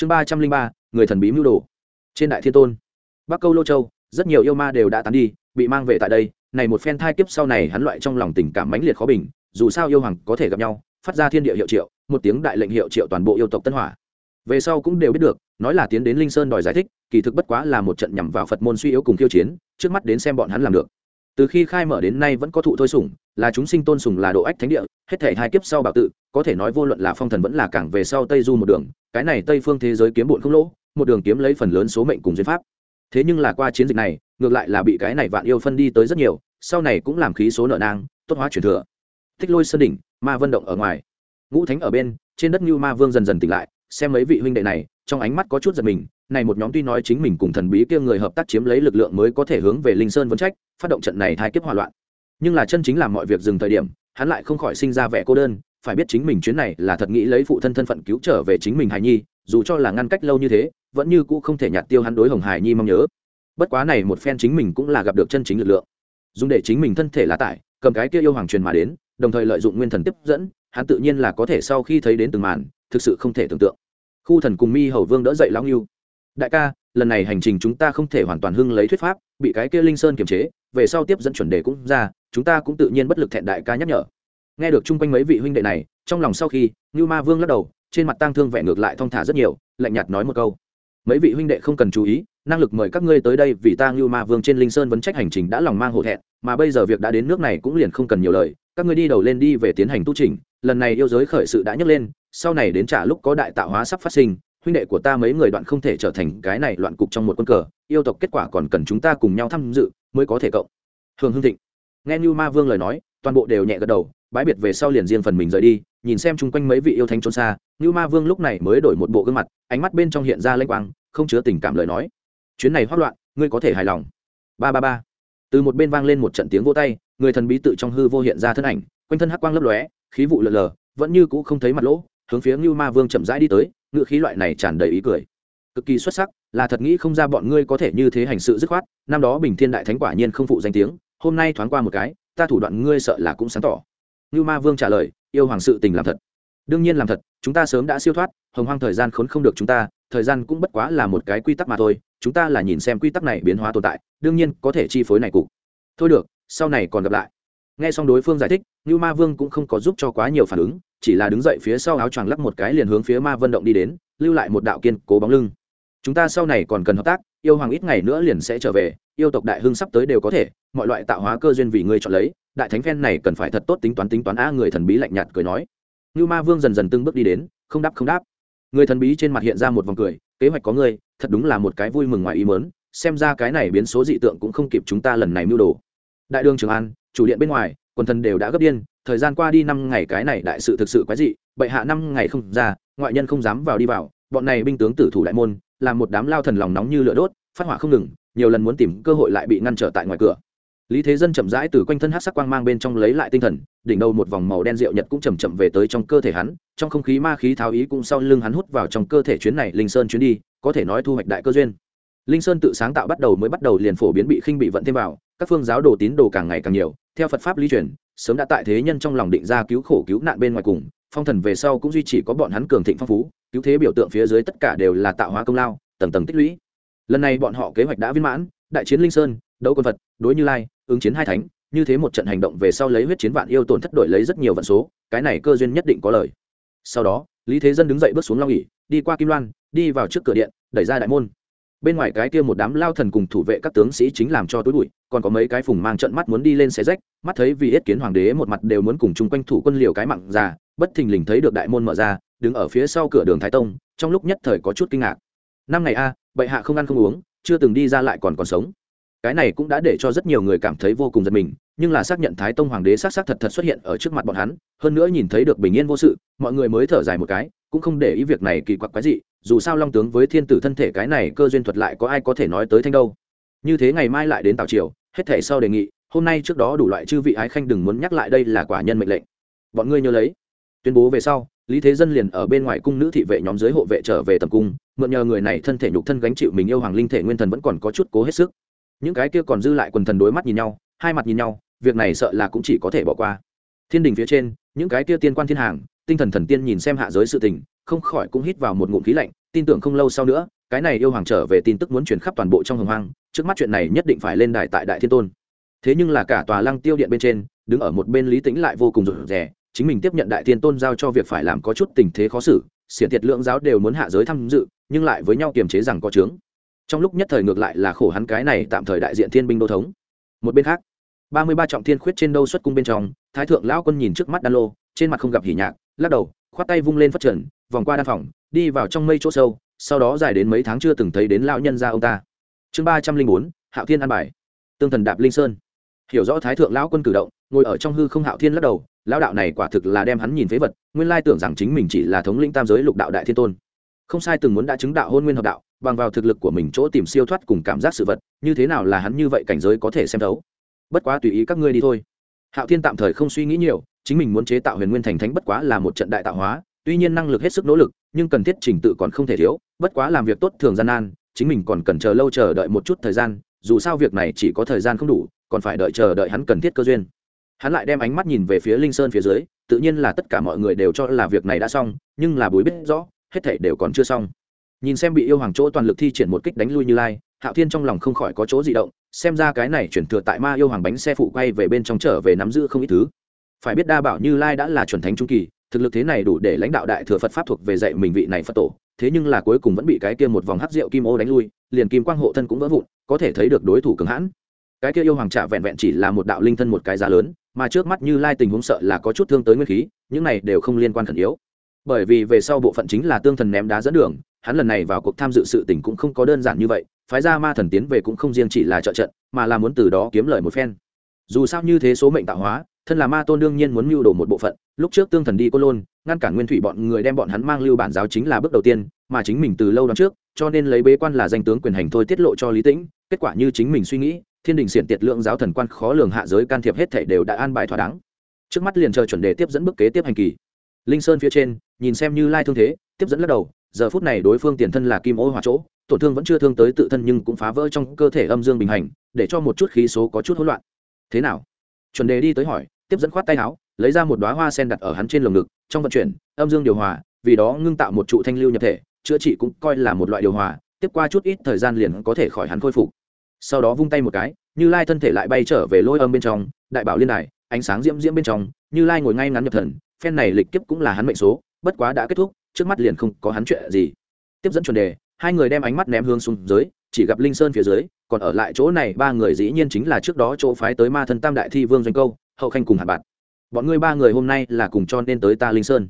chương ba trăm linh ba, người thần bí mưu đồ. Trên đại thiên tôn, bắc câu lô châu, rất nhiều yêu ma đều đã tán đi, bị mang về tại đây. Này một phen thai kiếp sau này, hắn loại trong lòng tình cảm mãnh liệt khó bình, dù sao yêu hoàng có thể gặp nhau, phát ra thiên địa hiệu triệu, một tiếng đại lệnh hiệu triệu toàn bộ yêu tộc tân hỏa. Về sau cũng đều biết được, nói là tiến đến linh sơn đòi giải thích, kỳ thực bất quá là một trận nhằm vào phật môn suy yếu cùng khiêu chiến, trước mắt đến xem bọn hắn làm được. Từ khi khai mở đến nay vẫn có thụ thôi sủng, là chúng sinh tôn sùng là độ ách thánh địa, hết thể hai kiếp sau bảo tự có thể nói vô luận là phong thần vẫn là cảng về sau tây du một đường, cái này tây phương thế giới kiếm bụn không lỗ, một đường kiếm lấy phần lớn số mệnh cùng duyên pháp. Thế nhưng là qua chiến dịch này, ngược lại là bị cái này vạn yêu phân đi tới rất nhiều, sau này cũng làm khí số nợ nang, tốt hóa truyền thừa. Thích lôi sơn đỉnh, ma vân động ở ngoài. Ngũ thánh ở bên, trên đất như ma vương dần dần tỉnh lại, xem mấy vị huynh đệ này, trong ánh mắt có chút giật mình, này một nhóm tuy nói chính mình cùng thần bí kia người hợp tác chiếm lấy lực lượng mới có thể hướng về linh sơn vấn trách, phát động trận này thai kiếp hỏa loạn. Nhưng là chân chính làm mọi việc dừng thời điểm, hắn lại không khỏi sinh ra vẻ cô đơn phải biết chính mình chuyến này là thật nghĩ lấy phụ thân thân phận cứu trở về chính mình hài nhi, dù cho là ngăn cách lâu như thế, vẫn như cũ không thể nhạt tiêu hắn đối hồng hài nhi mong nhớ. Bất quá này một phen chính mình cũng là gặp được chân chính lực lượng. Dùng để chính mình thân thể là tải, cầm cái kia yêu hoàng truyền mà đến, đồng thời lợi dụng nguyên thần tiếp dẫn, hắn tự nhiên là có thể sau khi thấy đến từng màn, thực sự không thể tưởng tượng. Khu thần cùng mi hầu vương đỡ dậy lão nghiêu đại ca, lần này hành trình chúng ta không thể hoàn toàn hưng lấy thuyết pháp, bị cái kia linh sơn kiềm chế, về sau tiếp dẫn chuẩn đề cũng ra, chúng ta cũng tự nhiên bất lực thẹn đại ca nhắc nhở nghe được chung quanh mấy vị huynh đệ này, trong lòng sau khi như ma vương lắc đầu, trên mặt tang thương vẻ ngược lại thong thả rất nhiều, lạnh nhạt nói một câu. Mấy vị huynh đệ không cần chú ý, năng lực mời các ngươi tới đây vì ta như ma vương trên linh sơn vấn trách hành trình đã lòng mang hổ thẹn, mà bây giờ việc đã đến nước này cũng liền không cần nhiều lời, các ngươi đi đầu lên đi về tiến hành tu trình lần này yêu giới khởi sự đã nhấc lên, sau này đến trả lúc có đại tạo hóa sắp phát sinh, huynh đệ của ta mấy người đoạn không thể trở thành cái này loạn cục trong một quân cờ, yêu tộc kết quả còn cần chúng ta cùng nhau tham dự mới có thể cộng hưởng hưng thịnh. Nghe như ma vương lời nói, toàn bộ đều nhẹ gật đầu bãi biệt về sau liền riêng phần mình rời đi nhìn xem chung quanh mấy vị yêu thánh trốn xa như ma vương lúc này mới đổi một bộ gương mặt ánh mắt bên trong hiện ra lênh quang không chứa tình cảm lời nói chuyến này hoác loạn ngươi có thể hài lòng ba ba ba từ một bên vang lên một trận tiếng vô tay người thần bí tự trong hư vô hiện ra thân ảnh quanh thân hắc quang lấp lóe khí vụ lờ lờ vẫn như cũ không thấy mặt lỗ hướng phía Ngưu Ma Vương chậm rãi đi tới, ngựa khí loại này tràn đầy ý cười. Cực kỳ xuất sắc, là thật nghĩ không ra bọn ngươi có thể như thế hành sự dứt khoát, năm đó Bình Thiên đại thánh quả nhiên không phụ danh tiếng, hôm nay thoáng qua một cái, ta thủ đoạn ngươi sợ là cũng sáng tỏ. Nưu Ma Vương trả lời, yêu hoàng sự tình làm thật. Đương nhiên làm thật, chúng ta sớm đã siêu thoát, hồng hoang thời gian khốn không được chúng ta, thời gian cũng bất quá là một cái quy tắc mà thôi, chúng ta là nhìn xem quy tắc này biến hóa tồn tại, đương nhiên có thể chi phối này cục. Thôi được, sau này còn gặp lại. Nghe xong đối phương giải thích, Nưu Ma Vương cũng không có giúp cho quá nhiều phản ứng, chỉ là đứng dậy phía sau áo choàng lắc một cái liền hướng phía ma vân động đi đến lưu lại một đạo kiên cố bóng lưng chúng ta sau này còn cần hợp tác yêu hoàng ít ngày nữa liền sẽ trở về yêu tộc đại hưng sắp tới đều có thể mọi loại tạo hóa cơ duyên vì ngươi chọn lấy đại thánh phen này cần phải thật tốt tính toán tính toán a, người thần bí lạnh nhạt cười nói. Như ma vương dần dần từng bước đi đến, không đáp không đáp. Người thần bí trên mặt hiện ra một vòng cười, kế hoạch có ngươi thật đúng là một cái vui mừng ngoài ý mớn xem ra cái này biến số dị tượng cũng không kịp chúng ta lần này mưu đồ. Đại đương trường an, chủ điện bên ngoài, quần thần đều đã gấp điên, thời gian qua đi năm ngày cái này đại sự thực sự quái dị, bệ hạ năm ngày không ra, ngoại nhân không dám vào đi vào, bọn này binh tướng tử thủ đại môn làm một đám lao thần lòng nóng như lửa đốt, phát hỏa không ngừng, nhiều lần muốn tìm cơ hội lại bị ngăn trở tại ngoài cửa lý thế dân chậm rãi từ quanh thân hát sắc quang mang bên trong lấy lại tinh thần, đỉnh đầu một vòng màu đen rượu nhật cũng chầm chậm về tới trong cơ thể hắn, trong không khí ma khí tháo ý cũng sau lưng hắn hút vào trong cơ thể chuyến này linh sơn chuyến đi, có thể nói thu hoạch đại cơ duyên. Linh sơn tự sáng tạo bắt đầu mới bắt đầu liền phổ biến bị khinh bị vận thêm vào, các phương giáo đồ tín đồ càng ngày càng nhiều, theo phật pháp lý truyền, sớm đã tại thế nhân trong lòng định ra cứu khổ cứu nạn bên ngoài cùng, phong thần về sau cũng duy trì có bọn hắn cường thịnh phong phú, cứu thế biểu tượng phía dưới tất cả đều là tạo hóa công lao, tầng tầng tích lũy. Lần này bọn họ kế hoạch đã viên mãn, đại chiến linh sơn, đấu quân vật đối như lai ứng chiến hai thánh, như thế một trận hành động về sau lấy huyết chiến vạn yêu tổn thất đổi lấy rất nhiều vận số, cái này cơ duyên nhất định có lời. Sau đó, lý thế dân đứng dậy bước xuống long ỉ đi qua kim loan, đi vào trước cửa điện, đẩy ra đại môn. Bên ngoài cái kia một đám lao thần cùng thủ vệ các tướng sĩ chính làm cho tối bụi, còn có mấy cái phùng mang trận mắt muốn đi lên xé rách, mắt thấy vì yết kiến hoàng đế một mặt đều muốn cùng chung quanh thủ quân liều cái mặn già bất thình lình thấy được đại môn mở ra, đứng ở phía sau cửa đường thái tông, trong lúc nhất thời có chút kinh ngạc. Năm ngày a, bệ hạ không ăn không uống, chưa từng đi ra lại còn còn sống cái này cũng đã để cho rất nhiều người cảm thấy vô cùng giật mình, nhưng là xác nhận thái tông hoàng đế xác xác thật thật xuất hiện ở trước mặt bọn hắn, hơn nữa nhìn thấy được bình yên vô sự, mọi người mới thở dài một cái, cũng không để ý việc này kỳ quặc quái dị, dù sao long tướng với thiên tử thân thể cái này cơ duyên thuật lại có ai có thể nói tới thanh đâu. Như thế ngày mai lại đến tào triều, hết thể sau đề nghị, hôm nay trước đó đủ loại chư vị ái khanh đừng muốn nhắc lại đây là quả nhân mệnh lệnh. Bọn ngươi nhớ lấy. Tuyên bố về sau, lý thế dân liền ở bên ngoài cung nữ thị vệ nhóm dưới hộ vệ trở về tầm cung, mượn nhờ người này thân thể nhục thân gánh chịu mình yêu hoàng linh thể nguyên thần vẫn còn có chút cố hết sức những cái kia còn dư lại quần thần đối mắt nhìn nhau, hai mặt nhìn nhau, việc này sợ là cũng chỉ có thể bỏ qua. Thiên đình phía trên, những cái kia tiên quan thiên hàng, tinh thần thần tiên nhìn xem hạ giới sự tình, không khỏi cũng hít vào một ngụm khí lạnh, tin tưởng không lâu sau nữa, cái này yêu hoàng trở về tin tức muốn truyền khắp toàn bộ trong hồng hoang, trước mắt chuyện này nhất định phải lên đài tại đại thiên tôn. Thế nhưng là cả tòa lăng tiêu điện bên trên, đứng ở một bên lý tĩnh lại vô cùng rụt rè, chính mình tiếp nhận đại thiên tôn giao cho việc phải làm có chút tình thế khó xử, xiển thiệt lượng giáo đều muốn hạ giới tham dự, nhưng lại với nhau kiềm chế rằng có chướng trong lúc nhất thời ngược lại là khổ hắn cái này tạm thời đại diện thiên binh đô thống. Một bên khác, ba mươi ba trọng thiên khuyết trên đâu xuất cung bên trong, thái thượng lão quân nhìn trước mắt đan lô, trên mặt không gặp hỉ nhạc, lắc đầu, khoát tay vung lên phát triển vòng qua đan phòng, đi vào trong mây chỗ sâu, sau đó dài đến mấy tháng chưa từng thấy đến lão nhân ra ông ta. Chương ba trăm linh bốn, hạo thiên an bài. Tương thần đạp linh sơn. Hiểu rõ thái thượng lão quân cử động, ngồi ở trong hư không hạo thiên lắc đầu, lão đạo này quả thực là đem hắn nhìn phế vật, nguyên lai tưởng rằng chính mình chỉ là thống lĩnh tam giới lục đạo đại thiên tôn không sai từng muốn đã chứng đạo hôn nguyên hợp đạo, bằng vào thực lực của mình chỗ tìm siêu thoát cùng cảm giác sự vật, như thế nào là hắn như vậy cảnh giới có thể xem thấu? Bất quá tùy ý các ngươi đi thôi. Hạo thiên tạm thời không suy nghĩ nhiều, chính mình muốn chế tạo huyền nguyên thành thánh bất quá là một trận đại tạo hóa, tuy nhiên năng lực hết sức nỗ lực, nhưng cần thiết trình tự còn không thể thiếu, bất quá làm việc tốt thường gian nan, chính mình còn cần chờ lâu chờ đợi một chút thời gian, dù sao việc này chỉ có thời gian không đủ, còn phải đợi chờ đợi hắn cần thiết cơ duyên. Hắn lại đem ánh mắt nhìn về phía linh sơn phía dưới, tự nhiên là tất cả mọi người đều cho là việc này đã xong, nhưng là bối biết rõ hết thảy đều còn chưa xong. Nhìn xem bị yêu hoàng chỗ toàn lực thi triển một kích đánh lui như lai, hạo thiên trong lòng không khỏi có chỗ di động, xem ra cái này chuyển thừa tại ma yêu hoàng bánh xe phụ quay về bên trong trở về nắm giữ không ít thứ. Phải biết đa bảo như lai đã là chuẩn thánh trung kỳ, thực lực thế này đủ để lãnh đạo đại thừa phật pháp thuộc về dạy mình vị này phật tổ, thế nhưng là cuối cùng vẫn bị cái kia một vòng hắc rượu kim ô đánh lui, liền kim quang hộ thân cũng vỡ vụn, có thể thấy được đối thủ cứng hãn. Cái kia yêu hoàng trả vẹn vẹn chỉ là một đạo linh thân một cái giá lớn, mà trước mắt như lai tình huống sợ là có chút thương tới nguyên khí, những này đều không liên quan khẩn yếu bởi vì về sau bộ phận chính là tương thần ném đá dẫn đường, hắn lần này vào cuộc tham dự sự tình cũng không có đơn giản như vậy, phái ra ma thần tiến về cũng không riêng chỉ là trợ trận, mà là muốn từ đó kiếm lời một phen. Dù sao như thế số mệnh tạo hóa, thân là ma tôn đương nhiên muốn mưu đồ một bộ phận, lúc trước tương thần đi cô lôn, ngăn cản nguyên thủy bọn người đem bọn hắn mang lưu bản giáo chính là bước đầu tiên, mà chính mình từ lâu đón trước, cho nên lấy bế quan là danh tướng quyền hành thôi tiết lộ cho lý tĩnh, kết quả như chính mình suy nghĩ, thiên đình xiển tiệt lượng giáo thần quan khó lường hạ giới can thiệp hết thể đều đã an bài thỏa đáng. Trước mắt liền chờ chuẩn đề tiếp dẫn bước kế tiếp hành kỳ linh sơn phía trên, nhìn xem như lai thương thế, tiếp dẫn lắc đầu, giờ phút này đối phương tiền thân là kim ô hỏa chỗ, tổn thương vẫn chưa thương tới tự thân nhưng cũng phá vỡ trong cơ thể âm dương bình hành, để cho một chút khí số có chút hỗn loạn. Thế nào? Chuẩn đề đi tới hỏi, tiếp dẫn khoát tay áo, lấy ra một đoá hoa sen đặt ở hắn trên lồng ngực, trong vận chuyển, âm dương điều hòa, vì đó ngưng tạo một trụ thanh lưu nhập thể, chữa trị cũng coi là một loại điều hòa, tiếp qua chút ít thời gian liền có thể khỏi hắn khôi phục. Sau đó vung tay một cái, như lai thân thể lại bay trở về lôi âm bên trong, đại bảo liên đài, ánh sáng diễm diễm bên trong, như lai ngồi ngay ngắn nhập thần phen này lịch kiếp cũng là hắn mệnh số, bất quá đã kết thúc, trước mắt liền không có hắn chuyện gì. Tiếp dẫn chuẩn đề, hai người đem ánh mắt ném hướng xuống dưới, chỉ gặp linh sơn phía dưới, còn ở lại chỗ này, ba người dĩ nhiên chính là trước đó chỗ phái tới ma thân tam đại thi vương doanh câu, hậu khanh cùng hạt bạn. bọn ngươi ba người hôm nay là cùng cho nên tới ta linh sơn.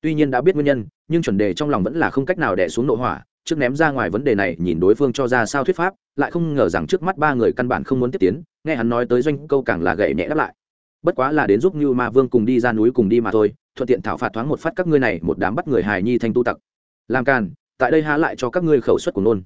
Tuy nhiên đã biết nguyên nhân, nhưng chuẩn đề trong lòng vẫn là không cách nào đẻ xuống nội hỏa, trước ném ra ngoài vấn đề này, nhìn đối phương cho ra sao thuyết pháp, lại không ngờ rằng trước mắt ba người căn bản không muốn tiếp tiến, nghe hắn nói tới doanh câu càng là gậy nhẹ đáp lại bất quá là đến giúp như ma vương cùng đi ra núi cùng đi mà thôi, thuận tiện thảo phạt thoáng một phát các ngươi này, một đám bắt người hài nhi thanh tu tặc. Làm càn, tại đây há lại cho các ngươi khẩu suất của nôn.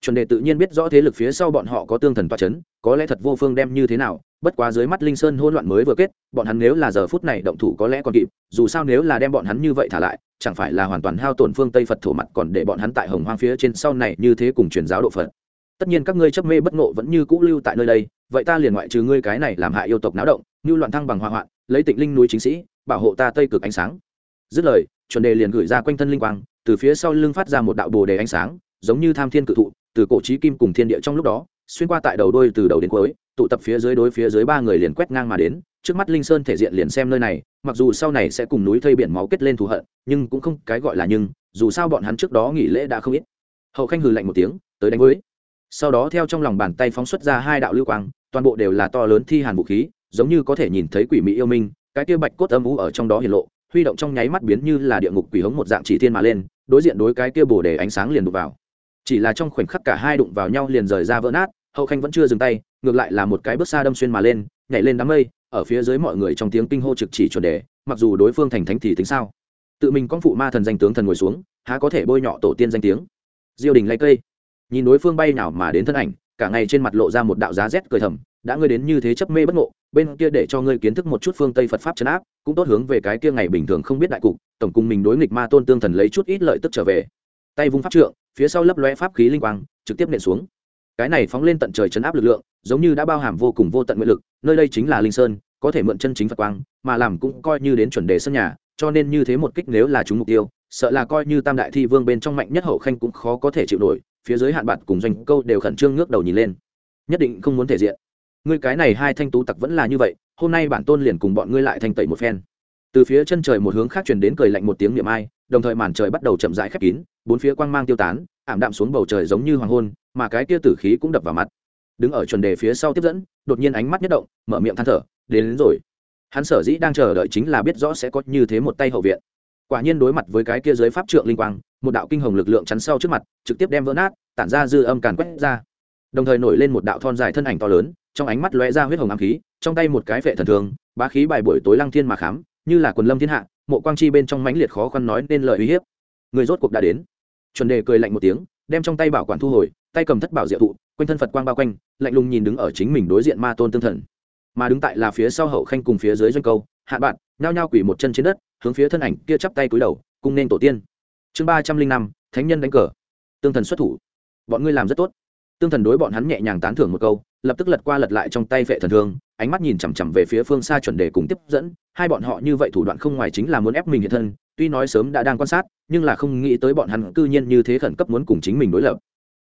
Chuẩn đề tự nhiên biết rõ thế lực phía sau bọn họ có tương thần toa chấn, có lẽ thật vô phương đem như thế nào, bất quá dưới mắt linh sơn hỗn loạn mới vừa kết, bọn hắn nếu là giờ phút này động thủ có lẽ còn kịp, dù sao nếu là đem bọn hắn như vậy thả lại, chẳng phải là hoàn toàn hao tổn phương tây phật thổ mặt còn để bọn hắn tại hồng hoang phía trên sau này như thế cùng truyền giáo độ phật. Tất nhiên các ngươi chấp mê bất ngộ vẫn như cũ lưu tại nơi đây, vậy ta liền ngoại trừ ngươi cái này làm hại yêu tộc náo động như loạn thăng bằng hỏa hoạn, lấy tịnh linh núi chính sĩ, bảo hộ ta tây cực ánh sáng. Dứt lời, chuẩn đề liền gửi ra quanh thân linh quang, từ phía sau lưng phát ra một đạo bồ đề ánh sáng, giống như tham thiên cự thụ, từ cổ trí kim cùng thiên địa trong lúc đó, xuyên qua tại đầu đôi từ đầu đến cuối, tụ tập phía dưới đối phía dưới ba người liền quét ngang mà đến. Trước mắt linh sơn thể diện liền xem nơi này, mặc dù sau này sẽ cùng núi thây biển máu kết lên thù hận, nhưng cũng không cái gọi là nhưng, dù sao bọn hắn trước đó nghỉ lễ đã không ít. Hậu khanh hừ lạnh một tiếng, tới đánh với. Sau đó theo trong lòng bàn tay phóng xuất ra hai đạo lưu quang, toàn bộ đều là to lớn thi hàn vũ khí giống như có thể nhìn thấy quỷ mỹ yêu minh, cái kia bạch cốt âm u ở trong đó hiện lộ, huy động trong nháy mắt biến như là địa ngục quỷ hống một dạng chỉ thiên mà lên, đối diện đối cái kia bổ để ánh sáng liền đụng vào. Chỉ là trong khoảnh khắc cả hai đụng vào nhau liền rời ra vỡ nát, hậu khanh vẫn chưa dừng tay, ngược lại là một cái bước xa đâm xuyên mà lên, nhảy lên đám mây, ở phía dưới mọi người trong tiếng kinh hô trực chỉ chuẩn đề, mặc dù đối phương thành thánh thì tính sao? Tự mình con phụ ma thần danh tướng thần ngồi xuống, há có thể bôi nhọ tổ tiên danh tiếng? Diêu đình lấy cây. Nhìn đối phương bay nào mà đến thân ảnh, cả ngày trên mặt lộ ra một đạo giá rét cười thầm đã ngươi đến như thế chấp mê bất ngộ, bên kia để cho ngươi kiến thức một chút phương tây phật pháp chấn áp, cũng tốt hướng về cái kia ngày bình thường không biết đại cục, tổng cùng mình đối nghịch ma tôn tương thần lấy chút ít lợi tức trở về. Tay vung pháp trượng, phía sau lấp lóe pháp khí linh quang, trực tiếp nện xuống. Cái này phóng lên tận trời chấn áp lực lượng, giống như đã bao hàm vô cùng vô tận nguyện lực, nơi đây chính là linh sơn, có thể mượn chân chính phật quang, mà làm cũng coi như đến chuẩn đề sân nhà, cho nên như thế một kích nếu là chúng mục tiêu, sợ là coi như tam đại thi vương bên trong mạnh nhất hậu khanh cũng khó có thể chịu nổi, phía dưới hạn bạn cùng doanh câu đều khẩn trương ngước đầu nhìn lên. Nhất định không muốn thể diện ngươi cái này hai thanh tú tặc vẫn là như vậy hôm nay bản tôn liền cùng bọn ngươi lại thanh tẩy một phen. Từ phía chân trời một hướng khác truyền đến cười lạnh một tiếng niệm ai đồng thời màn trời bắt đầu chậm rãi khép kín bốn phía quang mang tiêu tán ảm đạm xuống bầu trời giống như hoàng hôn mà cái kia tử khí cũng đập vào mặt. Đứng ở chuẩn đề phía sau tiếp dẫn đột nhiên ánh mắt nhất động mở miệng than thở đến, đến rồi. Hắn sở dĩ đang chờ đợi chính là biết rõ sẽ có như thế một tay hậu viện. Quả nhiên đối mặt với cái kia dưới pháp trượng linh quang một đạo kinh hồng lực lượng chắn sau trước mặt trực tiếp đem vỡ nát tản ra dư âm càn quét ra. Đồng thời nổi lên một đạo thon dài thân ảnh to lớn trong ánh mắt lóe ra huyết hồng ám khí, trong tay một cái vệ thần thường, bá khí bài buổi tối lăng thiên mà khám, như là quần lâm thiên hạ, mộ quang chi bên trong mãnh liệt khó khăn nói nên lời uy hiếp. Người rốt cuộc đã đến. Chuẩn đề cười lạnh một tiếng, đem trong tay bảo quản thu hồi, tay cầm thất bảo diệu thụ, quanh thân phật quang bao quanh, lạnh lùng nhìn đứng ở chính mình đối diện ma tôn tương thần. Mà đứng tại là phía sau hậu khanh cùng phía dưới doanh câu, hạ bạn, nhao nhao quỷ một chân trên đất, hướng phía thân ảnh kia chắp tay cúi đầu, cung nên tổ tiên. Chương ba trăm linh năm, thánh nhân đánh cờ. Tương thần xuất thủ. Bọn ngươi làm rất tốt. Tương thần đối bọn hắn nhẹ nhàng tán thưởng một câu lập tức lật qua lật lại trong tay vệ thần thương, ánh mắt nhìn chằm chằm về phía phương xa chuẩn đề cùng tiếp dẫn, hai bọn họ như vậy thủ đoạn không ngoài chính là muốn ép mình hiện thân, tuy nói sớm đã đang quan sát, nhưng là không nghĩ tới bọn hắn cư nhiên như thế khẩn cấp muốn cùng chính mình đối lập.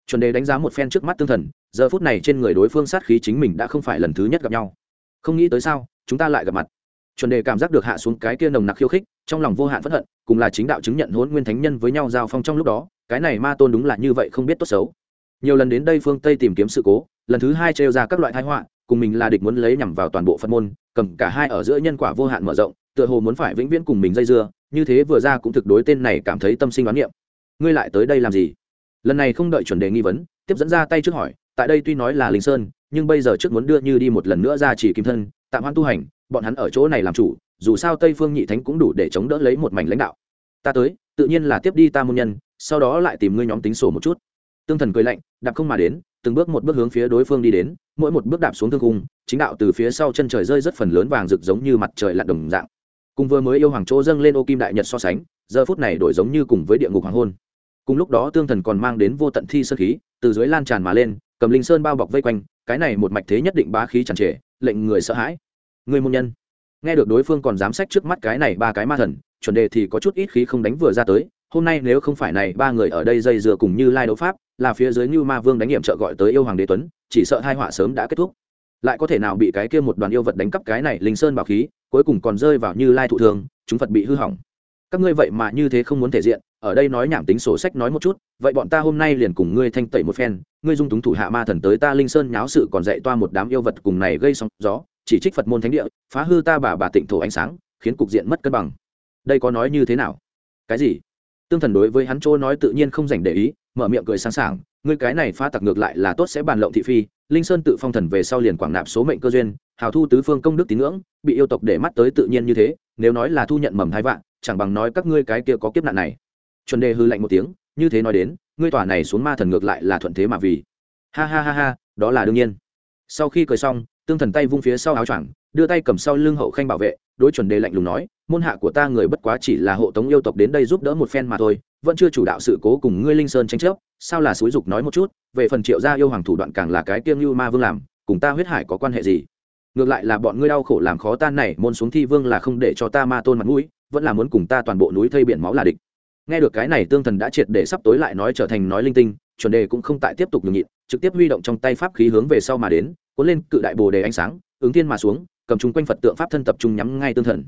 Chuẩn đề đánh giá một phen trước mắt tương thần, giờ phút này trên người đối phương sát khí chính mình đã không phải lần thứ nhất gặp nhau. Không nghĩ tới sao, chúng ta lại gặp mặt. Chuẩn đề cảm giác được hạ xuống cái kia nồng nặc khiêu khích, trong lòng vô hạn phẫn hận, cùng là chính đạo chứng nhận hôn nguyên thánh nhân với nhau giao phong trong lúc đó, cái này ma tôn đúng là như vậy không biết tốt xấu. Nhiều lần đến đây phương tây tìm kiếm sự cố lần thứ hai trêu ra các loại thái họa, cùng mình là địch muốn lấy nhằm vào toàn bộ phật môn, cầm cả hai ở giữa nhân quả vô hạn mở rộng, tựa hồ muốn phải vĩnh viễn cùng mình dây dưa, như thế vừa ra cũng thực đối tên này cảm thấy tâm sinh đoán niệm. Ngươi lại tới đây làm gì? Lần này không đợi chuẩn đề nghi vấn, tiếp dẫn ra tay trước hỏi, tại đây tuy nói là linh sơn, nhưng bây giờ trước muốn đưa như đi một lần nữa ra chỉ kim thân, tạm hoãn tu hành, bọn hắn ở chỗ này làm chủ, dù sao tây phương nhị thánh cũng đủ để chống đỡ lấy một mảnh lãnh đạo. Ta tới, tự nhiên là tiếp đi ta môn nhân, sau đó lại tìm ngươi nhóm tính sổ một chút. Tương thần cười lạnh, đạp không mà đến từng bước một bước hướng phía đối phương đi đến, mỗi một bước đạp xuống thương cung chính đạo từ phía sau chân trời rơi rất phần lớn vàng rực giống như mặt trời lặn đồng dạng. Cùng vừa mới yêu hoàng chỗ dâng lên ô kim đại nhật so sánh, giờ phút này đổi giống như cùng với địa ngục hoàng hôn. Cùng lúc đó tương thần còn mang đến vô tận thi sơn khí, từ dưới lan tràn mà lên, cầm linh sơn bao bọc vây quanh, cái này một mạch thế nhất định bá khí tràn trề, lệnh người sợ hãi. Người môn nhân, nghe được đối phương còn dám sách trước mắt cái này ba cái ma thần, chuẩn đề thì có chút ít khí không đánh vừa ra tới, hôm nay nếu không phải này ba người ở đây dây dưa cùng như lai đấu pháp là phía dưới như ma vương đánh nghiệm trợ gọi tới yêu hoàng đế tuấn, chỉ sợ hai họa sớm đã kết thúc. Lại có thể nào bị cái kia một đoàn yêu vật đánh cắp cái này linh sơn bảo khí, cuối cùng còn rơi vào như lai thụ thường chúng phật bị hư hỏng. Các ngươi vậy mà như thế không muốn thể diện, ở đây nói nhảm tính sổ sách nói một chút, vậy bọn ta hôm nay liền cùng ngươi thanh tẩy một phen, ngươi dung túng thủ hạ ma thần tới ta linh sơn nháo sự còn dạy toa một đám yêu vật cùng này gây sóng gió, chỉ trích phật môn thánh địa, phá hư ta bà bà tịnh thổ ánh sáng, khiến cục diện mất cân bằng. Đây có nói như thế nào? Cái gì? Tương thần đối với hắn chỗ nói tự nhiên không dành để ý mở miệng cười sáng sảng, ngươi cái này pha tặc ngược lại là tốt sẽ bàn lộng thị phi, linh sơn tự phong thần về sau liền quảng nạp số mệnh cơ duyên, hào thu tứ phương công đức tín ngưỡng, bị yêu tộc để mắt tới tự nhiên như thế, nếu nói là thu nhận mầm hai vạn, chẳng bằng nói các ngươi cái kia có kiếp nạn này. Chuẩn đề hư lạnh một tiếng, như thế nói đến, ngươi tòa này xuống ma thần ngược lại là thuận thế mà vì. Ha ha ha ha, đó là đương nhiên. Sau khi cười xong, tương thần tay vung phía sau áo choàng, đưa tay cầm sau lưng hậu khanh bảo vệ, đối chuẩn đề lạnh lùng nói, môn hạ của ta người bất quá chỉ là hộ tống yêu tộc đến đây giúp đỡ một phen mà thôi vẫn chưa chủ đạo sự cố cùng ngươi linh sơn tranh chấp, sao là xúi dục nói một chút, về phần triệu gia yêu hoàng thủ đoạn càng là cái kiêng như ma vương làm, cùng ta huyết hải có quan hệ gì? Ngược lại là bọn ngươi đau khổ làm khó ta này, môn xuống thi vương là không để cho ta ma tôn mặt mũi, vẫn là muốn cùng ta toàn bộ núi thây biển máu là địch. Nghe được cái này, tương thần đã triệt để sắp tối lại nói trở thành nói linh tinh, chuẩn đề cũng không tại tiếp tục nhường nhịn, trực tiếp huy động trong tay pháp khí hướng về sau mà đến, cuốn lên cự đại bồ đề ánh sáng, ứng thiên mà xuống, cầm chung quanh phật tượng pháp thân tập trung nhắm ngay tương thần.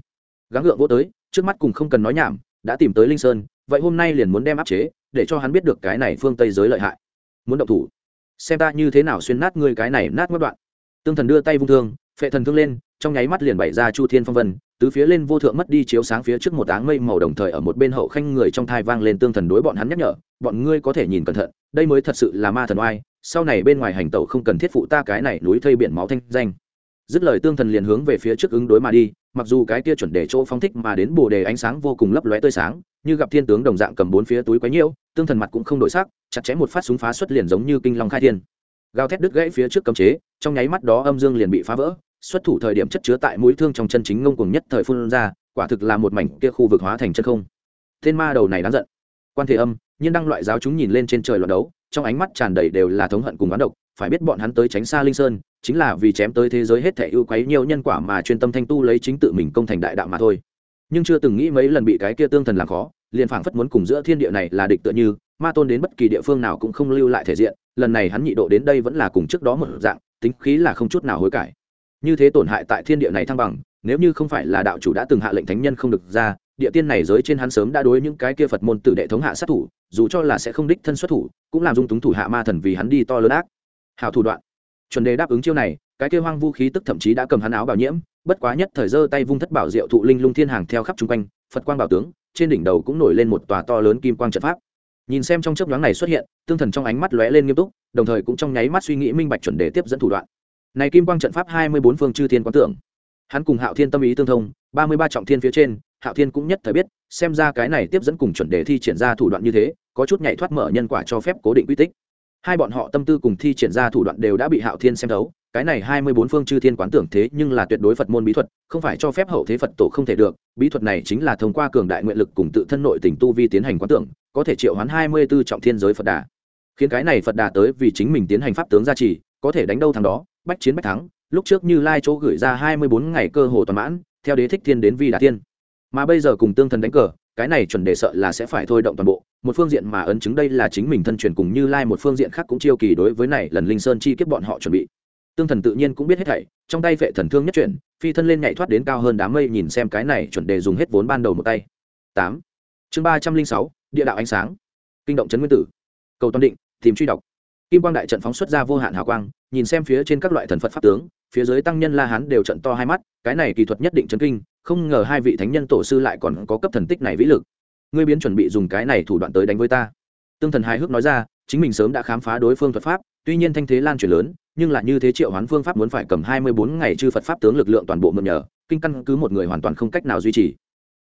Gắng gượng vô tới, trước mắt cùng không cần nói nhảm, đã tìm tới linh sơn vậy hôm nay liền muốn đem áp chế, để cho hắn biết được cái này phương tây giới lợi hại. Muốn động thủ. Xem ta như thế nào xuyên nát ngươi cái này nát mất đoạn. Tương thần đưa tay vung thương, phệ thần thương lên, trong nháy mắt liền bày ra chu thiên phong vân tứ phía lên vô thượng mất đi chiếu sáng phía trước một áng mây màu đồng thời ở một bên hậu khanh người trong thai vang lên tương thần đối bọn hắn nhắc nhở, bọn ngươi có thể nhìn cẩn thận, đây mới thật sự là ma thần oai, sau này bên ngoài hành tẩu không cần thiết phụ ta cái này núi thây biển máu thanh danh dứt lời tương thần liền hướng về phía trước ứng đối mà đi, mặc dù cái kia chuẩn để chỗ phong thích mà đến bồ đề ánh sáng vô cùng lấp lóe tươi sáng, như gặp thiên tướng đồng dạng cầm bốn phía túi quấy nhiễu, tương thần mặt cũng không đổi sắc, chặt chẽ một phát súng phá xuất liền giống như kinh long khai thiên. Gào thét đứt gãy phía trước cấm chế, trong nháy mắt đó âm dương liền bị phá vỡ, xuất thủ thời điểm chất chứa tại mũi thương trong chân chính ngông cuồng nhất thời phun ra, quả thực là một mảnh kia khu vực hóa thành chân không. Tên ma đầu này đáng giận. Quan thế âm, nhiên đăng loại giáo chúng nhìn lên trên trời loạn đấu, trong ánh mắt tràn đầy đều là thống hận cùng oán độc, phải biết bọn hắn tới tránh xa linh sơn chính là vì chém tới thế giới hết thể ưu quấy nhiều nhân quả mà chuyên tâm thanh tu lấy chính tự mình công thành đại đạo mà thôi. Nhưng chưa từng nghĩ mấy lần bị cái kia tương thần làm khó, liền phảng phất muốn cùng giữa thiên địa này là địch tựa như, ma tôn đến bất kỳ địa phương nào cũng không lưu lại thể diện, lần này hắn nhị độ đến đây vẫn là cùng trước đó một dạng, tính khí là không chút nào hối cải. Như thế tổn hại tại thiên địa này thăng bằng, nếu như không phải là đạo chủ đã từng hạ lệnh thánh nhân không được ra, địa tiên này giới trên hắn sớm đã đối những cái kia phật môn tử đệ thống hạ sát thủ, dù cho là sẽ không đích thân xuất thủ, cũng làm dung túng thủ hạ ma thần vì hắn đi to lớn ác. Hào thủ đoạn chuẩn đề đáp ứng chiêu này, cái kia hoang vũ khí tức thậm chí đã cầm hắn áo bảo nhiễm, bất quá nhất thời giơ tay vung thất bảo diệu thụ linh lung thiên hàng theo khắp chung quanh, phật quang bảo tướng, trên đỉnh đầu cũng nổi lên một tòa to lớn kim quang trận pháp. Nhìn xem trong chớp nhoáng này xuất hiện, tương thần trong ánh mắt lóe lên nghiêm túc, đồng thời cũng trong nháy mắt suy nghĩ minh bạch chuẩn đề tiếp dẫn thủ đoạn. Này kim quang trận pháp hai mươi bốn phương chư thiên quán tưởng. Hắn cùng hạo thiên tâm ý tương thông, ba mươi ba trọng thiên phía trên, hạo thiên cũng nhất thời biết, xem ra cái này tiếp dẫn cùng chuẩn đề thi triển ra thủ đoạn như thế, có chút nhảy thoát mở nhân quả cho phép cố định quy tích hai bọn họ tâm tư cùng thi triển ra thủ đoạn đều đã bị hạo thiên xem thấu, cái này hai mươi bốn phương chư thiên quán tưởng thế nhưng là tuyệt đối phật môn bí thuật, không phải cho phép hậu thế phật tổ không thể được, bí thuật này chính là thông qua cường đại nguyện lực cùng tự thân nội tình tu vi tiến hành quán tưởng, có thể triệu hoán hai mươi b ố trọng thiên giới phật đà. Khiến cái này phật đà tới vì chính mình tiến hành pháp tướng gia trì, có thể đánh đâu thắng đó, bách chiến bách thắng, lúc trước như lai chỗ gửi ra hai mươi bốn ngày cơ hồ toàn mãn, theo đế thích thiên đến vi đà thiên. Mà bây giờ cùng tương thần đánh cờ cái này chuẩn đề sợ là sẽ phải thôi động toàn bộ, một phương diện mà ấn chứng đây là chính mình thân truyền cùng như lai một phương diện khác cũng chiêu kỳ đối với này lần linh sơn chi kiếp bọn họ chuẩn bị. Tương thần tự nhiên cũng biết hết thảy, trong tay vệ thần thương nhất chuyển, phi thân lên nhảy thoát đến cao hơn đám mây nhìn xem cái này chuẩn đề dùng hết vốn ban đầu một tay. Tám. Chương ba trăm linh sáu, địa đạo ánh sáng. Kinh động trấn nguyên tử. Cầu toàn định, tìm truy đọc. Kim quang đại trận phóng xuất ra vô hạn hào quang, nhìn xem phía trên các loại thần phật pháp tướng, phía dưới tăng nhân la hán đều trận to hai mắt, cái này kỳ thuật nhất định chấn kinh không ngờ hai vị thánh nhân tổ sư lại còn có cấp thần tích này vĩ lực. Ngươi biến chuẩn bị dùng cái này thủ đoạn tới đánh với ta. Tương thần hài hước nói ra, chính mình sớm đã khám phá đối phương thuật pháp, tuy nhiên thanh thế lan truyền lớn, nhưng là như thế triệu hoán phương pháp muốn phải cầm hai mươi bốn ngày chư phật pháp tướng lực lượng toàn bộ mượn nhờ, kinh căn cứ một người hoàn toàn không cách nào duy trì.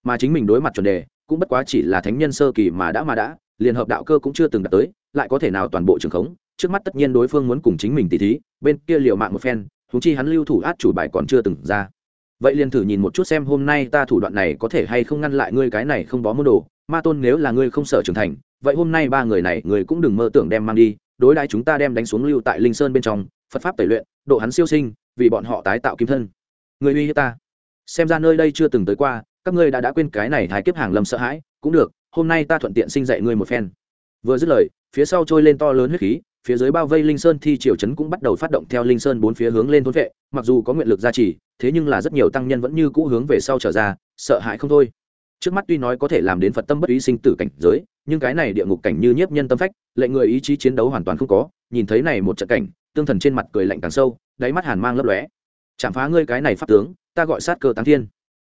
Mà chính mình đối mặt chuẩn đề, cũng bất quá chỉ là thánh nhân sơ kỳ mà đã mà đã, liền hợp đạo cơ cũng chưa từng đạt tới, lại có thể nào toàn bộ trường khống, trước mắt tất nhiên đối phương muốn cùng chính mình tỉ thí, bên kia liều mạng một phen thú chi hắn lưu thủ át chủ bài còn chưa từng ra vậy liền thử nhìn một chút xem hôm nay ta thủ đoạn này có thể hay không ngăn lại ngươi cái này không bó môn đồ. Ma tôn nếu là ngươi không sợ trưởng thành, vậy hôm nay ba người này người cũng đừng mơ tưởng đem mang đi. Đối đãi chúng ta đem đánh xuống lưu tại linh sơn bên trong, phật pháp tẩy luyện, độ hắn siêu sinh, vì bọn họ tái tạo kim thân. Người uy hiếp ta. Xem ra nơi đây chưa từng tới qua, các ngươi đã đã quên cái này thái kiếp hàng lâm sợ hãi, cũng được, hôm nay ta thuận tiện sinh dạy ngươi một phen. Vừa dứt lời, phía sau trôi lên to lớn huyết khí, phía dưới bao vây linh sơn thi triều chấn cũng bắt đầu phát động theo linh sơn bốn phía hướng lên thôn vệ, mặc dù có nguyện lực gia trì thế nhưng là rất nhiều tăng nhân vẫn như cũ hướng về sau trở ra, sợ hãi không thôi. Trước mắt tuy nói có thể làm đến phật tâm bất ý sinh tử cảnh giới, nhưng cái này địa ngục cảnh như nhiếp nhân tâm phách, lệnh người ý chí chiến đấu hoàn toàn không có, nhìn thấy này một trận cảnh, tương thần trên mặt cười lạnh càng sâu, đáy mắt hàn mang lấp lóe. Chạm phá ngươi cái này pháp tướng, ta gọi sát cơ táng thiên.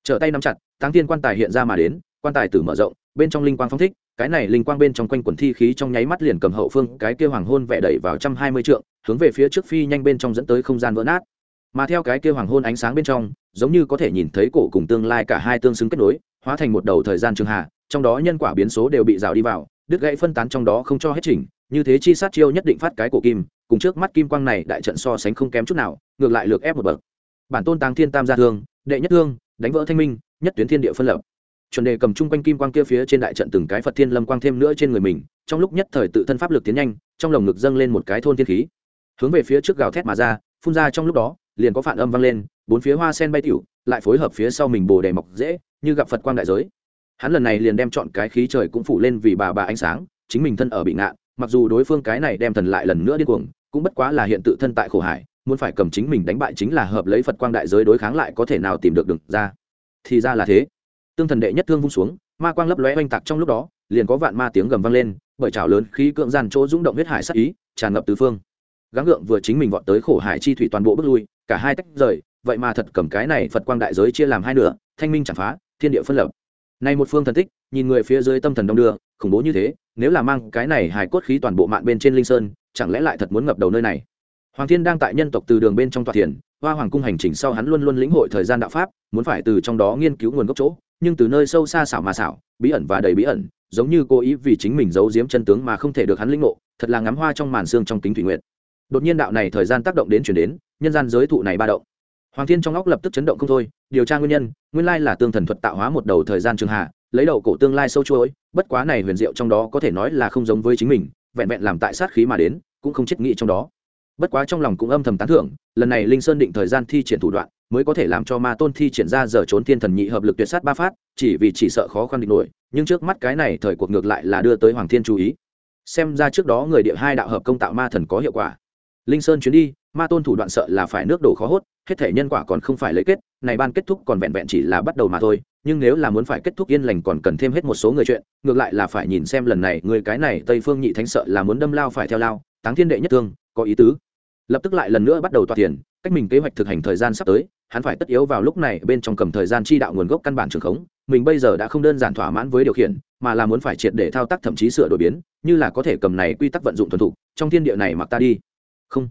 Trở tay nắm chặt, táng thiên quan tài hiện ra mà đến, quan tài tử mở rộng, bên trong linh quang phong thích, cái này linh quang bên trong quanh quần thi khí trong nháy mắt liền cầm hậu phương, cái kia hoàng hôn vẽ đẩy vào trăm hai mươi trượng, hướng về phía trước phi nhanh bên trong dẫn tới không gian vỡ nát mà theo cái kia hoàng hôn ánh sáng bên trong, giống như có thể nhìn thấy cổ cùng tương lai cả hai tương xứng kết nối, hóa thành một đầu thời gian trường hạ, trong đó nhân quả biến số đều bị rào đi vào, đứt gãy phân tán trong đó không cho hết chỉnh, như thế chi sát chiêu nhất định phát cái cổ kim, cùng trước mắt kim quang này đại trận so sánh không kém chút nào, ngược lại lược ép một bậc. Bản tôn tàng thiên tam gia thương, đệ nhất thương, đánh vỡ thanh minh, nhất tuyến thiên địa phân lập. Chuẩn đề cầm chung quanh kim quang kia phía trên đại trận từng cái phật thiên lâm quang thêm nữa trên người mình, trong lúc nhất thời tự thân pháp lực tiến nhanh, trong lồng ngực dâng lên một cái thôn thiên khí. Hướng về phía trước gào thét mà ra, phun ra trong lúc đó liền có phản âm vang lên, bốn phía hoa sen bay tiểu lại phối hợp phía sau mình bồ đề mọc dễ, như gặp phật quang đại giới. Hắn lần này liền đem chọn cái khí trời cũng phủ lên vì bà bà ánh sáng, chính mình thân ở bị ngạn mặc dù đối phương cái này đem thần lại lần nữa điên cuồng, cũng bất quá là hiện tự thân tại khổ hải, muốn phải cầm chính mình đánh bại chính là hợp lấy phật quang đại giới đối kháng lại có thể nào tìm được được ra. Thì ra là thế. Tương thần đệ nhất thương vung xuống, ma quang lấp lóe oanh tạc trong lúc đó, liền có vạn ma tiếng gầm vang lên, bởi trào lớn khí cưỡng gian chỗ rung động huyết hải sắc ý, tràn ngập tứ phương gắng gượng vừa chính mình vọt tới khổ hải chi thủy toàn bộ bước lui, cả hai tách rời, vậy mà thật cầm cái này phật quang đại giới chia làm hai nửa, thanh minh chẳng phá, thiên địa phân lập. Này một phương thần tích, nhìn người phía dưới tâm thần đông đưa, khủng bố như thế, nếu là mang cái này hài cốt khí toàn bộ mạng bên trên linh sơn, chẳng lẽ lại thật muốn ngập đầu nơi này? Hoàng thiên đang tại nhân tộc từ đường bên trong tòa thiền, hoa hoàng cung hành trình sau hắn luôn luôn lĩnh hội thời gian đạo pháp, muốn phải từ trong đó nghiên cứu nguồn gốc chỗ, nhưng từ nơi sâu xa xảo mà xảo, bí ẩn và đầy bí ẩn, giống như cố ý vì chính mình giấu giếm chân tướng mà không thể được hắn lĩnh ngộ, thật là ngắm hoa trong màn xương trong kính thủy nguyện đột nhiên đạo này thời gian tác động đến chuyển đến, nhân gian giới thụ này ba động. Hoàng thiên trong óc lập tức chấn động không thôi, điều tra nguyên nhân, nguyên lai là tương thần thuật tạo hóa một đầu thời gian trường hạ, lấy đầu cổ tương lai sâu chuỗi, bất quá này huyền diệu trong đó có thể nói là không giống với chính mình, vẹn vẹn làm tại sát khí mà đến, cũng không chết nghĩ trong đó. Bất quá trong lòng cũng âm thầm tán thưởng, lần này linh sơn định thời gian thi triển thủ đoạn, mới có thể làm cho ma tôn thi triển ra giờ trốn thiên thần nhị hợp lực tuyệt sát ba phát, chỉ vì chỉ sợ khó khăn địch nổi, nhưng trước mắt cái này thời cuộc ngược lại là đưa tới hoàng thiên chú ý. Xem ra trước đó người địa hai đạo hợp công tạo ma thần có hiệu quả linh sơn chuyến đi, ma tôn thủ đoạn sợ là phải nước đổ khó hốt, hết thể nhân quả còn không phải lấy kết, này ban kết thúc còn vẹn vẹn chỉ là bắt đầu mà thôi, nhưng nếu là muốn phải kết thúc yên lành còn cần thêm hết một số người chuyện, ngược lại là phải nhìn xem lần này, người cái này tây phương nhị thánh sợ là muốn đâm lao phải theo lao, táng thiên đệ nhất thương, có ý tứ. Lập tức lại lần nữa bắt đầu toa tiền, cách mình kế hoạch thực hành thời gian sắp tới, hắn phải tất yếu vào lúc này bên trong cầm thời gian chi đạo nguồn gốc căn bản trường khống, mình bây giờ đã không đơn giản thỏa mãn với điều khiển, mà là muốn phải triệt để thao tác thậm chí sửa đổi biến, như là có thể cầm này quy tắc vận dụng thuần thục, trong thiên địa này mặc ta đi không.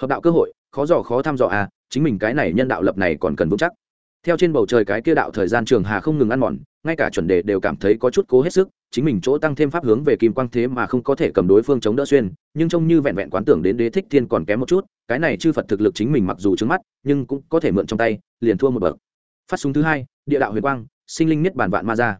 Hợp đạo cơ hội, khó dò khó thăm dò à chính mình cái này nhân đạo lập này còn cần vững chắc. Theo trên bầu trời cái kia đạo thời gian trường hà không ngừng ăn mòn, ngay cả chuẩn đề đều cảm thấy có chút cố hết sức, chính mình chỗ tăng thêm pháp hướng về kim quang thế mà không có thể cầm đối phương chống đỡ xuyên, nhưng trông như vẹn vẹn quán tưởng đến đế thích thiên còn kém một chút, cái này chư phật thực lực chính mình mặc dù trước mắt, nhưng cũng có thể mượn trong tay, liền thua một bậc. Phát súng thứ hai, địa đạo huyền quang, sinh linh nhất bản vạn ma ra.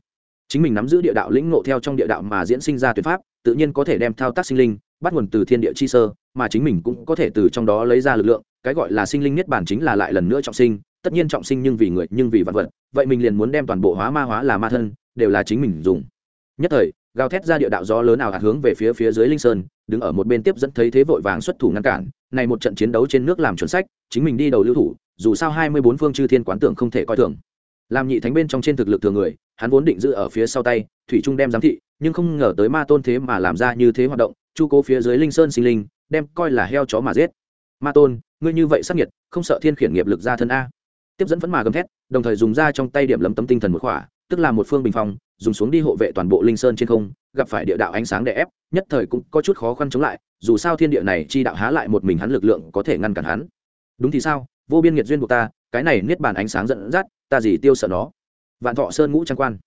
Chính mình nắm giữ địa đạo lĩnh ngộ theo trong địa đạo mà diễn sinh ra tuyệt pháp tự nhiên có thể đem thao tác sinh linh, bắt nguồn từ thiên địa chi sơ, mà chính mình cũng có thể từ trong đó lấy ra lực lượng, cái gọi là sinh linh niết bản chính là lại lần nữa trọng sinh, tất nhiên trọng sinh nhưng vì người, nhưng vì vật vật, vậy mình liền muốn đem toàn bộ hóa ma hóa là ma thân, đều là chính mình dùng. Nhất thời, gào thét ra địa đạo gió lớn nào hạt hướng về phía phía dưới linh sơn, đứng ở một bên tiếp dẫn thấy thế vội vàng xuất thủ ngăn cản, này một trận chiến đấu trên nước làm chuẩn sách, chính mình đi đầu lưu thủ, dù sao hai mươi bốn phương chư thiên quán tưởng không thể coi thường. Làm nhị thánh bên trong trên thực lực thường người, hắn vốn định giữ ở phía sau tay, thủy trung đem giám thị nhưng không ngờ tới ma tôn thế mà làm ra như thế hoạt động, chu cố phía dưới linh sơn sinh linh, đem coi là heo chó mà giết. Ma tôn, ngươi như vậy sắc nhiệt không sợ thiên khiển nghiệp lực ra thân a. Tiếp dẫn vẫn mà gầm thét, đồng thời dùng ra trong tay điểm lấm tấm tinh thần một khỏa, tức là một phương bình phong, dùng xuống đi hộ vệ toàn bộ linh sơn trên không, gặp phải địa đạo ánh sáng đè ép, nhất thời cũng có chút khó khăn chống lại, dù sao thiên địa này chi đạo há lại một mình hắn lực lượng có thể ngăn cản hắn. Đúng thì sao? Vô biên nghiệt duyên của ta, cái này niết bàn ánh sáng dẫn dắt, ta gì tiêu sợ nó? Vạn thọ sơn ngũ trang quan.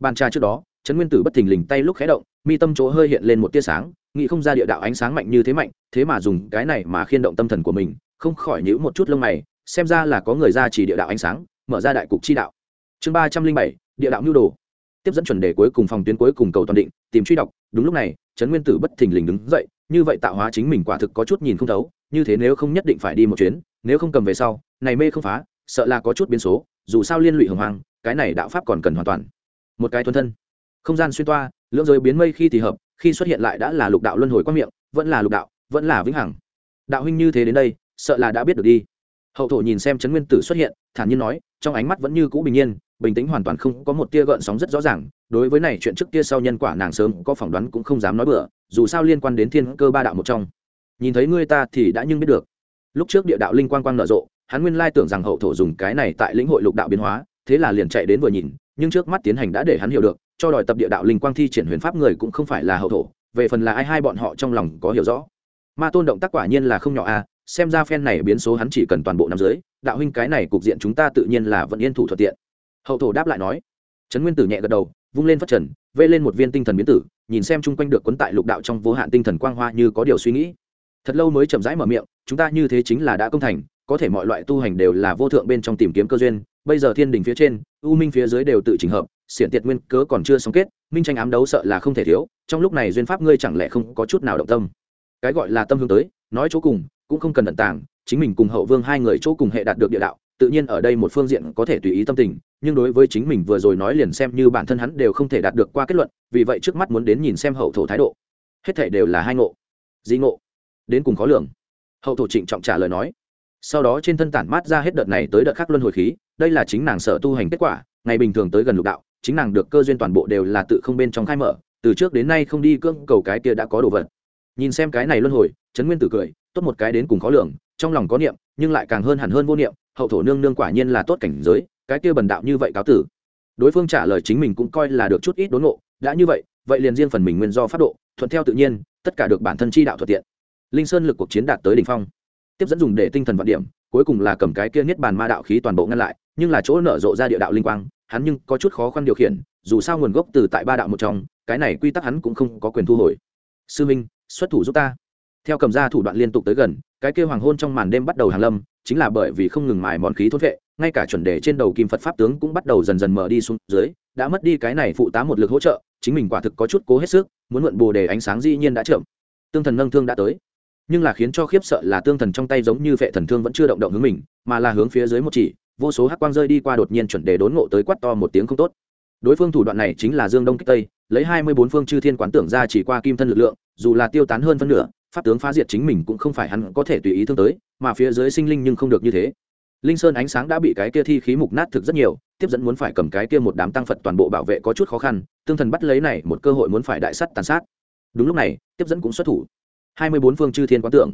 Bàn trà trước đó trấn nguyên tử bất thình lình tay lúc khé động, mi tâm chỗ hơi hiện lên một tia sáng, nghĩ không ra địa đạo ánh sáng mạnh như thế mạnh, thế mà dùng cái này mà khiên động tâm thần của mình, không khỏi nhữ một chút lông mày, xem ra là có người ra chỉ địa đạo ánh sáng, mở ra đại cục chi đạo. Chương ba trăm linh bảy, địa đạo nhu đồ. Tiếp dẫn chuẩn đề cuối cùng phòng tuyến cuối cùng cầu toàn định, tìm truy đọc, đúng lúc này, trấn nguyên tử bất thình lình đứng dậy, như vậy tạo hóa chính mình quả thực có chút nhìn không thấu, như thế nếu không nhất định phải đi một chuyến, nếu không cầm về sau, này mê không phá, sợ là có chút biến số, dù sao liên lụy hồng hoàng cái này đạo pháp còn cần hoàn toàn. Một cái thuần thân không gian xuyên toa, lưỡng giới biến mây khi thì hợp, khi xuất hiện lại đã là lục đạo luân hồi quang miệng, vẫn là lục đạo, vẫn là vĩnh hằng. Đạo huynh như thế đến đây, sợ là đã biết được đi. Hậu thổ nhìn xem trấn nguyên tử xuất hiện, thản nhiên nói, trong ánh mắt vẫn như cũ bình yên, bình tĩnh hoàn toàn không có một tia gợn sóng rất rõ ràng. Đối với này chuyện trước kia sau nhân quả nàng sớm có phỏng đoán cũng không dám nói bừa, dù sao liên quan đến thiên cơ ba đạo một trong. Nhìn thấy ngươi ta thì đã nhưng biết được. Lúc trước địa đạo linh quang quang nở rộ, hắn nguyên lai tưởng rằng hậu thổ dùng cái này tại lĩnh hội lục đạo biến hóa, thế là liền chạy đến vừa nhìn, nhưng trước mắt tiến hành đã để hắn hiểu được cho đòi tập địa đạo linh quang thi triển huyền pháp người cũng không phải là hậu thổ, về phần là ai hai bọn họ trong lòng có hiểu rõ. Ma tôn động tác quả nhiên là không nhỏ a, xem ra phen này biến số hắn chỉ cần toàn bộ nằm dưới, đạo huynh cái này cục diện chúng ta tự nhiên là vẫn yên thủ thuận tiện. Hậu thổ đáp lại nói. Trấn nguyên tử nhẹ gật đầu, vung lên phát trần, vê lên một viên tinh thần biến tử, nhìn xem chung quanh được quấn tại lục đạo trong vô hạn tinh thần quang hoa như có điều suy nghĩ. Thật lâu mới chậm rãi mở miệng, chúng ta như thế chính là đã công thành, có thể mọi loại tu hành đều là vô thượng bên trong tìm kiếm cơ duyên, bây giờ thiên đình phía trên u minh phía dưới đều tự chỉnh hợp, xiển tiệt nguyên cớ còn chưa xong kết, minh tranh ám đấu sợ là không thể thiếu, trong lúc này duyên pháp ngươi chẳng lẽ không có chút nào động tâm. Cái gọi là tâm hướng tới, nói chỗ cùng, cũng không cần tận tàng, chính mình cùng hậu vương hai người chỗ cùng hệ đạt được địa đạo, tự nhiên ở đây một phương diện có thể tùy ý tâm tình, nhưng đối với chính mình vừa rồi nói liền xem như bản thân hắn đều không thể đạt được qua kết luận, vì vậy trước mắt muốn đến nhìn xem hậu thổ thái độ. Hết thể đều là hai ngộ. Di ngộ. Đến cùng khó lường. Hậu thổ trịnh trọng trả lời nói. Sau đó trên thân tản mát ra hết đợt này tới đợt khác luân hồi khí đây là chính nàng sợ tu hành kết quả, ngày bình thường tới gần lục đạo, chính nàng được cơ duyên toàn bộ đều là tự không bên trong khai mở, từ trước đến nay không đi cưỡng cầu cái kia đã có đồ vật. Nhìn xem cái này luân hồi, trấn nguyên tử cười, tốt một cái đến cùng khó lường, trong lòng có niệm, nhưng lại càng hơn hẳn hơn vô niệm, hậu thổ nương nương quả nhiên là tốt cảnh giới, cái kia bần đạo như vậy cáo tử. Đối phương trả lời chính mình cũng coi là được chút ít đốn ngộ, đã như vậy vậy liền riêng phần mình nguyên do phát độ, thuận theo tự nhiên, tất cả được bản thân chi đạo thuận tiện. Linh sơn lực cuộc chiến đạt tới đỉnh phong. Tiếp dẫn dùng để tinh thần vạn điểm, cuối cùng là cầm cái kia niết bàn ma đạo khí toàn bộ ngăn lại nhưng là chỗ nở rộ ra địa đạo linh quang, hắn nhưng có chút khó khăn điều khiển, dù sao nguồn gốc từ tại ba đạo một trong, cái này quy tắc hắn cũng không có quyền thu hồi. Sư minh, xuất thủ giúp ta. Theo cầm ra thủ đoạn liên tục tới gần, cái kia hoàng hôn trong màn đêm bắt đầu hàng lâm, chính là bởi vì không ngừng mài mòn khí thôn vệ, ngay cả chuẩn đề trên đầu kim phật pháp tướng cũng bắt đầu dần dần mở đi xuống dưới, đã mất đi cái này phụ tá một lực hỗ trợ, chính mình quả thực có chút cố hết sức, muốn mượn bồ đề ánh sáng dĩ nhiên đã chậm. Tương thần nâng thương đã tới. Nhưng là khiến cho khiếp sợ là tương thần trong tay giống như vệ thần thương vẫn chưa động động hướng mình, mà là hướng phía dưới một chỉ vô số hắc quang rơi đi qua đột nhiên chuẩn đề đốn ngộ tới quát to một tiếng không tốt. Đối phương thủ đoạn này chính là dương đông kích tây, lấy hai mươi bốn phương chư thiên quán tưởng ra chỉ qua kim thân lực lượng, dù là tiêu tán hơn phân nửa, pháp tướng phá diệt chính mình cũng không phải hắn có thể tùy ý thương tới, mà phía dưới sinh linh nhưng không được như thế. Linh sơn ánh sáng đã bị cái kia thi khí mục nát thực rất nhiều, tiếp dẫn muốn phải cầm cái kia một đám tăng phật toàn bộ bảo vệ có chút khó khăn, tương thần bắt lấy này một cơ hội muốn phải đại sắt tàn sát. Đúng lúc này, tiếp dẫn cũng xuất thủ. Hai mươi bốn phương chư thiên quán tưởng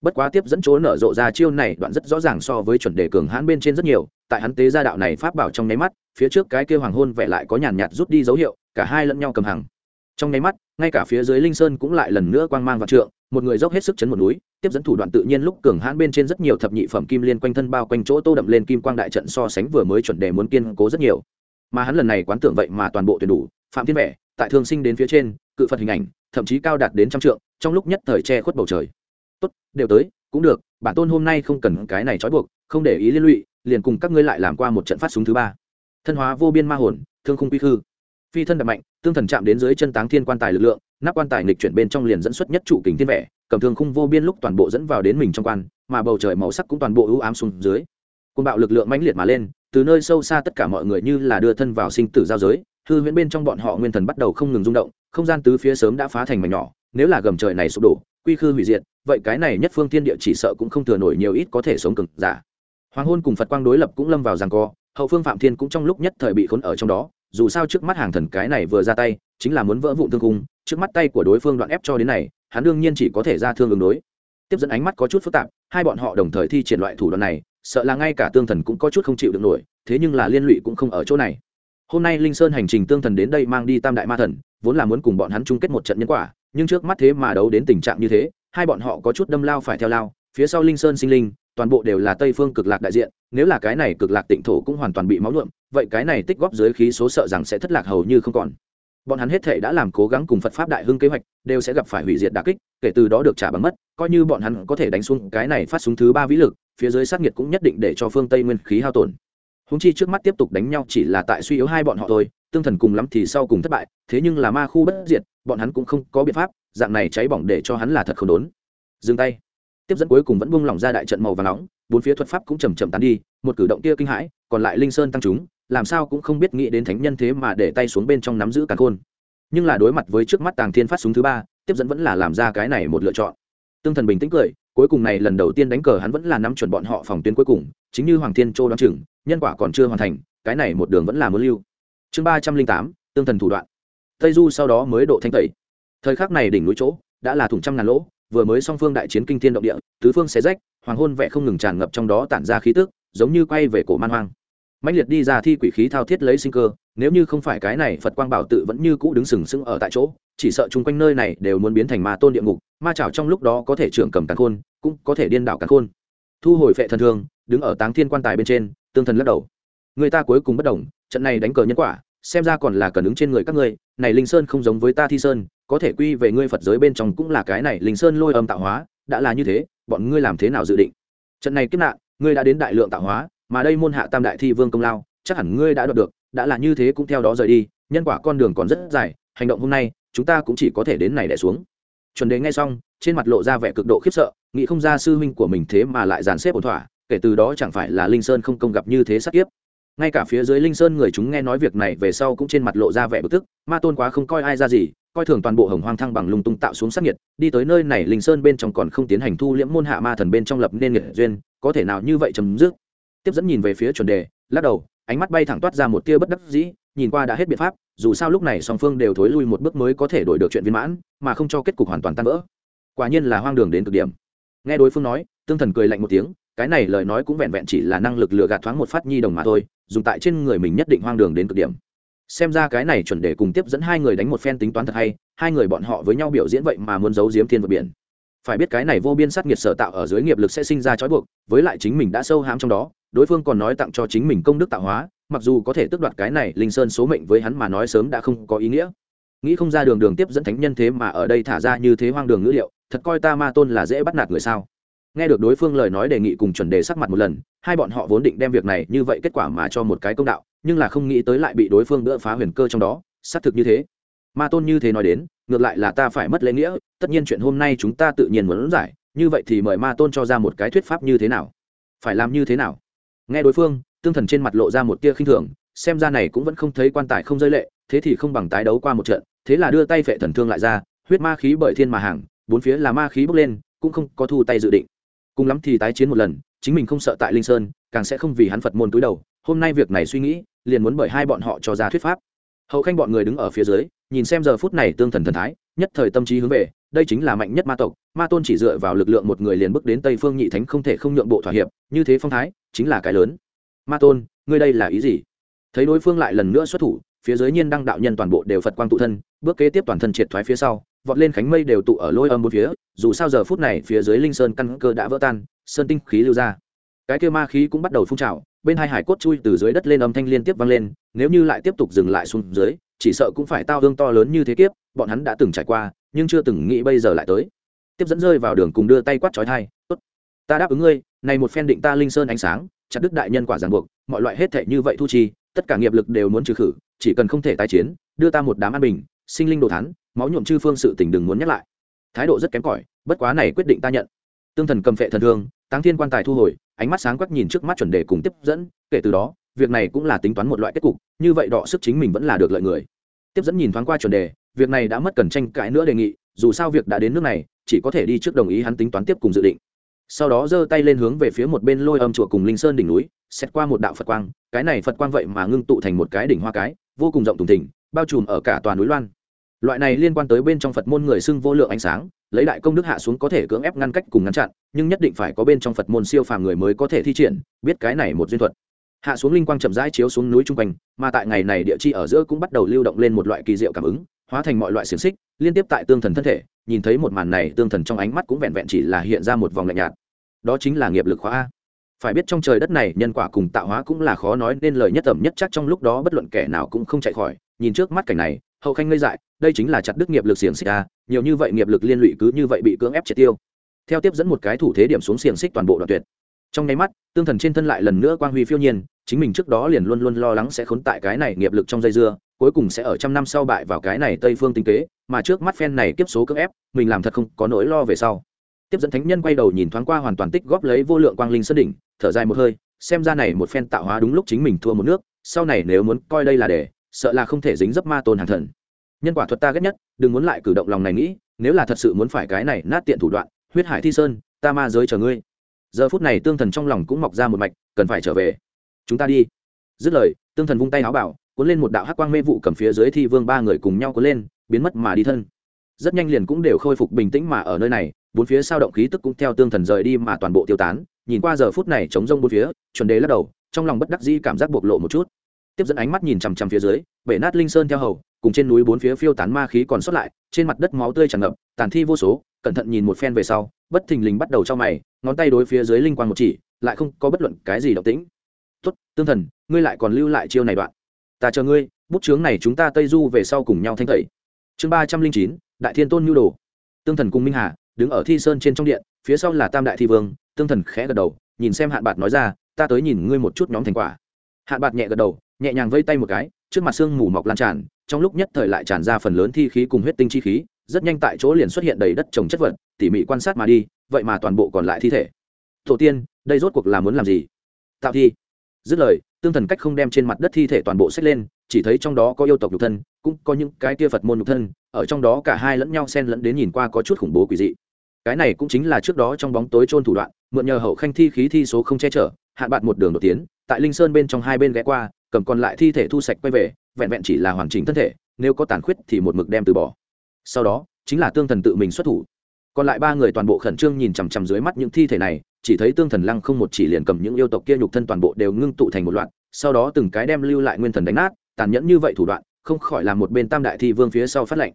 bất quá tiếp dẫn chỗ nở rộ ra chiêu này đoạn rất rõ ràng so với chuẩn đề cường hãn bên trên rất nhiều, tại hắn tế gia đạo này pháp bảo trong nháy mắt, phía trước cái kêu hoàng hôn vẽ lại có nhàn nhạt rút đi dấu hiệu, cả hai lẫn nhau cầm hàng trong nháy mắt, ngay cả phía dưới linh sơn cũng lại lần nữa quang mang vào trượng, một người dốc hết sức chấn một núi, tiếp dẫn thủ đoạn tự nhiên lúc cường hãn bên trên rất nhiều thập nhị phẩm kim liên quanh thân bao quanh chỗ tô đậm lên kim quang đại trận so sánh vừa mới chuẩn đề muốn kiên cố rất nhiều. Mà hắn lần này quán tưởng vậy mà toàn bộ tuyển đủ, phạm thiên vẻ, tại thương sinh đến phía trên, cự phật hình ảnh, thậm chí cao đạt đến trăm trượng, trong lúc nhất thời che khuất bầu trời tốt, đều tới, cũng được, bản tôn hôm nay không cần cái này trói buộc, không để ý liên lụy, liền cùng các ngươi lại làm qua một trận phát súng thứ ba. Thân hóa vô biên ma hồn, thương khung quy khư. Phi thân đập mạnh, tương thần chạm đến dưới chân táng thiên quan tài lực lượng, nắp quan tài nghịch chuyển bên trong liền dẫn xuất nhất trụ kính thiên vẻ, cầm thương khung vô biên lúc toàn bộ dẫn vào đến mình trong quan, mà bầu trời màu sắc cũng toàn bộ ưu ám xuống dưới. Côn bạo lực lượng mãnh liệt mà lên, từ nơi sâu xa tất cả mọi người như là đưa thân vào sinh tử giao giới, hư huyễn bên trong bọn họ nguyên thần bắt đầu không ngừng rung động, không gian tứ phía sớm đã phá thành mảnh nhỏ, nếu là gầm trời này sụp đổ quy khư hủy diệt, vậy cái này nhất phương thiên địa chỉ sợ cũng không thừa nổi nhiều ít có thể sống cực giả. Hoàng hôn cùng phật quang đối lập cũng lâm vào rằng co, hậu phương phạm thiên cũng trong lúc nhất thời bị khốn ở trong đó, dù sao trước mắt hàng thần cái này vừa ra tay, chính là muốn vỡ vụn thương cung, trước mắt tay của đối phương đoạn ép cho đến này, hắn đương nhiên chỉ có thể ra thương ứng đối. Tiếp dẫn ánh mắt có chút phức tạp, hai bọn họ đồng thời thi triển loại thủ đoạn này, sợ là ngay cả tương thần cũng có chút không chịu được nổi, thế nhưng là liên lụy cũng không ở chỗ này. Hôm nay linh sơn hành trình tương thần đến đây mang đi tam đại ma thần, vốn là muốn cùng bọn hắn chung kết một trận nhân quả nhưng trước mắt thế mà đấu đến tình trạng như thế, hai bọn họ có chút đâm lao phải theo lao, phía sau linh sơn sinh linh, toàn bộ đều là tây phương cực lạc đại diện, nếu là cái này cực lạc tịnh thổ cũng hoàn toàn bị máu nhuộm, vậy cái này tích góp dưới khí số sợ rằng sẽ thất lạc hầu như không còn. Bọn hắn hết thể đã làm cố gắng cùng phật pháp đại hưng kế hoạch, đều sẽ gặp phải hủy diệt đà kích, kể từ đó được trả bằng mất, coi như bọn hắn có thể đánh xuống cái này phát súng thứ ba vĩ lực, phía dưới sát nhiệt cũng nhất định để cho phương tây nguyên khí hao tổn. Húng chi trước mắt tiếp tục đánh nhau chỉ là tại suy yếu hai bọn họ thôi, tương thần cùng lắm thì sau cùng thất bại, thế nhưng là ma khu bất diệt bọn hắn cũng không có biện pháp, dạng này cháy bỏng để cho hắn là thật không đốn. Dừng tay. Tiếp dẫn cuối cùng vẫn buông lỏng ra đại trận màu và nóng, bốn phía thuật pháp cũng chầm chậm tán đi, một cử động kia kinh hãi, còn lại linh sơn tăng chúng, làm sao cũng không biết nghĩ đến thánh nhân thế mà để tay xuống bên trong nắm giữ cả khôn. Nhưng là đối mặt với trước mắt tàng thiên phát súng thứ ba, tiếp dẫn vẫn là làm ra cái này một lựa chọn. Tương thần bình tĩnh cười, cuối cùng này lần đầu tiên đánh cờ hắn vẫn là nắm chuẩn bọn họ phòng tuyến cuối cùng, chính như hoàng thiên châu đoán chừng, nhân quả còn chưa hoàn thành, cái này một đường vẫn là muốn lưu. Chương ba trăm linh tám, tương thần thủ đoạn tây du sau đó mới độ thanh tẩy. Thời khắc này đỉnh núi chỗ đã là thủng trăm ngàn lỗ, vừa mới song phương đại chiến kinh thiên động địa, tứ phương xé rách, hoàng hôn vẽ không ngừng tràn ngập trong đó tản ra khí tức, giống như quay về cổ man hoang. Mạnh liệt đi ra thi quỷ khí thao thiết lấy sinh cơ, nếu như không phải cái này, phật quang bảo tự vẫn như cũ đứng sừng sững ở tại chỗ, chỉ sợ chung quanh nơi này đều muốn biến thành ma tôn địa ngục, ma chảo trong lúc đó có thể trưởng cầm càn khôn, cũng có thể điên đảo càn khôn. Thu hồi phệ thần thương, đứng ở táng thiên quan tài bên trên, tương thần lắc đầu. Người ta cuối cùng bất đồng, trận này đánh cờ nhân quả xem ra còn là cần ứng trên người các ngươi, này linh sơn không giống với ta thi sơn, có thể quy về ngươi phật giới bên trong cũng là cái này, linh sơn lôi âm tạo hóa, đã là như thế, bọn ngươi làm thế nào dự định? Trận này kiếp nạn, ngươi đã đến đại lượng tạo hóa, mà đây môn hạ tam đại thi vương công lao, chắc hẳn ngươi đã đoạt được, đã là như thế cũng theo đó rời đi, nhân quả con đường còn rất dài, hành động hôm nay, chúng ta cũng chỉ có thể đến này đẻ xuống. Chuẩn đế nghe xong, trên mặt lộ ra vẻ cực độ khiếp sợ, nghĩ không ra sư huynh của mình thế mà lại dàn xếp ổn thỏa, kể từ đó chẳng phải là linh sơn không công gặp như thế sát kiếp ngay cả phía dưới linh sơn người chúng nghe nói việc này về sau cũng trên mặt lộ ra vẻ bực tức, ma tôn quá không coi ai ra gì, coi thường toàn bộ hồng hoang thăng bằng lung tung tạo xuống sát nhiệt đi tới nơi này linh sơn bên trong còn không tiến hành thu liễm môn hạ ma thần bên trong lập nên nghiệt duyên, có thể nào như vậy chấm dứt? Tiếp dẫn nhìn về phía chuẩn đề, lắc đầu, ánh mắt bay thẳng toát ra một tia bất đắc dĩ, nhìn qua đã hết biện pháp, dù sao lúc này song phương đều thối lui một bước mới có thể đổi được chuyện viên mãn, mà không cho kết cục hoàn toàn tan vỡ. Quả nhiên là hoang đường đến cực điểm. Nghe đối phương nói, tương thần cười lạnh một tiếng cái này lời nói cũng vẹn vẹn chỉ là năng lực lừa gạt thoáng một phát nhi đồng mà thôi, dùng tại trên người mình nhất định hoang đường đến cực điểm. Xem ra cái này chuẩn để cùng tiếp dẫn hai người đánh một phen tính toán thật hay, hai người bọn họ với nhau biểu diễn vậy mà muốn giấu giếm thiên vượt biển. Phải biết cái này vô biên sát nghiệt sở tạo ở dưới nghiệp lực sẽ sinh ra trói buộc, với lại chính mình đã sâu hãm trong đó, đối phương còn nói tặng cho chính mình công đức tạo hóa, mặc dù có thể tước đoạt cái này linh sơn số mệnh với hắn mà nói sớm đã không có ý nghĩa. Nghĩ không ra đường đường tiếp dẫn thánh nhân thế mà ở đây thả ra như thế hoang đường ngữ liệu, thật coi ta ma tôn là dễ bắt nạt người sao? Nghe được đối phương lời nói đề nghị cùng chuẩn đề sắc mặt một lần, hai bọn họ vốn định đem việc này như vậy kết quả mà cho một cái công đạo, nhưng là không nghĩ tới lại bị đối phương đỡ phá huyền cơ trong đó, xác thực như thế. Ma tôn như thế nói đến, ngược lại là ta phải mất lễ nghĩa, tất nhiên chuyện hôm nay chúng ta tự nhiên muốn giải, như vậy thì mời ma tôn cho ra một cái thuyết pháp như thế nào? Phải làm như thế nào? Nghe đối phương, tương thần trên mặt lộ ra một tia khinh thường, xem ra này cũng vẫn không thấy quan tài không rơi lệ, thế thì không bằng tái đấu qua một trận, thế là đưa tay phệ thần thương lại ra, huyết ma khí bởi thiên mà hàng, bốn phía là ma khí bốc lên, cũng không có thu tay dự định cùng lắm thì tái chiến một lần, chính mình không sợ tại linh sơn, càng sẽ không vì hắn phật môn túi đầu. Hôm nay việc này suy nghĩ, liền muốn bởi hai bọn họ cho ra thuyết pháp. Hậu khanh bọn người đứng ở phía dưới, nhìn xem giờ phút này tương thần thần thái, nhất thời tâm trí hướng về, đây chính là mạnh nhất ma tộc, ma tôn chỉ dựa vào lực lượng một người liền bước đến tây phương nhị thánh không thể không nhượng bộ thỏa hiệp, như thế phong thái, chính là cái lớn. Ma tôn, ngươi đây là ý gì? Thấy đối phương lại lần nữa xuất thủ, phía dưới nhiên đăng đạo nhân toàn bộ đều phật quang tụ thân, bước kế tiếp toàn thân triệt thoái phía sau vọt lên khánh mây đều tụ ở lôi âm một phía, dù sao giờ phút này phía dưới linh sơn căn cơ đã vỡ tan, sơn tinh khí lưu ra cái kia ma khí cũng bắt đầu phun trào, bên hai hải cốt chui từ dưới đất lên âm thanh liên tiếp vang lên, nếu như lại tiếp tục dừng lại xuống dưới, chỉ sợ cũng phải tao hương to lớn như thế kiếp, bọn hắn đã từng trải qua, nhưng chưa từng nghĩ bây giờ lại tới tiếp dẫn rơi vào đường cùng đưa tay quát trói thai tốt, ta đáp ứng ngươi, này một phen định ta linh sơn ánh sáng, chặt đức đại nhân quả ràng buộc, mọi loại hết thệ như vậy thu chi, tất cả nghiệp lực đều muốn trừ khử, chỉ cần không thể tái chiến, đưa ta một đám an bình, sinh linh đồ thán máu nhuộm chư phương sự tình đừng muốn nhắc lại. Thái độ rất kém cỏi, bất quá này quyết định ta nhận. Tương thần cầm phệ thần thương, táng thiên quan tài thu hồi, ánh mắt sáng quắc nhìn trước mắt chuẩn đề cùng tiếp dẫn, kể từ đó, việc này cũng là tính toán một loại kết cục, như vậy đọ sức chính mình vẫn là được lợi người. Tiếp dẫn nhìn thoáng qua chuẩn đề, việc này đã mất cần tranh cãi nữa đề nghị, dù sao việc đã đến nước này, chỉ có thể đi trước đồng ý hắn tính toán tiếp cùng dự định. Sau đó giơ tay lên hướng về phía một bên lôi âm chùa cùng linh sơn đỉnh núi, xét qua một đạo phật quang, cái này phật quang vậy mà ngưng tụ thành một cái đỉnh hoa cái, vô cùng rộng thùng thỉnh bao trùm ở cả toàn núi loan loại này liên quan tới bên trong phật môn người xưng vô lượng ánh sáng, lấy đại công đức hạ xuống có thể cưỡng ép ngăn cách cùng ngăn chặn, nhưng nhất định phải có bên trong phật môn siêu phàm người mới có thể thi triển, biết cái này một duyên thuật. Hạ xuống linh quang chậm rãi chiếu xuống núi trung quanh, mà tại ngày này địa chi ở giữa cũng bắt đầu lưu động lên một loại kỳ diệu cảm ứng, hóa thành mọi loại xiềng xích, liên tiếp tại tương thần thân thể, nhìn thấy một màn này tương thần trong ánh mắt cũng vẹn vẹn chỉ là hiện ra một vòng lạnh nhạt. Đó chính là nghiệp lực khóa a. Phải biết trong trời đất này, nhân quả cùng tạo hóa cũng là khó nói, nên lời nhất tầm nhất chắc trong lúc đó bất luận kẻ nào cũng không chạy khỏi, nhìn trước mắt cảnh này hậu khanh ngây dại, đây chính là chặt đứt nghiệp lực xiềng xích a nhiều như vậy nghiệp lực liên lụy cứ như vậy bị cưỡng ép triệt tiêu. Theo tiếp dẫn một cái thủ thế điểm xuống xiềng xích toàn bộ đoạn tuyệt. Trong nháy mắt, tương thần trên thân lại lần nữa quang huy phiêu nhiên, chính mình trước đó liền luôn luôn lo lắng sẽ khốn tại cái này nghiệp lực trong dây dưa, cuối cùng sẽ ở trăm năm sau bại vào cái này tây phương tinh kế, mà trước mắt phen này kiếp số cưỡng ép, mình làm thật không có nỗi lo về sau. Tiếp dẫn thánh nhân quay đầu nhìn thoáng qua hoàn toàn tích góp lấy vô lượng quang linh sân đỉnh, thở dài một hơi, xem ra này một phen tạo hóa đúng lúc chính mình thua một nước, sau này nếu muốn coi đây là để sợ là không thể dính dấp ma tôn hàng thần. Nhân quả thuật ta ghét nhất, đừng muốn lại cử động lòng này nghĩ, nếu là thật sự muốn phải cái này nát tiện thủ đoạn, huyết hải thi sơn, ta ma giới chờ ngươi. Giờ phút này tương thần trong lòng cũng mọc ra một mạch, cần phải trở về. Chúng ta đi. Dứt lời, tương thần vung tay áo bảo, cuốn lên một đạo hắc quang mê vụ cầm phía dưới thi vương ba người cùng nhau cuốn lên, biến mất mà đi thân. Rất nhanh liền cũng đều khôi phục bình tĩnh mà ở nơi này, bốn phía sao động khí tức cũng theo tương thần rời đi mà toàn bộ tiêu tán, nhìn qua giờ phút này chống rông bốn phía, chuẩn đế lắc đầu, trong lòng bất đắc dĩ cảm giác bộc lộ một chút tiếp dẫn ánh mắt nhìn chằm chằm phía dưới, bể nát linh sơn theo hầu, cùng trên núi bốn phía phiêu tán ma khí còn sót lại, trên mặt đất máu tươi tràn ngập, tàn thi vô số, cẩn thận nhìn một phen về sau, bất thình lình bắt đầu cho mày, ngón tay đối phía dưới linh quang một chỉ, lại không có bất luận cái gì động tĩnh. Tốt, tương thần, ngươi lại còn lưu lại chiêu này đoạn. Ta chờ ngươi, bút chướng này chúng ta tây du về sau cùng nhau thanh tẩy. Chương ba trăm linh chín, đại thiên tôn nhu đồ. Tương thần cùng minh hà đứng ở thi sơn trên trong điện, phía sau là tam đại thi vương, tương thần khẽ gật đầu, nhìn xem hạn bạc nói ra, ta tới nhìn ngươi một chút nhóm thành quả. Hạn bạc nhẹ gật đầu nhẹ nhàng vây tay một cái, trước mặt sương mù mọc lan tràn, trong lúc nhất thời lại tràn ra phần lớn thi khí cùng huyết tinh chi khí, rất nhanh tại chỗ liền xuất hiện đầy đất trồng chất vật, tỉ mỉ quan sát mà đi, vậy mà toàn bộ còn lại thi thể. Tổ tiên, đây rốt cuộc là muốn làm gì? Tạo thi. Dứt lời, tương thần cách không đem trên mặt đất thi thể toàn bộ xếp lên, chỉ thấy trong đó có yêu tộc nhục thân, cũng có những cái tia phật môn nhục thân, ở trong đó cả hai lẫn nhau xen lẫn đến nhìn qua có chút khủng bố quỷ dị. Cái này cũng chính là trước đó trong bóng tối trôn thủ đoạn, mượn nhờ hậu khanh thi khí thi số không che chở hạn bạn một đường đột tiến, tại linh sơn bên trong hai bên ghé qua cầm còn lại thi thể thu sạch quay về, vẹn vẹn chỉ là hoàn chỉnh thân thể, nếu có tàn khuyết thì một mực đem từ bỏ. Sau đó, chính là tương thần tự mình xuất thủ. Còn lại ba người toàn bộ khẩn trương nhìn chằm chằm dưới mắt những thi thể này, chỉ thấy tương thần lăng không một chỉ liền cầm những yêu tộc kia nhục thân toàn bộ đều ngưng tụ thành một loạt, sau đó từng cái đem lưu lại nguyên thần đánh nát, tàn nhẫn như vậy thủ đoạn, không khỏi làm một bên tam đại thi vương phía sau phát lệnh.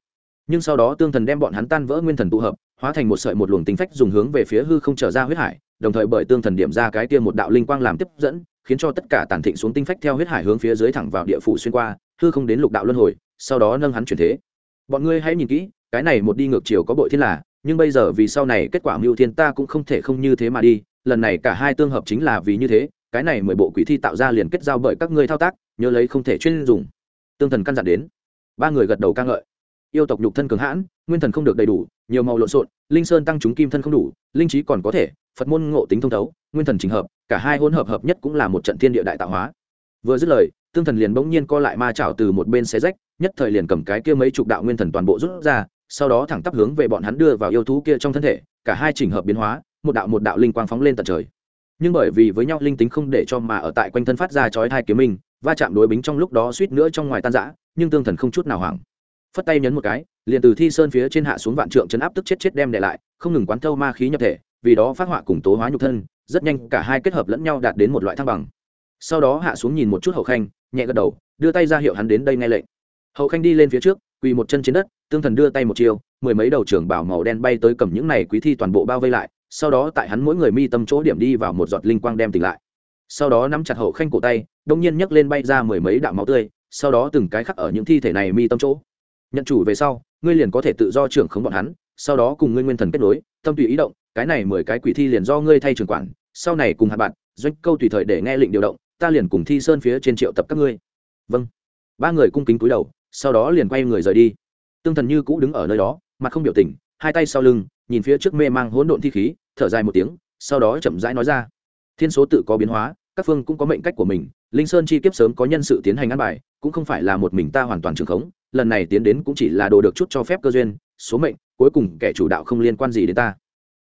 Nhưng sau đó tương thần đem bọn hắn tan vỡ nguyên thần tụ hợp, hóa thành một sợi một luồng tính phách dùng hướng về phía hư không trở ra huyết hải, đồng thời bởi tương thần điểm ra cái kia một đạo linh quang làm tiếp dẫn khiến cho tất cả tàn thịnh xuống tinh phách theo huyết hải hướng phía dưới thẳng vào địa phủ xuyên qua, hư không đến lục đạo luân hồi, sau đó nâng hắn chuyển thế. Bọn ngươi hãy nhìn kỹ, cái này một đi ngược chiều có bội thiên là, nhưng bây giờ vì sau này kết quả mưu thiên ta cũng không thể không như thế mà đi, lần này cả hai tương hợp chính là vì như thế, cái này mười bộ quỷ thi tạo ra liền kết giao bởi các ngươi thao tác, nhớ lấy không thể chuyên dùng. Tương thần căn dặn đến. Ba người gật đầu ca ngợi. Yêu tộc nhục thân cường hãn, nguyên thần không được đầy đủ, nhiều màu lộn xộn, linh sơn tăng chúng kim thân không đủ, linh trí còn có thể, phật môn ngộ tính thông thấu, nguyên thần trình hợp cả hai hỗn hợp hợp nhất cũng là một trận thiên địa đại tạo hóa. Vừa dứt lời, tương thần liền bỗng nhiên co lại ma chảo từ một bên xé rách, nhất thời liền cầm cái kia mấy chục đạo nguyên thần toàn bộ rút ra, sau đó thẳng tắp hướng về bọn hắn đưa vào yêu thú kia trong thân thể, cả hai trình hợp biến hóa, một đạo một đạo linh quang phóng lên tận trời. Nhưng bởi vì với nhau linh tính không để cho mà ở tại quanh thân phát ra chói thai kiếm minh, va chạm đối bính trong lúc đó suýt nữa trong ngoài tan rã, nhưng tương thần không chút nào hoảng. Phất tay nhấn một cái, liền từ thi sơn phía trên hạ xuống vạn trượng chấn áp tức chết chết đem để lại, không ngừng quán thâu ma khí nhập thể, vì đó phát họa cùng tố hóa nhục thân rất nhanh cả hai kết hợp lẫn nhau đạt đến một loại thăng bằng. Sau đó hạ xuống nhìn một chút hậu khanh, nhẹ gật đầu, đưa tay ra hiệu hắn đến đây nghe lệnh. Hậu khanh đi lên phía trước, quỳ một chân trên đất, tương thần đưa tay một chiều mười mấy đầu trưởng bảo màu đen bay tới cầm những này quý thi toàn bộ bao vây lại, sau đó tại hắn mỗi người mi tâm chỗ điểm đi vào một giọt linh quang đem tỉnh lại. Sau đó nắm chặt hậu khanh cổ tay, đông nhiên nhấc lên bay ra mười mấy đạo máu tươi, sau đó từng cái khắc ở những thi thể này mi tâm chỗ. Nhận chủ về sau, ngươi liền có thể tự do trưởng khống bọn hắn, sau đó cùng ngươi nguyên thần kết nối, tâm tùy ý động cái này mười cái quỷ thi liền do ngươi thay trưởng quản, sau này cùng hạt bạn, doanh câu tùy thời để nghe lệnh điều động, ta liền cùng thi sơn phía trên triệu tập các ngươi. Vâng. Ba người cung kính cúi đầu, sau đó liền quay người rời đi. Tương thần như cũ đứng ở nơi đó, mặt không biểu tình, hai tay sau lưng, nhìn phía trước mê mang hỗn độn thi khí, thở dài một tiếng, sau đó chậm rãi nói ra. Thiên số tự có biến hóa, các phương cũng có mệnh cách của mình, linh sơn chi kiếp sớm có nhân sự tiến hành ăn bài, cũng không phải là một mình ta hoàn toàn trường khống, lần này tiến đến cũng chỉ là đồ được chút cho phép cơ duyên, số mệnh, cuối cùng kẻ chủ đạo không liên quan gì đến ta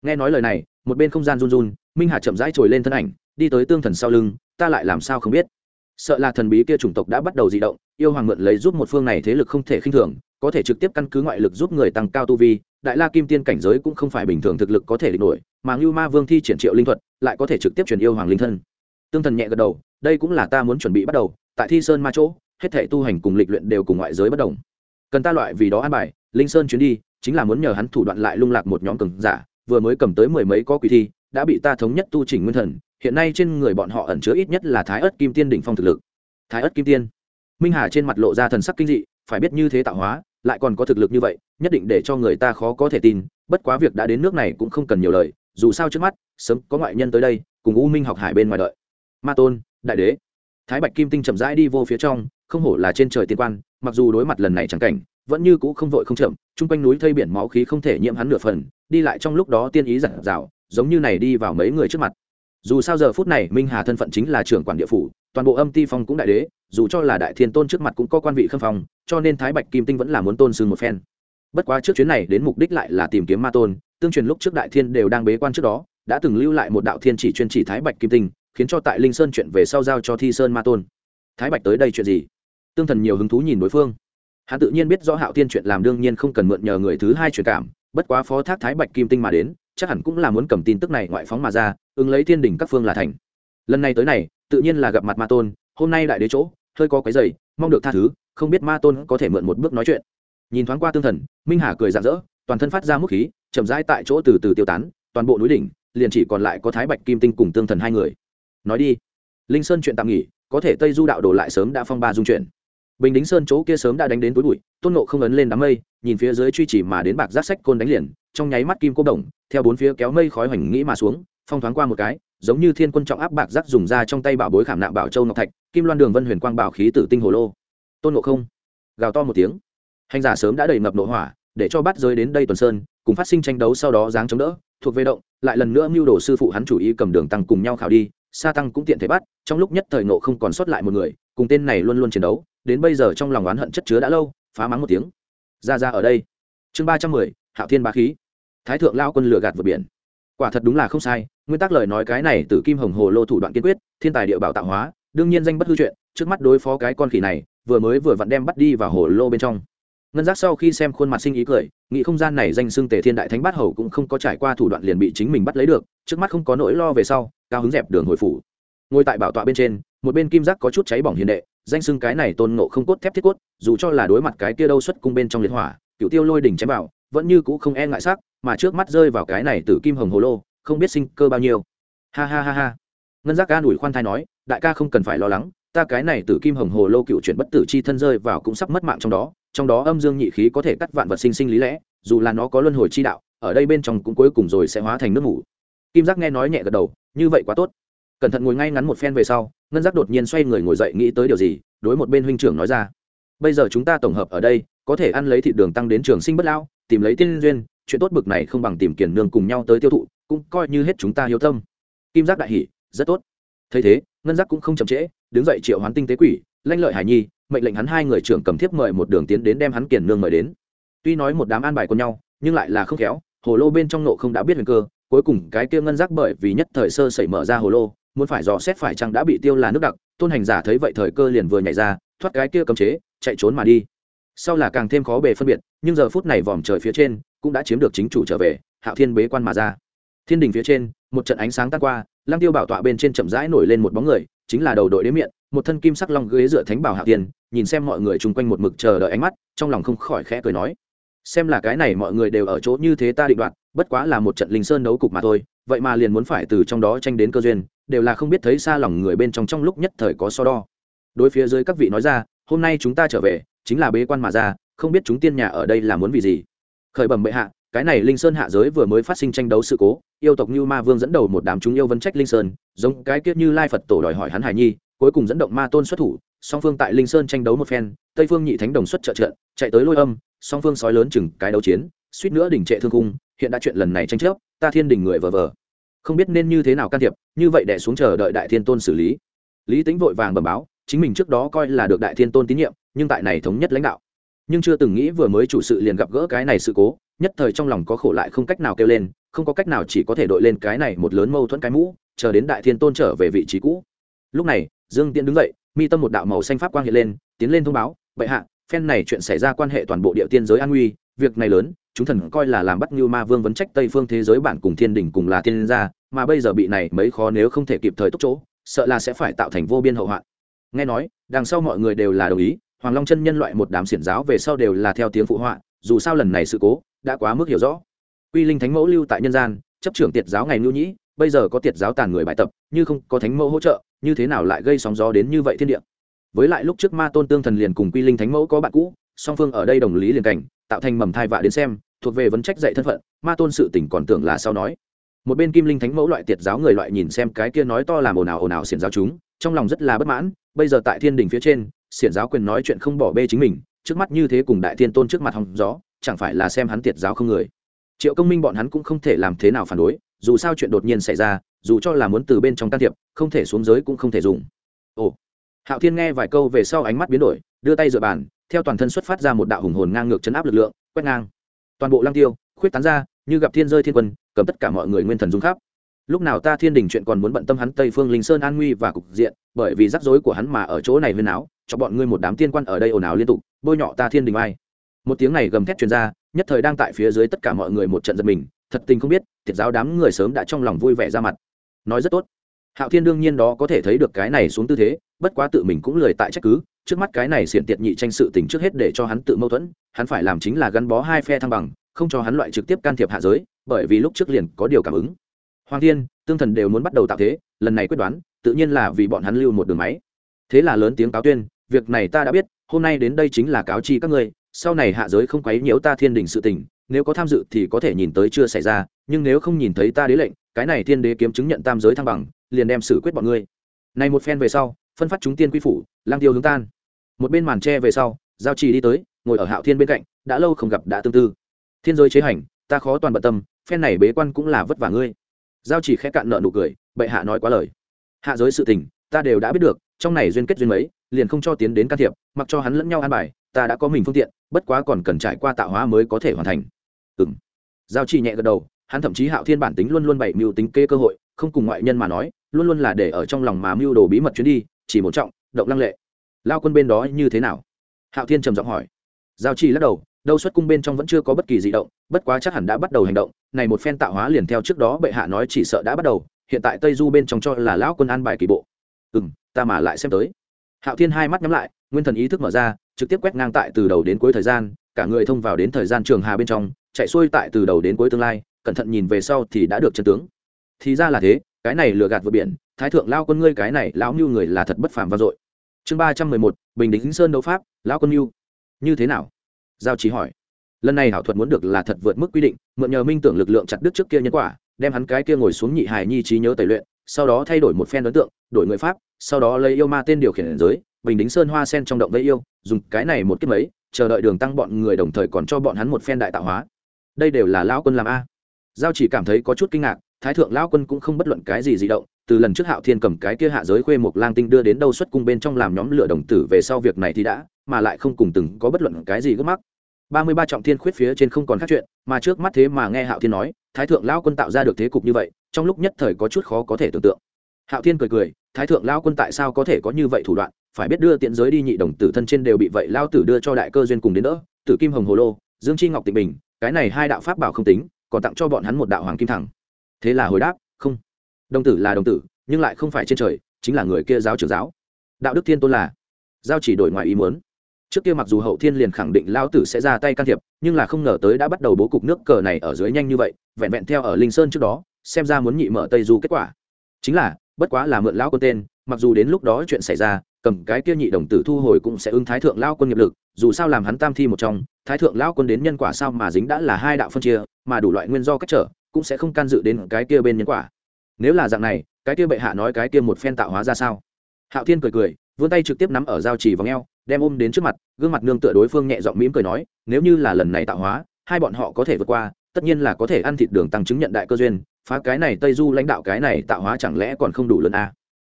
nghe nói lời này, một bên không gian run run, minh hà chậm rãi trồi lên thân ảnh, đi tới tương thần sau lưng, ta lại làm sao không biết? Sợ là thần bí kia chủng tộc đã bắt đầu di động, yêu hoàng mượn lấy giúp một phương này thế lực không thể khinh thường, có thể trực tiếp căn cứ ngoại lực giúp người tăng cao tu vi, đại la kim tiên cảnh giới cũng không phải bình thường thực lực có thể địch nổi, mà ngưu ma vương thi triển triệu linh thuật, lại có thể trực tiếp truyền yêu hoàng linh thân. Tương thần nhẹ gật đầu, đây cũng là ta muốn chuẩn bị bắt đầu, tại thi sơn ma chỗ, hết thể tu hành cùng lịch luyện đều cùng ngoại giới bất đồng. Cần ta loại vì đó an bài, linh sơn chuyến đi, chính là muốn nhờ hắn thủ đoạn lại lung lạc một nhóm cường giả vừa mới cầm tới mười mấy có quỷ thi, đã bị ta thống nhất tu chỉnh nguyên thần, hiện nay trên người bọn họ ẩn chứa ít nhất là thái ớt kim tiên đỉnh phong thực lực. Thái ớt kim tiên? Minh hà trên mặt lộ ra thần sắc kinh dị, phải biết như thế tạo hóa, lại còn có thực lực như vậy, nhất định để cho người ta khó có thể tin, bất quá việc đã đến nước này cũng không cần nhiều lời, dù sao trước mắt, sớm có ngoại nhân tới đây, cùng u minh học hải bên ngoài đợi. Ma tôn, đại đế. Thái bạch kim tinh chậm rãi đi vô phía trong, không hổ là trên trời tiên quan, mặc dù đối mặt lần này chẳng cảnh vẫn như cũ không vội không chậm, chung quanh núi thây biển máu khí không thể nhiễm hắn nửa phần, đi lại trong lúc đó tiên ý giặt rào giống như này đi vào mấy người trước mặt. Dù sao giờ phút này, minh hà thân phận chính là trưởng quản địa phủ, toàn bộ âm ti phong cũng đại đế, dù cho là đại thiên tôn trước mặt cũng có quan vị khâm phong, cho nên thái bạch kim tinh vẫn là muốn tôn sưng một phen. Bất quá trước chuyến này đến mục đích lại là tìm kiếm ma tôn, tương truyền lúc trước đại thiên đều đang bế quan trước đó, đã từng lưu lại một đạo thiên chỉ chuyên chỉ thái bạch kim tinh, khiến cho tại linh sơn chuyện về sau giao cho thi sơn ma tôn. Thái bạch tới đây chuyện gì? Tương thần nhiều hứng thú nhìn đối phương hắn tự nhiên biết rõ hạo tiên chuyện làm đương nhiên không cần mượn nhờ người thứ hai truyền cảm, bất quá phó thác thái bạch kim tinh mà đến, chắc hẳn cũng là muốn cầm tin tức này ngoại phóng mà ra, ứng lấy thiên đỉnh các phương là thành. Lần này tới này, tự nhiên là gặp mặt ma tôn, hôm nay đại đế chỗ, hơi có cái giày mong được tha thứ, không biết ma tôn có thể mượn một bước nói chuyện. Nhìn thoáng qua tương thần, minh hà cười rạng rỡ, toàn thân phát ra mức khí, chậm rãi tại chỗ từ từ tiêu tán, toàn bộ núi đỉnh, liền chỉ còn lại có thái bạch kim tinh cùng tương thần hai người. Nói đi. Linh sơn chuyện tạm nghỉ, có thể tây du đạo đổ lại sớm đã phong ba dung chuyện bình đính sơn chỗ kia sớm đã đánh đến túi bụi, tôn nộ không ấn lên đám mây, nhìn phía dưới truy chỉ mà đến bạc giác sách côn đánh liền, trong nháy mắt kim cô đồng, theo bốn phía kéo mây khói hoành nghĩ mà xuống, phong thoáng qua một cái, giống như thiên quân trọng áp bạc giác dùng ra trong tay bảo bối khảm nạm bảo châu ngọc thạch, kim loan đường vân huyền quang bảo khí tử tinh hồ lô. Tôn nộ không, gào to một tiếng. Hành giả sớm đã đầy ngập nội hỏa, để cho bắt giới đến đây tuần sơn, cùng phát sinh tranh đấu sau đó dáng chống đỡ, thuộc về động, lại lần nữa mưu đồ sư phụ hắn chủ ý cầm đường tăng cùng nhau khảo đi, sa tăng cũng tiện thể bắt, trong lúc nhất thời nộ không còn sót lại một người, cùng tên này luôn luôn chiến đấu đến bây giờ trong lòng oán hận chất chứa đã lâu, phá mắng một tiếng. Ra ra ở đây. Chương ba trăm mười, hạo thiên ba khí. Thái thượng lao quân lừa gạt vượt biển. Quả thật đúng là không sai, nguyên tắc lời nói cái này từ kim hồng hồ lô thủ đoạn kiên quyết, thiên tài địa bảo tạo hóa, đương nhiên danh bất hư chuyện, trước mắt đối phó cái con khỉ này, vừa mới vừa vặn đem bắt đi vào hồ lô bên trong. Ngân giác sau khi xem khuôn mặt sinh ý cười, nghĩ không gian này danh xưng tề thiên đại thánh bát hầu cũng không có trải qua thủ đoạn liền bị chính mình bắt lấy được, trước mắt không có nỗi lo về sau, cao hứng dẹp đường hồi phủ. Ngồi tại bảo tọa bên trên, một bên kim giác có chút cháy bỏng hiền đệ danh xưng cái này tôn ngộ không cốt thép thiết cốt, dù cho là đối mặt cái kia đâu xuất cung bên trong liệt hỏa cựu tiêu lôi đỉnh chém vào, vẫn như cũ không e ngại sắc, mà trước mắt rơi vào cái này từ kim hồng hồ lô, không biết sinh cơ bao nhiêu. Ha ha ha ha. Ngân giác ca đuổi khoan thai nói, đại ca không cần phải lo lắng, ta cái này từ kim hồng hồ lô cựu chuyển bất tử chi thân rơi vào cũng sắp mất mạng trong đó trong đó âm dương nhị khí có thể cắt vạn vật sinh sinh lý lẽ, dù là nó có luân hồi chi đạo, ở đây bên trong cũng cuối cùng rồi sẽ hóa thành nước ngủ kim giác nghe nói nhẹ gật đầu, như vậy quá tốt cẩn thận ngồi ngay ngắn một phen về sau, ngân giác đột nhiên xoay người ngồi dậy nghĩ tới điều gì, đối một bên huynh trưởng nói ra. Bây giờ chúng ta tổng hợp ở đây, có thể ăn lấy thịt đường tăng đến trường sinh bất lao tìm lấy tiên duyên, chuyện tốt bực này không bằng tìm kiền nương cùng nhau tới tiêu thụ, cũng coi như hết chúng ta hiếu tâm. Kim giác đại hỷ rất tốt. Thấy thế, ngân giác cũng không chậm trễ, đứng dậy triệu hoán tinh tế quỷ, lanh lợi hải nhi, mệnh lệnh hắn hai người trưởng cầm thiếp mời một đường tiến đến đem hắn kiền nương mời đến. Tuy nói một đám an bài con nhau, nhưng lại là không khéo, hồ lô bên trong nộ không đã biết huyền cơ, cuối cùng cái kia ngân giác bởi vì nhất thời sơ sẩy mở ra hồ lô muốn phải dò xét phải chăng đã bị tiêu là nước đặc, tôn hành giả thấy vậy thời cơ liền vừa nhảy ra, thoát cái kia cầm chế, chạy trốn mà đi. Sau là càng thêm khó bề phân biệt, nhưng giờ phút này vòm trời phía trên cũng đã chiếm được chính chủ trở về, hạo thiên bế quan mà ra. Thiên đình phía trên, một trận ánh sáng tan qua, lăng tiêu bảo tọa bên trên chậm rãi nổi lên một bóng người, chính là đầu đội đế miệng một thân kim sắc long ghế dựa thánh bảo hạo thiên, nhìn xem mọi người chung quanh một mực chờ đợi ánh mắt, trong lòng không khỏi khẽ cười nói, xem là cái này mọi người đều ở chỗ như thế ta định đoạt, bất quá là một trận linh sơn đấu cục mà thôi vậy mà liền muốn phải từ trong đó tranh đến cơ duyên, đều là không biết thấy xa lòng người bên trong trong lúc nhất thời có so đo. Đối phía dưới các vị nói ra, hôm nay chúng ta trở về, chính là bế quan mà ra, không biết chúng tiên nhà ở đây là muốn vì gì. Khởi bẩm bệ hạ, cái này linh sơn hạ giới vừa mới phát sinh tranh đấu sự cố, yêu tộc như ma vương dẫn đầu một đám chúng yêu vấn trách linh sơn, giống cái kiết như lai phật tổ đòi hỏi hắn hải nhi, cuối cùng dẫn động ma tôn xuất thủ, song phương tại linh sơn tranh đấu một phen, tây phương nhị thánh đồng xuất trợ trận chạy tới lôi âm, song phương sói lớn chừng cái đấu chiến, suýt nữa đỉnh trệ thương cung hiện đã chuyện lần này tranh chấp ta thiên đình người vờ vờ. Không biết nên như thế nào can thiệp, như vậy để xuống chờ đợi đại thiên tôn xử lý. Lý tính vội vàng bẩm báo, chính mình trước đó coi là được đại thiên tôn tín nhiệm, nhưng tại này thống nhất lãnh đạo. Nhưng chưa từng nghĩ vừa mới chủ sự liền gặp gỡ cái này sự cố, nhất thời trong lòng có khổ lại không cách nào kêu lên, không có cách nào chỉ có thể đội lên cái này một lớn mâu thuẫn cái mũ, chờ đến đại thiên tôn trở về vị trí cũ. Lúc này, dương tiễn đứng dậy, mi tâm một đạo màu xanh pháp quang hiện lên, tiến lên thông báo, bệ hạ, phen này chuyện xảy ra quan hệ toàn bộ địa tiên giới an nguy, việc này lớn chúng thần coi là làm bắt như ma vương vấn trách tây phương thế giới bản cùng thiên đình cùng là thiên gia, mà bây giờ bị này mấy khó nếu không thể kịp thời túc chỗ, sợ là sẽ phải tạo thành vô biên hậu hoạn. Nghe nói, đằng sau mọi người đều là đồng ý, hoàng long chân nhân loại một đám xiển giáo về sau đều là theo tiếng phụ họa, dù sao lần này sự cố đã quá mức hiểu rõ. Quy linh thánh mẫu lưu tại nhân gian, chấp trưởng tiệt giáo ngày ngưu nhĩ, bây giờ có tiệt giáo tàn người bài tập, như không có thánh mẫu hỗ trợ, như thế nào lại gây sóng gió đến như vậy thiên địa? Với lại lúc trước ma tôn tương thần liền cùng quy linh thánh mẫu có bạn cũ, song phương ở đây đồng lý liền cảnh tạo thành mầm thai vạ đến xem, thuộc về vấn trách dạy thân phận, ma tôn sự tỉnh còn tưởng là sao nói. Một bên kim linh thánh mẫu loại tiệt giáo người loại nhìn xem cái kia nói to làm ồn ào ồn ào xiển giáo chúng, trong lòng rất là bất mãn, bây giờ tại thiên đình phía trên, xiển giáo quyền nói chuyện không bỏ bê chính mình, trước mắt như thế cùng đại thiên tôn trước mặt hòng gió, chẳng phải là xem hắn tiệt giáo không người. Triệu công minh bọn hắn cũng không thể làm thế nào phản đối, dù sao chuyện đột nhiên xảy ra, dù cho là muốn từ bên trong can thiệp, không thể xuống giới cũng không thể dùng. Ồ. Hạo thiên nghe vài câu về sau ánh mắt biến đổi, đưa tay dựa bàn theo toàn thân xuất phát ra một đạo hùng hồn ngang ngược chấn áp lực lượng, quét ngang. Toàn bộ lăng tiêu, khuyết tán ra, như gặp thiên rơi thiên quân, cầm tất cả mọi người nguyên thần dung khắp. Lúc nào ta thiên đình chuyện còn muốn bận tâm hắn tây phương linh sơn an nguy và cục diện, bởi vì rắc rối của hắn mà ở chỗ này huyên áo cho bọn ngươi một đám tiên quan ở đây ồn ào liên tục, bôi nhọ ta thiên đình ai một tiếng này gầm thét truyền ra, nhất thời đang tại phía dưới tất cả mọi người một trận giật mình, thật tình không biết thiệt giáo đám người sớm đã trong lòng vui vẻ ra mặt. Nói rất tốt hạo thiên đương nhiên đó có thể thấy được cái này xuống tư thế, bất quá tự mình cũng lười tại trách cứ, trước mắt cái này xiển tiệt nhị tranh sự tình trước hết để cho hắn tự mâu thuẫn, hắn phải làm chính là gắn bó hai phe thăng bằng, không cho hắn loại trực tiếp can thiệp hạ giới, bởi vì lúc trước liền có điều cảm ứng. Hoàng thiên, tương thần đều muốn bắt đầu tạo thế, lần này quyết đoán, tự nhiên là vì bọn hắn lưu một đường máy. Thế là lớn tiếng cáo tuyên, việc này ta đã biết, hôm nay đến đây chính là cáo chi các ngươi, sau này hạ giới không quấy nhiễu ta thiên đình sự tình, nếu có tham dự thì có thể nhìn tới chưa xảy ra, nhưng nếu không nhìn thấy ta đế lệnh, cái này thiên đế kiếm chứng nhận tam giới thăng bằng liền đem xử quyết bọn ngươi. Này một phen về sau, phân phát chúng tiên quy phủ, lang tiêu hướng tan. Một bên màn tre về sau, giao trì đi tới, ngồi ở hạo thiên bên cạnh, đã lâu không gặp đã tương tư. Thiên giới chế hành, ta khó toàn bận tâm, phen này bế quan cũng là vất vả ngươi. Giao chỉ khẽ cạn nợ nụ cười, bệ hạ nói quá lời. Hạ giới sự tình, ta đều đã biết được, trong này duyên kết duyên mấy, liền không cho tiến đến can thiệp, mặc cho hắn lẫn nhau an bài, ta đã có mình phương tiện, bất quá còn cần trải qua tạo hóa mới có thể hoàn thành. Ừ m giao chỉ nhẹ gật đầu, hắn thậm chí hạo thiên bản tính luôn luôn bày mưu tính kê cơ hội, không cùng ngoại nhân mà nói luôn luôn là để ở trong lòng mà mưu đồ bí mật chuyến đi, chỉ một trọng, động lăng lệ. Lao quân bên đó như thế nào? Hạo thiên trầm giọng hỏi. Giao chỉ lắc đầu, đâu xuất cung bên trong vẫn chưa có bất kỳ di động, bất quá chắc hẳn đã bắt đầu hành động. Này một phen tạo hóa liền theo trước đó bệ hạ nói chỉ sợ đã bắt đầu, hiện tại tây du bên trong cho là lão quân an bài kỳ bộ. Ừ m ta mà lại xem tới. Hạo thiên hai mắt nhắm lại, nguyên thần ý thức mở ra, trực tiếp quét ngang tại từ đầu đến cuối thời gian, cả người thông vào đến thời gian trường hà bên trong, chạy xuôi tại từ đầu đến cuối tương lai, cẩn thận nhìn về sau thì đã được chân tướng. Thì ra là thế cái này lừa gạt vượt biển, thái thượng lao quân ngươi cái này lão mưu người là thật bất phàm vang dội. Chương ba trăm mười một, bình định sơn đấu pháp, lão quân mưu. Như thế nào? Giao trí hỏi. Lần này hảo thuật muốn được là thật vượt mức quy định, mượn nhờ minh tưởng lực lượng chặt đứt trước kia nhân quả, đem hắn cái kia ngồi xuống nhị hài nhi trí nhớ tẩy luyện, sau đó thay đổi một phen ấn tượng, đổi người pháp, sau đó lấy yêu ma tên điều khiển giới, bình đính sơn hoa sen trong động vây yêu, dùng cái này một kiếp mấy, chờ đợi đường tăng bọn người đồng thời còn cho bọn hắn một phen đại tạo hóa. Đây đều là lão quân làm a. Giao chỉ cảm thấy có chút kinh ngạc thái thượng lão quân cũng không bất luận cái gì di động, từ lần trước hạo thiên cầm cái kia hạ giới khuê một lang tinh đưa đến đâu xuất cung bên trong làm nhóm lửa đồng tử về sau việc này thì đã, mà lại không cùng từng có bất luận cái gì gấp mắc. Ba mươi ba trọng thiên khuyết phía trên không còn khác chuyện, mà trước mắt thế mà nghe hạo thiên nói, thái thượng lão quân tạo ra được thế cục như vậy, trong lúc nhất thời có chút khó có thể tưởng tượng. Hạo thiên cười cười, thái thượng lão quân tại sao có thể có như vậy thủ đoạn, phải biết đưa tiện giới đi nhị đồng tử thân trên đều bị vậy lao tử đưa cho đại cơ duyên cùng đến đỡ, tử kim hồng hồ lô, dương chi ngọc tịnh bình, cái này hai đạo pháp bảo không tính, còn tặng cho bọn hắn một đạo hoàng kim thẳng thế là hồi đáp, không, đồng tử là đồng tử, nhưng lại không phải trên trời, chính là người kia giáo trưởng giáo. Đạo đức thiên tôn là. Giao chỉ đổi ngoài ý muốn. Trước kia mặc dù hậu thiên liền khẳng định lao tử sẽ ra tay can thiệp, nhưng là không ngờ tới đã bắt đầu bố cục nước cờ này ở dưới nhanh như vậy, vẹn vẹn theo ở linh sơn trước đó, xem ra muốn nhị mở tây du kết quả. Chính là, bất quá là mượn lão quân tên, mặc dù đến lúc đó chuyện xảy ra, cầm cái kia nhị đồng tử thu hồi cũng sẽ ứng thái thượng lao quân nghiệp lực, dù sao làm hắn tam thi một trong, thái thượng lao quân đến nhân quả sao mà dính đã là hai đạo phân chia, mà đủ loại nguyên do cách trở cũng sẽ không can dự đến cái kia bên nhân quả nếu là dạng này cái kia bệ hạ nói cái kia một phen tạo hóa ra sao hạo thiên cười cười vươn tay trực tiếp nắm ở giao trì vòng ngheo, đem ôm đến trước mặt gương mặt nương tựa đối phương nhẹ giọng mỉm cười nói nếu như là lần này tạo hóa hai bọn họ có thể vượt qua tất nhiên là có thể ăn thịt đường tăng chứng nhận đại cơ duyên phá cái này tây du lãnh đạo cái này tạo hóa chẳng lẽ còn không đủ lớn à.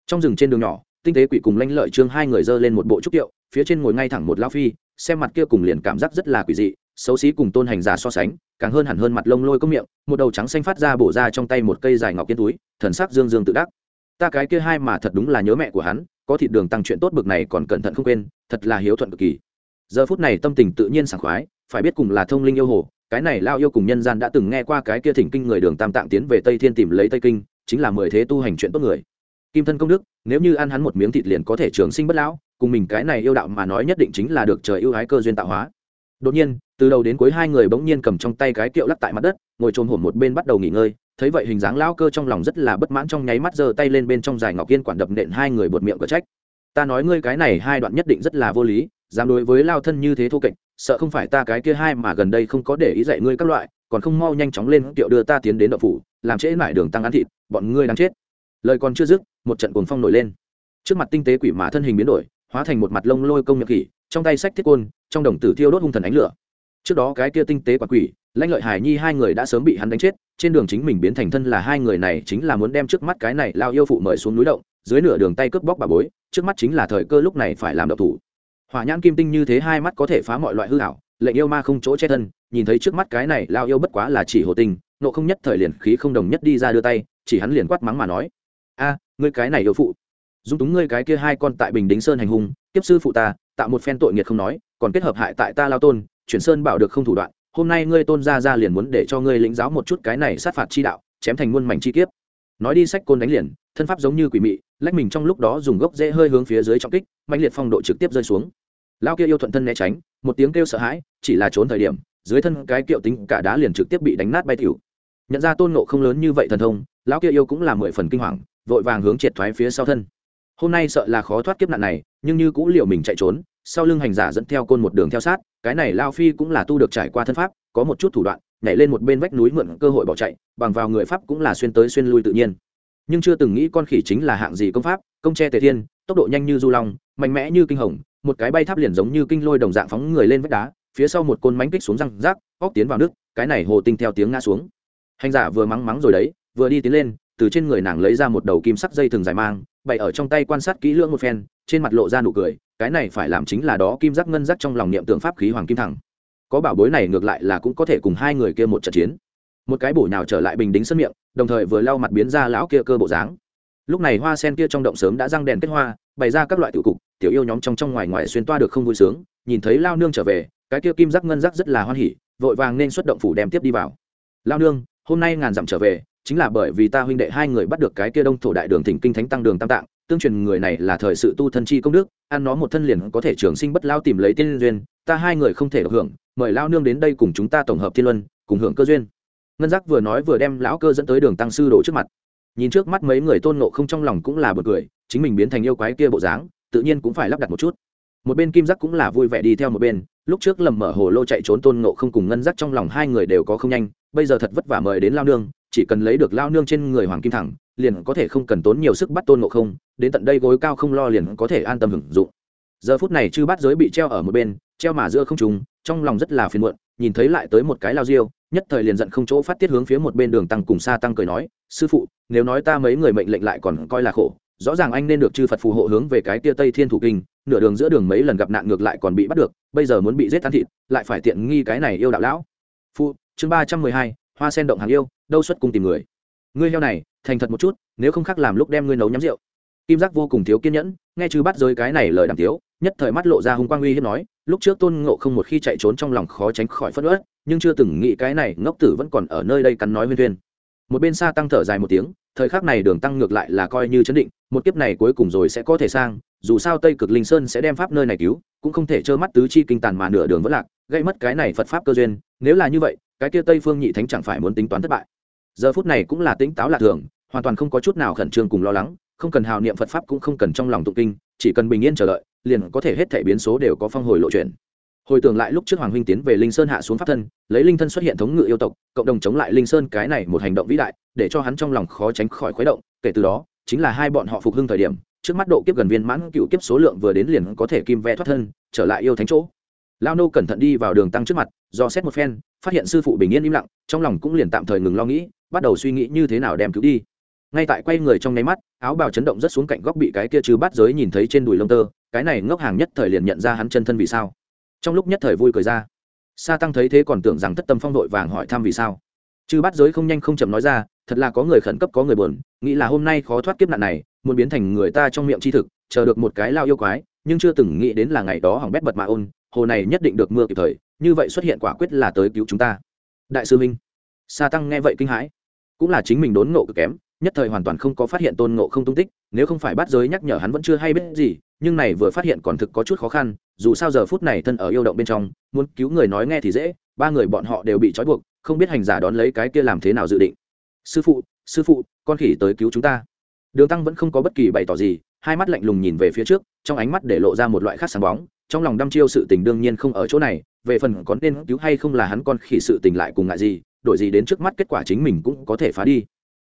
trong rừng trên đường nhỏ tinh tế quỷ cùng lãnh lợi trương hai người dơ lên một bộ trúc tiệu phía trên ngồi ngay thẳng một lao phi xem mặt kia cùng liền cảm giác rất là quỷ dị xấu xí cùng tôn hành giả so sánh, càng hơn hẳn hơn mặt lông lôi có miệng, một đầu trắng xanh phát ra bổ ra trong tay một cây dài ngọc kiên túi, thần sắc dương dương tự đắc. Ta cái kia hai mà thật đúng là nhớ mẹ của hắn, có thịt đường tăng chuyện tốt bực này còn cẩn thận không quên, thật là hiếu thuận cực kỳ. Giờ phút này tâm tình tự nhiên sảng khoái, phải biết cùng là thông linh yêu hồ, cái này lao yêu cùng nhân gian đã từng nghe qua cái kia thỉnh kinh người đường tam tạng tiến về tây thiên tìm lấy tây kinh, chính là mười thế tu hành chuyện tốt người. Kim thân công đức, nếu như ăn hắn một miếng thịt liền có thể trường sinh bất lão, cùng mình cái này yêu đạo mà nói nhất định chính là được trời ưu ái cơ duyên tạo hóa đột nhiên, từ đầu đến cuối hai người bỗng nhiên cầm trong tay cái kiệu lắc tại mặt đất, ngồi trồm hổm một bên bắt đầu nghỉ ngơi, thấy vậy hình dáng lao cơ trong lòng rất là bất mãn trong nháy mắt giơ tay lên bên trong dài ngọc yên quản đập nện hai người bột miệng có trách ta nói ngươi cái này hai đoạn nhất định rất là vô lý, dám đối với lao thân như thế thô kệch, sợ không phải ta cái kia hai mà gần đây không có để ý dạy ngươi các loại, còn không mau nhanh chóng lên kiệu đưa ta tiến đến đậu phủ, làm trễ mải đường tăng ăn thịt, bọn ngươi đang chết lời còn chưa dứt, một trận cuồng phong nổi lên trước mặt tinh tế quỷ mà thân hình biến đổi, hóa thành một mặt lông lôi công nhược kỷ trong tay sách thiết côn, trong đồng tử thiêu đốt hung thần ánh lửa. Trước đó cái kia tinh tế quả quỷ, lãnh lợi hải nhi hai người đã sớm bị hắn đánh chết, trên đường chính mình biến thành thân là hai người này chính là muốn đem trước mắt cái này lao yêu phụ mời xuống núi động, dưới nửa đường tay cướp bóc bà bối, trước mắt chính là thời cơ lúc này phải làm độc thủ. Hỏa nhãn kim tinh như thế hai mắt có thể phá mọi loại hư hảo lệnh yêu ma không chỗ che thân, nhìn thấy trước mắt cái này lao yêu bất quá là chỉ hồ tình, nộ không nhất thời liền khí không đồng nhất đi ra đưa tay, chỉ hắn liền quát mắng mà nói, a, ngươi cái này yêu phụ, dung túng ngươi cái kia hai con tại bình đính sơn hành hung tiếp sư phụ ta tạo một phen tội nghiệt không nói, còn kết hợp hại tại ta lao tôn, chuyển sơn bảo được không thủ đoạn, hôm nay ngươi tôn ra ra liền muốn để cho ngươi lĩnh giáo một chút cái này sát phạt chi đạo, chém thành muôn mảnh chi kiếp. Nói đi sách côn đánh liền, thân pháp giống như quỷ mị, lách mình trong lúc đó dùng gốc dễ hơi hướng phía dưới trọng kích mạnh liệt phong độ trực tiếp rơi xuống. Lao kia yêu thuận thân né tránh, một tiếng kêu sợ hãi, chỉ là trốn thời điểm, dưới thân cái kiệu tính cả đá liền trực tiếp bị đánh nát bay tiểu nhận ra tôn nộ không lớn như vậy thần thông lão kia yêu cũng là mười phần kinh hoàng, vội vàng hướng triệt thoái phía sau thân. Hôm nay sợ là khó thoát kiếp nạn này nhưng như cũ liệu mình chạy trốn, sau lưng hành giả dẫn theo côn một đường theo sát, cái này lao phi cũng là tu được trải qua thân pháp, có một chút thủ đoạn, nhảy lên một bên vách núi mượn cơ hội bỏ chạy, bằng vào người pháp cũng là xuyên tới xuyên lui tự nhiên. Nhưng chưa từng nghĩ con khỉ chính là hạng gì công pháp, công tre tề thiên, tốc độ nhanh như du long, mạnh mẽ như kinh hồng, một cái bay tháp liền giống như kinh lôi đồng dạng phóng người lên vách đá, phía sau một côn mánh kích xuống răng rác, óc tiến vào nước, cái này hồ tinh theo tiếng ngã xuống. Hành giả vừa mắng mắng rồi đấy, vừa đi tiến lên từ trên người nàng lấy ra một đầu kim sắc dây thừng dài mang, bày ở trong tay quan sát kỹ lưỡng một phen, trên mặt lộ ra nụ cười, cái này phải làm chính là đó kim giác ngân giác trong lòng niệm tượng pháp khí hoàng kim thẳng. Có bảo bối này ngược lại là cũng có thể cùng hai người kia một trận chiến. Một cái bổ nào trở lại bình đính sân miệng, đồng thời vừa lau mặt biến ra lão kia cơ bộ dáng. Lúc này hoa sen kia trong động sớm đã răng đèn kết hoa, bày ra các loại tiểu cục, tiểu yêu nhóm trong trong ngoài ngoài xuyên toa được không vui sướng, nhìn thấy lao nương trở về, cái kia kim giác ngân giác rất là hoan hỉ, vội vàng nên xuất động phủ đem tiếp đi vào. Lao nương, hôm nay ngàn dặm trở về chính là bởi vì ta huynh đệ hai người bắt được cái kia đông thổ đại đường thỉnh kinh thánh tăng đường tam tạng, tương truyền người này là thời sự tu thân chi công đức, ăn nó một thân liền có thể trường sinh bất lao tìm lấy tiên duyên, ta hai người không thể được hưởng, mời lao nương đến đây cùng chúng ta tổng hợp thiên luân, cùng hưởng cơ duyên. Ngân giác vừa nói vừa đem lão cơ dẫn tới đường tăng sư đổ trước mặt. Nhìn trước mắt mấy người tôn nộ không trong lòng cũng là bật cười, chính mình biến thành yêu quái kia bộ dáng, tự nhiên cũng phải lắp đặt một chút. Một bên kim giác cũng là vui vẻ đi theo một bên, lúc trước lầm mở hồ lô chạy trốn tôn nộ không cùng ngân giác trong lòng hai người đều có không nhanh, bây giờ thật vất vả mời đến lao nương chỉ cần lấy được lao nương trên người hoàng kim thẳng, liền có thể không cần tốn nhiều sức bắt tôn ngộ không, đến tận đây gối cao không lo liền có thể an tâm hưởng dụng. Giờ phút này chư bát giới bị treo ở một bên, treo mà giữa không trùng trong lòng rất là phiền muộn, nhìn thấy lại tới một cái lao diêu, nhất thời liền giận không chỗ phát tiết hướng phía một bên đường tăng cùng xa tăng cười nói, sư phụ, nếu nói ta mấy người mệnh lệnh lại còn coi là khổ, rõ ràng anh nên được chư phật phù hộ hướng về cái tia tây thiên thủ kinh, nửa đường giữa đường mấy lần gặp nạn ngược lại còn bị bắt được, bây giờ muốn bị giết tan thịt, lại phải tiện nghi cái này yêu đạo lão. Phụ chương ba trăm mười hai hoa sen động hàng yêu, đâu xuất cung tìm người. Ngươi heo này, thành thật một chút, nếu không khác làm lúc đem ngươi nấu nhắm rượu. Kim giác vô cùng thiếu kiên nhẫn, nghe chứ bắt rơi cái này lời đàm tiếu nhất thời mắt lộ ra hung quang uy hiếp nói, lúc trước tôn ngộ không một khi chạy trốn trong lòng khó tránh khỏi phất ớt nhưng chưa từng nghĩ cái này ngốc tử vẫn còn ở nơi đây cắn nói huyên thuyên. Một bên xa tăng thở dài một tiếng, thời khắc này đường tăng ngược lại là coi như chấn định, một kiếp này cuối cùng rồi sẽ có thể sang, dù sao tây cực linh sơn sẽ đem pháp nơi này cứu, cũng không thể trơ mắt tứ chi kinh tàn mà nửa đường vẫn lạc, gây mất cái này phật pháp cơ duyên, nếu là như vậy cái kia tây phương nhị thánh chẳng phải muốn tính toán thất bại. Giờ phút này cũng là tính táo lạ thường, hoàn toàn không có chút nào khẩn trương cùng lo lắng, không cần hào niệm phật pháp cũng không cần trong lòng tụng kinh, chỉ cần bình yên chờ đợi, liền có thể hết thể biến số đều có phong hồi lộ chuyển. Hồi tưởng lại lúc trước hoàng huynh tiến về linh sơn hạ xuống pháp thân, lấy linh thân xuất hiện thống ngự yêu tộc, cộng đồng chống lại linh sơn cái này một hành động vĩ đại, để cho hắn trong lòng khó tránh khỏi khuấy động, kể từ đó, chính là hai bọn họ phục hưng thời điểm, trước mắt độ kiếp gần viên mãn cựu kiếp số lượng vừa đến liền có thể kim vẽ thoát thân, trở lại yêu thánh chỗ. Lao nô cẩn thận đi vào đường tăng trước mặt, do xét một phen phát hiện sư phụ bình yên im lặng, trong lòng cũng liền tạm thời ngừng lo nghĩ, bắt đầu suy nghĩ như thế nào đem cứu đi. Ngay tại quay người trong nháy mắt, áo bào chấn động rất xuống cạnh góc bị cái kia chứ bắt giới nhìn thấy trên đùi lông tơ, cái này ngốc hàng nhất thời liền nhận ra hắn chân thân vì sao. Trong lúc nhất thời vui cười ra. Sa tăng thấy thế còn tưởng rằng thất tâm phong đội vàng hỏi thăm vì sao. Chứ bắt giới không nhanh không chậm nói ra, thật là có người khẩn cấp có người buồn, nghĩ là hôm nay khó thoát kiếp nạn này, muốn biến thành người ta trong miệng chi thực, chờ được một cái lao yêu quái nhưng chưa từng nghĩ đến là ngày đó hỏng bét bật mạ ôn, hồ này nhất định được mưa kịp thời, như vậy xuất hiện quả quyết là tới cứu chúng ta. Đại sư minh, sa tăng nghe vậy kinh hãi. Cũng là chính mình đốn ngộ cực kém, nhất thời hoàn toàn không có phát hiện tôn ngộ không tung tích, nếu không phải bắt giới nhắc nhở hắn vẫn chưa hay biết gì, nhưng này vừa phát hiện còn thực có chút khó khăn, dù sao giờ phút này thân ở yêu động bên trong, muốn cứu người nói nghe thì dễ, ba người bọn họ đều bị trói buộc, không biết hành giả đón lấy cái kia làm thế nào dự định. Sư phụ sư phụ, con khỉ tới cứu chúng ta. Đường tăng vẫn không có bất kỳ bày tỏ gì, hai mắt lạnh lùng nhìn về phía trước trong ánh mắt để lộ ra một loại khác sáng bóng, trong lòng đăm chiêu sự tình đương nhiên không ở chỗ này, về phần có nên cứu hay không là hắn con khỉ sự tình lại cùng ngại gì, đổi gì đến trước mắt kết quả chính mình cũng có thể phá đi.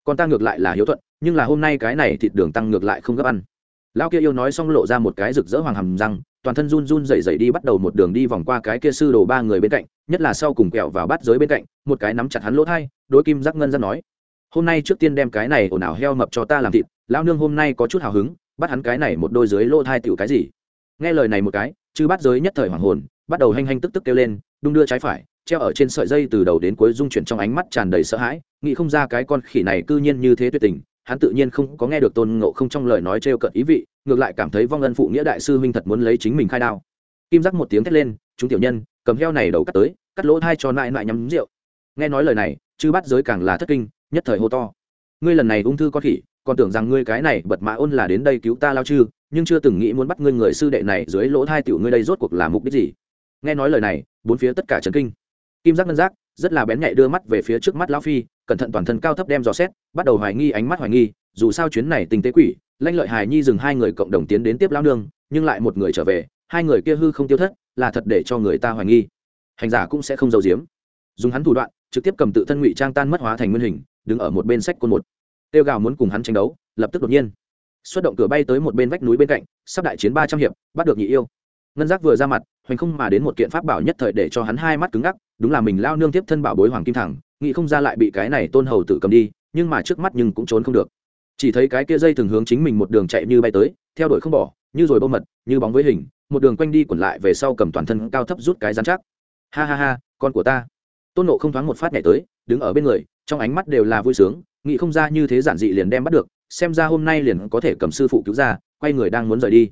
Còn ta ngược lại là hiếu thuận, nhưng là hôm nay cái này thịt đường tăng ngược lại không gấp ăn. Lão kia yêu nói xong lộ ra một cái rực rỡ hoàng hầm răng, toàn thân run run dậy dậy đi bắt đầu một đường đi vòng qua cái kia sư đồ ba người bên cạnh, nhất là sau cùng kẹo vào bát giới bên cạnh, một cái nắm chặt hắn lỗ thai, đối kim giác ngân ra nói, hôm nay trước tiên đem cái này ồn ào heo mập cho ta làm thịt, lão nương hôm nay có chút hào hứng bắt hắn cái này một đôi dưới lỗ thai tiểu cái gì? Nghe lời này một cái, chư bắt giới nhất thời hoàng hồn, bắt đầu hanh hanh tức tức kêu lên, đung đưa trái phải, treo ở trên sợi dây từ đầu đến cuối dung chuyển trong ánh mắt tràn đầy sợ hãi, nghĩ không ra cái con khỉ này cư nhiên như thế tuyệt tình, hắn tự nhiên không có nghe được tôn ngộ không trong lời nói trêu cợt ý vị, ngược lại cảm thấy vong ân phụ nghĩa đại sư huynh thật muốn lấy chính mình khai đao. Kim giác một tiếng thét lên, chúng tiểu nhân, cầm heo này đầu cắt tới, cắt lỗ thai cho nại nại nhắm rượu. Nghe nói lời này, chư bắt giới càng là thất kinh, nhất thời hô to, ngươi lần này ung thư con khỉ còn tưởng rằng ngươi cái này bật mã ôn là đến đây cứu ta lao chư, nhưng chưa từng nghĩ muốn bắt ngươi người sư đệ này dưới lỗ thai tiểu ngươi đây rốt cuộc là mục đích gì. Nghe nói lời này, bốn phía tất cả trấn kinh. Kim giác ngân giác, rất là bén nhạy đưa mắt về phía trước mắt lão phi, cẩn thận toàn thân cao thấp đem dò xét, bắt đầu hoài nghi ánh mắt hoài nghi, dù sao chuyến này tình tế quỷ, lanh lợi hài nhi dừng hai người cộng đồng tiến đến tiếp lao nương, nhưng lại một người trở về, hai người kia hư không tiêu thất, là thật để cho người ta hoài nghi. Hành giả cũng sẽ không giấu giếm. Dùng hắn thủ đoạn, trực tiếp cầm tự thân ngụy trang tan mất hóa thành nguyên hình, đứng ở một bên sách côn một tiêu gào muốn cùng hắn tranh đấu, lập tức đột nhiên xuất động cửa bay tới một bên vách núi bên cạnh, sắp đại chiến ba trăm hiệp, bắt được nhị yêu. Ngân giác vừa ra mặt, hoành không mà đến một kiện pháp bảo nhất thời để cho hắn hai mắt cứng ngắc, đúng là mình lao nương tiếp thân bảo bối hoàng kim thẳng, nghĩ không ra lại bị cái này tôn hầu tự cầm đi, nhưng mà trước mắt nhưng cũng trốn không được. Chỉ thấy cái kia dây thường hướng chính mình một đường chạy như bay tới, theo đuổi không bỏ, như rồi bông mật, như bóng với hình, một đường quanh đi quẩn lại về sau cầm toàn thân cao thấp rút cái dán chắc. Ha ha ha, con của ta. Tôn nộ không thoáng một phát nhảy tới, đứng ở bên người, trong ánh mắt đều là vui sướng nghĩ không ra như thế giản dị liền đem bắt được xem ra hôm nay liền có thể cầm sư phụ cứu ra quay người đang muốn rời đi.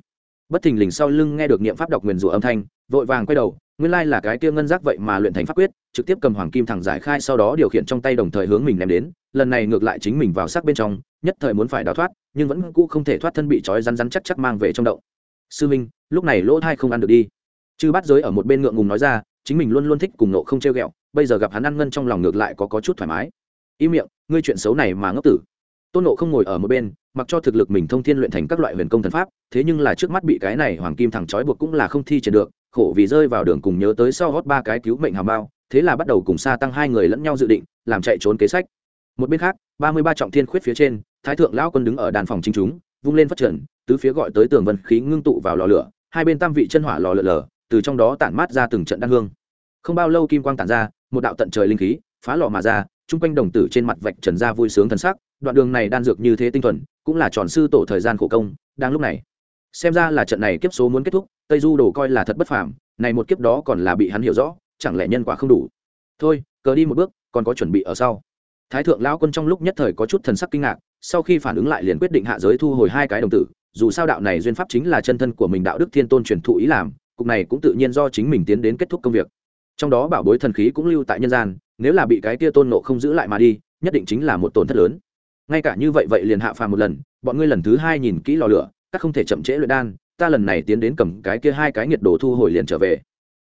Bất thình lình sau lưng nghe được niệm pháp đọc nguyền rủa âm thanh vội vàng quay đầu nguyên lai là cái kia ngân giác vậy mà luyện thành pháp quyết trực tiếp cầm hoàng kim thẳng giải khai sau đó điều khiển trong tay đồng thời hướng mình ném đến lần này ngược lại chính mình vào xác bên trong nhất thời muốn phải đào thoát nhưng vẫn cũ không thể thoát thân bị trói rắn rắn chắc chắc mang về trong động. Sư minh lúc này lỗ thai không ăn được đi. Chư bắt giới ở một bên ngượng ngùng nói ra chính mình luôn luôn thích cùng nộ không treo ghẹo bây giờ gặp hắn ăn ngân trong lòng ngược lại có, có chút thoải mái im miệng, ngươi chuyện xấu này mà ngốc tử. Tôn nộ không ngồi ở một bên, mặc cho thực lực mình thông thiên luyện thành các loại huyền công thần pháp, thế nhưng là trước mắt bị cái này hoàng kim thẳng trói buộc cũng là không thi triển được, khổ vì rơi vào đường cùng nhớ tới sau hót ba cái cứu mệnh hàm bao, thế là bắt đầu cùng xa tăng hai người lẫn nhau dự định, làm chạy trốn kế sách. Một bên khác, ba mươi ba trọng thiên khuyết phía trên, thái thượng lão quân đứng ở đàn phòng chính chúng, vung lên phát triển tứ phía gọi tới tường vân khí ngưng tụ vào lò lửa, hai bên tam vị chân hỏa lò lửa lở, từ trong đó tản mát ra từng trận đan hương. Không bao lâu kim quang tản ra, một đạo tận trời linh khí, phá lò mà ra chung quanh đồng tử trên mặt vạch trần ra vui sướng thần sắc, đoạn đường này đan dược như thế tinh thuần, cũng là tròn sư tổ thời gian khổ công, đang lúc này. Xem ra là trận này kiếp số muốn kết thúc, tây du đồ coi là thật bất phàm, này một kiếp đó còn là bị hắn hiểu rõ, chẳng lẽ nhân quả không đủ? Thôi, cờ đi một bước, còn có chuẩn bị ở sau. Thái thượng lão quân trong lúc nhất thời có chút thần sắc kinh ngạc, sau khi phản ứng lại liền quyết định hạ giới thu hồi hai cái đồng tử, dù sao đạo này duyên pháp chính là chân thân của mình đạo đức thiên tôn truyền thụ ý làm, cục này cũng tự nhiên do chính mình tiến đến kết thúc công việc trong đó bảo bối thần khí cũng lưu tại nhân gian, nếu là bị cái kia tôn nộ không giữ lại mà đi, nhất định chính là một tổn thất lớn. Ngay cả như vậy vậy liền hạ phàm một lần, bọn ngươi lần thứ hai nhìn kỹ lò lửa, các không thể chậm trễ luyện đan, ta lần này tiến đến cầm cái kia hai cái nhiệt đồ thu hồi liền trở về.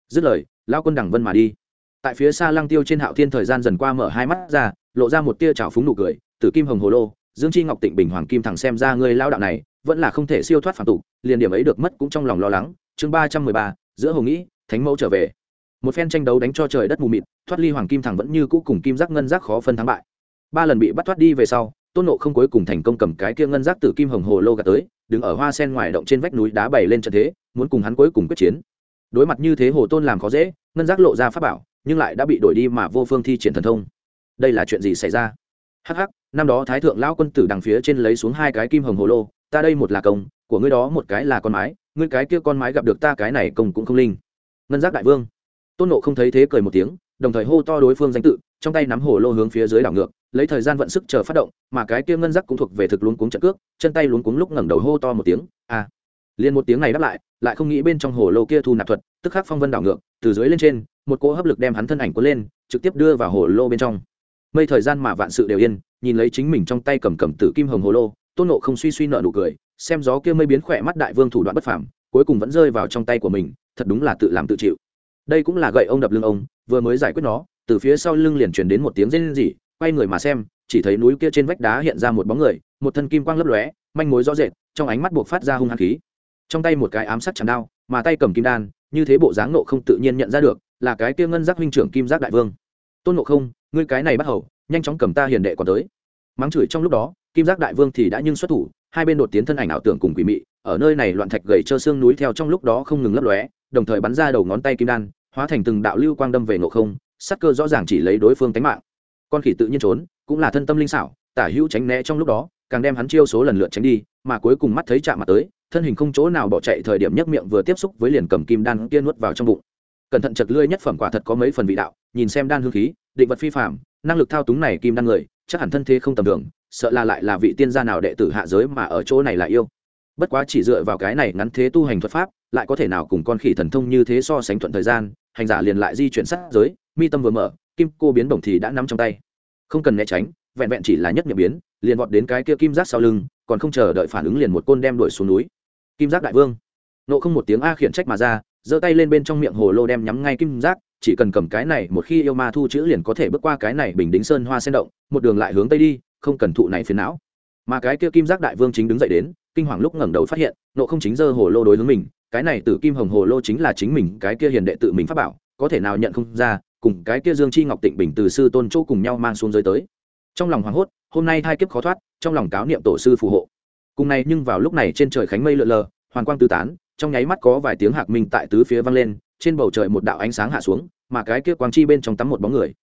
Dứt lời lao quân đằng vân mà đi. Tại phía xa lăng tiêu trên hạo thiên thời gian dần qua mở hai mắt ra, lộ ra một tia trào phúng nụ cười, tử kim hồng hồ lô, dương chi ngọc tịnh bình hoàng kim thẳng xem ra ngươi lao đạo này, vẫn là không thể siêu thoát phản tục, liền điểm ấy được mất cũng trong lòng lo lắng. Chương ba trăm mười ba, giữa hồ nghĩ, thánh mẫu trở về một phen tranh đấu đánh cho trời đất mù mịt, thoát ly hoàng kim thẳng vẫn như cũ cùng kim giác ngân giác khó phân thắng bại. Ba lần bị bắt thoát đi về sau, tôn nộ không cuối cùng thành công cầm cái kia ngân giác tử kim hồng hồ lô gạt tới, đứng ở hoa sen ngoài động trên vách núi đá bày lên trận thế, muốn cùng hắn cuối cùng quyết chiến. Đối mặt như thế hồ tôn làm khó dễ, ngân giác lộ ra pháp bảo, nhưng lại đã bị đổi đi mà vô phương thi triển thần thông. Đây là chuyện gì xảy ra? Hắc hắc, năm đó thái thượng lão quân tử đằng phía trên lấy xuống hai cái kim hồng hồ lô, ta đây một là công, của ngươi đó một cái là con mái, ngươi cái kia con mái gặp được ta cái này công cũng không linh. Ngân giác đại vương tôn nộ không thấy thế cười một tiếng đồng thời hô to đối phương danh tự trong tay nắm hồ lô hướng phía dưới đảo ngược lấy thời gian vận sức chờ phát động mà cái kia ngân giác cũng thuộc về thực luống cuống trận cước chân tay luống cuống lúc ngẩng đầu hô to một tiếng a à. liền một tiếng này đáp lại lại không nghĩ bên trong hồ lô kia thu nạp thuật tức khắc phong vân đảo ngược từ dưới lên trên một cỗ hấp lực đem hắn thân ảnh cuốn lên trực tiếp đưa vào hồ lô bên trong mây thời gian mà vạn sự đều yên nhìn lấy chính mình trong tay cầm cầm tử kim hồng hồ lô tôn nộ không suy suy nợ nụ cười xem gió kia mây biến khỏe mắt đại vương thủ đoạn bất phàm, cuối cùng vẫn rơi vào trong tay của mình thật đúng là tự làm tự chịu đây cũng là gậy ông đập lưng ông, vừa mới giải quyết nó, từ phía sau lưng liền truyền đến một tiếng rên rỉ, quay người mà xem, chỉ thấy núi kia trên vách đá hiện ra một bóng người, một thân kim quang lấp lóe, manh mối rõ rệt, trong ánh mắt buộc phát ra hung hăng khí. Trong tay một cái ám sát chạm đao, mà tay cầm kim đan, như thế bộ dáng nộ không tự nhiên nhận ra được, là cái kia ngân giác huynh trưởng kim giác đại vương. Tôn nộ không, ngươi cái này bắt hầu, nhanh chóng cầm ta hiền đệ còn tới. Mắng chửi trong lúc đó, kim giác đại vương thì đã nhưng xuất thủ, hai bên đột tiến thân ảnh ảo tưởng cùng quỷ mị, ở nơi này loạn thạch gầy trơ xương núi theo trong lúc đó không ngừng lấp lóe đồng thời bắn ra đầu ngón tay kim đan, hóa thành từng đạo lưu quang đâm về ngộ không, sắc cơ rõ ràng chỉ lấy đối phương tánh mạng. Con khỉ tự nhiên trốn, cũng là thân tâm linh xảo, tả hữu tránh né trong lúc đó, càng đem hắn chiêu số lần lượt tránh đi, mà cuối cùng mắt thấy chạm mặt tới, thân hình không chỗ nào bỏ chạy thời điểm nhấc miệng vừa tiếp xúc với liền cầm kim đan kia nuốt vào trong bụng. Cẩn thận chật lươi nhất phẩm quả thật có mấy phần vị đạo, nhìn xem đan hương khí, định vật phi phạm năng lực thao túng này kim đan người, chắc hẳn thân thế không tầm thường, sợ là lại là vị tiên gia nào đệ tử hạ giới mà ở chỗ này là yêu. Bất quá chỉ dựa vào cái này ngắn thế tu hành thuật pháp lại có thể nào cùng con khỉ thần thông như thế so sánh thuận thời gian, hành giả liền lại di chuyển sát giới, mi tâm vừa mở, kim cô biến bổng thì đã nắm trong tay. Không cần né tránh, vẹn vẹn chỉ là nhất nhập biến, liền vọt đến cái kia kim giác sau lưng, còn không chờ đợi phản ứng liền một côn đem đuổi xuống núi. Kim giác đại vương. Nộ không một tiếng a khiển trách mà ra, giơ tay lên bên trong miệng hồ lô đem nhắm ngay kim giác, chỉ cần cầm cái này một khi yêu ma thu chữ liền có thể bước qua cái này bình đính sơn hoa sen động, một đường lại hướng tây đi, không cần thụ này phiền não. Mà cái kia kim giác đại vương chính đứng dậy đến, kinh hoàng lúc ngẩng đầu phát hiện, nộ không chính giơ hồ lô đối hướng mình cái này tử kim hồng hồ lô chính là chính mình, cái kia hiền đệ tự mình phát bảo, có thể nào nhận không ra, cùng cái kia dương chi ngọc tịnh bình từ sư tôn chỗ cùng nhau mang xuống giới tới. Trong lòng hoảng hốt, hôm nay hai kiếp khó thoát, trong lòng cáo niệm tổ sư phù hộ. Cùng này nhưng vào lúc này trên trời khánh mây lượn lờ hoàn quang tứ tán, trong nháy mắt có vài tiếng hạc minh tại tứ phía vang lên, trên bầu trời một đạo ánh sáng hạ xuống, mà cái kia quang chi bên trong tắm một bóng người.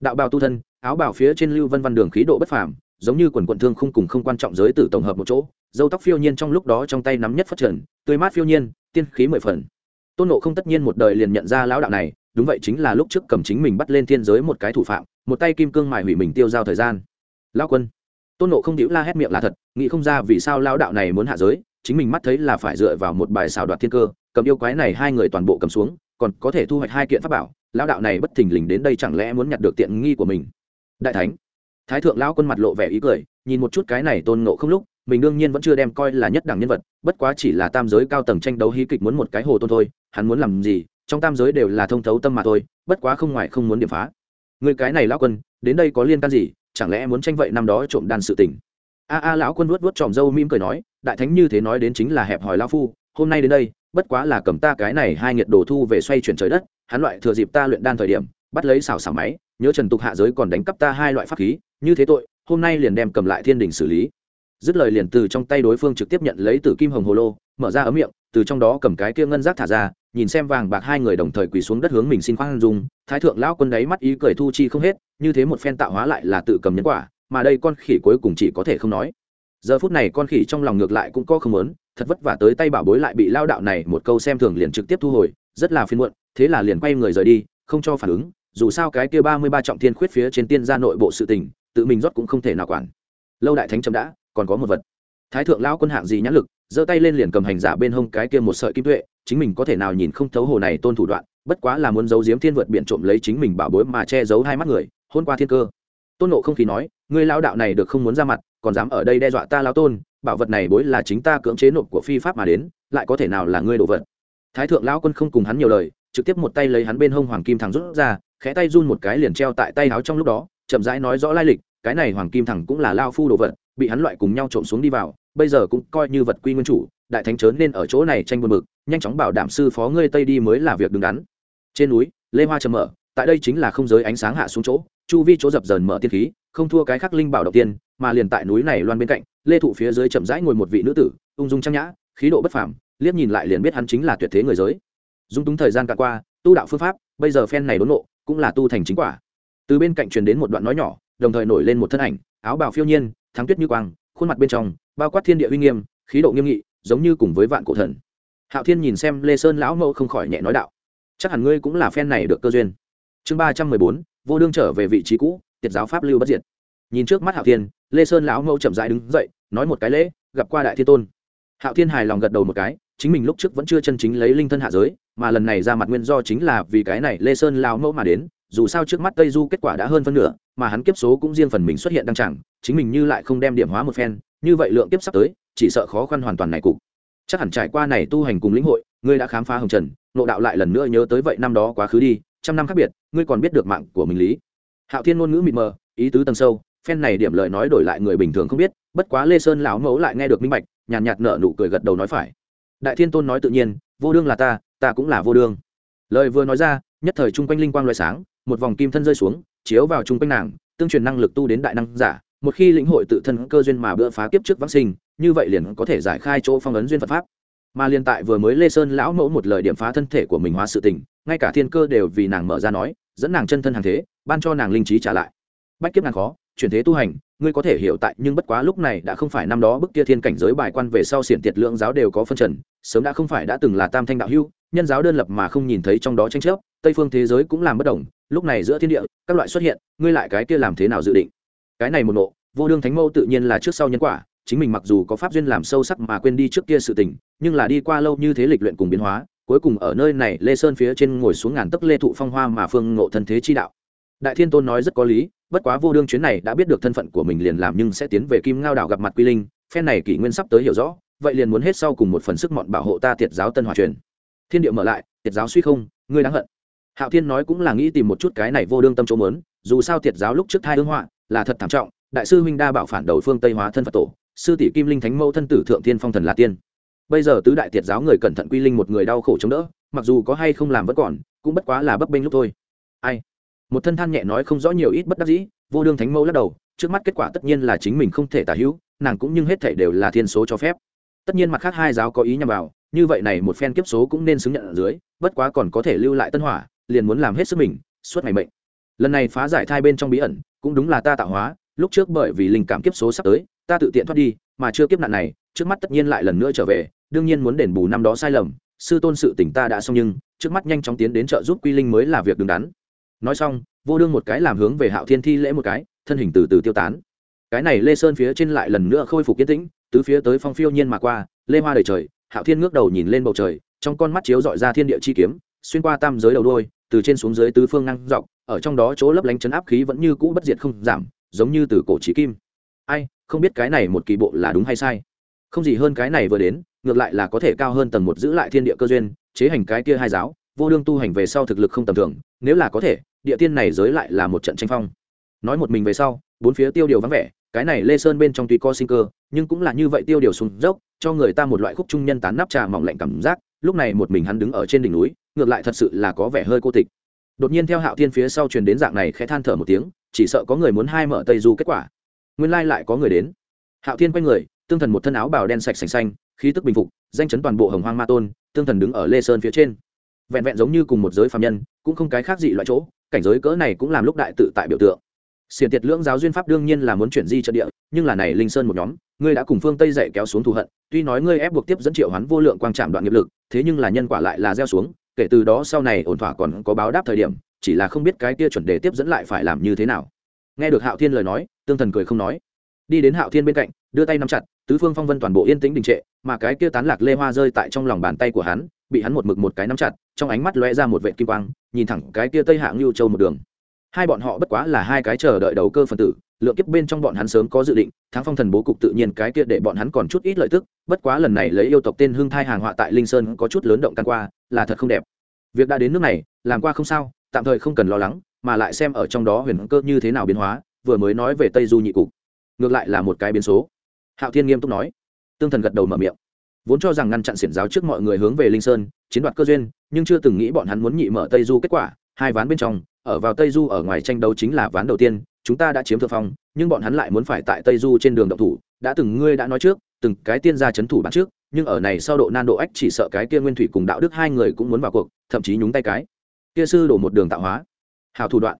Đạo bào tu thân, áo bào phía trên lưu vân văn đường khí độ bất phàm, giống như quần quận thương không cùng không quan trọng giới tử tổng hợp một chỗ dâu tóc phiêu nhiên trong lúc đó trong tay nắm nhất phát trần, tươi mát phiêu nhiên, tiên khí mười phần. Tôn nộ không tất nhiên một đời liền nhận ra lão đạo này, đúng vậy chính là lúc trước cầm chính mình bắt lên thiên giới một cái thủ phạm, một tay kim cương mài hủy mình tiêu giao thời gian. Lão quân. Tôn nộ không đĩu la hét miệng là thật, nghĩ không ra vì sao lão đạo này muốn hạ giới, chính mình mắt thấy là phải dựa vào một bài xào đoạt thiên cơ, cầm yêu quái này hai người toàn bộ cầm xuống, còn có thể thu hoạch hai kiện pháp bảo, lão đạo này bất thình lình đến đây chẳng lẽ muốn nhặt được tiện nghi của mình. Đại thánh. Thái thượng lão quân mặt lộ vẻ ý cười, nhìn một chút cái này tôn nộ không lúc mình đương nhiên vẫn chưa đem coi là nhất đẳng nhân vật, bất quá chỉ là tam giới cao tầng tranh đấu hí kịch muốn một cái hồ tôn thôi, hắn muốn làm gì, trong tam giới đều là thông thấu tâm mà thôi, bất quá không ngoài không muốn điểm phá. Người cái này lão quân, đến đây có liên can gì, chẳng lẽ muốn tranh vậy năm đó trộm đan sự tình? A a lão quân vuốt vuốt tròm râu mỉm cười nói, đại thánh như thế nói đến chính là hẹp hòi lão phu, hôm nay đến đây, bất quá là cầm ta cái này hai nhiệt đồ thu về xoay chuyển trời đất, hắn loại thừa dịp ta luyện đan thời điểm, bắt lấy xảo xảo máy, nhớ trần tục hạ giới còn đánh cắp ta hai loại pháp khí, như thế tội, hôm nay liền đem cầm lại thiên đình xử lý dứt lời liền từ trong tay đối phương trực tiếp nhận lấy từ kim hồng hồ lô, mở ra ấm miệng, từ trong đó cầm cái kia ngân giác thả ra, nhìn xem vàng bạc hai người đồng thời quỳ xuống đất hướng mình xin khoan dung, thái thượng lão quân đấy mắt ý cười thu chi không hết, như thế một phen tạo hóa lại là tự cầm nhân quả, mà đây con khỉ cuối cùng chỉ có thể không nói. Giờ phút này con khỉ trong lòng ngược lại cũng có không lớn thật vất vả tới tay bảo bối lại bị lao đạo này một câu xem thường liền trực tiếp thu hồi, rất là phiền muộn, thế là liền quay người rời đi, không cho phản ứng, dù sao cái kia ba mươi ba trọng thiên khuyết phía trên tiên gia nội bộ sự tình, tự mình rót cũng không thể nào quản. Lâu đại thánh chấm đã còn có một vật. Thái thượng lão quân hạng gì nhãn lực, giơ tay lên liền cầm hành giả bên hông cái kia một sợi kim tuệ, chính mình có thể nào nhìn không thấu hồ này tôn thủ đoạn, bất quá là muốn giấu giếm thiên vượt biển trộm lấy chính mình bảo bối mà che giấu hai mắt người, hôn qua thiên cơ. Tôn nộ không khí nói, ngươi lao đạo này được không muốn ra mặt, còn dám ở đây đe dọa ta lao tôn, bảo vật này bối là chính ta cưỡng chế nộp của phi pháp mà đến, lại có thể nào là ngươi đồ vật? Thái thượng lão quân không cùng hắn nhiều lời, trực tiếp một tay lấy hắn bên hông hoàng kim thẳng rút ra, khẽ tay run một cái liền treo tại tay áo trong lúc đó, chậm rãi nói rõ lai lịch, cái này hoàng kim thẳng cũng là lao phu đồ vật bị hắn loại cùng nhau trộm xuống đi vào, bây giờ cũng coi như vật quy nguyên chủ, đại thánh chớ nên ở chỗ này tranh buồn bực, nhanh chóng bảo đảm sư phó ngươi tây đi mới là việc đứng đắn. Trên núi, lê hoa trầm mở, tại đây chính là không giới ánh sáng hạ xuống chỗ, chu vi chỗ dập dờn mở tiên khí, không thua cái khắc linh bảo đầu tiên, mà liền tại núi này loan bên cạnh, lê thụ phía dưới chậm rãi ngồi một vị nữ tử, ung dung trang nhã, khí độ bất phàm, liếc nhìn lại liền biết hắn chính là tuyệt thế người giới. Dung túng thời gian cả qua, tu đạo phương pháp, bây giờ phen này đốn nộ cũng là tu thành chính quả. Từ bên cạnh truyền đến một đoạn nói nhỏ, đồng thời nổi lên một thân ảnh, áo bào phiêu nhiên thắng tuyết như quang, khuôn mặt bên trong, bao quát thiên địa uy nghiêm, khí độ nghiêm nghị, giống như cùng với vạn cổ thần. Hạo thiên nhìn xem lê sơn lão mẫu không khỏi nhẹ nói đạo, chắc hẳn ngươi cũng là phen này được cơ duyên. Chương ba trăm mười bốn, vô đương trở về vị trí cũ, tiệt giáo pháp lưu bất diệt. Nhìn trước mắt hạo thiên, lê sơn lão mẫu chậm rãi đứng dậy, nói một cái lễ, gặp qua đại thiên tôn. Hạo thiên hài lòng gật đầu một cái, chính mình lúc trước vẫn chưa chân chính lấy linh thân hạ giới, mà lần này ra mặt nguyên do chính là vì cái này lê sơn lão mẫu mà đến, dù sao trước mắt tây du kết quả đã hơn phân nửa mà hắn kiếp số cũng riêng phần mình xuất hiện đăng chẳng chính mình như lại không đem điểm hóa một phen như vậy lượng kiếp sắp tới chỉ sợ khó khăn hoàn toàn này cục. Chắc hẳn trải qua này tu hành cùng lĩnh hội ngươi đã khám phá hồng trần nộ đạo lại lần nữa nhớ tới vậy năm đó quá khứ đi trăm năm khác biệt ngươi còn biết được mạng của mình lý. Hạo thiên ngôn ngữ mịt mờ ý tứ tầng sâu phen này điểm lời nói đổi lại người bình thường không biết bất quá lê sơn lão mẫu lại nghe được minh bạch nhàn nhạt, nhạt nở nụ cười gật đầu nói phải. Đại thiên tôn nói tự nhiên vô đương là ta ta cũng là vô đương. Lời vừa nói ra nhất thời chung quanh linh quang loại sáng một vòng kim thân rơi xuống, chiếu vào chung quanh nàng, tương truyền năng lực tu đến đại năng giả, một khi lĩnh hội tự thân cơ duyên mà bữa phá kiếp trước vắc sinh, như vậy liền có thể giải khai chỗ phong ấn duyên phật pháp. Mà liên tại vừa mới lê sơn lão mẫu một lời điểm phá thân thể của mình hóa sự tình, ngay cả thiên cơ đều vì nàng mở ra nói, dẫn nàng chân thân hàng thế, ban cho nàng linh trí trả lại. Bách kiếp nàng khó, chuyển thế tu hành, ngươi có thể hiểu tại, nhưng bất quá lúc này đã không phải năm đó bức kia thiên cảnh giới bài quan về sau xiển tiệt lượng giáo đều có phân trần, sớm đã không phải đã từng là tam thanh đạo hưu nhân giáo đơn lập mà không nhìn thấy trong đó tranh chấp, tây phương thế giới cũng làm bất đồng lúc này giữa thiên địa, các loại xuất hiện, ngươi lại cái kia làm thế nào dự định? Cái này một nộ, vô đương thánh mâu tự nhiên là trước sau nhân quả, chính mình mặc dù có pháp duyên làm sâu sắc mà quên đi trước kia sự tình, nhưng là đi qua lâu như thế lịch luyện cùng biến hóa, cuối cùng ở nơi này lê sơn phía trên ngồi xuống ngàn tấc lê thụ phong hoa mà phương ngộ thân thế chi đạo. Đại thiên tôn nói rất có lý, bất quá vô đương chuyến này đã biết được thân phận của mình liền làm nhưng sẽ tiến về kim ngao đảo gặp mặt quy linh, phen này kỷ nguyên sắp tới hiểu rõ, vậy liền muốn hết sau cùng một phần sức mọn bảo hộ ta tiệt giáo tân hòa truyền. Thiên địa mở lại, tiệt giáo suy không, ngươi đáng hận hạo thiên nói cũng là nghĩ tìm một chút cái này vô đương tâm chỗ mớn dù sao tiệt giáo lúc trước thai hương họa là thật thảm trọng, đại sư huynh đa bảo phản đầu phương tây hóa thân phật tổ, sư tỷ kim linh thánh mẫu thân tử thượng thiên phong thần là tiên. Bây giờ tứ đại tiệt giáo người cẩn thận quy linh một người đau khổ chống đỡ, mặc dù có hay không làm vẫn còn, cũng bất quá là bấp bênh lúc thôi. Ai? Một thân than nhẹ nói không rõ nhiều ít bất đắc dĩ, vô đương thánh mẫu lắc đầu, trước mắt kết quả tất nhiên là chính mình không thể tả hữu, nàng cũng nhưng hết thể đều là thiên số cho phép. Tất nhiên mặt khác hai giáo có ý nhằm vào, như vậy này một phen kiếp số cũng nên xứng nhận ở dưới, bất quá còn có thể lưu lại tân hỏa liền muốn làm hết sức mình, suốt ngày mệnh. Lần này phá giải thai bên trong bí ẩn, cũng đúng là ta tạo hóa, lúc trước bởi vì linh cảm kiếp số sắp tới, ta tự tiện thoát đi, mà chưa kiếp nạn này, trước mắt tất nhiên lại lần nữa trở về, đương nhiên muốn đền bù năm đó sai lầm, sư tôn sự tỉnh ta đã xong nhưng, trước mắt nhanh chóng tiến đến trợ giúp quy linh mới là việc đứng đắn. Nói xong, vô đương một cái làm hướng về hạo thiên thi lễ một cái, thân hình từ từ tiêu tán. Cái này lê sơn phía trên lại lần nữa khôi phục kiến tĩnh, tứ phía tới phong phiêu nhiên mà qua, lê hoa đầy trời, hạo thiên ngước đầu nhìn lên bầu trời, trong con mắt chiếu dọi ra thiên địa chi kiếm, xuyên qua tam giới đầu đôi từ trên xuống dưới tứ phương năng dọc, ở trong đó chỗ lấp lánh chấn áp khí vẫn như cũ bất diệt không giảm, giống như từ cổ trí kim. Ai, không biết cái này một kỳ bộ là đúng hay sai. Không gì hơn cái này vừa đến, ngược lại là có thể cao hơn tầng một giữ lại thiên địa cơ duyên, chế hành cái kia hai giáo, vô đương tu hành về sau thực lực không tầm thường, nếu là có thể, địa tiên này giới lại là một trận tranh phong. Nói một mình về sau, bốn phía tiêu điều vắng vẻ, cái này lê sơn bên trong tuy co sinh cơ, nhưng cũng là như vậy tiêu điều xuống dốc, cho người ta một loại khúc trung nhân tán nắp trà mỏng lạnh cảm giác, lúc này một mình hắn đứng ở trên đỉnh núi ngược lại thật sự là có vẻ hơi cô tịch. Đột nhiên theo hạo thiên phía sau truyền đến dạng này khẽ than thở một tiếng, chỉ sợ có người muốn hai mở tây du kết quả. Nguyên lai lại có người đến. Hạo thiên quay người, tương thần một thân áo bào đen sạch sành xanh, khí tức bình phục, danh chấn toàn bộ hồng hoang ma tôn, tương thần đứng ở lê sơn phía trên. Vẹn vẹn giống như cùng một giới phạm nhân, cũng không cái khác gì loại chỗ, cảnh giới cỡ này cũng làm lúc đại tự tại biểu tượng. Xiển tiệt lưỡng giáo duyên pháp đương nhiên là muốn chuyển di trận địa, nhưng là này linh sơn một nhóm, ngươi đã cùng phương tây dạy kéo xuống thù hận, tuy nói ngươi ép buộc tiếp dẫn triệu hoán vô lượng quang trạm đoạn nghiệp lực, thế nhưng là nhân quả lại là gieo xuống kể từ đó sau này ổn thỏa còn có báo đáp thời điểm, chỉ là không biết cái kia chuẩn đề tiếp dẫn lại phải làm như thế nào. Nghe được hạo thiên lời nói, tương thần cười không nói. Đi đến hạo thiên bên cạnh, đưa tay nắm chặt, tứ phương phong vân toàn bộ yên tĩnh đình trệ, mà cái kia tán lạc lê hoa rơi tại trong lòng bàn tay của hắn, bị hắn một mực một cái nắm chặt, trong ánh mắt lóe ra một vệ kim quang, nhìn thẳng cái kia tây hạng lưu châu một đường. Hai bọn họ bất quá là hai cái chờ đợi đầu cơ phần tử, lượng kiếp bên trong bọn hắn sớm có dự định, thắng phong thần bố cục tự nhiên cái kia để bọn hắn còn chút ít lợi tức, bất quá lần này lấy yêu tộc tên hưng thai hàng họa tại linh sơn có chút lớn động căn qua, là thật không đẹp việc đã đến nước này, làm qua không sao, tạm thời không cần lo lắng, mà lại xem ở trong đó huyền cơ như thế nào biến hóa, vừa mới nói về tây du nhị cục. Ngược lại là một cái biến số. Hạo thiên nghiêm túc nói. Tương thần gật đầu mở miệng. Vốn cho rằng ngăn chặn xiển giáo trước mọi người hướng về linh sơn, chiến đoạt cơ duyên, nhưng chưa từng nghĩ bọn hắn muốn nhị mở tây du kết quả, hai ván bên trong, ở vào tây du ở ngoài tranh đấu chính là ván đầu tiên, chúng ta đã chiếm thượng phong, nhưng bọn hắn lại muốn phải tại tây du trên đường động thủ, đã từng ngươi đã nói trước, từng cái tiên gia c h ấ n thủ bắn trước nhưng ở này sau độ nan độ ách chỉ sợ cái kia nguyên thủy cùng đạo đức hai người cũng muốn vào cuộc, thậm chí nhúng tay cái. Kia sư đổ một đường tạo hóa. Hào thủ đoạn.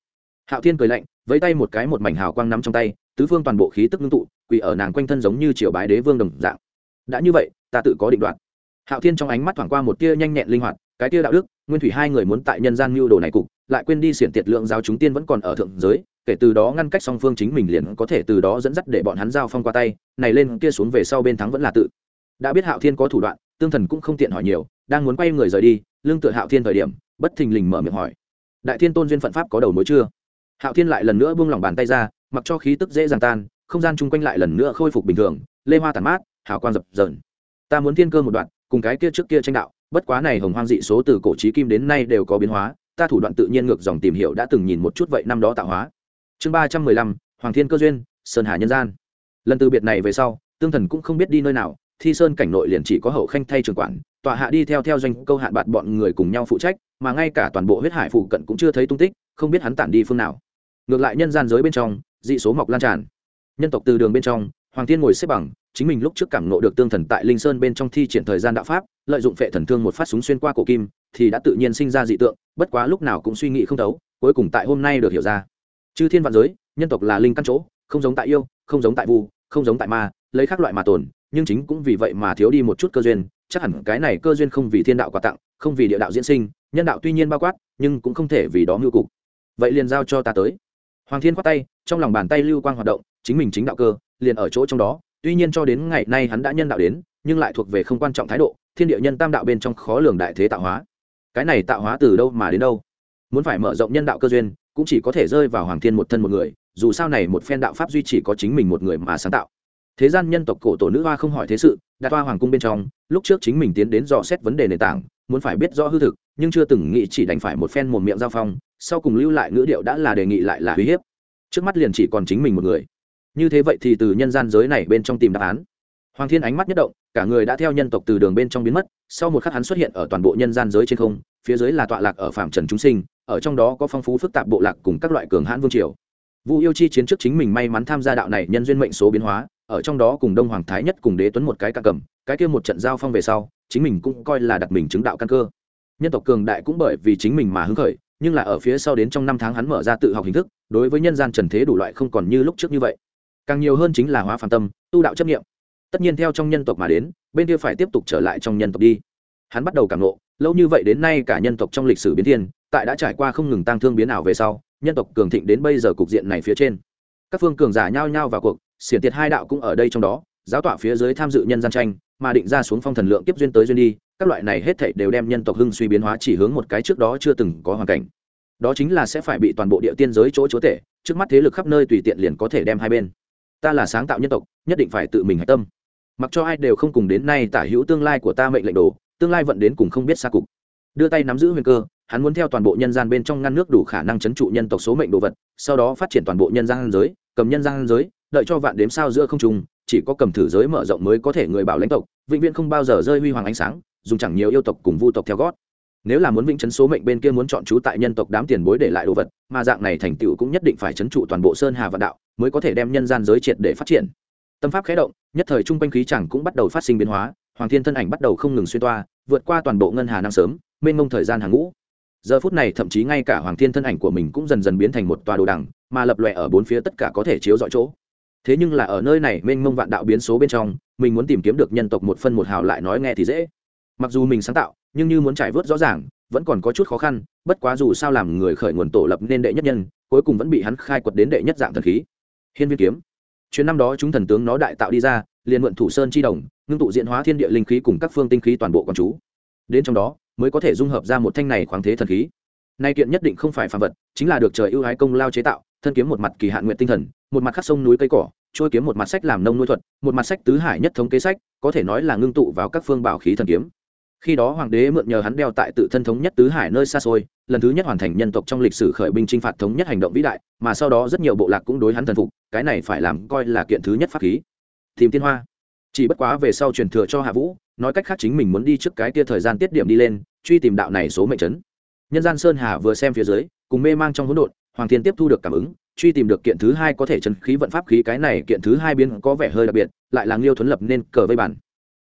Hạo thiên cười lạnh với tay một cái một mảnh hào quang nắm trong tay, tứ phương toàn bộ khí tức ngưng tụ, quỳ ở nàng quanh thân giống như triều bái đế vương đồng dạng. Đã như vậy, ta tự có định đoạn hạo thiên trong ánh mắt thoảng qua một tia nhanh nhẹn linh hoạt, cái tia đạo đức, nguyên thủy hai người muốn tại nhân gian mưu đồ này cục, lại quên đi xiển tiệt lượng giáo chúng tiên vẫn còn ở thượng giới, kể từ đó ngăn cách song phương chính mình liền có thể từ đó dẫn dắt để bọn hắn giao phong qua tay, này lên, kia xuống về sau bên thắng vẫn là tự đã biết hạo thiên có thủ đoạn, tương thần cũng không tiện hỏi nhiều, đang muốn quay người rời đi lương tựa hạo thiên thời điểm, bất thình lình mở miệng hỏi. Đại thiên tôn duyên phận pháp có đầu mối chưa? Hạo thiên lại lần nữa buông lỏng bàn tay ra, mặc cho khí tức dễ dàng tan, không gian chung quanh lại lần nữa khôi phục bình thường, lê hoa tàn mát, hào quang dập dờn. Ta muốn thiên cơ một đoạn, cùng cái kia trước kia tranh đạo, bất quá này hồng hoang dị số từ cổ trí kim đến nay đều có biến hóa, ta thủ đoạn tự nhiên ngược dòng tìm hiểu đã từng nhìn một chút vậy năm đó tạo hóa. Chương ba trăm mười lăm, hoàng thiên cơ duyên, sơn hà nhân gian. Lần từ biệt này về sau, tương thần cũng không biết đi nơi nào thi sơn cảnh nội liền chỉ có hậu khanh thay trường quản, tọa hạ đi theo theo doanh câu hạn bạt bọn người cùng nhau phụ trách, mà ngay cả toàn bộ huyết hải phụ cận cũng chưa thấy tung tích, không biết hắn tản đi phương nào. Ngược lại nhân gian giới bên trong, dị số mọc lan tràn. Nhân tộc từ đường bên trong, hoàng thiên ngồi xếp bằng, chính mình lúc trước cảm nộ được tương thần tại linh sơn bên trong thi triển thời gian đạo pháp, lợi dụng phệ thần thương một phát súng xuyên qua cổ kim, thì đã tự nhiên sinh ra dị tượng, bất quá lúc nào cũng suy nghĩ không thấu, cuối cùng tại hôm nay được hiểu ra. Chư thiên vạn giới, nhân tộc là linh căn chỗ, không giống tại yêu, không giống tại vu không giống tại ma, lấy các loại mà tồn nhưng chính cũng vì vậy mà thiếu đi một chút cơ duyên, chắc hẳn cái này cơ duyên không vì thiên đạo quà tặng, không vì địa đạo diễn sinh, nhân đạo tuy nhiên bao quát, nhưng cũng không thể vì đó mưu cục. Vậy liền giao cho ta tới. Hoàng thiên khoát tay, trong lòng bàn tay lưu quang hoạt động, chính mình chính đạo cơ, liền ở chỗ trong đó, tuy nhiên cho đến ngày nay hắn đã nhân đạo đến, nhưng lại thuộc về không quan trọng thái độ, thiên địa nhân tam đạo bên trong khó lường đại thế tạo hóa. Cái này tạo hóa từ đâu mà đến đâu? Muốn phải mở rộng nhân đạo cơ duyên, cũng chỉ có thể rơi vào hoàng thiên một thân một người, dù sao này một phen đạo pháp duy chỉ có chính mình một người mà sáng tạo thế gian nhân tộc cổ tổ nữ hoa không hỏi thế sự, đặt hoa hoàng cung bên trong, lúc trước chính mình tiến đến dò xét vấn đề nền tảng, muốn phải biết rõ hư thực, nhưng chưa từng nghĩ chỉ đành phải một phen một miệng giao phong, sau cùng lưu lại ngữ điệu đã là đề nghị lại là uy hiếp. Trước mắt liền chỉ còn chính mình một người. Như thế vậy thì từ nhân gian giới này bên trong tìm đáp án. Hoàng thiên ánh mắt nhất động, cả người đã theo nhân tộc từ đường bên trong biến mất, sau một khắc hắn xuất hiện ở toàn bộ nhân gian giới trên không, phía dưới là tọa lạc ở phạm trần chúng sinh, ở trong đó có phong phú phức tạp bộ lạc cùng các loại cường hãn vương triều. Vu yêu chi chiến trước chính mình may mắn tham gia đạo này nhân duyên mệnh số biến hóa ở trong đó cùng đông hoàng thái nhất cùng đế tuấn một cái ca cầm, cái kia một trận giao phong về sau, chính mình cũng coi là đặt mình chứng đạo căn cơ. Nhân tộc cường đại cũng bởi vì chính mình mà hứng khởi, nhưng là ở phía sau đến trong năm tháng hắn mở ra tự học hình thức, đối với nhân gian trần thế đủ loại không còn như lúc trước như vậy. Càng nhiều hơn chính là hóa phản tâm, tu đạo chấp nghiệm tất nhiên theo trong nhân tộc mà đến, bên kia phải tiếp tục trở lại trong nhân tộc đi. Hắn bắt đầu cảm nộ lâu như vậy đến nay cả nhân tộc trong lịch sử biến thiên, tại đã trải qua không ngừng tăng thương biến ảo về sau, nhân tộc cường thịnh đến bây giờ cục diện này phía trên. Các phương cường giả nhao nhao vào cuộc xiển tiệt hai đạo cũng ở đây trong đó, giáo tọa phía dưới tham dự nhân gian tranh, mà định ra xuống phong thần lượng tiếp duyên tới duyên đi, các loại này hết thảy đều đem nhân tộc hưng suy biến hóa chỉ hướng một cái trước đó chưa từng có hoàn cảnh. Đó chính là sẽ phải bị toàn bộ địa tiên giới chỗ chúa tể, trước mắt thế lực khắp nơi tùy tiện liền có thể đem hai bên. Ta là sáng tạo nhân tộc, nhất định phải tự mình hạch tâm. Mặc cho ai đều không cùng đến nay tả hữu tương lai của ta mệnh lệnh đồ, tương lai vận đến cùng không biết xa cục. Đưa tay nắm giữ huyền cơ, hắn muốn theo toàn bộ nhân gian bên trong ngăn nước đủ khả năng chấn trụ nhân tộc số mệnh đồ vật, sau đó phát triển toàn bộ nhân gian giới, cầm nhân gian giới đợi cho vạn đếm sao giữa không trùng chỉ có cầm thử giới mở rộng mới có thể người bảo lãnh tộc, vĩnh viễn không bao giờ rơi huy hoàng ánh sáng, dùng chẳng nhiều yêu tộc cùng vu tộc theo gót. Nếu là muốn vĩnh chấn số mệnh bên kia muốn chọn chú tại nhân tộc đám tiền bối để lại đồ vật, mà dạng này thành tựu cũng nhất định phải chấn trụ toàn bộ sơn hà vạn đạo, mới có thể đem nhân gian giới triệt để phát triển. Tâm pháp khé động, nhất thời trung quanh khí chẳng cũng bắt đầu phát sinh biến hóa, hoàng thiên thân ảnh bắt đầu không ngừng xuyên toa, vượt qua toàn bộ ngân hà năng sớm, mênh mông thời gian hàng ngũ. Giờ phút này thậm chí ngay cả hoàng thiên thân ảnh của mình cũng dần dần biến thành một tòa đồ đằng, mà lập lòe ở bốn phía tất cả có thể chiếu dọi chỗ thế nhưng là ở nơi này, mênh mông vạn đạo biến số bên trong, mình muốn tìm kiếm được nhân tộc một phân một hào lại nói nghe thì dễ. Mặc dù mình sáng tạo, nhưng như muốn trải vớt rõ ràng, vẫn còn có chút khó khăn, bất quá dù sao làm người khởi nguồn tổ lập nên đệ nhất nhân, cuối cùng vẫn bị hắn khai quật đến đệ nhất dạng thần khí. Hiên viên kiếm. Chuyến năm đó chúng thần tướng nó đại tạo đi ra, liền mượn thủ sơn chi đồng, ngưng tụ diện hóa thiên địa linh khí cùng các phương tinh khí toàn bộ con chú. Đến trong đó, mới có thể dung hợp ra một thanh này khoáng thế thần khí. Nay kiện nhất định không phải phàm vật, chính là được trời ưu ái công lao chế tạo thân kiếm một mặt kỳ hạn nguyện tinh thần, một mặt khắc sông núi cây cỏ, trôi kiếm một mặt sách làm nông nuôi thuật, một mặt sách tứ hải nhất thống kế sách, có thể nói là ngưng tụ vào các phương bảo khí thần kiếm. Khi đó hoàng đế mượn nhờ hắn đeo tại tự thân thống nhất tứ hải nơi xa xôi, lần thứ nhất hoàn thành nhân tộc trong lịch sử khởi binh chinh phạt thống nhất hành động vĩ đại, mà sau đó rất nhiều bộ lạc cũng đối hắn thần phục, cái này phải làm coi là kiện thứ nhất pháp khí. Tìm tiên hoa. Chỉ bất quá về sau truyền thừa cho hạ vũ, nói cách khác chính mình muốn đi trước cái tia thời gian tiết điểm đi lên, truy tìm đạo này số mệnh trấn nhân gian sơn hà vừa xem phía dưới, cùng mê mang trong hỗn độn hoàng thiên tiếp thu được cảm ứng, truy tìm được kiện thứ hai có thể chân khí vận pháp khí, cái này kiện thứ hai biến có vẻ hơi đặc biệt, lại là nghiêu thuấn lập nên cờ vây bản.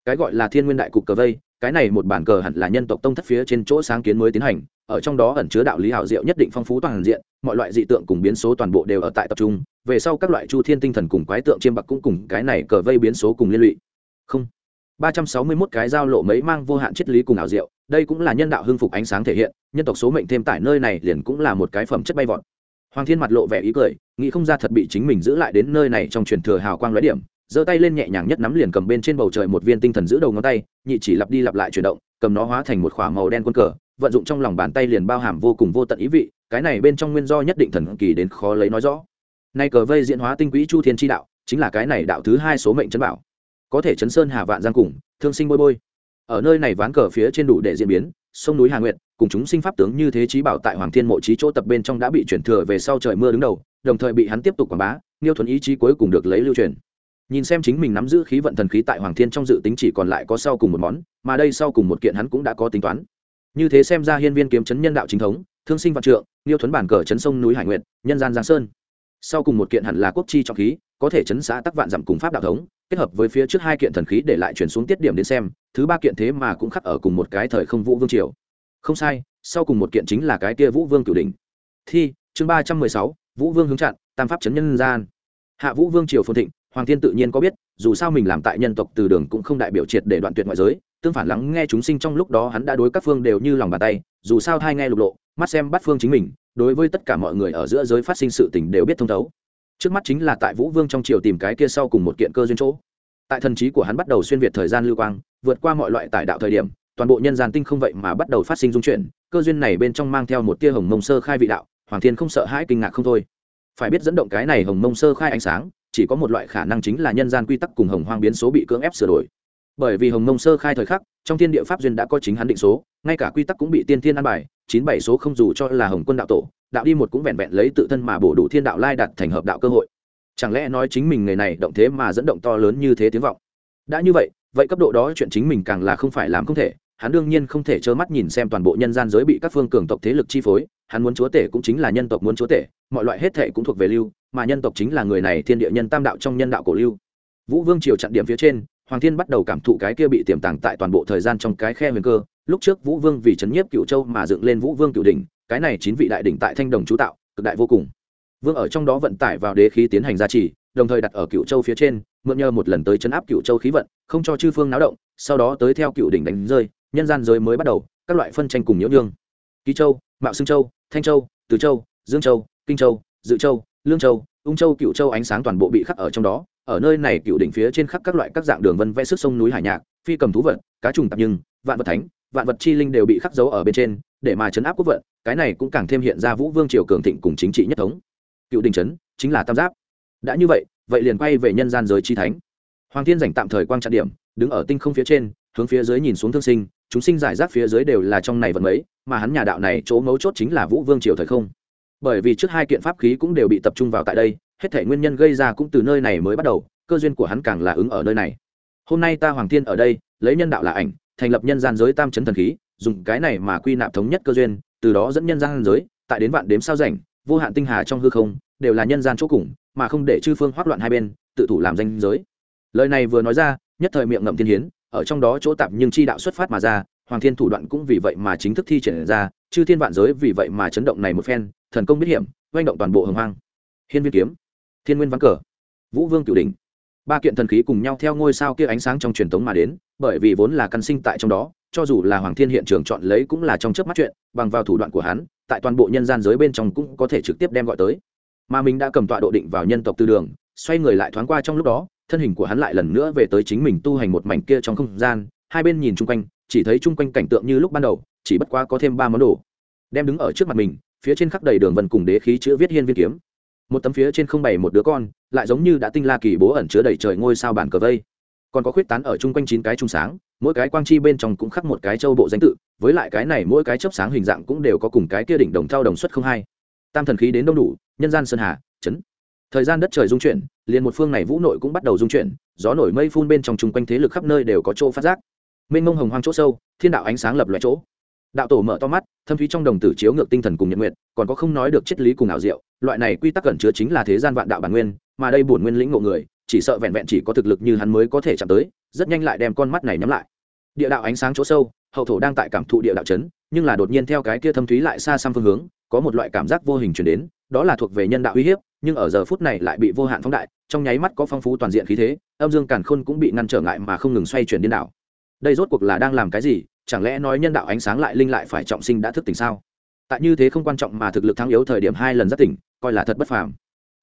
Cái gọi là thiên nguyên đại cục cờ vây, cái này một bản cờ hẳn là nhân tộc tông thất phía trên chỗ sáng kiến mới tiến hành, ở trong đó ẩn chứa đạo lý hảo diệu nhất định phong phú toàn diện, mọi loại dị tượng cùng biến số toàn bộ đều ở tại tập trung, về sau các loại chu thiên tinh thần cùng quái tượng chiêm bạc cũng cùng cái này cờ vây biến số cùng liên lụy. Không. Ba trăm sáu mươi 361 cái giao lộ mấy mang vô hạn triết lý cùng ảo diệu, đây cũng là nhân đạo hưng phục ánh sáng thể hiện, nhân tộc số mệnh thêm tại nơi này liền cũng là một cái phẩm chất bay vọt hoàng thiên mặt lộ vẻ ý cười, nghĩ không ra thật bị chính mình giữ lại đến nơi này trong truyền thừa hào quang lóe điểm, giơ tay lên nhẹ nhàng nhất nắm liền cầm bên trên bầu trời một viên tinh thần giữ đầu ngón tay, nhị chỉ lặp đi lặp lại chuyển động, cầm nó hóa thành một k h ỏ a màu đen quân cờ, vận dụng trong lòng bàn tay liền bao hàm vô cùng vô tận ý vị, cái này bên trong nguyên do nhất định thần kỳ đến khó lấy nói rõ. Nay cờ vây diễn hóa tinh quỹ chu thiên tri đạo, chính là cái này đạo thứ hai số mệnh chấn bảo. Có thể chấn sơn hà vạn giang cùng, thương sinh bôi bôi. Ở nơi này ván cờ phía trên đủ để diễn biến sông núi hà nguyệt, cùng chúng sinh pháp tướng như thế trí bảo tại hoàng thiên mộ trí chỗ tập bên trong đã bị chuyển thừa về sau trời mưa đứng đầu, đồng thời bị hắn tiếp tục quảng bá niêu thuần ý chí cuối cùng được lấy lưu truyền. Nhìn xem chính mình nắm giữ khí vận thần khí tại hoàng thiên trong dự tính chỉ còn lại có sau cùng một món, mà đây sau cùng một kiện hắn cũng đã có tính toán. Như thế xem ra hiên viên kiếm chấn nhân đạo chính thống, thương sinh vạn trượng niêu thuấn bản cờ chấn sông núi hải nguyệt, nhân gian giang sơn. Sau cùng một kiện hẳn là quốc chi trọng khí, có thể chấn xã tắc vạn giảm cùng pháp đạo thống, kết hợp với phía trước hai kiện thần khí để lại chuyển xuống tiết điểm đến xem thứ ba kiện thế mà cũng khắc ở cùng một cái thời không vũ vương triều. Không sai, sau cùng một kiện chính là cái kia vũ vương cửu đình thi, chương ba trăm mười sáu, vũ vương hướng chặn, tam pháp chấn nhân gian. Hạ vũ vương triều phồn thịnh, hoàng thiên tự nhiên có biết, dù sao mình làm tại nhân tộc từ đường cũng không đại biểu triệt để đoạn tuyệt ngoại giới, tương phản lắng nghe chúng sinh trong lúc đó hắn đã đối các phương đều như lòng bàn tay, dù sao thai nghe lục lộ, mắt xem bắt phương chính mình, đối với tất cả mọi người ở giữa giới phát sinh sự tình đều biết thông thấu. Trước mắt chính là tại vũ vương trong triều tìm cái kia sau cùng một kiện cơ duyên chỗ. Tại thần trí của hắn bắt đầu xuyên việt thời gian lưu quang vượt qua mọi loại tải đạo thời điểm, toàn bộ nhân gian tinh không vậy mà bắt đầu phát sinh dung chuyển, cơ duyên này bên trong mang theo một tia hồng mông sơ khai vị đạo, hoàng thiên không sợ hãi kinh ngạc không thôi. Phải biết dẫn động cái này hồng mông sơ khai ánh sáng, chỉ có một loại khả năng chính là nhân gian quy tắc cùng hồng hoang biến số bị cưỡng ép sửa đổi. Bởi vì hồng mông sơ khai thời khắc, trong thiên địa pháp duyên đã có chính hắn định số, ngay cả quy tắc cũng bị tiên thiên an bài, chín bảy số không dù cho là hồng quân đạo tổ, đạo đi một cũng vẹn vẹn lấy tự thân mà bổ đủ thiên đạo lai đặt thành hợp đạo cơ hội. Chẳng lẽ nói chính mình người này động thế mà dẫn động to lớn như thế tiếng vọng? Đã như vậy vậy cấp độ đó chuyện chính mình càng là không phải làm không thể, hắn đương nhiên không thể trơ mắt nhìn xem toàn bộ nhân gian giới bị các phương cường tộc thế lực chi phối, hắn muốn chúa tể cũng chính là nhân tộc muốn chúa tể, mọi loại hết thể cũng thuộc về lưu, mà nhân tộc chính là người này thiên địa nhân tam đạo trong nhân đạo cổ lưu. Vũ vương triều chặn điểm phía trên, hoàng thiên bắt đầu cảm thụ cái kia bị tiềm tàng tại toàn bộ thời gian trong cái khe huyền cơ, lúc trước vũ vương vì chấn nhiếp cựu châu mà dựng lên vũ vương cựu đỉnh, cái này chín vị đại đỉnh tại thanh đồng chú tạo, cực đại vô cùng. Vương ở trong đó vận tải vào đế khí tiến hành gia trì, đồng thời đặt ở cựu châu phía trên mượn nhờ một lần tới chấn áp cựu châu khí vận, không cho chư phương náo động, sau đó tới theo cựu đỉnh đánh rơi, nhân gian giới mới bắt đầu, các loại phân tranh cùng nhiễu nhương. Ký châu, mạo xương châu, thanh châu, từ châu, dương châu, kinh châu, dự châu, lương châu, ung châu cựu châu ánh sáng toàn bộ bị khắc ở trong đó, ở nơi này cựu đỉnh phía trên khắc các loại các dạng đường vân vẽ sức sông núi hải nhạc, phi cầm thú vật cá trùng tạp nhưng, vạn vật thánh, vạn vật chi linh đều bị khắc dấu ở bên trên, để mà chấn áp quốc vận, cái này cũng càng thêm hiện ra vũ vương triều cường thịnh cùng chính trị nhất thống. Cựu đình trấn chính là tam giáp. Đã như vậy vậy liền quay về nhân gian giới chi thánh. Hoàng thiên dành tạm thời quang trạng điểm, đứng ở tinh không phía trên, hướng phía dưới nhìn xuống thương sinh, chúng sinh giải rác phía dưới đều là trong này vận mấy, mà hắn nhà đạo này chỗ mấu chốt chính là vũ vương triều thời không. Bởi vì trước hai kiện pháp khí cũng đều bị tập trung vào tại đây, hết thể nguyên nhân gây ra cũng từ nơi này mới bắt đầu, cơ duyên của hắn càng là ứng ở nơi này. Hôm nay ta hoàng thiên ở đây, lấy nhân đạo là ảnh, thành lập nhân gian giới tam chấn thần khí, dùng cái này mà quy nạp thống nhất cơ duyên, từ đó dẫn nhân gian giới, tại đến vạn đếm sao rảnh, vô hạn tinh hà trong hư không đều là nhân gian chỗ cùng, mà không để chư phương hoắc loạn hai bên, tự thủ làm danh giới. Lời này vừa nói ra, nhất thời miệng ngậm thiên hiến, ở trong đó chỗ tạp nhưng chi đạo xuất phát mà ra, hoàng thiên thủ đoạn cũng vì vậy mà chính thức thi triển ra, chư thiên vạn giới vì vậy mà chấn động này một phen, thần công biết hiểm, vang động toàn bộ hồng hoang. Hiên viên kiếm, thiên nguyên vắng cờ, vũ vương cửu đình ba kiện thần khí cùng nhau theo ngôi sao kia ánh sáng trong truyền thống mà đến, bởi vì vốn là căn sinh tại trong đó, cho dù là hoàng thiên hiện trường chọn lấy cũng là trong chớp mắt chuyện, bằng vào thủ đoạn của hắn, tại toàn bộ nhân gian giới bên trong cũng có thể trực tiếp đem gọi tới mà mình đã cầm tọa độ định vào nhân tộc tư đường, xoay người lại thoáng qua trong lúc đó, thân hình của hắn lại lần nữa về tới chính mình tu hành một mảnh kia trong không gian, hai bên nhìn chung quanh, chỉ thấy chung quanh cảnh tượng như lúc ban đầu, chỉ bất quá có thêm ba món đồ. Đem đứng ở trước mặt mình, phía trên khắc đầy đường vân cùng đế khí chữ viết hiên viên kiếm. Một tấm phía trên không bày một đứa con, lại giống như đã tinh la kỳ bố ẩn chứa đầy trời ngôi sao bản cờ vây. Còn có khuyết tán ở chung quanh chín cái trung sáng, mỗi cái quang chi bên trong cũng khắc một cái châu bộ danh tự, với lại cái này mỗi cái chớp sáng hình dạng cũng đều có cùng cái kia đỉnh đồng thao đồng suất không hai. Tam thần khí đến đông đủ nhân gian sơn hà chấn thời gian đất trời dung chuyển, liền một phương này vũ nội cũng bắt đầu dung chuyển, gió nổi mây phun bên trong chung quanh thế lực khắp nơi đều có chỗ phát giác. Mênh mông hồng hoang chỗ sâu, thiên đạo ánh sáng lập loại chỗ. Đạo tổ mở to mắt, thâm thúy trong đồng tử chiếu ngược tinh thần cùng nhật nguyện còn có không nói được triết lý cùng ảo diệu, loại này quy tắc cẩn chứa chính là thế gian vạn đạo bản nguyên, mà đây bổn nguyên lĩnh ngộ người, chỉ sợ vẹn vẹn chỉ có thực lực như hắn mới có thể chạm tới, rất nhanh lại đem con mắt này nhắm lại. Địa đạo ánh sáng chỗ sâu, hậu thổ đang tại cảm thụ địa đạo chấn, nhưng là đột nhiên theo cái kia thâm thúy lại xa xăm phương hướng, có một loại cảm giác vô hình chuyển đến đó là thuộc về nhân đạo uy hiếp, nhưng ở giờ phút này lại bị vô hạn phóng đại, trong nháy mắt có phong phú toàn diện khí thế, âm dương càn khôn cũng bị ngăn trở ngại mà không ngừng xoay chuyển điên đảo. Đây rốt cuộc là đang làm cái gì? Chẳng lẽ nói nhân đạo ánh sáng lại linh lại phải trọng sinh đã thức tỉnh sao? Tại như thế không quan trọng mà thực lực thắng yếu thời điểm hai lần rất tỉnh, coi là thật bất phàm.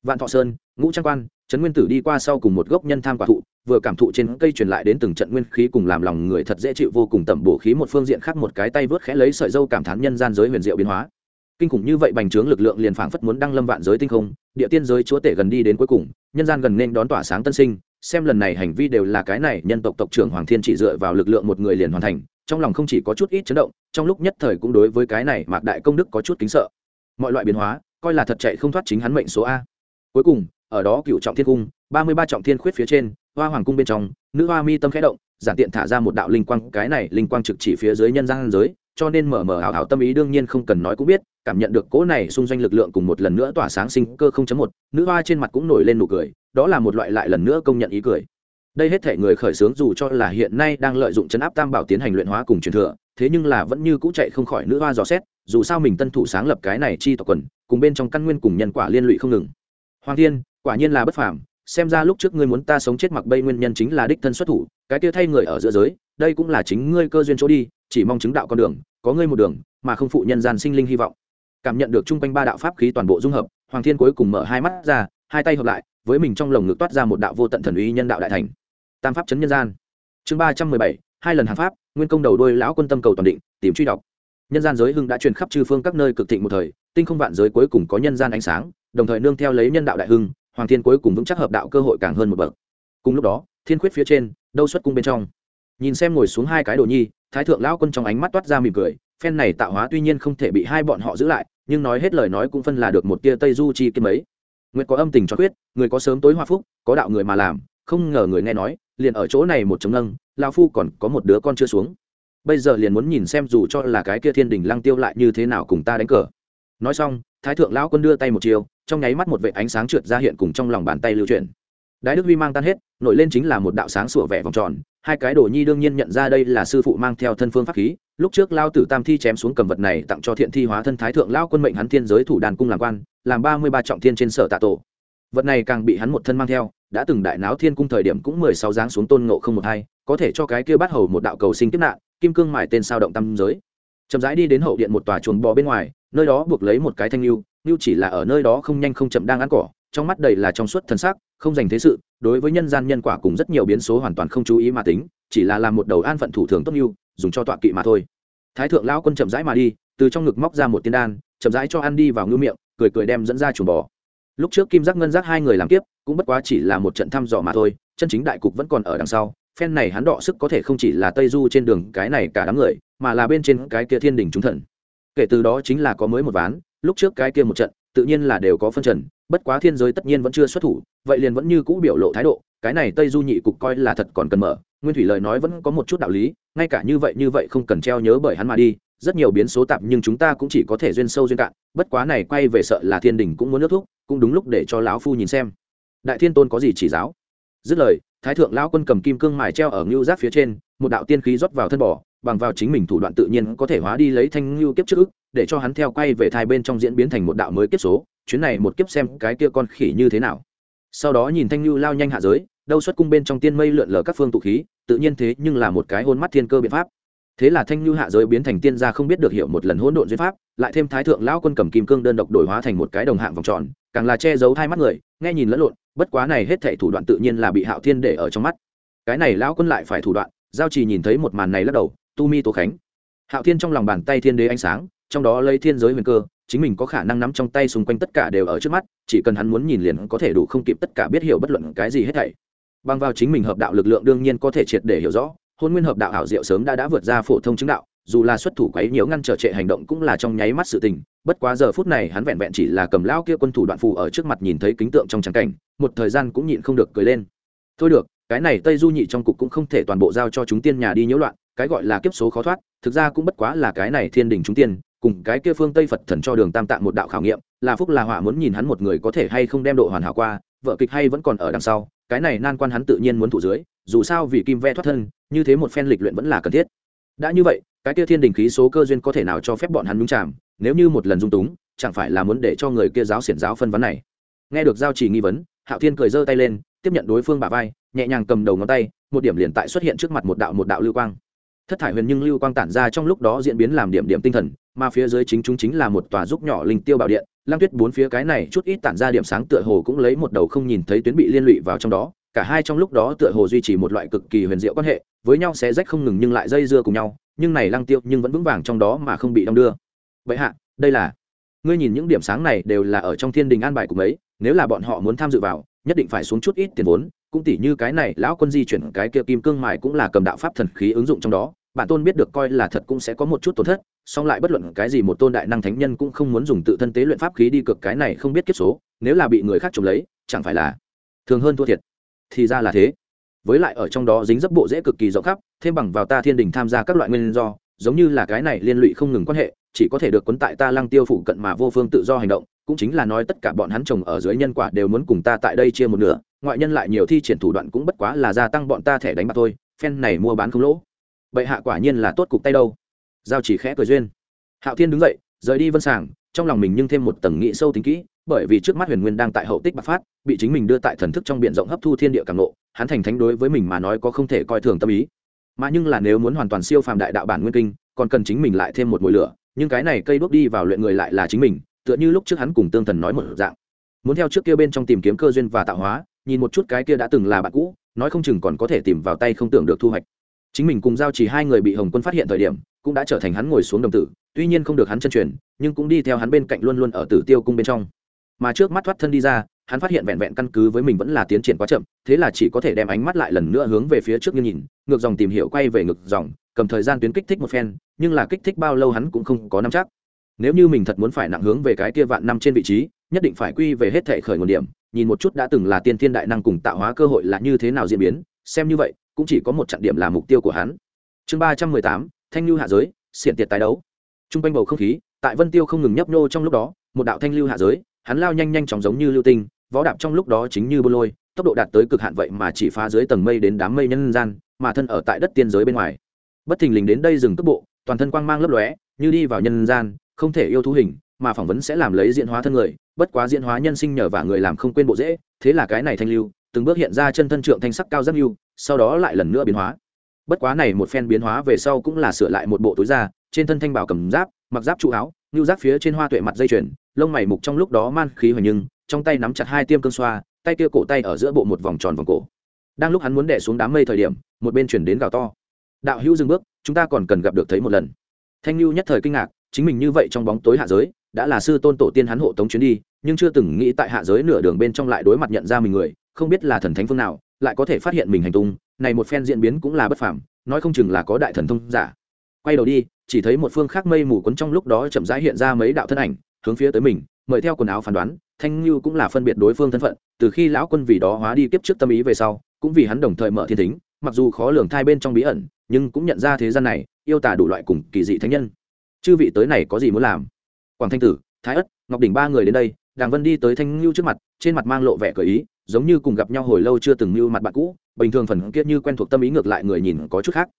Vạn thọ sơn, ngũ trang quan, trấn nguyên tử đi qua sau cùng một gốc nhân tham quả thụ, vừa cảm thụ trên cây truyền lại đến từng trận nguyên khí cùng làm lòng người thật dễ chịu vô cùng tẩm bổ khí một phương diện khác một cái tay vớt khẽ lấy sợi dâu cảm thán nhân gian giới huyền diệu biến hóa kinh khủng như vậy bành trướng lực lượng liền phảng phất muốn đăng lâm vạn giới tinh không, địa tiên giới chúa tể gần đi đến cuối cùng, nhân gian gần nên đón tỏa sáng tân sinh, xem lần này hành vi đều là cái này, nhân tộc tộc trưởng hoàng thiên chỉ dựa vào lực lượng một người liền hoàn thành, trong lòng không chỉ có chút ít chấn động, trong lúc nhất thời cũng đối với cái này mạc đại công đức có chút kính sợ. Mọi loại biến hóa, coi là thật chạy không thoát chính hắn mệnh số a. Cuối cùng, ở đó cựu trọng thiên cung, ba mươi ba trọng thiên khuyết phía trên, hoa hoàng cung bên trong, nữ hoa mi tâm khẽ động, giản tiện thả ra một đạo linh quang, cái này linh quang trực chỉ phía dưới nhân gian giới, cho nên mở mở ảo ảo tâm ý đương nhiên không cần nói cũng biết cảm nhận được cỗ này xung doanh lực lượng cùng một lần nữa tỏa sáng sinh cơ không chấm một, nữ hoa trên mặt cũng nổi lên nụ cười, đó là một loại lại lần nữa công nhận ý cười. Đây hết thể người khởi xướng dù cho là hiện nay đang lợi dụng chấn áp tam bảo tiến hành luyện hóa cùng truyền thừa, thế nhưng là vẫn như cũ chạy không khỏi nữ hoa dò xét, dù sao mình tân thủ sáng lập cái này chi tộc quần, cùng bên trong căn nguyên cùng nhân quả liên lụy không ngừng. Hoàng thiên, quả nhiên là bất phàm, xem ra lúc trước ngươi muốn ta sống chết mặc bây nguyên nhân chính là đích thân xuất thủ, cái kia thay người ở giữa giới, đây cũng là chính ngươi cơ duyên chỗ đi, chỉ mong chứng đạo con đường, có ngươi một đường, mà không phụ nhân gian sinh linh hy vọng cảm nhận được chung quanh ba đạo pháp khí toàn bộ dung hợp, hoàng thiên cuối cùng mở hai mắt ra, hai tay hợp lại, với mình trong lồng ngực toát ra một đạo vô tận thần uy nhân đạo đại thành. Tam pháp chấn nhân gian. Chương ba trăm mười bảy, hai lần hàng pháp, nguyên công đầu đôi lão quân tâm cầu toàn định, tìm truy đọc. Nhân gian giới hưng đã truyền khắp chư phương các nơi cực thịnh một thời, tinh không vạn giới cuối cùng có nhân gian ánh sáng, đồng thời nương theo lấy nhân đạo đại hưng, hoàng thiên cuối cùng vững chắc hợp đạo cơ hội càng hơn một bậc. Cùng lúc đó, thiên khuyết phía trên, đâu xuất cung bên trong. Nhìn xem ngồi xuống hai cái đồ nhi, thái thượng lão quân trong ánh mắt toát ra mỉm cười, phen này tạo hóa tuy nhiên không thể bị hai bọn họ giữ lại nhưng nói hết lời nói cũng phân là được một tia tây du chi kiếm ấy. Nguyệt có âm tình cho quyết, người có sớm tối hoa phúc, có đạo người mà làm, không ngờ người nghe nói, liền ở chỗ này một chống nâng lao phu còn có một đứa con chưa xuống. Bây giờ liền muốn nhìn xem dù cho là cái kia thiên đình lăng tiêu lại như thế nào cùng ta đánh cờ. Nói xong, thái thượng lão quân đưa tay một chiều, trong nháy mắt một vệ ánh sáng trượt ra hiện cùng trong lòng bàn tay lưu chuyển. Đái đức huy mang tan hết, nổi lên chính là một đạo sáng sủa vẻ vòng tròn hai cái đồ nhi đương nhiên nhận ra đây là sư phụ mang theo thân phương pháp khí, lúc trước lao tử tam thi chém xuống cầm vật này tặng cho thiện thi hóa thân thái thượng lao quân mệnh hắn thiên giới thủ đàn cung làm quan, làm ba mươi ba trọng thiên trên sở tạ tổ. Vật này càng bị hắn một thân mang theo, đã từng đại náo thiên cung thời điểm cũng mười sáu dáng xuống tôn ngộ không một hai, có thể cho cái kia bắt hầu một đạo cầu sinh kiếp nạn, kim cương mải tên sao động tam giới. Chậm rãi đi đến hậu điện một tòa chuồng bò bên ngoài, nơi đó buộc lấy một cái thanh lưu lưu chỉ là ở nơi đó không nhanh không chậm đang ăn cỏ trong mắt đầy là trong suốt thần sắc không dành thế sự, đối với nhân gian nhân quả cùng rất nhiều biến số hoàn toàn không chú ý mà tính, chỉ là làm một đầu an phận thủ thường tốt lưu dùng cho tọa kỵ mà thôi. Thái thượng lão quân chậm rãi mà đi, từ trong ngực móc ra một tiên đan, chậm rãi cho ăn đi vào ngư miệng, cười cười đem dẫn ra chuồng bò. Lúc trước kim giác ngân giác hai người làm tiếp cũng bất quá chỉ là một trận thăm dò mà thôi, chân chính đại cục vẫn còn ở đằng sau, phen này hắn đọ sức có thể không chỉ là tây du trên đường cái này cả đám người, mà là bên trên cái kia thiên đình chúng thần. Kể từ đó chính là có mới một ván, lúc trước cái kia một trận, tự nhiên là đều có phân trần bất quá thiên giới tất nhiên vẫn chưa xuất thủ, vậy liền vẫn như cũ biểu lộ thái độ, cái này tây du nhị cục coi là thật còn cần mở, nguyên thủy lời nói vẫn có một chút đạo lý, ngay cả như vậy như vậy không cần treo nhớ bởi hắn mà đi, rất nhiều biến số tạp nhưng chúng ta cũng chỉ có thể duyên sâu duyên cạn, bất quá này quay về sợ là thiên đình cũng muốn nước thúc, cũng đúng lúc để cho lão phu nhìn xem. Đại thiên tôn có gì chỉ giáo? Dứt lời, thái thượng lão quân cầm kim cương mài treo ở ngưu giáp phía trên, một đạo tiên khí rót vào thân bò bằng vào chính mình thủ đoạn tự nhiên có thể hóa đi lấy thanh lưu kiếp trước ức, để cho hắn theo quay về thai bên trong diễn biến thành một đạo mới kiếp số. Chuyến này một kiếp xem cái kia con khỉ như thế nào. Sau đó nhìn thanh lưu lao nhanh hạ giới, đâu xuất cung bên trong tiên mây lượn lờ các phương tụ khí, tự nhiên thế nhưng là một cái hôn mắt thiên cơ biện pháp. Thế là thanh lưu hạ giới biến thành tiên gia không biết được hiểu một lần hỗn độn duyên pháp, lại thêm thái thượng lão quân cầm kim cương đơn độc đổi hóa thành một cái đồng hạng vòng tròn, càng là che giấu hai mắt người, nghe nhìn lẫn lộn, bất quá này hết thảy thủ đoạn tự nhiên là bị hạo thiên để ở trong mắt. Cái này lão quân lại phải thủ đoạn, giao trì nhìn thấy một màn này lắc đầu tu mi tố khánh. Hạo thiên trong lòng bàn tay thiên đế ánh sáng, trong đó lấy thiên giới huyền cơ, chính mình có khả năng nắm trong tay xung quanh tất cả đều ở trước mắt, chỉ cần hắn muốn nhìn liền có thể đủ không kịp tất cả biết hiểu bất luận cái gì hết thảy. Bằng vào chính mình hợp đạo lực lượng đương nhiên có thể triệt để hiểu rõ, hôn nguyên hợp đạo ảo diệu sớm đã đã vượt ra phổ thông chứng đạo, dù là xuất thủ quấy nhiễu ngăn trở trệ hành động cũng là trong nháy mắt sự tình, bất quá giờ phút này hắn vẹn vẹn chỉ là cầm lao kia quân thủ đoạn phù ở trước mặt nhìn thấy kính tượng trong trắng cảnh, một thời gian cũng nhịn không được cười lên. Thôi được, cái này tây du nhị trong cục cũng không thể toàn bộ giao cho chúng tiên nhà đi nhiễu loạn cái gọi là kiếp số khó thoát, thực ra cũng bất quá là cái này thiên đình chúng tiên, cùng cái kia phương tây phật thần cho đường tam tạng một đạo khảo nghiệm, là phúc là họa muốn nhìn hắn một người có thể hay không đem độ hoàn hảo qua, vợ kịch hay vẫn còn ở đằng sau, cái này nan quan hắn tự nhiên muốn thủ dưới, dù sao vì kim ve thoát thân, như thế một phen lịch luyện vẫn là cần thiết. Đã như vậy, cái kia thiên đình khí số cơ duyên có thể nào cho phép bọn hắn nhúng chạm nếu như một lần dung túng, chẳng phải là muốn để cho người kia giáo xiển giáo phân vấn này. Nghe được giao chỉ nghi vấn, hạo thiên cười giơ tay lên, tiếp nhận đối phương bả vai, nhẹ nhàng cầm đầu ngón tay, một điểm liền tại xuất hiện trước mặt một đạo một đạo lưu quang thất thải huyền nhưng lưu quang tản ra trong lúc đó diễn biến làm điểm điểm tinh thần mà phía dưới chính chúng chính là một tòa giúp nhỏ linh tiêu bảo điện lăng tuyết bốn phía cái này chút ít tản ra điểm sáng tựa hồ cũng lấy một đầu không nhìn thấy tuyến bị liên lụy vào trong đó cả hai trong lúc đó tựa hồ duy trì một loại cực kỳ huyền diệu quan hệ với nhau sẽ rách không ngừng nhưng lại dây dưa cùng nhau nhưng này lăng tiêu nhưng vẫn vững vàng trong đó mà không bị đong đưa. Vậy hạ đây là ngươi nhìn những điểm sáng này đều là ở trong thiên đình an bài của mấy, nếu là bọn họ muốn tham dự vào nhất định phải xuống chút ít tiền vốn cũng tỉ như cái này, lão quân di chuyển cái kia kim cương mài cũng là cầm đạo pháp thần khí ứng dụng trong đó. Bản tôn biết được coi là thật cũng sẽ có một chút tổn thất, song lại bất luận cái gì một tôn đại năng thánh nhân cũng không muốn dùng tự thân tế luyện pháp khí đi cực cái này không biết kiếp số, nếu là bị người khác trộm lấy, chẳng phải là thường hơn thua thiệt. Thì ra là thế. Với lại ở trong đó dính dấp bộ dễ cực kỳ rộng khắp, thêm bằng vào ta thiên đình tham gia các loại nguyên do, giống như là cái này liên lụy không ngừng quan hệ, chỉ có thể được quấn tại ta lăng tiêu phụ cận mà vô phương tự do hành động, cũng chính là nói tất cả bọn hắn chồng ở dưới nhân quả đều muốn cùng ta tại đây chia một nửa ngoại nhân lại nhiều thi triển thủ đoạn cũng bất quá là gia tăng bọn ta thẻ đánh bạc thôi, phen này mua bán không lỗ. Bệ hạ quả nhiên là tốt cục tay đâu. Giao chỉ khẽ cười duyên. Hạo thiên đứng dậy, rời đi vân sàng, trong lòng mình nhưng thêm một tầng nghĩ sâu tính kỹ, bởi vì trước mắt huyền nguyên đang tại hậu tích bạc phát, bị chính mình đưa tại thần thức trong b i ể n rộng hấp thu thiên địa càng lộ hắn thành thánh đối với mình mà nói có không thể coi thường tâm ý. Mà nhưng là nếu muốn hoàn toàn siêu phàm đại đạo bản nguyên kinh, còn cần chính mình lại thêm một mùi lửa, nhưng cái này cây đuốc đi vào luyện người lại là chính mình, tựa như lúc trước hắn cùng tương thần nói một dạng. Muốn theo trước kia bên trong tìm kiếm cơ duyên và tạo hóa nhìn một chút cái kia đã từng là bạn cũ, nói không chừng còn có thể tìm vào tay không tưởng được thu hoạch. Chính mình cùng giao chỉ hai người bị hồng quân phát hiện thời điểm, cũng đã trở thành hắn ngồi xuống đồng tử, tuy nhiên không được hắn chân truyền, nhưng cũng đi theo hắn bên cạnh luôn luôn ở tử tiêu cung bên trong. Mà trước mắt thoát thân đi ra, hắn phát hiện vẹn vẹn căn cứ với mình vẫn là tiến triển quá chậm, thế là chỉ có thể đem ánh mắt lại lần nữa hướng về phía trước như nhìn, ngược dòng tìm hiểu quay về ngược dòng, cầm thời gian tuyến kích thích một phen, nhưng là kích thích bao lâu hắn cũng không có nắm chắc. Nếu như mình thật muốn phải nặng hướng về cái kia vạn năm trên vị trí, nhất định phải quy về hết thể khởi nguồn điểm nhìn một chút đã từng là tiên thiên đại năng cùng tạo hóa cơ hội là như thế nào diễn biến, xem như vậy, cũng chỉ có một trận điểm là mục tiêu của hắn. Chương ba trăm mười tám, thanh lưu hạ giới, xiển tiệt tái đấu. T r u n g quanh bầu không khí, tại vân tiêu không ngừng nhấp nhô trong lúc đó, một đạo thanh lưu hạ giới, hắn lao nhanh nhanh chóng giống như lưu tinh, võ đạp trong lúc đó chính như bô lôi, tốc độ đạt tới cực hạn vậy mà chỉ phá dưới tầng mây đến đám mây nhân gian, mà thân ở tại đất tiên giới bên ngoài. Bất thình lình đến đây dừng tốc bộ toàn thân quang mang lấp lóe, như đi vào nhân gian, không thể yêu thú hình mà phỏng vấn sẽ làm lấy diễn hóa thân người, bất quá diễn hóa nhân sinh nhờ và người làm không quên bộ dễ, thế là cái này thanh lưu, từng bước hiện ra chân thân trượng thanh sắc cao rất lưu, sau đó lại lần nữa biến hóa. Bất quá này một phen biến hóa về sau cũng là sửa lại một bộ túi da, trên thân thanh bảo cầm giáp, mặc giáp trụ áo như giáp phía trên hoa tuệ mặt dây chuyền, lông mày mục trong lúc đó man khí hoành nhưng, trong tay nắm chặt hai tiêm cương xoa, tay kia cổ tay ở giữa bộ một vòng tròn vòng cổ. Đang lúc hắn muốn đẻ xuống đám mây thời điểm, một bên chuyển đến gào to. Đạo hữu dừng bước, chúng ta còn cần gặp được thấy một lần. Thanh lưu nhất thời kinh ngạc, chính mình như vậy trong bóng tối hạ giới đã là sư tôn tổ tiên hắn hộ tống chuyến đi, nhưng chưa từng nghĩ tại hạ giới nửa đường bên trong lại đối mặt nhận ra mình người, không biết là thần thánh phương nào, lại có thể phát hiện mình hành tung, này một phen diễn biến cũng là bất phàm, nói không chừng là có đại thần thông giả. Quay đầu đi, chỉ thấy một phương khác mây mù quấn trong lúc đó chậm rãi hiện ra mấy đạo thân ảnh, hướng phía tới mình, mời theo quần áo phán đoán, thanh lưu cũng là phân biệt đối phương thân phận, từ khi lão quân vì đó hóa đi kiếp trước tâm ý về sau, cũng vì hắn đồng thời mở thiên thính, mặc dù khó lường thai bên trong bí ẩn, nhưng cũng nhận ra thế gian này, yêu tả đủ loại cùng kỳ dị thánh nhân. Chư vị tới này có gì muốn làm? Quảng thanh tử, thái ất, ngọc đỉnh ba người đến đây, đàng vân đi tới thanh lưu trước mặt, trên mặt mang lộ vẻ cởi ý, giống như cùng gặp nhau hồi lâu chưa từng mưu mặt bạn cũ, bình thường phần kiết như quen thuộc tâm ý ngược lại người nhìn có chút khác.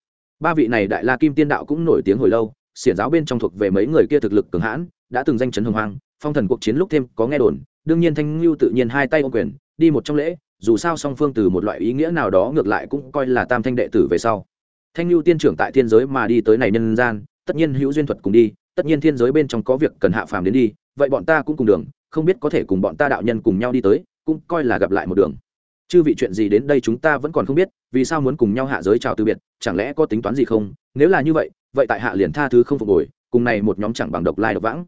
Ba vị này đại la kim tiên đạo cũng nổi tiếng hồi lâu, xiển giáo bên trong thuộc về mấy người kia thực lực cường hãn, đã từng danh chấn hồng hoang, phong thần cuộc chiến lúc thêm có nghe đồn, đương nhiên thanh lưu tự nhiên hai tay ô quyền, đi một trong lễ, dù sao song phương từ một loại ý nghĩa nào đó ngược lại cũng coi là tam thanh đệ tử về sau. Thanh lưu tiên trưởng tại thiên giới mà đi tới này nhân gian, tất nhiên hữu duyên thuật cùng đi tất nhiên thiên giới bên trong có việc cần hạ phàm đến đi, vậy bọn ta cũng cùng đường, không biết có thể cùng bọn ta đạo nhân cùng nhau đi tới, cũng coi là gặp lại một đường. Chư vị chuyện gì đến đây chúng ta vẫn còn không biết, vì sao muốn cùng nhau hạ giới chào từ biệt, chẳng lẽ có tính toán gì không? Nếu là như vậy vậy tại hạ liền tha thứ không phục hồi, cùng này một nhóm chẳng bằng độc lai độc vãng.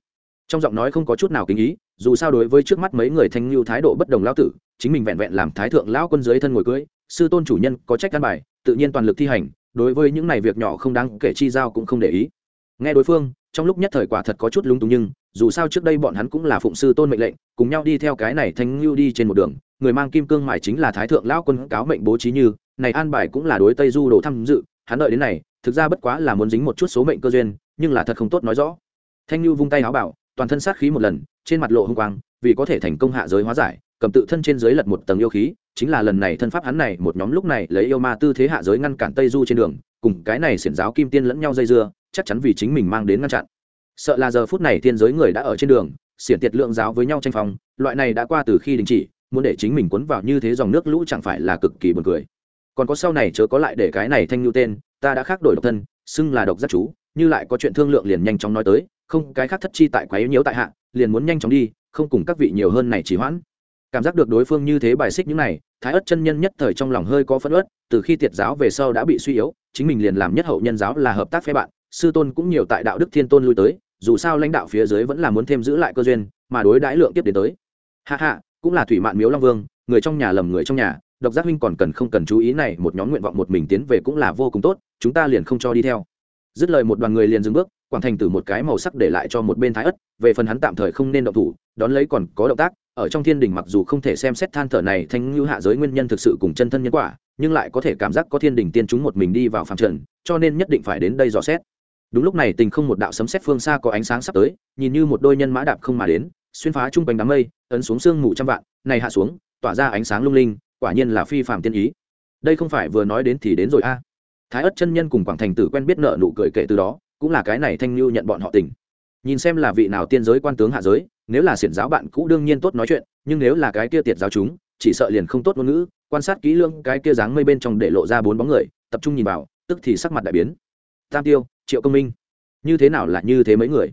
Trong giọng nói không có chút nào kính ý, dù sao đối với trước mắt mấy người thanh lưu thái độ bất đồng lão tử, chính mình vẹn vẹn làm thái thượng lão quân dưới thân ngồi cưới, sư tôn chủ nhân có trách căn bài, tự nhiên toàn lực thi hành, đối với những này việc nhỏ không đáng kể chi giao cũng không để ý nghe đối phương, trong lúc nhất thời quả thật có chút lung túng nhưng, dù sao trước đây bọn hắn cũng là phụng sư tôn mệnh lệnh, cùng nhau đi theo cái này thanh lưu đi trên một đường, người mang kim cương mải chính là thái thượng lão quân cáo mệnh bố trí như, này an bài cũng là đối tây du đồ tham dự, hắn đợi đến này, thực ra bất quá là muốn dính một chút số mệnh cơ duyên, nhưng là thật không tốt nói rõ. Thanh lưu vung tay áo bảo, toàn thân sát khí một lần, trên mặt lộ hung quang, vì có thể thành công hạ giới hóa giải, cầm tự thân trên dưới lật một tầng yêu khí, chính là lần này thân pháp hắn này, một nhóm lúc này lấy yêu ma tư thế hạ giới ngăn cản tây du trên đường, cùng cái này xiển giáo kim tiên lẫn nhau dây dưa chắc chắn vì chính mình mang đến ngăn chặn. Sợ là giờ phút này thiên giới người đã ở trên đường, xiển tiệt lượng giáo với nhau tranh phòng loại này đã qua từ khi đình chỉ, muốn để chính mình cuốn vào như thế dòng nước lũ chẳng phải là cực kỳ buồn cười. Còn có sau này chớ có lại để cái này thanh lưu tên, ta đã khác đổi độc thân, xưng là độc giác chú, như lại có chuyện thương lượng liền nhanh chóng nói tới, không, cái khác thất chi tại quá yếu nhiễu tại hạ, liền muốn nhanh chóng đi, không cùng các vị nhiều hơn này chỉ hoãn. Cảm giác được đối phương như thế bài xích những này, thái ất chân nhân nhất thời trong lòng hơi có phân ớt từ khi tiệt giáo về sau đã bị suy yếu, chính mình liền làm nhất hậu nhân giáo là hợp tác phe bạn sư tôn cũng nhiều tại đạo đức thiên tôn lui tới, dù sao lãnh đạo phía dưới vẫn là muốn thêm giữ lại cơ duyên, mà đối đãi lượng tiếp đến tới. Hạ hạ cũng là thủy mạn miếu long vương, người trong nhà lầm người trong nhà, độc giác huynh còn cần không cần chú ý này, một nhóm nguyện vọng một mình tiến về cũng là vô cùng tốt, chúng ta liền không cho đi theo. Dứt lời một đoàn người liền dừng bước, quảng thành từ một cái màu sắc để lại cho một bên thái ất, về phần hắn tạm thời không nên động thủ, đón lấy còn có động tác, ở trong thiên đình mặc dù không thể xem xét than thở này thanh ngưu hạ giới nguyên nhân thực sự cùng chân thân nhân quả, nhưng lại có thể cảm giác có thiên đình tiên chúng một mình đi vào phạm trần, cho nên nhất định phải đến đây dò xét đúng lúc này tình không một đạo sấm xét phương xa có ánh sáng sắp tới, nhìn như một đôi nhân mã đạp không mà đến, xuyên phá chung quanh đám mây, ấn xuống sương mù trăm vạn, này hạ xuống, tỏa ra ánh sáng lung linh, quả nhiên là phi phạm tiên ý. Đây không phải vừa nói đến thì đến rồi a. Thái ất chân nhân cùng quảng thành tử quen biết nợ nụ cười kể từ đó, cũng là cái này thanh lưu nhận bọn họ tình. Nhìn xem là vị nào tiên giới quan tướng hạ giới, nếu là xiển giáo bạn cũ đương nhiên tốt nói chuyện, nhưng nếu là cái kia tiệt giáo chúng, chỉ sợ liền không tốt ngôn ngữ, quan sát kỹ lưỡng cái kia dáng mây bên trong để lộ ra bốn bóng người, tập trung nhìn vào, tức thì sắc mặt đại biến tam tiêu, triệu công minh. Như thế nào là như thế mấy người?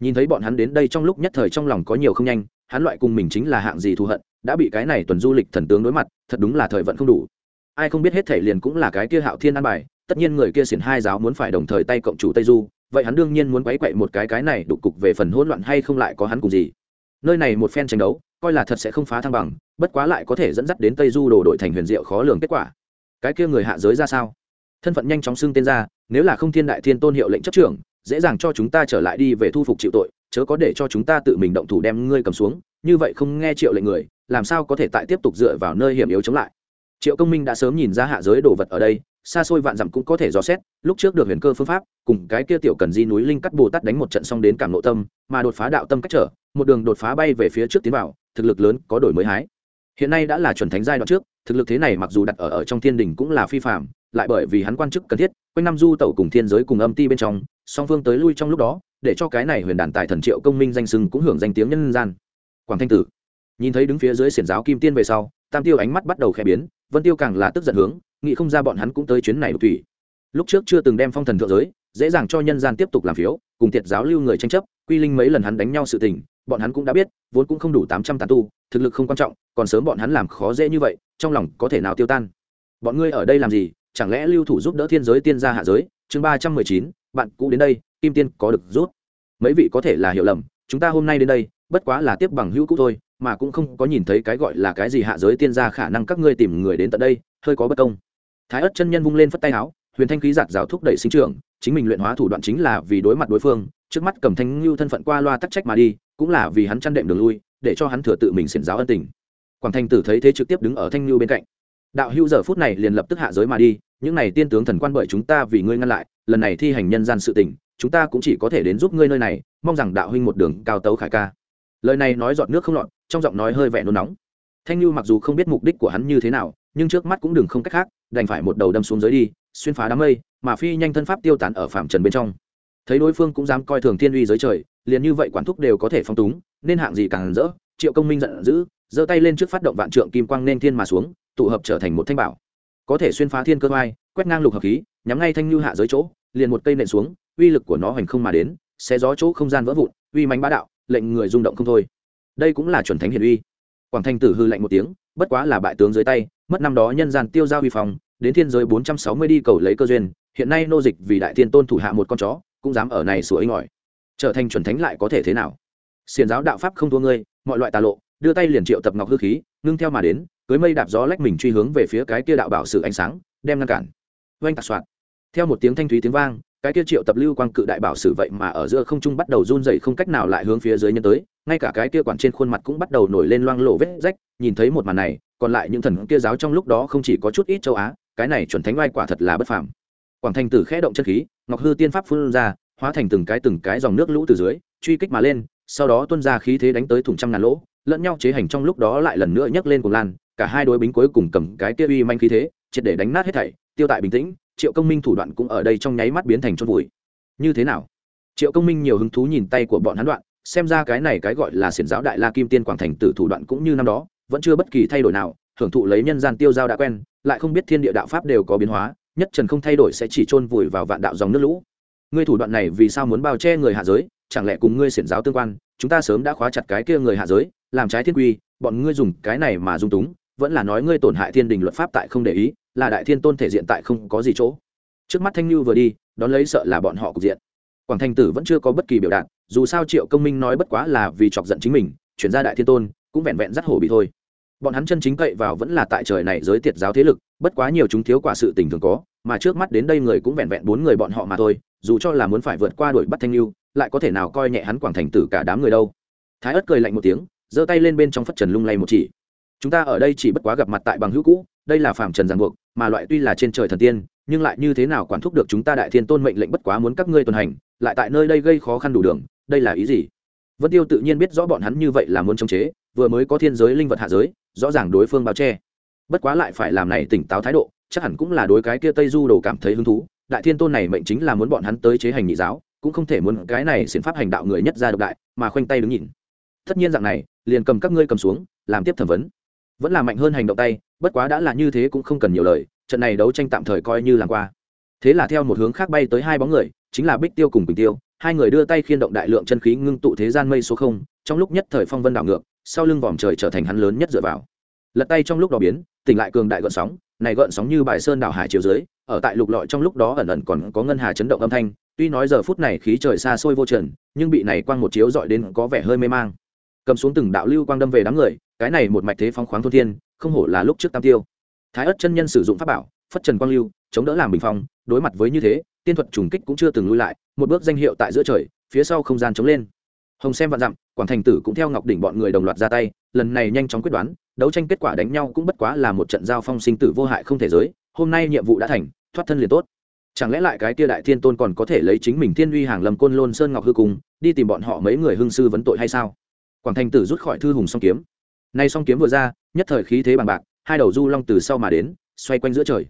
Nhìn thấy bọn hắn đến đây trong lúc nhất thời trong lòng có nhiều không nhanh, hắn loại cùng mình chính là hạng gì thù hận, đã bị cái này tuần du lịch thần tướng đối mặt, thật đúng là thời vận không đủ. Ai không biết hết thể liền cũng là cái kia hạo thiên an bài, tất nhiên người kia xiển hai giáo muốn phải đồng thời tay cộng chủ tây du, vậy hắn đương nhiên muốn quấy quậy một cái cái này đục cục về phần hỗn loạn hay không lại có hắn cùng gì. Nơi này một phen tranh đấu, coi là thật sẽ không phá thăng bằng, bất quá lại có thể dẫn dắt đến tây du đồ đội thành huyền diệu khó lường kết quả. Cái kia người hạ giới ra sao? Thân phận nhanh chóng xưng tên ra, nếu là không thiên đại thiên tôn hiệu lệnh chấp trưởng, dễ dàng cho chúng ta trở lại đi về thu phục chịu tội, chớ có để cho chúng ta tự mình động thủ đem ngươi cầm xuống, như vậy không nghe triệu lệnh người, làm sao có thể tại tiếp tục dựa vào nơi hiểm yếu chống lại. Triệu công minh đã sớm nhìn ra hạ giới đồ vật ở đây, xa xôi vạn dặm cũng có thể dò xét, lúc trước được huyền cơ phương pháp, cùng cái kia tiểu cần di núi linh cắt bồ tát đánh một trận xong đến cảm nội tâm, mà đột phá đạo tâm cách trở, một đường đột phá bay về phía trước tiến vào, thực lực lớn có đổi mới hái hiện nay đã là chuẩn thánh giai đoạn trước thực lực thế này mặc dù đặt ở, ở trong thiên đình cũng là phi phạm lại bởi vì hắn quan chức cần thiết quanh năm du tẩu cùng thiên giới cùng âm ti bên trong song phương tới lui trong lúc đó để cho cái này huyền đàn tài thần triệu công minh danh sưng cũng hưởng danh tiếng nhân gian. Quảng thanh tử. Nhìn thấy đứng phía dưới xiển giáo kim tiên về sau tam tiêu ánh mắt bắt đầu khẽ biến vân tiêu càng là tức giận hướng nghĩ không ra bọn hắn cũng tới chuyến này độc thủy lúc trước chưa từng đem phong thần thượng giới dễ dàng cho nhân gian tiếp tục làm phiếu cùng thiệt giáo lưu người tranh chấp quy linh mấy lần hắn đánh nhau sự tình bọn hắn cũng đã biết, vốn cũng không đủ tám trăm tàn tu, thực lực không quan trọng, còn sớm bọn hắn làm khó dễ như vậy, trong lòng có thể nào tiêu tan? Bọn ngươi ở đây làm gì? Chẳng lẽ lưu thủ giúp đỡ thiên giới tiên gia hạ giới? Chương ba trăm mười chín, bạn cũ đến đây, kim tiên có được rút. Mấy vị có thể là hiểu lầm, chúng ta hôm nay đến đây, bất quá là tiếp bằng hữu cũ thôi, mà cũng không có nhìn thấy cái gọi là cái gì hạ giới tiên gia khả năng các ngươi tìm người đến tận đây, hơi có bất công. Thái ất chân nhân vung lên phất tay áo, huyền thanh khí giạt giáo thúc đẩy sinh trưởng, chính mình luyện hóa thủ đoạn chính là vì đối mặt đối phương, trước mắt cầm thanh lưu thân phận qua loa tắc trách mà đi cũng là vì hắn chăn đệm đường lui, để cho hắn thừa tự mình xiển giáo ân tình. Quảng thanh tử thấy thế trực tiếp đứng ở thanh lưu bên cạnh. Đạo hữu giờ phút này liền lập tức hạ giới mà đi, những này tiên tướng thần quan bởi chúng ta vì ngươi ngăn lại, lần này thi hành nhân gian sự tình, chúng ta cũng chỉ có thể đến giúp ngươi nơi này, mong rằng đạo huynh một đường cao tấu khải ca. Lời này nói giọt nước không lọt, trong giọng nói hơi vẻ nôn nóng. Thanh lưu mặc dù không biết mục đích của hắn như thế nào, nhưng trước mắt cũng đừng không cách khác, đành phải một đầu đâm xuống dưới đi, xuyên phá đám mây, mà phi nhanh thân pháp tiêu tán ở phạm trần bên trong. Thấy đối phương cũng dám coi thường thiên uy giới trời liền như vậy quản thúc đều có thể phong túng, nên hạng gì càng rỡ, triệu công minh giận dữ, giơ tay lên trước phát động vạn trượng kim quang nên thiên mà xuống, tụ hợp trở thành một thanh bảo. Có thể xuyên phá thiên cơ vai, quét ngang lục hợp khí, nhắm ngay thanh lưu hạ giới chỗ, liền một cây nện xuống, uy lực của nó hoành không mà đến, xé gió chỗ không gian vỡ vụn, uy mánh bá đạo, lệnh người rung động không thôi. Đây cũng là chuẩn thánh hiển uy. Quảng thanh tử hư lạnh một tiếng, bất quá là bại tướng dưới tay, mất năm đó nhân gian tiêu giao uy phòng đến thiên giới bốn trăm sáu mươi đi cầu lấy cơ duyên, hiện nay nô dịch vì đại thiên tôn thủ hạ một con chó, cũng dám ở này sủa inh ỏi trở thành chuẩn thánh lại có thể thế nào? Xiền giáo đạo pháp không thua ngươi, mọi loại tà lộ, đưa tay liền triệu tập ngọc hư khí, ngưng theo mà đến, cưới mây đạp gió lách mình truy hướng về phía cái kia đạo bảo sự ánh sáng, đem ngăn cản. Oanh tạc soạn theo một tiếng thanh thúy tiếng vang, cái kia triệu tập lưu quang cự đại bảo sử vậy mà ở giữa không trung bắt đầu run dậy không cách nào lại hướng phía dưới nhân tới, ngay cả cái kia quản trên khuôn mặt cũng bắt đầu nổi lên loang lộ vết rách, nhìn thấy một màn này, còn lại những thần kia giáo trong lúc đó không chỉ có chút ít châu á, cái này chuẩn thánh oai quả thật là bất phàm. Quảng thành tử khẽ động chân khí, ngọc hư tiên pháp phun ra hóa thành từng cái từng cái dòng nước lũ từ dưới, truy kích mà lên, sau đó tuôn ra khí thế đánh tới thủng trăm ngàn lỗ, lẫn nhau chế hành trong lúc đó lại lần nữa nhấc lên cùng lan, cả hai đối bính cuối cùng cầm cái kia uy manh khí thế, triệt để đánh nát hết thảy, tiêu tại bình tĩnh, triệu công minh thủ đoạn cũng ở đây trong nháy mắt biến thành chôn vùi. Như thế nào? Triệu công minh nhiều hứng thú nhìn tay của bọn hắn đoạn, xem ra cái này cái gọi là xiển giáo đại la kim tiên quảng thành tử thủ đoạn cũng như năm đó, vẫn chưa bất kỳ thay đổi nào, hưởng thụ lấy nhân gian tiêu giao đã quen, lại không biết thiên địa đạo pháp đều có biến hóa, nhất trần không thay đổi sẽ chỉ chôn vùi vào vạn đạo dòng nước lũ ngươi thủ đoạn này vì sao muốn bao che người hạ giới? Chẳng lẽ cùng ngươi xiển giáo tương quan? Chúng ta sớm đã khóa chặt cái kia người hạ giới, làm trái thiên quy, bọn ngươi dùng cái này mà dung túng, vẫn là nói ngươi tổn hại thiên đình luật pháp tại không để ý, là đại thiên tôn thể diện tại không có gì chỗ. Trước mắt thanh lưu vừa đi, đón lấy sợ là bọn họ cục diện. Quảng thành tử vẫn chưa có bất kỳ biểu đạt, dù sao triệu công minh nói bất quá là vì chọc giận chính mình, chuyển ra đại thiên tôn, cũng vẹn vẹn dắt hổ bị thôi. Bọn hắn chân chính cậy vào vẫn là tại trời này giới tiệt giáo thế lực, bất quá nhiều chúng thiếu quả sự tình thường có mà trước mắt đến đây người cũng vẹn vẹn bốn người bọn họ mà thôi, dù cho là muốn phải vượt qua đuổi bắt thanh lưu lại có thể nào coi nhẹ hắn quảng thành tử cả đám người đâu. Thái ất cười lạnh một tiếng, giơ tay lên bên trong phất trần lung lay một chỉ. Chúng ta ở đây chỉ bất quá gặp mặt tại bằng hữu cũ, đây là phạm trần giàn buộc, mà loại tuy là trên trời thần tiên, nhưng lại như thế nào quản thúc được chúng ta đại thiên tôn mệnh lệnh bất quá muốn các ngươi tuần hành, lại tại nơi đây gây khó khăn đủ đường, đây là ý gì? Vân tiêu tự nhiên biết rõ bọn hắn như vậy là muốn chống chế, vừa mới có thiên giới linh vật hạ giới, rõ ràng đối phương báo che. Bất quá lại phải làm này tỉnh táo thái độ chắc hẳn cũng là đối cái kia tây du đồ cảm thấy hứng thú. Đại thiên tôn này mệnh chính là muốn bọn hắn tới chế hành nhị giáo, cũng không thể muốn cái này xiển pháp hành đạo người nhất ra độc đại, mà khoanh tay đứng nhìn. Tất nhiên dạng này, liền cầm các ngươi cầm xuống, làm tiếp thẩm vấn. Vẫn là mạnh hơn hành động tay, bất quá đã là như thế cũng không cần nhiều lời, trận này đấu tranh tạm thời coi như làm qua. Thế là theo một hướng khác bay tới hai bóng người, chính là bích tiêu cùng bình tiêu. Hai người đưa tay khiên động đại lượng chân khí ngưng tụ thế gian mây số không, trong lúc nhất thời phong vân đảo ngược, sau lưng vòm trời trở thành hắn lớn nhất dựa vào. Lật tay trong lúc đó biến, tỉnh lại cường đại gợn sóng này gợn sóng như bài sơn đảo hải chiều dưới, ở tại lục lọi trong lúc đó ẩn ẩn còn có ngân hà chấn động âm thanh, tuy nói giờ phút này khí trời xa xôi vô trần, nhưng bị này quang một chiếu dọi đến có vẻ hơi mê mang. Cầm xuống từng đạo lưu quang đâm về đám người, cái này một mạch thế phóng khoáng thôn thiên, không hổ là lúc trước tam tiêu. Thái ất chân nhân sử dụng pháp bảo, phất trần quang lưu, chống đỡ làm bình phong, đối mặt với như thế, tiên thuật trùng kích cũng chưa từng lui lại, một bước danh hiệu tại giữa trời, phía sau không gian chống lên. Hồng xem vạn dặm quảng thành tử cũng theo ngọc đỉnh bọn người đồng loạt ra tay, lần này nhanh chóng quyết đoán, đấu tranh kết quả đánh nhau cũng bất quá là một trận giao phong sinh tử vô hại không thể giới, hôm nay nhiệm vụ đã thành, thoát thân liền tốt. Chẳng lẽ lại cái tia đại thiên tôn còn có thể lấy chính mình thiên uy hàng lầm côn lôn sơn ngọc hư cùng, đi tìm bọn họ mấy người hưng sư vấn tội hay sao? Quảng thành tử rút khỏi thư hùng song kiếm. Nay song kiếm vừa ra, nhất thời khí thế bằng bạc, hai đầu du long từ sau mà đến, xoay quanh giữa trời.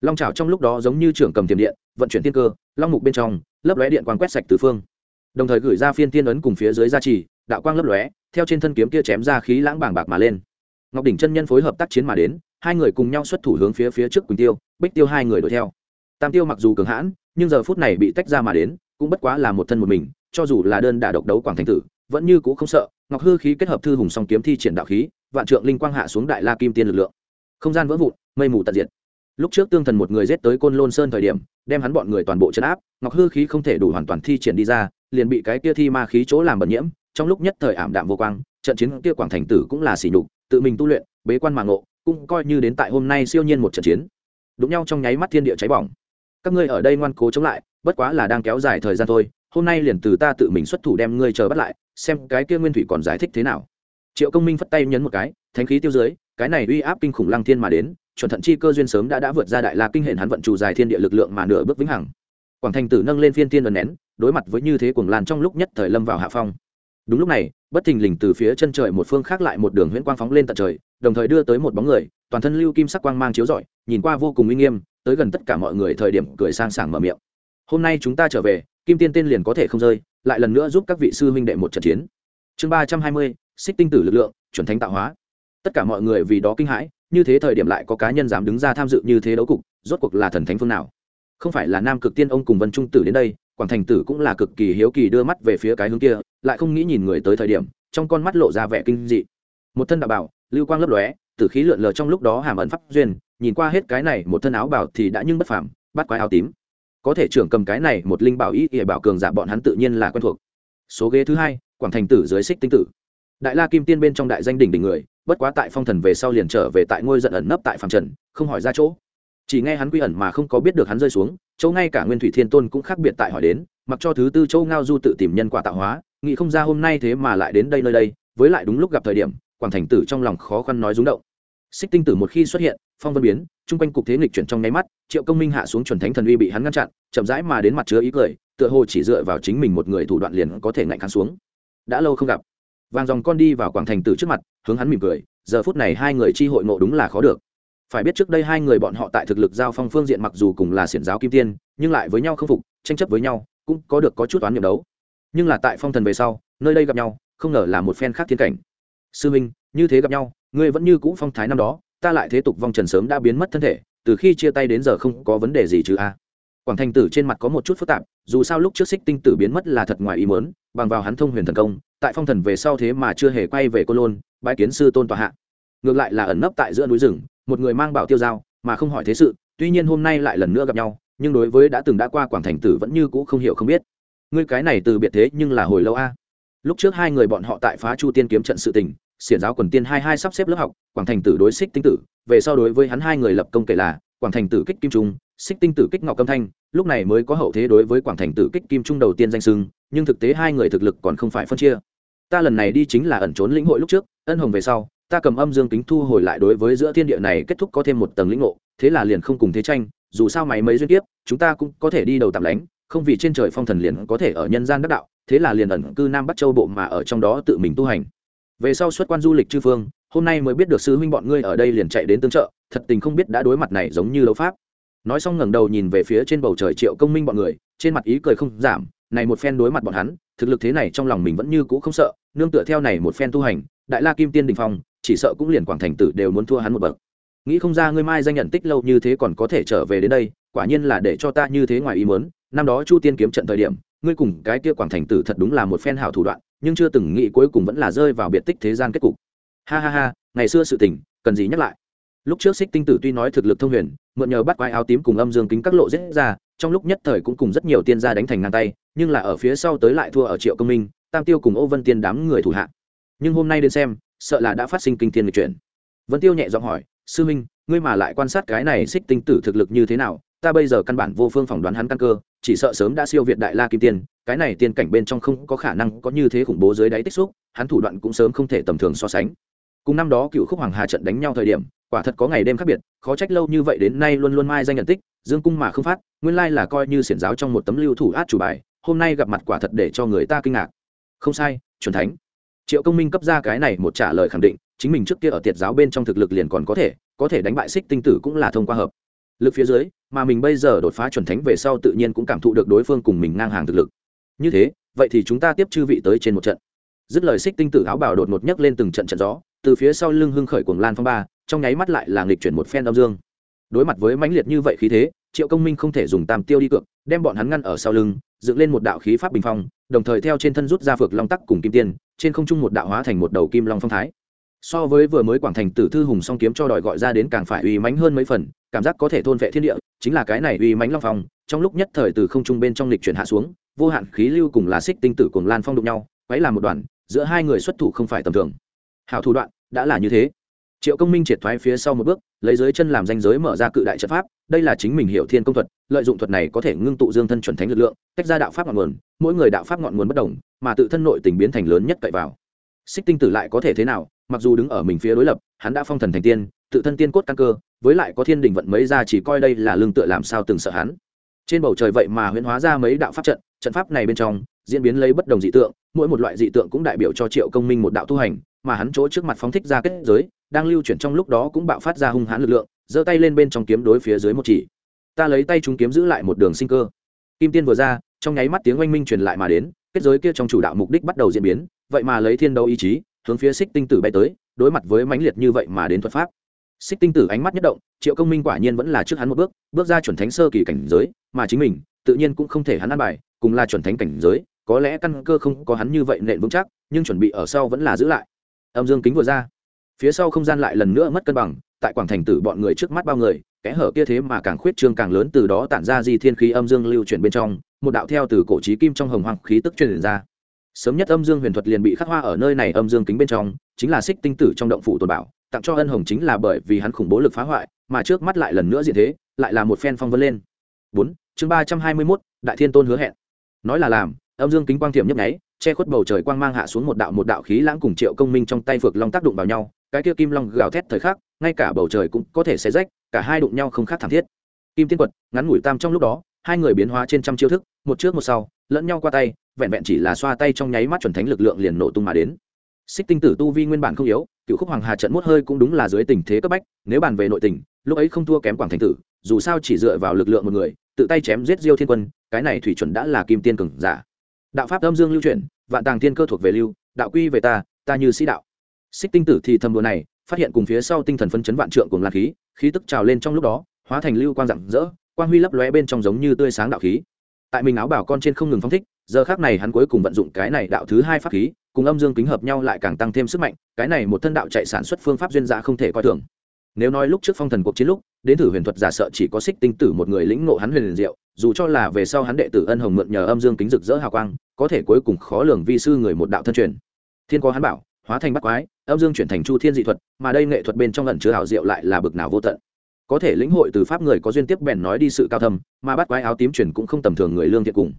Long trào trong lúc đó giống như trưởng cầm tiềm điện, vận chuyển thiên cơ, long mục bên trong, lấp lóe điện quang quét sạch tứ phương. Đồng thời gửi ra phiên tiên ấn cùng phía dưới gia trì đạo quang lấp lóe, theo trên thân kiếm kia chém ra khí lãng bàng bạc mà lên. Ngọc đỉnh chân nhân phối hợp tác chiến mà đến, hai người cùng nhau xuất thủ hướng phía phía trước quỳnh tiêu, bích tiêu hai người đuổi theo. Tam tiêu mặc dù cường hãn, nhưng giờ phút này bị tách ra mà đến, cũng bất quá là một thân một mình, cho dù là đơn đả độc đấu quảng thành tử, vẫn như cũ không sợ, ngọc hư khí kết hợp thư hùng song kiếm thi triển đạo khí, vạn trượng linh quang hạ xuống đại la kim tiên lực lượng. Không gian vỡ vụn, mây mù tận diệt. Lúc trước tương thần một người giết tới côn lôn sơn thời điểm, đem hắn bọn người toàn bộ chấn áp, ngọc hư khí không thể đủ hoàn toàn thi triển đi ra, liền bị cái kia thi ma khí chỗ làm bẩn nhiễm trong lúc nhất thời ảm đạm vô quang, trận chiến kia quảng thành tử cũng là xỉ nhục, tự mình tu luyện, bế quan mà ngộ, cũng coi như đến tại hôm nay siêu nhiên một trận chiến. Đụng nhau trong nháy mắt thiên địa cháy bỏng. Các ngươi ở đây ngoan cố chống lại, bất quá là đang kéo dài thời gian thôi, hôm nay liền từ ta tự mình xuất thủ đem ngươi chờ bắt lại, xem cái kia nguyên thủy còn giải thích thế nào. Triệu công minh phất tay nhấn một cái, thánh khí tiêu dưới, cái này uy áp kinh khủng lăng thiên mà đến, chuẩn thận chi cơ duyên sớm đã đã vượt ra đại la kinh hển hắn vận chủ dài thiên địa lực lượng mà nửa bước vĩnh hằng. Quảng thành tử nâng lên phiên tiên ấn nén, đối mặt với như thế cuồng lan trong lúc nhất thời lâm vào hạ phong đúng lúc này, bất thình lình từ phía chân trời một phương khác lại một đường huyễn quang phóng lên tận trời, đồng thời đưa tới một bóng người, toàn thân lưu kim sắc quang mang chiếu rọi, nhìn qua vô cùng uy nghiêm, tới gần tất cả mọi người thời điểm cười sang sảng mở miệng. Hôm nay chúng ta trở về, kim tiên tên liền có thể không rơi, lại lần nữa giúp các vị sư huynh đệ một trận chiến. Chương ba trăm hai mươi, xích tinh tử lực lượng, chuẩn thánh tạo hóa. Tất cả mọi người vì đó kinh hãi, như thế thời điểm lại có cá nhân dám đứng ra tham dự như thế đấu cục, rốt cuộc là thần thánh phương nào? Không phải là nam cực tiên ông cùng vân trung tử đến đây, quảng thành tử cũng là cực kỳ hiếu kỳ đưa mắt về phía cái hướng kia lại không nghĩ nhìn người tới thời điểm, trong con mắt lộ ra vẻ kinh dị. Một thân đạo bảo, lưu quang lấp lóe, tử khí lượn lờ trong lúc đó hàm ẩn pháp duyên, nhìn qua hết cái này, một thân áo bảo thì đã nhưng bất phàm, bắt quái áo tím. Có thể trưởng cầm cái này một linh bảo ý ỉa bảo cường giả bọn hắn tự nhiên là quen thuộc. Số ghế thứ hai, quảng thành tử dưới xích tinh tử. Đại la kim tiên bên trong đại danh đỉnh đỉnh người, bất quá tại phong thần về sau liền trở về tại ngôi giận ẩn nấp tại phạm trần, không hỏi ra chỗ. Chỉ nghe hắn quy ẩn mà không có biết được hắn rơi xuống, chỗ ngay cả nguyên thủy thiên tôn cũng khác biệt tại hỏi đến, mặc cho thứ tư châu ngao du tự tìm nhân quả tạo hóa nghĩ không ra hôm nay thế mà lại đến đây nơi đây, với lại đúng lúc gặp thời điểm, quảng thành tử trong lòng khó khăn nói rúng động. Xích tinh tử một khi xuất hiện, phong vân biến, chung quanh cục thế nghịch chuyển trong nháy mắt, triệu công minh hạ xuống chuẩn thánh thần uy bị hắn ngăn chặn, chậm rãi mà đến mặt chứa ý cười, tựa hồ chỉ dựa vào chính mình một người thủ đoạn liền có thể ngạnh kháng xuống. Đã lâu không gặp. Vàng dòng con đi vào quảng thành tử trước mặt, hướng hắn mỉm cười, giờ phút này hai người chi hội ngộ đúng là khó được. Phải biết trước đây hai người bọn họ tại thực lực giao phong phương diện mặc dù cùng là xiển giáo kim tiên, nhưng lại với nhau không phục, tranh chấp với nhau, cũng có được có chút toán nhiệm đấu nhưng là tại phong thần về sau nơi đây gặp nhau không ngờ là một phen khác thiên cảnh. Sư minh như thế gặp nhau ngươi vẫn như cũ phong thái năm đó ta lại thế tục vong trần sớm đã biến mất thân thể từ khi chia tay đến giờ không có vấn đề gì chứ a. Quảng thành tử trên mặt có một chút phức tạp dù sao lúc trước xích tinh tử biến mất là thật ngoài ý mớn bằng vào hắn thông huyền thần công tại phong thần về sau thế mà chưa hề quay về cô lôn bãi kiến sư tôn tòa hạ. Ngược lại là ẩn nấp tại giữa núi rừng một người mang bảo tiêu dao, mà không hỏi thế sự tuy nhiên hôm nay lại lần nữa gặp nhau nhưng đối với đã từng đã qua quảng thành tử vẫn như cũ không hiểu không biết ngươi cái này từ biệt thế nhưng là hồi lâu a. Lúc trước hai người bọn họ tại phá chu tiên kiếm trận sự tình, xiển giáo quần tiên hai hai sắp xếp lớp học, quảng thành tử đối xích tinh tử, về sau đối với hắn hai người lập công kể là, quảng thành tử kích kim trung xích tinh tử kích ngọc câm thanh, lúc này mới có hậu thế đối với quảng thành tử kích kim trung đầu tiên danh sưng nhưng thực tế hai người thực lực còn không phải phân chia. Ta lần này đi chính là ẩn trốn lĩnh hội lúc trước, ân hồng về sau, ta cầm âm dương kính thu hồi lại đối với giữa thiên địa này kết thúc có thêm một tầng lĩnh ngộ, thế là liền không cùng thế tranh, dù sao mày mấy duyên tiếp chúng ta cũng có thể đi đầu tạm lánh không vì trên trời phong thần liền có thể ở nhân gian đắc đạo, thế là liền ẩn cư nam bắc châu bộ mà ở trong đó tự mình tu hành. Về sau xuất quan du lịch chư phương, hôm nay mới biết được sư huynh bọn ngươi ở đây liền chạy đến tương trợ, thật tình không biết đã đối mặt này giống như đấu pháp. Nói xong ngẩng đầu nhìn về phía trên bầu trời triệu công minh bọn người, trên mặt ý cười không giảm, này một phen đối mặt bọn hắn, thực lực thế này trong lòng mình vẫn như cũ không sợ, nương tựa theo này một phen tu hành, đại la kim tiên đình phong, chỉ sợ cũng liền quảng thành tử đều muốn thua hắn một bậc. Nghĩ không ra ngươi mai danh nhận tích lâu như thế còn có thể trở về đến đây, quả nhiên là để cho ta như thế ngoài ý muốn năm đó chu tiên kiếm trận thời điểm, ngươi cùng cái kia quảng thành tử thật đúng là một phen hảo thủ đoạn, nhưng chưa từng nghĩ cuối cùng vẫn là rơi vào biệt tích thế gian kết cục. Ha ha ha, ngày xưa sự tình, cần gì nhắc lại? Lúc trước xích tinh tử tuy nói thực lực thông huyền, mượn nhờ bắt quái áo tím cùng âm dương kính các lộ dễ ra, trong lúc nhất thời cũng cùng rất nhiều tiên gia đánh thành ngang tay, nhưng là ở phía sau tới lại thua ở triệu công minh, tam tiêu cùng ô vân tiên đám người thủ hạ. Nhưng hôm nay đến xem, sợ là đã phát sinh kinh thiên lịch chuyển. Vân tiêu nhẹ giọng hỏi, sư minh, ngươi mà lại quan sát cái này xích tinh tử thực lực như thế nào? Ta bây giờ căn bản vô phương phỏng đoán hắn căn cơ, chỉ sợ sớm đã siêu việt đại la kim tiên, cái này tiên cảnh bên trong không có khả năng có như thế khủng bố dưới đáy tích xúc, hắn thủ đoạn cũng sớm không thể tầm thường so sánh. Cùng năm đó cựu khúc hoàng hà trận đánh nhau thời điểm, quả thật có ngày đêm khác biệt, khó trách lâu như vậy đến nay luôn luôn mai danh nhận tích, dương cung mà không phát, nguyên lai là coi như xiển giáo trong một tấm lưu thủ át chủ bài, hôm nay gặp mặt quả thật để cho người ta kinh ngạc. Không sai truyền thánh. Triệu công minh cấp ra cái này một trả lời khẳng định, chính mình trước kia ở tiệt giáo bên trong thực lực liền còn có thể có thể đánh bại xích tinh tử cũng là thông qua hợp. Lực phía dưới mà mình bây giờ đột phá chuẩn thánh về sau tự nhiên cũng cảm thụ được đối phương cùng mình ngang hàng thực lực. Như thế, vậy thì chúng ta tiếp chư vị tới trên một trận. Dứt lời xích tinh tử áo bảo đột ngột nhấc lên từng trận trận gió, từ phía sau lưng hưng khởi cuồng lan phong ba, trong nháy mắt lại là nghịch chuyển một phen đông dương. Đối mặt với mãnh liệt như vậy khí thế, triệu công minh không thể dùng tam tiêu đi cược, đem bọn hắn ngăn ở sau lưng, dựng lên một đạo khí pháp bình phong, đồng thời theo trên thân rút ra phược long tắc cùng kim tiên, trên không trung một đạo hóa thành một đầu kim long phong thái. So với vừa mới quảng thành tử thư hùng song kiếm cho đòi gọi ra đến càng phải uy mãnh hơn mấy phần cảm giác có thể thôn vệ thiên địa, chính là cái này uy mãnh long phong, trong lúc nhất thời từ không trung bên trong lịch chuyển hạ xuống, vô hạn khí lưu cùng là xích tinh tử cùng lan phong đụng nhau, quấy làm một đoàn giữa hai người xuất thủ không phải tầm thường. Hảo thủ đoạn, đã là như thế. Triệu công minh triệt thoái phía sau một bước, lấy dưới chân làm danh giới mở ra cự đại trận pháp, đây là chính mình hiểu thiên công thuật, lợi dụng thuật này có thể ngưng tụ dương thân chuẩn thánh lực lượng, tách ra đạo pháp ngọn nguồn, mỗi người đạo pháp ngọn nguồn bất đồng, mà tự thân nội tình biến thành lớn nhất cậy vào. Xích tinh tử lại có thể thế nào, mặc dù đứng ở mình phía đối lập, hắn đã phong thần thành tiên, tự thân tiên cốt căn cơ với lại có thiên đình vận mấy ra chỉ coi đây là lương tựa làm sao từng sợ hắn. Trên bầu trời vậy mà huyễn hóa ra mấy đạo pháp trận trận pháp này bên trong, diễn biến lấy bất đồng dị tượng, mỗi một loại dị tượng cũng đại biểu cho triệu công minh một đạo tu hành, mà hắn chỗ trước mặt phóng thích ra kết giới, đang lưu chuyển trong lúc đó cũng bạo phát ra hung hãn lực lượng, giơ tay lên bên trong kiếm đối phía dưới một chỉ. Ta lấy tay chúng kiếm giữ lại một đường sinh cơ. Kim tiên vừa ra, trong nháy mắt tiếng oanh minh truyền lại mà đến, kết giới kia trong chủ đạo mục đích bắt đầu diễn biến, vậy mà lấy thiên đấu ý chí, hướng phía xích tinh tử bay tới, đối mặt với mãnh liệt như vậy mà đến thuật pháp xích tinh tử ánh mắt nhất động, triệu công minh quả nhiên vẫn là trước hắn một bước bước ra chuẩn thánh sơ kỳ cảnh giới, mà chính mình, tự nhiên cũng không thể hắn ăn bài, cùng là chuẩn thánh cảnh giới, có lẽ căn cơ không có hắn như vậy nện vững chắc, nhưng chuẩn bị ở sau vẫn là giữ lại. Âm dương kính vừa ra, phía sau không gian lại lần nữa mất cân bằng, tại quảng thành tử bọn người trước mắt bao người, kẽ hở kia thế mà càng khuyết trương càng lớn từ đó tản ra di thiên khí âm dương lưu chuyển bên trong, một đạo theo từ cổ trí kim trong hồng hoàng khí tức truyền ra. Sớm nhất âm dương huyền thuật liền bị khắc hoa ở nơi này âm dương kính bên trong, chính là xích tinh tử trong động phủ tồn bảo tặng cho ân hồng chính là bởi vì hắn khủng bố lực phá hoại, mà trước mắt lại lần nữa diện thế, lại là một phen phong vân lên. Bốn, chương ba trăm hai mươi mốt, đại thiên tôn hứa hẹn. Nói là làm, âm dương kính quang thiểm nhấp nháy, che khuất bầu trời quang mang hạ xuống một đạo một đạo khí lãng cùng triệu công minh trong tay phược long tác đụng vào nhau, cái kia kim long gào thét thời khắc, ngay cả bầu trời cũng có thể xé rách, cả hai đụng nhau không khác thảm thiết. Kim tiên quật, ngắn ngủi tam trong lúc đó, hai người biến hóa trên trăm chiêu thức, một trước một sau, lẫn nhau qua tay, vẹn vẹn chỉ là xoa tay trong nháy mắt chuẩn thánh lực lượng liền nổ tung mà đến. Xích tinh tử tu vi nguyên bản không yếu cựu khúc hoàng hà trận mốt hơi cũng đúng là dưới tình thế cấp bách, nếu bàn về nội tình, lúc ấy không thua kém quảng thành tử, dù sao chỉ dựa vào lực lượng một người, tự tay chém giết diêu thiên quân, cái này thủy chuẩn đã là kim tiên cường giả. Đạo pháp âm dương lưu chuyển, vạn tàng tiên cơ thuộc về lưu, đạo quy về ta ta như sĩ đạo. Xích tinh tử thì thầm đồ này, phát hiện cùng phía sau tinh thần phân chấn vạn trượng cùng lạc khí khí tức trào lên trong lúc đó, hóa thành lưu quang rạng rỡ, quang huy lấp lóe bên trong giống như tươi sáng đạo khí. Tại mình áo bảo con trên không ngừng phong thích giờ khác này hắn cuối cùng vận dụng cái này đạo thứ hai pháp khí, cùng âm dương kính hợp nhau lại càng tăng thêm sức mạnh, cái này một thân đạo chạy sản xuất phương pháp duyên dạ không thể coi thường. Nếu nói lúc trước phong thần cuộc chiến lúc, đến thử huyền thuật giả sợ chỉ có xích tinh tử một người lĩnh ngộ hắn huyền liền diệu, dù cho là về sau hắn đệ tử ân hồng mượn nhờ âm dương kính rực rỡ hào quang, có thể cuối cùng khó lường vi sư người một đạo thân truyền. Thiên có hắn bảo, hóa thành bắt quái, âm dương chuyển thành chu thiên dị thuật, mà đây nghệ thuật bên trong lần chứa hào diệu lại là bực nào vô tận. Có thể lĩnh hội từ pháp người có duyên tiếp bèn nói đi sự cao thầm mà bắt quái áo tím chuyển cũng không tầm thường người lương thiện cùng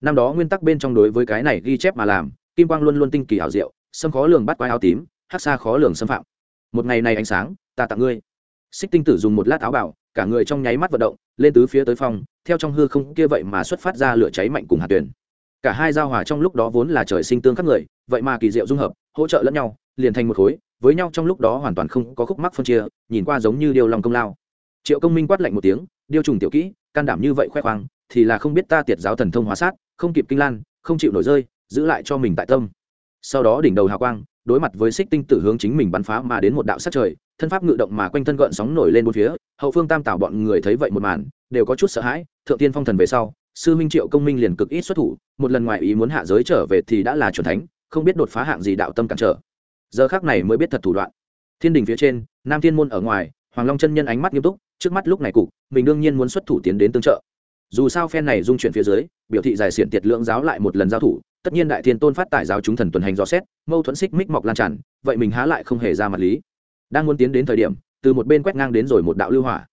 năm đó nguyên tắc bên trong đối với cái này ghi chép mà làm, kim quang luôn luôn tinh kỳ hảo diệu, xâm khó lường bắt quái áo tím hát xa khó lường xâm phạm. Một ngày này ánh sáng, ta tặng ngươi. Xích tinh tử dùng một lát áo bảo cả người trong nháy mắt vận động, lên tứ phía tới phong theo trong hư không kia vậy mà xuất phát ra lửa cháy mạnh cùng hạt tuyển. Cả hai giao hòa trong lúc đó vốn là trời sinh tương khắc người, vậy mà kỳ diệu dung hợp, hỗ trợ lẫn nhau, liền thành một khối, với nhau trong lúc đó hoàn toàn không có khúc mắc phân chia, nhìn qua giống như điều lòng công lao. Triệu công minh quát lạnh một tiếng, điêu trùng tiểu kỹ, can đảm như vậy khoe khoang, thì là không biết ta tiệt giáo thần thông hóa sát không kịp kinh lan, không chịu nổi rơi, giữ lại cho mình tại tâm. Sau đó đỉnh đầu hào quang, đối mặt với xích tinh tử hướng chính mình bắn phá mà đến một đạo sát trời, thân pháp ngự động mà quanh thân gợn sóng nổi lên bốn phía, hậu phương tam tảo bọn người thấy vậy một màn, đều có chút sợ hãi, thượng tiên phong thần về sau, sư minh triệu công minh liền cực ít xuất thủ, một lần ngoài ý muốn hạ giới trở về thì đã là chuẩn thánh, không biết đột phá hạng gì đạo tâm cản trở. Giờ khác này mới biết thật thủ đoạn. Thiên đình phía trên, nam thiên môn ở ngoài, hoàng long chân nhân ánh mắt nghiêm túc, trước mắt lúc này cụ mình đương nhiên muốn xuất thủ tiến đến tương trợ dù sao phen này dung chuyển phía dưới, biểu thị giải xiển tiệt lượng giáo lại một lần giao thủ, tất nhiên đại thiên tôn phát tại giáo chúng thần tuần hành dò xét, mâu thuẫn xích mích mọc lan tràn, vậy mình há lại không hề ra mặt lý. Đang muốn tiến đến thời điểm, từ một bên quét ngang đến rồi một đạo lưu hỏa.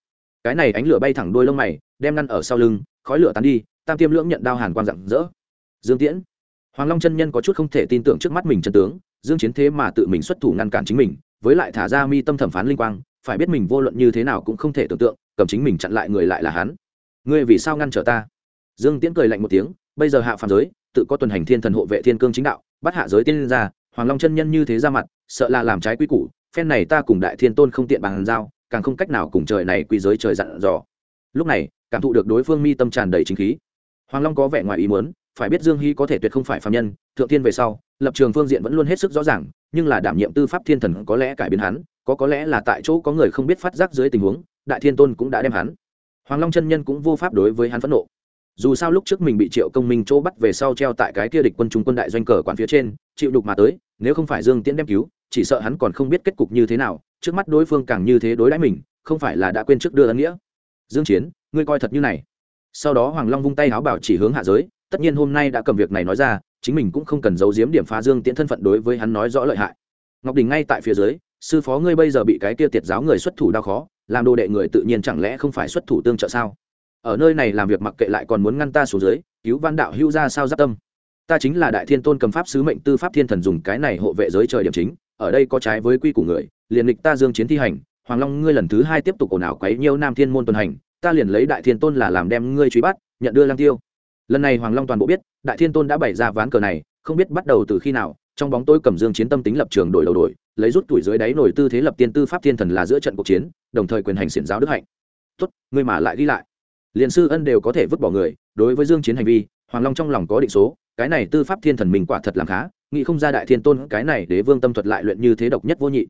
Cái này ánh lửa bay thẳng đôi lông mày, đem ngăn ở sau lưng, khói lửa tán đi, tam tiêm lưỡng nhận đao hàn quang rạng rỡ. Dương tiễn, hoàng long chân nhân có chút không thể tin tưởng trước mắt mình chân tướng, dương chiến thế mà tự mình xuất thủ ngăn cản chính mình, với lại thả ra mi tâm thẩm phán linh quang, phải biết mình vô luận như thế nào cũng không thể tưởng tượng, cầm chính mình chặn lại người lại là hắn ngươi vì sao ngăn trở ta? Dương tiễn cười lạnh một tiếng, bây giờ hạ phàm giới, tự có tuần hành thiên thần hộ vệ thiên cương chính đạo, bắt hạ giới tiên ra, hoàng long chân nhân như thế ra mặt, sợ là làm trái quy củ, phen này ta cùng đại thiên tôn không tiện bàn giao, càng không cách nào cùng trời này quy giới trời dặn dò. Lúc này, cảm thụ được đối phương mi tâm tràn đầy chính khí. Hoàng long có vẻ ngoài ý muốn, phải biết dương hy có thể tuyệt không phải phạm nhân, thượng tiên về sau, lập trường phương diện vẫn luôn hết sức rõ ràng, nhưng là đảm nhiệm tư pháp thiên thần có lẽ cải biến hắn, có có lẽ là tại chỗ có người không biết phát giác dưới tình huống, đại thiên tôn cũng đã đem hắn hoàng long chân nhân cũng vô pháp đối với hắn phẫn nộ. Dù sao lúc trước mình bị triệu công minh chỗ bắt về sau treo tại cái kia địch quân trung quân đại doanh cờ quản phía trên, chịu đục mà tới, nếu không phải dương tiễn đem cứu, chỉ sợ hắn còn không biết kết cục như thế nào, trước mắt đối phương càng như thế đối đãi mình, không phải là đã quên trước đưa ân nghĩa. Dương chiến, ngươi coi thật như này. Sau đó hoàng long vung tay áo bảo chỉ hướng hạ giới, tất nhiên hôm nay đã cầm việc này nói ra, chính mình cũng không cần giấu giếm điểm phá dương tiễn thân phận đối với hắn nói rõ lợi hại. Ngọc đình ngay tại phía dưới, sư phó ngươi bây giờ bị cái kia tiệt giáo người xuất thủ đau khó làm đồ đệ người tự nhiên chẳng lẽ không phải xuất thủ tương trợ sao? Ở nơi này làm việc mặc kệ lại còn muốn ngăn ta xuống dưới, cứu văn đạo hưu ra sao giáp tâm. Ta chính là đại thiên tôn cầm pháp sứ mệnh tư pháp thiên thần dùng cái này hộ vệ giới trời điểm chính, ở đây có trái với quy của người, liền lịch ta dương chiến thi hành, hoàng long ngươi lần thứ hai tiếp tục ồn ào quấy nhiêu nam thiên môn tuần hành, ta liền lấy đại thiên tôn là làm đem ngươi truy bắt, nhận đưa lang tiêu. Lần này hoàng long toàn bộ biết, đại thiên tôn đã bày ra ván cờ này, không biết bắt đầu từ khi nào trong bóng tối cầm dương chiến tâm tính lập trường đổi đầu đổi, lấy rút tuổi dưới đáy nổi tư thế lập tiên tư pháp thiên thần là giữa trận cuộc chiến, đồng thời quyền hành xiển giáo đức hạnh. Tốt, ngươi mà lại đi lại. Liền sư ân đều có thể vứt bỏ người, đối với dương chiến hành vi, hoàng long trong lòng có định số, cái này tư pháp thiên thần mình quả thật làm khá, nghĩ không ra đại thiên tôn, cái này đế vương tâm thuật lại luyện như thế độc nhất vô nhị.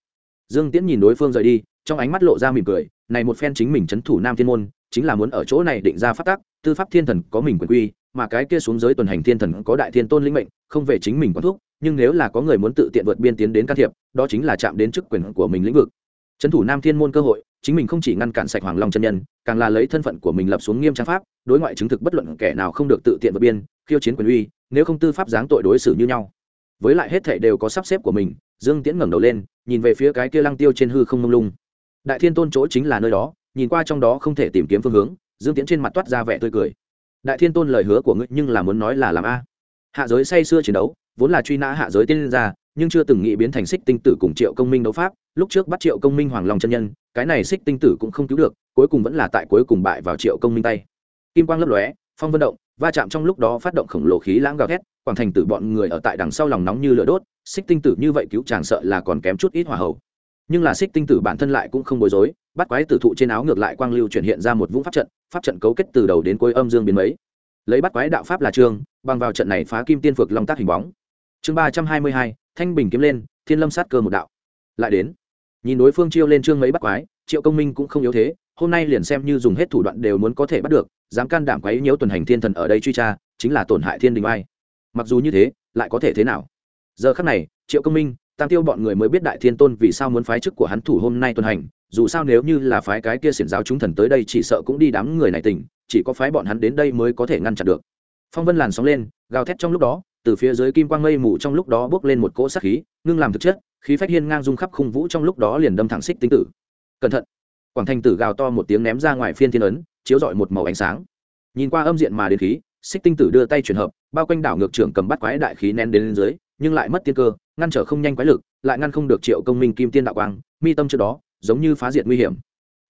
Dương tiễn nhìn đối phương rời đi, trong ánh mắt lộ ra mỉm cười, này một phen chính mình chấn thủ nam thiên môn, chính là muốn ở chỗ này định ra pháp tắc, tư pháp thiên thần có mình quyền quy, mà cái kia xuống giới tuần hành thiên thần có đại thiên tôn linh mệnh, không về chính mình quán thuốc nhưng nếu là có người muốn tự tiện vượt biên tiến đến can thiệp, đó chính là chạm đến chức quyền của mình lĩnh vực. Trấn thủ nam thiên môn cơ hội, chính mình không chỉ ngăn cản sạch hoàng long chân nhân, càng là lấy thân phận của mình lập xuống nghiêm trang pháp, đối ngoại chứng thực bất luận kẻ nào không được tự tiện vượt biên, khiêu chiến quyền uy, nếu không tư pháp giáng tội đối xử như nhau. Với lại hết thảy đều có sắp xếp của mình, dương tiễn ngẩng đầu lên, nhìn về phía cái kia lăng tiêu trên hư không mông lung. Đại thiên tôn chỗ chính là nơi đó, nhìn qua trong đó không thể tìm kiếm phương hướng, dương tiễn trên mặt toát ra vẻ tươi cười. Đại thiên tôn lời hứa của ngươi nhưng là muốn nói là làm a. Hạ giới say xưa chiến đấu vốn là truy nã hạ giới tiên gia, nhưng chưa từng nghĩ biến thành xích tinh tử cùng triệu công minh đấu pháp. Lúc trước bắt triệu công minh hoàng long chân nhân, cái này xích tinh tử cũng không cứu được, cuối cùng vẫn là tại cuối cùng bại vào triệu công minh tay. Kim quang lấp lóe, phong vân động, va chạm trong lúc đó phát động khổng lồ khí lãng gào thét, quảng thành tử bọn người ở tại đằng sau lòng nóng như lửa đốt xích tinh tử như vậy cứu chàng sợ là còn kém chút ít hỏa hậu nhưng là xích tinh tử bản thân lại cũng không bối rối, bắt quái tử thụ trên áo ngược lại quang lưu chuyển hiện ra một vũng pháp trận pháp trận cấu kết từ đầu đến cuối âm dương biến mấy. Lấy bắt quái đạo pháp là trương bằng vào trận này phá kim tiên phược long tác hình bóng chương ba trăm hai mươi hai, thanh bình kiếm lên, thiên lâm sát cơ một đạo. Lại đến. Nhìn đối phương chiêu lên trương mấy bắt quái, triệu công minh cũng không yếu thế, hôm nay liền xem như dùng hết thủ đoạn đều muốn có thể bắt được, dám can đảm quấy nhiễu tuần hành thiên thần ở đây truy tra, chính là tổn hại thiên đình ai mặc dù như thế, lại có thể thế nào? Giờ khắc này, triệu công minh, tam tiêu bọn người mới biết đại thiên tôn vì sao muốn phái chức của hắn thủ hôm nay tuần hành, dù sao nếu như là phái cái kia xiển giáo chúng thần tới đây chỉ sợ cũng đi đám người này tỉnh, chỉ có phái bọn hắn đến đây mới có thể ngăn chặn được. Phong vân làn sóng lên, gào thét trong lúc đó từ phía dưới kim quang mây mù trong lúc đó bước lên một cỗ sát khí, ngưng làm thực chất, khí phách hiên ngang dung khắp khung vũ trong lúc đó liền đâm thẳng xích tinh tử. Cẩn thận! Quảng thành tử gào to một tiếng ném ra ngoài phiên thiên ấn, chiếu rọi một màu ánh sáng. Nhìn qua âm diện mà đến khí, xích tinh tử đưa tay chuyển hợp, bao quanh đảo ngược trưởng cầm bắt quái đại khí nén đến lên dưới, nhưng lại mất tiên cơ, ngăn trở không nhanh quái lực, lại ngăn không được triệu công minh kim tiên đạo quang, mi tâm trước đó, giống như phá diệt nguy hiểm.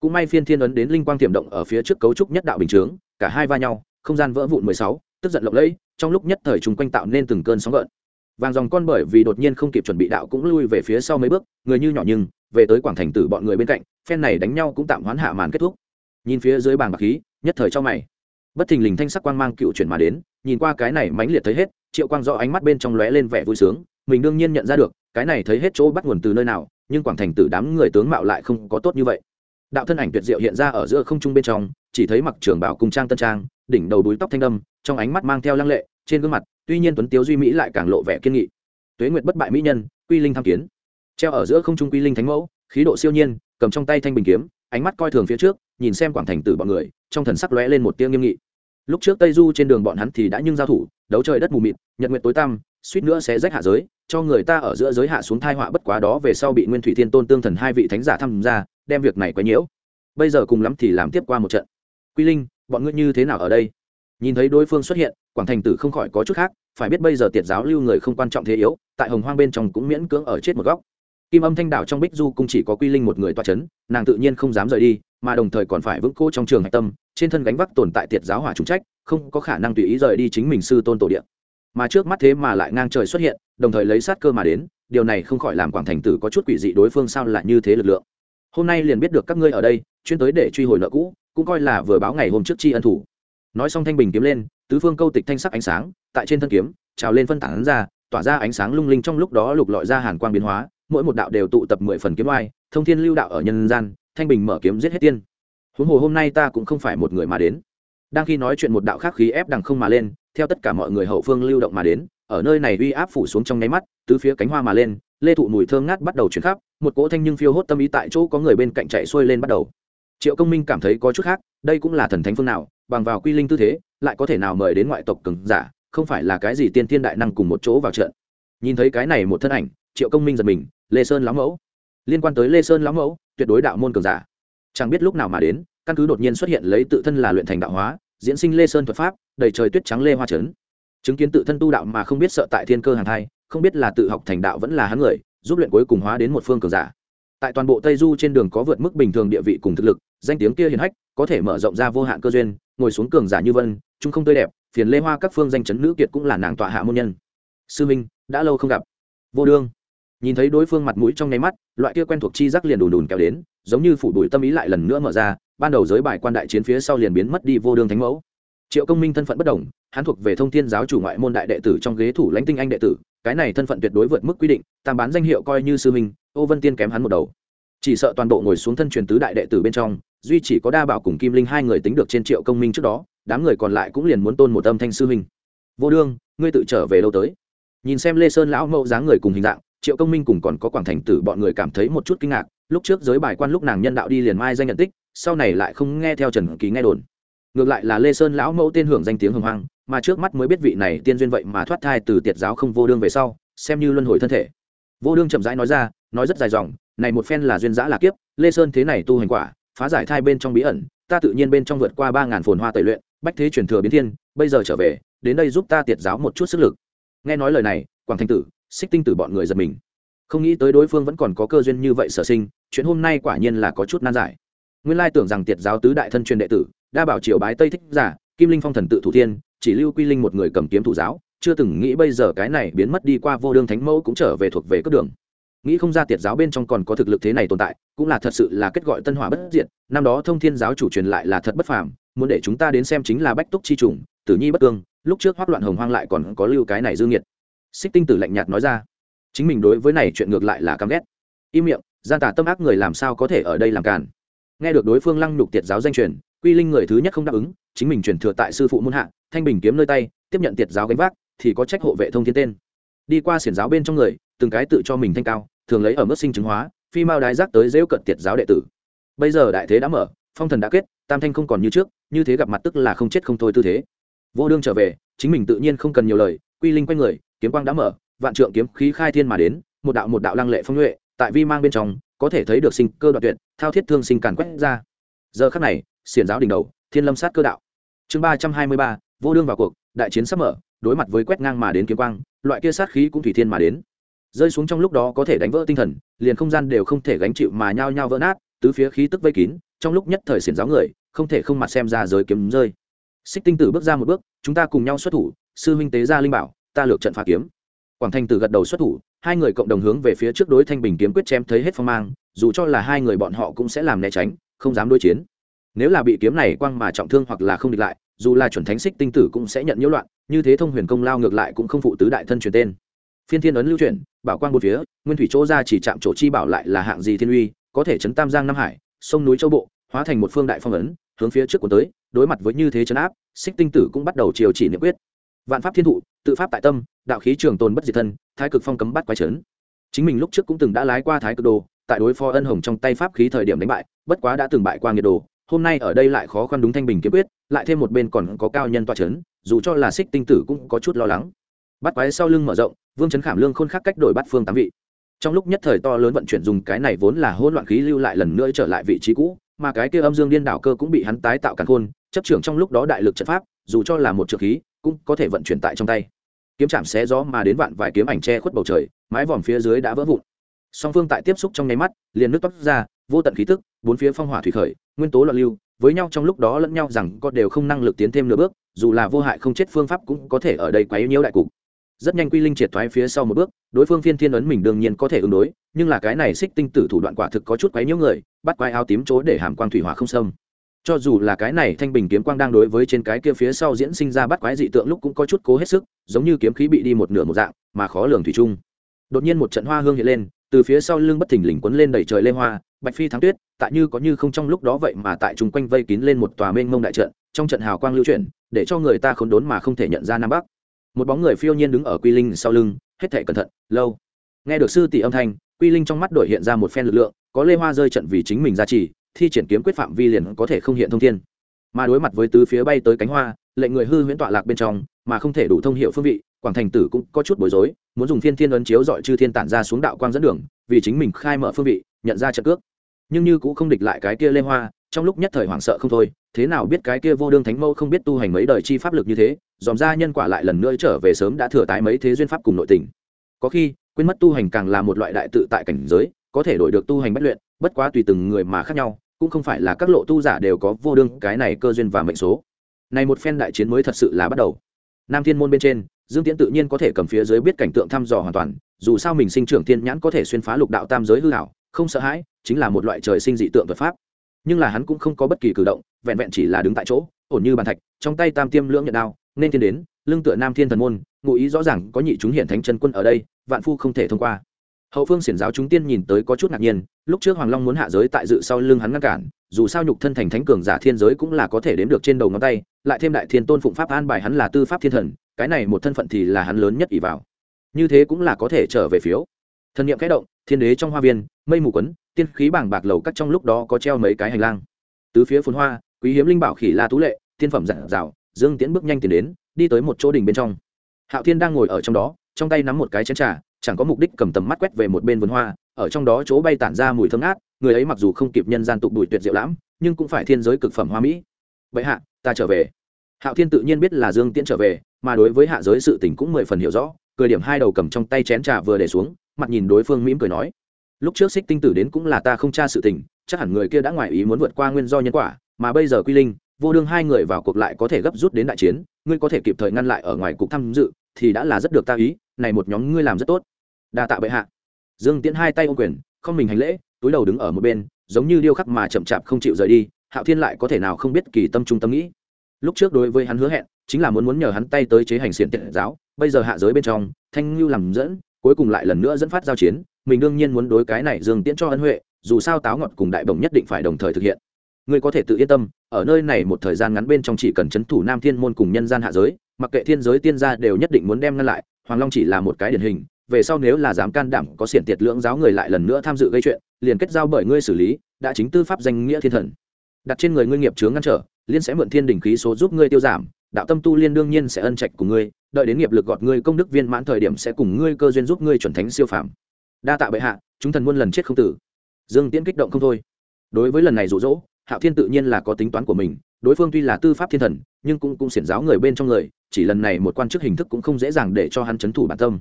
Cũng may phiên thiên ấn đến linh quang tiềm động ở phía trước cấu trúc nhất đạo bình chướng, cả hai va nhau, không gian vỡ vụn mười sáu tức giận lộng lẫy, trong lúc nhất thời chúng quanh tạo nên từng cơn sóng gợn. Vàng dòng con bởi vì đột nhiên không kịp chuẩn bị đạo cũng lui về phía sau mấy bước, người như nhỏ nhưng, về tới quảng thành tử bọn người bên cạnh, phen này đánh nhau cũng tạm hoán hạ màn kết thúc. Nhìn phía dưới bàn bạc khí, nhất thời cho mày. Bất thình lình thanh sắc quang mang cựu chuyển mà đến, nhìn qua cái này mãnh liệt thấy hết, triệu quang do ánh mắt bên trong lóe lên vẻ vui sướng, mình đương nhiên nhận ra được, cái này thấy hết chỗ bắt nguồn từ nơi nào, nhưng quảng thành tử đám người tướng mạo lại không có tốt như vậy đạo thân ảnh tuyệt diệu hiện ra ở giữa không trung bên trong, chỉ thấy mặc trường bảo cùng trang tân trang, đỉnh đầu đuối tóc thanh đâm, trong ánh mắt mang theo lăng lệ, trên gương mặt, tuy nhiên tuấn tiếu duy mỹ lại càng lộ vẻ kiên nghị. Tuế nguyệt bất bại mỹ nhân, quy linh tham kiến. Treo ở giữa không trung quy linh thánh mẫu, khí độ siêu nhiên, cầm trong tay thanh bình kiếm, ánh mắt coi thường phía trước, nhìn xem quảng thành tử bọn người, trong thần sắc lóe lên một tiếng nghiêm nghị. Lúc trước tây du trên đường bọn hắn thì đã nhưng giao thủ, đấu trời đất mù mịt, nhật nguyệt tối tăm suýt nữa sẽ rách hạ giới, cho người ta ở giữa giới hạ xuống thai họa bất quá đó về sau bị nguyên thủy thiên tôn tương thần hai vị thánh giả tham gia, đem việc này quấy nhiễu. Bây giờ cùng lắm thì làm tiếp qua một trận. Quy linh, bọn ngươi như thế nào ở đây? Nhìn thấy đối phương xuất hiện, quảng thành tử không khỏi có chút khác, phải biết bây giờ tiệt giáo lưu người không quan trọng thế yếu, tại hồng hoang bên trong cũng miễn cưỡng ở chết một góc. Kim âm thanh đảo trong bích du cũng chỉ có quy linh một người toa c h ấ n nàng tự nhiên không dám rời đi, mà đồng thời còn phải vững cô trong trường hạch tâm, trên thân gánh vác tồn tại tiệt giáo hỏa trúng trách, không có khả năng tùy ý rời đi chính mình sư tôn tổ điện mà trước mắt thế mà lại ngang trời xuất hiện, đồng thời lấy sát cơ mà đến, điều này không khỏi làm quảng thành tử có chút quỷ dị đối phương sao lại như thế lực lượng. Hôm nay liền biết được các ngươi ở đây, chuyên tới để truy hồi nợ cũ, cũng coi là vừa báo ngày hôm trước chi ân thủ. Nói xong thanh bình kiếm lên, tứ phương câu tịch thanh sắc ánh sáng, tại trên thân kiếm, trào lên phân tán ra, tỏa ra ánh sáng lung linh trong lúc đó lục lọi ra hàn quang biến hóa, mỗi một đạo đều tụ tập mười phần kiếm oai, thông thiên lưu đạo ở nhân gian, thanh bình mở kiếm giết hết tiên. Huống hồ hôm nay ta cũng không phải một người mà đến. Đang khi nói chuyện một đạo khắc khí ép đằng không mà lên theo tất cả mọi người hậu phương lưu động mà đến, ở nơi này uy áp phủ xuống trong nháy mắt, tứ phía cánh hoa mà lên, lê thụ mùi thơm ngát bắt đầu chuyển khắp, một cỗ thanh nhưng phiêu hốt tâm ý tại chỗ có người bên cạnh chạy xuôi lên bắt đầu. Triệu công minh cảm thấy có chút khác, đây cũng là thần thánh phương nào, bằng vào quy linh tư thế, lại có thể nào mời đến ngoại tộc cường giả, không phải là cái gì tiên thiên đại năng cùng một chỗ vào trận. Nhìn thấy cái này một thân ảnh, triệu công minh giật mình, lê sơn lão mẫu. Liên quan tới lê sơn lão mẫu, tuyệt đối đạo môn cường giả. Chẳng biết lúc nào mà đến, căn cứ đột nhiên xuất hiện lấy tự thân là luyện thành đạo hóa, diễn sinh lê sơn thuật pháp đầy trời tuyết trắng lê hoa trấn. Chứng kiến tự thân tu đạo mà không biết sợ tại thiên cơ hàng thai, không biết là tự học thành đạo vẫn là hắn người, giúp luyện cuối cùng hóa đến một phương cường giả. Tại toàn bộ tây du trên đường có vượt mức bình thường địa vị cùng thực lực, danh tiếng kia hiền hách, có thể mở rộng ra vô hạn cơ duyên, ngồi xuống cường giả như vân, chúng không tươi đẹp, phiền lê hoa các phương danh chấn nữ kiệt cũng là nàng tọa hạ môn nhân. Sư minh, đã lâu không gặp. Vô đương. Nhìn thấy đối phương mặt mũi trong nháy mắt, loại kia quen thuộc chi giác liền đùn đùn kéo đến, giống như phủ đuổi tâm ý lại lần nữa mở ra, ban đầu giới bài quan đại chiến phía sau liền biến mất đi vô đương thánh mẫu triệu công minh thân phận bất đồng, hắn thuộc về thông thiên giáo chủ ngoại môn đại đệ tử trong ghế thủ lãnh tinh anh đệ tử, cái này thân phận tuyệt đối vượt mức quy định, tam bán danh hiệu coi như sư minh ô vân tiên kém hắn một đầu. Chỉ sợ toàn bộ ngồi xuống thân truyền tứ đại đệ tử bên trong, duy chỉ có đa bảo cùng kim linh hai người tính được trên triệu công minh trước đó, đám người còn lại cũng liền muốn tôn một âm thanh sư minh vô đương, ngươi tự trở về đâu tới. Nhìn xem lê sơn lão mẫu dáng người cùng hình dạng, triệu công minh cùng còn có quảng thành tử bọn người cảm thấy một chút kinh ngạc, lúc trước giới bài quan lúc nàng nhân đạo đi liền mai danh nhận tích, sau này lại không nghe theo trần ký nghe đồn ngược lại là lê sơn lão mẫu tên hưởng danh tiếng hồng hoang, mà trước mắt mới biết vị này tiên duyên vậy mà thoát thai từ tiệt giáo không vô đương về sau, xem như luân hồi thân thể. Vô đương chậm rãi nói ra, nói rất dài dòng, này một phen là duyên giã là kiếp, lê sơn thế này tu hành quả, phá giải thai bên trong bí ẩn, ta tự nhiên bên trong vượt qua ba ngàn phồn hoa tẩy luyện, bách thế truyền thừa biến thiên, bây giờ trở về, đến đây giúp ta tiệt giáo một chút sức lực. Nghe nói lời này, quảng thanh tử, xích tinh tử bọn người giật mình. Không nghĩ tới đối phương vẫn còn có cơ duyên như vậy sở sinh, chuyện hôm nay quả nhiên là có chút nan giải. Nguyên lai tưởng rằng tiệt giáo tứ đại thân truyền đệ tử đa bảo triều bái tây thích giả, kim linh phong thần tự thủ thiên, chỉ lưu quy linh một người cầm kiếm thủ giáo, chưa từng nghĩ bây giờ cái này biến mất đi qua vô đương thánh mẫu cũng trở về thuộc về cấp đường. Nghĩ không ra tiệt giáo bên trong còn có thực lực thế này tồn tại, cũng là thật sự là kết gọi tân hỏa bất diệt, năm đó thông thiên giáo chủ truyền lại là thật bất phàm, muốn để chúng ta đến xem chính là bách túc chi trùng, tử nhi bất cương, lúc trước hoác loạn hồng hoang lại còn có lưu cái này dương nhiệt xích tinh tử lạnh nhạt nói ra, chính mình đối với này chuyện ngược lại là căm ghét. Im miệng gian tả tâm ác người làm sao có thể ở đây làm càn? Nghe được đối phương lăng nhục tiệt giáo danh truyền quy linh người thứ nhất không đáp ứng, chính mình chuyển thừa tại sư phụ muôn hạ, thanh bình kiếm nơi tay, tiếp nhận tiệt giáo gánh vác, thì có trách hộ vệ thông thiên tên. Đi qua xiển giáo bên trong người, từng cái tự cho mình thanh cao, thường lấy ở mức sinh chứng hóa, phi mao đái giác tới dễu cận tiệt giáo đệ tử. Bây giờ đại thế đã mở, phong thần đã kết, tam thanh không còn như trước, như thế gặp mặt tức là không chết không thôi tư thế. Vô đương trở về, chính mình tự nhiên không cần nhiều lời, quy linh quay người, kiếm quang đã mở, vạn trượng kiếm khí khai thiên mà đến, một đạo một đạo lăng lệ phong nhuệ, tại vi mang bên trong, có thể thấy được sinh cơ đoạn tuyệt, thao thiết thương sinh càn quét ra. Giờ khắc này xiển giáo đỉnh đầu, thiên lâm sát cơ đạo. Chương ba trăm hai mươi ba, vô đương vào cuộc, đại chiến sắp mở, đối mặt với quét ngang mà đến kiếm quang, loại kia sát khí cũng thủy thiên mà đến. Rơi xuống trong lúc đó có thể đánh vỡ tinh thần, liền không gian đều không thể gánh chịu mà nhao nhao vỡ nát, tứ phía khí tức vây kín, trong lúc nhất thời xiển giáo người, không thể không mặt xem ra giới kiếm rơi. Xích tinh tử bước ra một bước, chúng ta cùng nhau xuất thủ, sư huynh tế ra linh bảo, ta lược trận phá kiếm. Quảng thanh tử gật đầu xuất thủ, hai người cộng đồng hướng về phía trước đối thanh bình kiếm quyết chém thấy hết phong mang, dù cho là hai người bọn họ cũng sẽ làm né tránh, không dám đối chiến nếu là bị kiếm này quăng mà trọng thương hoặc là không địch lại, dù là chuẩn thánh xích tinh tử cũng sẽ nhận nhiễu loạn, như thế thông huyền công lao ngược lại cũng không phụ tứ đại thân truyền tên. Phiên thiên ấn lưu chuyển, bảo quang một phía, nguyên thủy chỗ ra chỉ chạm chỗ chi bảo lại là hạng gì thiên uy, có thể chấn tam giang nam hải, sông núi châu bộ, hóa thành một phương đại phong ấn, hướng phía trước của tới, đối mặt với như thế chấn áp, xích tinh tử cũng bắt đầu chiều chỉ niệm quyết. Vạn pháp thiên thụ, tự pháp tại tâm, đạo khí trường tồn bất diệt thân, thái cực phong cấm bắt quái trấn chính mình lúc trước cũng từng đã lái qua thái cực đồ, tại đối phó ân hồng trong tay pháp khí thời điểm đánh bại, bất quá đã từng bại qua nhiệt đồ hôm nay ở đây lại khó khăn đúng thanh bình kiếm quyết, lại thêm một bên còn có cao nhân toa trấn dù cho là xích tinh tử cũng có chút lo lắng. Bắt quái sau lưng mở rộng, vương chấn khảm lương khôn khắc cách đổi bắt phương tám vị. Trong lúc nhất thời to lớn vận chuyển dùng cái này vốn là hỗn loạn khí lưu lại lần nữa trở lại vị trí cũ, mà cái kia âm dương điên đảo cơ cũng bị hắn tái tạo càn khôn, chấp trưởng trong lúc đó đại lực trận pháp, dù cho là một trượng khí, cũng có thể vận chuyển tại trong tay. Kiếm chạm xé gió mà đến vạn vài kiếm ảnh che khuất bầu trời, mái vòm phía dưới đã vỡ vụn. Song phương tại tiếp xúc trong nháy mắt, liền nước toát ra vô tận khí tức, bốn phía phong hỏa thủy khởi, nguyên tố loạn lưu, với nhau trong lúc đó lẫn nhau rằng có đều không năng lực tiến thêm nửa bước, dù là vô hại không chết phương pháp cũng có thể ở đây quấy nhiễu đại cục rất nhanh quy linh triệt thoái phía sau một bước, đối phương phiên thiên ấn mình đương nhiên có thể ứng đối, nhưng là cái này xích tinh tử thủ đoạn quả thực có chút quấy nhiễu người, bắt quái áo tím chỗ để hàm quang thủy hỏa không xâm. cho dù là cái này thanh bình kiếm quang đang đối với trên cái kia phía sau diễn sinh ra bắt quái dị tượng lúc cũng có chút cố hết sức, giống như kiếm khí bị đi một nửa một dạng, mà khó lường thủy chung đột nhiên một trận hoa hương hiện lên, từ phía sau lưng bất thình lình quấn lên đẩy trời lê hoa bạch phi thắng tuyết tại như có như không trong lúc đó vậy mà tại chung quanh vây kín lên một tòa mênh mông đại trận, trong trận hào quang lưu chuyển, để cho người ta khốn đốn mà không thể nhận ra nam bắc. Một bóng người phiêu nhiên đứng ở quy linh sau lưng, hết thể cẩn thận, lâu. Nghe được sư tỷ âm thanh, quy linh trong mắt đổi hiện ra một phen lực lượng, có lê hoa rơi trận vì chính mình ra trì thi triển kiếm quyết phạm vi liền có thể không hiện thông thiên. Mà đối mặt với tứ phía bay tới cánh hoa, lệnh người hư huyễn tọa lạc bên trong, mà không thể đủ thông hiệu phương vị, quảng thành tử cũng có chút bối rối, muốn dùng thiên thiên ấn chiếu dọi chư thiên tản ra xuống đạo quang dẫn đường, vì chính mình khai mở phương vị, nhận ra trận cước nhưng như cũng không địch lại cái kia lê hoa, trong lúc nhất thời hoảng sợ không thôi, thế nào biết cái kia vô đương thánh mẫu không biết tu hành mấy đời chi pháp lực như thế, dòm ra nhân quả lại lần nữa trở về sớm đã thừa tái mấy thế duyên pháp cùng nội tình. Có khi, quên mất tu hành càng là một loại đại tự tại cảnh giới, có thể đổi được tu hành bất luyện, bất quá tùy từng người mà khác nhau, cũng không phải là các lộ tu giả đều có vô đương cái này cơ duyên và mệnh số. Này một phen đại chiến mới thật sự là bắt đầu. Nam thiên môn bên trên, dương tiễn tự nhiên có thể cầm phía dưới biết cảnh tượng thăm dò hoàn toàn, dù sao mình sinh trưởng thiên nhãn có thể xuyên phá lục đạo tam giới hư hảo không sợ hãi, chính là một loại trời sinh dị tượng vật pháp. Nhưng là hắn cũng không có bất kỳ cử động, vẹn vẹn chỉ là đứng tại chỗ, ổn như bàn thạch, trong tay tam tiêm lưỡng nhận đao, nên thiên đến, lưng tựa nam thiên thần môn, ngụ ý rõ ràng có nhị chúng hiện thánh chân quân ở đây, vạn phu không thể thông qua. Hậu phương xiển giáo chúng tiên nhìn tới có chút ngạc nhiên, lúc trước hoàng long muốn hạ giới tại dự sau lưng hắn ngăn cản, dù sao nhục thân thành thánh cường giả thiên giới cũng là có thể đếm được trên đầu ngón tay, lại thêm đại thiên tôn phụng pháp an bài hắn là tư pháp thiên thần, cái này một thân phận thì là hắn lớn nhất ỷ vào. Như thế cũng là có thể trở về phiếu thần niệm kẽ động, thiên đế trong hoa viên, mây mù quấn, tiên khí bảng bạc lầu cắt trong lúc đó có treo mấy cái hành lang. Tứ phía phun hoa, quý hiếm linh bảo khỉ la tú lệ, tiên phẩm giản dạo, dương tiễn bước nhanh tiến đến, đi tới một chỗ đình bên trong. Hạo thiên đang ngồi ở trong đó, trong tay nắm một cái chén trà, chẳng có mục đích cầm tầm mắt quét về một bên vườn hoa, ở trong đó chỗ bay tản ra mùi thơm ngát, người ấy mặc dù không kịp nhân gian tục đùi tuyệt diệu lãm, nhưng cũng phải thiên giới cực phẩm hoa mỹ. Vậy hạ, ta trở về. Hạo thiên tự nhiên biết là dương tiễn trở về, mà đối với hạ giới sự tình cũng mười phần hiểu rõ, cười điểm hai đầu cầm trong tay chén trà vừa để xuống mặt nhìn đối phương mỉm cười nói, lúc trước xích tinh tử đến cũng là ta không tra sự tình, chắc hẳn người kia đã ngoài ý muốn vượt qua nguyên do nhân quả, mà bây giờ quy linh, vô đương hai người vào cuộc lại có thể gấp rút đến đại chiến, ngươi có thể kịp thời ngăn lại ở ngoài cục tham dự, thì đã là rất được ta ý, này một nhóm ngươi làm rất tốt. Đa tạ bệ hạ. Dương tiễn hai tay ô quyền, không mình hành lễ, túi đầu đứng ở một bên, giống như điêu khắc mà chậm chạp không chịu rời đi, hạo thiên lại có thể nào không biết kỳ tâm trung tâm nghĩ. Lúc trước đối với hắn hứa hẹn, chính là muốn muốn nhờ hắn tay tới chế hành xiển tiện giáo, bây giờ hạ giới bên trong, thanh lưu làm dẫn cuối cùng lại lần nữa dẫn phát giao chiến, mình đương nhiên muốn đối cái này dương tiễn cho ân huệ, dù sao táo ngọt cùng đại bồng nhất định phải đồng thời thực hiện. Ngươi có thể tự yên tâm, ở nơi này một thời gian ngắn bên trong chỉ cần c h ấ n thủ nam thiên môn cùng nhân gian hạ giới, mặc kệ thiên giới tiên gia đều nhất định muốn đem ngăn lại, hoàng long chỉ là một cái điển hình, về sau nếu là dám can đảm có xiển tiệt lưỡng giáo người lại lần nữa tham dự gây chuyện, liền kết giao bởi ngươi xử lý, đã chính tư pháp danh nghĩa thiên thần. Đặt trên người ngươi nghiệp chướng ngăn trở, liên sẽ mượn thiên đình khí số giúp ngươi tiêu giảm, đạo tâm tu liên đương nhiên sẽ ân trạch của ngươi đợi đến nghiệp lực gọt ngươi công đức viên mãn thời điểm sẽ cùng ngươi cơ duyên giúp ngươi chuẩn thánh siêu phàm. Đa tạ bệ hạ, chúng thần muôn lần chết không tử. Dương tiễn kích động không thôi. Đối với lần này rụ rỗ hạo thiên tự nhiên là có tính toán của mình, đối phương tuy là tư pháp thiên thần, nhưng cũng cũng xiển giáo người bên trong người, chỉ lần này một quan chức hình thức cũng không dễ dàng để cho hắn chấn thủ bản tâm.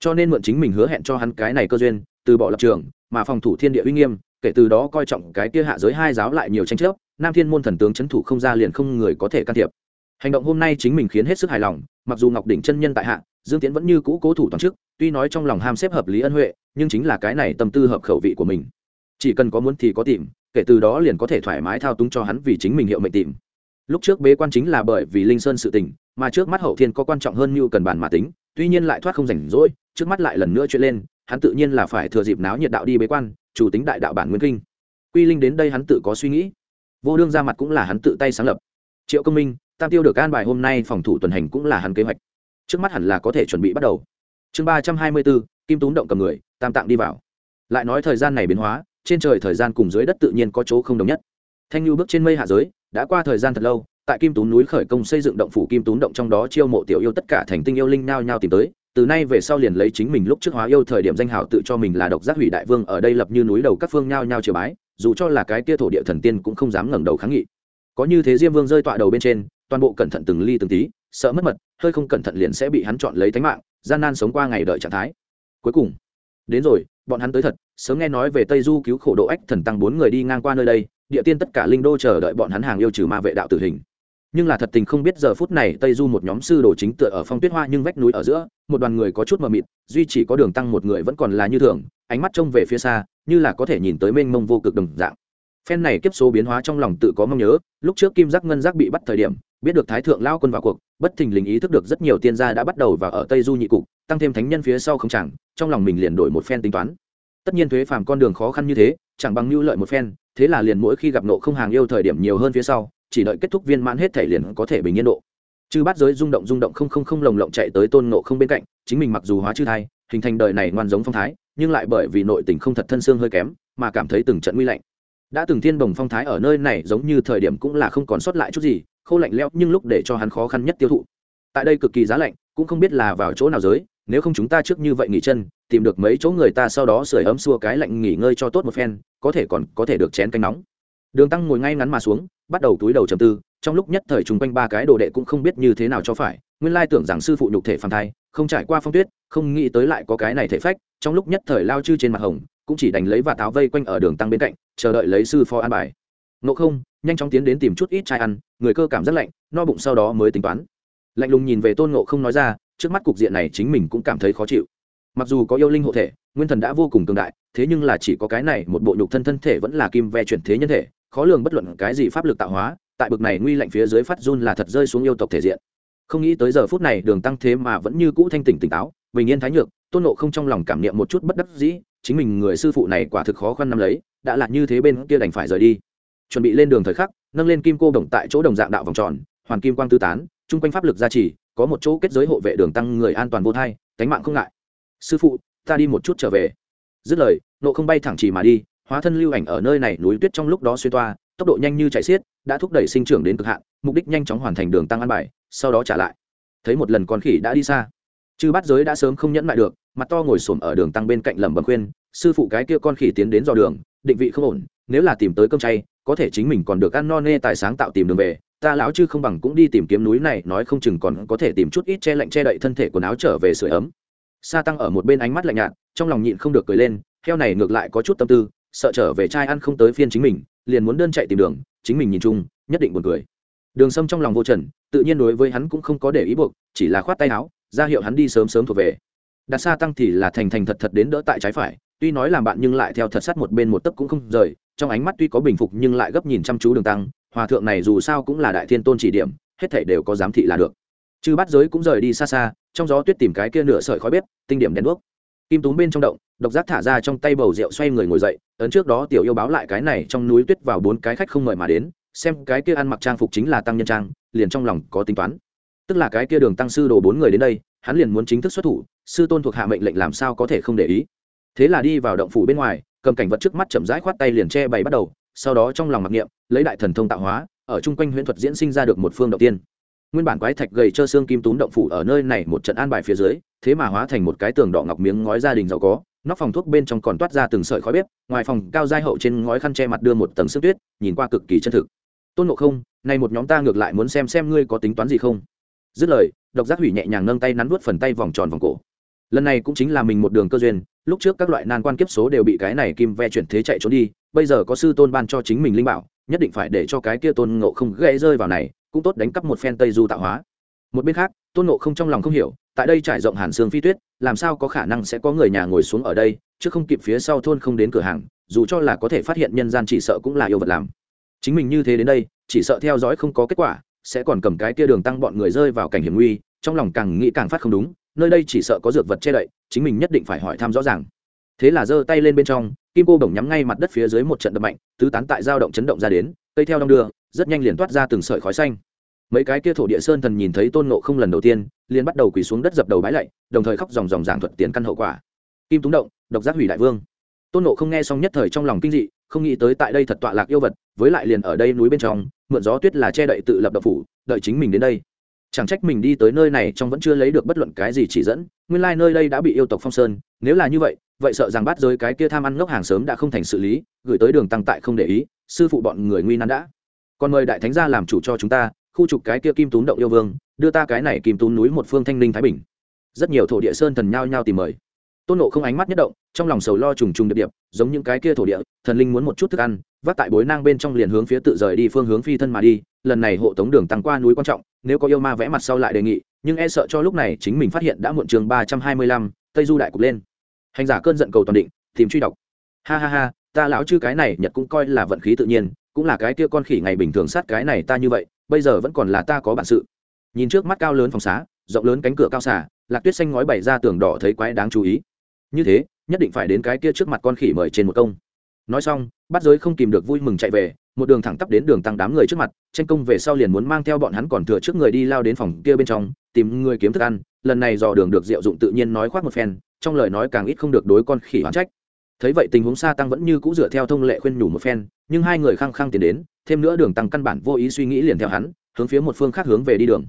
Cho nên mượn chính mình hứa hẹn cho hắn cái này cơ duyên, từ bỏ lập trường, mà phòng thủ thiên địa uy nghiêm, kể từ đó coi trọng cái kia hạ giới hai giáo lại nhiều tranh chấp, nam thiên môn thần tướng chấn thủ không ra liền không người có thể can thiệp hành động hôm nay chính mình khiến hết sức hài lòng, mặc dù ngọc đỉnh chân nhân tại hạ, dương Tiễn vẫn như cũ cố thủ toàn chức, tuy nói trong lòng ham xếp hợp lý ân huệ, nhưng chính là cái này tâm tư hợp khẩu vị của mình. Chỉ cần có muốn thì có tìm, kể từ đó liền có thể thoải mái thao túng cho hắn vì chính mình hiệu mệnh tìm. Lúc trước bế quan chính là bởi vì linh sơn sự tình, mà trước mắt hậu thiên có quan trọng hơn như cần bàn mà tính, tuy nhiên lại thoát không rảnh rỗi, trước mắt lại lần nữa chuyện lên, hắn tự nhiên là phải thừa dịp náo nhiệt đạo đi bế quan, chủ tính đại đạo bản nguyên kinh. Quy linh đến đây hắn tự có suy nghĩ. Vô đương ra mặt cũng là hắn tự tay sáng lập. Triệu công minh tam tiêu được an bài hôm nay phòng thủ tuần hành cũng là hắn kế hoạch. Trước mắt hẳn là có thể chuẩn bị bắt đầu. Chương ba trăm hai mươi bốn kim tún động cầm người, tam tạng đi vào. Lại nói thời gian này biến hóa, trên trời thời gian cùng dưới đất tự nhiên có chỗ không đồng nhất. Thanh lưu bước trên mây hạ giới, đã qua thời gian thật lâu, tại kim tún núi khởi công xây dựng động phủ kim tún động trong đó chiêu mộ tiểu yêu tất cả thành tinh yêu linh nao nhau tìm tới, từ nay về sau liền lấy chính mình lúc trước hóa yêu thời điểm danh hào tự cho mình là độc giác hủy đại vương ở đây lập như núi đầu các phương nhao nhao triều bái, dù cho là cái kia thổ địa thần tiên cũng không dám ngẩng đầu kháng nghị có như thế diêm vương rơi tọa đầu bên trên, toàn bộ cẩn thận từng ly từng tí, sợ mất mật, hơi không cẩn thận liền sẽ bị hắn chọn lấy tánh mạng, gian nan sống qua ngày đợi trạng thái. Cuối cùng, đến rồi, bọn hắn tới thật, sớm nghe nói về tây du cứu khổ độ ách thần tăng bốn người đi ngang qua nơi đây, địa tiên tất cả linh đô chờ đợi bọn hắn hàng yêu trừ ma vệ đạo tử hình. Nhưng là thật tình không biết giờ phút này tây du một nhóm sư đồ chính tựa ở phong tuyết hoa nhưng vách núi ở giữa, một đoàn người có chút mờ mịt, duy chỉ có đường tăng một người vẫn còn là như thường, ánh mắt trông về phía xa, như là có thể nhìn tới mênh mông vô cực đồng dạng phen này kiếp số biến hóa trong lòng tự có mong nhớ, lúc trước kim giác ngân giác bị bắt thời điểm, biết được thái thượng lao quân vào cuộc, bất thình lình ý thức được rất nhiều tiên gia đã bắt đầu vào ở tây du nhị cục, tăng thêm thánh nhân phía sau không chẳng, trong lòng mình liền đổi một phen tính toán. Tất nhiên thuế phàm con đường khó khăn như thế, chẳng bằng mưu lợi một phen, thế là liền mỗi khi gặp nộ không hàng yêu thời điểm nhiều hơn phía sau, chỉ đợi kết thúc viên mãn hết thể liền có thể bình yên độ. Chư bát giới rung động rung động không không không lồng lộng chạy tới tôn nộ không bên cạnh, chính mình mặc dù hóa chư thai, hình thành đời này ngoan giống phong thái, nhưng lại bởi vì nội tình không thật thân xương hơi kém, mà cảm thấy từng trận nguy lạnh đã từng thiên đồng phong thái ở nơi này giống như thời điểm cũng là không còn sót lại chút gì, khô lạnh lẽo nhưng lúc để cho hắn khó khăn nhất tiêu thụ. Tại đây cực kỳ giá lạnh, cũng không biết là vào chỗ nào giới, nếu không chúng ta trước như vậy nghỉ chân, tìm được mấy chỗ người ta sau đó sưởi ấm xua cái lạnh nghỉ ngơi cho tốt một phen, có thể còn có thể được chén canh nóng. Đường tăng ngồi ngay ngắn mà xuống, bắt đầu túi đầu trầm tư, trong lúc nhất thời chung quanh ba cái đồ đệ cũng không biết như thế nào cho phải, nguyên lai tưởng rằng sư phụ nhục thể phàm thai, không trải qua phong tuyết, không nghĩ tới lại có cái này thể phách, trong lúc nhất thời lao chư trên mặt hồng cũng chỉ đành lấy và táo vây quanh ở đường tăng bên cạnh, chờ đợi lấy sư phó an bài. Ngộ không, nhanh chóng tiến đến tìm chút ít chai ăn, người cơ cảm rất lạnh, no bụng sau đó mới tính toán. Lạnh lùng nhìn về tôn ngộ không nói ra, trước mắt cục diện này chính mình cũng cảm thấy khó chịu. Mặc dù có yêu linh hộ thể, nguyên thần đã vô cùng cường đại, thế nhưng là chỉ có cái này một bộ nhục thân thân thể vẫn là kim ve chuyển thế nhân thể, khó lường bất luận cái gì pháp lực tạo hóa, tại bực này nguy lạnh phía dưới phát run là thật rơi xuống yêu tộc thể diện. Không nghĩ tới giờ phút này đường tăng thế mà vẫn như cũ thanh tỉnh tỉnh táo, bình yên thái nhược, tôn nộ không trong lòng cảm niệm một chút bất đắc dĩ chính mình người sư phụ này quả thực khó khăn năm lấy, đã là như thế bên kia đành phải rời đi. Chuẩn bị lên đường thời khắc, nâng lên kim cô đồng tại chỗ đồng dạng đạo vòng tròn, hoàn kim quang tư tán, chung quanh pháp lực gia trì, có một chỗ kết giới hộ vệ đường tăng người an toàn vô thai cánh mạng không ngại. Sư phụ, ta đi một chút trở về. Dứt lời, nộ không bay thẳng chỉ mà đi, hóa thân lưu ảnh ở nơi này núi tuyết trong lúc đó xuyên toa, tốc độ nhanh như chạy xiết, đã thúc đẩy sinh trưởng đến cực hạn, mục đích nhanh chóng hoàn thành đường tăng ăn bài, sau đó trả lại. Thấy một lần con khỉ đã đi xa chư bát giới đã sớm không nhẫn lại được, mặt to ngồi xổm ở đường tăng bên cạnh lẩm bẩm khuyên, sư phụ cái kia con khỉ tiến đến dò đường, định vị không ổn, nếu là tìm tới cơm chay, có thể chính mình còn được ăn no nê tài sáng tạo tìm đường về, ta lão chư không bằng cũng đi tìm kiếm núi này, nói không chừng còn có thể tìm chút ít che lạnh che đậy thân thể quần áo trở về sửa ấm. Sa tăng ở một bên ánh mắt lạnh nhạt, trong lòng nhịn không được cười lên, heo này ngược lại có chút tâm tư, sợ trở về trai ăn không tới phiên chính mình, liền muốn đơn chạy tìm đường, chính mình nhìn chung, nhất định buồn cười. Đường sâm trong lòng vô trần, tự nhiên đối với hắn cũng không có để ý buộc, chỉ là khoát tay áo ra hiệu hắn đi sớm sớm thuộc về. Đặt xa tăng thì là thành thành thật thật đến đỡ tại trái phải, tuy nói làm bạn nhưng lại theo thật sát một bên một tấc cũng không rời, trong ánh mắt tuy có bình phục nhưng lại gấp nhìn chăm chú đường tăng, hòa thượng này dù sao cũng là đại thiên tôn chỉ điểm, hết thảy đều có giám thị là được. Chư bát giới cũng rời đi xa xa, trong gió tuyết tìm cái kia nửa sợi khói bếp, tinh điểm đèn đuốc. Kim túm bên trong động, độc giác thả ra trong tay bầu rượu xoay người ngồi dậy, ấn trước đó tiểu yêu báo lại cái này trong núi tuyết vào bốn cái khách không mời mà đến, xem cái kia ăn mặc trang phục chính là tăng nhân trang, liền trong lòng có tính toán tức là cái kia đường tăng sư đồ bốn người đến đây, hắn liền muốn chính thức xuất thủ, sư tôn thuộc hạ mệnh lệnh làm sao có thể không để ý. Thế là đi vào động phủ bên ngoài, cầm cảnh vật trước mắt chậm rãi khoát tay liền che bày bắt đầu, sau đó trong lòng mặc niệm, lấy đại thần thông tạo hóa, ở chung quanh huyễn thuật diễn sinh ra được một phương đầu tiên. Nguyên bản quái thạch gầy trơ xương kim túm động phủ ở nơi này một trận an bài phía dưới, thế mà hóa thành một cái tường đỏ ngọc miếng ngói gia đình giàu có, nóc phòng thuốc bên trong còn toát ra từng sợi khói bếp, ngoài phòng cao giai hậu trên ngói khăn che mặt đưa một tầng sức tuyết, nhìn qua cực kỳ chân thực. Tôn ngộ không nay một nhóm ta ngược lại muốn xem xem ngươi có tính toán gì không? Dứt lời, độc giác hủy nhẹ nhàng nâng tay nắn vút phần tay vòng tròn vòng cổ. Lần này cũng chính là mình một đường cơ duyên, lúc trước các loại nan quan kiếp số đều bị cái này kim ve chuyển thế chạy trốn đi, bây giờ có sư tôn ban cho chính mình linh bảo, nhất định phải để cho cái kia tôn ngộ không gãy rơi vào này, cũng tốt đánh cắp một phen tây du tạo hóa. Một bên khác, tôn ngộ không trong lòng không hiểu, tại đây trải rộng hàn xương phi tuyết, làm sao có khả năng sẽ có người nhà ngồi xuống ở đây, chứ không kịp phía sau thôn không đến cửa hàng, dù cho là có thể phát hiện nhân gian chỉ sợ cũng là yêu vật làm. Chính mình như thế đến đây, chỉ sợ theo dõi không có kết quả sẽ còn cầm cái kia đường tăng bọn người rơi vào cảnh hiểm nguy, trong lòng càng nghĩ càng phát không đúng, nơi đây chỉ sợ có dược vật che đậy, chính mình nhất định phải hỏi thăm rõ ràng. Thế là giơ tay lên bên trong, kim cô bổng nhắm ngay mặt đất phía dưới một trận đập mạnh, tứ tán tại dao động chấn động ra đến, cây theo đong đưa, rất nhanh liền toát ra từng sợi khói xanh. Mấy cái kia thổ địa sơn thần nhìn thấy tôn nộ không lần đầu tiên, liền bắt đầu quỳ xuống đất dập đầu bái lạy, đồng thời khóc dòng dòng giảng thuật tiền căn hậu quả. Kim túng động, độc giác hủy đại vương. Tôn nộ không nghe xong nhất thời trong lòng kinh dị, không nghĩ tới tại đây thật tọa lạc yêu vật, với lại liền ở đây núi bên trong mượn gió tuyết là che đậy tự lập độc phủ, đợi chính mình đến đây. Chẳng trách mình đi tới nơi này trong vẫn chưa lấy được bất luận cái gì chỉ dẫn, nguyên lai、like、nơi đây đã bị yêu tộc phong sơn, nếu là như vậy vậy sợ rằng bắt giới cái kia tham ăn ngốc hàng sớm đã không thành xử lý, gửi tới đường tăng tại không để ý, sư phụ bọn người nguy nan đã. Còn mời đại thánh gia làm chủ cho chúng ta, khu trục cái kia kim tún động yêu vương, đưa ta cái này kim tún núi một phương thanh linh thái bình. Rất nhiều thổ địa sơn thần nhao nhao tìm mời tôn nộ không ánh mắt nhất động, trong lòng sầu lo trùng trùng điệp điệp, giống những cái kia thổ địa, thần linh muốn một chút thức ăn, vác tại bối nang bên trong liền hướng phía tự rời đi phương hướng phi thân mà đi, lần này hộ tống đường tăng qua núi quan trọng, nếu có yêu ma vẽ mặt sau lại đề nghị, nhưng e sợ cho lúc này chính mình phát hiện đã muộn trường ba trăm hai mươi lăm, tây du đại cục lên. Hành giả cơn giận cầu toàn định, tìm truy đọc. Ha ha ha, ta lão chư cái này, nhật cũng coi là vận khí tự nhiên, cũng là cái kia con khỉ ngày bình thường sát cái này ta như vậy, bây giờ vẫn còn là ta có bản sự. Nhìn trước mắt cao lớn phòng xá, rộng lớn cánh cửa cao xả lạc tuyết xanh ngói bày ra tường đỏ thấy quái đáng chú ý như thế, nhất định phải đến cái kia trước mặt con khỉ mời trên một công. Nói xong bắt giới không kìm được vui mừng chạy về, một đường thẳng tắp đến đường tăng đám người trước mặt, tranh công về sau liền muốn mang theo bọn hắn còn thừa trước người đi lao đến phòng kia bên trong, tìm người kiếm thức ăn, lần này dò đường được diệu dụng tự nhiên nói khoác một phen, trong lời nói càng ít không được đối con khỉ hoán trách. Thấy vậy tình huống xa tăng vẫn như cũ dựa theo thông lệ khuyên nhủ một phen, nhưng hai người khăng khăng tiến đến, thêm nữa đường tăng căn bản vô ý suy nghĩ liền theo hắn, hướng phía một phương khác hướng về đi đường.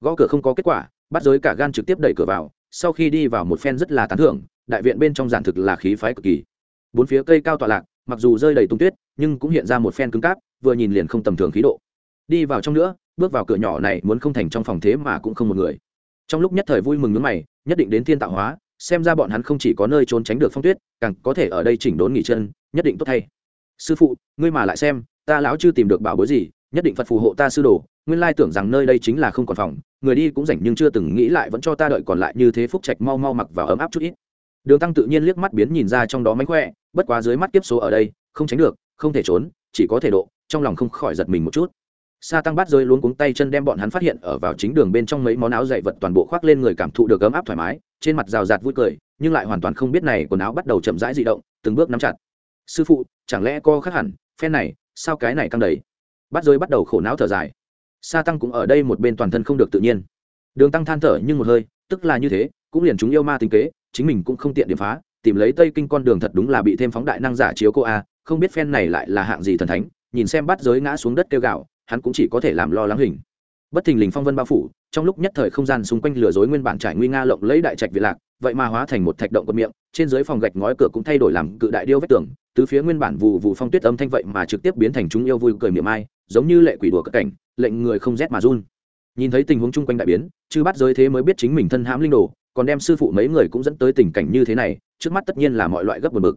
Gõ cửa không có kết quả bắt giới cả gan trực tiếp đẩy cửa vào, sau khi đi vào một phen rất là tán thưởng đại viện bên trong giản thực là khí phái cực kỳ. Bốn phía cây cao tọa lạc, mặc dù rơi đầy tung tuyết, nhưng cũng hiện ra một phen cứng cáp, vừa nhìn liền không tầm thường khí độ. Đi vào trong nữa, bước vào cửa nhỏ này muốn không thành trong phòng thế mà cũng không một người. Trong lúc nhất thời vui mừng nước mày, nhất định đến thiên tạo hóa, xem ra bọn hắn không chỉ có nơi trốn tránh được phong tuyết, càng có thể ở đây chỉnh đốn nghỉ chân, nhất định tốt thay. Sư phụ, ngươi mà lại xem, ta lão chưa tìm được bảo bối gì, nhất định phật phù hộ ta sư đồ, nguyên lai tưởng rằng nơi đây chính là không còn phòng, người đi cũng rảnh nhưng chưa từng nghĩ lại vẫn cho ta đợi còn lại như thế phúc trạch mau mau mặc vào ấm áp chút ít đường tăng tự nhiên liếc mắt biến nhìn ra trong đó mánh khỏe, bất quá dưới mắt tiếp số ở đây, không tránh được, không thể trốn, chỉ có thể độ, trong lòng không khỏi giật mình một chút. Sa tăng bắt rơi luống cuống tay chân đem bọn hắn phát hiện ở vào chính đường bên trong mấy món áo dày vật toàn bộ khoác lên người cảm thụ được ấm áp thoải mái, trên mặt rào rạt vui cười, nhưng lại hoàn toàn không biết này quần áo bắt đầu chậm rãi di động, từng bước nắm chặt. Sư phụ, chẳng lẽ co khác hẳn, phen này, sao cái này căng đầy? Bắt rơi bắt đầu khổ não thở dài. Sa tăng cũng ở đây một bên toàn thân không được tự nhiên. Đường tăng than thở nhưng một hơi, tức là như thế, cũng liền chúng yêu ma tính kế chính mình cũng không tiện điểm phá, tìm lấy tây kinh con đường thật đúng là bị thêm phóng đại năng giả chiếu cô a, không biết phen này lại là hạng gì thần thánh, nhìn xem bắt giới ngã xuống đất kêu gạo hắn cũng chỉ có thể làm lo lắng hình. Bất thình lình phong vân bao phủ, trong lúc nhất thời không gian xung quanh lừa dối nguyên bản trải nguy nga lộng lấy đại trạch việt lạc, vậy mà hóa thành một thạch động quật miệng, trên dưới phòng gạch ngói cửa cũng thay đổi làm cự đại điêu vách tường, tứ phía nguyên bản vụ vụ phong tuyết âm thanh vậy mà trực tiếp biến thành chúng yêu vui cười miệng ai, giống như lệ quỷ đùa cất cảnh, lệnh người không rét mà run. Nhìn thấy tình huống chung quanh đại biến, chư bắt giới thế mới biết chính mình thân hãm linh đồ còn đem sư phụ mấy người cũng dẫn tới tình cảnh như thế này, trước mắt tất nhiên là mọi loại gấp buồn bực.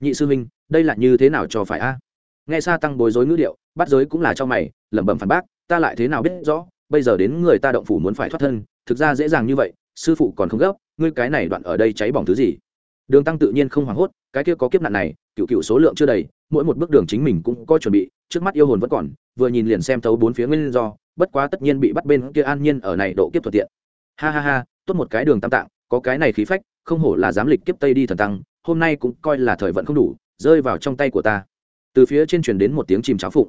Nhị sư huynh, đây là như thế nào cho phải a? Nghe xa tăng bối rối ngữ điệu, bắt giới cũng là cho mày, lẩm bẩm phản bác, ta lại thế nào biết rõ, bây giờ đến người ta động phủ muốn phải thoát thân, thực ra dễ dàng như vậy, sư phụ còn không gấp, ngươi cái này đoạn ở đây cháy bỏng thứ gì? Đường tăng tự nhiên không hoảng hốt, cái kia có kiếp nạn này, cựu cựu số lượng chưa đầy, mỗi một bước đường chính mình cũng có chuẩn bị, trước mắt yêu hồn vẫn còn, vừa nhìn liền xem thấu bốn phía nguyên do, bất quá tất nhiên bị bắt bên kia an nhiên ở này độ kiếp thuận tiện. Ha ha ha tốt một cái đường tam tạng, có cái này khí phách, không hổ là giám lịch kiếp tây đi thần tăng, hôm nay cũng coi là thời vận không đủ, rơi vào trong tay của ta. Từ phía trên truyền đến một tiếng chìm cháo phụng.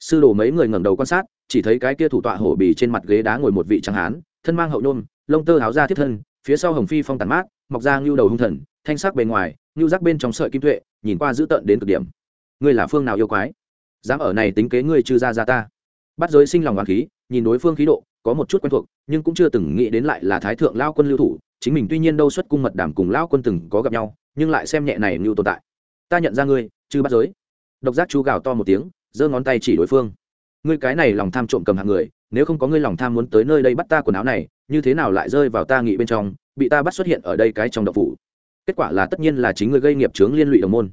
Sư đồ mấy người ngẩng đầu quan sát, chỉ thấy cái kia thủ tọa hổ bì trên mặt ghế đá ngồi một vị trắng hán, thân mang hậu nôm lông tơ háo ra thiết thân, phía sau hồng phi phong tàn mát, mọc ra ngưu đầu hung thần, thanh sắc bề ngoài, ngưu rắc bên trong sợi kim tuệ, nhìn qua dữ tợn đến cực điểm. Ngươi là phương nào yêu quái? Dám ở này tính kế ngươi chưa ra ra ta. Bắt giới sinh lòng hoàng khí nhìn đối phương khí độ, có một chút quen thuộc, nhưng cũng chưa từng nghĩ đến lại là thái thượng lao quân lưu thủ. Chính mình tuy nhiên đâu xuất cung mật đảm cùng lao quân từng có gặp nhau, nhưng lại xem nhẹ này lưu tồn tại. Ta nhận ra ngươi chứ bắt giới. Độc giác chú gào to một tiếng, giơ ngón tay chỉ đối phương. Ngươi cái này lòng tham trộm cầm hạng người, nếu không có ngươi lòng tham muốn tới nơi đây bắt ta quần áo này, như thế nào lại rơi vào ta nghị bên trong, bị ta bắt xuất hiện ở đây cái trong độc phủ? Kết quả là tất nhiên là chính ngươi gây nghiệp chướng liên lụy đồng môn.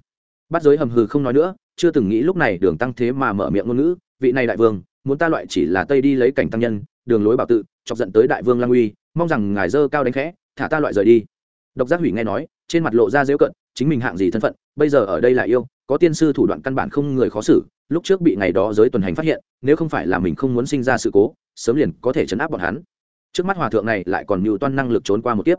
Bắt giới hầm hừ không nói nữa, chưa từng nghĩ lúc này đường tăng thế mà mở miệng ngôn ngữ, vị này đại vương muốn ta loại chỉ là tây đi lấy cảnh tăng nhân, đường lối bảo tự, chọc giận tới đại vương lang uy, mong rằng ngài dơ cao đánh khẽ, thả ta loại rời đi. Độc giác hủy nghe nói, trên mặt lộ ra dễu cận chính mình hạng gì thân phận, bây giờ ở đây là yêu, có tiên sư thủ đoạn căn bản không người khó xử, lúc trước bị ngày đó giới tuần hành phát hiện, nếu không phải là mình không muốn sinh ra sự cố, sớm liền có thể chấn áp bọn hắn. Trước mắt hòa thượng này lại còn nhiều toan năng lực trốn qua một kiếp.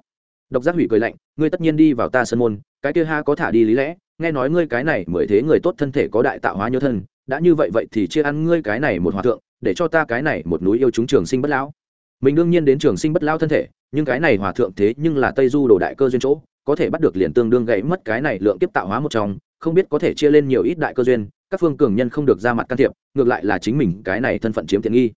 Độc giác hủy cười lạnh, ngươi tất nhiên đi vào ta sân môn, cái kia ha có thả đi lý lẽ, nghe nói ngươi cái này mười thế người tốt thân thể có đại tạo hóa nhớ thân đã như vậy vậy thì chia ăn ngươi cái này một hòa thượng, để cho ta cái này một núi yêu chúng trường sinh bất lão. Mình đương nhiên đến trường sinh bất lão thân thể, nhưng cái này hòa thượng thế nhưng là tây du đồ đại cơ duyên chỗ, có thể bắt được liền tương đương gãy mất cái này lượng kiếp tạo hóa một trong, không biết có thể chia lên nhiều ít đại cơ duyên, các phương cường nhân không được ra mặt can thiệp, ngược lại là chính mình cái này thân phận chiếm tiện nghi.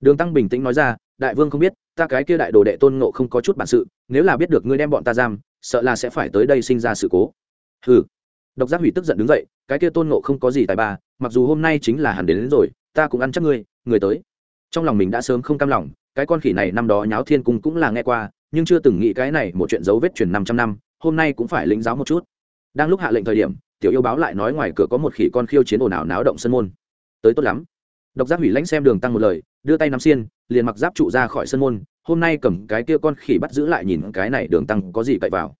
Đường tăng bình tĩnh nói ra, đại vương không biết, ta cái kia đại đồ đệ tôn ngộ không có chút bản sự, nếu là biết được ngươi đem bọn ta giam, sợ là sẽ phải tới đây sinh ra sự cố. Ừ độc giác hủy tức giận đứng dậy cái kia tôn ngộ không có gì tài ba mặc dù hôm nay chính là hẳn đến, đến rồi ta cũng ăn chắc ngươi người tới. Trong lòng mình đã sớm không cam lòng cái con khỉ này năm đó nháo thiên cung cũng là nghe qua nhưng chưa từng nghĩ cái này một chuyện dấu vết truyền năm trăm năm hôm nay cũng phải lĩnh giáo một chút. Đang lúc hạ lệnh thời điểm tiểu yêu báo lại nói ngoài cửa có một khỉ con khiêu chiến ồn ào náo động sân môn. Tới tốt lắm. Độc giác hủy lãnh xem đường tăng một lời đưa tay nắm xiên liền mặc giáp trụ ra khỏi sân môn hôm nay cầm cái kia con khỉ bắt giữ lại nhìn cái này đường tăng có gì cậy vào.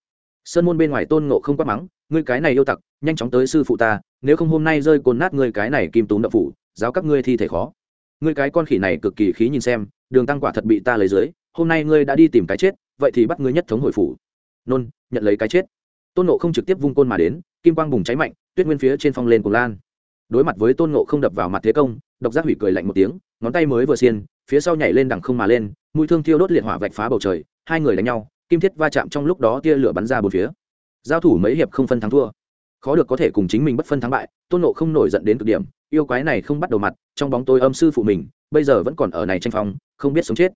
Sân môn bên ngoài tôn ngộ không quát mắng ngươi cái này yêu tặc, nhanh chóng tới sư phụ ta, nếu không hôm nay rơi cồn nát ngươi cái này kim túm đậu phủ, giáo các ngươi thi thể khó. Ngươi cái con khỉ này cực kỳ khí nhìn xem, đường tăng quả thật bị ta lấy dưới, hôm nay ngươi đã đi tìm cái chết, vậy thì bắt ngươi nhất thống hồi phủ. Nôn, nhận lấy cái chết. Tôn nộ không trực tiếp vung côn mà đến, kim quang bùng cháy mạnh, tuyết nguyên phía trên phong lên cùng lan. Đối mặt với tôn nộ không đập vào mặt thế công, độc giác hủy cười lạnh một tiếng, ngón tay mới vừa xiên, phía sau nhảy lên đằng không mà lên, mũi thương thiêu đốt liệt hỏa vạch phá bầu trời, hai người đánh nhau, kim thiết va chạm trong lúc đó tia lửa bắn ra bốn phía giao thủ mấy hiệp không phân thắng thua. Khó được có thể cùng chính mình bất phân thắng bại, tôn nộ không nổi giận đến cực điểm, yêu quái này không bắt đầu mặt, trong bóng tôi âm sư phụ mình, bây giờ vẫn còn ở này tranh phong, không biết sống chết.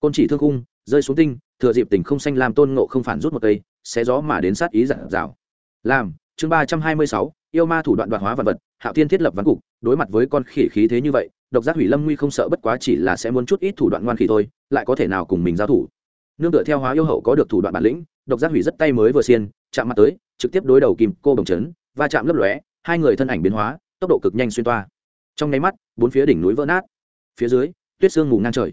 Côn chỉ thương cung, rơi xuống tinh, thừa dịp tình không xanh làm tôn nộ không phản rút một cây, xé gió mà đến sát ý giản rào làm, chương ba trăm hai mươi sáu, yêu ma thủ đoạn đoạt hóa vật vật, hạo tiên thiết lập ván cục, đối mặt với con khỉ khí thế như vậy, độc giác hủy lâm nguy không sợ bất quá chỉ là sẽ muốn chút ít thủ đoạn ngoan khỉ thôi, lại có thể nào cùng mình giao thủ. Nương tựa theo hóa yêu hậu có được thủ đoạn bản lĩnh độc giác hủy rất tay mới vừa xiên, chạm mặt tới, trực tiếp đối đầu kim cô đồng chấn va chạm lấp lóe, hai người thân ảnh biến hóa, tốc độ cực nhanh xuyên toa. Trong nháy mắt, bốn phía đỉnh núi vỡ nát. Phía dưới, tuyết sương mù ngang trời.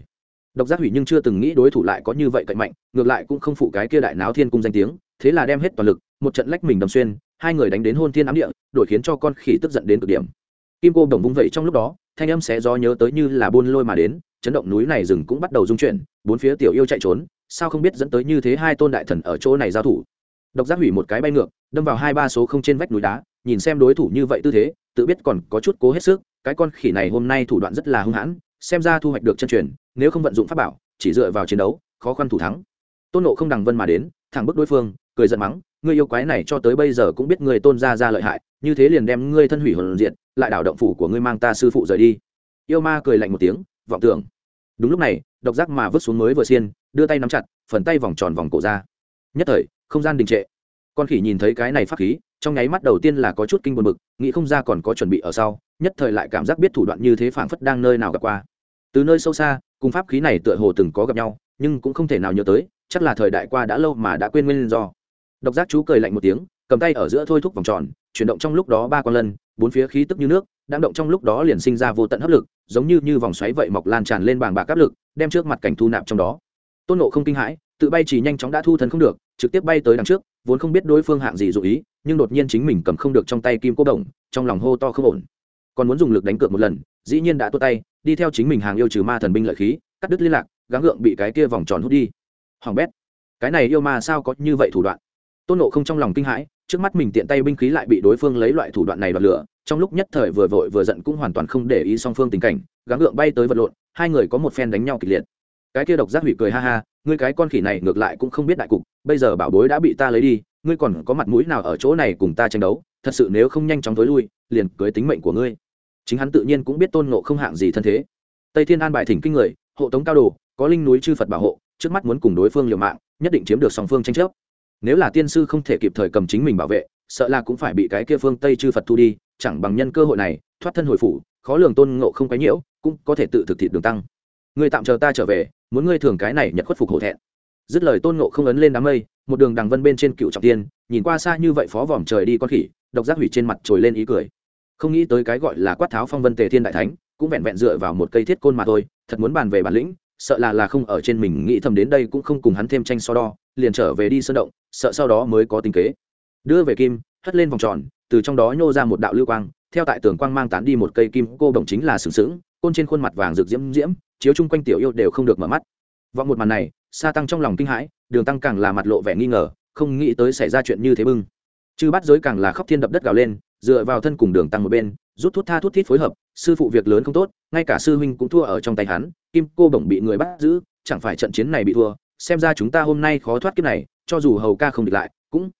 Độc giác hủy nhưng chưa từng nghĩ đối thủ lại có như vậy cạnh mạnh, ngược lại cũng không phụ cái kia đại náo thiên cung danh tiếng, thế là đem hết toàn lực, một trận lách mình đầm xuyên, hai người đánh đến hôn thiên ám địa, đổi khiến cho con khỉ tức giận đến cực điểm. Kim cô đồng vung vẩy trong lúc đó, thanh âm sẽ do nhớ tới như là buôn lôi mà đến, chấn động núi này rừng cũng bắt đầu rung chuyển, bốn phía tiểu yêu chạy trốn sao không biết dẫn tới như thế hai tôn đại thần ở chỗ này giao thủ? Độc giác hủy một cái bay ngược, đâm vào hai ba số không trên vách núi đá, nhìn xem đối thủ như vậy tư thế, tự biết còn có chút cố hết sức, cái con khỉ này hôm nay thủ đoạn rất là hung hãn, xem ra thu hoạch được chân truyền, nếu không vận dụng pháp bảo, chỉ dựa vào chiến đấu, khó khăn thủ thắng. Tôn nộ không đằng vân mà đến, thẳng bức đối phương, cười giận mắng, ngươi yêu quái này cho tới bây giờ cũng biết người tôn ra ra lợi hại, như thế liền đem ngươi thân hủy hồn diện lại đảo động phủ của ngươi mang ta sư phụ rời đi. Yêu ma cười lạnh một tiếng, vọng tưởng đúng lúc này, độc giác mà vứt xuống mới vừa xiên, đưa tay nắm chặt, phần tay vòng tròn vòng cổ ra. Nhất thời, không gian đình trệ. Con khỉ nhìn thấy cái này pháp khí, trong nháy mắt đầu tiên là có chút kinh buồn bực, nghĩ không ra còn có chuẩn bị ở sau, nhất thời lại cảm giác biết thủ đoạn như thế phảng phất đang nơi nào gặp qua. Từ nơi sâu xa, cùng pháp khí này tựa hồ từng có gặp nhau, nhưng cũng không thể nào nhớ tới, chắc là thời đại qua đã lâu mà đã quên nguyên do. Độc giác chú cười lạnh một tiếng, cầm tay ở giữa thôi thúc vòng tròn, chuyển động trong lúc đó ba con lân bốn phía khí tức như nước đang động trong lúc đó liền sinh ra vô tận hấp lực, giống như như vòng xoáy vậy mọc lan tràn lên bàng bạc áp lực, đem trước mặt cảnh thu nạp trong đó. Tôn nộ không kinh hãi, tự bay chỉ nhanh chóng đã thu thân không được, trực tiếp bay tới đằng trước, vốn không biết đối phương hạng gì dụ ý, nhưng đột nhiên chính mình cầm không được trong tay kim cô đồng, trong lòng hô to không ổn. Còn muốn dùng lực đánh cược một lần, dĩ nhiên đã tua tay, đi theo chính mình hàng yêu trừ ma thần binh lợi khí, cắt đứt liên lạc, gắng gượng bị cái kia vòng tròn hút đi. Hoàng bét, cái này yêu ma sao có như vậy thủ đoạn? Tôn nộ không trong lòng kinh hãi trước mắt mình tiện tay binh khí lại bị đối phương lấy loại thủ đoạn này đoạt lửa, trong lúc nhất thời vừa vội vừa giận cũng hoàn toàn không để ý song phương tình cảnh, gắng gượng bay tới vật lộn, hai người có một phen đánh nhau kịch liệt. Cái kia độc giác hủy cười ha ha, ngươi cái con khỉ này ngược lại cũng không biết đại cục, bây giờ bảo bối đã bị ta lấy đi, ngươi còn có mặt mũi nào ở chỗ này cùng ta tranh đấu, thật sự nếu không nhanh chóng tối lui, liền cưới tính mệnh của ngươi. Chính hắn tự nhiên cũng biết tôn nộ không hạng gì thân thế. Tây thiên an bài thỉnh kinh người, hộ tống cao đồ, có linh núi chư phật bảo hộ, trước mắt muốn cùng đối phương liều mạng, nhất định chiếm được song phương tranh chấp nếu là tiên sư không thể kịp thời cầm chính mình bảo vệ, sợ là cũng phải bị cái kia phương tây chư phật thu đi, chẳng bằng nhân cơ hội này, thoát thân hồi phủ, khó lường tôn ngộ không quấy nhiễu, cũng có thể tự thực thị đường tăng. Người tạm chờ ta trở về, muốn ngươi thường cái này nhật khuất phục hổ thẹn. Dứt lời tôn ngộ không ấn lên đám mây, một đường đằng vân bên trên cựu trọng tiên, nhìn qua xa như vậy phó vòm trời đi con khỉ, độc giác hủy trên mặt trồi lên ý cười. Không nghĩ tới cái gọi là quát tháo phong vân tề thiên đại thánh, cũng vẹn vẹn dựa vào một cây thiết côn mà thôi, thật muốn bàn về bản lĩnh sợ là là không ở trên mình nghĩ thầm đến đây cũng không cùng hắn thêm tranh so đo, liền trở về đi sơn động, sợ sau đó mới có tính kế. Đưa về kim, hất lên vòng tròn, từ trong đó nhô ra một đạo lưu quang, theo tại tường quang mang tán đi một cây kim, cô đồng chính là sừng sững, côn trên khuôn mặt vàng rực diễm diễm, chiếu chung quanh tiểu yêu đều không được mở mắt. Vọng một màn này, sa tăng trong lòng kinh hãi, đường tăng càng là mặt lộ vẻ nghi ngờ, không nghĩ tới xảy ra chuyện như thế bưng. Chư bắt giới càng là khóc thiên đập đất gào lên, dựa vào thân cùng đường tăng một bên, rút thuốc tha thuốc thít phối hợp, sư phụ việc lớn không tốt, ngay cả sư huynh cũng thua ở trong tay hắn kim cô bổng bị người bắt giữ, chẳng phải trận chiến này bị thua, xem ra chúng ta hôm nay khó thoát kiếp này, cho dù hầu ca không địch lại, cũng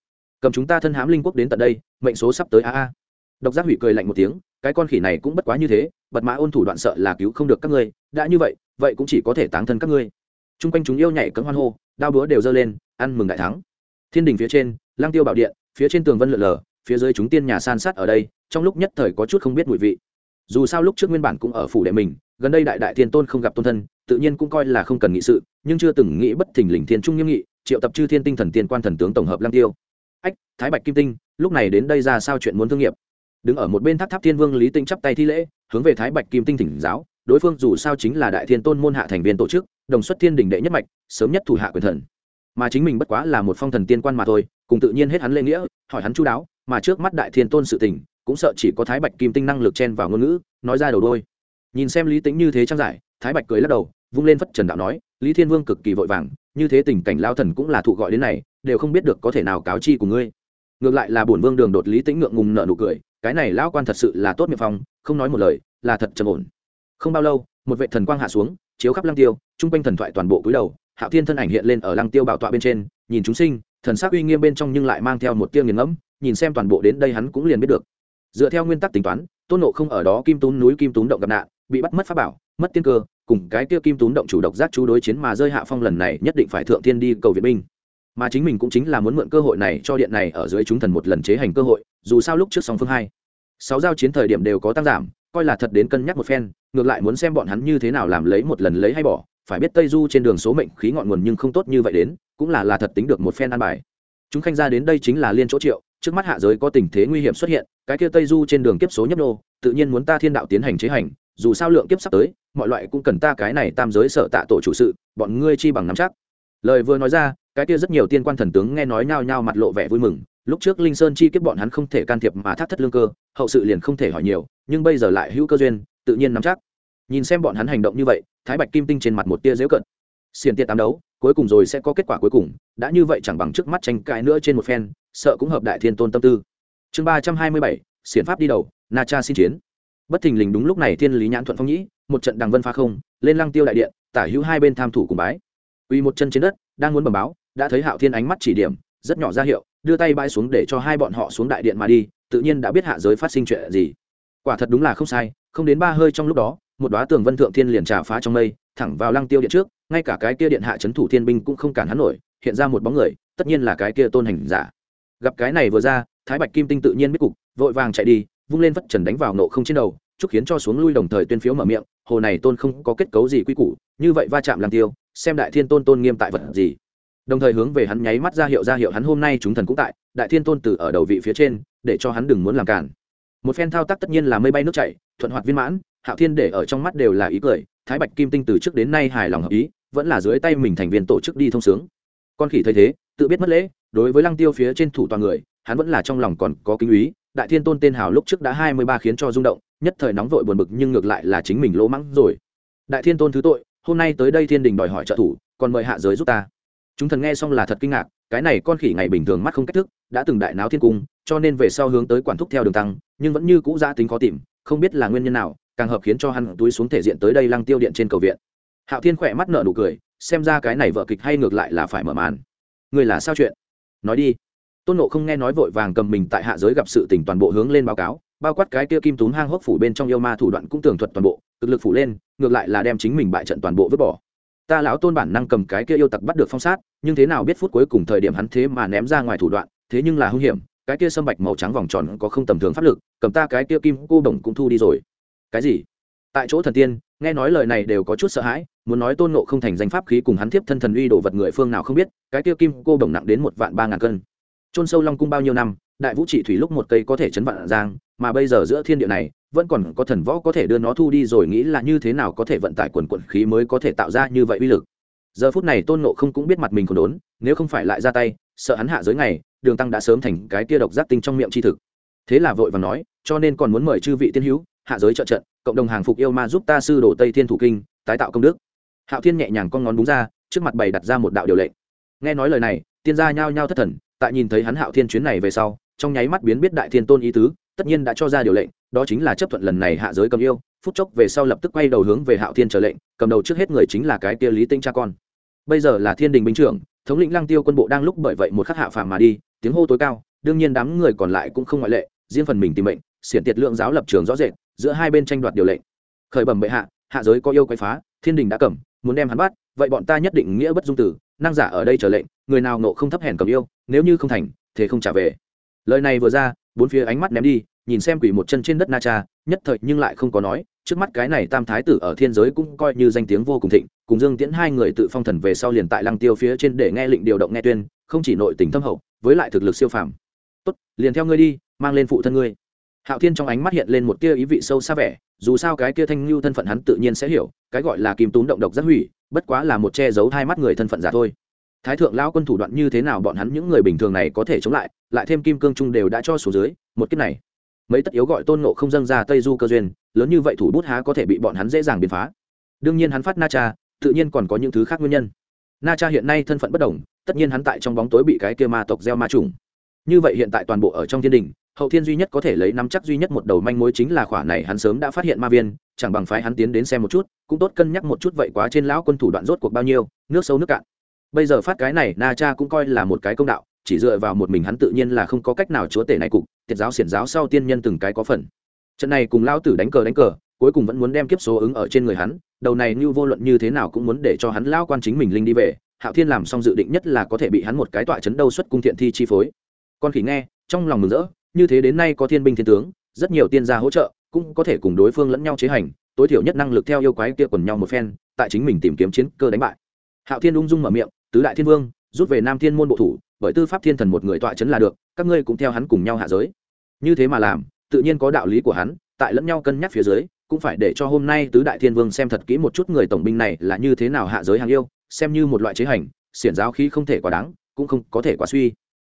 cầm chúng ta thân hám linh quốc đến tận đây, mệnh số sắp tới a a. Độc giác hủy cười lạnh một tiếng, cái con khỉ này cũng bất quá như thế, bật mã ôn thủ đoạn sợ là cứu không được các ngươi, đã như vậy vậy cũng chỉ có thể tán thân các ngươi. T r u n g quanh chúng yêu nhảy cấm hoan hô, đao búa đều dơ lên, ăn mừng đại thắng. Thiên đình phía trên lang tiêu bảo điện, phía trên tường vân lượn lờ, phía dưới chúng tiên nhà san sát ở đây, trong lúc nhất thời có chút không biết mùi vị dù sao lúc trước nguyên bản cũng ở phủ đệ mình, gần đây đại đại thiên tôn không gặp tôn thân, tự nhiên cũng coi là không cần nghị sự, nhưng chưa từng nghĩ bất thình lình thiên trung nghiêm nghị, triệu tập chư thiên tinh thần tiên quan thần tướng tổng hợp lang tiêu. Ách, thái bạch kim tinh, lúc này đến đây ra sao chuyện muốn thương nghiệp? Đứng ở một bên tháp tháp thiên vương lý tinh chắp tay thi lễ, hướng về thái bạch kim tinh thỉnh giáo, đối phương dù sao chính là đại thiên tôn môn hạ thành viên tổ chức, đồng xuất thiên đình đệ nhất mạch, sớm nhất thủ hạ quyền thần. Mà chính mình bất quá là một phong thần tiên quan mà thôi, cùng tự nhiên hết hắn lễ nghĩa, hỏi hắn chú đáo, mà trước mắt đại thiên tôn sự tình cũng sợ chỉ có thái bạch kim tinh năng lực chen vào ngôn ngữ, nói ra đầu đôi. Nhìn xem lý tính như thế trang giải, thái bạch cười lắc đầu, vung lên phất trần đạo nói, lý thiên vương cực kỳ vội vàng, như thế tình cảnh lao thần cũng là thụ gọi đến này, đều không biết được có thể nào cáo chi của ngươi. Ngược lại là bổn vương đường đột lý tĩnh ngượng ngùng nợ nụ cười, cái này lão quan thật sự là tốt miệng phong, không nói một lời, là thật trầm ổn. Không bao lâu, một vệ thần quang hạ xuống, chiếu khắp lăng tiêu, chung quanh thần thoại toàn bộ cúi đầu, hạo thiên thân ảnh hiện lên ở lăng tiêu bảo tọa bên trên, nhìn chúng sinh, thần sắc uy nghiêm bên trong nhưng lại mang theo một tia nghiền ngẫm, nhìn xem toàn bộ đến đây hắn cũng liền biết được dựa theo nguyên tắc tính toán, tôn nộ không ở đó kim tún núi kim tún động gặp nạn, bị bắt mất pháp bảo, mất tiên cơ, cùng cái tiêu kim tún động chủ độc giác chú đối chiến mà rơi hạ phong lần này nhất định phải thượng thiên đi cầu viện binh. Mà chính mình cũng chính là muốn mượn cơ hội này cho điện này ở dưới chúng thần một lần chế hành cơ hội, dù sao lúc trước song phương hai, sáu giao chiến thời điểm đều có tăng giảm, coi là thật đến cân nhắc một phen, ngược lại muốn xem bọn hắn như thế nào làm lấy một lần lấy hay bỏ, phải biết tây du trên đường số mệnh khí ngọn nguồn nhưng không tốt như vậy đến, cũng là là thật tính được một phen an bài. Chúng khanh ra đến đây chính là liên chỗ triệu trước mắt hạ giới có tình thế nguy hiểm xuất hiện, cái kia tây du trên đường kiếp số nhấp nô, tự nhiên muốn ta thiên đạo tiến hành chế hành, dù sao lượng kiếp sắp tới, mọi loại cũng cần ta cái này tam giới sợ tạ tổ chủ sự, bọn ngươi chi bằng nắm chắc. Lời vừa nói ra, cái kia rất nhiều tiên quan thần tướng nghe nói nhao nhao mặt lộ vẻ vui mừng, lúc trước linh sơn chi kiếp bọn hắn không thể can thiệp mà thác thất lương cơ, hậu sự liền không thể hỏi nhiều, nhưng bây giờ lại hữu cơ duyên, tự nhiên nắm chắc. Nhìn xem bọn hắn hành động như vậy, thái bạch kim tinh trên mặt một tia dễu cận. Xiền tiện tám đấu, cuối cùng rồi sẽ có kết quả cuối cùng, đã như vậy chẳng bằng trước mắt tranh cãi nữa trên một phen sợ cũng hợp đại thiên tôn tâm tư. Chương ba trăm hai mươi bảy, xiển pháp đi đầu, na cha xin chiến. Bất thình lình đúng lúc này thiên lý nhãn thuận phong nhĩ, một trận đằng vân pha không, lên lăng tiêu đại điện, tả hữu hai bên tham thủ cùng bái. Uy một chân trên đất, đang muốn bẩm báo, đã thấy hạo thiên ánh mắt chỉ điểm, rất nhỏ ra hiệu, đưa tay bãi xuống để cho hai bọn họ xuống đại điện mà đi, tự nhiên đã biết hạ giới phát sinh chuyện gì. Quả thật đúng là không sai, không đến ba hơi trong lúc đó, một đoá tường vân thượng thiên liền trà phá trong mây, thẳng vào lăng tiêu điện trước, ngay cả cái kia điện hạ trấn thủ thiên binh cũng không cản hắn nổi, hiện ra một bóng người, tất nhiên là cái kia tôn hành giả gặp cái này vừa ra, thái bạch kim tinh tự nhiên biết cục, vội vàng chạy đi, vung lên vất trần đánh vào nộ không trên đầu, chúc khiến cho xuống lui đồng thời tuyên phiếu mở miệng, hồ này tôn không có kết cấu gì quy củ, như vậy va chạm làm tiêu, xem đại thiên tôn tôn nghiêm tại vật gì. Đồng thời hướng về hắn nháy mắt ra hiệu ra hiệu hắn hôm nay chúng thần cũng tại, đại thiên tôn từ ở đầu vị phía trên, để cho hắn đừng muốn làm cản. Một phen thao tác tất nhiên là mây bay nước chảy, thuận hoạt viên mãn, hạo thiên để ở trong mắt đều là ý cười, thái bạch kim tinh từ trước đến nay hài lòng hợp ý, vẫn là dưới tay mình thành viên tổ chức đi thông sướng. Con khỉ thấy thế, tự biết mất lễ đối với lăng tiêu phía trên thủ toàn người, hắn vẫn là trong lòng còn có kinh úy đại thiên tôn tên hào lúc trước đã hai mươi ba khiến cho rung động, nhất thời nóng vội buồn bực nhưng ngược lại là chính mình lỗ mắng rồi. Đại thiên tôn thứ tội, hôm nay tới đây thiên đình đòi hỏi trợ thủ, còn mời hạ giới giúp ta. Chúng thần nghe xong là thật kinh ngạc, cái này con khỉ ngày bình thường mắt không cách thức, đã từng đại náo thiên cung, cho nên về sau hướng tới quản thúc theo đường tăng, nhưng vẫn như cũ giã tính khó tìm, không biết là nguyên nhân nào, càng hợp khiến cho hắn túi xuống thể diện tới đây lăng tiêu điện trên cầu viện. Hạo thiên khỏe mắt nợ nụ cười, xem ra cái này vợ kịch hay ngược lại là phải mở màn. Người là sao chuyện? Nói đi. Tôn nộ không nghe nói vội vàng cầm mình tại hạ giới gặp sự tình toàn bộ hướng lên báo cáo, bao quát cái kia kim túm hang hốc phủ bên trong yêu ma thủ đoạn cũng tường thuật toàn bộ cực lực phủ lên, ngược lại là đem chính mình bại trận toàn bộ vứt bỏ. Ta lão tôn bản năng cầm cái kia yêu tặc bắt được phong sát, nhưng thế nào biết phút cuối cùng thời điểm hắn thế mà ném ra ngoài thủ đoạn, thế nhưng là hung hiểm, cái kia sâm bạch màu trắng vòng tròn có không tầm thường pháp lực, cầm ta cái kia kim cô đồng cũng thu đi rồi. Cái gì? Tại chỗ thần tiên nghe nói lời này đều có chút sợ hãi muốn nói tôn nộ không thành danh pháp khí cùng hắn tiếp thân thần uy đồ vật người phương nào không biết cái kia kim cô đồng nặng đến một vạn ba ngàn cân. Trôn sâu long cung bao nhiêu năm đại vũ trị thủy lúc một cây có thể chấn vạn giang mà bây giờ giữa thiên địa này vẫn còn có thần võ có thể đưa nó thu đi rồi nghĩ là như thế nào có thể vận tải quần quận khí mới có thể tạo ra như vậy uy lực. Giờ phút này tôn nộ không cũng biết mặt mình còn đốn nếu không phải lại ra tay sợ hắn hạ giới này, đường tăng đã sớm thành cái tia độc giác tinh trong miệng chi thực. Thế là vội và nói cho nên còn muốn mời chư vị tiên hữu hạ giới trợ trận, cộng đồng hàng phục yêu ma giúp ta sư đổ tây thiên thủ kinh, tái tạo công đức. Hạo thiên nhẹ nhàng con ngón búng ra, trước mặt bày đặt ra một đạo điều lệnh. Nghe nói lời này, tiên gia nhao nhao thất thần, tại nhìn thấy hắn hạo thiên chuyến này về sau, trong nháy mắt biến biết đại thiên tôn ý tứ, tất nhiên đã cho ra điều lệnh, đó chính là chấp thuận lần này hạ giới cầm yêu, phút chốc về sau lập tức quay đầu hướng về hạo thiên trở lệnh, cầm đầu trước hết người chính là cái kia lý tinh cha con. Bây giờ là thiên đình binh trưởng, thống lĩnh lăng tiêu quân bộ đang lúc bởi vậy một khắc hạ phàm mà đi, tiếng hô tối cao, đương nhiên đám người còn lại cũng không ngoại lệ, riêng phần mình tìm mệnh, xiển tiệt lượng giáo lập trường rõ rệt giữa hai bên tranh đoạt điều lệnh. Khởi bẩm bệ hạ hạ giới có yêu quay phá, thiên đình đã cầm, muốn đem hắn bắt, vậy bọn ta nhất định nghĩa bất dung tử, năng giả ở đây trở lệnh, người nào nộ không thấp hèn cầm yêu, nếu như không thành, thế không trả về. Lời này vừa ra, bốn phía ánh mắt ném đi, nhìn xem quỷ một chân trên đất na cha, nhất thời nhưng lại không có nói, trước mắt cái này tam thái tử ở thiên giới cũng coi như danh tiếng vô cùng thịnh, cùng dương tiễn hai người tự phong thần về sau liền tại lăng tiêu phía trên để nghe lệnh điều động nghe tuyên, không chỉ nội tình thâm hậu, với lại thực lực siêu phàm. Tốt, liền theo ngươi đi, mang lên phụ thân ngươi hạo thiên trong ánh mắt hiện lên một tia ý vị sâu xa vẻ, dù sao cái kia thanh lưu thân phận hắn tự nhiên sẽ hiểu, cái gọi là kim túm động độc rất hủy, bất quá là một che giấu hai mắt người thân phận giả thôi. Thái thượng lão quân thủ đoạn như thế nào bọn hắn những người bình thường này có thể chống lại lại thêm kim cương trung đều đã cho số dưới, một kiếp này, mấy tất yếu gọi tôn nộ không dâng ra tây du cơ duyên, lớn như vậy thủ bút há có thể bị bọn hắn dễ dàng biến phá. Đương nhiên hắn phát na cha, tự nhiên còn có những thứ khác nguyên nhân. Na cha hiện nay thân phận bất đồng, tất nhiên hắn tại trong bóng tối bị cái kia ma tộc gieo ma trùng như vậy hiện tại toàn bộ ở trong thiên đình, hậu thiên duy nhất có thể lấy nắm chắc duy nhất một đầu manh mối chính là khỏa này hắn sớm đã phát hiện ma viên, chẳng bằng phái hắn tiến đến xem một chút, cũng tốt cân nhắc một chút vậy quá trên lão quân thủ đoạn rốt cuộc bao nhiêu, nước sâu nước cạn. Bây giờ phát cái này, na cha cũng coi là một cái công đạo, chỉ dựa vào một mình hắn tự nhiên là không có cách nào chúa tể này cục, tiệt giáo xiển giáo sau tiên nhân từng cái có phần. Trận này cùng lao tử đánh cờ đánh cờ, cuối cùng vẫn muốn đem kiếp số ứng ở trên người hắn, đầu này như vô luận như thế nào cũng muốn để cho hắn lao quan chính mình linh đi về, hạo thiên làm xong dự định nhất là có thể bị hắn một cái tọa chấn đâu xuất cung thiện thi chi phối con khỉ nghe, trong lòng mừng rỡ, như thế đến nay có thiên binh thiên tướng, rất nhiều tiên gia hỗ trợ, cũng có thể cùng đối phương lẫn nhau chế hành, tối thiểu nhất năng lực theo yêu quái kia quần nhau một phen, tại chính mình tìm kiếm chiến cơ đánh bại. Hạo thiên ung dung mở miệng, tứ đại thiên vương, rút về nam thiên môn bộ thủ, bởi tư pháp thiên thần một người tọa chấn là được, các ngươi cũng theo hắn cùng nhau hạ giới. Như thế mà làm, tự nhiên có đạo lý của hắn, tại lẫn nhau cân nhắc phía dưới, cũng phải để cho hôm nay tứ đại thiên vương xem thật kỹ một chút người tổng binh này là như thế nào hạ giới hàng yêu, xem như một loại chế hành, xiển giáo khí không thể quá đáng, cũng không có thể quá suy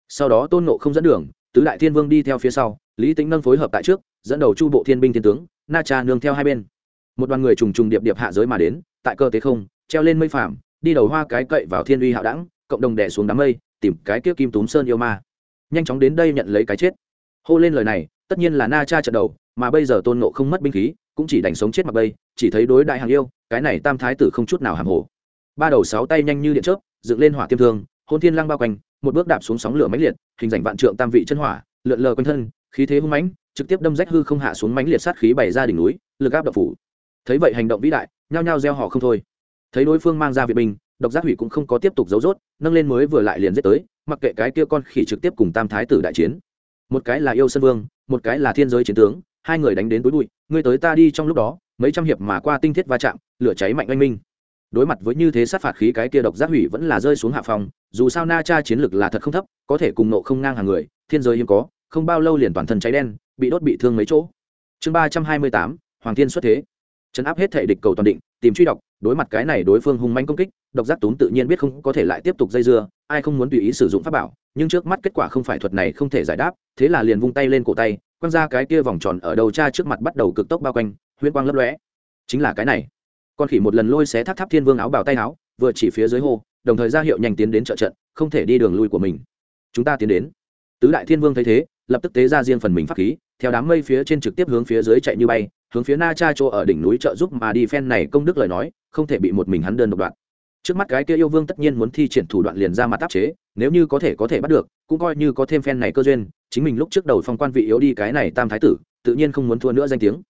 sau đó tôn nộ không dẫn đường, tứ đại thiên vương đi theo phía sau, lý tính nâng phối hợp tại trước, dẫn đầu chu bộ thiên binh thiên tướng, na cha nương theo hai bên. Một đoàn người trùng trùng điệp điệp hạ giới mà đến, tại cơ tế không, treo lên mây phàm, đi đầu hoa cái cậy vào thiên uy hạo đẳng, cộng đồng đè xuống đám mây, tìm cái kia kim túm sơn yêu ma. Nhanh chóng đến đây nhận lấy cái chết. Hô lên lời này, tất nhiên là na cha trận đầu, mà bây giờ tôn nộ không mất binh khí, cũng chỉ đành sống chết mặc bây chỉ thấy đối đại hàng yêu, cái này tam thái tử không chút nào hàm hồ. Ba đầu sáu tay nhanh như điện chớp, dựng lên hỏa tiêm thương, hôn thiên lang bao quanh một bước đạp xuống sóng lửa mãnh liệt, hình thành vạn trượng tam vị chân hỏa, lượn lờ quanh thân, khí thế hung mãnh, trực tiếp đâm rách hư không hạ xuống mãnh liệt sát khí bày ra đỉnh núi, lực áp độc phủ. Thấy vậy hành động vĩ đại, nhao nhao gieo họ không thôi. Thấy đối phương mang ra viện binh, độc giác hủy cũng không có tiếp tục giấu rốt, nâng lên mới vừa lại liền giết tới, mặc kệ cái kia con khỉ trực tiếp cùng tam thái tử đại chiến. Một cái là yêu sân vương, một cái là thiên giới chiến tướng, hai người đánh đến túi bụi, ngươi tới ta đi trong lúc đó, mấy trăm hiệp mà qua tinh thiết va chạm, lửa cháy mạnh oanh minh đối mặt với như thế sát phạt khí cái kia độc giác hủy vẫn là rơi xuống hạ phòng, dù sao na cha chiến lực là thật không thấp, có thể cùng nộ không ngang hàng người, thiên giới hiếm có, không bao lâu liền toàn thân cháy đen, bị đốt bị thương mấy chỗ. Chương ba trăm hai mươi tám, hoàng thiên xuất thế. Chấn áp hết thể địch cầu toàn định, tìm truy độc, đối mặt cái này đối phương hung manh công kích, độc giác túm tự nhiên biết không có thể lại tiếp tục dây dưa, ai không muốn tùy ý sử dụng pháp bảo, nhưng trước mắt kết quả không phải thuật này không thể giải đáp, thế là liền vung tay lên cổ tay, quăng ra cái kia vòng tròn ở đầu cha trước mặt bắt đầu cực tốc bao quanh, huyễn quang lấp lóe. Chính là cái này con khỉ một lần lôi xé thác tháp thiên vương áo bào tay áo, vừa chỉ phía dưới hồ đồng thời ra hiệu nhanh tiến đến trợ trận, không thể đi đường lui của mình. Chúng ta tiến đến. Tứ đại thiên vương thấy thế, lập tức tế ra riêng phần mình pháp khí, theo đám mây phía trên trực tiếp hướng phía dưới chạy như bay, hướng phía na cha chỗ ở đỉnh núi trợ giúp mà đi. Phen này công đức lời nói, không thể bị một mình hắn đơn độc đoạn trước mắt cái kia yêu vương tất nhiên muốn thi triển thủ đoạn liền ra mặt áp chế, nếu như có thể có thể bắt được, cũng coi như có thêm phen này cơ duyên, chính mình lúc trước đầu phong quan vị yếu đi cái này tam thái tử, tự nhiên không muốn thua nữa danh tiếng.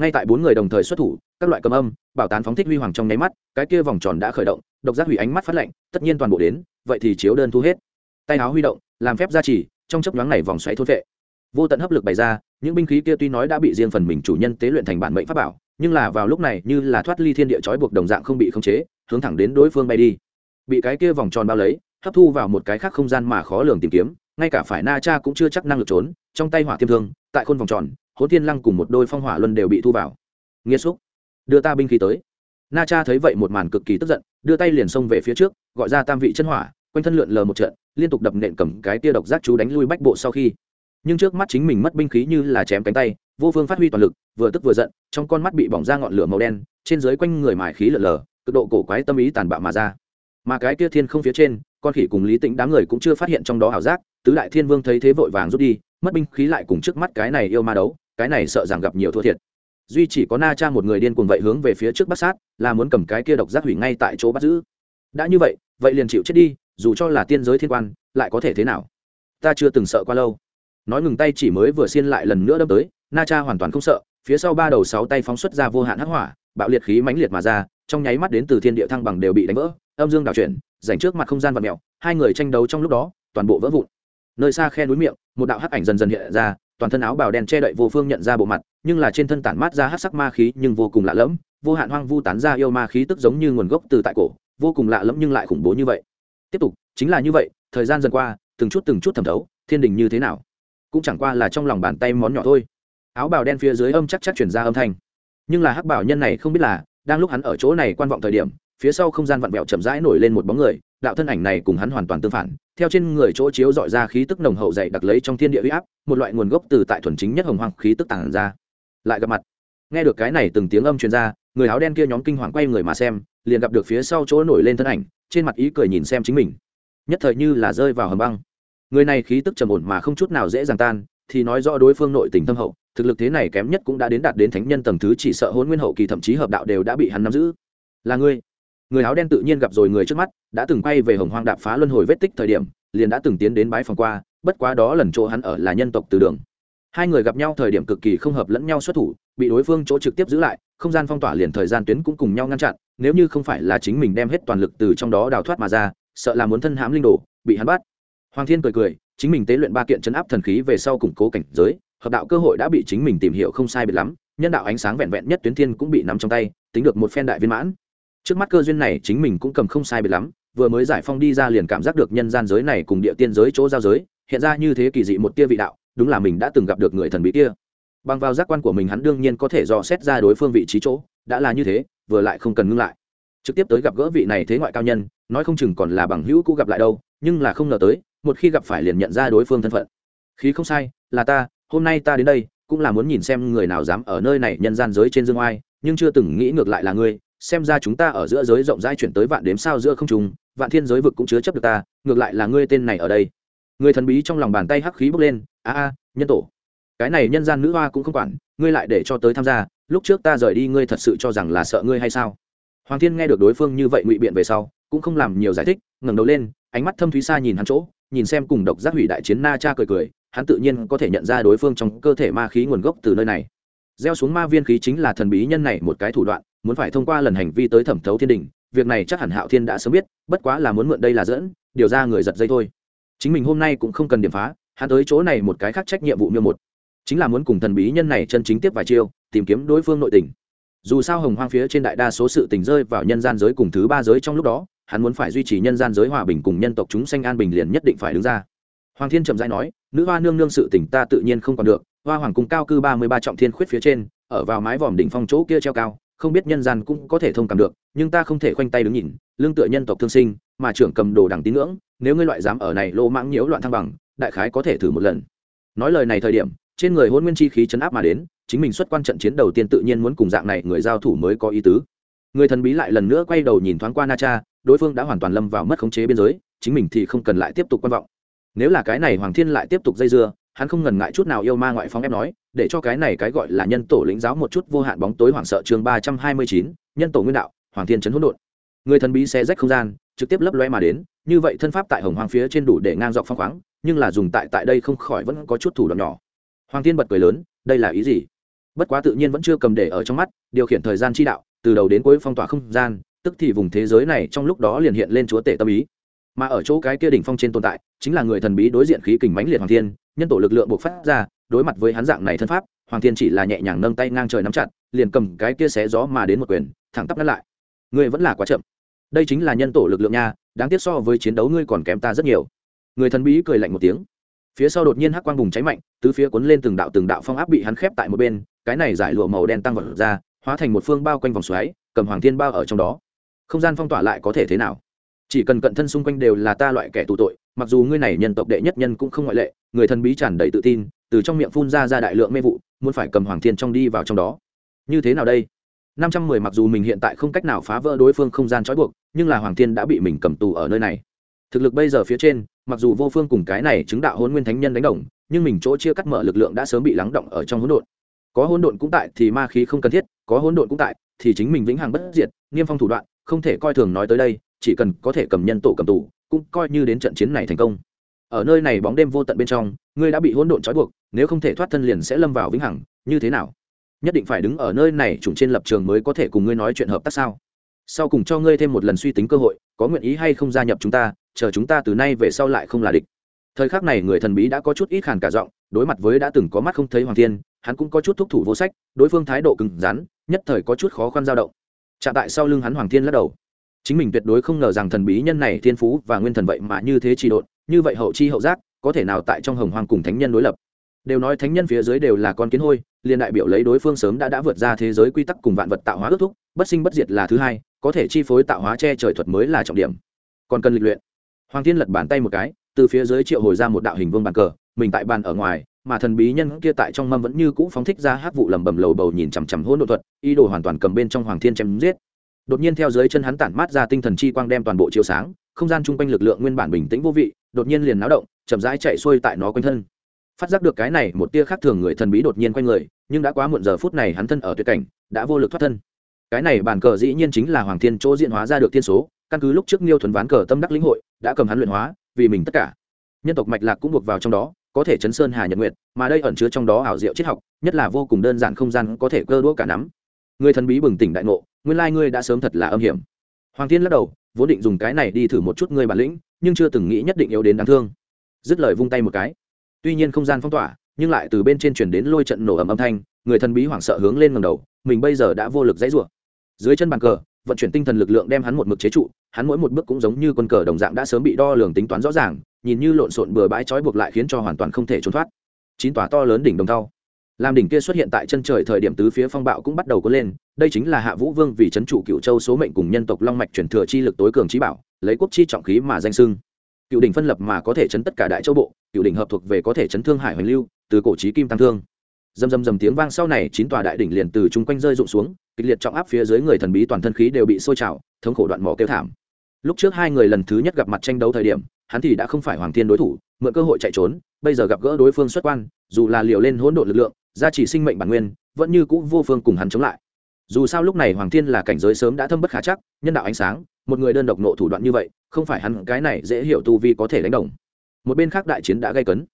Ngay tại bốn người đồng thời xuất thủ các loại cầm âm, bảo tán phóng thích huy hoàng trong nháy mắt, cái kia vòng tròn đã khởi động, độc giác hủy ánh mắt phát lạnh, tất nhiên toàn bộ đến, vậy thì chiếu đơn thu hết. Tay áo huy động, làm phép gia trì, trong chấp nhoáng này vòng xoáy thôn vệ. Vô tận hấp lực bày ra, những binh khí kia tuy nói đã bị riêng phần mình chủ nhân tế luyện thành bản mệnh pháp bảo, nhưng là vào lúc này như là thoát ly thiên địa trói buộc đồng dạng không bị khống chế, hướng thẳng đến đối phương bay đi. Bị cái kia vòng tròn bao lấy, hấp thu vào một cái khác không gian mà khó lường tìm kiếm, ngay cả phải na cha cũng chưa chắc năng lực trốn, trong tay hỏa tiêm thương, tại khôn vòng tròn hố thiên lăng cùng một đôi phong hỏa luân đều bị thu vào. Nghiêm xúc đưa ta binh khí tới. Na cha thấy vậy một màn cực kỳ tức giận, đưa tay liền xông về phía trước, gọi ra tam vị chân hỏa, quanh thân lượn lờ một trận, liên tục đập nện cầm cái tia độc giác chú đánh lui bách bộ sau khi. Nhưng trước mắt chính mình mất binh khí như là chém cánh tay, vô phương phát huy toàn lực, vừa tức vừa giận, trong con mắt bị bỏng ra ngọn lửa màu đen, trên dưới quanh người mải khí lở lở cực độ cổ quái tâm ý tàn bạo mà ra. Mà cái kia thiên không phía trên, con khỉ cùng lý tĩnh đám người cũng chưa phát hiện trong đó ảo giác, tứ đại thiên vương thấy thế vội vàng rút đi, mất binh khí lại cùng trước mắt cái này yêu ma đấu, cái này sợ rằng gặp nhiều thua thiệt duy chỉ có na cha một người điên cuồng vậy hướng về phía trước bắt sát, là muốn cầm cái kia độc giác hủy ngay tại chỗ bắt giữ. Đã như vậy vậy liền chịu chết đi, dù cho là tiên giới thiên quan, lại có thể thế nào? Ta chưa từng sợ qua lâu. Nói ngừng tay chỉ mới vừa xiên lại lần nữa đâm tới, na cha hoàn toàn không sợ, phía sau ba đầu sáu tay phóng xuất ra vô hạn hắc hỏa, bạo liệt khí mãnh liệt mà ra, trong nháy mắt đến từ thiên địa thăng bằng đều bị đánh vỡ, âm dương đảo chuyển dành trước mặt không gian và mẹo hai người tranh đấu trong lúc đó, toàn bộ vỡ vụn. Nơi xa khe núi miệng, một đạo hắc ảnh dần dần hiện ra toàn thân áo bào đen che đậy vô phương nhận ra bộ mặt, nhưng là trên thân tản mát ra hắc sắc ma khí nhưng vô cùng lạ lẫm, vô hạn hoang vu tán ra yêu ma khí tức giống như nguồn gốc từ tại cổ, vô cùng lạ lẫm nhưng lại khủng bố như vậy. Tiếp tục, chính là như vậy, thời gian dần qua, từng chút từng chút thẩm thấu, thiên đình như thế nào? Cũng chẳng qua là trong lòng bàn tay món nhỏ thôi. Áo bào đen phía dưới âm chắc chắc chuyển ra âm thanh. Nhưng là hắc bảo nhân này không biết là, đang lúc hắn ở chỗ này quan vọng thời điểm, phía sau không gian vặn vẹo chậm rãi nổi lên một bóng người đạo thân ảnh này cùng hắn hoàn toàn tương phản, theo trên người chỗ chiếu dọi ra khí tức nồng hậu dày đặc lấy trong thiên địa uy áp, một loại nguồn gốc từ tại thuần chính nhất hồng hoàng khí tức tàng ra. Lại gặp mặt, nghe được cái này từng tiếng âm truyền ra, người áo đen kia nhóm kinh hoàng quay người mà xem, liền gặp được phía sau chỗ nổi lên thân ảnh, trên mặt ý cười nhìn xem chính mình. Nhất thời như là rơi vào hầm băng. Người này khí tức trầm ổn mà không chút nào dễ dàng tan, thì nói rõ đối phương nội tình tâm hậu, thực lực thế này kém nhất cũng đã đến đạt đến thánh nhân tầng thứ, chỉ sợ hôn nguyên hậu kỳ thậm chí hợp đạo đều đã bị hắn nắm giữ. Là ngươi? Người áo đen tự nhiên gặp rồi người trước mắt, đã từng quay về hồng hoang đạp phá luân hồi vết tích thời điểm, liền đã từng tiến đến bái phòng qua, bất quá đó lần chỗ hắn ở là nhân tộc từ đường. Hai người gặp nhau thời điểm cực kỳ không hợp lẫn nhau xuất thủ, bị đối phương chỗ trực tiếp giữ lại, không gian phong tỏa liền thời gian tuyến cũng cùng nhau ngăn chặn, nếu như không phải là chính mình đem hết toàn lực từ trong đó đào thoát mà ra, sợ là muốn thân hãm linh đồ, bị hắn bắt. Hoàng thiên cười cười, chính mình tế luyện ba kiện chấn áp thần khí về sau củng cố cảnh giới, hợp đạo cơ hội đã bị chính mình tìm hiểu không sai biệt lắm, nhân đạo ánh sáng vẹn vẹn nhất tuyến thiên cũng bị nắm trong tay, tính được một phen đại viên mãn trước mắt cơ duyên này chính mình cũng cầm không sai biệt lắm, vừa mới giải phong đi ra liền cảm giác được nhân gian giới này cùng địa tiên giới chỗ giao giới, hiện ra như thế kỳ dị một tia vị đạo, đúng là mình đã từng gặp được người thần bí kia. Bằng vào giác quan của mình hắn đương nhiên có thể dò xét ra đối phương vị trí chỗ, đã là như thế, vừa lại không cần ngưng lại. Trực tiếp tới gặp gỡ vị này thế ngoại cao nhân, nói không chừng còn là bằng hữu cũ gặp lại đâu, nhưng là không ngờ tới, một khi gặp phải liền nhận ra đối phương thân phận. Khí không sai, là ta, hôm nay ta đến đây, cũng là muốn nhìn xem người nào dám ở nơi này nhân gian giới trên dương oai, nhưng chưa từng nghĩ ngược lại là ngươi xem ra chúng ta ở giữa giới rộng rãi chuyển tới vạn đếm sao giữa không trùng vạn thiên giới vực cũng chứa chấp được ta, ngược lại là ngươi tên này ở đây. Người thần bí trong lòng bàn tay hắc khí bốc lên, a a, nhân tổ. Cái này nhân gian nữ hoa cũng không quản, ngươi lại để cho tới tham gia, lúc trước ta rời đi ngươi thật sự cho rằng là sợ ngươi hay sao? Hoàng thiên nghe được đối phương như vậy ngụy biện về sau, cũng không làm nhiều giải thích, ngẩng đầu lên, ánh mắt thâm thúy xa nhìn hắn chỗ, nhìn xem cùng độc giác hủy đại chiến na cha cười cười, hắn tự nhiên có thể nhận ra đối phương trong cơ thể ma khí nguồn gốc từ nơi này. Gieo xuống ma viên khí chính là thần bí nhân này một cái thủ đoạn muốn phải thông qua lần hành vi tới thẩm thấu thiên đình, việc này chắc hẳn hạo thiên đã sớm biết, bất quá là muốn mượn đây là dẫn, điều ra người giật dây thôi. Chính mình hôm nay cũng không cần điểm phá, hắn tới chỗ này một cái khác trách nhiệm vụ miêu một. Chính là muốn cùng thần bí nhân này chân chính tiếp vài chiêu, tìm kiếm đối phương nội tình. Dù sao hồng hoang phía trên đại đa số sự tình rơi vào nhân gian giới cùng thứ ba giới trong lúc đó, hắn muốn phải duy trì nhân gian giới hòa bình cùng nhân tộc chúng sanh an bình liền nhất định phải đứng ra. Hoàng thiên trầm dai nói, nữ hoa nương nương sự tỉnh ta tự nhiên không còn được, hoa hoàng cung cao cư ba mươi ba trọng thiên khuyết phía trên, ở vào mái vòm đỉnh phong chỗ kia treo cao không biết nhân gian cũng có thể thông cảm được, nhưng ta không thể khoanh tay đứng nhìn, lương tựa nhân tộc thương sinh, mà trưởng cầm đồ đằng tín ngưỡng, nếu ngươi loại dám ở này lô mãng nhiễu loạn thăng bằng, đại khái có thể thử một lần. Nói lời này thời điểm, trên người hôn nguyên chi khí chấn áp mà đến, chính mình xuất quan trận chiến đầu tiên tự nhiên muốn cùng dạng này người giao thủ mới có ý tứ. Người thần bí lại lần nữa quay đầu nhìn thoáng qua na cha, đối phương đã hoàn toàn lâm vào mất khống chế biên giới, chính mình thì không cần lại tiếp tục quan vọng. Nếu là cái này hoàng thiên lại tiếp tục dây dưa hắn không ngần ngại chút nào yêu ma ngoại phong ép nói, để cho cái này cái gọi là nhân tổ lĩnh giáo một chút vô hạn bóng tối hoảng sợ chương ba trăm hai mươi chín, nhân tổ nguyên đạo, hoàng thiên trấn hỗn độn. Người thần bí xe rách không gian, trực tiếp lấp loe mà đến, như vậy thân pháp tại hồng hoàng phía trên đủ để ngang dọc phong khoáng, nhưng là dùng tại tại đây không khỏi vẫn có chút thủ đoạn nhỏ. Hoàng thiên bật cười lớn, đây là ý gì? Bất quá tự nhiên vẫn chưa cầm để ở trong mắt, điều khiển thời gian chi đạo, từ đầu đến cuối phong tỏa không gian, tức thì vùng thế giới này trong lúc đó liền hiện lên chúa tể tâm ý mà ở chỗ cái kia đỉnh phong trên tồn tại, chính là người thần bí đối diện khí kình mãnh liệt hoàng thiên, nhân tổ lực lượng buộc phát ra, đối mặt với hắn dạng này thân pháp, hoàng thiên chỉ là nhẹ nhàng nâng tay ngang trời nắm chặt, liền cầm cái kia xé gió mà đến một quyền, thẳng tắp ngắt lại. Ngươi vẫn là quá chậm. Đây chính là nhân tổ lực lượng nha, đáng tiếc so với chiến đấu ngươi còn kém ta rất nhiều. Người thần bí cười lạnh một tiếng. Phía sau đột nhiên hắc quang bùng cháy mạnh, tứ phía cuốn lên từng đạo từng đạo phong áp bị hắn khép tại một bên, cái này giải lụa màu đen tăng vật ra, hóa thành một phương bao quanh vòng xoáy, cầm hoàng thiên bao ở trong đó. Không gian phong tỏa lại có thể thế nào? Chỉ cần cận thân xung quanh đều là ta loại kẻ tù tội, mặc dù ngươi này nhân tộc đệ nhất nhân cũng không ngoại lệ, người thần bí tràn đầy tự tin, từ trong miệng phun ra ra đại lượng mê vụ, muốn phải cầm hoàng thiên trong đi vào trong đó. Như thế nào đây? Năm trăm mười mặc dù mình hiện tại không cách nào phá vỡ đối phương không gian trói buộc, nhưng là hoàng thiên đã bị mình cầm tù ở nơi này. Thực lực bây giờ phía trên, mặc dù vô phương cùng cái này chứng đạo hôn nguyên thánh nhân đánh đồng, nhưng mình chỗ chia cắt mở lực lượng đã sớm bị lắng động ở trong hỗn độn. Có hỗn độn cũng tại thì ma khí không cần thiết, có hỗn độn cũng tại thì chính mình vĩnh hằng bất diệt nghiêm phong thủ đoạn, không thể coi thường nói tới đây chỉ cần có thể cầm nhân tổ cầm tù, cũng coi như đến trận chiến này thành công. Ở nơi này bóng đêm vô tận bên trong, ngươi đã bị hỗn độn trói buộc, nếu không thể thoát thân liền sẽ lâm vào vĩnh hằng, như thế nào? Nhất định phải đứng ở nơi này chủng trên lập trường mới có thể cùng ngươi nói chuyện hợp tác sao? Sau cùng cho ngươi thêm một lần suy tính cơ hội, có nguyện ý hay không gia nhập chúng ta, chờ chúng ta từ nay về sau lại không là địch. Thời khắc này người thần bí đã có chút ít khàn cả giọng, đối mặt với đã từng có mắt không thấy hoàng thiên, hắn cũng có chút thúc thủ vô sách, đối phương thái độ cứng rắn, nhất thời có chút khó khăn dao động. Chạm tại sau lưng hắn hoàng thiên lắc đầu chính mình tuyệt đối không ngờ rằng thần bí nhân này thiên phú và nguyên thần vậy mà như thế trị độn, như vậy hậu chi hậu giác, có thể nào tại trong hồng hoàng cùng thánh nhân đối lập. Đều nói thánh nhân phía dưới đều là con kiến hôi, liền đại biểu lấy đối phương sớm đã đã vượt ra thế giới quy tắc cùng vạn vật tạo hóa ước thúc, bất sinh bất diệt là thứ hai, có thể chi phối tạo hóa che trời thuật mới là trọng điểm. Còn cần lịch luyện. Hoàng thiên lật bàn tay một cái, từ phía dưới triệu hồi ra một đạo hình vương bàn cờ, mình tại bàn ở ngoài, mà thần bí nhân kia tại trong mâm vẫn như cũ phóng thích ra hát vụ lầm bầm lầu bầu nhìn chằm chằm hỗn độ thuật, ý đồ hoàn toàn cầm bên trong hoàng thiên chém giết đột nhiên theo dưới chân hắn tản mát ra tinh thần chi quang đem toàn bộ chiếu sáng, không gian chung quanh lực lượng nguyên bản bình tĩnh vô vị, đột nhiên liền náo động, chậm rãi chạy xuôi tại nó quanh thân. Phát giác được cái này, một tia khác thường người thần bí đột nhiên quanh người, nhưng đã quá muộn giờ phút này hắn thân ở tuyệt cảnh, đã vô lực thoát thân. Cái này bàn cờ dĩ nhiên chính là hoàng thiên chỗ diện hóa ra được thiên số, căn cứ lúc trước niêu thuần ván cờ tâm đắc lĩnh hội, đã cầm hắn luyện hóa, vì mình tất cả. Nhân tộc mạch lạc cũng buộc vào trong đó, có thể chấn sơn hà nhật nguyệt, mà đây ẩn chứa trong đó ảo diệu triết học, nhất là vô cùng đơn giản không gian có thể cơ đũa cả nắm. Người thần bí bừng tỉnh đại ngộ nguyên lai ngươi đã sớm thật là âm hiểm. Hoàng thiên lắc đầu, vốn định dùng cái này đi thử một chút ngươi bản lĩnh, nhưng chưa từng nghĩ nhất định yếu đến đáng thương. Dứt lời vung tay một cái. Tuy nhiên không gian phong tỏa, nhưng lại từ bên trên chuyển đến lôi trận nổ ầm âm thanh, người thần bí hoảng sợ hướng lên ngầm đầu, mình bây giờ đã vô lực dãy rủa. Dưới chân bàn cờ, vận chuyển tinh thần lực lượng đem hắn một mực chế trụ, hắn mỗi một bước cũng giống như quân cờ đồng dạng đã sớm bị đo lường tính toán rõ ràng, nhìn như lộn xộn bừa bãi trói buộc lại khiến cho hoàn toàn không thể trốn thoát. Chín tòa to lớn đỉnh đồng thau. Làm đỉnh kia xuất hiện tại chân trời thời điểm tứ phía phong bạo cũng bắt đầu có lên đây chính là hạ vũ vương vì c h ấ n chủ cựu châu số mệnh cùng nhân tộc long mạch chuyển thừa chi lực tối cường trí bảo, lấy quốc chi trọng khí mà danh sưng cựu đỉnh phân lập mà có thể chấn tất cả đại châu bộ, cựu đỉnh hợp thuộc về có thể chấn thương hải hoành lưu, từ cổ trí kim tăng thương. Dầm dầm dầm tiếng vang sau này, chín tòa đại đỉnh liền từ chung quanh rơi rụng xuống, kịch liệt trọng áp phía dưới người thần bí toàn thân khí đều bị sôi trào, thống khổ đoạn mỏ kêu thảm. Lúc trước hai người lần thứ nhất gặp mặt tranh đấu thời điểm, hắn thì đã không phải hoàng thiên đối thủ, mượn cơ hội chạy trốn, bây giờ gặp gỡ đối phương xuất quan, dù là liều lên hỗn độn lực lượng, gia trì sinh mệnh bản nguyên, vẫn như cũ vô phương cùng hắn chống lại dù sao lúc này hoàng thiên là cảnh giới sớm đã thâm bất khả chắc, nhân đạo ánh sáng, một người đơn độc nộ thủ đoạn như vậy, không phải hắn cái này dễ hiểu tu vi có thể đánh đồng. Một bên khác đại chiến đã gây cấn.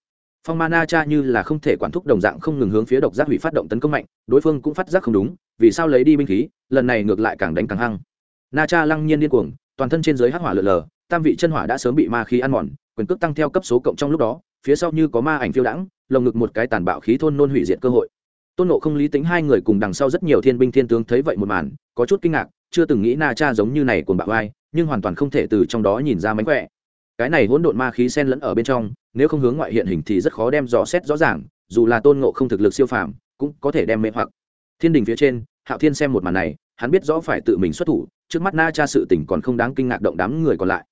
Phong ma na cha như là không thể quản thúc đồng dạng không ngừng hướng phía độc giác hủy phát động tấn công mạnh, đối phương cũng phát giác không đúng, vì sao lấy đi binh khí, lần này ngược lại càng đánh càng hăng. Na cha lăng nhiên điên cuồng, toàn thân trên giới hắc hỏa lở lờ, tam vị chân hỏa đã sớm bị ma khí ăn mòn, quyền cước tăng theo cấp số cộng trong lúc đó, phía sau như có ma ảnh phiêu đãng, lồng ngực một cái tàn bạo khí thôn nôn hủy diệt cơ hội tôn nộ không lý tính hai người cùng đằng sau rất nhiều thiên binh thiên tướng thấy vậy một màn, có chút kinh ngạc, chưa từng nghĩ na cha giống như này cuồng bạo vai nhưng hoàn toàn không thể từ trong đó nhìn ra mánh khỏe. Cái này hỗn độn ma khí sen lẫn ở bên trong, nếu không hướng ngoại hiện hình thì rất khó đem dò xét rõ ràng, dù là tôn ngộ không thực lực siêu phàm, cũng có thể đem mê hoặc. Thiên đình phía trên, hạo thiên xem một màn này, hắn biết rõ phải tự mình xuất thủ, trước mắt na cha sự tỉnh còn không đáng kinh ngạc động đám người còn lại.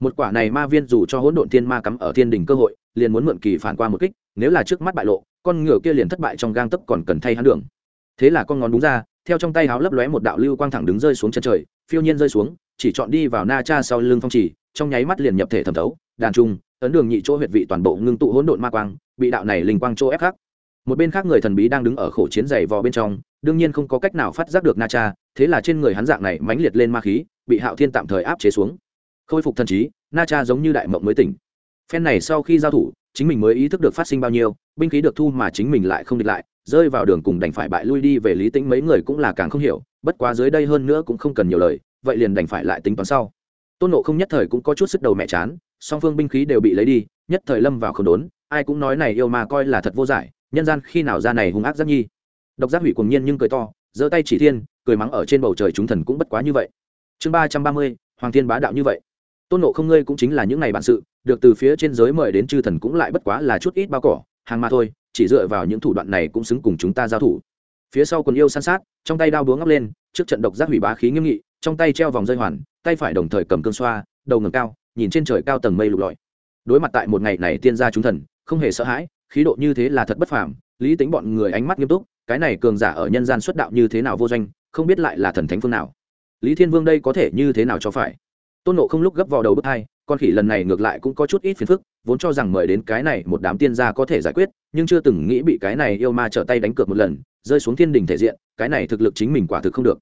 Một quả này ma viên dù cho hỗn độn thiên ma cắm ở thiên đình cơ hội, liền muốn mượn kỳ phản qua một kích nếu là trước mắt bại lộ con ngựa kia liền thất bại trong gang tấc còn cần thay hắn đường. Thế là con ngón đúng ra theo trong tay háo lấp lóe một đạo lưu quang thẳng đứng rơi xuống chân trời phiêu nhiên rơi xuống chỉ chọn đi vào na cha sau lưng phong trì, trong nháy mắt liền nhập thể thẩm thấu đàn trung ấn đường nhị chỗ huyệt vị toàn bộ ngưng tụ hỗn độn ma quang bị đạo này linh quang chỗ ép khắc. Một bên khác người thần bí đang đứng ở khổ chiến dày vò bên trong đương nhiên không có cách nào phát giác được na cha thế là trên người hắn dạng này mãnh liệt lên ma khí bị hạo thiên tạm thời áp chế xuống. Khôi phục thần trí na cha giống như đại mộng mới tỉnh. Phen này sau khi giao thủ chính mình mới ý thức được phát sinh bao nhiêu, binh khí được thu mà chính mình lại không địch lại, rơi vào đường cùng đành phải bại lui đi về lý tính mấy người cũng là càng không hiểu, bất quá dưới đây hơn nữa cũng không cần nhiều lời, vậy liền đành phải lại tính toán sau. Tôn nộ không nhất thời cũng có chút sức đầu mẹ chán, song phương binh khí đều bị lấy đi, nhất thời lâm vào không đốn, ai cũng nói này yêu mà coi là thật vô giải, nhân gian khi nào ra này hung ác giác nhi. Độc giác hủy cuồng nhiên nhưng cười to, giơ tay chỉ thiên, cười mắng ở trên bầu trời chúng thần cũng bất quá như vậy. Chương ba trăm ba mươi, hoàng thiên bá đạo như vậy. Tôn nộ không ngươi cũng chính là những ngày bản sự được từ phía trên giới mời đến chư thần cũng lại bất quá là chút ít bao cỏ, hàng mà thôi, chỉ dựa vào những thủ đoạn này cũng xứng cùng chúng ta giao thủ. Phía sau quần yêu san sát, trong tay đao búa ngóc lên, trước trận độc giác hủy bá khí nghiêm nghị, trong tay treo vòng dây hoàn, tay phải đồng thời cầm cương xoa, đầu ngầm cao, nhìn trên trời cao tầng mây lục lọi. Đối mặt tại một ngày này tiên gia chúng thần, không hề sợ hãi, khí độ như thế là thật bất phàm, lý tính bọn người ánh mắt nghiêm túc, cái này cường giả ở nhân gian xuất đạo như thế nào vô danh, không biết lại là thần thánh phương nào. Lý thiên vương đây có thể như thế nào cho phải? Tôn nộ không lúc gấp vào đầu bước hai con khỉ lần này ngược lại cũng có chút ít phiền phức, vốn cho rằng mời đến cái này một đám tiên gia có thể giải quyết, nhưng chưa từng nghĩ bị cái này yêu ma trở tay đánh cược một lần, rơi xuống thiên đình thể diện, cái này thực lực chính mình quả thực không được.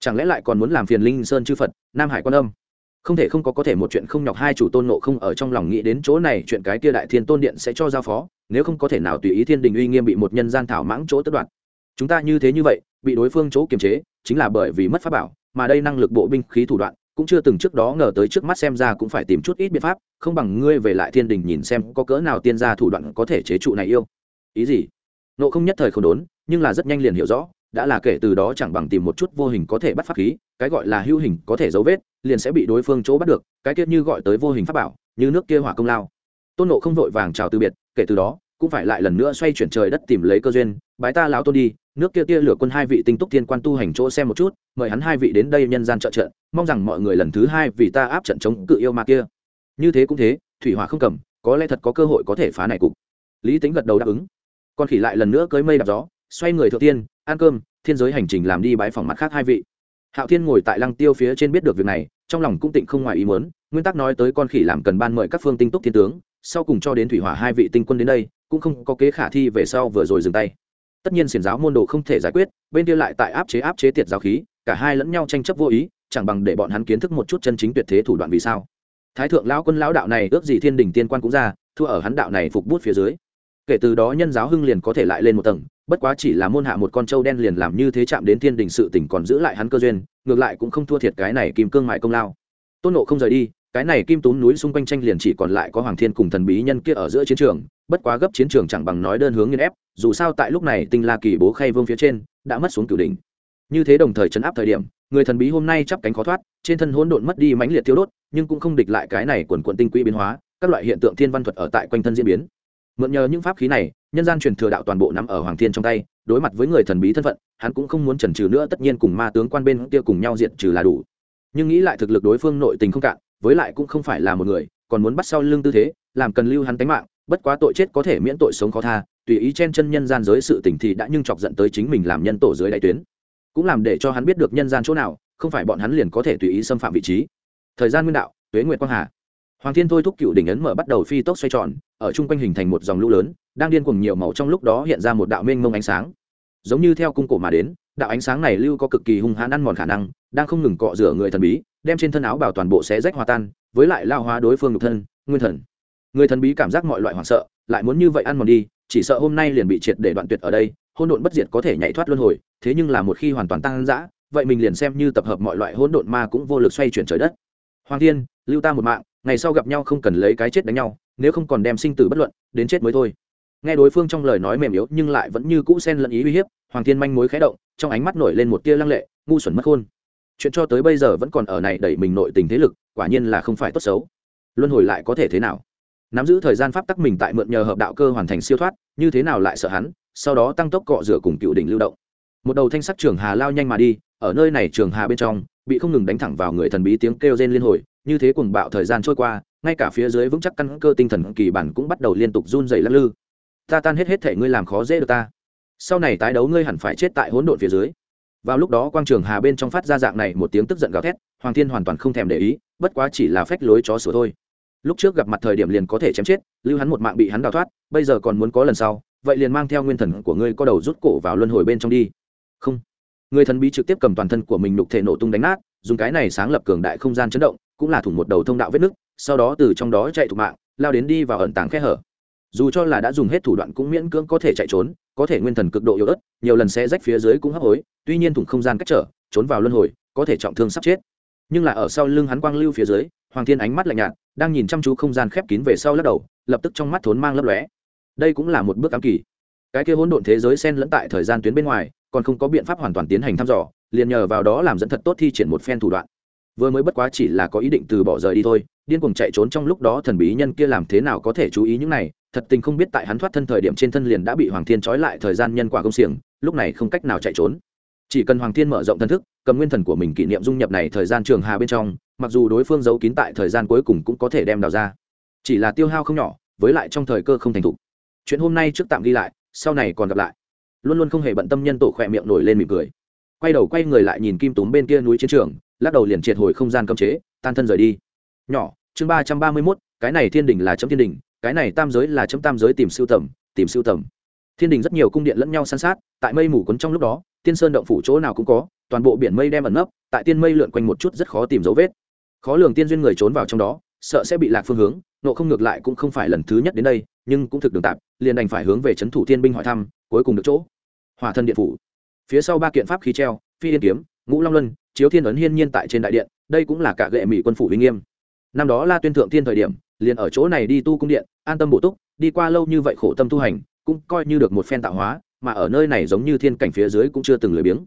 Chẳng lẽ lại còn muốn làm phiền linh sơn chư phật, nam hải quan âm? Không thể không có có thể một chuyện không nhọc hai chủ tôn nộ không ở trong lòng nghĩ đến chỗ này, chuyện cái kia đại thiên tôn điện sẽ cho giao phó, nếu không có thể nào tùy ý thiên đình uy nghiêm bị một nhân gian thảo mãng chỗ tất đoạt. Chúng ta như thế như vậy, bị đối phương chỗ kiềm chế, chính là bởi vì mất pháp bảo, mà đây năng lực bộ binh khí thủ đoạn cũng chưa từng trước đó ngờ tới trước mắt xem ra cũng phải tìm chút ít biện pháp, không bằng ngươi về lại thiên đình nhìn xem có cỡ nào tiên gia thủ đoạn có thể chế trụ này yêu. Ý gì? Nộ không nhất thời không đốn, nhưng là rất nhanh liền hiểu rõ, đã là kể từ đó chẳng bằng tìm một chút vô hình có thể bắt pháp khí, cái gọi là hữu hình có thể dấu vết, liền sẽ bị đối phương chỗ bắt được, cái tiết như gọi tới vô hình pháp bảo, như nước kia hỏa công lao. Tôn nộ không vội vàng chào từ biệt, kể từ đó cũng phải lại lần nữa xoay chuyển trời đất tìm lấy cơ duyên, bái ta lão tôn đi, nước kia tia lửa quân hai vị tinh túc thiên quan tu hành chỗ xem một chút, mời hắn hai vị đến đây nhân gian trợ trận, mong rằng mọi người lần thứ hai vì ta áp trận chống cự yêu ma kia. Như thế cũng thế, thủy hỏa không cầm, có lẽ thật có cơ hội có thể phá này cục. Lý tính gật đầu đáp ứng. Con khỉ lại lần nữa cưới mây đạp gió, xoay người thượng tiên, ăn cơm, thiên giới hành trình làm đi bái phòng mặt khác hai vị. Hạo thiên ngồi tại lăng tiêu phía trên biết được việc này, trong lòng cũng tịnh không ngoài ý muốn, nguyên tắc nói tới con khỉ làm cần ban mời các phương tinh túc thiên tướng, sau cùng cho đến thủy hỏa hai vị tinh quân đến đây cũng không có kế khả thi về sau vừa rồi dừng tay. Tất nhiên xiển giáo môn đồ không thể giải quyết, bên kia lại tại áp chế áp chế tiệt giáo khí, cả hai lẫn nhau tranh chấp vô ý, chẳng bằng để bọn hắn kiến thức một chút chân chính tuyệt thế thủ đoạn vì sao. Thái thượng lão quân lão đạo này ước gì thiên đình tiên quan cũng ra, thua ở hắn đạo này phục bút phía dưới. Kể từ đó nhân giáo hưng liền có thể lại lên một tầng, bất quá chỉ là môn hạ một con trâu đen liền làm như thế chạm đến thiên đình sự tỉnh còn giữ lại hắn cơ duyên, ngược lại cũng không thua thiệt cái này kim cương mại công lao. Tôn nộ không rời đi cái này kim tún núi xung quanh tranh liền chỉ còn lại có hoàng thiên cùng thần bí nhân kia ở giữa chiến trường, bất quá gấp chiến trường chẳng bằng nói đơn hướng nghiên ép, dù sao tại lúc này tinh la kỳ bố khay vương phía trên đã mất xuống cửu đỉnh. Như thế đồng thời chấn áp thời điểm, người thần bí hôm nay chắp cánh khó thoát, trên thân hỗn độn mất đi mãnh liệt tiêu đốt, nhưng cũng không địch lại cái này quần quận tinh quỹ biến hóa, các loại hiện tượng thiên văn thuật ở tại quanh thân diễn biến. Mượn nhờ những pháp khí này, nhân gian truyền thừa đạo toàn bộ nắm ở hoàng thiên trong tay, đối mặt với người thần bí thân phận, hắn cũng không muốn chần trừ nữa, tất nhiên cùng ma tướng quan bên kia cùng nhau diện trừ là đủ. Nhưng nghĩ lại thực lực đối phương nội tình không cạn với lại cũng không phải là một người, còn muốn bắt sau lưng tư thế, làm cần lưu hắn tánh mạng, bất quá tội chết có thể miễn tội sống khó tha, tùy ý chen chân nhân gian giới sự tình thì đã nhưng chọc giận tới chính mình làm nhân tổ dưới đại tuyến. Cũng làm để cho hắn biết được nhân gian chỗ nào, không phải bọn hắn liền có thể tùy ý xâm phạm vị trí. Thời gian nguyên đạo, tuế nguyệt quang hà. Hoàng thiên thôi thúc cựu đỉnh ấn mở bắt đầu phi tốc xoay tròn, ở chung quanh hình thành một dòng lũ lớn, đang điên cuồng nhiều màu trong lúc đó hiện ra một đạo mênh mông ánh sáng. Giống như theo cung cổ mà đến, đạo ánh sáng này lưu có cực kỳ hung hãn ăn mòn khả năng đang không ngừng cọ rửa người thần bí, đem trên thân áo bảo toàn bộ xé rách hòa tan, với lại lao hóa đối phương nhục thân, nguyên thần. Người thần bí cảm giác mọi loại hoảng sợ, lại muốn như vậy ăn mòn đi, chỉ sợ hôm nay liền bị triệt để đoạn tuyệt ở đây hôn độn bất diệt có thể nhảy thoát luân hồi, thế nhưng là một khi hoàn toàn tăng dã vậy mình liền xem như tập hợp mọi loại hỗn độn ma cũng vô lực xoay chuyển trời đất. Hoàng thiên, lưu ta một mạng, ngày sau gặp nhau không cần lấy cái chết đánh nhau, nếu không còn đem sinh tử bất luận, đến chết mới thôi. Nghe đối phương trong lời nói mềm yếu nhưng lại vẫn như cũ xen lẫn ý uy hiếp, hoàng thiên manh mối khé động, trong ánh mắt nổi lên một tia lăng lệ, ngu xuẩn mất khôn chuyện cho tới bây giờ vẫn còn ở này đẩy mình nội tình thế lực, quả nhiên là không phải tốt xấu. Luân hồi lại có thể thế nào? Nắm giữ thời gian pháp tắc mình tại mượn nhờ hợp đạo cơ hoàn thành siêu thoát, như thế nào lại sợ hắn, sau đó tăng tốc cọ rửa cùng cựu đỉnh lưu động. Một đầu thanh sắc trường hà lao nhanh mà đi, ở nơi này trường hà bên trong, bị không ngừng đánh thẳng vào người thần bí tiếng kêu rên liên hồi, như thế cùng bạo thời gian trôi qua, ngay cả phía dưới vững chắc căn cơ tinh thần kỳ bản cũng bắt đầu liên tục run dày lắc lư. Ta tan hết hết thể ngươi làm khó dễ được ta. Sau này tái đấu ngươi hẳn phải chết tại hỗn độn phía dưới vào lúc đó quang trường hà bên trong phát ra dạng này một tiếng tức giận gào thét, hoàng thiên hoàn toàn không thèm để ý, bất quá chỉ là phách lối chó sửa thôi. Lúc trước gặp mặt thời điểm liền có thể chém chết, lưu hắn một mạng bị hắn đào thoát, bây giờ còn muốn có lần sau, vậy liền mang theo nguyên thần của ngươi có đầu rút cổ vào luân hồi bên trong đi. Không. Người thần bí trực tiếp cầm toàn thân của mình nục thể nổ tung đánh nát, dùng cái này sáng lập cường đại không gian chấn động, cũng là thủng một đầu thông đạo vết nứt, sau đó từ trong đó chạy thục mạng, lao đến đi vào ẩn tàng khe hở. Dù cho là đã dùng hết thủ đoạn cũng miễn cưỡng có thể chạy trốn có thể nguyên thần cực độ yếu ớt, nhiều lần sẽ rách phía dưới cũng hấp hối, tuy nhiên thủng không gian cách trở, trốn vào luân hồi, có thể trọng thương sắp chết. Nhưng là ở sau lưng hắn quang lưu phía dưới, hoàng thiên ánh mắt lạnh nhạt, đang nhìn chăm chú không gian khép kín về sau lắc đầu, lập tức trong mắt thốn mang lấp lóe. Đây cũng là một bước ám kỳ. Cái kia hỗn độn thế giới xen lẫn tại thời gian tuyến bên ngoài, còn không có biện pháp hoàn toàn tiến hành thăm dò, liền nhờ vào đó làm dẫn thật tốt thi triển một phen thủ đoạn. Vừa mới bất quá chỉ là có ý định từ bỏ rời đi thôi, điên cuồng chạy trốn trong lúc đó thần bí nhân kia làm thế nào có thể chú ý những này thật tình không biết tại hắn thoát thân thời điểm trên thân liền đã bị hoàng thiên trói lại thời gian nhân quả công xiềng, lúc này không cách nào chạy trốn. Chỉ cần hoàng thiên mở rộng thân thức, cầm nguyên thần của mình kỷ niệm dung nhập này thời gian trường hà bên trong, mặc dù đối phương giấu kín tại thời gian cuối cùng cũng có thể đem đào ra. Chỉ là tiêu hao không nhỏ, với lại trong thời cơ không thành thục. Chuyện hôm nay trước tạm ghi lại, sau này còn gặp lại. Luôn luôn không hề bận tâm nhân tổ khỏe miệng nổi lên mỉm cười. Quay đầu quay người lại nhìn kim túm bên kia núi chiến trường, lắc đầu liền triệt hồi không gian cấm chế, tan thân rời đi. Nhỏ, chương ba trăm ba mươi mốt, cái này thiên đình là chấm thiên đình cái này tam giới là chấm tam giới tìm siêu tầm, tìm siêu tầm. Thiên đình rất nhiều cung điện lẫn nhau san sát, tại mây mù quấn trong lúc đó, tiên sơn động phủ chỗ nào cũng có, toàn bộ biển mây đem ẩn nấp, tại tiên mây lượn quanh một chút rất khó tìm dấu vết. Khó lường tiên duyên người trốn vào trong đó, sợ sẽ bị lạc phương hướng, nộ không ngược lại cũng không phải lần thứ nhất đến đây, nhưng cũng thực đường tạp liền đành phải hướng về trấn thủ thiên binh hỏi thăm, cuối cùng được chỗ. Hòa thân điện phủ. Phía sau ba kiện pháp khí treo, phi yên kiếm, ngũ long luân, chiếu thiên ấn hiên nhiên tại trên đại điện, đây cũng là cả gệ mỹ quân phủ uy nghiêm. Năm đó la tuyên thượng thiên thời điểm liền ở chỗ này đi tu cung điện, an tâm bổ túc, đi qua lâu như vậy khổ tâm tu hành, cũng coi như được một phen tạo hóa, mà ở nơi này giống như thiên cảnh phía dưới cũng chưa từng lười biếng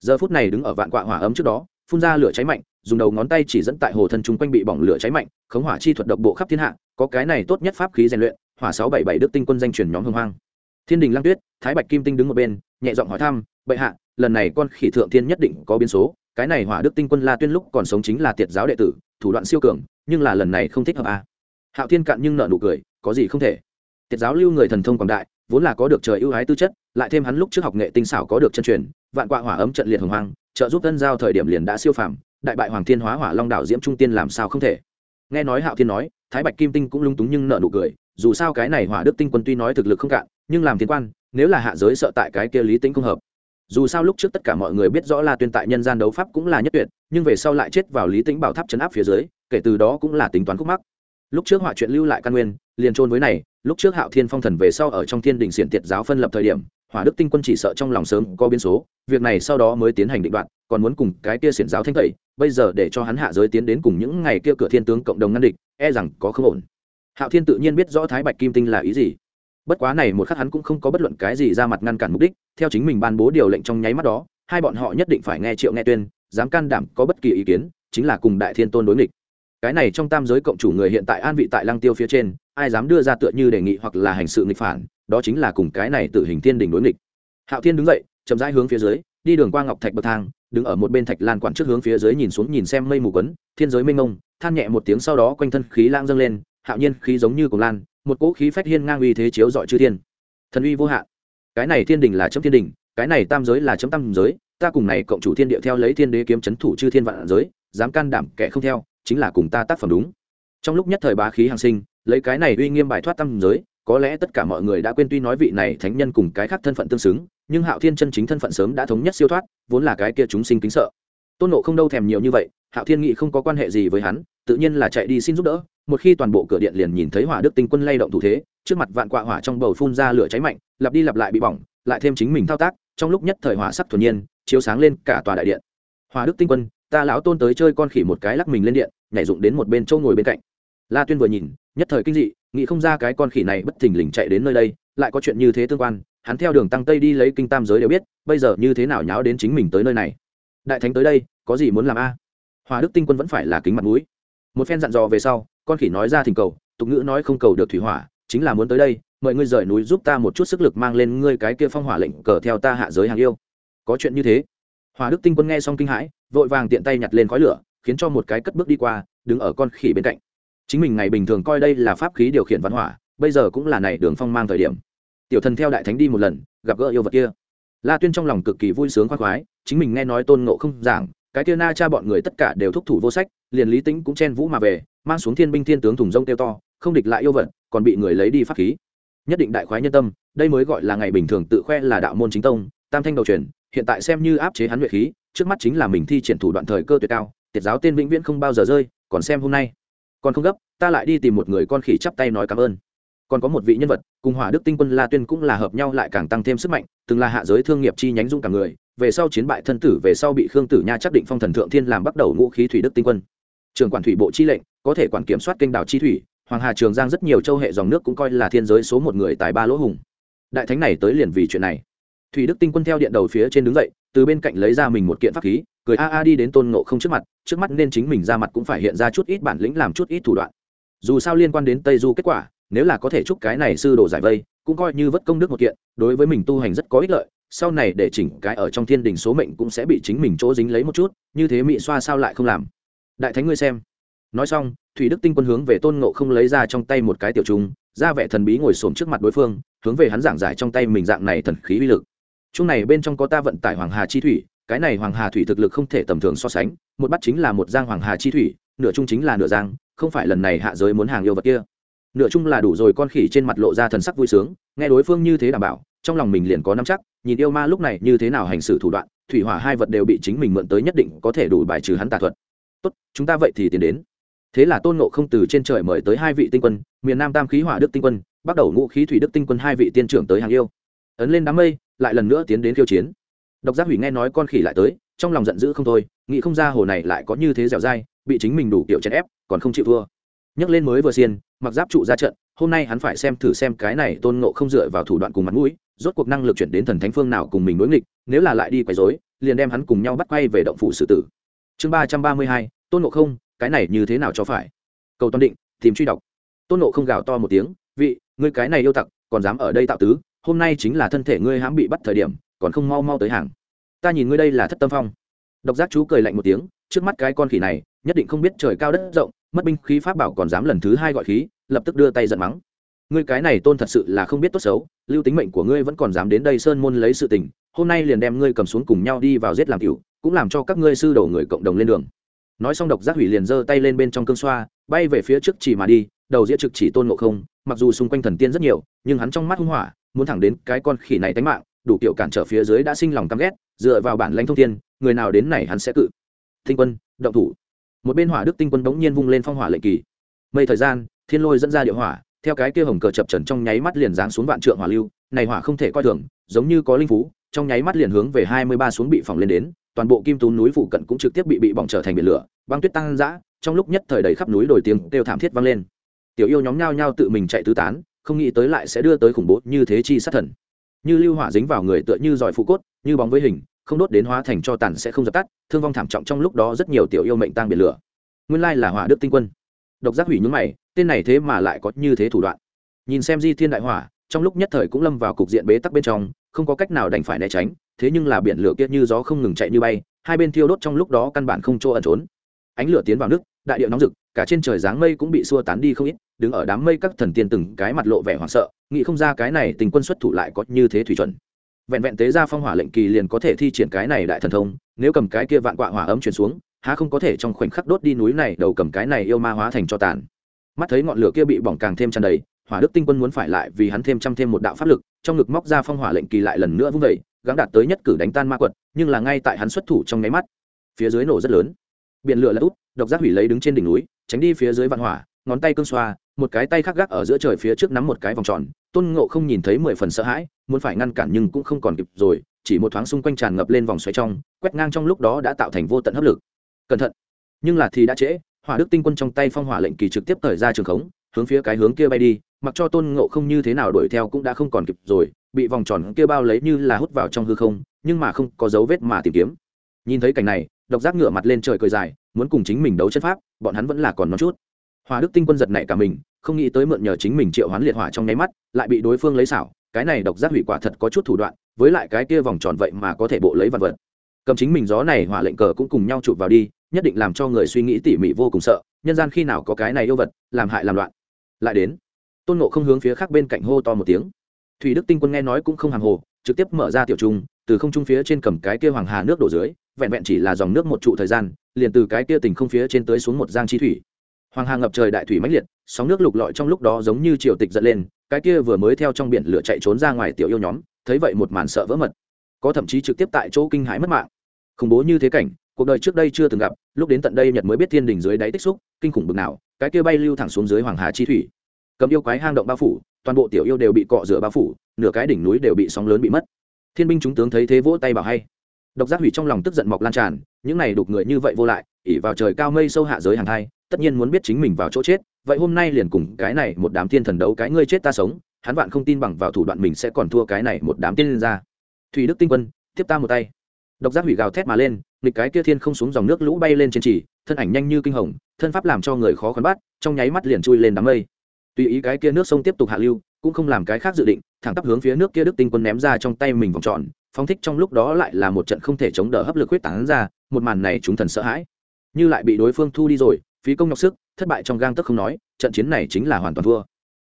giờ phút này đứng ở vạn quạ hỏa ấm trước đó, phun ra lửa cháy mạnh, dùng đầu ngón tay chỉ dẫn tại hồ thân chung quanh bị bỏng lửa cháy mạnh, khống hỏa chi thuật độc bộ khắp thiên hạ, có cái này tốt nhất pháp khí rèn luyện, hỏa sáu bảy bảy đức tinh quân danh truyền nhóm hưng hoang thiên đình lang tuyết, thái bạch kim tinh đứng một bên, nhẹ giọng hỏi thăm, bệ hạ, lần này con khỉ thượng thiên nhất định có biến số, cái này hỏa đức tinh quân la tuyên lúc còn sống chính là tiệt giáo đệ tử, thủ đoạn siêu cường, nhưng là lần này không thích hợp à hạo thiên cạn nhưng nợ nụ cười, có gì không thể. Tiết giáo lưu người thần thông quảng đại, vốn là có được trời ưu ái tư chất, lại thêm hắn lúc trước học nghệ tinh xảo có được chân truyền, vạn quạ hỏa ấm trận liệt hồng hoang, trợ giúp tân giao thời điểm liền đã siêu phàm, đại bại hoàng thiên hóa hỏa long đảo diễm trung tiên làm sao không thể. Nghe nói hạo thiên nói, thái bạch kim tinh cũng lung túng nhưng nợ nụ cười, dù sao cái này hỏa đức tinh quân tuy nói thực lực không cạn, nhưng làm thiên quan, nếu là hạ giới sợ tại cái kia lý tính không hợp. Dù sao lúc trước tất cả mọi người biết rõ là tuyên tại nhân gian đấu pháp cũng là nhất tuyệt, nhưng về sau lại chết vào lý tính bảo tháp chấn áp phía dưới, kể từ đó cũng là tính toán khúc mắc lúc trước họa chuyện lưu lại căn nguyên, liền trôn với này, lúc trước hạo thiên phong thần về sau ở trong thiên đình xiển tiệt giáo phân lập thời điểm, hỏa đức tinh quân chỉ sợ trong lòng sớm có biến số, việc này sau đó mới tiến hành định đoạn còn muốn cùng cái kia xiển giáo thanh tẩy, bây giờ để cho hắn hạ giới tiến đến cùng những ngày kia cửa thiên tướng cộng đồng ngăn địch e rằng có không ổn. Hạo thiên tự nhiên biết rõ thái bạch kim tinh là ý gì. Bất quá này một khắc hắn cũng không có bất luận cái gì ra mặt ngăn cản mục đích, theo chính mình ban bố điều lệnh trong nháy mắt đó, hai bọn họ nhất định phải nghe triệu nghe tuyên, dám can đảm có bất kỳ ý kiến, chính là cùng đại thiên tôn đối nghịch cái này trong tam giới cộng chủ người hiện tại an vị tại lăng tiêu phía trên, ai dám đưa ra tựa như đề nghị hoặc là hành sự nghịch phản, đó chính là cùng cái này tự hình thiên đình đối nghịch. Hạo thiên đứng dậy, chậm rãi hướng phía dưới, đi đường qua ngọc thạch bậc thang, đứng ở một bên thạch lan quản trước hướng phía dưới nhìn xuống nhìn xem mây mù quấn, thiên giới mênh mông, than nhẹ một tiếng sau đó quanh thân khí lang dâng lên, hạo nhiên khí giống như cùng lan, một cỗ khí phách hiên ngang uy thế chiếu dọi chư thiên. Thần uy vô hạn. Cái này thiên đình là chấm thiên đình, cái này tam giới là chấm tam giới, ta cùng này cộng chủ thiên địa theo lấy thiên đế kiếm chấn thủ chư thiên vạn giới, dám can đảm kẻ không theo chính là cùng ta tác phẩm đúng. Trong lúc nhất thời bá khí hàng sinh, lấy cái này uy nghiêm bài thoát tâm giới, có lẽ tất cả mọi người đã quên tuy nói vị này thánh nhân cùng cái khác thân phận tương xứng, nhưng hạo thiên chân chính thân phận sớm đã thống nhất siêu thoát, vốn là cái kia chúng sinh kính sợ. Tôn nộ không đâu thèm nhiều như vậy, hạo thiên nghị không có quan hệ gì với hắn, tự nhiên là chạy đi xin giúp đỡ, một khi toàn bộ cửa điện liền nhìn thấy hỏa đức tinh quân lay động thủ thế, trước mặt vạn quạ hỏa trong bầu phun ra lửa cháy mạnh, lặp đi lặp lại bị bỏng, lại thêm chính mình thao tác, trong lúc nhất thời hỏa sắc thuần nhiên, chiếu sáng lên cả tòa đại điện. Hỏa đức tinh quân ta lão tôn tới chơi con khỉ một cái lắc mình lên điện, nhảy dụng đến một bên châu ngồi bên cạnh. La tuyên vừa nhìn, nhất thời kinh dị, nghĩ không ra cái con khỉ này bất thình lình chạy đến nơi đây, lại có chuyện như thế tương quan, hắn theo đường tăng tây đi lấy kinh tam giới đều biết, bây giờ như thế nào nháo đến chính mình tới nơi này. Đại thánh tới đây, có gì muốn làm a? Hòa đức tinh quân vẫn phải là kính mặt mũi. Một phen dặn dò về sau, con khỉ nói ra thỉnh cầu, tục ngữ nói không cầu được thủy hỏa, chính là muốn tới đây, mời ngươi rời núi giúp ta một chút sức lực mang lên ngươi cái kia phong hỏa lệnh cờ theo ta hạ giới hàng yêu. Có chuyện như thế. Hòa đức tinh quân nghe xong kinh hãi vội vàng tiện tay nhặt lên khói lửa, khiến cho một cái cất bước đi qua, đứng ở con khỉ bên cạnh. Chính mình ngày bình thường coi đây là pháp khí điều khiển văn hỏa, bây giờ cũng là này đường phong mang thời điểm. Tiểu thần theo đại thánh đi một lần, gặp gỡ yêu vật kia. La tuyên trong lòng cực kỳ vui sướng khoác khoái, chính mình nghe nói tôn ngộ không giảng, cái kia na cha bọn người tất cả đều thúc thủ vô sách, liền lý tính cũng chen vũ mà về, mang xuống thiên binh thiên tướng thùng rông tiêu to, không địch lại yêu vật, còn bị người lấy đi pháp khí. Nhất định đại khoái nhân tâm, đây mới gọi là ngày bình thường tự khoe là đạo môn chính tông, tam thanh đầu truyền, hiện tại xem như áp chế hắn luyện khí trước mắt chính là mình thi triển thủ đoạn thời cơ tuyệt cao tiệt giáo tên vĩnh viễn không bao giờ rơi, còn xem hôm nay. Còn không gấp, ta lại đi tìm một người con khỉ chắp tay nói cảm ơn. Còn có một vị nhân vật, cùng hỏa đức tinh quân la tuyên cũng là hợp nhau lại càng tăng thêm sức mạnh, từng là hạ giới thương nghiệp chi nhánh dung cả người, về sau chiến bại thân tử, về sau bị khương tử nha chắc định phong thần thượng thiên làm bắt đầu ngũ khí thủy đức tinh quân. Trường quản thủy bộ chi lệnh, có thể quản kiểm soát kênh đảo chi thủy, hoàng hà trường giang rất nhiều châu hệ dòng nước cũng coi là thiên giới số một người tài ba lỗ hùng. Đại thánh này tới liền vì chuyện này. Thủy đức tinh quân theo điện đầu phía trên đứng dậy từ bên cạnh lấy ra mình một kiện pháp khí, cười a a đi đến tôn ngộ không trước mặt, trước mắt nên chính mình ra mặt cũng phải hiện ra chút ít bản lĩnh làm chút ít thủ đoạn. Dù sao liên quan đến tây du kết quả, nếu là có thể chúc cái này sư đồ giải vây, cũng coi như vất công đức một kiện, đối với mình tu hành rất có ích lợi, sau này để chỉnh cái ở trong thiên đình số mệnh cũng sẽ bị chính mình chỗ dính lấy một chút, như thế mị xoa sao lại không làm. Đại thánh ngươi xem. Nói xong, thủy đức tinh quân hướng về tôn ngộ không lấy ra trong tay một cái tiểu trung ra vẻ thần bí ngồi xổm trước mặt đối phương, hướng về hắn giảng giải trong tay mình dạng này thần khí uy lực chung này bên trong có ta vận tải hoàng hà chi thủy, cái này hoàng hà thủy thực lực không thể tầm thường so sánh, một bắt chính là một giang hoàng hà chi thủy, nửa chung chính là nửa giang, không phải lần này hạ giới muốn hàng yêu vật kia. Nửa chung là đủ rồi, con khỉ trên mặt lộ ra thần sắc vui sướng, nghe đối phương như thế đảm bảo, trong lòng mình liền có nắm chắc, nhìn yêu ma lúc này như thế nào hành xử thủ đoạn, thủy hỏa hai vật đều bị chính mình mượn tới nhất định có thể đủ bài trừ hắn tà thuật. Tốt, chúng ta vậy thì tiến đến. Thế là tôn nộ không từ trên trời mời tới hai vị tinh quân, miền nam tam khí hỏa đức tinh quân bắt đầu ngũ khí thủy đức tinh quân hai vị tiên trưởng tới hàng yêu ấn lên đám mây, lại lần nữa tiến đến khiêu chiến. Độc giác hủy nghe nói con khỉ lại tới, trong lòng giận dữ không thôi, nghĩ không ra hồ này lại có như thế dẻo dai, bị chính mình đủ kiểu chèn ép, còn không chịu thua. Nhấc lên mới vừa xiên, mặc giáp trụ ra trận, hôm nay hắn phải xem thử xem cái này tôn ngộ không dựa vào thủ đoạn cùng mặt mũi, rốt cuộc năng lực chuyển đến thần thánh phương nào cùng mình đối nghịch, nếu là lại đi quấy rối, liền đem hắn cùng nhau bắt quay về động phủ xử tử. Chương ba trăm ba mươi hai, tôn ngộ không, cái này như thế nào cho phải? Cầu toàn định, tìm truy đọc. Tôn ngộ không gào to một tiếng, vị, ngươi cái này yêu tặc, còn dám ở đây tạo tứ hôm nay chính là thân thể ngươi hãm bị bắt thời điểm, còn không mau mau tới hàng. Ta nhìn ngươi đây là thất tâm phong. Độc giác chú cười lạnh một tiếng, trước mắt cái con khỉ này, nhất định không biết trời cao đất rộng, mất binh khí pháp bảo còn dám lần thứ hai gọi khí, lập tức đưa tay giận mắng. Ngươi cái này tôn thật sự là không biết tốt xấu, lưu tính mệnh của ngươi vẫn còn dám đến đây sơn môn lấy sự tình, hôm nay liền đem ngươi cầm xuống cùng nhau đi vào giết làm cựu cũng làm cho các ngươi sư đổ người cộng đồng lên đường. Nói xong độc giác hủy liền giơ tay lên bên trong cương xoa, bay về phía trước chỉ mà đi, đầu diễn trực chỉ tôn ngộ không, mặc dù xung quanh thần tiên rất nhiều, nhưng hắn trong mắt hung hỏa muốn thẳng đến cái con khỉ này tánh mạng, đủ kiểu cản trở phía dưới đã sinh lòng căm ghét, dựa vào bản lãnh thông thiên, người nào đến này hắn sẽ cự. Tinh quân, động thủ. Một bên hỏa đức tinh quân bỗng nhiên vung lên phong hỏa lệnh kỳ. Mây thời gian, thiên lôi dẫn ra địa hỏa, theo cái kia hồng cờ chập trần trong nháy mắt liền giáng xuống vạn trượng hỏa lưu, này hỏa không thể coi thường, giống như có linh phú, trong nháy mắt liền hướng về hai mươi ba xuống bị phòng lên đến, toàn bộ kim tú núi phụ cận cũng trực tiếp bị bị bỏng trở thành biển lửa, băng tuyết tăng dã trong lúc nhất thời đầy khắp núi đồi tiếng kêu thảm thiết vang lên. Tiểu yêu nhóm nhao nhao tự mình chạy tứ tán không nghĩ tới lại sẽ đưa tới khủng bố như thế chi sát thần. Như lưu hỏa dính vào người tựa như giỏi phụ cốt, như bóng với hình, không đốt đến hóa thành cho tàn sẽ không dập tắt, thương vong thảm trọng trong lúc đó rất nhiều tiểu yêu mệnh tăng biển lửa. Nguyên lai là hỏa đức tinh quân. Độc giác hủy nhúng mày, tên này thế mà lại có như thế thủ đoạn. Nhìn xem di thiên đại hỏa, trong lúc nhất thời cũng lâm vào cục diện bế tắc bên trong, không có cách nào đành phải né tránh, thế nhưng là biển lửa kia như gió không ngừng chạy như bay, hai bên thiêu đốt trong lúc đó căn bản không chỗ ẩn trốn. Ánh lửa tiến vào nước, đại điệu nóng rực, cả trên trời dáng mây cũng bị xua tán đi không ít đứng ở đám mây các thần tiên từng cái mặt lộ vẻ hoảng sợ, nghĩ không ra cái này tình quân xuất thủ lại có như thế thủy chuẩn. Vẹn vẹn tế ra phong hỏa lệnh kỳ liền có thể thi triển cái này đại thần thông, nếu cầm cái kia vạn quạ hỏa ấm chuyển xuống, há không có thể trong khoảnh khắc đốt đi núi này, đầu cầm cái này yêu ma hóa thành cho tàn. Mắt thấy ngọn lửa kia bị bỏng càng thêm tràn đầy, hỏa đức tinh quân muốn phải lại vì hắn thêm trăm thêm một đạo pháp lực, trong ngực móc ra phong hỏa lệnh kỳ lại lần nữa vung vẩy gắng đạt tới nhất cử đánh tan ma quật, nhưng là ngay tại hắn xuất thủ trong nháy mắt, phía dưới nổ rất lớn. Biển lửa là út độc giác hủy lấy đứng trên đỉnh núi, tránh đi phía dưới vạn hỏa, ngón tay cương xoa một cái tay khắc gác ở giữa trời phía trước nắm một cái vòng tròn, tôn ngộ không nhìn thấy mười phần sợ hãi, muốn phải ngăn cản nhưng cũng không còn kịp rồi, chỉ một thoáng xung quanh tràn ngập lên vòng xoáy trong, quét ngang trong lúc đó đã tạo thành vô tận hấp lực. Cẩn thận! Nhưng là thì đã trễ, hỏa đức tinh quân trong tay phong hỏa lệnh kỳ trực tiếp thời ra trường khống, hướng phía cái hướng kia bay đi, mặc cho tôn ngộ không như thế nào đuổi theo cũng đã không còn kịp rồi, bị vòng tròn kia bao lấy như là hút vào trong hư không, nhưng mà không có dấu vết mà tìm kiếm. Nhìn thấy cảnh này, độc giác ngựa mặt lên trời cười dài, muốn cùng chính mình đấu chân pháp, bọn hắn vẫn là còn non chút. Hòa đức tinh quân giật nảy cả mình không nghĩ tới mượn nhờ chính mình triệu hoán liệt hỏa trong nháy mắt, lại bị đối phương lấy xảo, cái này độc giác hủy quả thật có chút thủ đoạn, với lại cái kia vòng tròn vậy mà có thể bộ lấy vật vật. Cầm chính mình gió này hỏa lệnh cờ cũng cùng nhau chụp vào đi, nhất định làm cho người suy nghĩ tỉ mỉ vô cùng sợ, nhân gian khi nào có cái này yêu vật, làm hại làm loạn. Lại đến, tôn nộ không hướng phía khác bên cạnh hô to một tiếng. Thủy đức tinh quân nghe nói cũng không hàng hồ, trực tiếp mở ra tiểu trung, từ không trung phía trên cầm cái kia hoàng hà nước đổ dưới, vẹn vẹn chỉ là dòng nước một trụ thời gian, liền từ cái kia tình không phía trên tới xuống một giang chi thủy hoàng hà ngập trời đại thủy mãnh liệt, sóng nước lục lọi trong lúc đó giống như triều tịch dẫn lên, cái kia vừa mới theo trong biển lửa chạy trốn ra ngoài tiểu yêu nhóm, thấy vậy một màn sợ vỡ mật. Có thậm chí trực tiếp tại chỗ kinh hãi mất mạng. Khủng bố như thế cảnh, cuộc đời trước đây chưa từng gặp, lúc đến tận đây nhật mới biết thiên đình dưới đáy tích xúc, kinh khủng bực nào, cái kia bay lưu thẳng xuống dưới hoàng hà chi thủy. Cầm yêu quái hang động bao phủ, toàn bộ tiểu yêu đều bị cọ rửa bao phủ, nửa cái đỉnh núi đều bị sóng lớn bị mất. Thiên binh chúng tướng thấy thế vỗ tay bảo hay. Độc giác hủy trong lòng tức giận mọc lan tràn, những này đục người như vậy vô lại ỉ vào trời cao mây sâu hạ giới hàng thai tất nhiên muốn biết chính mình vào chỗ chết, vậy hôm nay liền cùng cái này một đám thiên thần đấu cái ngươi chết ta sống, hắn vạn không tin bằng vào thủ đoạn mình sẽ còn thua cái này một đám tiên lên ra thủy đức tinh quân, tiếp ta một tay. Độc giác hủy gào thét mà lên, nghịch cái kia thiên không xuống dòng nước lũ bay lên trên chỉ, thân ảnh nhanh như kinh hồng, thân pháp làm cho người khó khăn bắt, trong nháy mắt liền chui lên đám mây. Tùy ý cái kia nước sông tiếp tục hạ lưu, cũng không làm cái khác dự định, thẳng tắp hướng phía nước kia đức tinh quân ném ra trong tay mình vòng tròn, phóng thích trong lúc đó lại là một trận không thể chống đỡ hấp lực huyết tán ra, một màn này chúng thần sợ hãi. Như lại bị đối phương thu đi rồi phí công nhọc sức, thất bại trong gang tấc không nói, trận chiến này chính là hoàn toàn thua.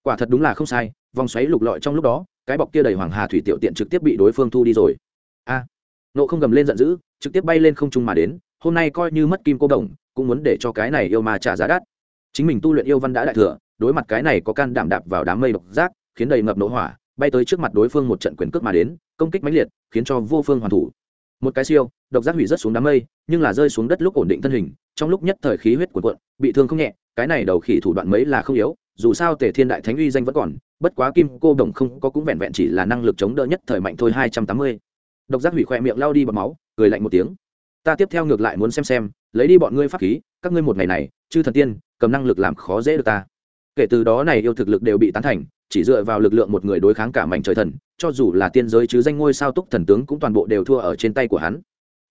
Quả thật đúng là không sai, vòng xoáy lục lọi trong lúc đó, cái bọc kia đầy hoàng hà thủy tiểu tiện trực tiếp bị đối phương thu đi rồi. A! Nộ không gầm lên giận dữ, trực tiếp bay lên không trung mà đến, hôm nay coi như mất kim cô đồng, cũng muốn để cho cái này yêu mà trả giá đắt. Chính mình tu luyện yêu văn đã đại thừa, đối mặt cái này có can đảm đạp vào đám mây độc giác, khiến đầy ngập nổ hỏa, bay tới trước mặt đối phương một trận quyền cước mà đến, công kích mãnh liệt, khiến cho vô phương hoàn thủ. Một cái siêu, độc giác hủy rất xuống đám mây, nhưng là rơi xuống đất lúc ổn định thân hình trong lúc nhất thời khí huyết cuộn cuộn, bị thương không nhẹ, cái này đầu khỉ thủ đoạn mấy là không yếu, dù sao tề thiên đại thánh uy danh vẫn còn, bất quá kim cô đồng không có cũng vẹn vẹn chỉ là năng lực chống đỡ nhất thời mạnh thôi, hai trăm tám mươi. Độc giác hủy khoe miệng lao đi bọt máu, cười lạnh một tiếng. Ta tiếp theo ngược lại muốn xem xem, lấy đi bọn ngươi pháp khí, các ngươi một ngày này, chư thần tiên, cầm năng lực làm khó dễ được ta. Kể từ đó này yêu thực lực đều bị tán thành, chỉ dựa vào lực lượng một người đối kháng cả mảnh trời thần, cho dù là tiên giới chứ danh ngôi sao túc thần tướng cũng toàn bộ đều thua ở trên tay của hắn.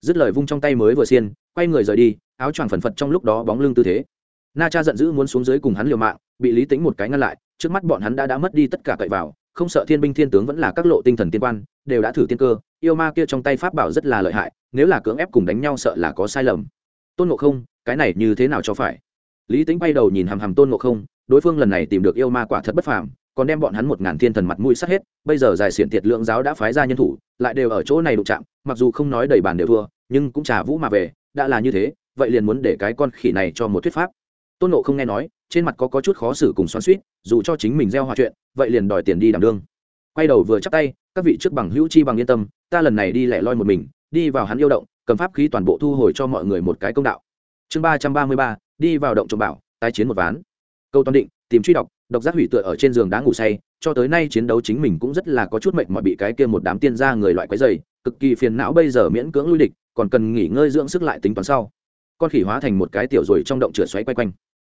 Dứt lời vung trong tay mới vừa xiên, quay người rời đi áo choàng phần phật trong lúc đó bóng lưng tư thế. Na cha giận dữ muốn xuống dưới cùng hắn liều mạng, bị lý tính một cái ngăn lại, trước mắt bọn hắn đã đã mất đi tất cả cậy vào, không sợ thiên binh thiên tướng vẫn là các lộ tinh thần tiên quan, đều đã thử tiên cơ, yêu ma kia trong tay pháp bảo rất là lợi hại, nếu là cưỡng ép cùng đánh nhau sợ là có sai lầm. Tôn ngộ không, cái này như thế nào cho phải? Lý tính bay đầu nhìn hàm hàm tôn ngộ không, đối phương lần này tìm được yêu ma quả thật bất phàm, còn đem bọn hắn một ngàn thiên thần mặt mũi sát hết, bây giờ giải xiển thiệt lượng giáo đã phái ra nhân thủ, lại đều ở chỗ này đụng chạm, mặc dù không nói đầy bàn đều thua, nhưng cũng trả vũ mà về, đã là như thế vậy liền muốn để cái con khỉ này cho một thuyết pháp. Tôn nộ không nghe nói trên mặt có, có chút khó xử cùng xoắn suýt dù cho chính mình gieo hòa chuyện vậy liền đòi tiền đi đảm đương. Quay đầu vừa chắc tay các vị trước bằng hữu chi bằng yên tâm ta lần này đi lẻ loi một mình đi vào hắn yêu động cầm pháp khí toàn bộ thu hồi cho mọi người một cái công đạo. Chương ba trăm ba mươi ba đi vào động trộm bảo tái chiến một ván. Câu toàn định tìm truy đọc độc giác hủy tựa ở trên giường đã ngủ say cho tới nay chiến đấu chính mình cũng rất là có chút mệt mỏi bị cái kia một đám tiên gia người loại quấy dày cực kỳ phiền não bây giờ miễn cưỡng lui địch còn cần nghỉ ngơi dưỡng sức lại tính toán sau con khỉ hóa thành một cái tiểu rồi trong động chửa xoáy quay quanh.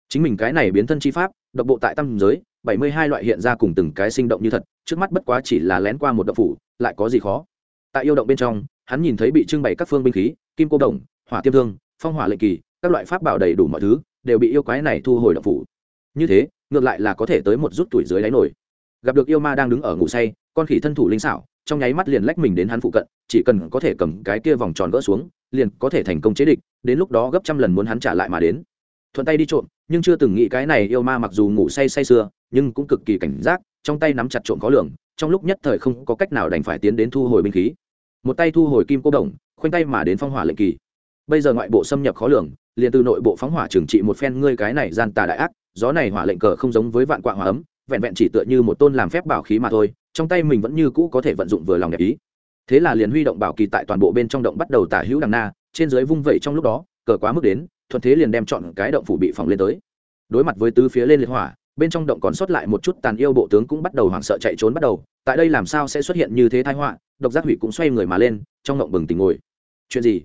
Chính mình cái này biến thân chi pháp, độc bộ tại tâm giới, bảy mươi hai loại hiện ra cùng từng cái sinh động như thật, trước mắt bất quá chỉ là lén qua một động phủ, lại có gì khó? Tại yêu động bên trong, hắn nhìn thấy bị trưng bày các phương binh khí, kim cô đồng, hỏa tiêm thương, phong hỏa lệnh kỳ, các loại pháp bảo đầy đủ mọi thứ, đều bị yêu quái này thu hồi động phủ. Như thế, ngược lại là có thể tới một rút tuổi dưới đáy nổi. Gặp được yêu ma đang đứng ở ngủ say, con khỉ thân thủ linh xảo trong nháy mắt liền lách mình đến hắn phụ cận, chỉ cần có thể cầm cái kia vòng tròn gỡ xuống, liền có thể thành công chế địch, đến lúc đó gấp trăm lần muốn hắn trả lại mà đến. Thuận tay đi trộm, nhưng chưa từng nghĩ cái này yêu ma mặc dù ngủ say say sưa, nhưng cũng cực kỳ cảnh giác, trong tay nắm chặt trộm khó lường trong lúc nhất thời không có cách nào đành phải tiến đến thu hồi binh khí. Một tay thu hồi kim cô đồng, khoanh tay mà đến phong hỏa lệnh kỳ. Bây giờ ngoại bộ xâm nhập khó lường, liền từ nội bộ phóng hỏa trừng trị một phen ngươi cái này gian tà đại ác, gió này hỏa lệnh cờ không giống với vạn quạng hỏa ấm, vẹn vẹn chỉ tựa như một tôn làm phép bảo khí mà thôi trong tay mình vẫn như cũ có thể vận dụng vừa lòng đẹp ý. Thế là liền huy động bảo kỳ tại toàn bộ bên trong động bắt đầu tả hữu đằng na, trên dưới vung vẩy trong lúc đó, cờ quá mức đến, thuận thế liền đem chọn cái động phủ bị phòng lên tới. Đối mặt với tứ phía lên liệt hỏa, bên trong động còn sót lại một chút tàn yêu bộ tướng cũng bắt đầu hoảng sợ chạy trốn bắt đầu, tại đây làm sao sẽ xuất hiện như thế thái họa, độc giác hủy cũng xoay người mà lên, trong động bừng tỉnh ngồi. Chuyện gì?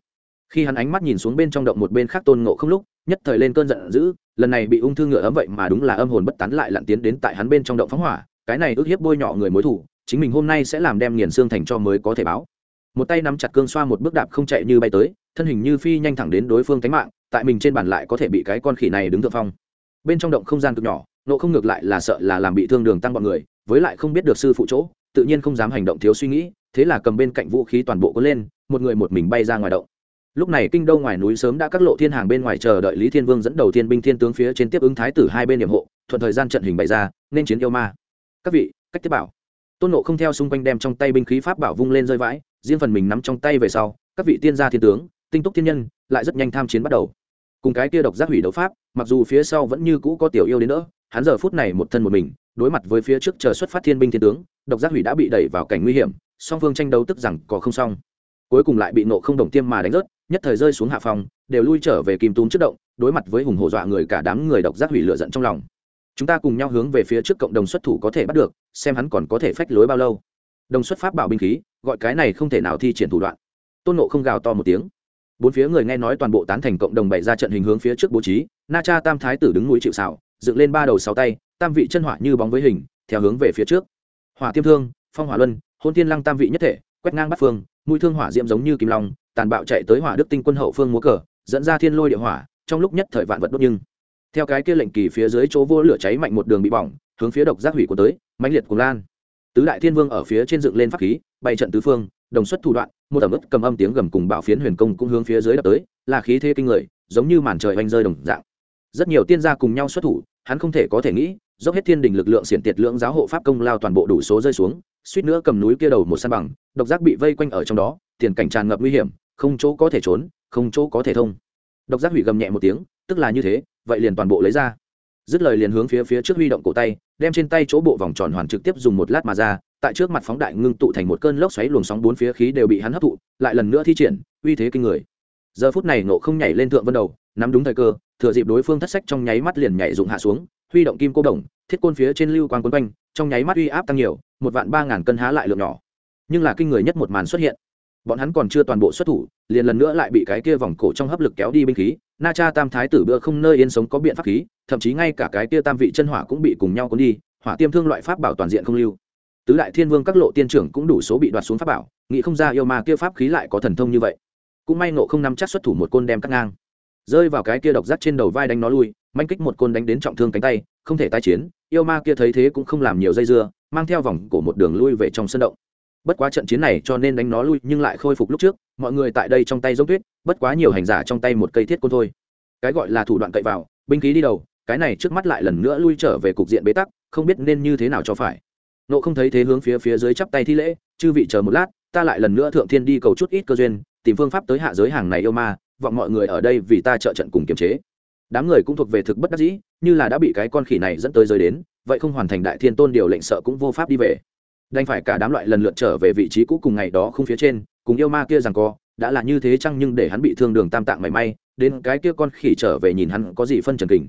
Khi hắn ánh mắt nhìn xuống bên trong động một bên khác tôn ngộ không lúc, nhất thời lên cơn giận dữ, lần này bị ung thư ngựa ấm vậy mà đúng là âm hồn bất tán lại lặn tiến đến tại hắn bên trong động phóng hỏa cái này ước hiếp bôi nhọ người mối thủ, chính mình hôm nay sẽ làm đem nghiền xương thành cho mới có thể báo. Một tay nắm chặt cương xoa một bước đạp không chạy như bay tới, thân hình như phi nhanh thẳng đến đối phương tánh mạng, tại mình trên bàn lại có thể bị cái con khỉ này đứng thượng phong. Bên trong động không gian cực nhỏ, nộ không ngược lại là sợ là làm bị thương đường tăng bọn người, với lại không biết được sư phụ chỗ, tự nhiên không dám hành động thiếu suy nghĩ, thế là cầm bên cạnh vũ khí toàn bộ có lên, một người một mình bay ra ngoài động. Lúc này kinh đô ngoài núi sớm đã các lộ thiên hàng bên ngoài chờ đợi lý thiên vương dẫn đầu thiên binh thiên tướng phía trên tiếp ứng thái tử hai bên điểm hộ, thuận thời gian trận hình bày ra, nên chiến yêu ma các vị, cách tiếp bảo. Tôn nộ không theo xung quanh đem trong tay binh khí pháp bảo vung lên rơi vãi, riêng phần mình nắm trong tay về sau, các vị tiên gia thiên tướng, tinh túc thiên nhân, lại rất nhanh tham chiến bắt đầu. Cùng cái kia độc giác hủy đấu pháp, mặc dù phía sau vẫn như cũ có tiểu yêu đến nữa, hắn giờ phút này một thân một mình, đối mặt với phía trước chờ xuất phát thiên binh thiên tướng, độc giác hủy đã bị đẩy vào cảnh nguy hiểm, song phương tranh đấu tức rằng có không xong. Cuối cùng lại bị nộ không đồng tiêm mà đánh rớt, nhất thời rơi xuống hạ phòng, đều lui trở về kim túm trước động, đối mặt với hùng hổ dọa người cả đám người độc giác hủy lựa giận trong lòng chúng ta cùng nhau hướng về phía trước cộng đồng xuất thủ có thể bắt được, xem hắn còn có thể phách lối bao lâu. Đồng xuất pháp bảo binh khí, gọi cái này không thể nào thi triển thủ đoạn. Tôn nộ không gào to một tiếng. Bốn phía người nghe nói toàn bộ tán thành cộng đồng bày ra trận hình hướng phía trước bố trí, na cha tam thái tử đứng núi chịu xảo dựng lên ba đầu sáu tay, tam vị chân hỏa như bóng với hình, theo hướng về phía trước. Hỏa tiêm thương, phong hỏa luân, hôn Tiên lăng tam vị nhất thể, quét ngang bắt phương, mũi thương hỏa diễm giống như kim long, tàn bạo chạy tới hỏa đức tinh quân hậu phương múa cờ, dẫn ra thiên lôi địa hỏa, trong lúc nhất thời vạn vật đốt nhưng theo cái kia lệnh kỳ phía dưới chỗ vô lửa cháy mạnh một đường bị bỏng, hướng phía độc giác hủy của tới, mãnh liệt cùng lan. Tứ đại thiên vương ở phía trên dựng lên pháp khí, bày trận tứ phương, đồng xuất thủ đoạn, một ẩm ướt cầm âm tiếng gầm cùng bảo phiến huyền công cũng hướng phía dưới đập tới, là khí thế kinh người, giống như màn trời oanh rơi đồng dạng. Rất nhiều tiên gia cùng nhau xuất thủ, hắn không thể có thể nghĩ, dốc hết thiên đình lực lượng xiển tiệt lượng giáo hộ pháp công lao toàn bộ đủ số rơi xuống, suýt nữa cầm núi kia đầu một san bằng, độc giác bị vây quanh ở trong đó, tiền cảnh tràn ngập nguy hiểm, không chỗ có thể trốn, không chỗ có thể thông. Độc giác hủy gầm nhẹ một tiếng, tức là như thế vậy liền toàn bộ lấy ra. Dứt lời liền hướng phía phía trước huy động cổ tay, đem trên tay chỗ bộ vòng tròn hoàn trực tiếp dùng một lát mà ra, tại trước mặt phóng đại ngưng tụ thành một cơn lốc xoáy luồng sóng bốn phía khí đều bị hắn hấp thụ, lại lần nữa thi triển, uy thế kinh người. Giờ phút này nộ không nhảy lên thượng vân đầu, nắm đúng thời cơ, thừa dịp đối phương thất sách trong nháy mắt liền nhảy dụng hạ xuống, huy động kim cô đồng, thiết côn phía trên lưu quan quấn quanh, trong nháy mắt uy áp tăng nhiều, một vạn ba ngàn cân há lại lượng nhỏ. Nhưng là kinh người nhất một màn xuất hiện bọn hắn còn chưa toàn bộ xuất thủ, liền lần nữa lại bị cái kia vòng cổ trong hấp lực kéo đi binh khí. Na cha tam thái tử bữa không nơi yên sống có biện pháp khí, thậm chí ngay cả cái kia tam vị chân hỏa cũng bị cùng nhau cuốn đi, hỏa tiêm thương loại pháp bảo toàn diện không lưu. Tứ đại thiên vương các lộ tiên trưởng cũng đủ số bị đoạt xuống pháp bảo, nghĩ không ra yêu ma kia pháp khí lại có thần thông như vậy. Cũng may nộ không nắm chắc xuất thủ một côn đem cắt ngang. Rơi vào cái kia độc giác trên đầu vai đánh nó lui, manh kích một côn đánh đến trọng thương cánh tay, không thể tái chiến. Yêu ma kia thấy thế cũng không làm nhiều dây dưa, mang theo vòng cổ một đường lui về trong sân động bất quá trận chiến này cho nên đánh nó lui, nhưng lại khôi phục lúc trước, mọi người tại đây trong tay giống tuyết, bất quá nhiều hành giả trong tay một cây thiết côn thôi. Cái gọi là thủ đoạn cậy vào, binh khí đi đầu, cái này trước mắt lại lần nữa lui trở về cục diện bế tắc, không biết nên như thế nào cho phải. Nộ không thấy thế hướng phía phía dưới chắp tay thi lễ, chư vị chờ một lát, ta lại lần nữa thượng thiên đi cầu chút ít cơ duyên, tìm phương pháp tới hạ giới hàng này yêu ma, vọng mọi người ở đây vì ta trợ trận cùng kiềm chế. Đám người cũng thuộc về thực bất đắc dĩ, như là đã bị cái con khỉ này dẫn tới giới đến, vậy không hoàn thành đại thiên tôn điều lệnh sợ cũng vô pháp đi về đành phải cả đám loại lần lượt trở về vị trí cũ cùng ngày đó không phía trên, cùng yêu ma kia rằng co, đã là như thế chăng nhưng để hắn bị thương đường tam tạng mảy may, đến cái kia con khỉ trở về nhìn hắn có gì phân trần kình.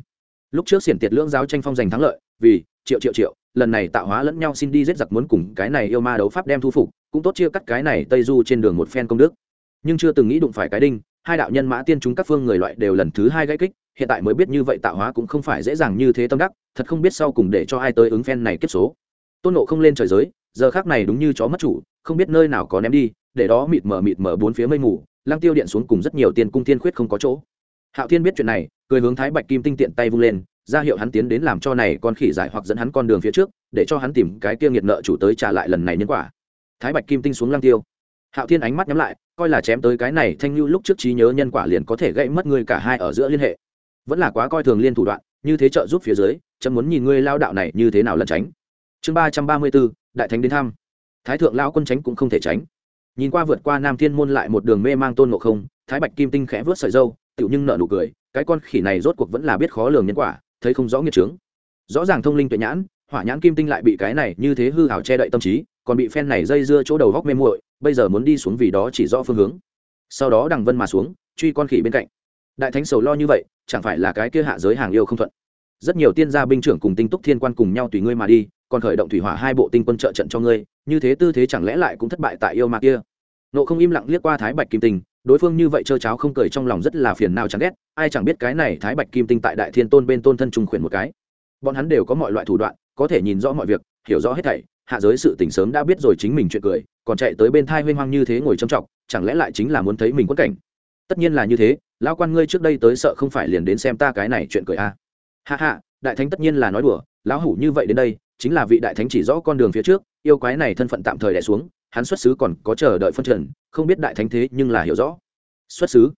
Lúc trước xiển tiệt lưỡng giáo tranh phong giành thắng lợi, vì triệu triệu triệu, lần này tạo hóa lẫn nhau xin đi giết giặc muốn cùng cái này yêu ma đấu pháp đem thu phục, cũng tốt chia cắt cái này tây du trên đường một phen công đức. Nhưng chưa từng nghĩ đụng phải cái đinh, hai đạo nhân mã tiên chúng các phương người loại đều lần thứ hai gãy kích, hiện tại mới biết như vậy tạo hóa cũng không phải dễ dàng như thế tâm đắc, thật không biết sau cùng để cho ai tới ứng phen này kiếp số tôn nộ không lên trời giới, giờ khác này đúng như chó mất chủ, không biết nơi nào có ném đi, để đó mịt mờ mịt mờ bốn phía mây mù, lăng tiêu điện xuống cùng rất nhiều tiền cung tiên khuyết không có chỗ. Hạo thiên biết chuyện này, cười hướng thái bạch kim tinh tiện tay vung lên, ra hiệu hắn tiến đến làm cho này con khỉ giải hoặc dẫn hắn con đường phía trước, để cho hắn tìm cái kia nghiệt nợ chủ tới trả lại lần này nhân quả. Thái bạch kim tinh xuống lăng tiêu. Hạo thiên ánh mắt nhắm lại, coi là chém tới cái này thanh lưu lúc trước trí nhớ nhân quả liền có thể gãy mất người cả hai ở giữa liên hệ. Vẫn là quá coi thường liên thủ đoạn, như thế trợ giúp phía dưới, chấm muốn nhìn ngươi lao đạo này như thế nào lẩn tránh chương ba trăm ba mươi bốn đại thánh đến thăm. Thái thượng lao quân tránh cũng không thể tránh. Nhìn qua vượt qua nam thiên môn lại một đường mê mang tôn ngộ không, thái bạch kim tinh khẽ vớt sợi dâu tựu nhưng nợ nụ cười, cái con khỉ này rốt cuộc vẫn là biết khó lường nhân quả, thấy không rõ nghiệt trướng rõ ràng thông linh tuệ nhãn, hỏa nhãn kim tinh lại bị cái này như thế hư hảo che đậy tâm trí, còn bị phen này dây dưa chỗ đầu góc mê muội, bây giờ muốn đi xuống vì đó chỉ rõ phương hướng. Sau đó đằng vân mà xuống, truy con khỉ bên cạnh. Đại thánh sầu lo như vậy, chẳng phải là cái kia hạ giới hàng yêu không thuận. Rất nhiều tiên gia binh trưởng cùng tinh túc thiên quan cùng nhau tùy ngươi mà đi còn khởi động thủy hỏa hai bộ tinh quân trợ trận cho ngươi, như thế tư thế chẳng lẽ lại cũng thất bại tại yêu ma kia? Nộ không im lặng liếc qua thái bạch kim tinh, đối phương như vậy trơ cháo không cười trong lòng rất là phiền nào chẳng ghét, ai chẳng biết cái này thái bạch kim tinh tại đại thiên tôn bên tôn thân trùng khuyển một cái. Bọn hắn đều có mọi loại thủ đoạn, có thể nhìn rõ mọi việc, hiểu rõ hết thảy, hạ giới sự tình sớm đã biết rồi chính mình chuyện cười, còn chạy tới bên thai huyên hoang như thế ngồi trầm trọng chẳng lẽ lại chính là muốn thấy mình quất cảnh? Tất nhiên là như thế, lão quan ngươi trước đây tới sợ không phải liền đến xem ta cái này chuyện cười a à. hạ hạ đại thánh tất nhiên là nói đùa, lão hủ như vậy đến đây chính là vị đại thánh chỉ rõ con đường phía trước, yêu quái này thân phận tạm thời đẻ xuống, hắn xuất xứ còn có chờ đợi phân trần, không biết đại thánh thế nhưng là hiểu rõ. Xuất xứ.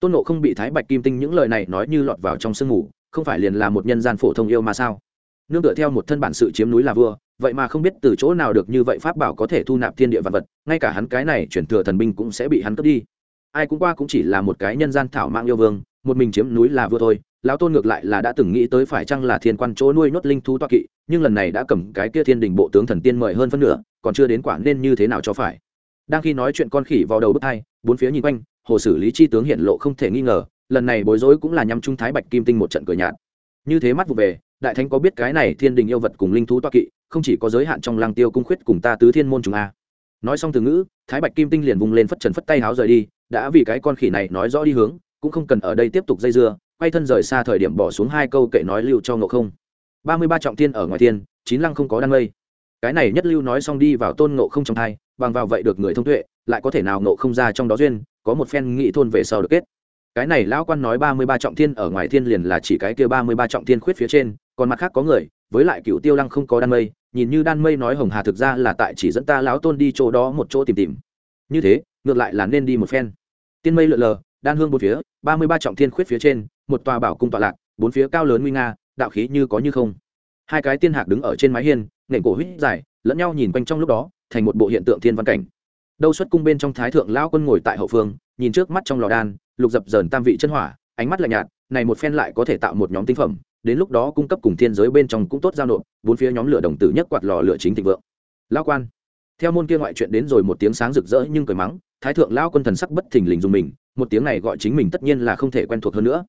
Tôn nộ không bị thái bạch kim tinh những lời này nói như lọt vào trong sương ngủ không phải liền là một nhân gian phổ thông yêu mà sao? Nương tựa theo một thân bản sự chiếm núi là vua, vậy mà không biết từ chỗ nào được như vậy pháp bảo có thể thu nạp thiên địa vật vật, ngay cả hắn cái này chuyển thừa thần binh cũng sẽ bị hắn cướp đi. Ai cũng qua cũng chỉ là một cái nhân gian thảo mang yêu vương, một mình chiếm núi là vua thôi lão tôn ngược lại là đã từng nghĩ tới phải chăng là thiên quan chỗ nuôi nhốt linh thú toa kỵ, nhưng lần này đã cầm cái kia thiên đình bộ tướng thần tiên mời hơn phân nửa, còn chưa đến quả nên như thế nào cho phải. Đang khi nói chuyện con khỉ vào đầu bức hai, bốn phía nhìn quanh, hồ sử lý chi tướng hiện lộ không thể nghi ngờ, lần này bối rối cũng là nhằm trung thái bạch kim tinh một trận cười nhạt. Như thế mắt vụ về, đại thánh có biết cái này thiên đình yêu vật cùng linh thú toa kỵ, không chỉ có giới hạn trong lăng tiêu cung khuyết cùng ta tứ thiên môn chúng a. Nói xong từ ngữ, thái bạch kim tinh liền vùng lên phất trần phất tay háo rời đi, đã vì cái con khỉ này nói rõ đi hướng, cũng không cần ở đây tiếp tục dây dưa quay thân rời xa thời điểm bỏ xuống hai câu kệ nói lưu cho ngộ không. Ba mươi ba trọng thiên ở ngoài thiên, chín lăng không có đan mây. Cái này nhất lưu nói xong đi vào tôn ngộ không trong thai, bằng vào vậy được người thông tuệ, lại có thể nào ngộ không ra trong đó duyên, có một phen nghị thôn về sau được kết. Cái này lão quan nói ba mươi ba trọng thiên ở ngoài thiên liền là chỉ cái kia ba mươi ba trọng thiên khuyết phía trên, còn mặt khác có người, với lại cựu tiêu lăng không có đan mây, nhìn như đan mây nói hồng hà thực ra là tại chỉ dẫn ta lão tôn đi chỗ đó một chỗ tìm tìm. Như thế, ngược lại là nên đi một phen. Tiên mây lượn lờ đan hương một phía, ba mươi ba trọng thiên khuyết phía trên, một tòa bảo cung tọa lạc, bốn phía cao lớn nguy nga, đạo khí như có như không. Hai cái tiên hạc đứng ở trên mái hiên, nền cổ huyết dài, lẫn nhau nhìn quanh trong lúc đó, thành một bộ hiện tượng thiên văn cảnh. Đâu xuất cung bên trong thái thượng lao quân ngồi tại hậu phương, nhìn trước mắt trong lò đan, lục dập dờn tam vị chân hỏa, ánh mắt lạnh nhạt, này một phen lại có thể tạo một nhóm tinh phẩm, đến lúc đó cung cấp cùng thiên giới bên trong cũng tốt giao nộp, bốn phía nhóm lửa đồng tử nhất quạt lò lửa chính thịnh vượng. Lao quan, theo môn kia ngoại chuyện đến rồi một tiếng sáng rực rỡ nhưng cười mắng, thái thượng lao quân thần sắc bất thình lình dùng mình một tiếng này gọi chính mình tất nhiên là không thể quen thuộc hơn nữa.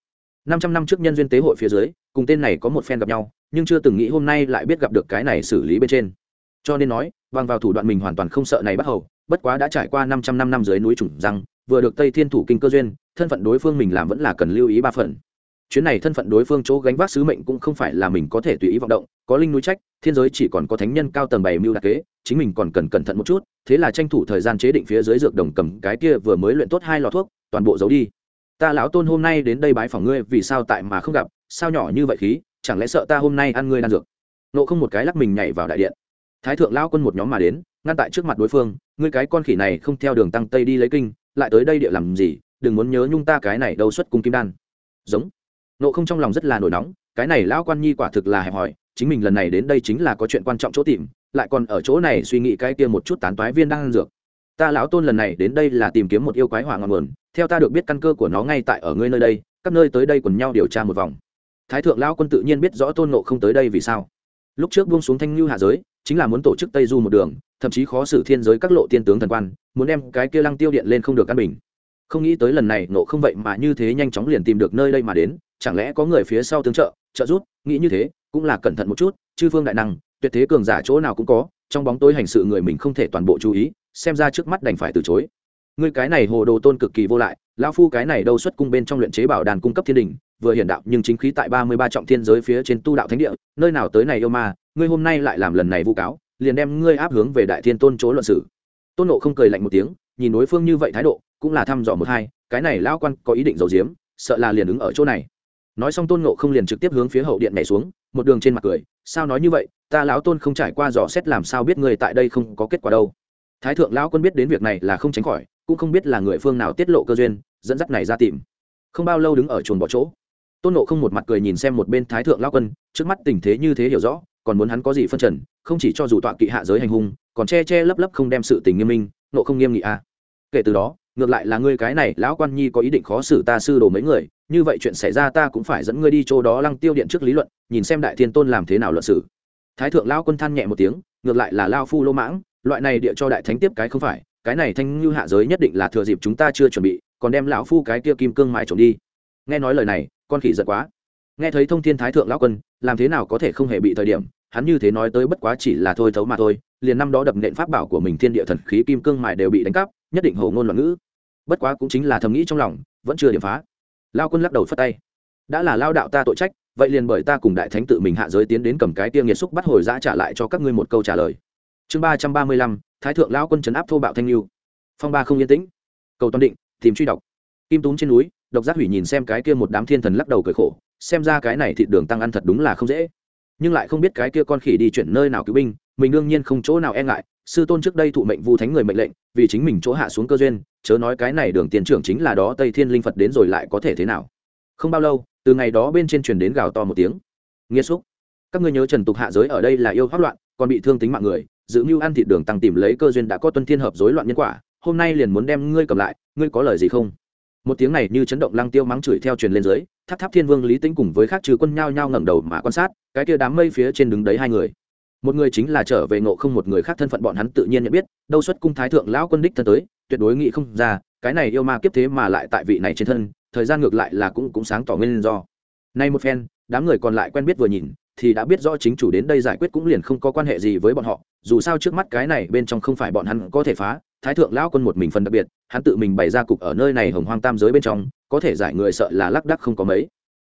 Năm trăm năm trước nhân duyên tế hội phía dưới, cùng tên này có một phen gặp nhau, nhưng chưa từng nghĩ hôm nay lại biết gặp được cái này xử lý bên trên. Cho nên nói, bằng vào thủ đoạn mình hoàn toàn không sợ này bắt hầu, bất quá đã trải qua năm trăm năm năm dưới núi trùng răng, vừa được tây thiên thủ kinh cơ duyên, thân phận đối phương mình làm vẫn là cần lưu ý ba phần. Chuyến này thân phận đối phương chỗ gánh vác sứ mệnh cũng không phải là mình có thể tùy ý vọng động, có linh núi trách, thiên giới chỉ còn có thánh nhân cao tầng bày mưu đặc kế chính mình còn cần cẩn thận một chút, thế là tranh thủ thời gian chế định phía dưới dược đồng cầm cái kia vừa mới luyện tốt hai lọ thuốc, toàn bộ giấu đi. Ta lão tôn hôm nay đến đây bái phỏng ngươi, vì sao tại mà không gặp, sao nhỏ như vậy khí, chẳng lẽ sợ ta hôm nay ăn ngươi đan dược? Nộ không một cái lắc mình nhảy vào đại điện. Thái thượng lao quân một nhóm mà đến, ngăn tại trước mặt đối phương, ngươi cái con khỉ này không theo đường tăng tây đi lấy kinh, lại tới đây địa làm gì, đừng muốn nhớ nhung ta cái này đâu xuất cung kim đan. Giống. Nộ không trong lòng rất là nổi nóng, cái này lão quan nhi quả thực là hẹp hòi, chính mình lần này đến đây chính là có chuyện quan trọng chỗ tìm lại còn ở chỗ này suy nghĩ cái kia một chút tán toái viên đang ăn dược. Ta lão tôn lần này đến đây là tìm kiếm một yêu quái hỏa ngọn nguồn, theo ta được biết căn cơ của nó ngay tại ở ngươi nơi đây, các nơi tới đây quần nhau điều tra một vòng. Thái thượng lão quân tự nhiên biết rõ tôn nộ không tới đây vì sao. Lúc trước buông xuống thanh lưu hạ giới, chính là muốn tổ chức tây du một đường, thậm chí khó xử thiên giới các lộ tiên tướng thần quan, muốn đem cái kia lăng tiêu điện lên không được căn bình. Không nghĩ tới lần này nộ không vậy mà như thế nhanh chóng liền tìm được nơi đây mà đến, chẳng lẽ có người phía sau tương trợ trợ giúp, nghĩ như thế, cũng là cẩn thận một chút, chư phương đại năng tuyệt thế cường giả chỗ nào cũng có, trong bóng tối hành sự người mình không thể toàn bộ chú ý, xem ra trước mắt đành phải từ chối. Ngươi cái này hồ đồ tôn cực kỳ vô lại, lão phu cái này đâu xuất cung bên trong luyện chế bảo đàn cung cấp thiên đình, vừa hiển đạo nhưng chính khí tại ba mươi ba trọng thiên giới phía trên tu đạo thánh địa, nơi nào tới này yêu ma, ngươi hôm nay lại làm lần này vu cáo, liền đem ngươi áp hướng về đại thiên tôn chỗ luận sử tôn nộ không cười lạnh một tiếng, nhìn đối phương như vậy thái độ, cũng là thăm dò một hai, cái này lão quan có ý định giấu giếm, sợ là liền ứng ở chỗ này nói xong tôn nộ không liền trực tiếp hướng phía hậu điện nhảy xuống, một đường trên mặt cười, sao nói như vậy? Ta lão tôn không trải qua dò xét làm sao biết người tại đây không có kết quả đâu. Thái thượng lão quân biết đến việc này là không tránh khỏi, cũng không biết là người phương nào tiết lộ cơ duyên, dẫn dắt này ra tìm. Không bao lâu đứng ở chuồn bỏ chỗ. Tôn nộ không một mặt cười nhìn xem một bên thái thượng lao quân, trước mắt tình thế như thế hiểu rõ, còn muốn hắn có gì phân trần, không chỉ cho dù tọa kỵ hạ giới hành hung, còn che che lấp lấp không đem sự tình nghiêm minh nộ không nghiêm nghị a à. kể từ đó ngược lại là ngươi cái này, lão quan nhi có ý định khó xử ta sư đồ mấy người, như vậy chuyện xảy ra ta cũng phải dẫn ngươi đi chỗ đó lăng tiêu điện trước lý luận, nhìn xem đại thiên tôn làm thế nào luận xử. Thái thượng lao quân than nhẹ một tiếng, ngược lại là lao phu lô mãng, loại này địa cho đại thánh tiếp cái không phải, cái này thanh như hạ giới nhất định là thừa dịp chúng ta chưa chuẩn bị, còn đem lão phu cái kia kim cương mại trộm đi. Nghe nói lời này, con khỉ giật quá. Nghe thấy thông thiên thái thượng lão quân, làm thế nào có thể không hề bị thời điểm, hắn như thế nói tới bất quá chỉ là thôi thấu mà thôi, liền năm đó đập nện pháp bảo của mình thiên địa thần khí kim cương mại đều bị đánh cắp, nhất định hồ ngôn loạn ngữ bất quá cũng chính là thầm nghĩ trong lòng, vẫn chưa điểm phá. Lao quân lắc đầu phất tay. Đã là lao đạo ta tội trách, vậy liền bởi ta cùng đại thánh tự mình hạ giới tiến đến cầm cái tiêm nghiệt xúc bắt hồi giã trả lại cho các ngươi một câu trả lời. Chương ba trăm ba mươi lăm, thái thượng lao quân chấn áp thô bạo thanh lưu. Phong ba không yên tĩnh. Cầu toàn định, tìm truy đọc. Kim túm trên núi, độc giác hủy nhìn xem cái kia một đám thiên thần lắc đầu cười khổ, xem ra cái này thịt đường tăng ăn thật đúng là không dễ. Nhưng lại không biết cái kia con khỉ đi chuyển nơi nào cứu binh, mình đương nhiên không chỗ nào e ngại sư tôn trước đây thụ mệnh vu thánh người mệnh lệnh, vì chính mình chỗ hạ xuống cơ duyên, chớ nói cái này đường tiền trưởng chính là đó, tây thiên linh phật đến rồi lại có thể thế nào? Không bao lâu, từ ngày đó bên trên truyền đến gào to một tiếng. Nghiêm xúc. Các ngươi nhớ trần tục hạ giới ở đây là yêu hoác loạn, còn bị thương tính mạng người giữ mưu ăn thịt đường tăng tìm lấy cơ duyên đã có tuân thiên hợp rối loạn nhân quả, hôm nay liền muốn đem ngươi cầm lại, ngươi có lời gì không? Một tiếng này như chấn động lăng tiêu mắng chửi theo truyền lên dưới, tháp tháp thiên vương lý tĩnh cùng với khác trừ quân nhao nhao ngẩng đầu mà quan sát, cái kia đám mây phía trên đứng đấy hai người một người chính là trở về ngộ không một người khác thân phận bọn hắn tự nhiên nhận biết, đâu xuất cung thái thượng lão quân đích thân tới, tuyệt đối nghĩ không ra, cái này yêu ma kiếp thế mà lại tại vị này trên thân, thời gian ngược lại là cũng cũng sáng tỏ nguyên do. Nay một phen, đám người còn lại quen biết vừa nhìn, thì đã biết rõ chính chủ đến đây giải quyết cũng liền không có quan hệ gì với bọn họ, dù sao trước mắt cái này bên trong không phải bọn hắn có thể phá, thái thượng lão quân một mình phần đặc biệt, hắn tự mình bày ra cục ở nơi này hồng hoang tam giới bên trong, có thể giải người sợ là lắc đắc không có mấy.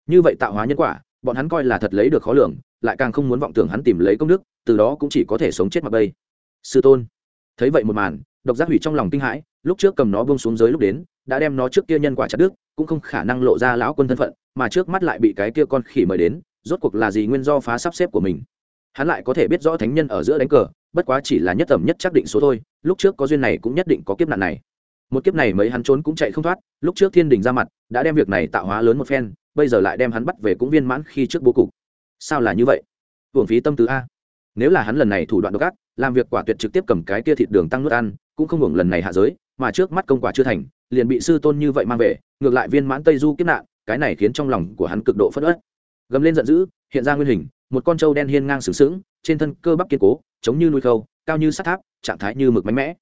Như vậy tạo hóa nhân quả, bọn hắn coi là thật lấy được khó lường lại càng không muốn vọng tưởng hắn tìm lấy công đức, từ đó cũng chỉ có thể sống chết mặc bây sư tôn, thấy vậy một màn, độc giác hủy trong lòng kinh hãi, lúc trước cầm nó bông xuống dưới lúc đến, đã đem nó trước kia nhân quả chặt đức cũng không khả năng lộ ra lão quân thân phận, mà trước mắt lại bị cái kia con khỉ mời đến, rốt cuộc là gì nguyên do phá sắp xếp của mình? Hắn lại có thể biết rõ thánh nhân ở giữa đánh cờ, bất quá chỉ là nhất tầm nhất chắc định số thôi, lúc trước có duyên này cũng nhất định có kiếp nạn này. Một kiếp này mấy hắn trốn cũng chạy không thoát, lúc trước thiên đình ra mặt, đã đem việc này tạo hóa lớn một phen, bây giờ lại đem hắn bắt về cũng viên mãn khi trước bố cục sao là như vậy? Hưởng phí tâm tư a. Nếu là hắn lần này thủ đoạn độc ác làm việc quả tuyệt trực tiếp cầm cái kia thịt đường tăng nước ăn cũng không hưởng lần này hạ giới mà trước mắt công quả chưa thành liền bị sư tôn như vậy mang về ngược lại viên mãn tây du kiếp nạn cái này khiến trong lòng của hắn cực độ phất ớt gầm lên giận dữ hiện ra nguyên hình một con trâu đen hiên ngang sừng sững trên thân cơ bắp kiên cố chống như nuôi khâu cao như sắt tháp trạng thái như mực mạnh mẽ.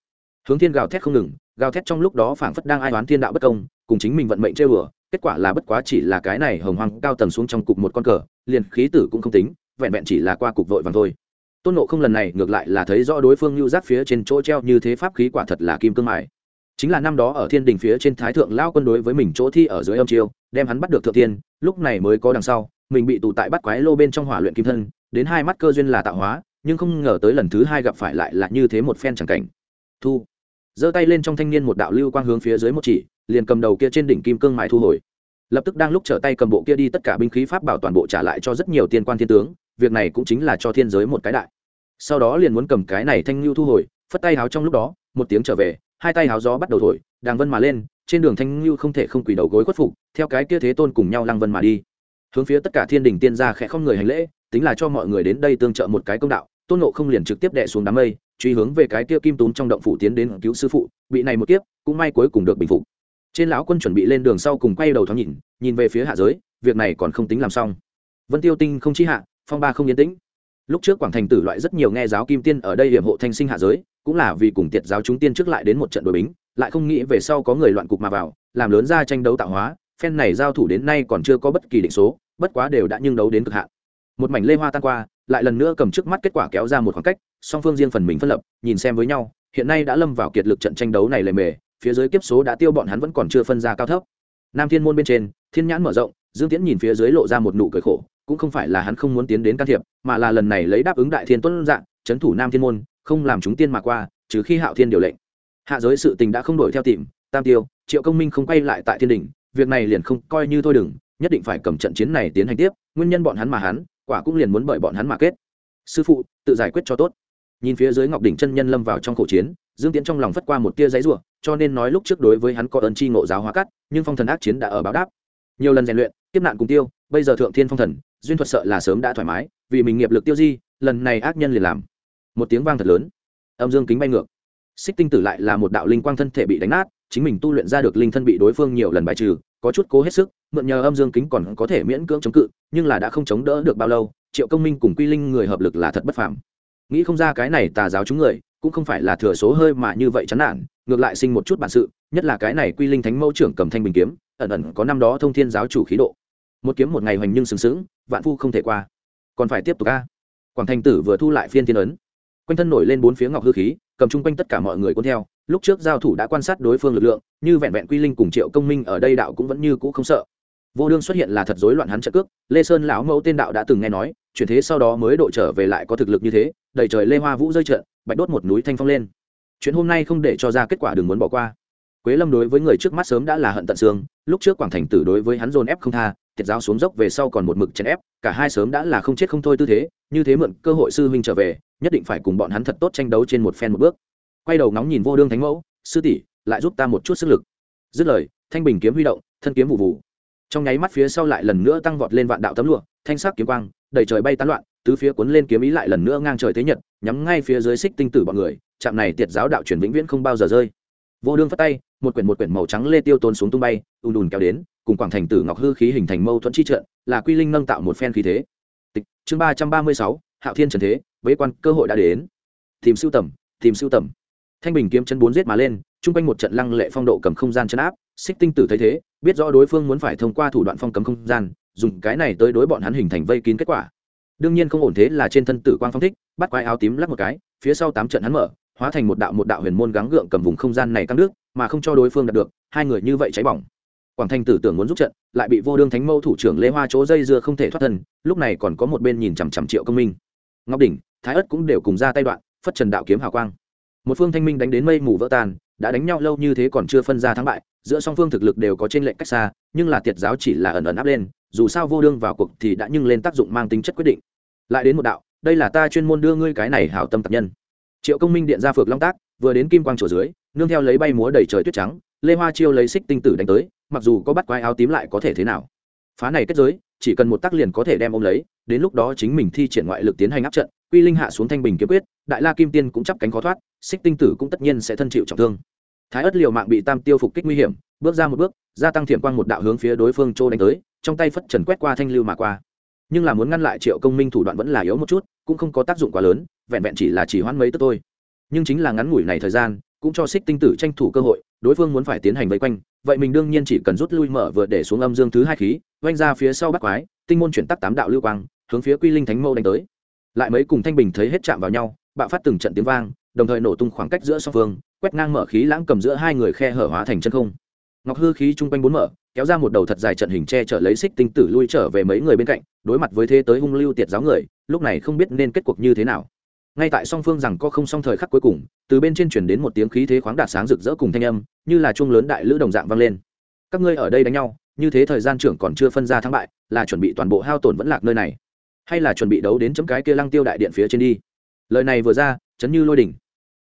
Hướng thiên gào thét không ngừng gào thét trong lúc đó phảng phất đang ai đoán thiên đạo bất công cùng chính mình vận mệnh chơi đùa, kết quả là bất quá chỉ là cái này hồng hoang cao tầng xuống trong cục một con cờ liền khí tử cũng không tính, vẹn vẹn chỉ là qua cục vội vàng thôi. Tôn nộ không lần này ngược lại là thấy rõ đối phương lưu giáp phía trên chỗ treo như thế pháp khí quả thật là kim cương mài. Chính là năm đó ở thiên đình phía trên thái thượng lao quân đối với mình chỗ thi ở dưới âm chiêu, đem hắn bắt được thượng tiên, lúc này mới có đằng sau, mình bị tù tại bắt quái lô bên trong hỏa luyện kim thân, đến hai mắt cơ duyên là tạo hóa, nhưng không ngờ tới lần thứ hai gặp phải lại là như thế một phen chẳng cảnh. Thu. Giơ tay lên trong thanh niên một đạo lưu quang hướng phía dưới một chỉ, liền cầm đầu kia trên đỉnh kim cương mài thu hồi lập tức đang lúc trở tay cầm bộ kia đi tất cả binh khí pháp bảo toàn bộ trả lại cho rất nhiều tiên quan thiên tướng, việc này cũng chính là cho thiên giới một cái đại. Sau đó liền muốn cầm cái này thanh lưu thu hồi, phất tay háo trong lúc đó, một tiếng trở về, hai tay háo gió bắt đầu thổi, đàng vân mà lên, trên đường thanh lưu không thể không quỳ đầu gối khuất phục, theo cái kia thế tôn cùng nhau lăng vân mà đi. Hướng phía tất cả thiên đình tiên gia khẽ không người hành lễ, tính là cho mọi người đến đây tương trợ một cái công đạo, tôn nộ không liền trực tiếp đệ xuống đám mây, truy hướng về cái kia kim túm trong động phủ tiến đến cứu sư phụ, bị này một kiếp, cũng may cuối cùng được bình phục trên lão quân chuẩn bị lên đường sau cùng quay đầu thoáng nhìn nhìn về phía hạ giới, việc này còn không tính làm xong. Vân tiêu tinh không chi hạ, phong ba không yên tĩnh. Lúc trước quảng thành tử loại rất nhiều nghe giáo kim tiên ở đây hiểm hộ thanh sinh hạ giới, cũng là vì cùng tiệt giáo chúng tiên trước lại đến một trận đội bính, lại không nghĩ về sau có người loạn cục mà vào, làm lớn ra tranh đấu tạo hóa, phen này giao thủ đến nay còn chưa có bất kỳ định số, bất quá đều đã nhưng đấu đến cực hạn. Một mảnh lê hoa tan qua, lại lần nữa cầm trước mắt kết quả kéo ra một khoảng cách, song phương riêng phần mình phân lập, nhìn xem với nhau, hiện nay đã lâm vào kiệt lực trận tranh đấu này lề mề phía dưới kiếp số đã tiêu bọn hắn vẫn còn chưa phân ra cao thấp. Nam thiên môn bên trên, thiên nhãn mở rộng, dương tiễn nhìn phía dưới lộ ra một nụ cười khổ, cũng không phải là hắn không muốn tiến đến can thiệp, mà là lần này lấy đáp ứng đại thiên tuấn dạng trấn thủ nam thiên môn, không làm chúng tiên mà qua, trừ khi hạo thiên điều lệnh. Hạ giới sự tình đã không đổi theo tìm, tam tiêu, triệu công minh không quay lại tại thiên đình việc này liền không coi như thôi đừng, nhất định phải cầm trận chiến này tiến hành tiếp, nguyên nhân bọn hắn mà hắn, quả cũng liền muốn bởi bọn hắn mà kết. Sư phụ, tự giải quyết cho tốt. Nhìn phía dưới ngọc đỉnh chân nhân lâm vào trong khẩu chiến, dương tiến trong lòng phất qua một tia giấy rủa cho nên nói lúc trước đối với hắn có ơn chi ngộ giáo hóa cắt, nhưng phong thần ác chiến đã ở báo đáp. Nhiều lần rèn luyện tiếp nạn cùng tiêu, bây giờ thượng thiên phong thần, duyên thuật sợ là sớm đã thoải mái, vì mình nghiệp lực tiêu di, lần này ác nhân liền làm. Một tiếng vang thật lớn. Âm dương kính bay ngược. Xích tinh tử lại là một đạo linh quang thân thể bị đánh nát, chính mình tu luyện ra được linh thân bị đối phương nhiều lần bài trừ, có chút cố hết sức, mượn nhờ âm dương kính còn có thể miễn cưỡng chống cự, nhưng là đã không chống đỡ được bao lâu, triệu công minh cùng quy linh người hợp lực là thật bất phàm. Nghĩ không ra cái này tà giáo chúng người cũng không phải là thừa số hơi mà như vậy chán nản, ngược lại sinh một chút bản sự, nhất là cái này quy linh thánh mẫu trưởng cầm thanh bình kiếm, ẩn ẩn có năm đó thông thiên giáo chủ khí độ. Một kiếm một ngày hoành nhưng sừng sững, vạn phu không thể qua. Còn phải tiếp tục ca quảng thành tử vừa thu lại phiên thiên ấn. Quanh thân nổi lên bốn phía ngọc hư khí, cầm chung quanh tất cả mọi người cuốn theo. Lúc trước giao thủ đã quan sát đối phương lực lượng, như vẹn vẹn quy linh cùng triệu công minh ở đây đạo cũng vẫn như cũ không sợ. Vô đương xuất hiện là thật rối loạn hắn trợ cước, lê sơn lão mẫu tên đạo đã từng nghe nói, chuyển thế sau đó mới độ trở về lại có thực lực như thế, đầy trời lê hoa vũ rơi trận bạch đốt một núi thanh phong lên. Chuyện hôm nay không để cho ra kết quả đừng muốn bỏ qua. Quế lâm đối với người trước mắt sớm đã là hận tận xương, lúc trước quảng thành tử đối với hắn dồn ép không tha tiệt giáo xuống dốc về sau còn một mực chèn ép, cả hai sớm đã là không chết không thôi tư thế, như thế mượn cơ hội sư huynh trở về, nhất định phải cùng bọn hắn thật tốt tranh đấu trên một phen một bước. Quay đầu ngóng nhìn vô đương thánh mẫu, sư tỷ, lại giúp ta một chút sức lực. Dứt lời, thanh bình kiếm huy động, thân kiếm vụ vụ. Trong nháy mắt phía sau lại lần nữa tăng vọt lên vạn đạo tấm lụa, thanh sắc kiếm quang, đầy trời bay tán loạn, tứ phía cuốn lên kiếm ý lại lần nữa ngang trời thế nhật nhắm ngay phía dưới xích tinh tử bọn người, trạm này tiệt giáo đạo chuyển vĩnh viễn không bao giờ rơi. Vô đương phát tay, một quyển một quyển màu trắng lê tiêu tôn xuống tung bay, ùn đùn kéo đến, cùng quảng thành tử ngọc hư khí hình thành mâu thuẫn chi trận, là quy linh nâng tạo một phen khí thế. Tịch, chương ba trăm ba mươi sáu, hạo thiên trần thế, bế quan, cơ hội đã đến. Tìm siêu tầm, tìm siêu tầm. Thanh bình kiếm chân bốn giết mà lên, chung quanh một trận lăng lệ phong độ cầm không gian chân áp, xích tinh tử thấy thế, biết rõ đối phương muốn phải thông qua thủ đoạn phong cấm không gian, dùng cái này tới đối bọn hắn hình thành vây kín kết quả đương nhiên không ổn thế là trên thân tử quang phong thích, bắt quái áo tím lắc một cái, phía sau tám trận hắn mở, hóa thành một đạo một đạo huyền môn gắng gượng cầm vùng không gian này căng nước, mà không cho đối phương đạt được, hai người như vậy cháy bỏng. Quảng thanh tử tưởng muốn giúp trận, lại bị vô đương thánh mâu thủ trưởng lê hoa chỗ dây dưa không thể thoát thân, lúc này còn có một bên nhìn chằm chằm triệu công minh. Ngọc đỉnh, thái ất cũng đều cùng ra tay đoạn, phất trần đạo kiếm hào quang. Một phương thanh minh đánh đến mây mù vỡ tan, đã đánh nhau lâu như thế còn chưa phân ra thắng bại, giữa song phương thực lực đều có trên lệnh cách xa, nhưng là tiệt giáo chỉ là ẩn ẩn áp lên dù sao vô đương vào cuộc thì đã nhưng lên tác dụng mang tính chất quyết định. Lại đến một đạo, đây là ta chuyên môn đưa ngươi cái này hảo tâm tập nhân. Triệu công minh điện ra phược long tác, vừa đến kim quang chỗ dưới, nương theo lấy bay múa đầy trời tuyết trắng, lê hoa chiêu lấy xích tinh tử đánh tới, mặc dù có bắt quái áo tím lại có thể thế nào. Phá này kết giới, chỉ cần một tác liền có thể đem ôm lấy, đến lúc đó chính mình thi triển ngoại lực tiến hành áp trận, quy linh hạ xuống thanh bình kiếm quyết, đại la kim tiên cũng chắp cánh khó thoát, xích tinh tử cũng tất nhiên sẽ thân chịu trọng thương. Thái ất liều mạng bị tam tiêu phục kích nguy hiểm, bước ra một bước, gia tăng thiểm quang một đạo hướng phía đối phương trô đánh tới trong tay phất trần quét qua thanh lưu mà qua. Nhưng là muốn ngăn lại triệu công minh thủ đoạn vẫn là yếu một chút, cũng không có tác dụng quá lớn, vẹn vẹn chỉ là chỉ hoãn mấy tức thôi. Nhưng chính là ngắn ngủi này thời gian, cũng cho xích tinh tử tranh thủ cơ hội, đối phương muốn phải tiến hành vây quanh, vậy mình đương nhiên chỉ cần rút lui mở vừa để xuống âm dương thứ hai khí oanh ra phía sau bắt quái, tinh môn chuyển tắc tám đạo lưu quang, hướng phía quy linh thánh mâu đánh tới. Lại mấy cùng thanh bình thấy hết chạm vào nhau, bạo phát từng trận tiếng vang, đồng thời nổ tung khoảng cách giữa song phương, quét ngang mở khí lãng cầm giữa hai người khe hở hóa thành chân không. Ngọc hư khí chung quanh bốn mở kéo ra một đầu thật dài trận hình che chở lấy xích tinh tử lui trở về mấy người bên cạnh, đối mặt với thế tới hung lưu tiệt giáo người, lúc này không biết nên kết cuộc như thế nào. Ngay tại song phương rằng có không song thời khắc cuối cùng, từ bên trên chuyển đến một tiếng khí thế khoáng đạt sáng rực rỡ cùng thanh âm, như là chuông lớn đại lữ đồng dạng vang lên. Các ngươi ở đây đánh nhau, như thế thời gian trưởng còn chưa phân ra thắng bại, là chuẩn bị toàn bộ hao tổn vẫn lạc nơi này, hay là chuẩn bị đấu đến chấm cái kia lăng tiêu đại điện phía trên đi? Lời này vừa ra, chấn như lôi đỉnh.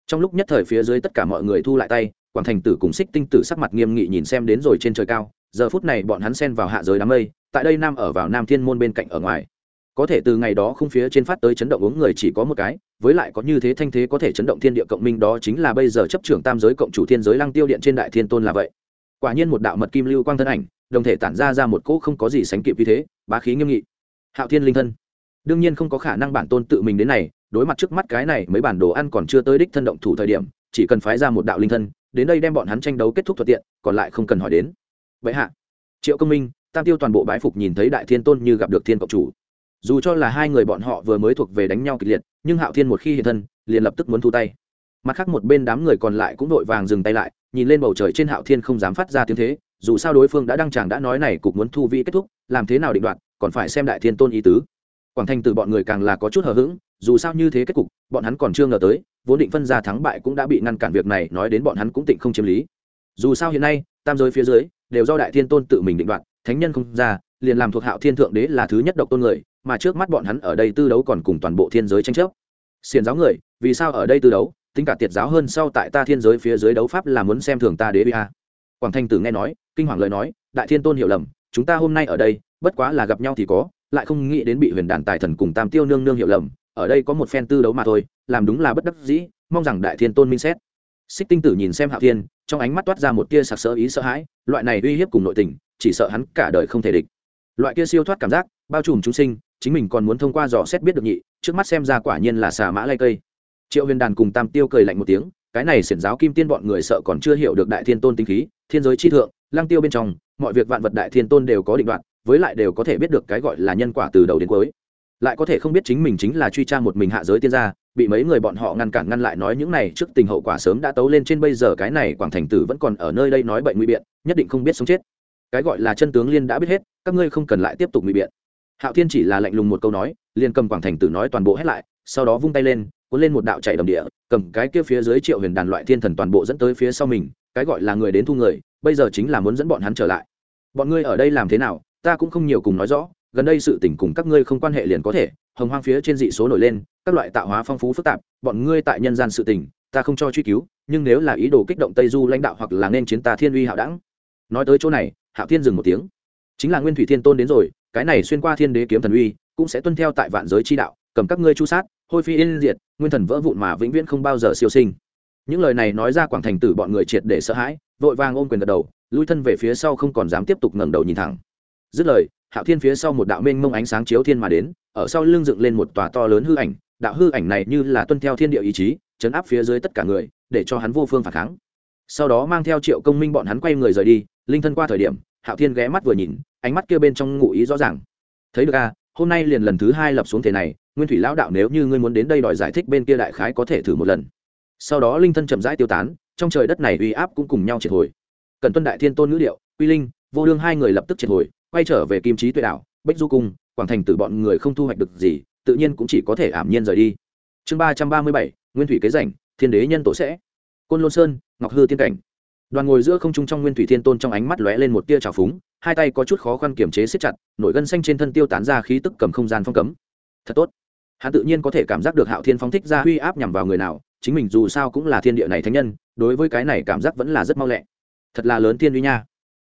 Trong lúc nhất thời phía dưới tất cả mọi người thu lại tay, quảng thành tử cùng xích tinh tử sắc mặt nghiêm nghị nhìn xem đến rồi trên trời cao giờ phút này bọn hắn xen vào hạ giới đám mây, tại đây nam ở vào nam thiên môn bên cạnh ở ngoài. Có thể từ ngày đó không phía trên phát tới chấn động uống người chỉ có một cái, với lại có như thế thanh thế có thể chấn động thiên địa cộng minh đó chính là bây giờ chấp trưởng tam giới cộng chủ thiên giới lăng tiêu điện trên đại thiên tôn là vậy. Quả nhiên một đạo mật kim lưu quang thân ảnh, đồng thể tản ra ra một cỗ không có gì sánh kịp như thế, bá khí nghiêm nghị. Hạo thiên linh thân. Đương nhiên không có khả năng bản tôn tự mình đến này, đối mặt trước mắt cái này mấy bản đồ ăn còn chưa tới đích thân động thủ thời điểm, chỉ cần phái ra một đạo linh thân, đến đây đem bọn hắn tranh đấu kết thúc thuận tiện, còn lại không cần hỏi đến vậy hạ. Triệu công minh, tam tiêu toàn bộ bái phục nhìn thấy đại thiên tôn như gặp được thiên cộng chủ. Dù cho là hai người bọn họ vừa mới thuộc về đánh nhau kịch liệt, nhưng hạo thiên một khi hiện thân, liền lập tức muốn thu tay. Mặt khác một bên đám người còn lại cũng vội vàng dừng tay lại, nhìn lên bầu trời trên hạo thiên không dám phát ra tiếng thế, dù sao đối phương đã đăng chàng đã nói này cục muốn thu vi kết thúc, làm thế nào định đoạt, còn phải xem đại thiên tôn ý tứ. Quảng thanh từ bọn người càng là có chút hờ hững, dù sao như thế kết cục, bọn hắn còn chưa ngờ tới, vốn định phân ra thắng bại cũng đã bị ngăn cản việc này, nói đến bọn hắn cũng tịnh không chiếm lý. Dù sao hiện nay, tam giới phía dưới đều do đại thiên tôn tự mình định đoạt, thánh nhân không ra, liền làm thuộc hạo thiên thượng đế là thứ nhất độc tôn người, mà trước mắt bọn hắn ở đây tư đấu còn cùng toàn bộ thiên giới tranh chấp. Xiền giáo người, vì sao ở đây tư đấu? Tính cả tiệt giáo hơn sau tại ta thiên giới phía dưới đấu pháp là muốn xem thường ta đế bi a. Quảng thanh tử nghe nói, kinh hoàng lời nói, đại thiên tôn hiểu lầm, chúng ta hôm nay ở đây, bất quá là gặp nhau thì có, lại không nghĩ đến bị huyền đàn tài thần cùng tam tiêu nương nương hiểu lầm, ở đây có một phen tư đấu mà thôi, làm đúng là bất đắc dĩ, mong rằng đại thiên tôn minh xét. Xích tinh tử nhìn xem hạo thiên trong ánh mắt toát ra một tia sặc sỡ ý sợ hãi, loại này uy hiếp cùng nội tình, chỉ sợ hắn cả đời không thể địch. Loại kia siêu thoát cảm giác, bao trùm chúng sinh, chính mình còn muốn thông qua dò xét biết được nhị, trước mắt xem ra quả nhiên là xà mã lay cây. Triệu huyền đàn cùng tam tiêu cười lạnh một tiếng, cái này xiển giáo kim tiên bọn người sợ còn chưa hiểu được đại thiên tôn tinh khí, thiên giới chi thượng lang tiêu bên trong, mọi việc vạn vật đại thiên tôn đều có định đoạn, với lại đều có thể biết được cái gọi là nhân quả từ đầu đến cuối. Lại có thể không biết chính mình chính là truy tra một mình hạ giới tiên gia bị mấy người bọn họ ngăn cản ngăn lại nói những này trước tình hậu quả sớm đã tấu lên trên bây giờ cái này quảng thành tử vẫn còn ở nơi đây nói bệnh nguy biện, nhất định không biết sống chết. Cái gọi là chân tướng liên đã biết hết, các ngươi không cần lại tiếp tục nguy biện. Hạo thiên chỉ là lạnh lùng một câu nói, liền cầm quảng thành tử nói toàn bộ hết lại, sau đó vung tay lên, cuốn lên một đạo chạy đầm địa, cầm cái kia phía dưới triệu huyền đàn loại thiên thần toàn bộ dẫn tới phía sau mình, cái gọi là người đến thu người, bây giờ chính là muốn dẫn bọn hắn trở lại. Bọn ngươi ở đây làm thế nào, ta cũng không nhiều cùng nói rõ, gần đây sự tình cùng các ngươi không quan hệ liền có thể hồng hoang phía trên dị số nổi lên, các loại tạo hóa phong phú phức tạp, bọn ngươi tại nhân gian sự tình, ta không cho truy cứu, nhưng nếu là ý đồ kích động tây du lãnh đạo hoặc là nên chiến ta thiên uy hạo đẳng. Nói tới chỗ này, hạo thiên dừng một tiếng. Chính là nguyên thủy thiên tôn đến rồi, cái này xuyên qua thiên đế kiếm thần uy, cũng sẽ tuân theo tại vạn giới chi đạo, cầm các ngươi chu sát, hôi phi yên diệt, nguyên thần vỡ vụn mà vĩnh viễn không bao giờ siêu sinh. Những lời này nói ra quảng thành tử bọn người triệt để sợ hãi, vội vàng ôm quyền gật đầu, lui thân về phía sau không còn dám tiếp tục ngẩng đầu nhìn thẳng. Dứt lời, hạo thiên phía sau một đạo mênh mông ánh sáng chiếu thiên mà đến ở sau lưng dựng lên một tòa to lớn hư ảnh, đạo hư ảnh này như là tuân theo thiên địa ý chí, chấn áp phía dưới tất cả người, để cho hắn vô phương phản kháng. Sau đó mang theo triệu công minh bọn hắn quay người rời đi, linh thân qua thời điểm, hạo thiên ghé mắt vừa nhìn, ánh mắt kia bên trong ngụ ý rõ ràng. Thấy được à hôm nay liền lần thứ hai lập xuống thể này, nguyên thủy lão đạo nếu như ngươi muốn đến đây đòi giải thích bên kia đại khái có thể thử một lần. Sau đó linh thân chậm rãi tiêu tán, trong trời đất này uy áp cũng cùng nhau triệt hồi. Cần tuân đại thiên tôn ngữ điệu, quy linh, vô đương hai người lập tức triệt hồi, quay trở về kim trí tuệ đạo bách du cung quảng thành từ bọn người không thu hoạch được gì, tự nhiên cũng chỉ có thể ảm nhiên rời đi. Chương ba trăm ba mươi bảy, nguyên thủy kế rảnh, thiên đế nhân tổ sẽ. Côn lôn sơn, ngọc hư tiên cảnh. Đoàn ngồi giữa không trung trong nguyên thủy thiên tôn trong ánh mắt lóe lên một tia trào phúng, hai tay có chút khó khăn kiềm chế siết chặt, nổi gân xanh trên thân tiêu tán ra khí tức cầm không gian phong cấm. Thật tốt. Hắn tự nhiên có thể cảm giác được hạo thiên phong thích ra uy áp nhằm vào người nào, chính mình dù sao cũng là thiên địa này thánh nhân, đối với cái này cảm giác vẫn là rất mau lẹ. Thật là lớn thiên uy nha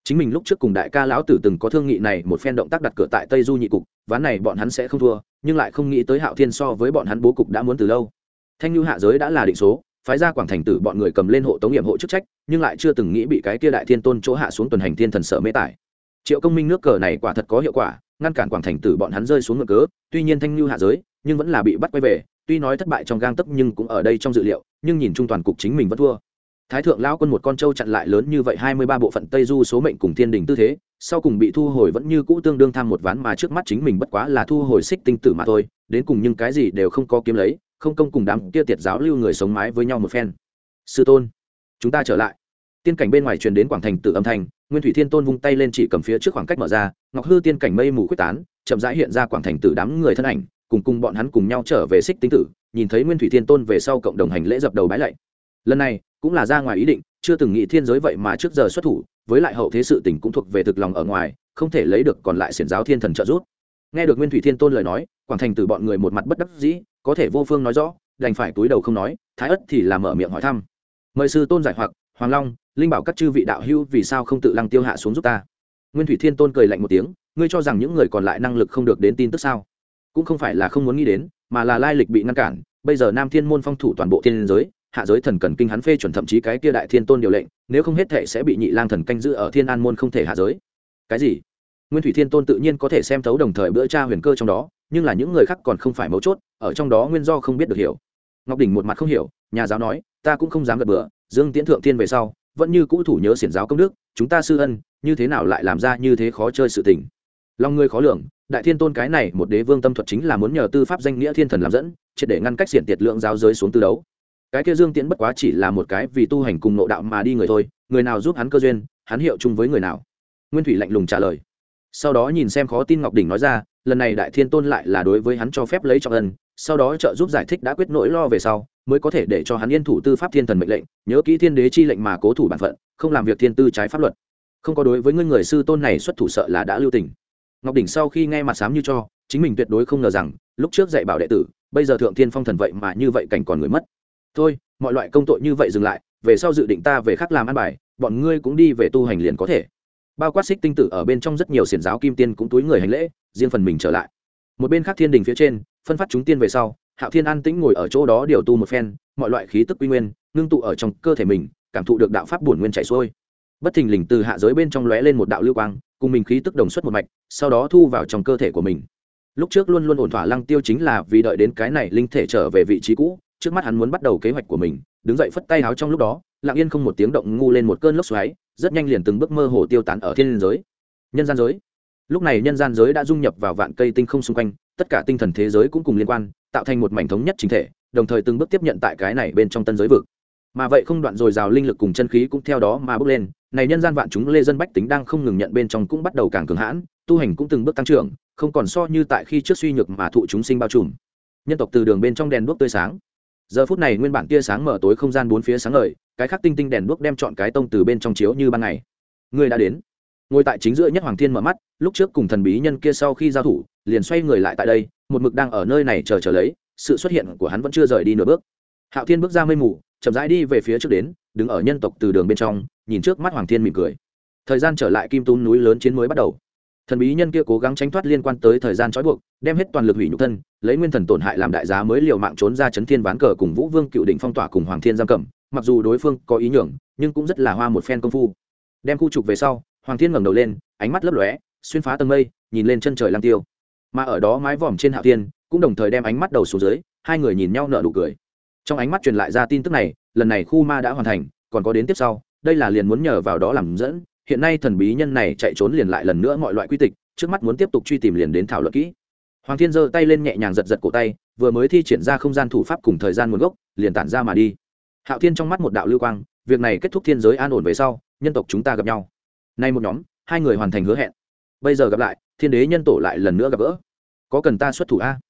chính mình lúc trước cùng đại ca lão tử từng có thương nghị này, một phen động tác đặt cửa tại tây du nhị cục, ván này bọn hắn sẽ không thua, nhưng lại không nghĩ tới hạo thiên so với bọn hắn bố cục đã muốn từ lâu. Thanh lưu hạ giới đã là định số, phái ra quảng thành tử bọn người cầm lên hộ tống nghiệm hộ chức trách, nhưng lại chưa từng nghĩ bị cái kia đại thiên tôn chỗ hạ xuống tuần hành thiên thần sở mê tải. Triệu công minh nước cờ này quả thật có hiệu quả, ngăn cản quảng thành tử bọn hắn rơi xuống ngựa cớ, tuy nhiên thanh lưu hạ giới, nhưng vẫn là bị bắt quay về, tuy nói thất bại trong gang tấc nhưng cũng ở đây trong dự liệu, nhưng nhìn chung toàn cục chính mình vẫn thua thái thượng lao quân một con trâu chặn lại lớn như vậy hai mươi ba bộ phận tây du số mệnh cùng thiên đình tư thế, sau cùng bị thu hồi vẫn như cũ tương đương tham một ván mà trước mắt chính mình bất quá là thu hồi xích tinh tử mà thôi, đến cùng nhưng cái gì đều không có kiếm lấy, không công cùng đám kia tiệt giáo lưu người sống mái với nhau một phen. Sư tôn, chúng ta trở lại. Tiên cảnh bên ngoài truyền đến quảng thành tử âm thanh, nguyên thủy thiên tôn vung tay lên chỉ cầm phía trước khoảng cách mở ra, ngọc hư tiên cảnh mây mù quyết tán, chậm rãi hiện ra quảng thành tử đám người thân ảnh, cùng cùng bọn hắn cùng nhau trở về xích tinh tử, nhìn thấy nguyên thủy thiên tôn về sau cộng đồng hành lễ dập đầu bái lạy. Lần này cũng là ra ngoài ý định, chưa từng nghĩ thiên giới vậy mà trước giờ xuất thủ, với lại hậu thế sự tình cũng thuộc về thực lòng ở ngoài, không thể lấy được còn lại xiển giáo thiên thần trợ giúp. Nghe được nguyên thủy thiên tôn lời nói, quảng thành từ bọn người một mặt bất đắc dĩ, có thể vô phương nói rõ, đành phải túi đầu không nói, thái ất thì làm mở miệng hỏi thăm. Mời sư tôn giải hoặc, hoàng long, linh bảo các chư vị đạo hưu vì sao không tự lăng tiêu hạ xuống giúp ta? Nguyên thủy thiên tôn cười lạnh một tiếng, ngươi cho rằng những người còn lại năng lực không được đến tin tức sao? Cũng không phải là không muốn nghĩ đến, mà là lai lịch bị ngăn cản, bây giờ nam thiên môn phong thủ toàn bộ thiên giới hạ giới thần cần kinh hắn phê chuẩn thậm chí cái kia đại thiên tôn điều lệnh, nếu không hết thể sẽ bị nhị lang thần canh giữ ở thiên an môn không thể hạ giới. Cái gì? Nguyên thủy thiên tôn tự nhiên có thể xem thấu đồng thời bữa cha huyền cơ trong đó, nhưng là những người khác còn không phải mấu chốt, ở trong đó nguyên do không biết được hiểu. Ngọc đỉnh một mặt không hiểu, nhà giáo nói, ta cũng không dám gật bừa, dương tiễn thượng thiên về sau, vẫn như cũ thủ nhớ xiển giáo công đức, chúng ta sư ân, như thế nào lại làm ra như thế khó chơi sự tình? Lòng người khó lường, đại thiên tôn cái này một đế vương tâm thuật chính là muốn nhờ tư pháp danh nghĩa thiên thần làm dẫn, triệt để ngăn cách xiển tiệt lượng giáo giới xuống tư đấu cái kia dương tiễn bất quá chỉ là một cái vì tu hành cùng nộ đạo mà đi người thôi, người nào giúp hắn cơ duyên, hắn hiệu chung với người nào? Nguyên thủy lạnh lùng trả lời. Sau đó nhìn xem khó tin ngọc đỉnh nói ra, lần này đại thiên tôn lại là đối với hắn cho phép lấy trọng ân, sau đó trợ giúp giải thích đã quyết nỗi lo về sau, mới có thể để cho hắn yên thủ tư pháp thiên thần mệnh lệnh, nhớ kỹ thiên đế chi lệnh mà cố thủ bản phận, không làm việc thiên tư trái pháp luật. Không có đối với ngươi người sư tôn này xuất thủ sợ là đã lưu tình. Ngọc đỉnh sau khi nghe mặt sám như cho, chính mình tuyệt đối không ngờ rằng, lúc trước dạy bảo đệ tử, bây giờ thượng thiên phong thần vậy mà như vậy cảnh còn người mất thôi, mọi loại công tội như vậy dừng lại, về sau dự định ta về khác làm ăn bài, bọn ngươi cũng đi về tu hành liền có thể. Bao quát xích tinh tử ở bên trong rất nhiều xiển giáo kim tiên cũng túi người hành lễ, riêng phần mình trở lại. Một bên khác thiên đình phía trên, phân phát chúng tiên về sau, hạo thiên an tĩnh ngồi ở chỗ đó điều tu một phen, mọi loại khí tức quy nguyên, ngưng tụ ở trong cơ thể mình, cảm thụ được đạo pháp bổn nguyên chảy xuôi. Bất thình lình từ hạ giới bên trong lóe lên một đạo lưu quang, cùng mình khí tức đồng xuất một mạch, sau đó thu vào trong cơ thể của mình. Lúc trước luôn luôn ổn thỏa lăng tiêu chính là vì đợi đến cái này linh thể trở về vị trí cũ trước mắt hắn muốn bắt đầu kế hoạch của mình, đứng dậy phất tay áo trong lúc đó, lặng yên không một tiếng động ngu lên một cơn lốc xoáy, rất nhanh liền từng bước mơ hồ tiêu tán ở thiên giới. Nhân gian giới. Lúc này nhân gian giới đã dung nhập vào vạn cây tinh không xung quanh, tất cả tinh thần thế giới cũng cùng liên quan, tạo thành một mảnh thống nhất chính thể, đồng thời từng bước tiếp nhận tại cái này bên trong tân giới vực. Mà vậy không đoạn dồi dào linh lực cùng chân khí cũng theo đó mà bước lên, này nhân gian vạn chúng lê dân bách tính đang không ngừng nhận bên trong cũng bắt đầu càng cường hãn, tu hành cũng từng bước tăng trưởng, không còn so như tại khi trước suy nhược mà thụ chúng sinh bao trùm. Nhân tộc từ đường bên trong đèn đuốc tươi sáng giờ phút này nguyên bản tia sáng mở tối không gian bốn phía sáng ngời, cái khắc tinh tinh đèn đuốc đem chọn cái tông từ bên trong chiếu như ban ngày. Người đã đến. Ngồi tại chính giữa nhất hoàng thiên mở mắt, lúc trước cùng thần bí nhân kia sau khi giao thủ, liền xoay người lại tại đây, một mực đang ở nơi này chờ chờ lấy, sự xuất hiện của hắn vẫn chưa rời đi nửa bước. Hạo thiên bước ra mây mù, chậm rãi đi về phía trước đến, đứng ở nhân tộc từ đường bên trong, nhìn trước mắt hoàng thiên mỉm cười. Thời gian trở lại kim tún núi lớn chiến mới bắt đầu thần bí nhân kia cố gắng tránh thoát liên quan tới thời gian trói buộc, đem hết toàn lực hủy nhục thân, lấy nguyên thần tổn hại làm đại giá mới liều mạng trốn ra chấn thiên ván cờ cùng vũ vương cựu định phong tỏa cùng hoàng thiên giam cầm. Mặc dù đối phương có ý nhường, nhưng cũng rất là hoa một phen công phu. Đem khu trục về sau, hoàng thiên ngẩng đầu lên, ánh mắt lấp lóe, xuyên phá tầng mây, nhìn lên chân trời lang tiêu. Mà ở đó mái vòm trên hạo thiên, cũng đồng thời đem ánh mắt đầu xuống dưới, hai người nhìn nhau nở nụ cười. Trong ánh mắt truyền lại ra tin tức này, lần này khu ma đã hoàn thành, còn có đến tiếp sau, đây là liền muốn nhờ vào đó làm dẫn hiện nay thần bí nhân này chạy trốn liền lại lần nữa mọi loại quy tịch, trước mắt muốn tiếp tục truy tìm liền đến thảo luận kỹ. Hoàng thiên giơ tay lên nhẹ nhàng giật giật cổ tay, vừa mới thi triển ra không gian thủ pháp cùng thời gian nguồn gốc, liền tản ra mà đi. Hạo thiên trong mắt một đạo lưu quang, việc này kết thúc thiên giới an ổn về sau, nhân tộc chúng ta gặp nhau. Nay một nhóm, hai người hoàn thành hứa hẹn. Bây giờ gặp lại, thiên đế nhân tổ lại lần nữa gặp gỡ. Có cần ta xuất thủ a?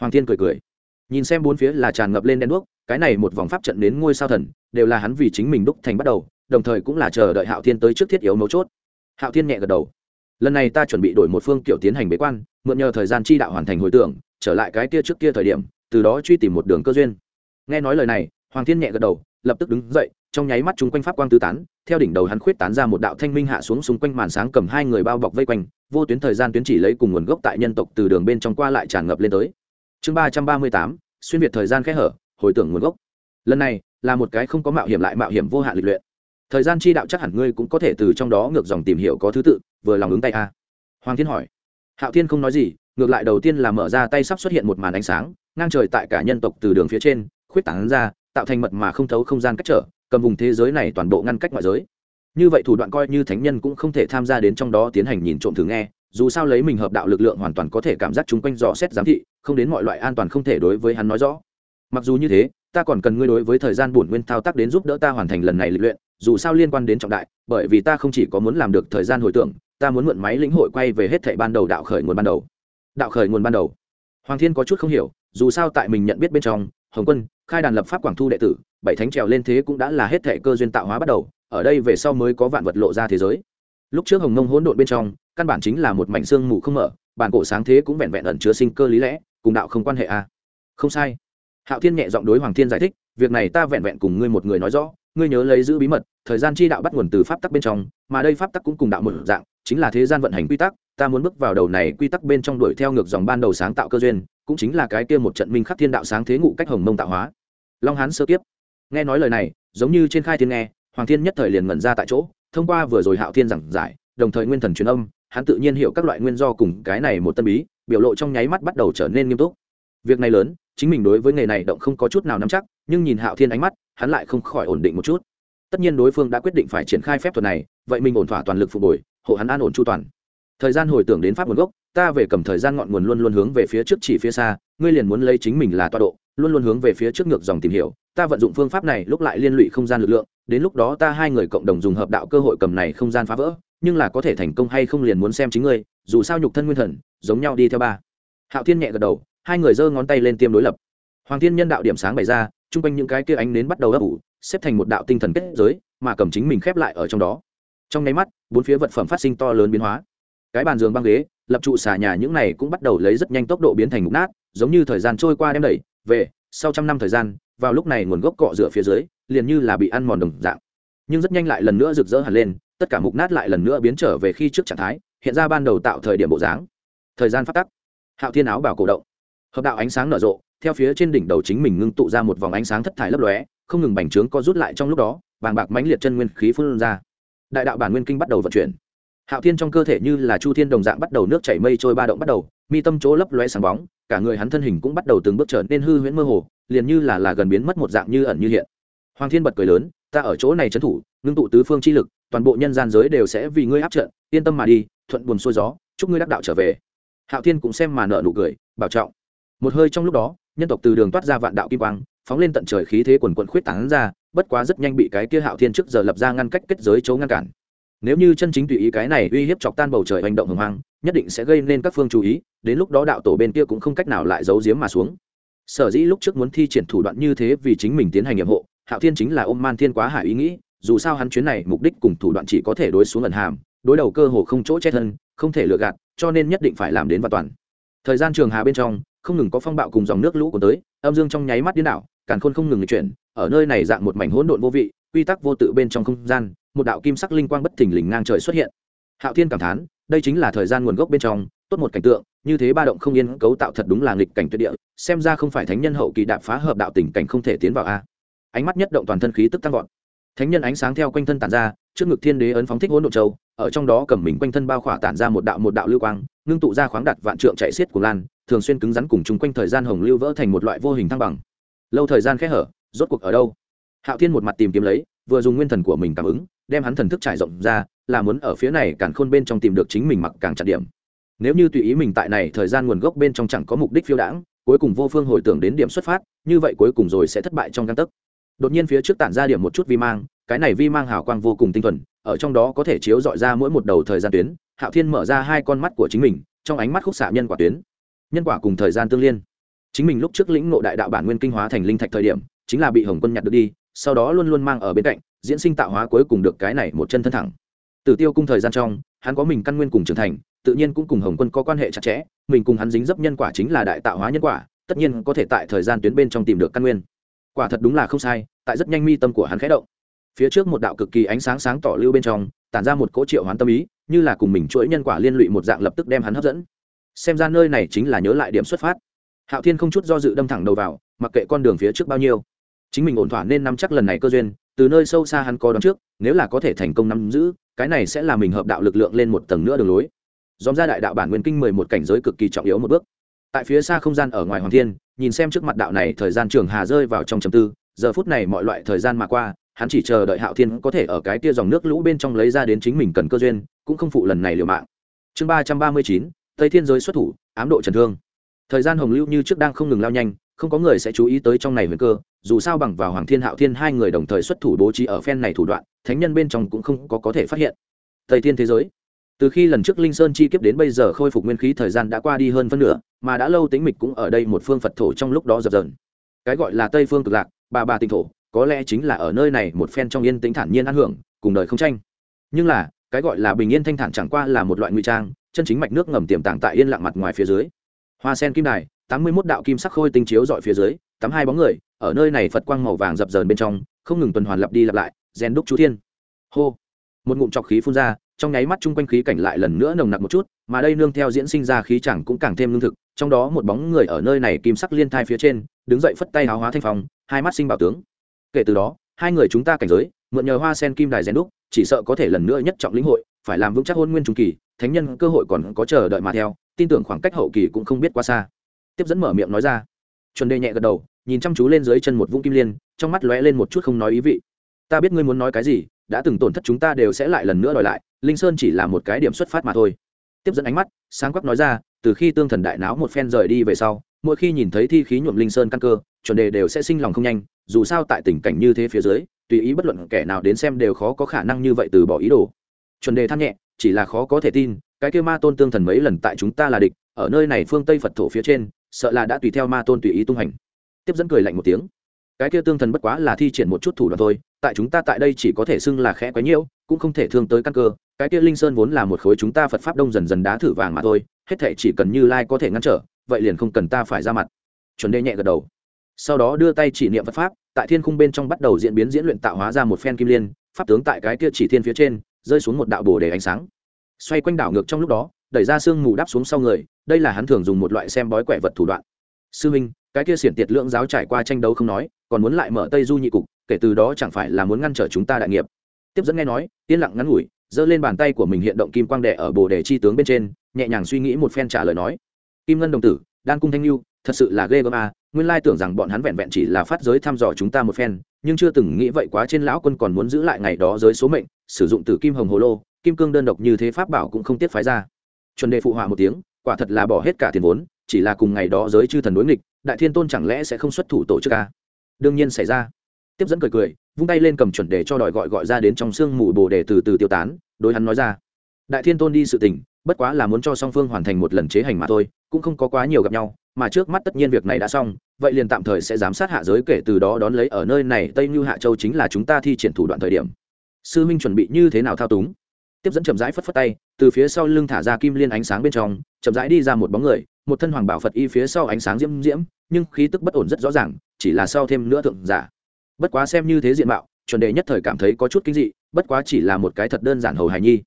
Hoàng thiên cười cười. Nhìn xem bốn phía là tràn ngập lên đen đuốc, cái này một vòng pháp trận đến ngôi sao thần, đều là hắn vì chính mình đúc thành bắt đầu đồng thời cũng là chờ đợi hạo thiên tới trước thiết yếu mấu chốt. Hạo thiên nhẹ gật đầu. Lần này ta chuẩn bị đổi một phương kiểu tiến hành bế quan, mượn nhờ thời gian chi đạo hoàn thành hồi tưởng, trở lại cái kia trước kia thời điểm, từ đó truy tìm một đường cơ duyên. Nghe nói lời này, hoàng thiên nhẹ gật đầu, lập tức đứng dậy, trong nháy mắt chúng quanh pháp quang tứ tán, theo đỉnh đầu hắn khuyết tán ra một đạo thanh minh hạ xuống xung quanh màn sáng cầm hai người bao bọc vây quanh, vô tuyến thời gian tuyến chỉ lấy cùng nguồn gốc tại nhân tộc từ đường bên trong qua lại tràn ngập lên tới. Chương ba trăm ba mươi tám, xuyên việt thời gian khẽ hở, hồi tưởng nguồn gốc. Lần này, là một cái không có mạo hiểm lại mạo hiểm vô hạn lịch luyện thời gian chi đạo chắc hẳn ngươi cũng có thể từ trong đó ngược dòng tìm hiểu có thứ tự, vừa lòng ứng tay a. Hoàng thiên hỏi. Hạo thiên không nói gì, ngược lại đầu tiên là mở ra tay sắp xuất hiện một màn ánh sáng, ngang trời tại cả nhân tộc từ đường phía trên, khuyết tảng ra, tạo thành mật mà không thấu không gian cách trở, cầm vùng thế giới này toàn bộ ngăn cách ngoại giới. Như vậy thủ đoạn coi như thánh nhân cũng không thể tham gia đến trong đó tiến hành nhìn trộm thử nghe, dù sao lấy mình hợp đạo lực lượng hoàn toàn có thể cảm giác chúng quanh dò xét giám thị, không đến mọi loại an toàn không thể đối với hắn nói rõ. Mặc dù như thế, ta còn cần ngươi đối với thời gian bổn nguyên thao tác đến giúp đỡ ta hoàn thành lần này lịch luyện dù sao liên quan đến trọng đại, bởi vì ta không chỉ có muốn làm được thời gian hồi tưởng, ta muốn mượn máy lĩnh hội quay về hết thảy ban đầu đạo khởi nguồn ban đầu. Đạo khởi nguồn ban đầu. Hoàng thiên có chút không hiểu, dù sao tại mình nhận biết bên trong, hồng quân, khai đàn lập pháp quảng thu đệ tử, bảy thánh trèo lên thế cũng đã là hết thảy cơ duyên tạo hóa bắt đầu, ở đây về sau mới có vạn vật lộ ra thế giới. Lúc trước hồng mông hỗn độn bên trong, căn bản chính là một mảnh xương mù không mở, bản cổ sáng thế cũng vẹn vẹn ẩn chứa sinh cơ lý lẽ, cùng đạo không quan hệ a à. không sai. Hạo thiên nhẹ giọng đối hoàng thiên giải thích, việc này ta vẹn vẹn cùng ngươi một người nói rõ ngươi nhớ lấy giữ bí mật, thời gian chi đạo bắt nguồn từ pháp tắc bên trong, mà đây pháp tắc cũng cùng đạo một dạng, chính là thế gian vận hành quy tắc, ta muốn bước vào đầu này quy tắc bên trong đuổi theo ngược dòng ban đầu sáng tạo cơ duyên, cũng chính là cái kia một trận minh khắc thiên đạo sáng thế ngụ cách hồng mông tạo hóa. Long hán sơ kiếp. Nghe nói lời này, giống như trên khai thiên nghe, hoàng thiên nhất thời liền ngẩn ra tại chỗ, thông qua vừa rồi hạo thiên giảng giải, đồng thời nguyên thần truyền âm, hắn tự nhiên hiểu các loại nguyên do cùng cái này một tân bí, biểu lộ trong nháy mắt bắt đầu trở nên nghiêm túc. Việc này lớn, chính mình đối với nghề này động không có chút nào nắm chắc, nhưng nhìn hạo thiên ánh mắt hắn lại không khỏi ổn định một chút. Tất nhiên đối phương đã quyết định phải triển khai phép thuật này, vậy mình ổn thỏa toàn lực phục hồi, hộ hắn an ổn chu toàn. Thời gian hồi tưởng đến pháp nguồn gốc, ta về cầm thời gian ngọn nguồn luôn luôn hướng về phía trước chỉ phía xa, ngươi liền muốn lấy chính mình là toa độ, luôn luôn hướng về phía trước ngược dòng tìm hiểu, ta vận dụng phương pháp này lúc lại liên lụy không gian lực lượng, đến lúc đó ta hai người cộng đồng dùng hợp đạo cơ hội cầm này không gian phá vỡ, nhưng là có thể thành công hay không liền muốn xem chính ngươi, dù sao nhục thân nguyên thần, giống nhau đi theo ba. Hạo thiên nhẹ gật đầu, hai người giơ ngón tay lên tiêm đối lập. Hoàng thiên nhân đạo điểm sáng bày ra chung quanh những cái kia ánh nến bắt đầu ấp ủ, xếp thành một đạo tinh thần kết giới, mà cầm chính mình khép lại ở trong đó. Trong nháy mắt, bốn phía vật phẩm phát sinh to lớn biến hóa. Cái bàn giường băng ghế, lập trụ xà nhà những này cũng bắt đầu lấy rất nhanh tốc độ biến thành mục nát, giống như thời gian trôi qua đem đẩy về, sau trăm năm thời gian, vào lúc này nguồn gốc cọ rửa phía dưới, liền như là bị ăn mòn đồng dạng. Nhưng rất nhanh lại lần nữa rực rỡ hẳn lên, tất cả mục nát lại lần nữa biến trở về khi trước trạng thái, hiện ra ban đầu tạo thời điểm bộ dáng. Thời gian phát tắc. Hạo thiên áo bảo cổ động. Hợp đạo ánh sáng nở rộ theo phía trên đỉnh đầu chính mình ngưng tụ ra một vòng ánh sáng thất thải lấp lóe, không ngừng bành trướng co rút lại trong lúc đó vàng bạc mãnh liệt chân nguyên khí phun ra. Đại đạo bản nguyên kinh bắt đầu vận chuyển. Hạo thiên trong cơ thể như là chu thiên đồng dạng bắt đầu nước chảy mây trôi ba động bắt đầu, mi tâm chỗ lấp lóe sáng bóng, cả người hắn thân hình cũng bắt đầu từng bước trở nên hư huyễn mơ hồ, liền như là là gần biến mất một dạng như ẩn như hiện. Hoàng thiên bật cười lớn, ta ở chỗ này trấn thủ, ngưng tụ tứ phương chi lực, toàn bộ nhân gian giới đều sẽ vì ngươi áp trận, yên tâm mà đi, thuận buồn xuôi gió, chúc ngươi đắc đạo trở về. Hạo thiên cũng xem mà nợ nụ cười, bảo trọng. Một hơi trong lúc đó nhân tộc từ đường toát ra vạn đạo kim quang, phóng lên tận trời khí thế quần quận khuyết tán ra, bất quá rất nhanh bị cái kia hạo thiên trước giờ lập ra ngăn cách kết giới chấu ngăn cản. Nếu như chân chính tùy ý cái này uy hiếp chọc tan bầu trời hành động hồng hoang nhất định sẽ gây nên các phương chú ý, đến lúc đó đạo tổ bên kia cũng không cách nào lại giấu giếm mà xuống. Sở dĩ lúc trước muốn thi triển thủ đoạn như thế vì chính mình tiến hành nhiệm hộ, hạo thiên chính là ôm man thiên quá hải ý nghĩ, dù sao hắn chuyến này mục đích cùng thủ đoạn chỉ có thể đối xuống ẩn hàm, đối đầu cơ hồ không chỗ che thân, không thể lừa gạt, cho nên nhất định phải làm đến và toàn. Thời gian trường hà bên trong không ngừng có phong bạo cùng dòng nước lũ cuốn tới, âm dương trong nháy mắt điên đảo, càn khôn không ngừng lịch chuyển, ở nơi này dạng một mảnh hỗn độn vô vị, quy tắc vô tự bên trong không gian, một đạo kim sắc linh quang bất thình lình ngang trời xuất hiện. Hạo thiên cảm thán, đây chính là thời gian nguồn gốc bên trong, tốt một cảnh tượng, như thế ba động không yên cấu tạo thật đúng là nghịch cảnh tuyệt địa, xem ra không phải thánh nhân hậu kỳ đạp phá hợp đạo tình cảnh không thể tiến vào a. Ánh mắt nhất động toàn thân khí tức tăng vọt. Thánh nhân ánh sáng theo quanh thân tản ra, trước ngực thiên đế ấn phóng thích hỗn độn châu, ở trong đó cầm mình quanh thân bao khỏa tản ra một đạo một đạo lưu quang, ngưng tụ ra khoáng đặt vạn trượng chạy xiết của lan thường xuyên cứng rắn cùng chung quanh thời gian hồng lưu vỡ thành một loại vô hình thăng bằng. Lâu thời gian khẽ hở, rốt cuộc ở đâu? Hạo thiên một mặt tìm kiếm lấy, vừa dùng nguyên thần của mình cảm ứng, đem hắn thần thức trải rộng ra, là muốn ở phía này càng khôn bên trong tìm được chính mình mặc càng chặt điểm. Nếu như tùy ý mình tại này thời gian nguồn gốc bên trong chẳng có mục đích phiêu đãng, cuối cùng vô phương hồi tưởng đến điểm xuất phát, như vậy cuối cùng rồi sẽ thất bại trong găng tấc. Đột nhiên phía trước tản ra điểm một chút vi mang, cái này vi mang hào quang vô cùng tinh thuần, ở trong đó có thể chiếu dọi ra mỗi một đầu thời gian tuyến. Hạo thiên mở ra hai con mắt của chính mình, trong ánh mắt khúc xạ nhân quả tuyến nhân quả cùng thời gian tương liên. Chính mình lúc trước lĩnh ngộ đại đạo bản nguyên kinh hóa thành linh thạch thời điểm, chính là bị hồng quân nhặt được đi, sau đó luôn luôn mang ở bên cạnh, diễn sinh tạo hóa cuối cùng được cái này một chân thân thẳng. Tử tiêu cung thời gian trong, hắn có mình căn nguyên cùng trưởng thành, tự nhiên cũng cùng hồng quân có quan hệ chặt chẽ, mình cùng hắn dính dấp nhân quả chính là đại tạo hóa nhân quả, tất nhiên có thể tại thời gian tuyến bên trong tìm được căn nguyên. Quả thật đúng là không sai, tại rất nhanh mi tâm của hắn khẽ động. Phía trước một đạo cực kỳ ánh sáng sáng tỏ lưu bên trong, tản ra một cỗ triệu hoán tâm ý, như là cùng mình chuỗi nhân quả liên lụy một dạng lập tức đem hắn hấp dẫn xem ra nơi này chính là nhớ lại điểm xuất phát. Hạo thiên không chút do dự đâm thẳng đầu vào, mặc kệ con đường phía trước bao nhiêu. Chính mình ổn thỏa nên nắm chắc lần này cơ duyên, từ nơi sâu xa hắn có đón trước, nếu là có thể thành công nắm giữ, cái này sẽ là mình hợp đạo lực lượng lên một tầng nữa đường lối. Dòm ra đại đạo bản nguyên kinh mười một cảnh giới cực kỳ trọng yếu một bước. Tại phía xa không gian ở ngoài hoàng thiên, nhìn xem trước mặt đạo này thời gian trường hà rơi vào trong trầm tư, giờ phút này mọi loại thời gian mà qua, hắn chỉ chờ đợi hạo thiên có thể ở cái tia dòng nước lũ bên trong lấy ra đến chính mình cần cơ duyên, cũng không phụ lần này liều mạng. Chương ba trăm ba mươi chín tây thiên giới xuất thủ, ám độ trần thương. Thời gian hồng lưu như trước đang không ngừng lao nhanh, không có người sẽ chú ý tới trong này nguy cơ, dù sao bằng vào hoàng thiên hạo thiên hai người đồng thời xuất thủ bố trí ở phen này thủ đoạn, thánh nhân bên trong cũng không có có thể phát hiện. Tây thiên thế giới. Từ khi lần trước linh sơn chi kiếp đến bây giờ khôi phục nguyên khí thời gian đã qua đi hơn phân nửa, mà đã lâu tính mịch cũng ở đây một phương phật thổ trong lúc đó dập dờn. Cái gọi là tây phương cực lạc, bà bà tinh thổ, có lẽ chính là ở nơi này một phen trong yên tĩnh thản nhiên an hưởng, cùng đời không tranh. Nhưng là cái gọi là bình yên thanh thản chẳng qua là một loại nguy trang, chân chính mạch nước ngầm tiềm tàng tại yên lặng mặt ngoài phía dưới. Hoa sen kim đài, tám mươi mốt đạo kim sắc khôi tinh chiếu dọi phía dưới tắm hai bóng người, ở nơi này phật quang màu vàng dập dờn bên trong, không ngừng tuần hoàn lặp đi lặp lại, rèn đúc chú thiên. Hô! Một ngụm trọc khí phun ra, trong nháy mắt chung quanh khí cảnh lại lần nữa nồng nặc một chút, mà đây nương theo diễn sinh ra khí chẳng cũng càng thêm lương thực, trong đó một bóng người ở nơi này kim sắc liên thai phía trên, đứng dậy phất tay háo hóa thanh phong, hai mắt sinh bảo tướng. Kể từ đó, hai người chúng ta cảnh giới, mượn nhờ hoa sen kim đài rèn đúc chỉ sợ có thể lần nữa nhất trọng lĩnh hội, phải làm vững chắc hôn nguyên trung kỳ, thánh nhân cơ hội còn có chờ đợi mà theo, tin tưởng khoảng cách hậu kỳ cũng không biết quá xa. Tiếp dẫn mở miệng nói ra. Chuẩn đề nhẹ gật đầu, nhìn chăm chú lên dưới chân một vũng kim liên, trong mắt lóe lên một chút không nói ý vị. Ta biết ngươi muốn nói cái gì, đã từng tổn thất chúng ta đều sẽ lại lần nữa đòi lại, linh sơn chỉ là một cái điểm xuất phát mà thôi. Tiếp dẫn ánh mắt, sáng quắc nói ra, từ khi tương thần đại náo một phen rời đi về sau, mỗi khi nhìn thấy thi khí nhuộm linh sơn căn cơ, chuẩn đề đều sẽ sinh lòng không nhanh, dù sao tại tình cảnh như thế phía dưới tùy ý bất luận kẻ nào đến xem đều khó có khả năng như vậy từ bỏ ý đồ. Chuẩn đề than nhẹ, chỉ là khó có thể tin, cái kêu ma tôn tương thần mấy lần tại chúng ta là địch, ở nơi này phương tây phật thổ phía trên, sợ là đã tùy theo ma tôn tùy ý tung hành. Tiếp dẫn cười lạnh một tiếng. Cái kia tương thần bất quá là thi triển một chút thủ đoạn thôi, tại chúng ta tại đây chỉ có thể xưng là khẽ quá nhiễu, cũng không thể thương tới căn cơ. Cái kia linh sơn vốn là một khối chúng ta phật pháp đông dần dần đá thử vàng mà thôi, hết thể chỉ cần như lai có thể ngăn trở, vậy liền không cần ta phải ra mặt. Chuẩn đề nhẹ gật đầu sau đó đưa tay chỉ niệm phật pháp, tại thiên khung bên trong bắt đầu diễn biến diễn luyện tạo hóa ra một phen kim liên, pháp tướng tại cái kia chỉ thiên phía trên, rơi xuống một đạo bồ để ánh sáng. Xoay quanh đảo ngược trong lúc đó, đẩy ra sương mù đáp xuống sau người, đây là hắn thường dùng một loại xem bói quẻ vật thủ đoạn. Sư minh, cái kia xiển tiệt lượng giáo trải qua tranh đấu không nói, còn muốn lại mở tây du nhị cục, kể từ đó chẳng phải là muốn ngăn trở chúng ta đại nghiệp. Tiếp dẫn nghe nói, yên lặng ngắn ngủi, giơ lên bàn tay của mình hiện động kim quang đệ ở bồ đề chi tướng bên trên, nhẹ nhàng suy nghĩ một phen trả lời nói. Kim ngân đồng tử đan cung thanh lưu thật sự là ghê gớm à nguyên lai tưởng rằng bọn hắn vẹn vẹn chỉ là phát giới thăm dò chúng ta một phen, nhưng chưa từng nghĩ vậy quá trên lão quân còn muốn giữ lại ngày đó giới số mệnh, sử dụng từ kim hồng hồ lô, kim cương đơn độc như thế pháp bảo cũng không tiết phái ra. Chuẩn đề phụ họa một tiếng, quả thật là bỏ hết cả tiền vốn, chỉ là cùng ngày đó giới chư thần đối nghịch, đại thiên tôn chẳng lẽ sẽ không xuất thủ tổ chức ca đương nhiên xảy ra. Tiếp dẫn cười cười, vung tay lên cầm chuẩn đề cho đòi gọi gọi ra đến trong sương mù bồ đề từ từ tiêu tán, đối hắn nói ra. Đại thiên tôn đi sự tình, bất quá là muốn cho song phương hoàn thành một lần chế hành mà thôi, cũng không có quá nhiều gặp nhau mà trước mắt tất nhiên việc này đã xong, vậy liền tạm thời sẽ giám sát hạ giới kể từ đó đón lấy ở nơi này, tây như hạ châu chính là chúng ta thi triển thủ đoạn thời điểm. Sư minh chuẩn bị như thế nào thao túng? Tiếp dẫn chậm rãi phất phất tay, từ phía sau lưng thả ra kim liên ánh sáng bên trong, chậm rãi đi ra một bóng người, một thân hoàng bảo phật y phía sau ánh sáng diễm diễm, nhưng khí tức bất ổn rất rõ ràng, chỉ là sau thêm nữa thượng giả. Bất quá xem như thế diện mạo, chuẩn đề nhất thời cảm thấy có chút kinh dị, bất quá chỉ là một cái thật đơn giản hầu hài nhi.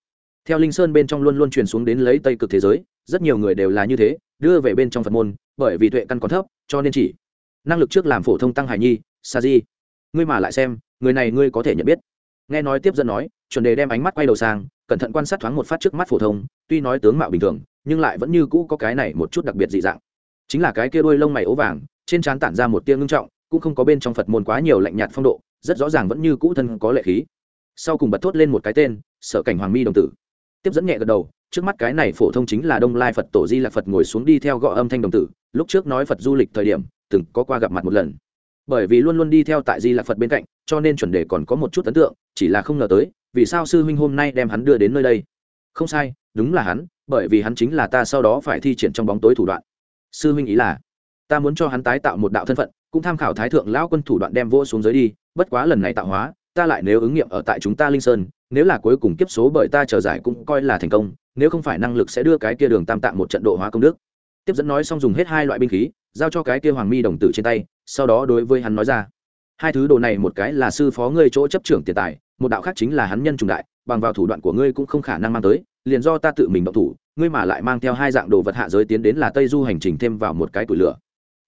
Theo linh sơn bên trong luôn luôn truyền xuống đến lấy tây cực thế giới, rất nhiều người đều là như thế, đưa về bên trong phật môn bởi vì tuệ căn còn thấp, cho nên chỉ năng lực trước làm phổ thông tăng hải nhi, sa di. Ngươi mà lại xem, người này ngươi có thể nhận biết. Nghe nói tiếp dẫn nói, chuẩn đề đem ánh mắt quay đầu sang, cẩn thận quan sát thoáng một phát trước mắt phổ thông, tuy nói tướng mạo bình thường, nhưng lại vẫn như cũ có cái này một chút đặc biệt dị dạng. Chính là cái kia đôi lông mày ố vàng, trên trán tản ra một tia ngưng trọng, cũng không có bên trong phật môn quá nhiều lạnh nhạt phong độ, rất rõ ràng vẫn như cũ thân có lệ khí. Sau cùng bật thốt lên một cái tên, sở cảnh hoàng mi đồng tử. Tiếp dẫn nhẹ gật đầu, trước mắt cái này phổ thông chính là đông lai phật tổ di lạc phật ngồi xuống đi theo gõ âm thanh đồng tử lúc trước nói phật du lịch thời điểm, từng có qua gặp mặt một lần. Bởi vì luôn luôn đi theo tại di lạc phật bên cạnh, cho nên chuẩn đề còn có một chút ấn tượng, chỉ là không ngờ tới, vì sao sư huynh hôm nay đem hắn đưa đến nơi đây? Không sai, đúng là hắn, bởi vì hắn chính là ta sau đó phải thi triển trong bóng tối thủ đoạn. Sư huynh ý là, ta muốn cho hắn tái tạo một đạo thân phận, cũng tham khảo thái thượng lão quân thủ đoạn đem vô xuống dưới đi, bất quá lần này tạo hóa, ta lại nếu ứng nghiệm ở tại chúng ta linh sơn, nếu là cuối cùng kiếp số bởi ta trở giải cũng coi là thành công, nếu không phải năng lực sẽ đưa cái kia đường tam tạng một trận độ hóa công đức tiếp dẫn nói xong dùng hết hai loại binh khí, giao cho cái kia hoàng mi đồng tử trên tay, sau đó đối với hắn nói ra. Hai thứ đồ này một cái là sư phó ngươi chỗ chấp trưởng tiền tài, một đạo khác chính là hắn nhân trùng đại, bằng vào thủ đoạn của ngươi cũng không khả năng mang tới, liền do ta tự mình động thủ, ngươi mà lại mang theo hai dạng đồ vật hạ giới tiến đến là tây du hành trình thêm vào một cái tủi lửa.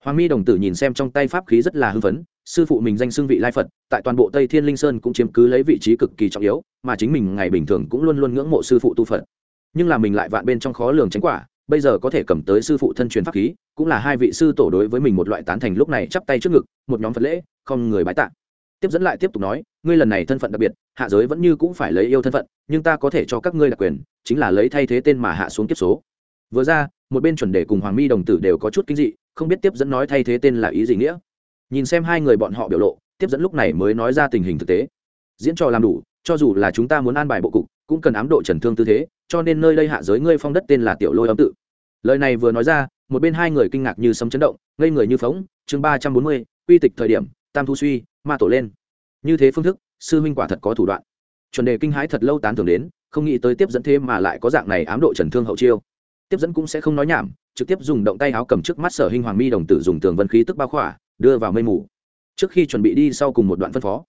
Hoàng mi đồng tử nhìn xem trong tay pháp khí rất là hưng phấn, sư phụ mình danh xưng vị lai phật, tại toàn bộ tây thiên linh sơn cũng chiếm cứ lấy vị trí cực kỳ trọng yếu, mà chính mình ngày bình thường cũng luôn luôn ngưỡng mộ sư phụ tu phật. Nhưng là mình lại vạn bên trong khó lường tránh quả bây giờ có thể cầm tới sư phụ thân truyền pháp khí, cũng là hai vị sư tổ đối với mình một loại tán thành lúc này chắp tay trước ngực, một nhóm phật lễ, không người bái tạ. Tiếp dẫn lại tiếp tục nói, ngươi lần này thân phận đặc biệt, hạ giới vẫn như cũng phải lấy yêu thân phận, nhưng ta có thể cho các ngươi đặc quyền, chính là lấy thay thế tên mà hạ xuống kiếp số. Vừa ra, một bên chuẩn đề cùng hoàng mi đồng tử đều có chút kinh dị, không biết tiếp dẫn nói thay thế tên là ý gì nghĩa. Nhìn xem hai người bọn họ biểu lộ, tiếp dẫn lúc này mới nói ra tình hình thực tế. Diễn trò làm đủ, cho dù là chúng ta muốn an bài bộ cục, cũng cần ám độ trần thương tư thế cho nên nơi đây hạ giới ngươi phong đất tên là tiểu lôi âm tự. Lời này vừa nói ra, một bên hai người kinh ngạc như sấm chấn động, ngây người như phóng chương ba trăm bốn mươi, quy tịch thời điểm, tam thu suy, ma tổ lên. Như thế phương thức, sư huynh quả thật có thủ đoạn. Chuẩn đề kinh hãi thật lâu tán thường đến, không nghĩ tới tiếp dẫn thế mà lại có dạng này ám độ trần thương hậu chiêu. Tiếp dẫn cũng sẽ không nói nhảm, trực tiếp dùng động tay áo cầm trước mắt sở hình hoàng mi đồng tử dùng tường vân khí tức bao khỏa, đưa vào mây mù. Trước khi chuẩn bị đi sau cùng một đoạn phân phó,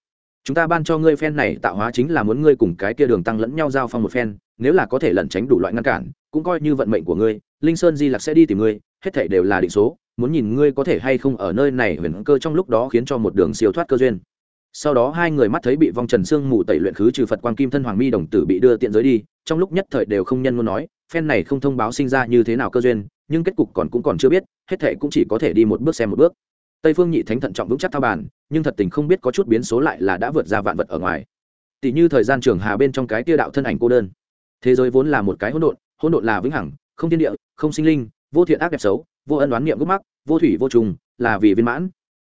chúng ta ban cho ngươi phen này tạo hóa chính là muốn ngươi cùng cái kia đường tăng lẫn nhau giao phong một phen nếu là có thể lẩn tránh đủ loại ngăn cản, cũng coi như vận mệnh của ngươi, linh sơn di lặc sẽ đi tìm ngươi, hết thể đều là định số, muốn nhìn ngươi có thể hay không ở nơi này huyền cơ trong lúc đó khiến cho một đường siêu thoát cơ duyên. Sau đó hai người mắt thấy bị vong trần sương mù tẩy luyện khứ trừ phật quan kim thân hoàng mi đồng tử bị đưa tiện giới đi, trong lúc nhất thời đều không nhân muốn nói, phen này không thông báo sinh ra như thế nào cơ duyên, nhưng kết cục còn cũng còn chưa biết, hết thệ cũng chỉ có thể đi một bước xem một bước. Tây phương nhị thánh thận trọng vững chắc thao bàn, nhưng thật tình không biết có chút biến số lại là đã vượt ra vạn vật ở ngoài. Tỷ như thời gian trường hà bên trong cái tia đạo thân ảnh cô đơn thế giới vốn là một cái hỗn độn hỗn độn là vĩnh hằng, không thiên địa, không sinh linh, vô thiện ác đẹp xấu, vô ân đoán niệm gốc mắc, vô thủy vô trùng, là vì viên mãn.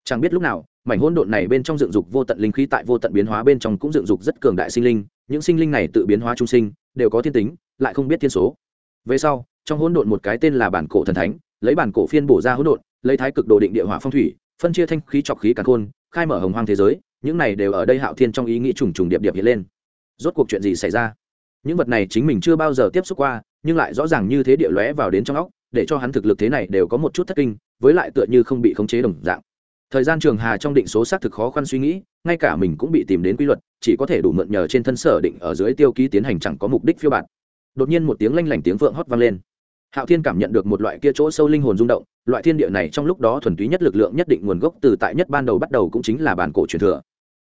Chẳng biết lúc nào, mảnh hỗn độn này bên trong dựng dục vô tận linh khí tại vô tận biến hóa bên trong cũng dựng dục rất cường đại sinh linh, những sinh linh này tự biến hóa trung sinh, đều có thiên tính, lại không biết thiên số. Về sau, trong hỗn độn một cái tên là bản cổ thần thánh, lấy bản cổ phiên bổ ra hỗn độn, lấy thái cực đồ định địa hỏa phong thủy, phân chia thanh khí trọc khí càn khôn, khai mở hồng hoang thế giới, những này đều ở đây hạo thiên trong ý nghĩ trùng trùng điệp điệp hiện lên. Rốt cuộc chuyện gì xảy ra? Những vật này chính mình chưa bao giờ tiếp xúc qua, nhưng lại rõ ràng như thế địa lóe vào đến trong óc, để cho hắn thực lực thế này đều có một chút thất kinh, với lại tựa như không bị khống chế đồng dạng. Thời gian trường hà trong định số xác thực khó khăn suy nghĩ, ngay cả mình cũng bị tìm đến quy luật, chỉ có thể đủ mượn nhờ trên thân sở định ở dưới tiêu ký tiến hành chẳng có mục đích phiêu bạt. Đột nhiên một tiếng lanh lảnh tiếng vượng hót vang lên. Hạo thiên cảm nhận được một loại kia chỗ sâu linh hồn rung động, loại thiên địa này trong lúc đó thuần túy nhất lực lượng nhất định nguồn gốc từ tại nhất ban đầu bắt đầu cũng chính là bản cổ truyền thừa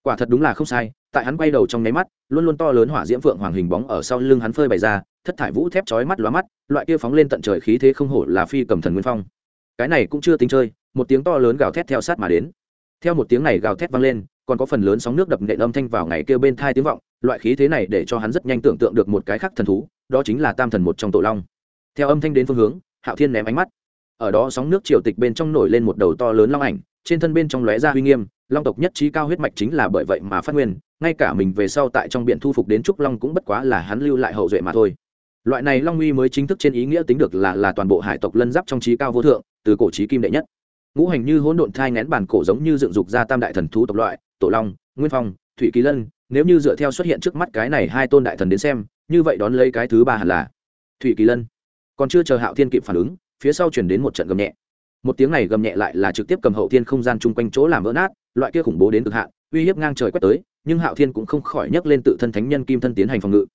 quả thật đúng là không sai, tại hắn quay đầu trong nháy mắt, luôn luôn to lớn hỏa diễm phượng hoàng hình bóng ở sau lưng hắn phơi bày ra, thất thải vũ thép chói mắt lóa mắt, loại kia phóng lên tận trời khí thế không hổ là phi cầm thần nguyên phong. Cái này cũng chưa tính chơi, một tiếng to lớn gào thét theo sát mà đến. Theo một tiếng này gào thét vang lên, còn có phần lớn sóng nước đập nện âm thanh vào ngày kêu bên thai tiếng vọng, loại khí thế này để cho hắn rất nhanh tưởng tượng được một cái khác thần thú, đó chính là tam thần một trong tổ long. Theo âm thanh đến phương hướng, hạo thiên ném ánh mắt. Ở đó sóng nước triều tịch bên trong nổi lên một đầu to lớn long ảnh trên thân bên trong lóe ra uy nghiêm, long tộc nhất trí cao huyết mạch chính là bởi vậy mà phát nguyên, ngay cả mình về sau tại trong biển thu phục đến trúc long cũng bất quá là hắn lưu lại hậu duệ mà thôi. Loại này long uy mới chính thức trên ý nghĩa tính được là là toàn bộ hải tộc lân giáp trong trí cao vô thượng, từ cổ trí kim đệ nhất. Ngũ hành như hỗn độn thai ngén bản cổ giống như dựng dục ra tam đại thần thú tộc loại, tổ long, nguyên phong, thủy kỳ lân, nếu như dựa theo xuất hiện trước mắt cái này hai tôn đại thần đến xem, như vậy đón lấy cái thứ ba hẳn là thủy kỳ lân. Còn chưa chờ hạo thiên kịp phản ứng, phía sau chuyển đến một trận gầm nhẹ một tiếng này gầm nhẹ lại là trực tiếp cầm hậu thiên không gian chung quanh chỗ làm vỡ nát, loại kia khủng bố đến cực hạn, uy hiếp ngang trời quét tới, nhưng hạo thiên cũng không khỏi nhấc lên tự thân thánh nhân kim thân tiến hành phòng ngự.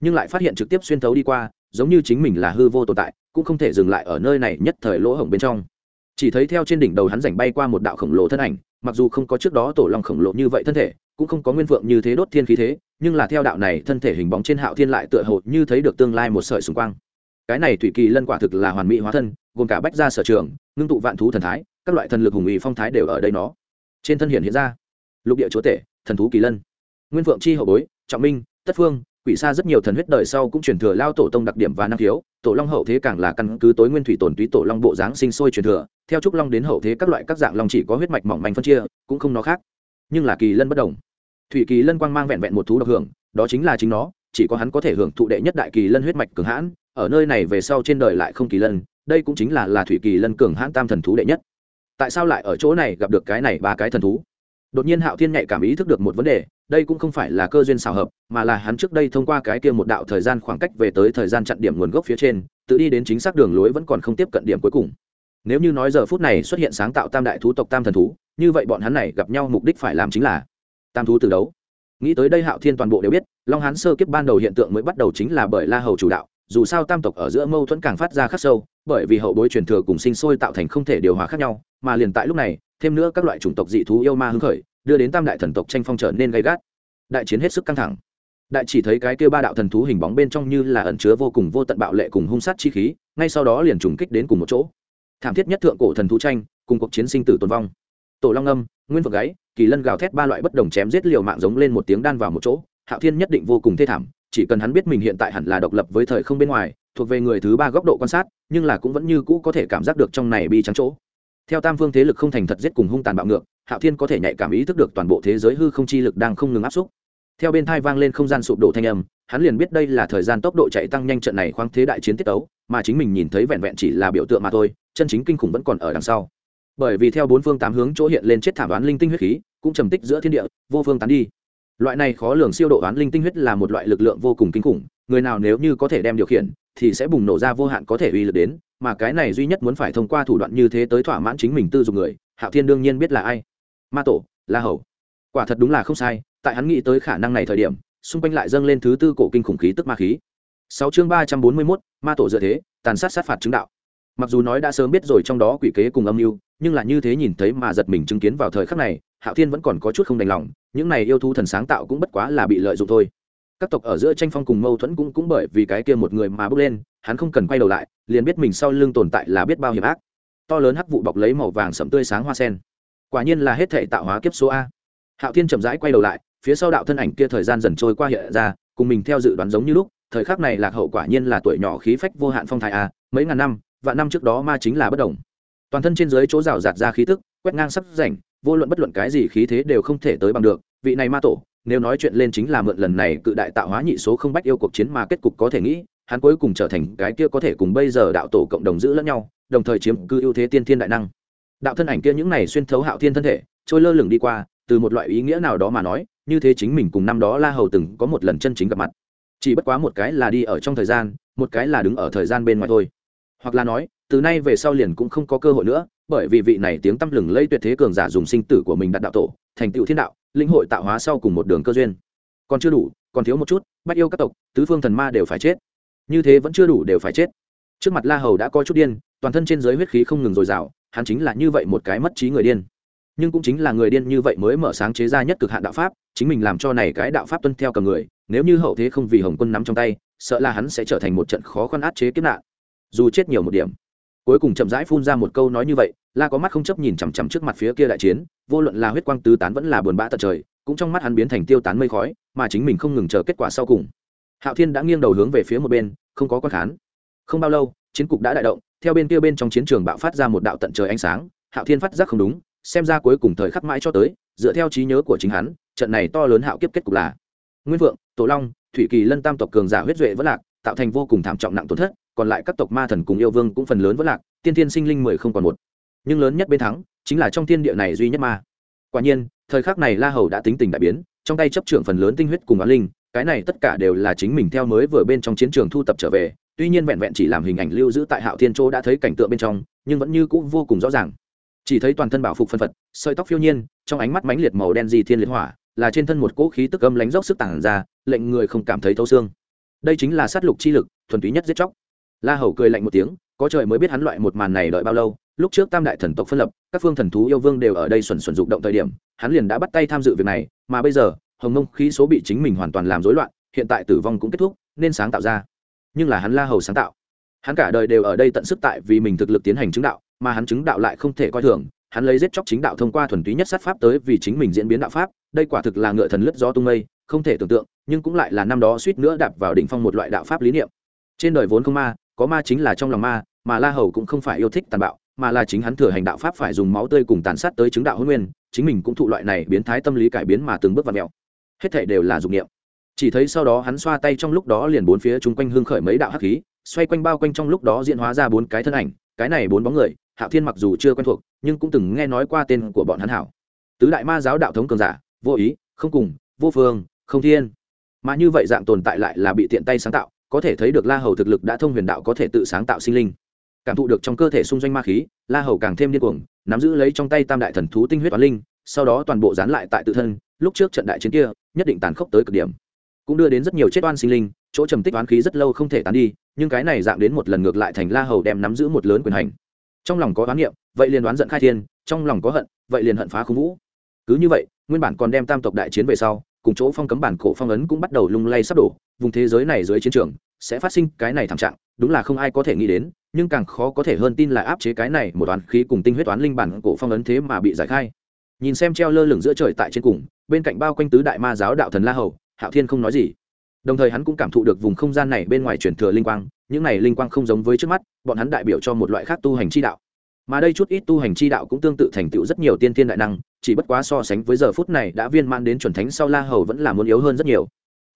Nhưng lại phát hiện trực tiếp xuyên thấu đi qua, giống như chính mình là hư vô tồn tại, cũng không thể dừng lại ở nơi này nhất thời lỗ hổng bên trong. Chỉ thấy theo trên đỉnh đầu hắn rảnh bay qua một đạo khổng lồ thân ảnh, mặc dù không có trước đó tổ long khổng lồ như vậy thân thể, cũng không có nguyên vượng như thế đốt thiên khí thế, nhưng là theo đạo này thân thể hình bóng trên hạo thiên lại tựa hồ như thấy được tương lai một sợi xung quang. Cái này thủy kỳ lân quả thực là hoàn mỹ hóa thân gồm cả bách gia sở trường, ngưng tụ vạn thú thần thái, các loại thần lực hùng ủy phong thái đều ở đây nó. Trên thân hiện hiện ra, lục địa chúa tể, thần thú kỳ lân. Nguyên vượng chi hậu bối, trọng minh, tất phương, quỷ xa rất nhiều thần huyết đời sau cũng truyền thừa lao tổ tông đặc điểm và năng khiếu. Tổ long hậu thế càng là căn cứ tối nguyên thủy tổn túy tổ long bộ dáng sinh sôi truyền thừa. Theo trúc long đến hậu thế các loại các dạng long chỉ có huyết mạch mỏng manh phân chia, cũng không nó khác. Nhưng là kỳ lân bất đồng. Thủy kỳ lân quang mang vẹn vẹn một thú độc hưởng, đó chính là chính nó, chỉ có hắn có thể hưởng thụ đệ nhất đại kỳ lân huyết mạch cường hãn, ở nơi này về sau trên đời lại không kỳ lân đây cũng chính là là thủy kỳ lân cường hãn tam thần thú đệ nhất. Tại sao lại ở chỗ này gặp được cái này ba cái thần thú? Đột nhiên hạo thiên nhạy cảm ý thức được một vấn đề, đây cũng không phải là cơ duyên xào hợp, mà là hắn trước đây thông qua cái kia một đạo thời gian khoảng cách về tới thời gian chặn điểm nguồn gốc phía trên, tự đi đến chính xác đường lối vẫn còn không tiếp cận điểm cuối cùng. Nếu như nói giờ phút này xuất hiện sáng tạo tam đại thú tộc tam thần thú, như vậy bọn hắn này gặp nhau mục đích phải làm chính là tam thú từ đấu. Nghĩ tới đây hạo thiên toàn bộ đều biết, long hán sơ kiếp ban đầu hiện tượng mới bắt đầu chính là bởi la hầu chủ đạo dù sao tam tộc ở giữa mâu thuẫn càng phát ra khắc sâu, bởi vì hậu bối truyền thừa cùng sinh sôi tạo thành không thể điều hòa khác nhau, mà liền tại lúc này, thêm nữa các loại chủng tộc dị thú yêu ma hứng khởi, đưa đến tam đại thần tộc tranh phong trở nên gay gắt. Đại chiến hết sức căng thẳng. Đại chỉ thấy cái kia ba đạo thần thú hình bóng bên trong như là ẩn chứa vô cùng vô tận bạo lệ cùng hung sát chi khí, ngay sau đó liền trùng kích đến cùng một chỗ. Thảm thiết nhất thượng cổ thần thú tranh, cùng cuộc chiến sinh tử tồn vong. Tổ long âm, nguyên vực gáy, kỳ lân gào thét ba loại bất đồng chém giết liều mạng giống lên một tiếng đan vào một chỗ, hạo thiên nhất định vô cùng thê thảm chỉ cần hắn biết mình hiện tại hẳn là độc lập với thời không bên ngoài, thuộc về người thứ ba góc độ quan sát, nhưng là cũng vẫn như cũ có thể cảm giác được trong này bi trắng chỗ. Theo tam phương thế lực không thành thật giết cùng hung tàn bạo ngược, hạo thiên có thể nhạy cảm ý thức được toàn bộ thế giới hư không chi lực đang không ngừng áp xúc. Theo bên thai vang lên không gian sụp đổ thanh âm, hắn liền biết đây là thời gian tốc độ chạy tăng nhanh trận này khoáng thế đại chiến tiết tấu, mà chính mình nhìn thấy vẹn vẹn chỉ là biểu tượng mà thôi, chân chính kinh khủng vẫn còn ở đằng sau. Bởi vì theo bốn phương tám hướng chỗ hiện lên chết thảm đoán linh tinh huyết khí, cũng trầm tích giữa thiên địa, vô phương tán đi loại này khó lường siêu độ oán linh tinh huyết là một loại lực lượng vô cùng kinh khủng, người nào nếu như có thể đem điều khiển, thì sẽ bùng nổ ra vô hạn có thể uy lực đến, mà cái này duy nhất muốn phải thông qua thủ đoạn như thế tới thỏa mãn chính mình tư dục người, hạo thiên đương nhiên biết là ai. Ma tổ, la hầu. Quả thật đúng là không sai, tại hắn nghĩ tới khả năng này thời điểm, xung quanh lại dâng lên thứ tư cổ kinh khủng khí tức ma khí. Sáu chương ba trăm bốn mươi mốt, ma tổ dựa thế, tàn sát sát phạt chứng đạo mặc dù nói đã sớm biết rồi trong đó quỷ kế cùng âm mưu, nhưng là như thế nhìn thấy mà giật mình chứng kiến vào thời khắc này, hạo thiên vẫn còn có chút không đành lòng, những này yêu thú thần sáng tạo cũng bất quá là bị lợi dụng thôi. Các tộc ở giữa tranh phong cùng mâu thuẫn cũng cũng bởi vì cái kia một người mà bước lên, hắn không cần quay đầu lại, liền biết mình sau lưng tồn tại là biết bao hiểm ác. To lớn hắc vụ bọc lấy màu vàng sẫm tươi sáng hoa sen. Quả nhiên là hết thể tạo hóa kiếp số a. Hạo thiên chậm rãi quay đầu lại, phía sau đạo thân ảnh kia thời gian dần trôi qua hiện ra, cùng mình theo dự đoán giống như lúc, thời khắc này lạc hậu quả nhiên là tuổi nhỏ khí phách vô hạn phong thái a, mấy ngàn năm vạn năm trước đó ma chính là bất đồng. Toàn thân trên dưới chỗ rào rạt ra khí tức, quét ngang sắp rảnh, vô luận bất luận cái gì khí thế đều không thể tới bằng được. Vị này ma tổ, nếu nói chuyện lên chính là mượn lần này cự đại tạo hóa nhị số không bách yêu cuộc chiến mà kết cục có thể nghĩ, hắn cuối cùng trở thành cái kia có thể cùng bây giờ đạo tổ cộng đồng giữ lẫn nhau, đồng thời chiếm cư ưu thế tiên thiên đại năng. Đạo thân ảnh kia những này xuyên thấu hạo thiên thân thể, trôi lơ lửng đi qua, từ một loại ý nghĩa nào đó mà nói, như thế chính mình cùng năm đó la hầu từng có một lần chân chính gặp mặt. Chỉ bất quá một cái là đi ở trong thời gian, một cái là đứng ở thời gian bên ngoài thôi hoặc là nói, từ nay về sau liền cũng không có cơ hội nữa, bởi vì vị này tiếng tăm lừng lây tuyệt thế cường giả dùng sinh tử của mình đặt đạo tổ, thành tựu thiên đạo, linh hội tạo hóa sau cùng một đường cơ duyên. Còn chưa đủ, còn thiếu một chút bắt yêu các tộc, tứ phương thần ma đều phải chết. Như thế vẫn chưa đủ đều phải chết. Trước mặt la hầu đã có chút điên, toàn thân trên giới huyết khí không ngừng dồi dào, hắn chính là như vậy một cái mất trí người điên. Nhưng cũng chính là người điên như vậy mới mở sáng chế ra nhất cực hạn đạo pháp, chính mình làm cho này cái đạo pháp tuân theo cầm người, nếu như hậu thế không vì hồng quân nắm trong tay, sợ là hắn sẽ trở thành một trận khó khăn át chế kiếp nạn dù chết nhiều một điểm. Cuối cùng chậm rãi phun ra một câu nói như vậy, la có mắt không chấp nhìn chằm chằm trước mặt phía kia đại chiến, vô luận là huyết quang tứ tán vẫn là buồn bã tận trời, cũng trong mắt hắn biến thành tiêu tán mây khói, mà chính mình không ngừng chờ kết quả sau cùng. Hạo thiên đã nghiêng đầu hướng về phía một bên, không có quan khán. Không bao lâu, chiến cục đã đại động, theo bên kia bên trong chiến trường bạo phát ra một đạo tận trời ánh sáng, hạo thiên phát giác không đúng, xem ra cuối cùng thời khắc mãi cho tới, dựa theo trí nhớ của chính hắn, trận này to lớn hạo kiếp kết cục là nguyên vượng, tổ long, thủy kỳ lân tam tộc cường giả huyết duệ vẫn lạc, tạo thành vô cùng thảm trọng nặng tổn thất còn lại các tộc ma thần cùng yêu vương cũng phần lớn vẫn lạc, tiên thiên sinh linh mười không còn một. Nhưng lớn nhất bên thắng, chính là trong thiên địa này duy nhất ma. Quả nhiên, thời khắc này la hầu đã tính tình đại biến, trong tay chấp trưởng phần lớn tinh huyết cùng oán linh, cái này tất cả đều là chính mình theo mới vừa bên trong chiến trường thu tập trở về, tuy nhiên vẹn vẹn chỉ làm hình ảnh lưu giữ tại hạo thiên châu đã thấy cảnh tượng bên trong, nhưng vẫn như cũ vô cùng rõ ràng. Chỉ thấy toàn thân bảo phục phân phật, sợi tóc phiêu nhiên, trong ánh mắt mãnh liệt màu đen di thiên liệt hỏa, là trên thân một cỗ khí tức âm lánh dốc sức tản ra, lệnh người không cảm thấy thấu xương. Đây chính là sát lục chi lực, thuần túy nhất giết chóc la hầu cười lạnh một tiếng, có trời mới biết hắn loại một màn này đợi bao lâu, lúc trước tam đại thần tộc phân lập, các phương thần thú yêu vương đều ở đây xuẩn xuẩn dục động thời điểm, hắn liền đã bắt tay tham dự việc này, mà bây giờ, hồng mông khí số bị chính mình hoàn toàn làm rối loạn, hiện tại tử vong cũng kết thúc, nên sáng tạo ra. Nhưng là hắn la hầu sáng tạo. Hắn cả đời đều ở đây tận sức tại vì mình thực lực tiến hành chứng đạo, mà hắn chứng đạo lại không thể coi thường, hắn lấy giết chóc chính đạo thông qua thuần túy nhất sát pháp tới vì chính mình diễn biến đạo pháp, đây quả thực là ngựa thần lướt gió tung mây, không thể tưởng tượng, nhưng cũng lại là năm đó suýt nữa đạp vào đỉnh phong một loại đạo pháp lý niệm. Trên đời vốn không ma có ma chính là trong lòng ma, mà la hầu cũng không phải yêu thích tàn bạo, mà là chính hắn thừa hành đạo pháp phải dùng máu tươi cùng tàn sát tới chứng đạo hôn nguyên, chính mình cũng thụ loại này biến thái tâm lý cải biến mà từng bước vào mẹo. Hết thể đều là dục niệm. Chỉ thấy sau đó hắn xoa tay trong lúc đó liền bốn phía chung quanh hương khởi mấy đạo hắc khí, xoay quanh bao quanh trong lúc đó diễn hóa ra bốn cái thân ảnh, cái này bốn bóng người, hạo thiên mặc dù chưa quen thuộc, nhưng cũng từng nghe nói qua tên của bọn hắn hảo. Tứ đại ma giáo đạo thống cường giả, vô ý, không cùng, vô phương, không thiên. Mà như vậy dạng tồn tại lại là bị tiện tay sáng tạo có thể thấy được la hầu thực lực đã thông huyền đạo có thể tự sáng tạo sinh linh. Cảm thụ được trong cơ thể xung doanh ma khí, la hầu càng thêm điên cuồng, nắm giữ lấy trong tay tam đại thần thú tinh huyết toán linh, sau đó toàn bộ dán lại tại tự thân, lúc trước trận đại chiến kia, nhất định tàn khốc tới cực điểm. Cũng đưa đến rất nhiều chết oan sinh linh, chỗ trầm tích oán khí rất lâu không thể tán đi, nhưng cái này dạng đến một lần ngược lại thành la hầu đem nắm giữ một lớn quyền hành. Trong lòng có oán niệm, vậy liền đoán giận khai thiên, trong lòng có hận, vậy liền hận phá khung vũ. Cứ như vậy, nguyên bản còn đem tam tộc đại chiến về sau cùng chỗ phong cấm bản cổ phong ấn cũng bắt đầu lung lay sắp đổ, vùng thế giới này dưới chiến trường sẽ phát sinh cái này thảm trạng, đúng là không ai có thể nghĩ đến, nhưng càng khó có thể hơn tin là áp chế cái này một toán khí cùng tinh huyết toán linh bản cổ phong ấn thế mà bị giải khai. Nhìn xem treo lơ lửng giữa trời tại trên cùng, bên cạnh bao quanh tứ đại ma giáo đạo thần la hầu, hạo thiên không nói gì. Đồng thời hắn cũng cảm thụ được vùng không gian này bên ngoài truyền thừa linh quang, những này linh quang không giống với trước mắt, bọn hắn đại biểu cho một loại khác tu hành chi đạo mà đây chút ít tu hành chi đạo cũng tương tự thành tựu rất nhiều tiên tiên đại năng, chỉ bất quá so sánh với giờ phút này đã viên man đến chuẩn thánh sau la hầu vẫn là muốn yếu hơn rất nhiều.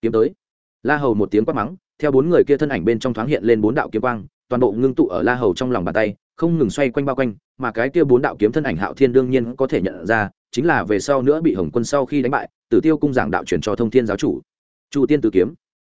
Kiếm tới. La hầu một tiếng quát mắng, theo bốn người kia thân ảnh bên trong thoáng hiện lên bốn đạo kiếm quang, toàn bộ ngưng tụ ở la hầu trong lòng bàn tay, không ngừng xoay quanh bao quanh, mà cái kia bốn đạo kiếm thân ảnh hạo thiên đương nhiên có thể nhận ra, chính là về sau nữa bị hồng quân sau khi đánh bại, tử tiêu cung giảng đạo truyền cho thông thiên giáo chủ. Chu tiên tử kiếm.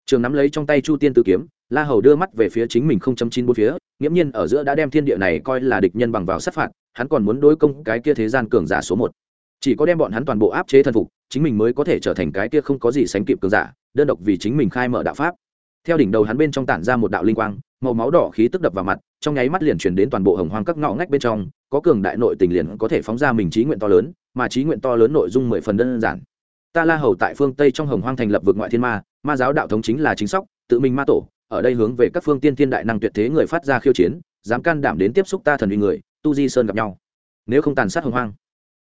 Trường nắm lấy trong tay chu tiên tử kiếm la hầu đưa mắt về phía chính mình không chấm chín bốn phía, nghiễm nhiên ở giữa đã đem thiên địa này coi là địch nhân bằng vào sát phạt, hắn còn muốn đối công cái kia thế gian cường giả số một. Chỉ có đem bọn hắn toàn bộ áp chế thần phục, chính mình mới có thể trở thành cái kia không có gì sánh kịp cường giả, đơn độc vì chính mình khai mở đạo pháp. Theo đỉnh đầu hắn bên trong tản ra một đạo linh quang, màu máu đỏ khí tức đập vào mặt, trong nháy mắt liền chuyển đến toàn bộ hồng hoang các ngõ ngách bên trong, có cường đại nội tình liền có thể phóng ra mình trí nguyện to lớn, mà trí nguyện to lớn nội dung mười phần đơn giản. Ta la hầu tại phương tây trong hồng hoang thành lập vượt ngoại thiên ma ma giáo đạo thống chính là chính sóc, tự mình ma tổ ở đây hướng về các phương tiên thiên đại năng tuyệt thế người phát ra khiêu chiến, dám can đảm đến tiếp xúc ta thần uy người, tu di sơn gặp nhau. Nếu không tàn sát hồng hoang,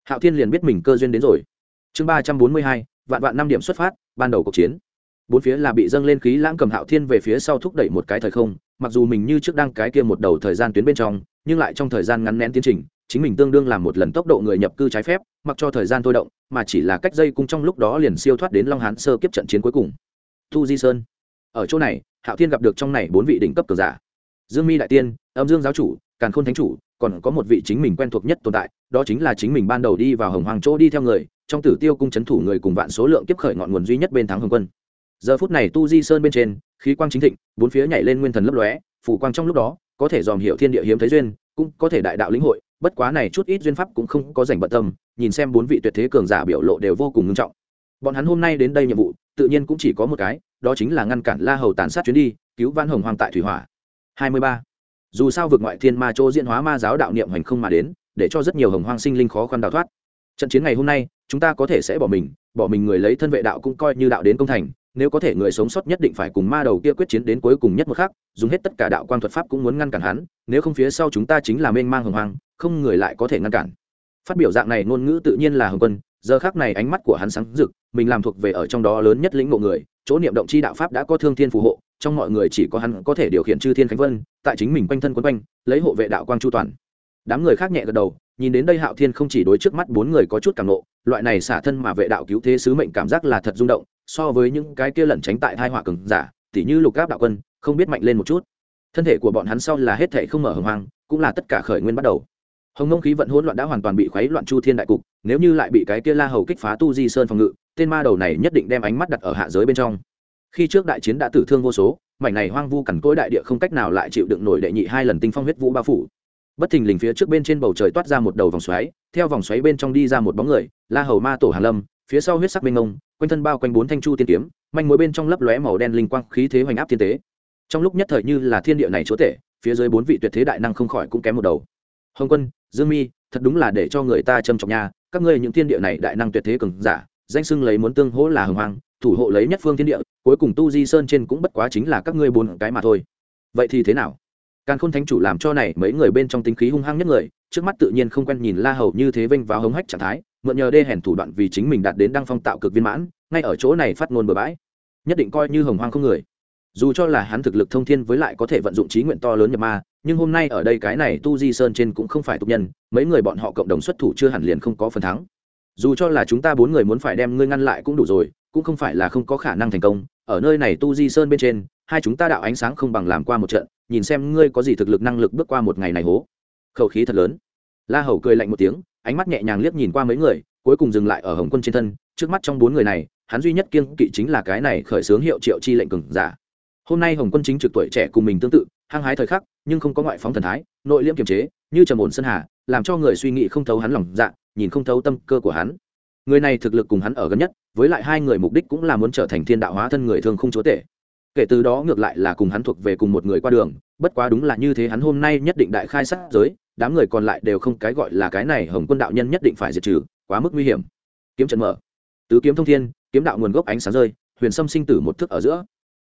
hạo thiên liền biết mình cơ duyên đến rồi. Chương ba trăm bốn mươi hai, vạn vạn năm điểm xuất phát, ban đầu cuộc chiến. Bốn phía là bị dâng lên khí lãng cầm hạo thiên về phía sau thúc đẩy một cái thời không, mặc dù mình như trước đang cái kia một đầu thời gian tuyến bên trong, nhưng lại trong thời gian ngắn nén tiến trình, chính mình tương đương làm một lần tốc độ người nhập cư trái phép, mặc cho thời gian thôi động, mà chỉ là cách dây cung trong lúc đó liền siêu thoát đến long hán sơ kiếp trận chiến cuối cùng. Thu di sơn ở chỗ này, hạo thiên gặp được trong này bốn vị đỉnh cấp cường giả. Dương mi đại tiên, âm dương giáo chủ, càn khôn thánh chủ, còn có một vị chính mình quen thuộc nhất tồn tại, đó chính là chính mình ban đầu đi vào hồng hoàng chỗ đi theo người, trong tử tiêu cung c h ấ n thủ người cùng vạn số lượng kiếp khởi ngọn nguồn duy nhất bên thắng hồng quân. Giờ phút này tu di sơn bên trên, khí quang chính thịnh, bốn phía nhảy lên nguyên thần lấp lóe phủ quang trong lúc đó, có thể dòm hiểu thiên địa hiếm thấy duyên, cũng có thể đại đạo lĩnh hội, bất quá này chút ít duyên pháp cũng không có dành bận tâm, nhìn xem bốn vị tuyệt thế cường giả biểu lộ đều vô cùng nghiêm trọng. Bọn hắn hôm nay đến đây nhiệm vụ, tự nhiên cũng chỉ có một cái đó chính là ngăn cản la hầu tàn sát chuyến đi, cứu văn hồng hoàng tại thủy hỏa. 23. dù sao vượt ngoại thiên ma chỗ diễn hóa ma giáo đạo niệm hành không mà đến, để cho rất nhiều hồng hoang sinh linh khó khăn đào thoát. Trận chiến ngày hôm nay, chúng ta có thể sẽ bỏ mình bỏ mình người lấy thân vệ đạo cũng coi như đạo đến công thành, nếu có thể người sống sót nhất định phải cùng ma đầu kia quyết chiến đến cuối cùng nhất một khắc, dùng hết tất cả đạo quang thuật pháp cũng muốn ngăn cản hắn, nếu không phía sau chúng ta chính là mênh mang hồng hoang, không người lại có thể ngăn cản. Phát biểu dạng này ngôn ngữ tự nhiên là hồng quân, giờ khác này ánh mắt của hắn sáng rực, mình làm thuộc về ở trong đó lớn nhất lĩnh ngộ người chỗ niệm động chi đạo pháp đã có thương thiên phù hộ, trong mọi người chỉ có hắn có thể điều khiển chư thiên khánh vân, tại chính mình quanh thân quấn quanh, lấy hộ vệ đạo quang chu toàn. Đám người khác nhẹ gật đầu, nhìn đến đây hạo thiên không chỉ đối trước mắt bốn người có chút cảm nộ, loại này xả thân mà vệ đạo cứu thế sứ mệnh cảm giác là thật rung động, so với những cái kia lẩn tránh tại hai họa cường giả, tỉ như lục gáp đạo quân, không biết mạnh lên một chút. Thân thể của bọn hắn sau là hết thể không mở hồng hoang, cũng là tất cả khởi nguyên bắt đầu. Hồng ngông khí vận hỗn loạn đã hoàn toàn bị khuấy loạn chu thiên đại cục, nếu như lại bị cái kia la hầu kích phá tu di sơn phòng ngự tên ma đầu này nhất định đem ánh mắt đặt ở hạ giới bên trong. Khi trước đại chiến đã tử thương vô số, mảnh này hoang vu cằn cỗi đại địa không cách nào lại chịu đựng nổi đệ nhị hai lần tinh phong huyết vũ bao phủ. Bất thình lình phía trước bên trên bầu trời toát ra một đầu vòng xoáy, theo vòng xoáy bên trong đi ra một bóng người, la hầu ma tổ hàn lâm, phía sau huyết sắc minh ngông quanh thân bao quanh bốn thanh chu tiên kiếm, manh mối bên trong lấp lóe màu đen linh quang, khí thế hoành áp thiên tế. Trong lúc nhất thời như là thiên địa này chúa tể, phía dưới bốn vị tuyệt thế đại năng không khỏi cũng kém một đầu. Hồng quân, dương mi, thật đúng là để cho người ta châm trọng nha, các ngươi những thiên địa này đại năng tuyệt thế cường giả danh xưng lấy muốn tương hỗ là hồng hoàng thủ hộ lấy nhất phương thiên địa, cuối cùng tu di sơn trên cũng bất quá chính là các ngươi bốn cái mà thôi. Vậy thì thế nào? Càng khôn thánh chủ làm cho này mấy người bên trong tính khí hung hăng nhất người, trước mắt tự nhiên không quen nhìn la hầu như thế vênh vào hống hách trạng thái, mượn nhờ đê hèn thủ đoạn vì chính mình đạt đến đăng phong tạo cực viên mãn, ngay ở chỗ này phát ngôn bừa bãi. Nhất định coi như hồng hoang không người. Dù cho là hắn thực lực thông thiên với lại có thể vận dụng trí nguyện to lớn nhập ma, nhưng hôm nay ở đây cái này tu di sơn trên cũng không phải tục nhân, mấy người bọn họ cộng đồng xuất thủ chưa hẳn liền không có phần thắng dù cho là chúng ta bốn người muốn phải đem ngươi ngăn lại cũng đủ rồi, cũng không phải là không có khả năng thành công. Ở nơi này tu di sơn bên trên, hai chúng ta đạo ánh sáng không bằng làm qua một trận, nhìn xem ngươi có gì thực lực năng lực bước qua một ngày này hố. Khẩu khí thật lớn. La hầu cười lạnh một tiếng, ánh mắt nhẹ nhàng liếc nhìn qua mấy người, cuối cùng dừng lại ở hồng quân trên thân. Trước mắt trong bốn người này, hắn duy nhất kiên kỵ chính là cái này khởi xướng hiệu triệu chi lệnh cừng giả. Hôm nay hồng quân chính trực tuổi trẻ cùng mình tương tự, hăng hái thời khắc, nhưng không có ngoại phóng thần thái, nội liễm kiềm chế, như trầm ổn sân hà, làm cho người suy nghĩ không thấu hắn lòng dạ nhìn không thấu tâm cơ của hắn. Người này thực lực cùng hắn ở gần nhất, với lại hai người mục đích cũng là muốn trở thành thiên đạo hóa thân người thường không chúa tể. Kể từ đó ngược lại là cùng hắn thuộc về cùng một người qua đường, bất quá đúng là như thế hắn hôm nay nhất định đại khai sát giới, đám người còn lại đều không cái gọi là cái này hồng quân đạo nhân nhất định phải diệt trừ, quá mức nguy hiểm. Kiếm trận mở. Tứ kiếm thông thiên, kiếm đạo nguồn gốc ánh sáng rơi, huyền sâm sinh tử một thức ở giữa.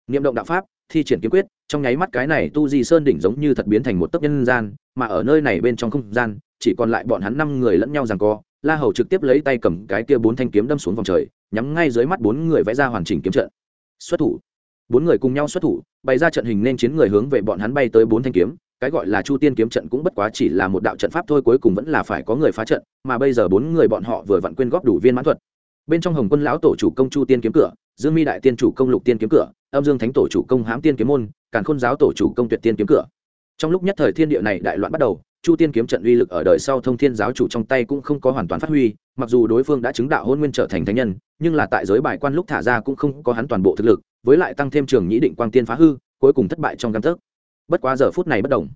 Niệm động đạo pháp, thi triển kiếm quyết, trong nháy mắt cái này tu di sơn đỉnh giống như thật biến thành một tấc nhân gian mà ở nơi này bên trong không gian, chỉ còn lại bọn hắn năm người lẫn nhau rằng co. La hầu trực tiếp lấy tay cầm cái kia bốn thanh kiếm đâm xuống vòng trời, nhắm ngay dưới mắt bốn người vẽ ra hoàn chỉnh kiếm trận. Xuất thủ. Bốn người cùng nhau xuất thủ, bày ra trận hình nên chiến người hướng về bọn hắn bay tới bốn thanh kiếm. Cái gọi là chu tiên kiếm trận cũng bất quá chỉ là một đạo trận pháp thôi, cuối cùng vẫn là phải có người phá trận, mà bây giờ bốn người bọn họ vừa vặn quyên góp đủ viên mãn thuật. Bên trong hồng quân lão tổ chủ công chu tiên kiếm cửa, dương mi đại tiên chủ công lục tiên kiếm cửa, âm dương thánh tổ chủ công hãm tiên kiếm môn, càn khôn giáo tổ chủ công tuyệt tiên kiếm cửa trong lúc nhất thời thiên địa này đại loạn bắt đầu, chu tiên kiếm trận uy lực ở đời sau thông thiên giáo chủ trong tay cũng không có hoàn toàn phát huy, mặc dù đối phương đã chứng đạo hôn nguyên trở thành thánh nhân, nhưng là tại giới bài quan lúc thả ra cũng không có hắn toàn bộ thực lực, với lại tăng thêm trường nhĩ định quang tiên phá hư, cuối cùng thất bại trong căn thức bất quá giờ phút này bất đồng.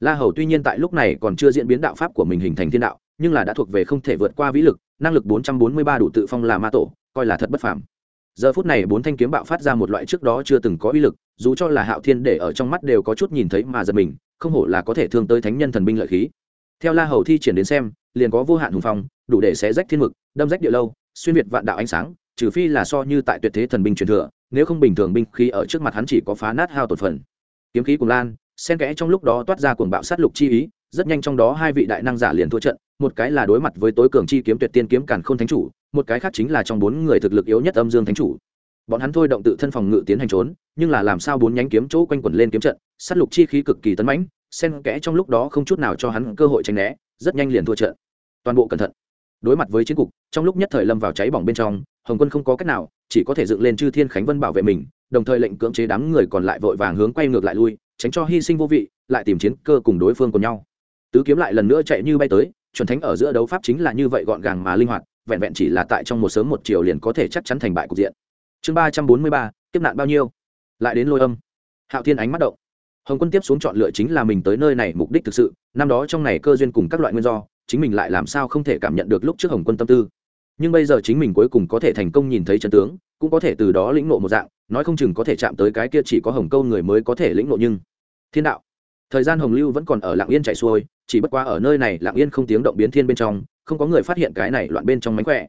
La hầu tuy nhiên tại lúc này còn chưa diễn biến đạo pháp của mình hình thành thiên đạo, nhưng là đã thuộc về không thể vượt qua vĩ lực, năng lực bốn trăm bốn mươi ba đủ tự phong là ma tổ, coi là thật bất phàm. Giờ phút này bốn thanh kiếm bạo phát ra một loại trước đó chưa từng có uy lực, dù cho là hạo thiên để ở trong mắt đều có chút nhìn thấy mà giật mình không hổ là có thể thương tới thánh nhân thần binh lợi khí. Theo la hầu thi triển đến xem, liền có vô hạn hùng phong, đủ để xé rách thiên mực, đâm rách địa lâu, xuyên việt vạn đạo ánh sáng, trừ phi là so như tại tuyệt thế thần binh truyền thừa, nếu không bình thường binh khí ở trước mặt hắn chỉ có phá nát hao tột phần. Kiếm khí cùng lan, xen kẽ trong lúc đó toát ra cuồng bạo sát lục chi ý, rất nhanh trong đó hai vị đại năng giả liền thua trận, một cái là đối mặt với tối cường chi kiếm tuyệt tiên kiếm càn khôn thánh chủ, một cái khác chính là trong bốn người thực lực yếu nhất âm dương thánh chủ bọn hắn thôi động tự thân phòng ngự tiến hành trốn, nhưng là làm sao bốn nhánh kiếm chỗ quanh quẩn lên kiếm trận, sát lục chi khí cực kỳ tấn mãnh, xen kẽ trong lúc đó không chút nào cho hắn cơ hội tránh né, rất nhanh liền thua trận. Toàn bộ cẩn thận. Đối mặt với chiến cục, trong lúc nhất thời lâm vào cháy bỏng bên trong, hồng quân không có cách nào, chỉ có thể dựng lên chư thiên khánh vân bảo vệ mình, đồng thời lệnh cưỡng chế đám người còn lại vội vàng hướng quay ngược lại lui, tránh cho hy sinh vô vị, lại tìm chiến cơ cùng đối phương cùng nhau. Tứ kiếm lại lần nữa chạy như bay tới, chuẩn thánh ở giữa đấu pháp chính là như vậy gọn gàng mà linh hoạt, vẹn vẹn chỉ là tại trong một sớm một chiều liền có thể chắc chắn thành bại cục diện chương ba trăm bốn mươi ba, tiếp nạn bao nhiêu? Lại đến lôi âm. Hạo thiên ánh mắt động. Hồng quân tiếp xuống chọn lựa chính là mình tới nơi này mục đích thực sự, năm đó trong này cơ duyên cùng các loại nguyên do, chính mình lại làm sao không thể cảm nhận được lúc trước hồng quân tâm tư. Nhưng bây giờ chính mình cuối cùng có thể thành công nhìn thấy chân tướng, cũng có thể từ đó lĩnh ngộ một dạng, nói không chừng có thể chạm tới cái kia chỉ có hồng câu người mới có thể lĩnh ngộ nhưng thiên đạo. Thời gian hồng lưu vẫn còn ở lạng yên chạy xuôi, chỉ bất qua ở nơi này lạng yên không tiếng động biến thiên bên trong, không có người phát hiện cái này loạn bên trong mánh khỏe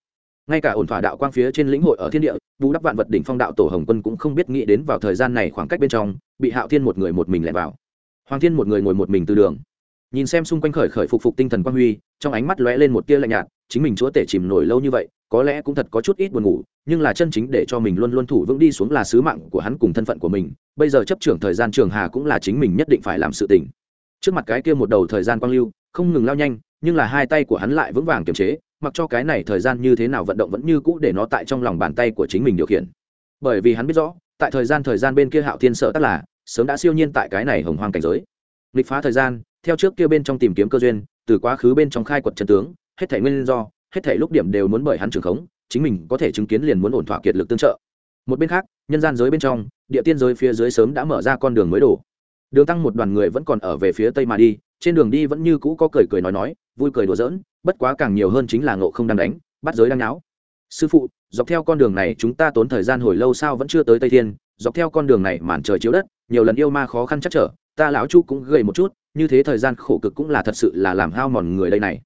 ngay cả ổn thỏa đạo quang phía trên lĩnh hội ở thiên địa vũ đắp vạn vật đỉnh phong đạo tổ hồng quân cũng không biết nghĩ đến vào thời gian này khoảng cách bên trong, bị hạo thiên một người một mình lẻ vào. Hoàng thiên một người ngồi một mình từ đường. Nhìn xem xung quanh khởi khởi phục phục tinh thần quang huy, trong ánh mắt lóe lên một tia lạnh nhạt, chính mình chúa tể chìm nổi lâu như vậy, có lẽ cũng thật có chút ít buồn ngủ, nhưng là chân chính để cho mình luôn luôn thủ vững đi xuống là sứ mạng của hắn cùng thân phận của mình, bây giờ chấp trưởng thời gian trường hà cũng là chính mình nhất định phải làm sự tình. Trước mặt cái kia một đầu thời gian quang lưu, không ngừng lao nhanh, nhưng là hai tay của hắn lại vững vàng kiềm chế mặc cho cái này thời gian như thế nào vận động vẫn như cũ để nó tại trong lòng bàn tay của chính mình điều khiển. Bởi vì hắn biết rõ, tại thời gian thời gian bên kia hạo thiên sợ tất là, sớm đã siêu nhiên tại cái này hồng hoang cảnh giới. Nghịch phá thời gian, theo trước kia bên trong tìm kiếm cơ duyên, từ quá khứ bên trong khai quật chân tướng, hết thể nguyên do, hết thể lúc điểm đều muốn bởi hắn trường khống, chính mình có thể chứng kiến liền muốn ổn thỏa kiệt lực tương trợ. Một bên khác, nhân gian giới bên trong, địa tiên giới phía dưới sớm đã mở ra con đường mới đổ. Đường tăng một đoàn người vẫn còn ở về phía tây mà đi, trên đường đi vẫn như cũ có cười cười nói nói, vui cười đùa giỡn bất quá càng nhiều hơn chính là ngộ không đang đánh, bắt giới đang náo. Sư phụ, dọc theo con đường này chúng ta tốn thời gian hồi lâu sao vẫn chưa tới tây thiên, dọc theo con đường này màn trời chiếu đất, nhiều lần yêu ma khó khăn chắc trở, ta lão chu cũng gầy một chút, như thế thời gian khổ cực cũng là thật sự là làm hao mòn người đây này.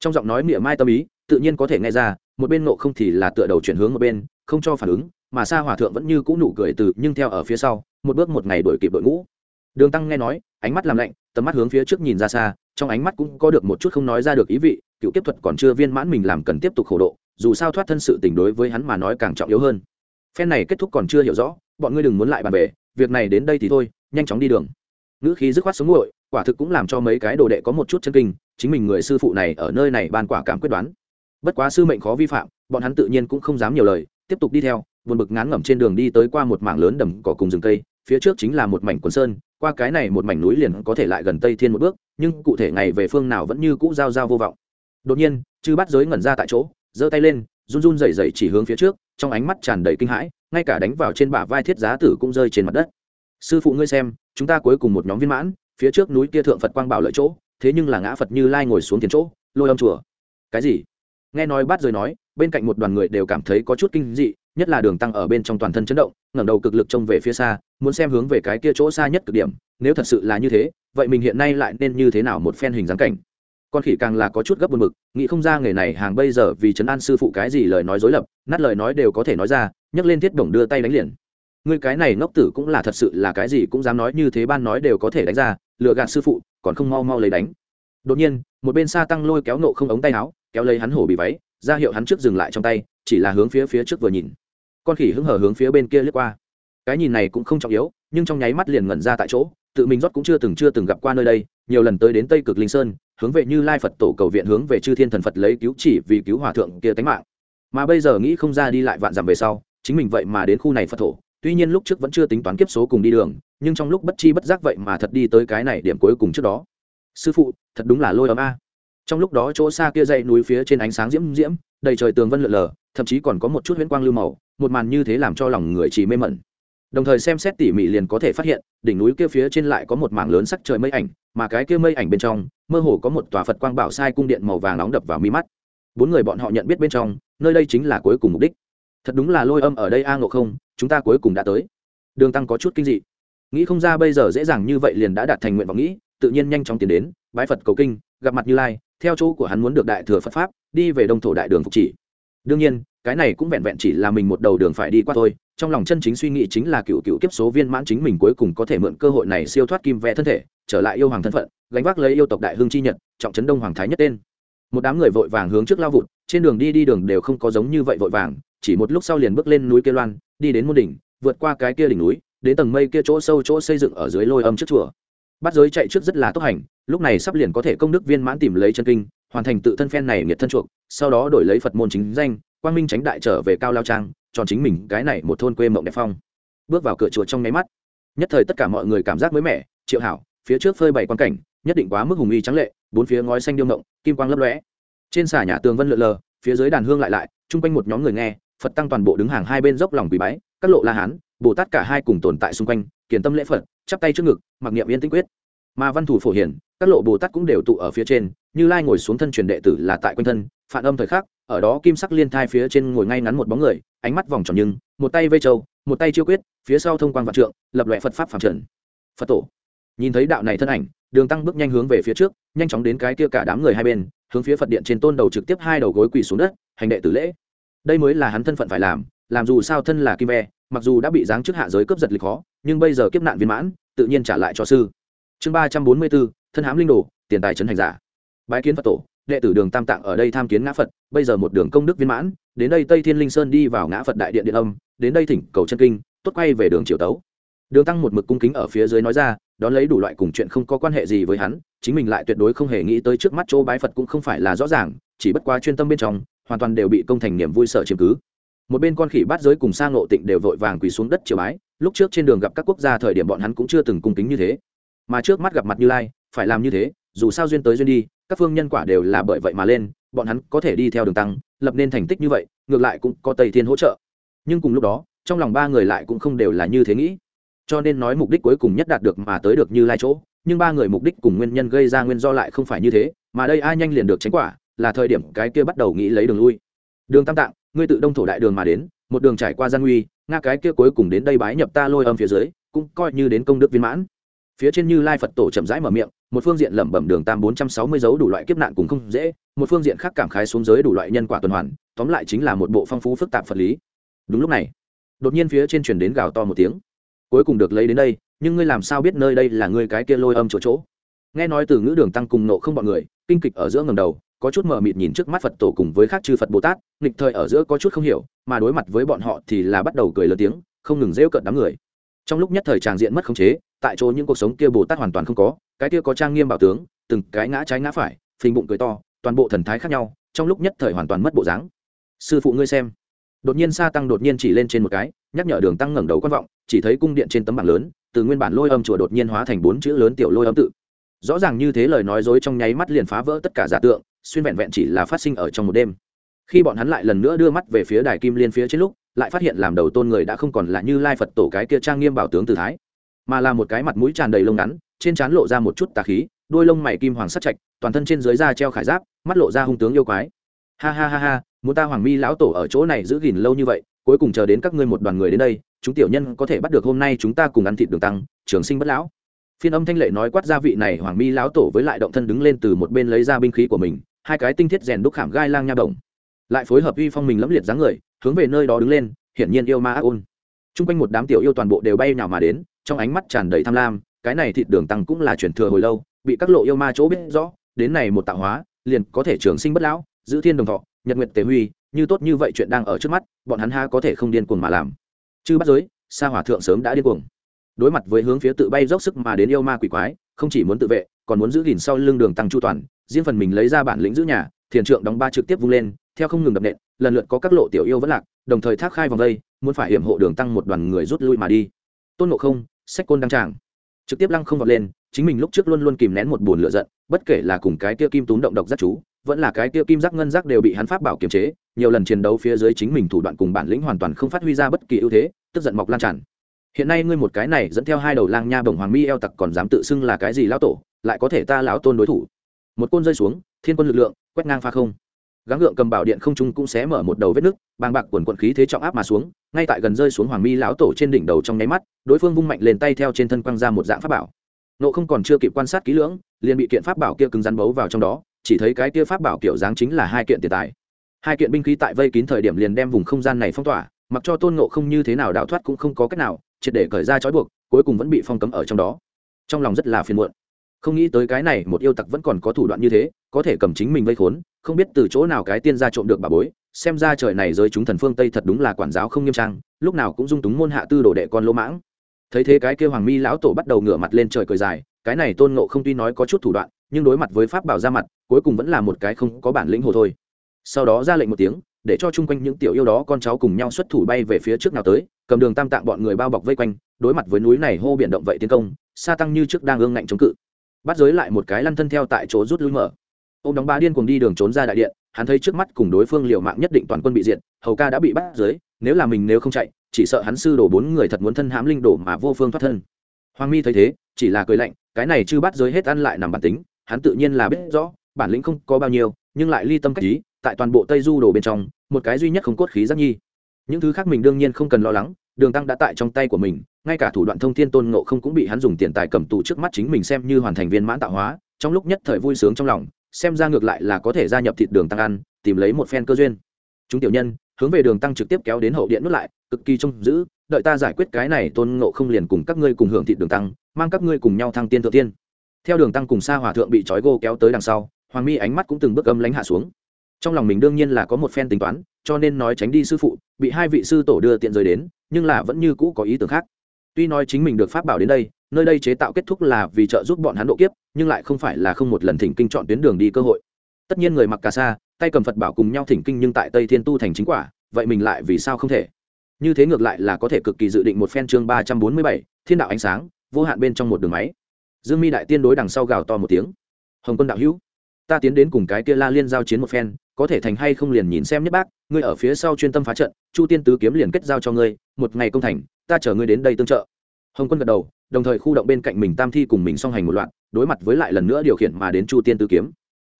Trong giọng nói mỉa mai tâm ý, tự nhiên có thể nghe ra, một bên nộ không thì là tựa đầu chuyển hướng một bên, không cho phản ứng, mà sa hòa thượng vẫn như cũ nụ cười từ nhưng theo ở phía sau, một bước một ngày đổi kịp đội ngũ. Đường tăng nghe nói, ánh mắt làm lạnh, tầm mắt hướng phía trước nhìn ra xa, trong ánh mắt cũng có được một chút không nói ra được ý vị cựu kiếp thuật còn chưa viên mãn mình làm cần tiếp tục khổ độ, dù sao thoát thân sự tình đối với hắn mà nói càng trọng yếu hơn. Phen này kết thúc còn chưa hiểu rõ, bọn ngươi đừng muốn lại bàn về, việc này đến đây thì thôi, nhanh chóng đi đường. Ngữ khí dứt khoát sống nguội, quả thực cũng làm cho mấy cái đồ đệ có một chút chân kinh, chính mình người sư phụ này ở nơi này ban quả cảm quyết đoán. Bất quá sư mệnh khó vi phạm, bọn hắn tự nhiên cũng không dám nhiều lời, tiếp tục đi theo, buồn bực ngán ngẩm trên đường đi tới qua một mảng lớn đầm cỏ cùng rừng cây, phía trước chính là một mảnh quần sơn, qua cái này một mảnh núi liền có thể lại gần tây thiên một bước, nhưng cụ thể ngày về phương nào vẫn như cũ giao giao vô vọng đột nhiên, chư bắt giới ngẩn ra tại chỗ, giơ tay lên, run run rẩy rẩy chỉ hướng phía trước, trong ánh mắt tràn đầy kinh hãi, ngay cả đánh vào trên bả vai thiết giá tử cũng rơi trên mặt đất. Sư phụ ngươi xem, chúng ta cuối cùng một nhóm viên mãn, phía trước núi kia thượng phật quang bảo lợi chỗ, thế nhưng là ngã phật như lai ngồi xuống tiền chỗ, lôi âm chùa. Cái gì? Nghe nói bắt giới nói, bên cạnh một đoàn người đều cảm thấy có chút kinh dị, nhất là đường tăng ở bên trong toàn thân chấn động, ngẩng đầu cực lực trông về phía xa, muốn xem hướng về cái kia chỗ xa nhất cực điểm, nếu thật sự là như thế, vậy mình hiện nay lại nên như thế nào một phen hình dáng cảnh? Con khỉ càng là có chút gấp buồn mực nghĩ không ra nghề này hàng bây giờ vì trấn an sư phụ cái gì lời nói dối lập, nát lời nói đều có thể nói ra, nhấc lên thiết bổng đưa tay đánh liền. Người cái này ngốc tử cũng là thật sự là cái gì cũng dám nói, như thế ban nói đều có thể đánh ra lựa gạt sư phụ, còn không mau mau lấy đánh. Đột nhiên, một bên xa tăng lôi kéo nộ không ống tay áo, kéo lấy hắn hổ bị váy, ra hiệu hắn trước dừng lại trong tay, chỉ là hướng phía phía trước vừa nhìn. Con khỉ hứng hở hướng phía bên kia lướt qua. Cái nhìn này cũng không trọng yếu, nhưng trong nháy mắt liền ngẩn ra tại chỗ, tự mình rót cũng chưa từng chưa từng gặp qua nơi đây, nhiều lần tới đến tây cực linh sơn hướng về như lai phật tổ cầu viện hướng về chư thiên thần phật lấy cứu chỉ vì cứu hòa thượng kia tánh mạng. Mà bây giờ nghĩ không ra đi lại vạn dặm về sau, chính mình vậy mà đến khu này phật thổ. Tuy nhiên lúc trước vẫn chưa tính toán kiếp số cùng đi đường, nhưng trong lúc bất chi bất giác vậy mà thật đi tới cái này điểm cuối cùng trước đó. Sư phụ, thật đúng là lôi ấm a. Trong lúc đó chỗ xa kia dãy núi phía trên ánh sáng diễm diễm, đầy trời tường vân lượn lờ, thậm chí còn có một chút huyễn quang lưu màu, một màn như thế làm cho lòng người chỉ mê mẩn đồng thời xem xét tỉ mỉ liền có thể phát hiện, đỉnh núi kia phía trên lại có một mảng lớn sắc trời mây ảnh, mà cái kia mây ảnh bên trong, mơ hồ có một tòa phật quang bảo sai cung điện màu vàng nóng đập vào mi mắt. Bốn người bọn họ nhận biết bên trong, nơi đây chính là cuối cùng mục đích. Thật đúng là lôi âm ở đây a ngộ không, chúng ta cuối cùng đã tới. Đường tăng có chút kinh dị. Nghĩ không ra bây giờ dễ dàng như vậy liền đã đạt thành nguyện vọng nghĩ, tự nhiên nhanh chóng tiến đến, bái phật cầu kinh, gặp mặt như lai, theo chỗ của hắn muốn được đại thừa phật pháp, đi về đông thổ đại đường phục chỉ. Đương nhiên cái này cũng vẹn vẹn chỉ là mình một đầu đường phải đi qua thôi, trong lòng chân chính suy nghĩ chính là cựu cựu kiếp số viên mãn chính mình cuối cùng có thể mượn cơ hội này siêu thoát kim vẽ thân thể, trở lại yêu hoàng thân phận, gánh vác lấy yêu tộc đại hương chi nhật, trọng trấn đông hoàng thái nhất tên. Một đám người vội vàng hướng trước lao vụt, trên đường đi đi đường đều không có giống như vậy vội vàng, chỉ một lúc sau liền bước lên núi kê loan, đi đến môn đỉnh, vượt qua cái kia đỉnh núi, đến tầng mây kia chỗ sâu chỗ xây dựng ở dưới lôi âm trước chùa. Bắt giới chạy trước rất là tốc hành, lúc này sắp liền có thể công đức viên mãn tìm lấy chân kinh, hoàn thành tự thân phen này nghiệt thân chuộc, sau đó đổi lấy phật môn chính danh quang minh tránh đại trở về cao lao trang tròn chính mình cái này một thôn quê mộng đẹp phong. Bước vào cửa chùa trong nháy mắt. Nhất thời tất cả mọi người cảm giác mới mẻ, triệu hảo, phía trước phơi bày quan cảnh, nhất định quá mức hùng y trắng lệ, bốn phía ngói xanh điêu mộng, kim quang lấp lóe. Trên xà nhà tường vân lượn lờ, phía dưới đàn hương lại lại, chung quanh một nhóm người nghe, phật tăng toàn bộ đứng hàng hai bên dốc lòng quỳ bái, các lộ la hán, bồ tát cả hai cùng tồn tại xung quanh kiến tâm lễ phật, chắp tay trước ngực, mặc niệm yên tĩnh quyết. Mà văn thủ phổ hiển, các lộ bồ tát cũng đều tụ ở phía trên, như lai ngồi xuống thân truyền đệ tử là tại quanh thân, phản âm thời khắc ở đó kim sắc liên thai phía trên ngồi ngay ngắn một bóng người, ánh mắt vòng tròn nhưng, một tay vây trâu một tay chiêu quyết, phía sau thông quan vạn trượng, lập loại phật pháp phạm trần. Phật tổ. Nhìn thấy đạo này thân ảnh, đường tăng bước nhanh hướng về phía trước, nhanh chóng đến cái kia cả đám người hai bên, hướng phía phật điện trên tôn đầu trực tiếp hai đầu gối quỳ xuống đất, hành đệ tử lễ. Đây mới là hắn thân phận phải làm làm dù sao thân là kim ve mặc dù đã bị giáng chức hạ giới cướp giật lịch khó, nhưng bây giờ kiếp nạn viên mãn, tự nhiên trả lại cho sư. Chương ba trăm bốn mươi bốn, thân hám linh đồ, tiền tài trấn hành giả. Bái kiến phật tổ đệ tử đường tam tạng ở đây tham kiến ngã phật, bây giờ một đường công đức viên mãn, đến đây tây thiên linh sơn đi vào ngã phật đại điện điện âm, đến đây thỉnh cầu chân kinh, tốt quay về đường triều tấu. Đường tăng một mực cung kính ở phía dưới nói ra, đón lấy đủ loại cùng chuyện không có quan hệ gì với hắn, chính mình lại tuyệt đối không hề nghĩ tới trước mắt chỗ bái phật cũng không phải là rõ ràng, chỉ bất quá chuyên tâm bên trong, hoàn toàn đều bị công thành niềm vui sợ chiếm cứ. Một bên con khỉ bát giới cùng sang ngộ tịnh đều vội vàng quỳ xuống đất triều bái, lúc trước trên đường gặp các quốc gia thời điểm bọn hắn cũng chưa từng cung kính như thế. Mà trước mắt gặp mặt như lai, phải làm như thế, dù sao duyên tới duyên đi các phương nhân quả đều là bởi vậy mà lên, bọn hắn có thể đi theo đường tăng, lập nên thành tích như vậy, ngược lại cũng có tây thiên hỗ trợ. Nhưng cùng lúc đó, trong lòng ba người lại cũng không đều là như thế nghĩ. Cho nên nói mục đích cuối cùng nhất đạt được mà tới được như lai chỗ, nhưng ba người mục đích cùng nguyên nhân gây ra nguyên do lại không phải như thế, mà đây ai nhanh liền được tránh quả, là thời điểm cái kia bắt đầu nghĩ lấy đường lui. Đường tam tạng, ngươi tự đông thổ đại đường mà đến, một đường trải qua gian nguy, nga cái kia cuối cùng đến đây bái nhập ta lôi âm phía dưới, cũng coi như đến công đức viên mãn phía trên như lai phật tổ chậm rãi mở miệng, một phương diện lẩm bẩm đường tam bốn trăm sáu mươi dấu đủ loại kiếp nạn cũng không dễ, một phương diện khác cảm khái xuống giới đủ loại nhân quả tuần hoàn, tóm lại chính là một bộ phong phú phức tạp phật lý. Đúng lúc này, đột nhiên phía trên truyền đến gào to một tiếng. Cuối cùng được lấy đến đây, nhưng ngươi làm sao biết nơi đây là ngươi cái kia lôi âm chỗ chỗ? Nghe nói từ ngữ đường tăng cùng nộ không bọn người, kinh kịch ở giữa ngầm đầu, có chút mờ mịt nhìn trước mắt phật tổ cùng với khác chư phật bồ tát, nghịch thời ở giữa có chút không hiểu, mà đối mặt với bọn họ thì là bắt đầu cười lớn tiếng, không ngừng rêu cợt đám người. Trong lúc nhất thời tràng diện mất khống chế tại chỗ những cuộc sống kia bồ tát hoàn toàn không có, cái kia có trang nghiêm bảo tướng, từng cái ngã trái ngã phải, phình bụng cười to, toàn bộ thần thái khác nhau, trong lúc nhất thời hoàn toàn mất bộ dáng. Sư phụ ngươi xem. Đột nhiên sa tăng đột nhiên chỉ lên trên một cái, nhắc nhở đường tăng ngẩng đầu quan vọng, chỉ thấy cung điện trên tấm bảng lớn, từ nguyên bản lôi âm chùa đột nhiên hóa thành bốn chữ lớn tiểu lôi âm tự. Rõ ràng như thế lời nói dối trong nháy mắt liền phá vỡ tất cả giả tượng, xuyên vẹn vẹn chỉ là phát sinh ở trong một đêm. Khi bọn hắn lại lần nữa đưa mắt về phía đài kim liên phía trên lúc, lại phát hiện làm đầu tôn người đã không còn là như lai phật tổ cái kia trang nghiêm bảo tướng từ thái mà là một cái mặt mũi tràn đầy lông ngắn, trên trán lộ ra một chút tà khí, đôi lông mày kim hoàng sắt chạch, toàn thân trên dưới da treo khải giáp, mắt lộ ra hung tướng yêu quái. Ha ha ha ha, muốn ta hoàng mi lão tổ ở chỗ này giữ gìn lâu như vậy, cuối cùng chờ đến các ngươi một đoàn người đến đây, chúng tiểu nhân có thể bắt được hôm nay chúng ta cùng ăn thịt đường tăng, trường sinh bất lão. Phiên âm thanh lệ nói quát gia vị này hoàng mi lão tổ với lại động thân đứng lên từ một bên lấy ra binh khí của mình, hai cái tinh thiết rèn đúc khảm gai lang nha bổng lại phối hợp uy phong mình lẫm liệt dáng người, hướng về nơi đó đứng lên, hiển nhiên yêu ma ác ôn. Chung quanh một đám tiểu yêu toàn bộ đều bay nào mà đến trong ánh mắt tràn đầy tham lam cái này thịt đường tăng cũng là chuyển thừa hồi lâu bị các lộ yêu ma chỗ biết rõ đến này một tạo hóa liền có thể trường sinh bất lão giữ thiên đồng thọ nhật nguyệt tế huy như tốt như vậy chuyện đang ở trước mắt bọn hắn ha có thể không điên cuồng mà làm. Chứ bắt giới sa hỏa thượng sớm đã điên cuồng. Đối mặt với hướng phía tự bay dốc sức mà đến yêu ma quỷ quái không chỉ muốn tự vệ còn muốn giữ gìn sau lưng đường tăng chu toàn riêng phần mình lấy ra bản lĩnh giữ nhà thiền trượng đóng ba trực tiếp vung lên theo không ngừng đập nện lần lượt có các lộ tiểu yêu vẫn lạc đồng thời thác khai vòng đây, muốn phải hiểm hộ đường tăng một đoàn người rút lui mà đi. Tôn ngộ không sách côn đăng tràng. Trực tiếp lăng không vọt lên, chính mình lúc trước luôn luôn kìm nén một buồn lửa giận, bất kể là cùng cái kia kim túm động độc giác chú, vẫn là cái kia kim giác ngân giác đều bị hắn pháp bảo kiềm chế, nhiều lần chiến đấu phía dưới chính mình thủ đoạn cùng bản lĩnh hoàn toàn không phát huy ra bất kỳ ưu thế, tức giận mọc lan tràn. Hiện nay ngươi một cái này dẫn theo hai đầu lang nha bồng hoàng mi eo tặc còn dám tự xưng là cái gì lão tổ, lại có thể ta lão tôn đối thủ. Một côn rơi xuống, thiên quân lực lượng, quét ngang pha không. Gắng gượng cầm bảo điện không trung cũng xé mở một đầu vết nứt, bàng bạc quần quận khí thế trọng áp mà xuống ngay tại gần rơi xuống hoàng mi lão tổ trên đỉnh đầu trong nháy mắt, đối phương vung mạnh lên tay theo trên thân quăng ra một dạng pháp bảo. Nộ không còn chưa kịp quan sát kỹ lưỡng, liền bị kiện pháp bảo kia cứng rắn bấu vào trong đó, chỉ thấy cái kia pháp bảo kiểu dáng chính là hai kiện tiền tài. Hai kiện binh khí tại vây kín thời điểm liền đem vùng không gian này phong tỏa, mặc cho tôn nộ không như thế nào đào thoát cũng không có cách nào, triệt để cởi ra trói buộc, cuối cùng vẫn bị phong cấm ở trong đó. Trong lòng rất là phiền muộn không nghĩ tới cái này, một yêu tặc vẫn còn có thủ đoạn như thế, có thể cầm chính mình vây khốn, không biết từ chỗ nào cái tiên gia trộm được bà bối. Xem ra trời này giới chúng thần phương tây thật đúng là quản giáo không nghiêm trang, lúc nào cũng dung túng môn hạ tư đồ đệ con lỗ mãng. Thấy thế cái kêu hoàng mi lão tổ bắt đầu ngửa mặt lên trời cười dài, cái này tôn ngộ không tuy nói có chút thủ đoạn, nhưng đối mặt với pháp bảo ra mặt, cuối cùng vẫn là một cái không có bản lĩnh hồ thôi. Sau đó ra lệnh một tiếng, để cho chung quanh những tiểu yêu đó con cháu cùng nhau xuất thủ bay về phía trước nào tới, cầm đường tam tạng bọn người bao bọc vây quanh, đối mặt với núi này hô biển động vậy tiến công xa tăng như trước đang ương ngạnh chống cự bắt giới lại một cái lăn thân theo tại chỗ rút lui mở. Ô m đóng ba điên cùng đi đường trốn ra đại điện, hắn thấy trước mắt cùng đối phương liệu mạng nhất định toàn quân bị diện hầu ca đã bị bắt giới, nếu là mình nếu không chạy, chỉ sợ hắn sư đổ bốn người thật muốn thân hãm linh đổ mà vô phương thoát thân. Hoàng mi thấy thế, chỉ là cười lạnh, cái này chứ bắt giới hết ăn lại nằm bản tính, hắn tự nhiên là biết rõ, bản lĩnh không có bao nhiêu, nhưng lại ly tâm cách ý, tại toàn bộ tây du đồ bên trong, một cái duy nhất không cốt khí giác nhi. Những thứ khác mình đương nhiên không cần lo lắng đường tăng đã tại trong tay của mình, ngay cả thủ đoạn thông thiên tôn ngộ không cũng bị hắn dùng tiền tài cầm tù trước mắt chính mình xem như hoàn thành viên mãn tạo hóa, trong lúc nhất thời vui sướng trong lòng, xem ra ngược lại là có thể gia nhập thịt đường tăng ăn, tìm lấy một phen cơ duyên. Chúng tiểu nhân, hướng về đường tăng trực tiếp kéo đến hậu điện nút lại, cực kỳ trông giữ, đợi ta giải quyết cái này tôn ngộ không liền cùng các ngươi cùng hưởng thịt đường tăng, mang các ngươi cùng nhau thăng tiên thượng tiên. Theo đường tăng cùng xa hòa thượng bị trói gô kéo tới đằng sau, hoàng mi ánh mắt cũng từng bước âm lánh hạ xuống. Trong lòng mình đương nhiên là có một phen tính toán, cho nên nói tránh đi sư phụ, bị hai vị sư tổ đưa tiện rời đến nhưng là vẫn như cũ có ý tưởng khác. Tuy nói chính mình được pháp bảo đến đây, nơi đây chế tạo kết thúc là vì trợ giúp bọn hắn độ kiếp, nhưng lại không phải là không một lần thỉnh kinh chọn tuyến đường đi cơ hội. Tất nhiên người mặc cà sa, tay cầm phật bảo cùng nhau thỉnh kinh nhưng tại tây thiên tu thành chính quả, vậy mình lại vì sao không thể? Như thế ngược lại là có thể cực kỳ dự định một phen chương ba trăm bốn mươi bảy, thiên đạo ánh sáng, vô hạn bên trong một đường máy. Dương mi đại tiên đối đằng sau gào to một tiếng. Hồng quân đạo hữu ta tiến đến cùng cái kia la liên giao chiến một phen, có thể thành hay không liền nhìn xem nhất bác, ngươi ở phía sau chuyên tâm phá trận, chu tiên tứ kiếm liền kết giao cho ngươi, một ngày công thành, ta chở ngươi đến đây tương trợ. Hồng quân gật đầu, đồng thời khu động bên cạnh mình tam thi cùng mình song hành một loạt, đối mặt với lại lần nữa điều khiển mà đến chu tiên tứ kiếm.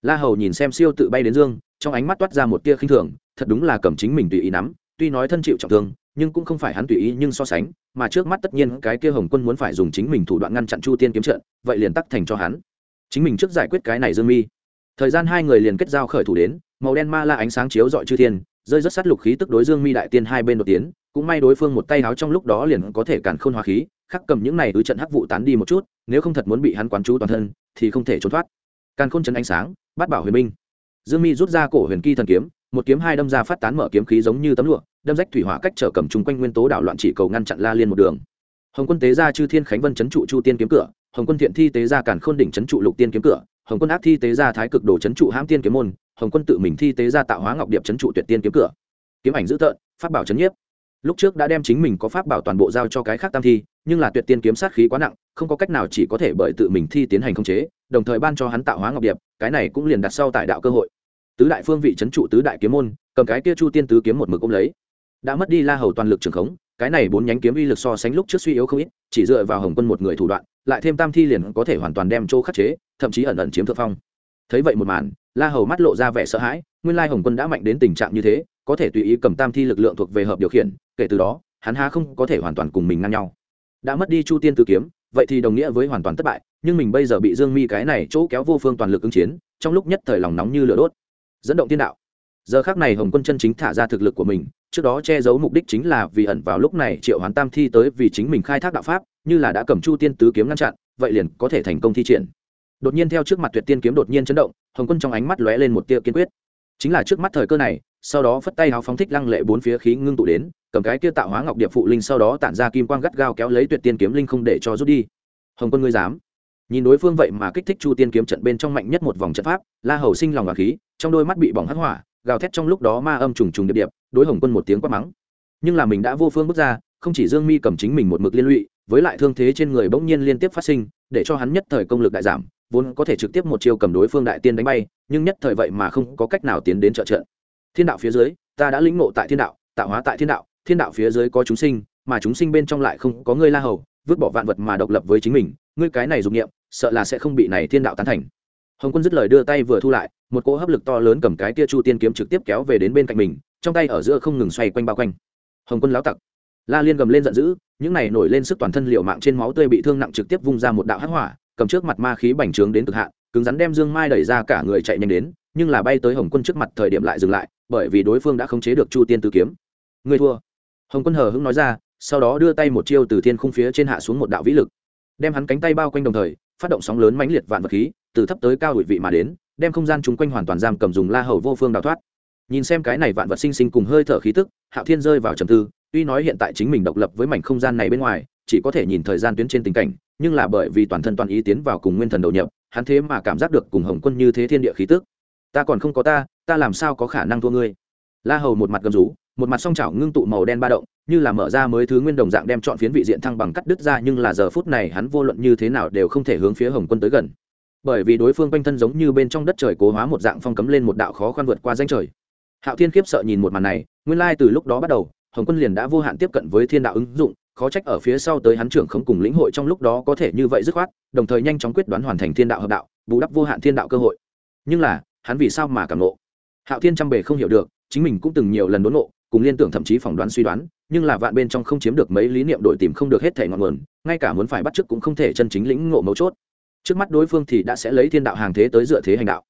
La hầu nhìn xem siêu tự bay đến dương, trong ánh mắt toát ra một tia khinh thường, thật đúng là cầm chính mình tùy ý nắm, tuy nói thân chịu trọng thương, nhưng cũng không phải hắn tùy ý nhưng so sánh, mà trước mắt tất nhiên cái kia hồng quân muốn phải dùng chính mình thủ đoạn ngăn chặn chu tiên kiếm trận, vậy liền tắc thành cho hắn. Chính mình trước giải quyết cái này dương mi thời gian hai người liền kết giao khởi thủ đến, màu đen ma la ánh sáng chiếu dọi chư thiên, rơi rất sát lục khí tức đối dương mi đại tiên hai bên đột tiến, cũng may đối phương một tay áo trong lúc đó liền có thể cản khôn hóa khí, khắc cầm những này tứ trận hắc vụ tán đi một chút, nếu không thật muốn bị hắn quán chú toàn thân, thì không thể trốn thoát. Càn khôn chấn ánh sáng bắt bảo huyền minh. Dương mi rút ra cổ huyền kỳ thần kiếm, một kiếm hai đâm ra phát tán mở kiếm khí giống như tấm lụa, đâm rách thủy hỏa cách trở cầm chung quanh nguyên tố đảo loạn chỉ cầu ngăn chặn la liên một đường. Hồng quân tế ra chư thiên khánh vân chấn trụ chu tiên kiếm cửa, hồng quân thiện thi tế ra cản khôn đỉnh chấn trụ lục tiên kiếm cửa hồng quân ác thi tế ra thái cực đồ chấn trụ hãm tiên kiếm môn, hồng quân tự mình thi tế ra tạo hóa ngọc điệp chấn trụ tuyệt tiên kiếm cửa. Kiếm ảnh dữ tợn, pháp bảo chấn nhiếp. Lúc trước đã đem chính mình có pháp bảo toàn bộ giao cho cái khác tam thi, nhưng là tuyệt tiên kiếm sát khí quá nặng, không có cách nào chỉ có thể bởi tự mình thi tiến hành khống chế, đồng thời ban cho hắn tạo hóa ngọc điệp, cái này cũng liền đặt sau tại đạo cơ hội. Tứ đại phương vị c h ấ n trụ tứ đại kiếm môn, cầm cái kia chu tiên tứ kiếm một mực ôm lấy đã mất đi la hầu toàn lực trường khống, cái này bốn nhánh kiếm uy lực so sánh lúc trước suy yếu không ít, chỉ dựa vào hồng quân một người thủ đoạn, lại thêm tam thi liền có thể hoàn toàn đem chỗ khắc chế, thậm chí ẩn ẩn chiếm thượng phong. Thấy vậy một màn, la hầu mắt lộ ra vẻ sợ hãi, nguyên lai hồng quân đã mạnh đến tình trạng như thế, có thể tùy ý cầm tam thi lực lượng thuộc về hợp điều khiển, kể từ đó, hắn há không có thể hoàn toàn cùng mình ngăn nhau. Đã mất đi chu tiên tứ kiếm, vậy thì đồng nghĩa với hoàn toàn thất bại, nhưng mình bây giờ bị dương mi cái này chỗ kéo vô phương toàn lực ứng chiến, trong lúc nhất thời lòng nóng như lửa đốt. Dẫn động tiên đạo giờ khác này hồng quân chân chính thả ra thực lực của mình, trước đó che giấu mục đích chính là vì ẩn vào lúc này triệu hoán tam thi tới vì chính mình khai thác đạo pháp, như là đã cầm chu tiên tứ kiếm ngăn chặn, vậy liền có thể thành công thi triển. Đột nhiên theo trước mặt tuyệt tiên kiếm đột nhiên chấn động, hồng quân trong ánh mắt lóe lên một tia kiên quyết. Chính là trước mắt thời cơ này, sau đó phất tay háo phóng thích lăng lệ bốn phía khí ngưng tụ đến, cầm cái kia tạo hóa ngọc điệp phụ linh sau đó tản ra kim quang gắt gao kéo lấy tuyệt tiên kiếm linh không để cho rút đi. Hồng quân ngươi dám? Nhìn đối phương vậy mà kích thích chu tiên kiếm trận bên trong mạnh nhất một vòng trận pháp, la hầu sinh lòng và khí, trong đôi mắt bị bỏng hắc hỏa gào thét trong lúc đó ma âm trùng trùng điệp điệp, đối hồng quân một tiếng quát mắng. Nhưng là mình đã vô phương bước ra, không chỉ dương mi cầm chính mình một mực liên lụy, với lại thương thế trên người bỗng nhiên liên tiếp phát sinh, để cho hắn nhất thời công lực đại giảm, vốn có thể trực tiếp một chiêu cầm đối phương đại tiên đánh bay, nhưng nhất thời vậy mà không có cách nào tiến đến trợ trận. Thiên đạo phía dưới, ta đã lĩnh ngộ tại thiên đạo, tạo hóa tại thiên đạo thiên đạo phía dưới có chúng sinh, mà chúng sinh bên trong lại không có ngươi la hầu, vứt bỏ vạn vật mà độc lập với chính mình, ngươi cái này dụng nghiệm sợ là sẽ không bị này thiên đạo tán thành. Hồng quân dứt lời đưa tay vừa thu lại một cỗ hấp lực to lớn cầm cái kia chu tiên kiếm trực tiếp kéo về đến bên cạnh mình, trong tay ở giữa không ngừng xoay quanh bao quanh. Hồng quân láo tặc. La liên gầm lên giận dữ, những này nổi lên sức toàn thân liệu mạng trên máu tươi bị thương nặng trực tiếp vung ra một đạo hắc hỏa, cầm trước mặt ma khí bành trướng đến cực hạn, cứng rắn đem dương mai đẩy ra cả người chạy nhanh đến, nhưng là bay tới hồng quân trước mặt thời điểm lại dừng lại, bởi vì đối phương đã khống chế được chu tiên tử kiếm. Người thua. Hồng quân hờ hững nói ra, sau đó đưa tay một chiêu từ thiên khung phía trên hạ xuống một đạo vĩ lực, đem hắn cánh tay bao quanh đồng thời, phát động sóng lớn mãnh liệt vạn vật khí, từ thấp tới cao đuổi vị mà đến đem không gian chung quanh hoàn toàn giam cầm dùng la hầu vô phương đào thoát. Nhìn xem cái này vạn vật sinh sinh cùng hơi thở khí tức, hạo thiên rơi vào trầm tư, tuy nói hiện tại chính mình độc lập với mảnh không gian này bên ngoài, chỉ có thể nhìn thời gian tuyến trên tình cảnh, nhưng là bởi vì toàn thân toàn ý tiến vào cùng nguyên thần đầu nhập, hắn thế mà cảm giác được cùng hồng quân như thế thiên địa khí tức. Ta còn không có ta ta làm sao có khả năng thua ngươi? La hầu một mặt gầm rú, một mặt song chảo ngưng tụ màu đen ba động, như là mở ra mới thứ nguyên đồng dạng đem chọn phiến vị diện thăng bằng cắt đứt ra, nhưng là giờ phút này hắn vô luận như thế nào đều không thể hướng phía hồng quân tới gần bởi vì đối phương quanh thân giống như bên trong đất trời cố hóa một dạng phong cấm lên một đạo khó khăn vượt qua danh trời. Hạo thiên khiếp sợ nhìn một màn này, nguyên lai từ lúc đó bắt đầu, hồng quân liền đã vô hạn tiếp cận với thiên đạo ứng dụng, khó trách ở phía sau tới hắn trưởng không cùng lĩnh hội trong lúc đó có thể như vậy dứt khoát, đồng thời nhanh chóng quyết đoán hoàn thành thiên đạo hợp đạo, bù đắp vô hạn thiên đạo cơ hội. Nhưng là, hắn vì sao mà cảm nộ hạo thiên trăm bề không hiểu được, chính mình cũng từng nhiều lần đốn nộ cùng liên tưởng thậm chí phỏng đoán suy đoán, nhưng là vạn bên trong không chiếm được mấy lý niệm đổi tìm không được hết thể ngọn nguồn, ngay cả muốn phải bắt chước cũng không thể chân chính lĩnh ngộ mấu chốt trước mắt đối phương thì đã sẽ lấy thiên đạo hàng thế tới dựa thế hành đạo.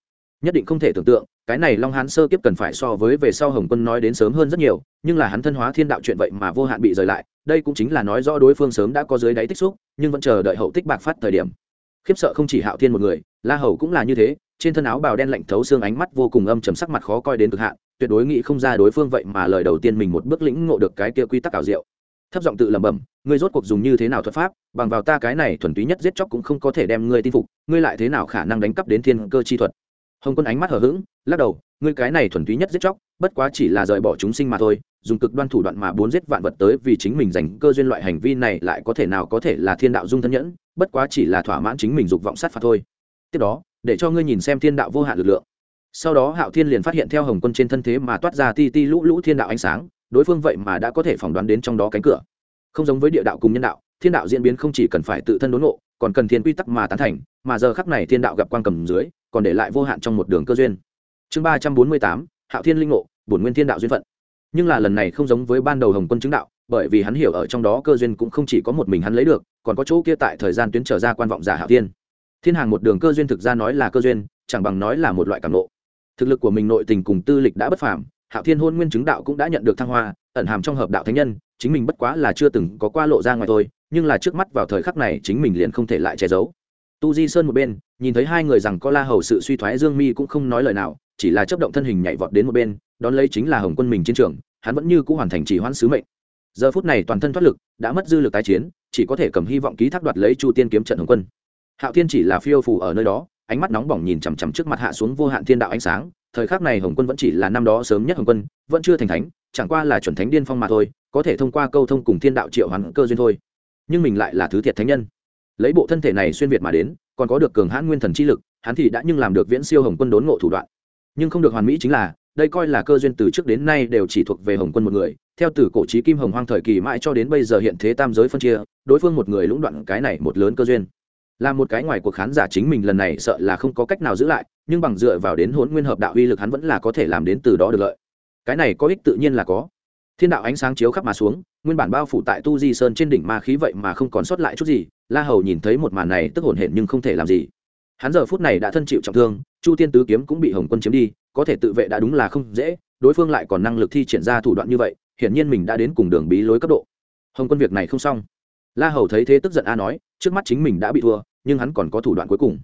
Nhất định không thể tưởng tượng, cái này long hán sơ kiếp cần phải so với về sau hồng quân nói đến sớm hơn rất nhiều, nhưng là hắn thân hóa thiên đạo chuyện vậy mà vô hạn bị rời lại, đây cũng chính là nói rõ đối phương sớm đã có dưới đáy tích xúc, nhưng vẫn chờ đợi hậu tích bạc phát thời điểm. Khiếp sợ không chỉ hạo thiên một người, la hầu cũng là như thế, trên thân áo bào đen lạnh thấu xương ánh mắt vô cùng âm chầm sắc mặt khó coi đến cực hạn, tuyệt đối nghĩ không ra đối phương vậy mà lời đầu tiên mình một bước lĩnh ngộ được cái kia quy tắc ảo diệu thấp giọng tự lẩm bẩm, ngươi rốt cuộc dùng như thế nào thuật pháp, bằng vào ta cái này thuần túy nhất giết chóc cũng không có thể đem ngươi tin phục, ngươi lại thế nào khả năng đánh cắp đến thiên cơ chi thuật? Hồng quân ánh mắt hở h ữ g lắc đầu, ngươi cái này thuần túy nhất giết chóc, bất quá chỉ là rời bỏ chúng sinh mà thôi, dùng cực đoan thủ đoạn mà bốn giết vạn vật tới vì chính mình dành cơ duyên loại hành vi này lại có thể nào có thể là thiên đạo dung thân nhẫn, bất quá chỉ là thỏa mãn chính mình dục vọng sát phạt thôi. Tiếp đó, để cho ngươi nhìn xem thiên đạo vô hạn lực lượng. Sau đó hạo thiên liền phát hiện theo hồng quân trên thân thế mà toát ra ti ti lũ lũ thiên đạo ánh sáng đối phương vậy mà đã có thể phỏng đoán đến trong đó cánh cửa. Không giống với địa đạo cùng nhân đạo, thiên đạo diễn biến không chỉ cần phải tự thân đốn ngộ, còn cần thiên quy tắc mà tán thành, mà giờ khắc này thiên đạo gặp quan cầm dưới, còn để lại vô hạn trong một đường cơ duyên. Chương ba trăm bốn mươi tám, hạo thiên linh ngộ, bổn nguyên thiên đạo duyên phận. Nhưng là lần này không giống với ban đầu hồng quân chứng đạo, bởi vì hắn hiểu ở trong đó cơ duyên cũng không chỉ có một mình hắn lấy được, còn có chỗ kia tại thời gian tuyến trở ra quan vọng giả hạo thiên. Thiên hàng một đường cơ duyên thực ra nói là cơ duyên, chẳng bằng nói là một loại cảm nộ thực lực của mình nội tình cùng tư lịch đã bất phàm hạo thiên hôn nguyên chứng đạo cũng đã nhận được thăng hoa, ẩn hàm trong hợp đạo thánh nhân, chính mình bất quá là chưa từng có qua lộ ra ngoài thôi, nhưng là trước mắt vào thời khắc này chính mình liền không thể lại che giấu. Tu di sơn một bên, nhìn thấy hai người rằng có la hầu sự suy thoái dương mi cũng không nói lời nào, chỉ là chấp động thân hình nhảy vọt đến một bên, đón lấy chính là hồng quân mình chiến trường, hắn vẫn như c ũ hoàn thành chỉ hoãn sứ mệnh. Giờ phút này toàn thân thoát lực, đã mất dư lực tái chiến, chỉ có thể cầm hy vọng ký thác đoạt lấy chu tiên kiếm trận hồng quân. Hạo thiên chỉ là phiêu phù ở nơi đó, ánh mắt nóng bỏng nhìn chằm chằm trước mặt hạ xuống vô hạn thiên đạo ánh sáng thời khắc này hồng quân vẫn chỉ là năm đó sớm nhất hồng quân, vẫn chưa thành thánh, chẳng qua là chuẩn thánh điên phong mà thôi, có thể thông qua câu thông cùng thiên đạo triệu hoàn cơ duyên thôi. Nhưng mình lại là thứ thiệt thánh nhân. Lấy bộ thân thể này xuyên việt mà đến, còn có được cường hãn nguyên thần chi lực, hắn thì đã nhưng làm được viễn siêu hồng quân đốn ngộ thủ đoạn. Nhưng không được hoàn mỹ chính là, đây coi là cơ duyên từ trước đến nay đều chỉ thuộc về hồng quân một người. Theo từ cổ trí kim hồng hoang thời kỳ mãi cho đến bây giờ hiện thế tam giới phân chia, đối phương một người lũng đoạn cái này một lớn cơ duyên là một cái ngoài cuộc khán giả chính mình lần này sợ là không có cách nào giữ lại, nhưng bằng dựa vào đến hỗn nguyên hợp đạo uy lực hắn vẫn là có thể làm đến từ đó được lợi. Cái này có ích tự nhiên là có. Thiên đạo ánh sáng chiếu khắp mà xuống, nguyên bản bao phủ tại tu di sơn trên đỉnh ma khí vậy mà không còn sót lại chút gì, la hầu nhìn thấy một màn này tức hổn hển nhưng không thể làm gì. Hắn giờ phút này đã thân chịu trọng thương, chu tiên tứ kiếm cũng bị hồng quân chiếm đi, có thể tự vệ đã đúng là không dễ, đối phương lại còn năng lực thi triển ra thủ đoạn như vậy, hiển nhiên mình đã đến cùng đường bí lối cấp độ. Hồng quân việc này không xong. La hầu thấy thế tức giận a nói trước mắt chính mình đã bị thua, nhưng hắn còn có thủ đoạn cuối cùng.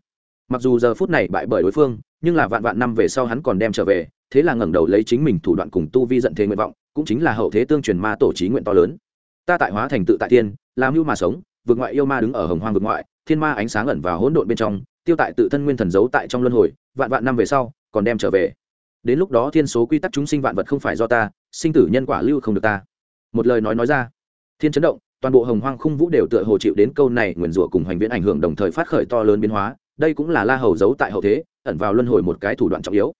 Mặc dù giờ phút này bại bởi đối phương, nhưng là vạn vạn năm về sau hắn còn đem trở về, thế là ngẩng đầu lấy chính mình thủ đoạn cùng tu vi giận thế nguyện vọng, cũng chính là hậu thế tương truyền ma tổ trí nguyện to lớn. Ta tại hóa thành tự tại tiên làm mưu mà sống, vượt ngoại yêu ma đứng ở hồng hoang vượt ngoại, thiên ma ánh sáng ẩn và hỗn độn bên trong, tiêu tại tự thân nguyên thần giấu tại trong luân hồi, vạn vạn năm về sau, còn đem trở về. Đến lúc đó thiên số quy tắc chúng sinh vạn vật không phải do ta, sinh tử nhân quả lưu không được ta. Một lời nói nói ra, thiên chấn động toàn bộ hồng hoang khung vũ đều tựa hồ chịu đến câu này nguyền rủa cùng hoành viễn ảnh hưởng đồng thời phát khởi to lớn biến hóa, đây cũng là la hầu giấu tại hậu thế, ẩn vào luân hồi một cái thủ đoạn trọng yếu.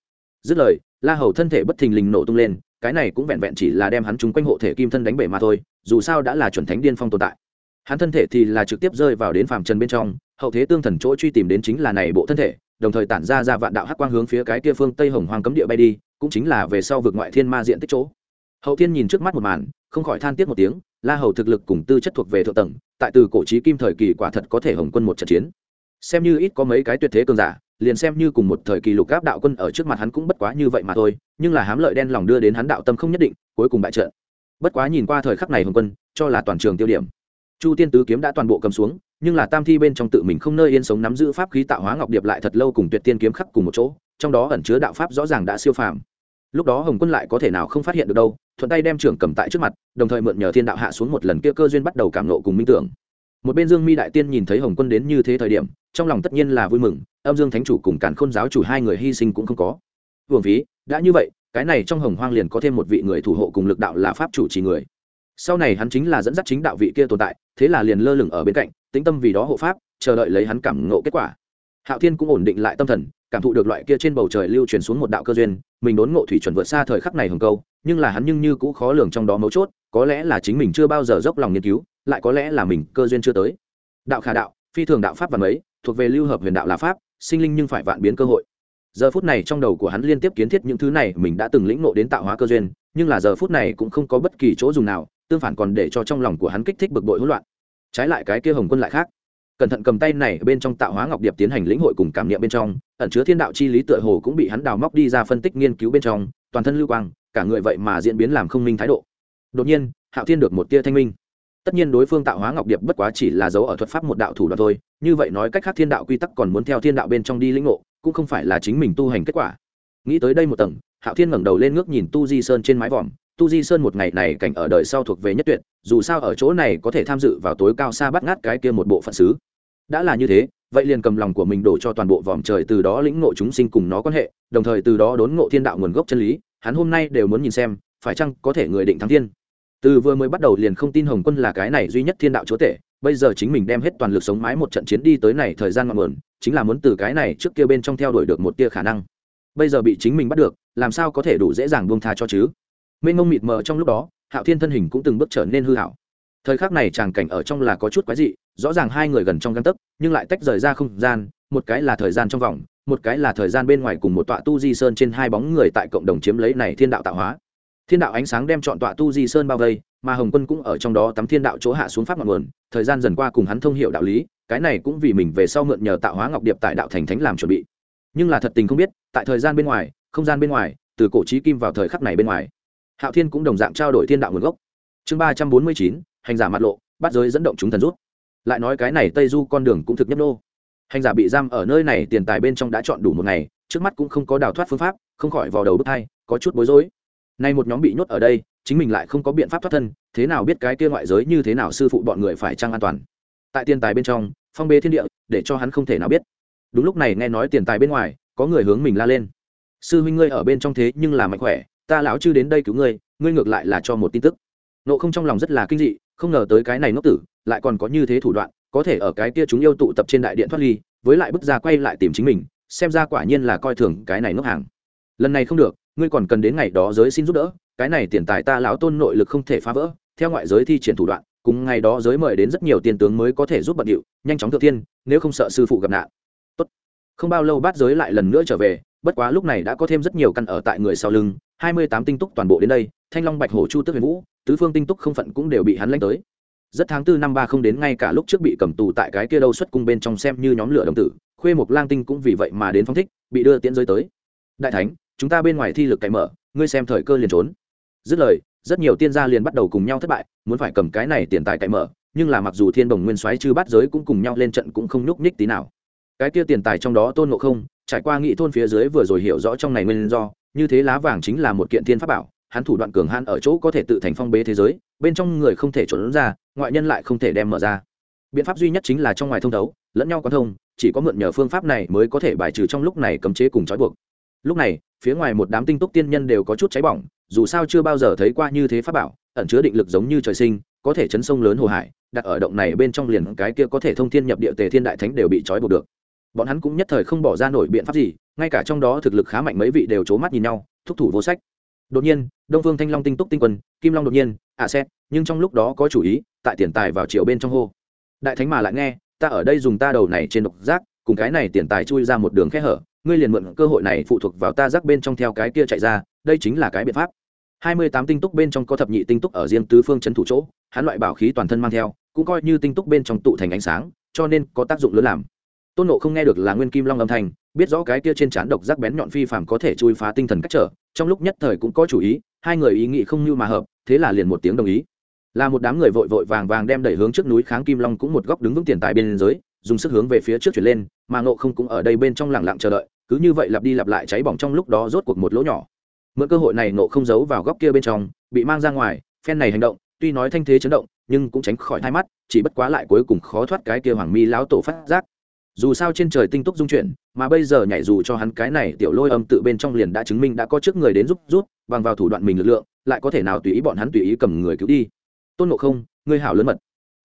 Dứt lời, la hầu thân thể bất thình lình nổ tung lên, cái này cũng vẹn vẹn chỉ là đem hắn chúng quanh hộ thể kim thân đánh bể mà thôi, dù sao đã là chuẩn thánh điên phong tồn tại. Hắn thân thể thì là trực tiếp rơi vào đến phàm trần bên trong, hậu thế tương thần chỗ truy tìm đến chính là này bộ thân thể, đồng thời tản ra ra vạn đạo hắc quang hướng phía cái kia phương tây hồng hoàng cấm địa bay đi, cũng chính là về sau vực ngoại thiên ma diện tích chỗ. Hậu thiên nhìn trước mắt một màn, không khỏi than tiếc một tiếng la hầu thực lực cùng tư chất thuộc về thượng tầng, tại từ cổ trí kim thời kỳ quả thật có thể hồng quân một trận chiến. Xem như ít có mấy cái tuyệt thế cường giả, liền xem như cùng một thời kỳ lục gáp đạo quân ở trước mặt hắn cũng bất quá như vậy mà thôi, nhưng là hám lợi đen lòng đưa đến hắn đạo tâm không nhất định, cuối cùng bại trận. Bất quá nhìn qua thời khắc này hồng quân, cho là toàn trường tiêu điểm. Chu tiên tứ kiếm đã toàn bộ cầm xuống, nhưng là tam thi bên trong tự mình không nơi yên sống nắm giữ pháp khí tạo hóa ngọc điệp lại thật lâu cùng tuyệt tiên kiếm khắc cùng một chỗ, trong đó ẩn chứa đạo pháp rõ ràng đã siêu phàm. Lúc đó hồng quân lại có thể nào không phát hiện được đâu thuận tay đem trưởng cầm tại trước mặt, đồng thời mượn nhờ thiên đạo hạ xuống một lần kia cơ duyên bắt đầu cảm nộ cùng minh tưởng. Một bên dương mi đại tiên nhìn thấy hồng quân đến như thế thời điểm, trong lòng tất nhiên là vui mừng, âm dương thánh chủ cùng càn khôn giáo chủ hai người hy sinh cũng không có. Hưởng phí, đã như vậy, cái này trong hồng hoang liền có thêm một vị người thủ hộ cùng lực đạo là pháp chủ trì người. Sau này hắn chính là dẫn dắt chính đạo vị kia tồn tại, thế là liền lơ lửng ở bên cạnh, tĩnh tâm vì đó hộ pháp, chờ đợi lấy hắn cảm ngộ kết quả hạo thiên cũng ổn định lại tâm thần, cảm thụ được loại kia trên bầu trời lưu truyền xuống một đạo cơ duyên, mình đốn ngộ thủy chuẩn vượt xa thời khắc này hồng câu, nhưng là hắn nhưng như cũng khó lường trong đó mấu chốt, có lẽ là chính mình chưa bao giờ dốc lòng nghiên cứu, lại có lẽ là mình cơ duyên chưa tới. Đạo khả đạo, phi thường đạo pháp và mấy, thuộc về lưu hợp huyền đạo là pháp, sinh linh nhưng phải vạn biến cơ hội. Giờ phút này trong đầu của hắn liên tiếp kiến thiết những thứ này, mình đã từng lĩnh ngộ đến tạo hóa cơ duyên, nhưng là giờ phút này cũng không có bất kỳ chỗ dùng nào, tương phản còn để cho trong lòng của hắn kích thích bực bội hỗn loạn. Trái lại cái kia hồng quân lại khác cẩn thận cầm tay này bên trong tạo hóa ngọc điệp tiến hành lĩnh hội cùng cảm nghiệm bên trong, ẩn chứa thiên đạo chi lý tựa hồ cũng bị hắn đào móc đi ra phân tích nghiên cứu bên trong, toàn thân lưu quang, cả người vậy mà diễn biến làm không minh thái độ. Đột nhiên, hạo thiên được một tia thanh minh. Tất nhiên đối phương tạo hóa ngọc điệp bất quá chỉ là dấu ở thuật pháp một đạo thủ đoạn thôi, như vậy nói cách khác thiên đạo quy tắc còn muốn theo thiên đạo bên trong đi lĩnh ngộ, cũng không phải là chính mình tu hành kết quả. Nghĩ tới đây một tầng, hạo thiên ngẩng đầu lên ngước nhìn tu di sơn trên mái vòm tu di sơn một ngày này cảnh ở đời sau thuộc về nhất tuyệt, dù sao ở chỗ này có thể tham dự vào tối cao xa bắt ngát cái kia một bộ phận xứ. Đã là như thế, vậy liền cầm lòng của mình đổ cho toàn bộ vòm trời từ đó lĩnh ngộ chúng sinh cùng nó quan hệ, đồng thời từ đó đốn ngộ thiên đạo nguồn gốc chân lý, hắn hôm nay đều muốn nhìn xem, phải chăng có thể người định thắng thiên. Từ vừa mới bắt đầu liền không tin hồng quân là cái này duy nhất thiên đạo chúa tể, bây giờ chính mình đem hết toàn lực sống mái một trận chiến đi tới này thời gian ngọn nguồn, chính là muốn từ cái này trước kia bên trong theo đuổi được một tia khả năng. Bây giờ bị chính mình bắt được, làm sao có thể đủ dễ dàng buông tha cho chứ? Mênh mông mịt mờ trong lúc đó, hạo thiên thân hình cũng từng bước trở nên hư hảo. Thời khắc này tràng cảnh ở trong là có chút quái dị, rõ ràng hai người gần trong găng tấc, nhưng lại tách rời ra không gian, một cái là thời gian trong vòng, một cái là thời gian bên ngoài cùng một tọa tu di sơn trên hai bóng người tại cộng đồng chiếm lấy này thiên đạo tạo hóa. Thiên đạo ánh sáng đem chọn tọa tu di sơn bao vây, mà hồng quân cũng ở trong đó tắm thiên đạo chỗ hạ xuống pháp ngọn nguồn, thời gian dần qua cùng hắn thông h i ể u đạo lý, cái này cũng vì mình về sau mượn nhờ tạo hóa ngọc điệp tại đạo thành thánh làm chuẩn bị. Nhưng là thật tình không biết, tại thời gian bên ngoài, không gian bên ngoài, từ cổ trí kim vào thời khắc này bên ngoài hạo thiên cũng đồng dạng trao đổi thiên đạo nguồn gốc. Chương ba trăm bốn mươi chín, hành giả mặt lộ, bắt giới dẫn động chúng thần rút. Lại nói cái này tây du con đường cũng thực nhấp nô. Hành giả bị giam ở nơi này tiền tài bên trong đã chọn đủ một ngày, trước mắt cũng không có đào thoát phương pháp, không khỏi vào đầu bước hai, có chút bối rối. Nay một nhóm bị nhốt ở đây, chính mình lại không có biện pháp thoát thân, thế nào biết cái kia ngoại giới như thế nào sư phụ bọn người phải trang an toàn. Tại tiền tài bên trong, phong bê thiên địa, để cho hắn không thể nào biết. Đúng lúc này nghe nói tiền tài bên ngoài, có người hướng mình la lên. Sư huynh ngươi ở bên trong thế nhưng là mạnh khỏe ta lão chư đến đây cứu ngươi ngươi ngược lại là cho một tin tức. Nộ không trong lòng rất là kinh dị, không ngờ tới cái này ngốc tử, lại còn có như thế thủ đoạn, có thể ở cái kia chúng yêu tụ tập trên đại điện thoát ly, với lại bước ra quay lại tìm chính mình, xem ra quả nhiên là coi thường cái này ngốc hàng. Lần này không được, ngươi còn cần đến ngày đó giới xin giúp đỡ, cái này tiền tài ta lão tôn nội lực không thể phá vỡ, theo ngoại giới thi triển thủ đoạn, cùng ngày đó giới mời đến rất nhiều tiền tướng mới có thể giúp bận điệu, nhanh chóng thượng tiên nếu không sợ sư phụ gặp nạn. Tốt. không bao lâu bát giới lại lần nữa trở về, bất quá lúc này đã có thêm rất nhiều căn ở tại người sau lưng hai mươi tám tinh túc toàn bộ đến đây, thanh long bạch hổ chu tức huyền vũ, tứ phương tinh túc không phận cũng đều bị hắn lãnh tới. Rất tháng tư năm ba không đến ngay cả lúc trước bị cầm tù tại cái kia đâu xuất cung bên trong xem như nhóm lửa đồng tử, khuê mục lang tinh cũng vì vậy mà đến phong thích, bị đưa tiễn giới tới. Đại thánh, chúng ta bên ngoài thi lực cậy mở, ngươi xem thời cơ liền trốn. Dứt lời, rất nhiều tiên gia liền bắt đầu cùng nhau thất bại, muốn phải cầm cái này tiền tài cậy mở, nhưng là mặc dù thiên đồng nguyên soái chư bắt giới cũng cùng nhau lên trận cũng không nhúc nhích tí nào. Cái kia tiền tài trong đó tôn ngộ không, trải qua nghị thôn phía dưới vừa rồi hiểu rõ trong này nguyên do như thế lá vàng chính là một kiện thiên pháp bảo, hắn thủ đoạn cường hãn ở chỗ có thể tự thành phong bế thế giới, bên trong người không thể trốn ra, ngoại nhân lại không thể đem mở ra. Biện pháp duy nhất chính là trong ngoài thông thấu, lẫn nhau có thông, chỉ có mượn nhờ phương pháp này mới có thể bài trừ trong lúc này cấm chế cùng trói buộc. Lúc này, phía ngoài một đám tinh túc tiên nhân đều có chút cháy bỏng, dù sao chưa bao giờ thấy qua như thế pháp bảo, ẩn chứa định lực giống như trời sinh, có thể chấn sông lớn hồ hải, đặt ở động này bên trong liền cái kia có thể thông thiên nhập địa tề thiên đại thánh đều bị trói buộc được. Bọn hắn cũng nhất thời không bỏ ra nổi biện pháp gì ngay cả trong đó thực lực khá mạnh mấy vị đều c h ố mắt nhìn nhau, thúc thủ vô sách. Đột nhiên, đông phương thanh long tinh túc tinh quân kim long đột nhiên ạ à xét nhưng trong lúc đó có chủ ý, tại tiền tài vào chiều bên trong hô. Đại thánh mà lại nghe, ta ở đây dùng ta đầu này trên độc giác, cùng cái này tiền tài chui ra một đường khe hở, ngươi liền mượn cơ hội này phụ thuộc vào ta giác bên trong theo cái kia chạy ra, đây chính là cái biện pháp. Hai mươi tám tinh túc bên trong có thập nhị tinh túc ở riêng tứ phương chân thủ chỗ, hắn loại bảo khí toàn thân mang theo, cũng coi như tinh túc bên trong tụ thành ánh sáng, cho nên có tác dụng lớn làm. Tôn nộ không nghe được là nguyên kim long âm thanh biết rõ cái kia trên trán độc giác bén nhọn phi phàm có thể chui phá tinh thần cách trở, trong lúc nhất thời cũng có chủ ý, hai người ý nghĩ không như mà hợp, thế là liền một tiếng đồng ý. Là một đám người vội vội vàng vàng đem đẩy hướng trước núi kháng kim long cũng một góc đứng vững tiền tài bên dưới, dùng sức hướng về phía trước chuyển lên, mà ngộ không cũng ở đây bên trong lặng lặng chờ đợi, cứ như vậy lặp đi lặp lại cháy bỏng trong lúc đó rốt cuộc một lỗ nhỏ. Mượn cơ hội này ngộ không giấu vào góc kia bên trong, bị mang ra ngoài, phen này hành động, tuy nói thanh thế chấn động, nhưng cũng tránh khỏi hai mắt, chỉ bất quá lại cuối cùng khó thoát cái kia hoàng mi lão tổ phát giác dù sao trên trời tinh túc dung chuyển mà bây giờ nhảy dù cho hắn cái này tiểu lôi âm tự bên trong liền đã chứng minh đã có trước người đến giúp rút bằng vào thủ đoạn mình lực lượng lại có thể nào tùy ý bọn hắn tùy ý cầm người cứu đi. Tôn ngộ không ngươi hảo lớn mật.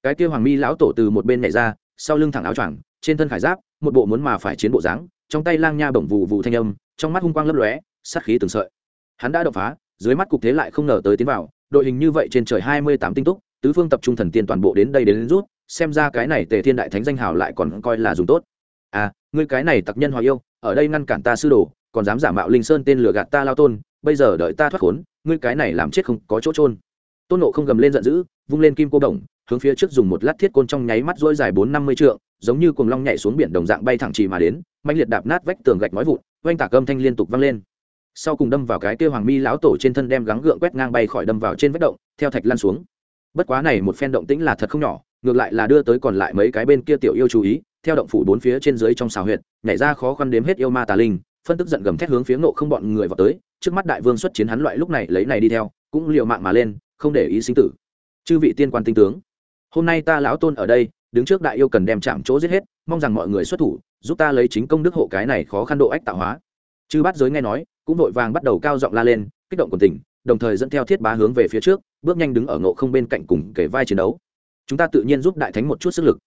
Cái kia hoàng mi lão tổ từ một bên nhảy ra sau lưng thẳng áo choàng trên thân khải giáp một bộ muốn mà phải chiến bộ dáng trong tay lang nha bổng vù vù thanh âm trong mắt hung quang lấp lóe sát khí từng sợi. Hắn đã đột phá dưới mắt cục thế lại không ngờ tới tiến vào đội hình như vậy trên trời hai mươi tám tinh túc tứ phương tập trung thần tiên toàn bộ đến đây đến, đến rút xem ra cái này tề thiên đại thánh danh hào lại còn coi là dùng tốt. À ngươi cái này tặc nhân hòa yêu, ở đây ngăn cản ta sư đồ, còn dám giả mạo linh sơn tên lừa gạt ta lao tôn, bây giờ đợi ta thoát khốn, ngươi cái này làm chết không có chỗ trôn tôn nộ không gầm lên giận dữ, vung lên kim cô đồng, hướng phía trước dùng một lát thiết côn trong nháy mắt dỗi dài bốn năm mươi trượng, giống như cuồng long nhảy xuống biển đồng dạng bay thẳng trì mà đến mạnh liệt đạp nát vách tường gạch nói vụn, oanh tạc âm thanh liên tục vang lên. Sau cùng đâm vào cái kêu hoàng mi lão tổ trên thân đem gắng gượng quét ngang bay khỏi đâm vào trên vách động, theo thạch lan xuống. Bất quá này một phen động tĩnh là thật không nhỏ ngược lại là đưa tới còn lại mấy cái bên kia tiểu yêu chú ý, theo động phủ bốn phía trên dưới trong xào huyệt, nhảy ra khó khăn đếm hết yêu ma tà linh, phân tức giận gầm thét hướng phía ngộ không bọn người vào tới, trước mắt đại vương xuất chiến hắn loại lúc này lấy này đi theo, cũng liều mạng mà lên, không để ý sinh tử. Chư vị tiên quan tinh tướng, hôm nay ta lão tôn ở đây, đứng trước đại yêu cần đem chạm chỗ giết hết, mong rằng mọi người xuất thủ, giúp ta lấy chính công đức hộ cái này khó khăn độ ách tạo hóa. Chư bát giới nghe nói, cũng vội vàng bắt đầu cao giọng la lên, kích động quần tình, đồng thời dẫn theo thiết bá hướng về phía trước, bước nhanh đứng ở ngộ không bên cạnh cùng kể vai chiến đấu chúng ta tự nhiên giúp đại thánh một chút sức lực.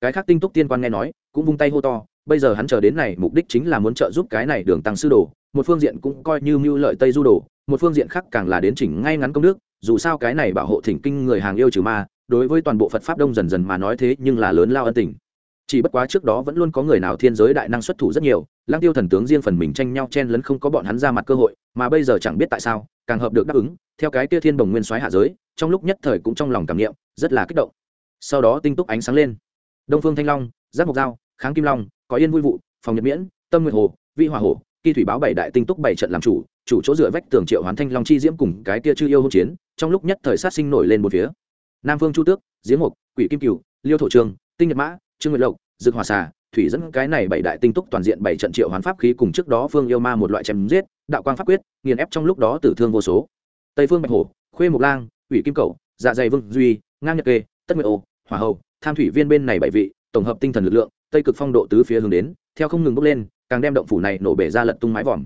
Cái khác tinh túc tiên quan nghe nói, cũng vung tay hô to, bây giờ hắn chờ đến này, mục đích chính là muốn trợ giúp cái này đường tăng sư đồ, một phương diện cũng coi như mưu lợi tây du đồ, một phương diện khác càng là đến chỉnh ngay ngắn công đức, dù sao cái này bảo hộ thỉnh kinh người hàng yêu trừ ma, đối với toàn bộ phật pháp đông dần dần mà nói thế, nhưng là lớn lao ân tình. Chỉ bất quá trước đó vẫn luôn có người nào thiên giới đại năng xuất thủ rất nhiều lang tiêu thần tướng riêng phần mình tranh nhau chen lấn không có bọn hắn ra mặt cơ hội, mà bây giờ chẳng biết tại sao, càng hợp được đáp ứng, theo cái kia thiên đồng nguyên soái hạ giới, trong lúc nhất thời cũng trong lòng cảm nghiệm, rất là kích động sau đó tinh túc ánh sáng lên. Đông phương thanh long, giác mộc dao, kháng kim long, có yên vui vụ, phòng nhật miễn, tâm nguyện hồ vị hòa hồ, kỳ thủy báo bảy đại tinh túc bảy trận làm chủ chủ chỗ dựa vách tường triệu hoán thanh long chi diễm cùng cái kia chư yêu hỗn chiến, trong lúc nhất thời sát sinh nổi lên một phía. Nam phương chu tước, diễm mục quỷ kim cửu, liêu thổ trường, tinh nhật mã, trương nguyệt lộc dương hòa xà, thủy dẫn cái này bảy đại tinh túc toàn diện bảy trận triệu hoán pháp khí cùng trước đó phương yêu ma một loại chém giết, đạo quang pháp quyết, nghiền ép trong lúc đó tử thương vô số. Tây phương bạch hổ, khuê mục lang, ủy kim cầu dạ dày vương duy, ngang nhật kê, tất nguyệt ô hỏa hậu tham thủy viên bên này bảy vị tổng hợp tinh thần lực lượng tây cực phong độ tứ phía hướng đến theo không ngừng bốc lên càng đem động phủ này nổ bể ra lật tung mái vòm.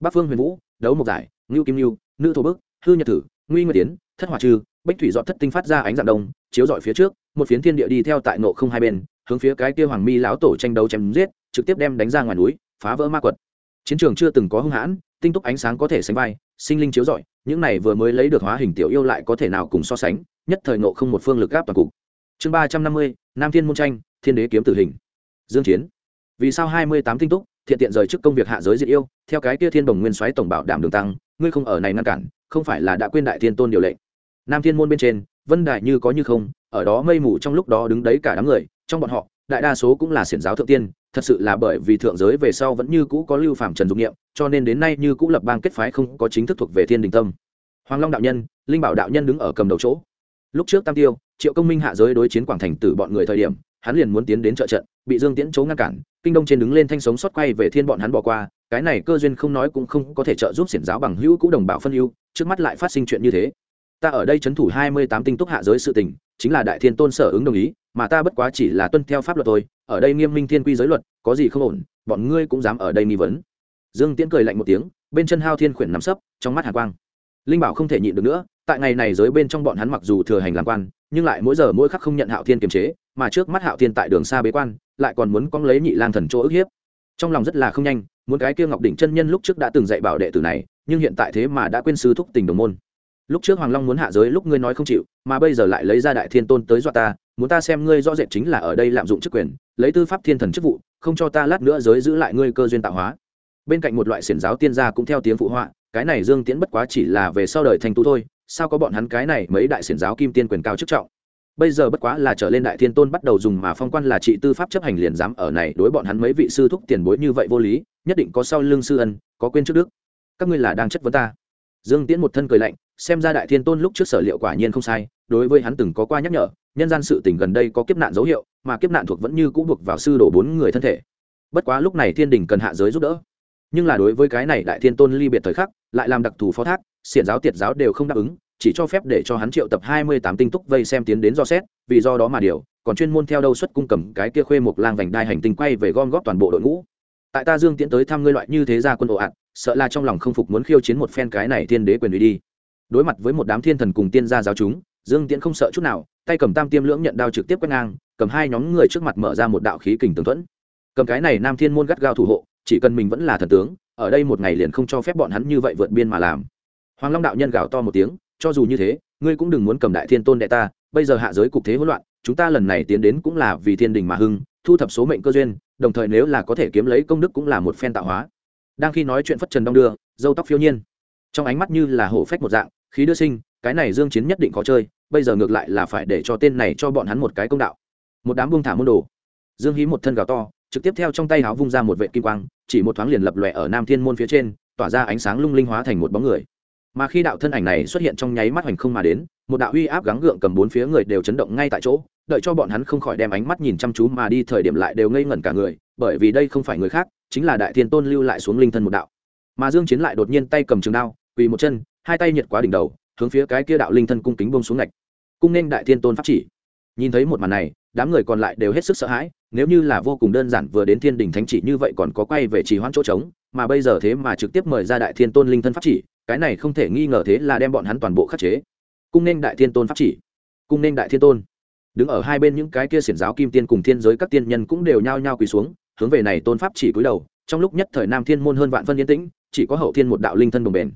Bắc phương huyền vũ đấu mộc giải ngưu kim ngưu nữ thổ bức hư nhật tử nguy nguyệt tiến thất hỏa Trừ, bách thủy dọn thất tinh phát ra ánh dạng đông chiếu dọi phía trước một phiến thiên địa đi theo tại nộ không hai bên hướng phía cái kia hoàng mi lão tổ tranh đấu chém giết trực tiếp đem đánh ra ngoài núi phá vỡ ma quật. Chiến trường chưa từng có hung hãn tinh túc ánh sáng có thể sánh vai sinh linh chiếu rọi những này vừa mới lấy được hóa hình tiểu yêu lại có thể nào cùng so sánh nhất thời nộ không một phương lực áp toàn cục chương ba trăm năm mươi, nam thiên môn tranh, thiên đế kiếm tử hình. Dương chiến. Vì sao hai mươi tám tinh túc, thiện tiện rời trước công việc hạ giới diệt yêu, theo cái kia thiên đồng nguyên soái tổng bảo đảm đường tăng, ngươi không ở này ngăn cản, không phải là đã quên đại thiên tôn điều lệnh. Nam thiên môn bên trên, vân đại như có như không, ở đó mây mù trong lúc đó đứng đấy cả đám người, trong bọn họ, đại đa số cũng là xiển giáo thượng tiên, thật sự là bởi vì thượng giới về sau vẫn như cũ có lưu phạm trần dục nghiệm cho nên đến nay như cũ lập bang kết phái không có chính thức thuộc về thiên đình tâm. Hoàng long đạo nhân, linh bảo đạo nhân đứng ở cầm đầu chỗ. Lúc trước tam tiêu triệu công minh hạ giới đối chiến quảng thành tử bọn người thời điểm, hắn liền muốn tiến đến trợ trận, bị dương tiễn chấu ngăn cản, kinh đông trên đứng lên thanh sống xót quay về thiên bọn hắn bỏ qua, cái này cơ duyên không nói cũng không có thể trợ giúp xiển giáo bằng hữu cũ đồng bào phân ưu, trước mắt lại phát sinh chuyện như thế. Ta ở đây c thủ hai mươi tám tinh túc hạ giới sự tình, chính là đại thiên tôn sở ứng đồng ý, mà ta bất quá chỉ là tuân theo pháp luật thôi, ở đây nghiêm minh thiên quy giới luật, có gì không ổn, bọn ngươi cũng dám ở đây nghi vấn. Dương tiễn cười lạnh một tiếng, bên chân hao thiên khuyển nắm sấp, trong mắt hàn quang. Linh bảo không thể nhịn được nữa, tại ngày này giới bên trong bọn hắn mặc dù thừa hành làm quan nhưng lại mỗi giờ mỗi khắc không nhận hạo thiên kiềm chế, mà trước mắt hạo thiên tại đường xa bế quan, lại còn muốn cong lấy nhị lang thần chỗ ức hiếp. Trong lòng rất là không nhanh, muốn cái kia ngọc đỉnh chân nhân lúc trước đã từng dạy bảo đệ tử này, nhưng hiện tại thế mà đã quên sứ thúc tình đồng môn. Lúc trước hoàng long muốn hạ giới lúc ngươi nói không chịu, mà bây giờ lại lấy ra đại thiên tôn tới dọa ta, muốn ta xem ngươi rõ rệt chính là ở đây lạm dụng chức quyền, lấy tư pháp thiên thần chức vụ, không cho ta lát nữa giới giữ lại ngươi cơ duyên tạo hóa. Bên cạnh một loại xiển giáo tiên gia cũng theo tiếng phụ họa, cái này dương tiễn bất quá chỉ là về sau đời thành tu thôi sao có bọn hắn cái này mấy đại xiển giáo kim tiên quyền cao chức trọng? Bây giờ bất quá là trở lên đại thiên tôn bắt đầu dùng mà phong quan là trị tư pháp chấp hành liền dám ở này đối bọn hắn mấy vị sư thúc tiền bối như vậy vô lý, nhất định có sau lưng sư ân, có quên trước đức. Các ngươi là đang chất vấn ta. Dương tiễn một thân cười lạnh, xem ra đại thiên tôn lúc trước sở liệu quả nhiên không sai, đối với hắn từng có qua nhắc nhở, nhân gian sự tình gần đây có kiếp nạn dấu hiệu, mà kiếp nạn thuộc vẫn như cũ buộc vào sư đổ bốn người thân thể. Bất quá lúc này thiên đình cần hạ giới giúp đỡ. Nhưng là đối với cái này đại thiên tôn ly biệt thời khắc, lại làm đặc thù phó thác xiển giáo tiệt giáo đều không đáp ứng, chỉ cho phép để cho hắn triệu tập hai mươi tám tinh túc vây xem tiến đến do xét, vì do đó mà điều, còn chuyên môn theo đâu xuất cung cầm cái kia khuê một lang vành đai hành tinh quay về gom góp toàn bộ đội ngũ. Tại ta dương tiến tới thăm ngươi loại như thế ra quân ồ ạt, sợ là trong lòng không phục muốn khiêu chiến một phen cái này thiên đế quyền uy đi. Đối mặt với một đám thiên thần cùng tiên gia giáo chúng, dương tiễn không sợ chút nào, tay cầm tam tiêm lưỡng nhận đao trực tiếp quét ngang, cầm hai nhóm người trước mặt mở ra một đạo khí kình tường thuẫn. Cầm cái này nam thiên môn gắt gao thủ hộ, chỉ cần mình vẫn là thần tướng, ở đây một ngày liền không cho phép bọn hắn như vậy vượt biên mà làm hoàng long đạo nhân gào to một tiếng, cho dù như thế, ngươi cũng đừng muốn cầm đại thiên tôn đệ ta, bây giờ hạ giới cục thế hỗn loạn, chúng ta lần này tiến đến cũng là vì thiên đình mà hưng, thu thập số mệnh cơ duyên, đồng thời nếu là có thể kiếm lấy công đức cũng là một phen tạo hóa. Đang khi nói chuyện phất trần đong đưa, dâu tóc phiêu nhiên. Trong ánh mắt như là hổ phách một dạng, khí đưa sinh, cái này dương chiến nhất định có chơi, bây giờ ngược lại là phải để cho tên này cho bọn hắn một cái công đạo. Một đám buông thả môn đồ. Dương hí một thân gào to, trực tiếp theo trong tay háo vung ra một vệ kim quang, chỉ một thoáng liền lập lòe ở nam thiên môn phía trên, tỏa ra ánh sáng lung linh hóa thành một bóng người mà khi đạo thân ảnh này xuất hiện trong nháy mắt hoành không mà đến, một đạo uy áp gắng gượng cầm bốn phía người đều chấn động ngay tại chỗ, đợi cho bọn hắn không khỏi đem ánh mắt nhìn chăm chú mà đi thời điểm lại đều ngây ngẩn cả người, bởi vì đây không phải người khác, chính là đại thiên tôn lưu lại xuống linh thân một đạo. Mà dương chiến lại đột nhiên tay cầm trường đao, quỳ một chân, hai tay nhiệt quá đỉnh đầu, hướng phía cái kia đạo linh thân cung kính buông xuống ngạch. Cung nên đại thiên tôn pháp chỉ. Nhìn thấy một màn này, đám người còn lại đều hết sức sợ hãi, nếu như là vô cùng đơn giản vừa đến thiên đình thánh chỉ như vậy còn có quay về trì hoãn chỗ trống, mà bây giờ thế mà trực tiếp mời ra đại thiên tôn linh thân pháp chỉ cái này không thể nghi ngờ thế là đem bọn hắn toàn bộ khắc chế. Cung nên đại thiên tôn pháp chỉ. Cung nên đại thiên tôn. Đứng ở hai bên những cái kia xiển giáo kim tiên cùng thiên giới các tiên nhân cũng đều nhao nhao quỳ xuống, hướng về này tôn pháp chỉ cúi đầu, trong lúc nhất thời nam thiên môn hơn vạn phân yên tĩnh, chỉ có hậu thiên một đạo linh thân đồng bền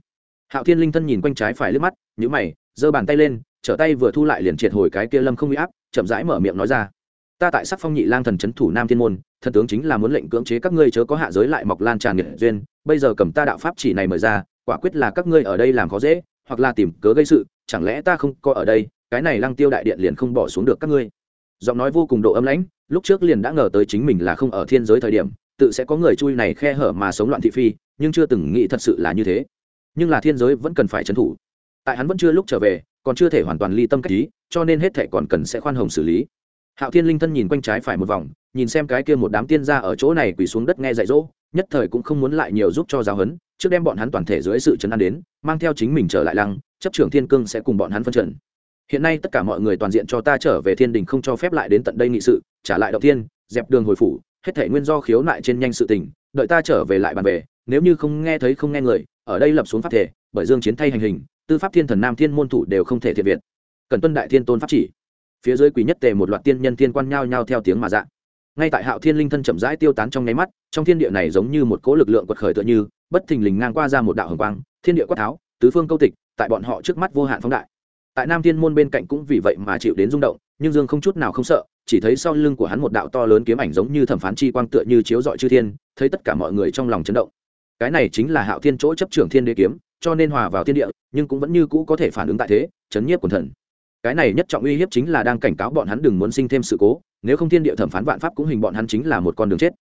hạo thiên linh thân nhìn quanh trái phải lướt mắt nhữ mày, giơ bàn tay lên, trở tay vừa thu lại liền triệt hồi cái kia lâm không bị áp, chậm rãi mở miệng nói ra. Ta tại sắc phong nhị lang thần c h ấ n thủ nam thiên môn, thần tướng chính là muốn lệnh cưỡng chế các ngươi chớ có hạ giới lại mọc lan tràn nghiệt duyên, bây giờ cầm ta đạo pháp chỉ này mở ra quả quyết là các ngươi ở đây làm khó dễ, hoặc là tìm cớ gây sự, chẳng lẽ ta không có ở đây, cái này lăng tiêu đại điện liền không bỏ xuống được các ngươi. Giọng nói vô cùng độ âm lãnh, lúc trước liền đã ngờ tới chính mình là không ở thiên giới thời điểm, tự sẽ có người chui này khe hở mà sống loạn thị phi, nhưng chưa từng nghĩ thật sự là như thế. Nhưng là thiên giới vẫn cần phải trấn thủ. Tại hắn vẫn chưa lúc trở về, còn chưa thể hoàn toàn ly tâm cách ý, cho nên hết thể còn cần sẽ khoan hồng xử lý. Hạo thiên linh thân nhìn quanh trái phải một vòng, nhìn xem cái kia một đám tiên gia ở chỗ này quỳ xuống đất nghe dạy dỗ nhất thời cũng không muốn lại nhiều giúp cho giáo huấn trước đem bọn hắn toàn thể dưới sự chấn an đến mang theo chính mình trở lại lăng chấp trưởng thiên cương sẽ cùng bọn hắn phân trận. Hiện nay tất cả mọi người toàn diện cho ta trở về thiên đình không cho phép lại đến tận đây nghị sự trả lại động thiên dẹp đường hồi phủ hết thể nguyên do khiếu nại trên nhanh sự tình đợi ta trở về lại bàn về nếu như không nghe thấy không nghe người ở đây lập xuống pháp thể bởi dương chiến thay hành hình tư pháp thiên thần nam thiên môn thủ đều không thể thiện việt, cần tuân đại thiên tôn pháp chỉ. Phía dưới quỷ nhất tề một loạt tiên nhân thiên quan nhao nhao theo tiếng mà dạng ngay tại hạo thiên linh thân chậm rãi tiêu tán trong nháy mắt, trong thiên địa này giống như một cỗ lực lượng quật khởi tựa như, bất thình lình ngang qua ra một đạo hồng quang, thiên địa quát tháo, tứ phương câu tịch, tại bọn họ trước mắt vô hạn phóng đại. Tại nam thiên môn bên cạnh cũng vì vậy mà chịu đến rung động, nhưng dương không chút nào không sợ, chỉ thấy sau lưng của hắn một đạo to lớn kiếm ảnh giống như thẩm phán chi quang tựa như chiếu dọi chư thiên, thấy tất cả mọi người trong lòng chấn động. Cái này chính là hạo thiên chỗ chấp trưởng thiên đế kiếm, cho nên hòa vào thiên địa, nhưng cũng vẫn như cũ có thể phản ứng tại thế, chấn nhiếp quần thần cái này nhất trọng uy hiếp chính là đang cảnh cáo bọn hắn đừng muốn sinh thêm sự cố, nếu không thiên địa thẩm phán vạn pháp cũng hình bọn hắn chính là một con đường chết.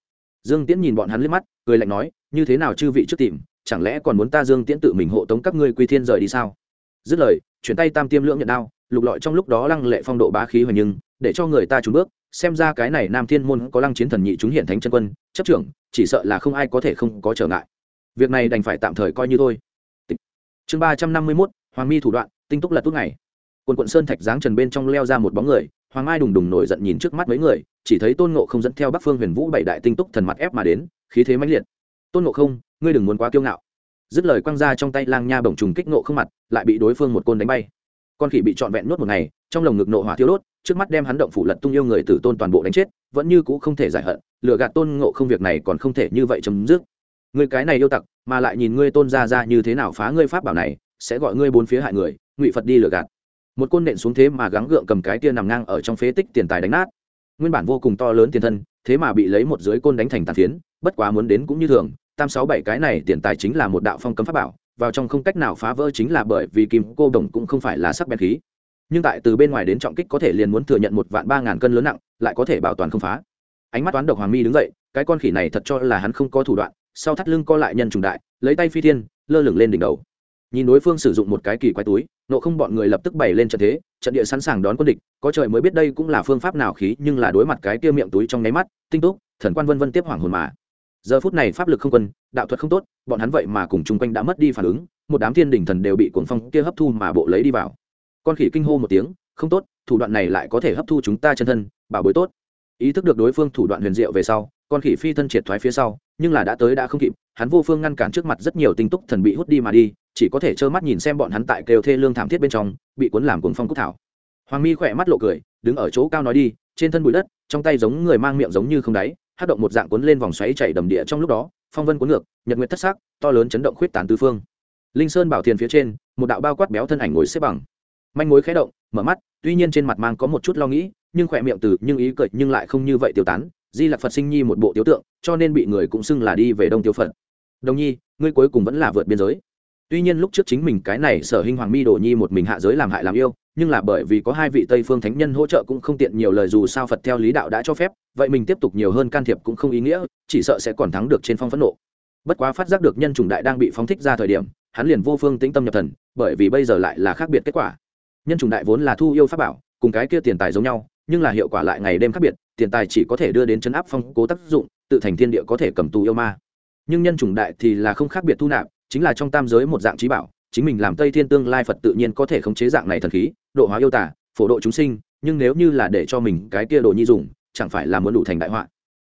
Dương tiễn nhìn bọn hắn liếc mắt, cười lạnh nói, như thế nào chư vị trước tìm, chẳng lẽ còn muốn ta dương tiễn tự mình hộ tống các ngươi quy thiên rời đi sao? Dứt lời, chuyển tay tam tiêm lưỡng nhận đao, lục lọi trong lúc đó lăng lệ phong độ bá khí hoành nhưng, để cho người ta trúng bước, xem ra cái này nam thiên môn có lăng chiến thần nhị chúng hiện thánh chân quân, chấp trưởng, chỉ sợ là không ai có thể không có trở ngại. Việc này đành phải tạm thời coi như thôi. Chương ba trăm năm mươi mốt, hoàng mi thủ đoạn, tinh túc lật tốt ngày quần quận sơn thạch giáng trần bên trong leo ra một bóng người, hoàng mai đùng đùng nổi giận nhìn trước mắt mấy người, chỉ thấy tôn ngộ không dẫn theo bắc phương huyền vũ bảy đại tinh túc thần mặt ép mà đến, khí thế mãnh liệt. Tôn ngộ không, ngươi đừng muốn quá kiêu ngạo. Dứt lời quăng ra trong tay lang nha bổng trùng kích nộ không mặt, lại bị đối phương một côn đánh bay. Con khỉ bị trọn vẹn nuốt một ngày, trong lồng ngực nộ hỏa thiêu đốt, trước mắt đem hắn động phủ lật tung yêu người tử tôn toàn bộ đánh chết, vẫn như cũ không thể giải hận, lừa gạt tôn ngộ không việc này còn không thể như vậy chấm dứt. Người cái này yêu tặc, mà lại nhìn ngươi tôn ra ra như thế nào phá ngươi pháp bảo này, sẽ gọi ngươi bốn phía hại người, ngụy phật đi lừa gạt một côn nện xuống thế mà gắng gượng cầm cái tia nằm ngang ở trong phế tích tiền tài đánh nát. Nguyên bản vô cùng to lớn tiền thân, thế mà bị lấy một dưới côn đánh thành tàn phiến, bất quá muốn đến cũng như thường, tam sáu bảy cái này tiền tài chính là một đạo phong cấm pháp bảo, vào trong không cách nào phá vỡ chính là bởi vì kim cô đồng cũng không phải là sắc bén khí. Nhưng tại từ bên ngoài đến trọng kích có thể liền muốn thừa nhận một vạn ba ngàn cân lớn nặng, lại có thể bảo toàn không phá. Ánh mắt toán độc hoàng mi đứng dậy, cái con khỉ này thật cho là hắn không có thủ đoạn, sau thắt lưng co lại nhân trùng đại, lấy tay phi thiên, lơ lửng lên đỉnh đầu nhìn đối phương sử dụng một cái kỳ quái túi, nộ không bọn người lập tức bày lên trận thế, trận địa sẵn sàng đón quân địch, có trời mới biết đây cũng là phương pháp nào khí, nhưng là đối mặt cái kia miệng túi trong nháy mắt, tinh túc, thần quan vân vân tiếp hoàng hồn mà. Giờ phút này pháp lực không quân, đạo thuật không tốt, bọn hắn vậy mà cùng chung quanh đã mất đi phản ứng, một đám thiên đình thần đều bị cuồng phong kia hấp thu mà bộ lấy đi vào. Con khỉ kinh hô một tiếng, không tốt, thủ đoạn này lại có thể hấp thu chúng ta chân thân, bảo bối tốt. Ý thức được đối phương thủ đoạn huyền diệu về sau, con khỉ phi thân triệt thoái phía sau, nhưng là đã tới đã không kịp, hắn vô phương ngăn cản trước mặt rất nhiều tinh túc thần bị hút đi mà đi chỉ có thể trơ mắt nhìn xem bọn hắn tại kêu thê lương thảm thiết bên trong, bị cuốn làm cuồng phong cúc thảo. Hoàng mi khỏe mắt lộ cười, đứng ở chỗ cao nói đi, trên thân bụi đất, trong tay giống người mang miệng giống như không đáy, hát động một dạng cuốn lên vòng xoáy chảy đầm địa trong lúc đó, phong vân cuốn ngược, nhật nguyệt thất sắc, to lớn chấn động khuyết tán tứ phương. Linh sơn bảo thiền phía trên, một đạo bao quát béo thân ảnh ngồi xếp bằng. Manh mối khé động, mở mắt, tuy nhiên trên mặt mang có một chút lo nghĩ, nhưng khỏe miệng từ, nhưng ý cười nhưng lại không như vậy tiêu tán, di lạc phật sinh nhi một bộ tiêu tượng, cho nên bị người cũng xưng là đi về đông tiêu phật. Đồng nhi, ngươi cuối cùng vẫn là vượt biên giới tuy nhiên lúc trước chính mình cái này sở hình hoàng mi đồ nhi một mình hạ giới làm hại làm yêu, nhưng là bởi vì có hai vị tây phương thánh nhân hỗ trợ cũng không tiện nhiều lời dù sao phật theo lý đạo đã cho phép, vậy mình tiếp tục nhiều hơn can thiệp cũng không ý nghĩa, chỉ sợ sẽ còn thắng được trên phong phẫn nộ. Bất quá phát giác được nhân chủng đại đang bị phóng thích ra thời điểm, hắn liền vô phương tĩnh tâm nhập thần, bởi vì bây giờ lại là khác biệt kết quả. Nhân chủng đại vốn là thu yêu pháp bảo, cùng cái kia tiền tài giống nhau, nhưng là hiệu quả lại ngày đêm khác biệt, tiền tài chỉ có thể đưa đến chấn áp phong cố tác dụng, tự thành thiên địa có thể cầm tù yêu ma. Nhưng nhân chủng đại thì là không khác biệt thu nạp chính là trong tam giới một dạng trí bảo, chính mình làm tây thiên tương lai phật tự nhiên có thể khống chế dạng này thần khí, độ hóa yêu tả, phổ độ chúng sinh, nhưng nếu như là để cho mình cái kia đồ nhi dùng, chẳng phải là muốn đủ thành đại họa.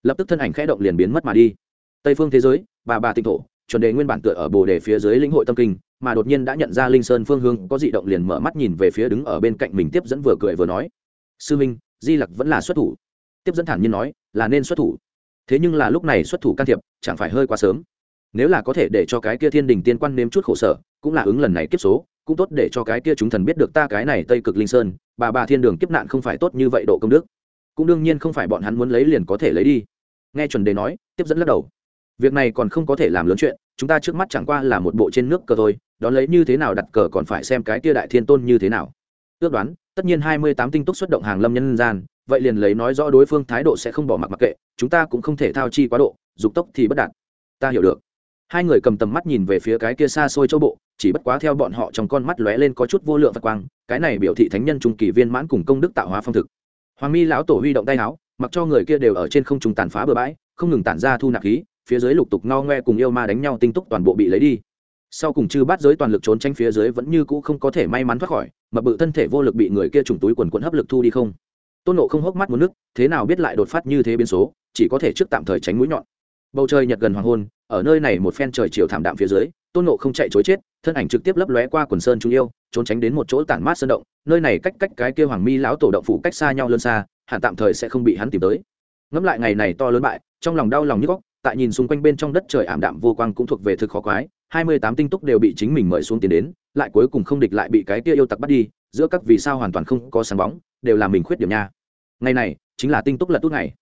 Lập tức thân ảnh khẽ động liền biến mất mà đi. Tây phương thế giới, bà bà tịnh thổ, chuẩn đề nguyên bản tựa ở bồ đề phía dưới lĩnh hội tâm kinh, mà đột nhiên đã nhận ra linh sơn phương hương có dị động liền mở mắt nhìn về phía đứng ở bên cạnh mình tiếp dẫn vừa cười vừa nói, sư minh, di lặc vẫn là xuất thủ. Tiếp dẫn thản nhiên nói, là nên xuất thủ. Thế nhưng là lúc này xuất thủ can thiệp, chẳng phải hơi quá sớm nếu là có thể để cho cái kia thiên đình tiên quan nếm chút khổ sở, cũng là ứng lần này kiếp số, cũng tốt để cho cái kia chúng thần biết được ta cái này tây cực linh sơn, bà bà thiên đường kiếp nạn không phải tốt như vậy độ công đức. Cũng đương nhiên không phải bọn hắn muốn lấy liền có thể lấy đi. Nghe chuẩn đề nói, tiếp dẫn lắc đầu. Việc này còn không có thể làm lớn chuyện, chúng ta trước mắt chẳng qua là một bộ trên nước cờ thôi, đón lấy như thế nào đặt cờ còn phải xem cái kia đại thiên tôn như thế nào. Ước đoán, tất nhiên hai mươi tám tinh túc xuất động hàng lâm nhân gian, vậy liền lấy nói rõ đối phương thái độ sẽ không bỏ mặc mặc kệ, chúng ta cũng không thể thao chi quá độ, dục tốc thì bất đạt. Ta hiểu được hai người cầm tầm mắt nhìn về phía cái kia xa xôi châu bộ, chỉ bất quá theo bọn họ trong con mắt lóe lên có chút vô lượng phật quang, cái này biểu thị thánh nhân trung kỳ viên mãn cùng công đức tạo hóa phong thực. Hoàng mi lão tổ huy động tay áo, mặc cho người kia đều ở trên không trung tàn phá bừa bãi, không ngừng tản ra thu nạp khí, phía dưới lục tục no ngoe cùng yêu ma đánh nhau tinh túc toàn bộ bị lấy đi. Sau cùng chư bát giới toàn lực trốn tranh phía dưới vẫn như cũ không có thể may mắn thoát khỏi, mà bự thân thể vô lực bị người kia trùng túi quần quẫn hấp lực thu đi không. Tôn nộ không hốc mắt một nước, thế nào biết lại đột phát như thế biến số, chỉ có thể trước tạm thời tránh mũi nhọn. Bầu trời nhật gần hoàng hôn ở nơi này một phen trời chiều thảm đạm phía dưới, tôn nộ không chạy chối chết, thân ảnh trực tiếp lấp lóe qua quần sơn trung yêu, trốn tránh đến một chỗ tản mát sơn động, nơi này cách cách cái kia hoàng mi lão tổ động phủ cách xa nhau lớn xa, hẳn tạm thời sẽ không bị hắn tìm tới. Ngẫm lại ngày này to lớn bại, trong lòng đau lòng như góc, tại nhìn xung quanh bên trong đất trời ảm đạm vô quang cũng thuộc về thực khó quái, hai mươi tám tinh túc đều bị chính mình mời xuống tiền đến, lại cuối cùng không địch lại bị cái kia yêu tặc bắt đi, giữa các vì sao hoàn toàn không có sáng bóng, đều là mình khuyết điểm nha. Ngày này, chính là tinh túc lật tốt ngày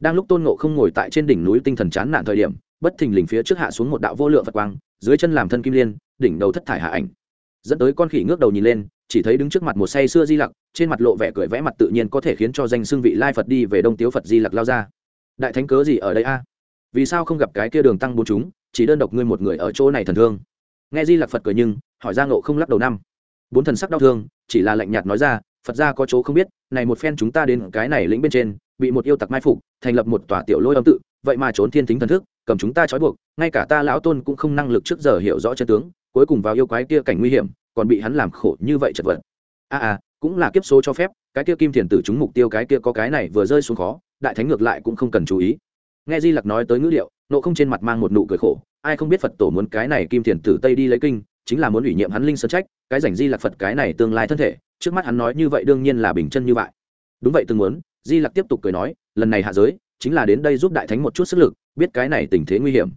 đang lúc tôn ngộ không ngồi tại trên đỉnh núi tinh thần chán nản thời điểm, bất thình lình phía trước hạ xuống một đạo vô lượng phật quang, dưới chân làm thân kim liên, đỉnh đầu thất thải hạ ảnh. Dẫn tới con khỉ ngước đầu nhìn lên, chỉ thấy đứng trước mặt một say xưa di lặc, trên mặt lộ vẻ cười vẽ mặt tự nhiên có thể khiến cho danh xương vị lai phật đi về đông tiếu phật di lặc lao ra. Đại thánh cớ gì ở đây a? Vì sao không gặp cái kia đường tăng bốn chúng, chỉ đơn độc ngươi một người ở chỗ này thần thương? Nghe di lặc phật cười nhưng, hỏi ra ngộ không lắc đầu năm. Bốn thần sắc đau thương, chỉ là lạnh nhạt nói ra phật gia có chỗ không biết này một phen chúng ta đến cái này lĩnh bên trên bị một yêu tặc mai phục thành lập một tòa tiểu lôi âm tự vậy mà trốn thiên thính thần thức cầm chúng ta trói buộc ngay cả ta lão tôn cũng không năng lực trước giờ hiểu rõ chân tướng cuối cùng vào yêu quái kia cảnh nguy hiểm còn bị hắn làm khổ như vậy chật vật. A à, à cũng là kiếp số cho phép cái kia kim thiền tử chúng mục tiêu cái kia có cái này vừa rơi xuống khó đại thánh ngược lại cũng không cần chú ý. Nghe di lặc nói tới ngữ liệu nộ không trên mặt mang một nụ cười khổ ai không biết phật tổ muốn cái này kim thiền tử tây đi lấy kinh chính là muốn ủy nhiệm hắn linh sơn trách cái rảnh di lạc phật cái này tương lai thân thể, trước mắt hắn nói như vậy đương nhiên là bình chân như vậy. Đúng vậy từng muốn, di lạc tiếp tục cười nói, lần này hạ giới, chính là đến đây giúp đại thánh một chút sức lực, biết cái này tình thế nguy hiểm.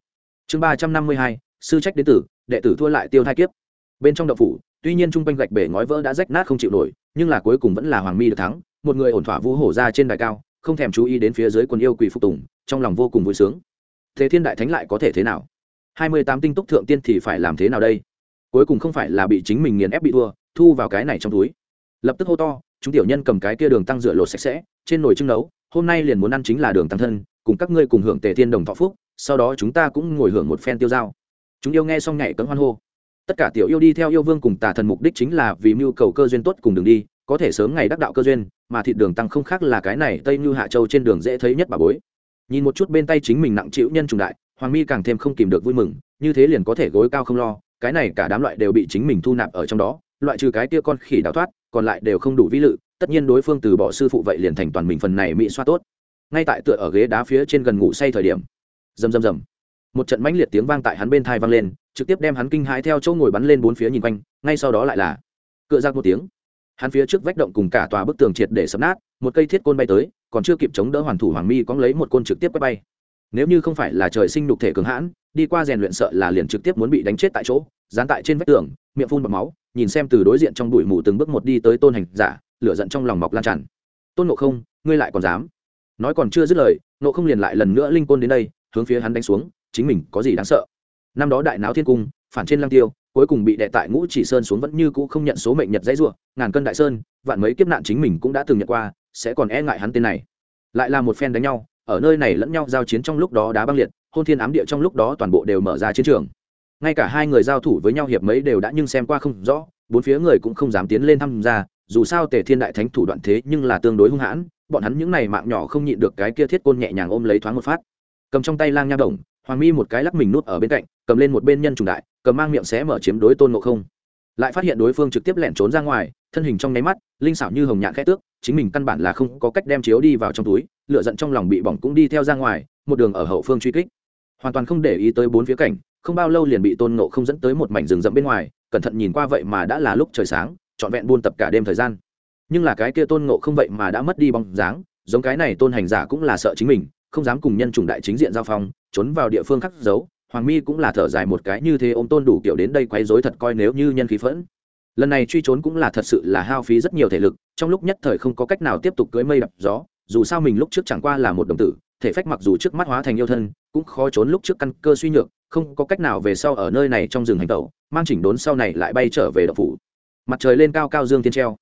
Chương ba trăm năm mươi hai, sư trách đến tử, đệ tử thua lại tiêu thai kiếp. Bên trong đậu phủ, tuy nhiên chung quanh gạch bể ngói vỡ đã rách nát không chịu nổi, nhưng là cuối cùng vẫn là hoàng mi được thắng, một người ổn thỏa vũ hổ ra trên đài cao, không thèm chú ý đến phía dưới quân yêu quỳ phục tùng, trong lòng vô cùng vui sướng. Thế thiên đại thánh lại có thể thế nào? Hai mươi tám tinh túc thượng tiên thì phải làm thế nào đây? Cuối cùng không phải là bị chính mình nghiền ép bị thua, thu vào cái này trong túi. Lập tức hô to, chúng tiểu nhân cầm cái kia đường tăng rửa lột sạch sẽ, trên nồi trưng nấu, hôm nay liền muốn ăn chính là đường tăng thân, cùng các ngươi cùng hưởng tề thiên đồng thọ phúc, sau đó chúng ta cũng ngồi hưởng một phen tiêu dao. Chúng yêu nghe xong nhảy cấm hoan hô. Tất cả tiểu yêu đi theo yêu vương cùng tà thần mục đích chính là vì mưu cầu cơ duyên tốt cùng đường đi, có thể sớm ngày đắc đạo cơ duyên, mà thịt đường tăng không khác là cái này tây như hạ châu trên đường dễ thấy nhất bà bối. Nhìn một chút bên tay chính mình nặng chịu nhân trùng đại, hoàng mi càng thêm không kìm được vui mừng, như thế liền có thể gối cao không lo cái này cả đám loại đều bị chính mình thu nạp ở trong đó, loại trừ cái kia con khỉ đào thoát, còn lại đều không đủ vĩ lự, tất nhiên đối phương từ bỏ sư phụ vậy liền thành toàn mình phần này mỹ xoa tốt. Ngay tại tựa ở ghế đá phía trên gần ngủ say thời điểm, rầm rầm rầm, một trận mãnh liệt tiếng vang tại hắn bên thai vang lên, trực tiếp đem hắn kinh hãi theo chỗ ngồi bắn lên bốn phía nhìn quanh, ngay sau đó lại là, cựa ra một tiếng, hắn phía trước vách động cùng cả tòa bức tường triệt để sập nát, một cây thiết côn bay tới, còn chưa kịp chống đỡ hoàn thủ hoàng mi cóng lấy một côn trực tiếp quét bay. Nếu như không phải là trời sinh nhục thể cường hãn đi qua rèn luyện sợ là liền trực tiếp muốn bị đánh chết tại chỗ, dán tại trên vách tường, miệng phun bọt máu, nhìn xem từ đối diện trong bụi mù từng bước một đi tới tôn hành giả, lửa giận trong lòng mọc lan tràn. Tôn nộ không, ngươi lại còn dám? Nói còn chưa dứt lời nộ không liền lại lần nữa linh côn đến đây, hướng phía hắn đánh xuống, chính mình có gì đáng sợ? Năm đó đại náo thiên cung, phản trên lăng tiêu, cuối cùng bị đệ tại ngũ chỉ sơn xuống vẫn như cũ không nhận số mệnh nhật dãy ruộng ngàn cân đại sơn, vạn mấy kiếp nạn chính mình cũng đã từng nhận qua, sẽ còn e ngại hắn tên này. Lại là một phen đánh nhau, ở nơi này lẫn nhau giao chiến trong lúc đó đá băng liệt hôn thiên ám địa trong lúc đó toàn bộ đều mở ra chiến trường. Ngay cả hai người giao thủ với nhau hiệp mấy đều đã nhưng xem qua không rõ, bốn phía người cũng không dám tiến lên tham gia, dù sao tề thiên đại thánh thủ đoạn thế nhưng là tương đối hung hãn, bọn hắn những này mạng nhỏ không nhịn được cái kia thiết côn nhẹ nhàng ôm lấy thoáng một phát. Cầm trong tay lang nha đồng, hoàng mi một cái lắc mình nuốt ở bên cạnh, cầm lên một bên nhân trùng đại, cầm mang miệng xé mở chiếm đối tôn ngộ không. Lại phát hiện đối phương trực tiếp lẻn trốn ra ngoài, thân hình trong nháy mắt, linh xảo như hồng nhạn khẽ tước, chính mình căn bản là không có cách đem chiếu đi vào trong túi lựa giận trong lòng bị bỏng cũng đi theo ra ngoài, một đường ở hậu phương truy kích hoàn toàn không để ý tới bốn phía cảnh, không bao lâu liền bị tôn nộ không dẫn tới một mảnh rừng rậm bên ngoài, cẩn thận nhìn qua vậy mà đã là lúc trời sáng, trọn vẹn buôn tập cả đêm thời gian. Nhưng là cái kia tôn nộ không vậy mà đã mất đi bóng dáng, giống cái này tôn hành giả cũng là sợ chính mình, không dám cùng nhân chủng đại chính diện giao phong, trốn vào địa phương khắc giấu, hoàng mi cũng là thở dài một cái như thế ô m tôn đủ kiểu đến đây quấy dối thật coi nếu như nhân khí phẫn. Lần này truy trốn cũng là thật sự là hao phí rất nhiều thể lực, trong lúc nhất thời không có cách nào tiếp tục cưới mây đập gió, dù sao mình lúc trước chẳng qua là một đồng tử thể phách mặc dù trước mắt hóa thành yêu thân, cũng khó trốn lúc trước căn cơ suy nhược, không có cách nào về sau ở nơi này trong rừng hành tẩu, mang chỉnh đốn sau này lại bay trở về đậu phủ. Mặt trời lên cao cao dương tiên treo.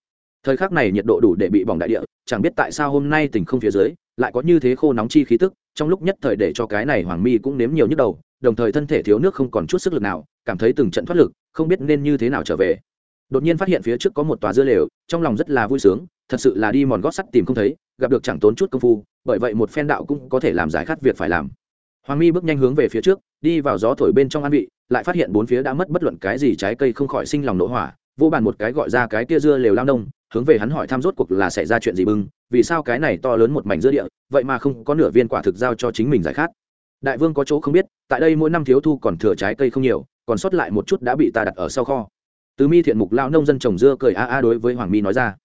Thời khắc này nhiệt độ đủ để bị bỏng đại địa, chẳng biết tại sao hôm nay tình không phía dưới, lại có như thế khô nóng chi khí tức, trong lúc nhất thời để cho cái này hoàng mi cũng nếm nhiều nhức đầu, đồng thời thân thể thiếu nước không còn chút sức lực nào, cảm thấy từng trận thoát lực, không biết nên như thế nào trở về. Đột nhiên phát hiện phía trước có một tòa dưa lều, trong lòng rất là vui sướng thật sự là đi mòn gót sắt tìm không thấy, gặp được chẳng tốn chút công phu, bởi vậy một phen đạo cũng có thể làm giải khát việc phải làm. Hoàng mi bước nhanh hướng về phía trước, đi vào gió thổi bên trong an vị, lại phát hiện bốn phía đã mất bất luận cái gì trái cây không khỏi sinh lòng nổ hỏa, vô bàn một cái gọi ra cái kia dưa lều lao nông, hướng về hắn hỏi thăm rốt cuộc là xảy ra chuyện gì bưng, vì sao cái này to lớn một mảnh dưa địa, vậy mà không có nửa viên quả thực giao cho chính mình giải khát. Đại vương có chỗ không biết, tại đây mỗi năm thiếu thu còn thừa trái cây không nhiều, còn sót lại một chút đã bị ta đặt ở sau kho. Từ mi thiện mục lao nông dân trồng dưa cười a a đối với hoàng mi nói ra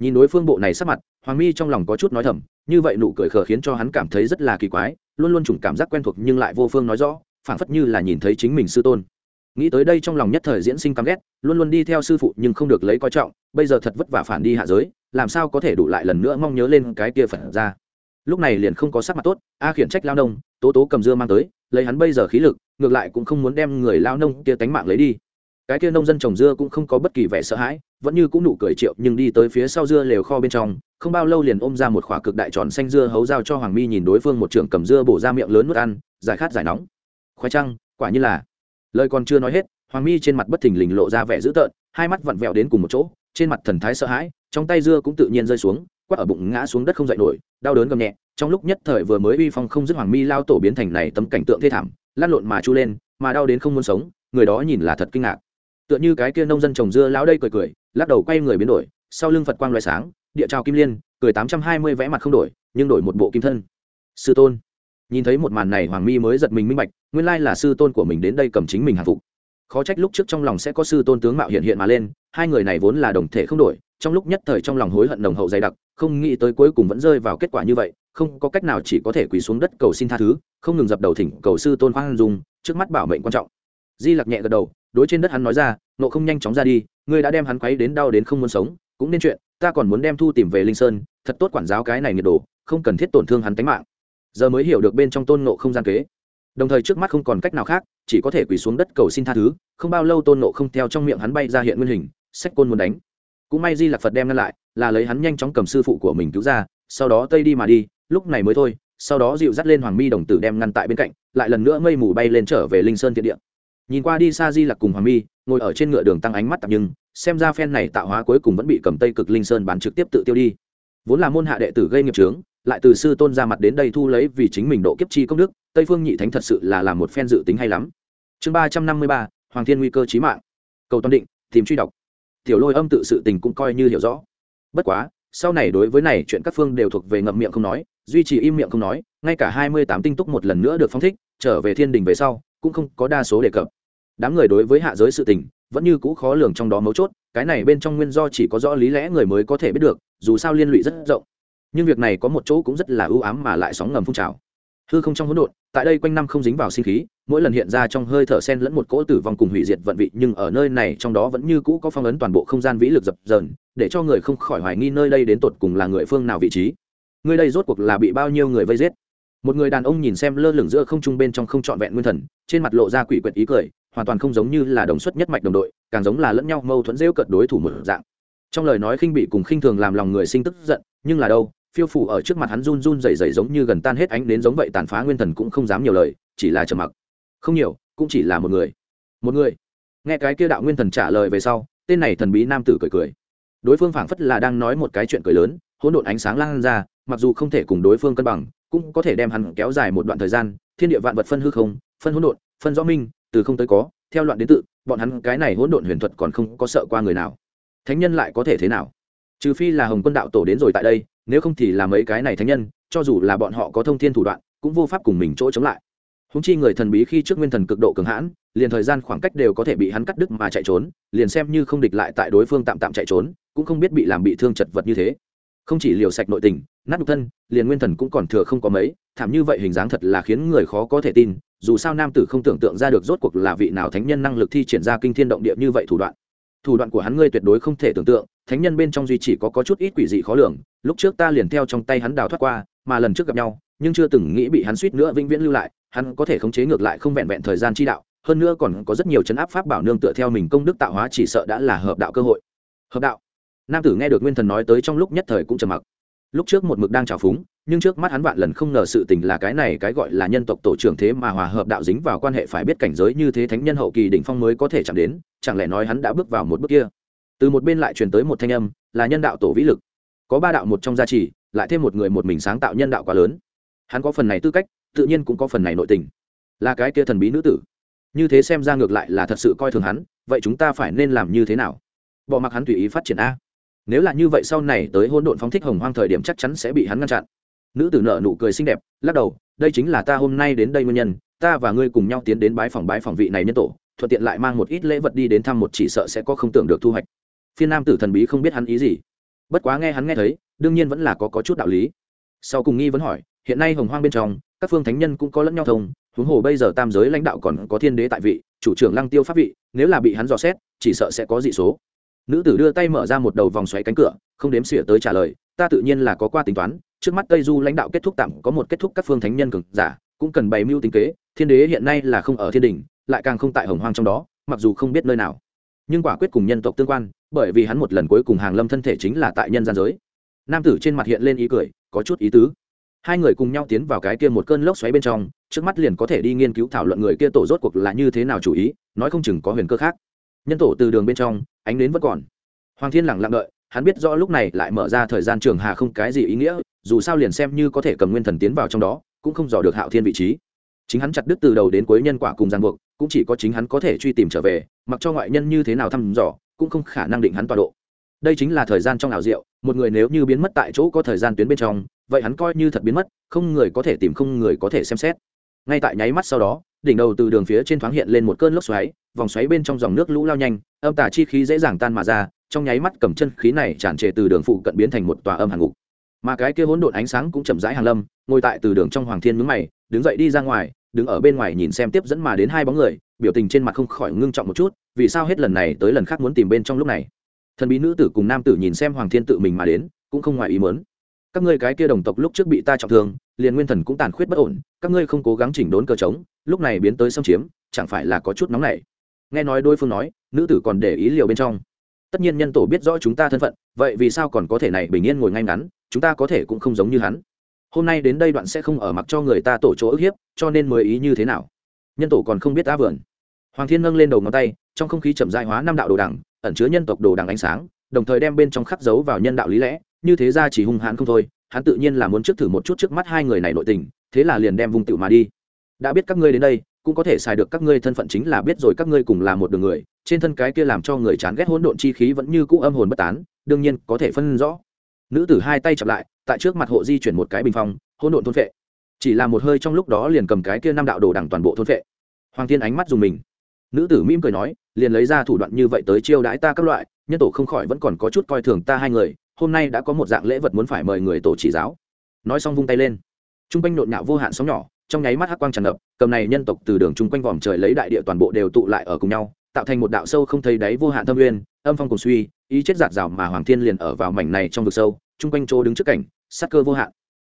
nhìn đối phương bộ này sắc mặt, hoàng mi trong lòng có chút nói thầm, như vậy nụ cười khờ khiến cho hắn cảm thấy rất là kỳ quái, luôn luôn chủng cảm giác quen thuộc nhưng lại vô phương nói rõ, phảng phất như là nhìn thấy chính mình sư tôn. Nghĩ tới đây trong lòng nhất thời diễn sinh căm ghét, luôn luôn đi theo sư phụ nhưng không được lấy coi trọng, bây giờ thật vất vả phản đi hạ giới, làm sao có thể đủ lại lần nữa mong nhớ lên cái kia phật ra. Lúc này liền không có sắc mặt tốt, a khiển trách lao nông, tố tố cầm dưa mang tới, lấy hắn bây giờ khí lực, ngược lại cũng không muốn đem người lao nông kia tánh mạng lấy đi cái kia nông dân trồng dưa cũng không có bất kỳ vẻ sợ hãi, vẫn như cũng nụ cười triệu nhưng đi tới phía sau dưa lều kho bên trong, không bao lâu liền ôm ra một khỏa cực đại tròn xanh dưa hấu giao cho hoàng mi nhìn đối phương một trưởng cầm dưa bổ ra miệng lớn nuốt ăn, giải khát giải nóng. Khoai trăng, quả như là. Lời còn chưa nói hết, hoàng mi trên mặt bất thình lình lộ ra vẻ dữ tợn, hai mắt vặn vẹo đến cùng một chỗ, trên mặt thần thái sợ hãi, trong tay dưa cũng tự nhiên rơi xuống, quát ở bụng ngã xuống đất không dậy nổi, đau đớn gầm nhẹ. Trong lúc nhất thời vừa mới uy phong không dứt hoàng mi lao tổ biến thành này tấm cảnh tượng thê thảm, lăn lộn mà chu lên, mà đau đến không muốn sống, người đó nhìn là thật kinh ngạc tựa như cái kia nông dân trồng dưa lão đây cười cười, lắc đầu quay người biến đổi, sau lưng phật quang loại sáng, địa trào kim liên, cười tám trăm hai mươi vẽ mặt không đổi, nhưng đổi một bộ kim thân. Sư tôn. Nhìn thấy một màn này, hoàng mi mới giật mình minh bạch, nguyên lai là sư tôn của mình đến đây cầm chính mình hàng phục. Khó trách lúc trước trong lòng sẽ có sư tôn tướng mạo hiện hiện mà lên, hai người này vốn là đồng thể không đổi, trong lúc nhất thời trong lòng hối hận nồng hậu dày đặc, không nghĩ tới cuối cùng vẫn rơi vào kết quả như vậy, không có cách nào chỉ có thể quỳ xuống đất cầu xin tha thứ, không ngừng dập đầu thỉnh cầu sư tôn khoan dung, trước mắt bảo mệnh quan trọng. Di lặc nhẹ gật đầu đối trên đất hắn nói ra nộ không nhanh chóng ra đi, ngươi đã đem hắn quấy đến đau đến không muốn sống, cũng nên chuyện, ta còn muốn đem thu tìm về linh sơn, thật tốt quản giáo cái này nhiệt độ, không cần thiết tổn thương hắn tính mạng. Giờ mới hiểu được bên trong tôn nộ không gian kế. Đồng thời trước mắt không còn cách nào khác, chỉ có thể quỳ xuống đất cầu xin tha thứ, không bao lâu tôn nộ không theo trong miệng hắn bay ra hiện nguyên hình sách côn muốn đánh. Cũng may di lạc phật đem ngăn lại, là lấy hắn nhanh chóng cầm sư phụ của mình cứu ra, sau đó tây đi mà đi, lúc này mới thôi, sau đó dịu dắt lên hoàng mi đồng tử đem ngăn tại bên cạnh, lại lần nữa mây mù bay lên trở về linh sơn thiện địa nhìn qua đi xa di lặc cùng hoàng mi, ngồi ở trên ngựa đường tăng ánh mắt tập nhưng, xem ra phen này tạo hóa cuối cùng vẫn bị cầm tây cực linh sơn bán trực tiếp tự tiêu đi. Vốn là môn hạ đệ tử gây nghiệp trướng lại từ sư tôn ra mặt đến đây thu lấy vì chính mình độ kiếp chi công đức, tây phương nhị thánh thật sự là làm một phen dự tính hay lắm. Chương ba trăm năm mươi ba, hoàng thiên nguy cơ trí mạng. Cầu toàn định, tìm truy đọc. Tiểu lôi âm tự sự tình cũng coi như hiểu rõ. Bất quá, sau này đối với này chuyện các phương đều thuộc về ngậm miệng không nói, duy trì im miệng không nói, ngay cả hai mươi tám tinh túc một lần nữa được phong thích, trở về thiên đình về sau, cũng không có đa số đề cập đám người đối với hạ giới sự tình vẫn như cũ khó lường trong đó mấu chốt, cái này bên trong nguyên do chỉ có rõ lý lẽ người mới có thể biết được, dù sao liên lụy rất rộng. Nhưng việc này có một chỗ cũng rất là ưu ám mà lại sóng ngầm phun trào. Hư không trong hỗn độn, tại đây quanh năm không dính vào sinh khí, mỗi lần hiện ra trong hơi thở sen lẫn một cỗ tử vong cùng hủy diệt vận vị, nhưng ở nơi này trong đó vẫn như cũ có phong ấn toàn bộ không gian vĩ lực dập dờn, để cho người không khỏi hoài nghi nơi đây đến tột cùng là người phương nào vị trí. Người đây rốt cuộc là bị bao nhiêu người vây giết? Một người đàn ông nhìn xem lơ lửng giữa không trung bên trong không trọn vẹn nguyên thần, trên mặt lộ ra quỷ quyệt ý cười hoàn toàn không giống như là đồng xuất nhất mạch đồng đội, càng giống là lẫn nhau mâu thuẫn rêu cận đối thủ một dạng. Trong lời nói khinh bị cùng khinh thường làm lòng người sinh tức giận, nhưng là đâu, phiêu phủ ở trước mặt hắn run run rẩy rẩy giống như gần tan hết ánh đến giống vậy tàn phá nguyên thần cũng không dám nhiều lời, chỉ là trầm mặc. Không nhiều, cũng chỉ là một người. Một người. Nghe cái kia đạo nguyên thần trả lời về sau, tên này thần bí nam tử cười cười. Đối phương phảng phất là đang nói một cái chuyện cười lớn, hỗn độn ánh sáng lan ra, mặc dù không thể cùng đối phương cân bằng, cũng có thể đem hắn kéo dài một đoạn thời gian, thiên địa vạn vật phân hư không, phân hỗn độn, phân rõ minh từ không tới có, theo loạn đến tự, bọn hắn cái này hỗn độn huyền thuật còn không có sợ qua người nào. Thánh nhân lại có thể thế nào? Trừ phi là hồng quân đạo tổ đến rồi tại đây, nếu không thì là mấy cái này thánh nhân, cho dù là bọn họ có thông thiên thủ đoạn, cũng vô pháp cùng mình chỗ chống lại. Húng chi người thần bí khi trước nguyên thần cực độ cường hãn, liền thời gian khoảng cách đều có thể bị hắn cắt đứt mà chạy trốn, liền xem như không địch lại tại đối phương tạm tạm chạy trốn, cũng không biết bị làm bị thương chật vật như thế. Không chỉ liều sạch nội tình, nát nhục thân, liền nguyên thần cũng còn thừa không có mấy, thảm như vậy hình dáng thật là khiến người khó có thể tin dù sao nam tử không tưởng tượng ra được rốt cuộc là vị nào thánh nhân năng lực thi triển ra kinh thiên động địa như vậy thủ đoạn. Thủ đoạn của hắn ngươi tuyệt đối không thể tưởng tượng, thánh nhân bên trong duy chỉ có có chút ít quỷ dị khó lường, lúc trước ta liền theo trong tay hắn đào thoát qua, mà lần trước gặp nhau, nhưng chưa từng nghĩ bị hắn suýt nữa vĩnh viễn lưu lại, hắn có thể khống chế ngược lại không vẹn vẹn thời gian chi đạo, hơn nữa còn có rất nhiều chấn áp pháp bảo nương tựa theo mình công đức tạo hóa chỉ sợ đã là hợp đạo cơ hội. Hợp đạo. Nam tử nghe được nguyên thần nói tới trong lúc nhất thời cũng trầm mặc. Lúc trước một mực đang trào phúng nhưng trước mắt hắn vạn lần không ngờ sự tình là cái này, cái gọi là nhân tộc tổ trưởng thế mà hòa hợp đạo dính vào quan hệ phải biết cảnh giới như thế thánh nhân hậu kỳ đỉnh phong mới có thể chạm đến, chẳng lẽ nói hắn đã bước vào một bước kia? Từ một bên lại truyền tới một thanh âm, là nhân đạo tổ vĩ lực. Có ba đạo một trong gia trì, lại thêm một người một mình sáng tạo nhân đạo quá lớn. Hắn có phần này tư cách, tự nhiên cũng có phần này nội tình. Là cái kia thần bí nữ tử. Như thế xem ra ngược lại là thật sự coi thường hắn, vậy chúng ta phải nên làm như thế nào? Bỏ mặc hắn tùy ý phát triển a. Nếu là như vậy sau này tới hôn độn phóng thích hồng hoang thời điểm chắc chắn sẽ bị hắn ngăn chặn nữ tử nợ nụ cười xinh đẹp lắc đầu đây chính là ta hôm nay đến đây nguyên nhân ta và ngươi cùng nhau tiến đến bái phòng bái phòng vị này nhân tổ thuận tiện lại mang một ít lễ vật đi đến thăm một chỉ sợ sẽ có không tưởng được thu hoạch. Phiên nam tử thần bí không biết hắn ý gì. Bất quá nghe hắn nghe thấy đương nhiên vẫn là có, có chút đạo lý. Sau cùng nghi vẫn hỏi hiện nay hồng hoang bên trong các phương thánh nhân cũng có lẫn nhau thông huống hồ bây giờ tam giới lãnh đạo còn có thiên đế tại vị chủ trưởng lăng tiêu pháp vị nếu là bị hắn dò xét chỉ sợ sẽ có dị số. Nữ tử đưa tay mở ra một đầu vòng xoáy cánh cửa không đếm xỉa tới trả lời ta tự nhiên là có qua tính toán trước mắt tây du lãnh đạo kết thúc tạm có một kết thúc các phương thánh nhân cực giả, cũng cần bày mưu tính kế, thiên đế hiện nay là không ở thiên đình lại càng không tại hồng hoang trong đó, mặc dù không biết nơi nào. Nhưng quả quyết cùng nhân tộc tương quan, bởi vì hắn một lần cuối cùng hàng lâm thân thể chính là tại nhân gian giới. Nam tử trên mặt hiện lên ý cười, có chút ý tứ. Hai người cùng nhau tiến vào cái kia một cơn lốc xoáy bên trong, trước mắt liền có thể đi nghiên cứu thảo luận người kia tổ rốt cuộc là như thế nào chủ ý, nói không chừng có huyền cơ khác. Nhân tổ từ đường bên trong, ánh đến vẫn còn. Hoàng thiên lẳng lặng đợi, hắn biết rõ lúc này lại mở ra thời gian trường hà không cái gì ý nghĩa dù sao liền xem như có thể cầm nguyên thần tiến vào trong đó, cũng không dò được hạo thiên vị trí. Chính hắn chặt đứt từ đầu đến cuối nhân quả cùng giang buộc, cũng chỉ có chính hắn có thể truy tìm trở về, mặc cho ngoại nhân như thế nào thăm dò, cũng không khả năng định hắn tọa độ. Đây chính là thời gian trong ảo diệu, một người nếu như biến mất tại chỗ có thời gian tuyến bên trong, vậy hắn coi như thật biến mất, không người có thể tìm, không người có thể xem xét. Ngay tại nháy mắt sau đó, đỉnh đầu từ đường phía trên thoáng hiện lên một cơn lốc xoáy, vòng xoáy bên trong dòng nước lũ lao nhanh, âm tà chi khí dễ dàng tan mà ra, trong nháy mắt cầm chân khí này tràn trề từ đường phụ cận biến thành một tòa âm hàng ngục mà cái kia hỗn độn ánh sáng cũng chậm rãi hàng lâm, ngồi tại từ đường trong hoàng thiên mướn mày, đứng dậy đi ra ngoài, đứng ở bên ngoài nhìn xem tiếp dẫn mà đến hai bóng người, biểu tình trên mặt không khỏi ngưng trọng một chút, vì sao hết lần này tới lần khác muốn tìm bên trong lúc này. Thần bí nữ tử cùng nam tử nhìn xem hoàng thiên tự mình mà đến, cũng không ngoài ý mớn các ngươi cái kia đồng tộc lúc trước bị ta trọng thương, liền nguyên thần cũng tàn khuyết bất ổn, các ngươi không cố gắng chỉnh đốn cơ trống lúc này biến tới xâm chiếm, chẳng phải là có chút nóng này nghe nói đôi phương nói, nữ tử còn để ý liệu bên trong. Tất nhiên nhân tổ biết rõ chúng ta thân phận, vậy vì sao còn có thể này bình yên ngồi ngay ngắn? Chúng ta có thể cũng không giống như hắn. Hôm nay đến đây đoạn sẽ không ở mặc cho người ta tổ chỗ ức hiếp, cho nên mới ý như thế nào? Nhân tổ còn không biết ta vườn. Hoàng thiên nâng lên đầu ngón tay, trong không khí chậm dại hóa năm đạo đồ đằng, ẩn chứa nhân tộc đồ đằng ánh sáng, đồng thời đem bên trong khắc dấu vào nhân đạo lý lẽ, như thế ra chỉ hung hãn không thôi, hắn tự nhiên là muốn trước thử một chút trước mắt hai người này nội tình, thế là liền đem vùng tự mà đi. Đã biết các ngươi đến đây, cũng có thể xài được các ngươi thân phận chính là biết rồi các ngươi cùng là một đường người, trên thân cái kia làm cho người chán ghét hỗn độn chi khí vẫn như cũ âm hồn bất tán, đương nhiên có thể phân rõ nữ tử hai tay chặp lại, tại trước mặt hộ di chuyển một cái bình phong, hỗn độn thôn phệ. Chỉ là một hơi trong lúc đó liền cầm cái kia năm đạo đồ đằng toàn bộ thôn phệ. Hoàng thiên ánh mắt dùng mình. Nữ tử mỉm cười nói, liền lấy ra thủ đoạn như vậy tới chiêu đãi ta các loại, nhân tổ không khỏi vẫn còn có chút coi thường ta hai người, hôm nay đã có một dạng lễ vật muốn phải mời người tổ chỉ giáo. Nói xong vung tay lên. T r u n g quanh nhộn nhạo vô hạn sóng nhỏ, trong nháy mắt hắc quang tràn ngập, cầm này nhân tộc từ đường trung quanh vòm trời lấy đại địa toàn bộ đều tụ lại ở cùng nhau tạo thành một đạo sâu không thấy đáy vô hạn thâm uyên âm phong cùng suy, ý chết giạt rào mà hoàng thiên liền ở vào mảnh này trong vực sâu, chung quanh chỗ đứng trước cảnh, sát cơ vô hạn.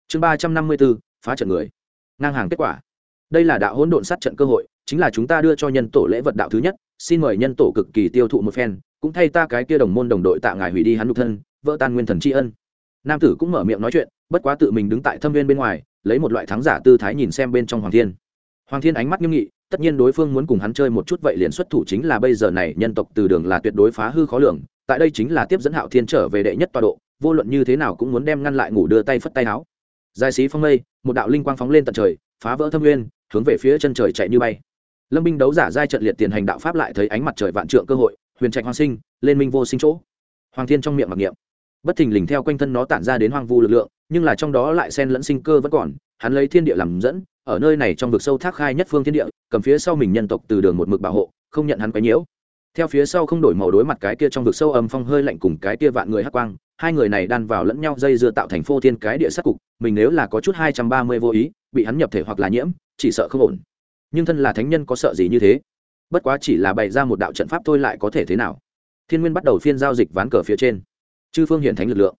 Chương ba trăm năm mươi bốn, phá trận người. Ngang hàng kết quả. Đây là đạo hỗn độn sát trận cơ hội, chính là chúng ta đưa cho nhân tổ lễ vật đạo thứ nhất, xin mời nhân tổ cực kỳ tiêu thụ một phen, cũng thay ta cái kia đồng môn đồng đội tạ ngài hủy đi hắn nhục thân, vỡ tan nguyên thần tri ân. Nam tử cũng mở miệng nói chuyện, bất quá tự mình đứng tại thâm viên bên ngoài, lấy một loại thắng giả tư thái nhìn xem bên trong hoàng thiên. Hoàng thiên ánh mắt nghiêm nghị tất nhiên đối phương muốn cùng hắn chơi một chút vậy liền xuất thủ chính là bây giờ này nhân tộc từ đường là tuyệt đối phá hư khó lường, tại đây chính là tiếp dẫn hạo thiên trở về đệ nhất tọa độ, vô luận như thế nào cũng muốn đem ngăn lại ngủ đưa tay phất tay áo. Dài xí phong mây, một đạo linh quang phóng lên tận trời, phá vỡ thâm nguyên, hướng về phía chân trời chạy như bay. Lâm binh đấu giả giai trận liệt tiền hành đạo pháp lại thấy ánh mặt trời vạn trượng cơ hội, huyền trạch hoang sinh, lên minh vô sinh chỗ. Hoàng thiên trong miệng mặc niệm. Bất thình lình theo quanh thân nó tản ra đến hoang vu lực lượng, nhưng là trong đó lại xen lẫn sinh cơ vẫn còn, hắn lấy thiên địa làm dẫn ở nơi này trong vực sâu thác khai nhất phương thiên địa, cầm phía sau mình nhân tộc từ đường một mực bảo hộ, không nhận hắn quấy nhiễu. Theo phía sau không đổi màu đối mặt cái kia trong vực sâu âm phong hơi lạnh cùng cái kia vạn người hắc quang, hai người này đan vào lẫn nhau dây dưa tạo thành phô thiên cái địa sát cục, mình nếu là có chút hai trăm ba mươi vô ý, bị hắn nhập thể hoặc là nhiễm, chỉ sợ không ổn. Nhưng thân là thánh nhân có sợ gì như thế? Bất quá chỉ là bày ra một đạo trận pháp thôi lại có thể thế nào? Thiên nguyên bắt đầu phiên giao dịch ván cờ phía trên. Chư phương hiển thánh lực lượng.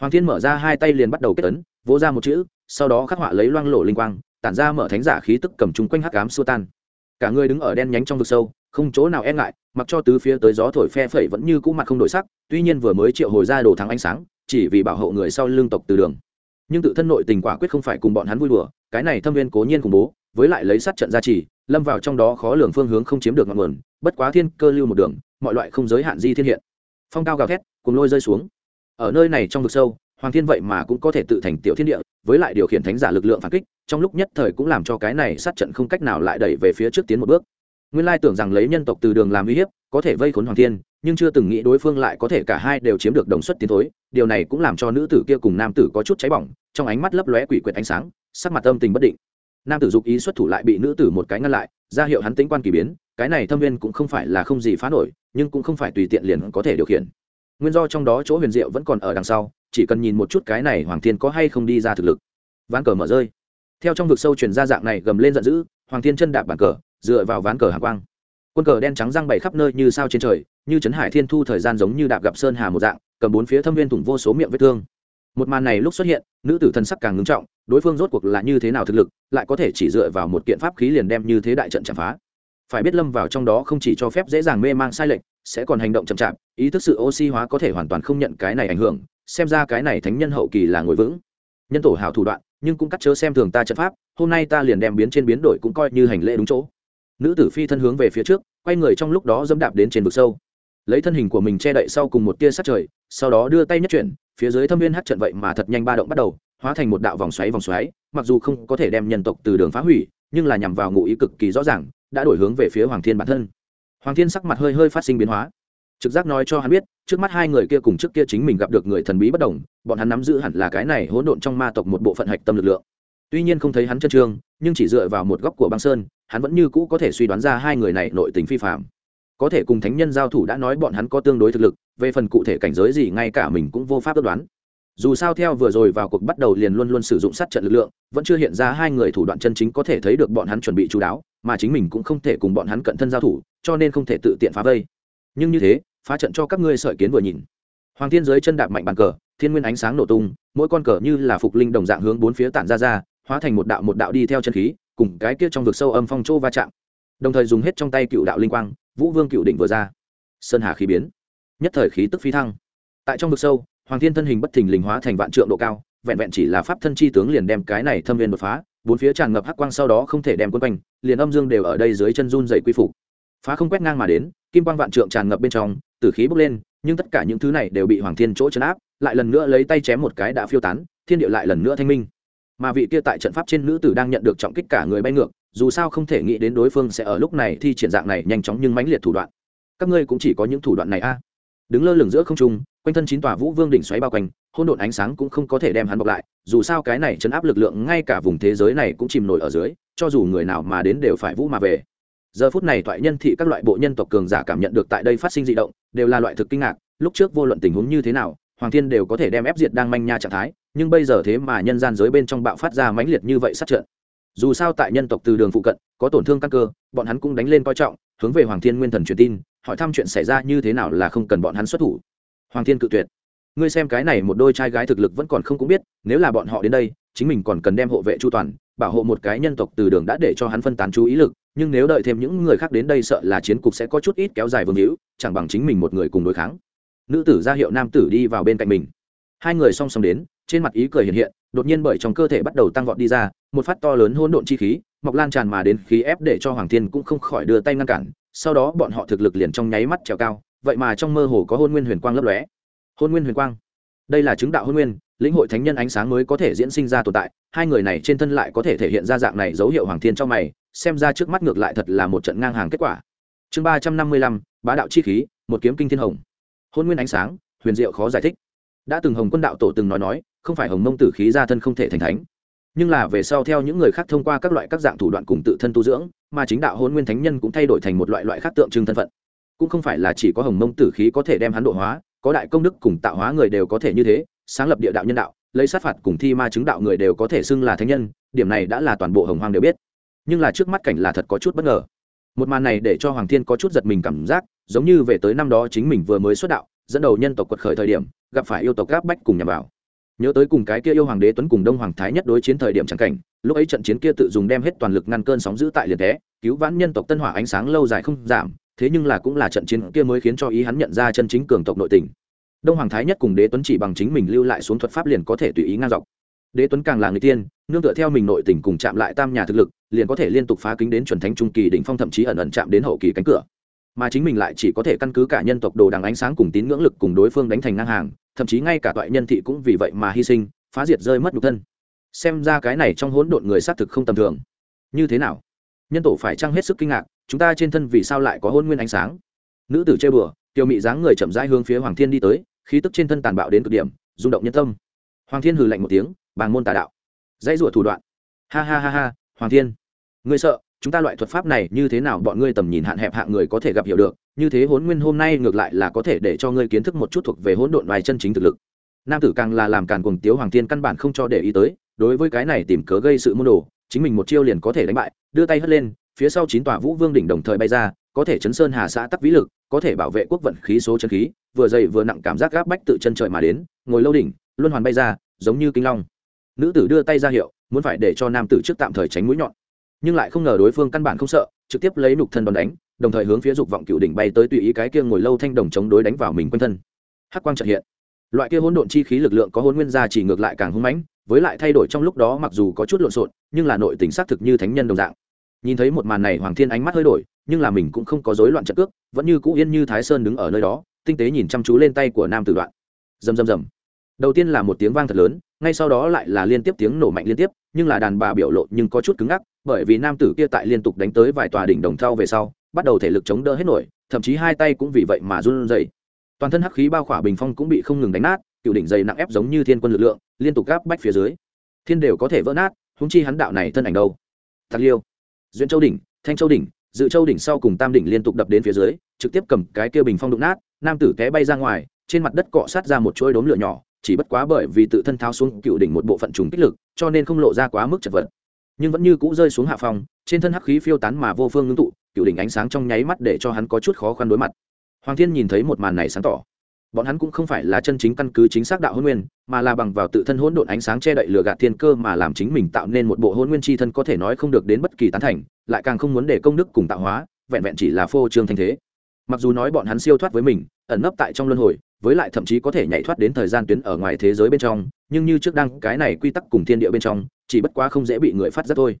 Hoàng thiên mở ra hai tay liền bắt đầu kết ấn, vỗ ra một chữ, sau đó khắc họa lấy loang lộ linh quang tản ra mở thánh giả khí tức cầm chung quanh hắc ám xua tan. Cả người đứng ở đen nhánh trong vực sâu, không chỗ nào e ngại, mặc cho tứ phía tới gió thổi phe phẩy vẫn như cũ mặt không đổi sắc, tuy nhiên vừa mới triệu hồi ra đồ thắng ánh sáng, chỉ vì bảo hộ người sau lương tộc từ đường. Nhưng tự thân nội tình quả quyết không phải cùng bọn hắn vui đùa, cái này thâm viên cố nhiên khủng bố, với lại lấy sát trận gia trì lâm vào trong đó khó lường phương hướng không chiếm được ngọn nguồn, bất quá thiên cơ lưu một đường, mọi loại không giới hạn di thiên hiện. Phong cao gào thét cùng lôi rơi xuống. Ở nơi này trong vực sâu, hoàng thiên vậy mà cũng có thể tự thành tiểu thiên địa với lại điều khiển thánh giả lực lượng phản kích, trong lúc nhất thời cũng làm cho cái này sát trận không cách nào lại đẩy về phía trước tiến một bước. Nguyên lai tưởng rằng lấy nhân tộc từ đường làm uy hiếp, có thể vây khốn hoàng thiên, nhưng chưa từng nghĩ đối phương lại có thể cả hai đều chiếm được đồng suất tiến thối. Điều này cũng làm cho nữ tử kia cùng nam tử có chút cháy bỏng, trong ánh mắt lấp lóe quỷ quyệt ánh sáng, sắc mặt âm tình bất định. Nam tử dục ý xuất thủ lại bị nữ tử một cái ngăn lại, ra hiệu hắn tính quan kỳ biến, cái này thâm viên cũng không phải là không gì phá nổi, nhưng cũng không phải tùy tiện liền có thể điều khiển nguyên do trong đó chỗ huyền diệu vẫn còn ở đằng sau, chỉ cần nhìn một chút cái này hoàng thiên có hay không đi ra thực lực. Ván cờ mở rơi. Theo trong vực sâu truyền ra dạng này gầm lên giận dữ, hoàng thiên chân đạp bàn cờ, dựa vào ván cờ hạ quang. Quân cờ đen trắng răng bày khắp nơi như sao trên trời, như trấn hải thiên thu thời gian giống như đạp gặp sơn hà một dạng, cầm bốn phía thâm viên thủng vô số miệng vết thương. Một màn này lúc xuất hiện, nữ tử thần sắc càng ngưng trọng, đối phương rốt cuộc là như thế nào thực lực, lại có thể chỉ dựa vào một kiện pháp khí liền đem như thế đại trận chạm phá. Phải biết lâm vào trong đó không chỉ cho phép dễ dàng mê mang sai lệch sẽ còn hành động chậm chạp, ý thức sự oxy hóa có thể hoàn toàn không nhận cái này ảnh hưởng, xem ra cái này thánh nhân hậu kỳ là ngồi vững. Nhân tổ hào thủ đoạn, nhưng cũng cắt chớ xem thường ta trận pháp, hôm nay ta liền đem biến trên biến đổi cũng coi như hành lễ đúng chỗ. Nữ tử phi thân hướng về phía trước, quay người trong lúc đó dẫm đạp đến trên vực sâu. Lấy thân hình của mình che đậy sau cùng một tia sát trời, sau đó đưa tay nhất chuyển, phía dưới thâm viên hát trận vậy mà thật nhanh ba động bắt đầu, hóa thành một đạo vòng xoáy vòng xoáy, mặc dù không có thể đem nhân tộc từ đường phá hủy, nhưng là nhằm vào ngụ ý cực kỳ rõ ràng, đã đổi hướng về phía hoàng thiên bản thân hoàng thiên sắc mặt hơi hơi phát sinh biến hóa. Trực giác nói cho hắn biết, trước mắt hai người kia cùng trước kia chính mình gặp được người thần bí bất đồng, bọn hắn nắm giữ hẳn là cái này hỗn độn trong ma tộc một bộ phận hạch tâm lực lượng. Tuy nhiên không thấy hắn chân trương, nhưng chỉ dựa vào một góc của băng sơn, hắn vẫn như cũ có thể suy đoán ra hai người này nội tình phi phạm. Có thể cùng thánh nhân giao thủ đã nói bọn hắn có tương đối thực lực, về phần cụ thể cảnh giới gì ngay cả mình cũng vô pháp ước đoán. Dù sao theo vừa rồi vào cuộc bắt đầu liền luôn luôn sử dụng sát trận lực lượng, vẫn chưa hiện ra hai người thủ đoạn chân chính có thể thấy được bọn hắn chuẩn bị chú đáo mà chính mình cũng không thể cùng bọn hắn cận thân giao thủ, cho nên không thể tự tiện phá vây. Nhưng như thế, phá trận cho các ngươi sợi kiến vừa nhìn. Hoàng thiên dưới chân đạp mạnh bàn cờ, thiên nguyên ánh sáng nổ tung, mỗi con cờ như là phục linh đồng dạng hướng bốn phía tản ra ra, hóa thành một đạo một đạo đi theo chân khí, cùng cái kia trong vực sâu âm phong chỗ va chạm. Đồng thời dùng hết trong tay cựu đạo linh quang, vũ vương cựu định vừa ra. Sơn hà khí biến. Nhất thời khí tức phi thăng. Tại trong vực sâu, hoàng thiên thân hình bất thình lình hóa thành vạn trượng độ cao, vẹn vẹn chỉ là pháp thân chi tướng liền đem cái này thâm viên đột phá bốn phía tràn ngập hắc quang sau đó không thể đem quân quanh, liền âm dương đều ở đây dưới chân run dày quy phục. Phá không quét ngang mà đến, kim quang vạn trượng tràn ngập bên trong, tử khí bốc lên, nhưng tất cả những thứ này đều bị hoàng thiên chỗ chấn áp, lại lần nữa lấy tay chém một cái đã phiêu tán, thiên địa lại lần nữa thanh minh. Mà vị kia tại trận pháp trên nữ tử đang nhận được trọng kích cả người bay ngược, dù sao không thể nghĩ đến đối phương sẽ ở lúc này thi triển dạng này nhanh chóng nhưng mãnh liệt thủ đoạn. Các ngươi cũng chỉ có những thủ đoạn này a. Đứng lơ lửng giữa không trung quanh thân chín tòa vũ vương đỉnh xoáy bao quanh hôn độn ánh sáng cũng không có thể đem hắn bọc lại, dù sao cái này chấn áp lực lượng ngay cả vùng thế giới này cũng chìm nổi ở dưới, cho dù người nào mà đến đều phải vũ mà về. Giờ phút này thoại nhân thị các loại bộ nhân tộc cường giả cảm nhận được tại đây phát sinh d ị động, đều là loại thực kinh ngạc, lúc trước vô luận tình huống như thế nào, hoàng thiên đều có thể đem ép diệt đang manh nha trạng thái, nhưng bây giờ thế mà nhân gian giới bên trong bạo phát ra mãnh liệt như vậy sát trận. Dù sao tại nhân tộc từ đường phụ cận, có tổn thương căn cơ, bọn hắn cũng đánh lên coi trọng, hướng về hoàng thiên nguyên thần truyền tin, hỏi thăm chuyện xảy ra như thế nào là không cần bọn hắn xuất thủ hoàng thiên cự tuyệt. Ngươi xem cái này một đôi trai gái thực lực vẫn còn không cũng biết, nếu là bọn họ đến đây, chính mình còn cần đem hộ vệ chu toàn, bảo hộ một cái nhân tộc từ đường đã để cho hắn phân tán chú ý lực, nhưng nếu đợi thêm những người khác đến đây sợ là chiến cục sẽ có chút ít kéo dài vương hữu, chẳng bằng chính mình một người cùng đối kháng. Nữ tử ra hiệu nam tử đi vào bên cạnh mình. Hai người song song đến, trên mặt ý cười hiện hiện, đột nhiên bởi trong cơ thể bắt đầu tăng vọt đi ra, một phát to lớn hỗn độn chi khí, mọc lan tràn mà đến khí ép để cho hoàng thiên cũng không khỏi đưa tay ngăn cản, sau đó bọn họ thực lực liền trong nháy mắt trèo cao vậy mà trong mơ hồ có hôn nguyên huyền quang lấp lóe. Hôn nguyên huyền quang? Đây là chứng đạo hôn nguyên, lĩnh hội thánh nhân ánh sáng mới có thể diễn sinh ra tồn tại, hai người này trên thân lại có thể thể hiện ra dạng này dấu hiệu hoàng thiên trong mày, xem ra trước mắt ngược lại thật là một trận ngang hàng kết quả. Chương ba trăm năm mươi lăm, bá đạo chi khí, một kiếm kinh thiên hồng. Hôn nguyên ánh sáng, huyền diệu khó giải thích. Đã từng hồng quân đạo tổ từng nói nói, không phải hồng mông tử khí ra thân không thể thành thánh. Nhưng là về sau theo những người khác thông qua các loại các dạng thủ đoạn cùng tự thân tu dưỡng, mà chính đạo hôn nguyên thánh nhân cũng thay đổi thành một loại loại khác tượng trưng thân phận cũng không phải là chỉ có hồng mông tử khí có thể đem hắn độ hóa, có đại công đức cùng tạo hóa người đều có thể như thế, sáng lập địa đạo nhân đạo, lấy sát phạt cùng thi ma chứng đạo người đều có thể xưng là thánh nhân, điểm này đã là toàn bộ hồng hoàng đều biết. Nhưng là trước mắt cảnh là thật có chút bất ngờ. Một màn này để cho hoàng thiên có chút giật mình cảm giác, giống như về tới năm đó chính mình vừa mới xuất đạo, dẫn đầu nhân tộc quật khởi thời điểm, gặp phải yêu tộc gáp bách cùng nhằm vào nhớ tới cùng cái kia yêu hoàng đế tuấn cùng đông hoàng thái nhất đối chiến thời điểm c cảnh, lúc ấy trận chiến kia tự dùng đem hết toàn lực ngăn cơn sóng giữ tại liền thế, cứu vãn nhân tộc tân hỏa ánh sáng lâu dài không giảm thế nhưng là cũng là trận chiến kia mới khiến cho ý hắn nhận ra chân chính cường tộc nội tình. Đông hoàng thái nhất cùng đế tuấn chỉ bằng chính mình lưu lại xuống thuật pháp liền có thể tùy ý ngang dọc. Đế tuấn càng là người tiên, nương tựa theo mình nội tình cùng chạm lại tam nhà thực lực, liền có thể liên tục phá kính đến chuẩn thánh trung kỳ đỉnh phong thậm chí ẩn ẩn chạm đến hậu kỳ cánh cửa. Mà chính mình lại chỉ có thể căn cứ cả nhân tộc đồ đằng ánh sáng cùng tín ngưỡng lực cùng đối phương đánh thành ngang hàng, thậm chí ngay cả toại nhân thị cũng vì vậy mà hy sinh, phá diệt rơi mất nhục thân. Xem ra cái này trong hỗn độn người xác thực không tầm thường. Như thế nào? Nhân tổ phải chăng hết sức kinh ngạc chúng ta trên thân vì sao lại có hôn nguyên ánh sáng? Nữ tử chơi bừa tiêu mị dáng người chậm rãi hướng phía hoàng thiên đi tới, khí tức trên thân tàn bạo đến cực điểm, rung động nhân tâm. Hoàng thiên hừ lạnh một tiếng, bàng môn tà đạo. Dãy rủa thủ đoạn. Ha ha ha ha, hoàng thiên. Ngươi sợ, chúng ta loại thuật pháp này như thế nào bọn ngươi tầm nhìn hạn hẹp hạng người có thể gặp hiểu được, như thế hốn nguyên hôm nay ngược lại là có thể để cho ngươi kiến thức một chút thuộc về hỗn độn vài chân chính thực lực. Nam tử càng là làm càn cuồng tiếu hoàng thiên căn bản không cho để ý tới, đối với cái này tìm cớ gây sự môn đồ, chính mình một chiêu liền có thể đánh bại, đưa tay hất lên phía sau chín tòa vũ vương đỉnh đồng thời bay ra, có thể chấn sơn hà xã tắc vĩ lực, có thể bảo vệ quốc vận khí số chân khí, vừa dày vừa nặng cảm giác gáp bách tự chân trời mà đến, ngồi lâu đỉnh, luân hoàn bay ra, giống như kinh long. Nữ tử đưa tay ra hiệu, muốn phải để cho nam tử trước tạm thời tránh mũi nhọn. Nhưng lại không ngờ đối phương căn bản không sợ, trực tiếp lấy nục thân đòn đánh, đồng thời hướng phía dục vọng cựu đỉnh bay tới tùy ý cái kia ngồi lâu thanh đồng chống đối đánh vào mình quanh thân. Hắc quang trợ hiện. Loại kia hỗn độn chi khí lực lượng có hôn nguyên gia chỉ ngược lại càng hung mãnh, với lại thay đổi trong lúc đó mặc dù có chút lộn xộn, nhưng là nội tình xác thực như thánh nhân đồng dạng nhìn thấy một màn này hoàng thiên ánh mắt hơi đổi, nhưng là mình cũng không có rối loạn trận cước, vẫn như cũ yên như thái sơn đứng ở nơi đó, tinh tế nhìn chăm chú lên tay của nam tử đoạn. Rầm rầm rầm. Đầu tiên là một tiếng vang thật lớn, ngay sau đó lại là liên tiếp tiếng nổ mạnh liên tiếp, nhưng là đàn bà biểu lộ nhưng có chút cứng ngắc, bởi vì nam tử kia tại liên tục đánh tới vài tòa đỉnh đồng thau về sau, bắt đầu thể lực chống đỡ hết nổi, thậm chí hai tay cũng vì vậy mà run rẩy. Toàn thân hắc khí bao khỏa bình phong cũng bị không ngừng đánh nát, cựu đỉnh dày nặng ép giống như thiên quân lực lượng, liên tục gáp bách phía dưới. Thiên đều có thể vỡ nát húng chi hắn đạo này thân ảnh đâu? Thật liêu duyên châu đỉnh, thanh châu đỉnh, dự châu đỉnh sau cùng tam đỉnh liên tục đập đến phía dưới, trực tiếp cầm cái kia bình phong đụng nát, nam tử té bay ra ngoài, trên mặt đất cọ sát ra một chuỗi đốm lửa nhỏ, chỉ bất quá bởi vì tự thân tháo xuống cựu đỉnh một bộ phận trùng kích lực, cho nên không lộ ra quá mức chật vật. Nhưng vẫn như cũ rơi xuống hạ phòng trên thân hắc khí phiêu tán mà vô phương ngưng tụ, cựu đỉnh ánh sáng trong nháy mắt để cho hắn có chút khó khăn đối mặt. Hoàng thiên nhìn thấy một màn này sáng tỏ bọn hắn cũng không phải là chân chính căn cứ chính xác đạo hôn nguyên, mà là bằng vào tự thân hỗn độn ánh sáng che đậy lửa gạt thiên cơ mà làm chính mình tạo nên một bộ hôn nguyên chi thân có thể nói không được đến bất kỳ tán thành, lại càng không muốn để công đức cùng tạo hóa, vẹn vẹn chỉ là phô trương thanh thế. Mặc dù nói bọn hắn siêu thoát với mình, ẩn nấp tại trong luân hồi, với lại thậm chí có thể nhảy thoát đến thời gian tuyến ở ngoài thế giới bên trong, nhưng như trước đăng cái này quy tắc cùng thiên địa bên trong, chỉ bất quá không dễ bị người phát giác thôi.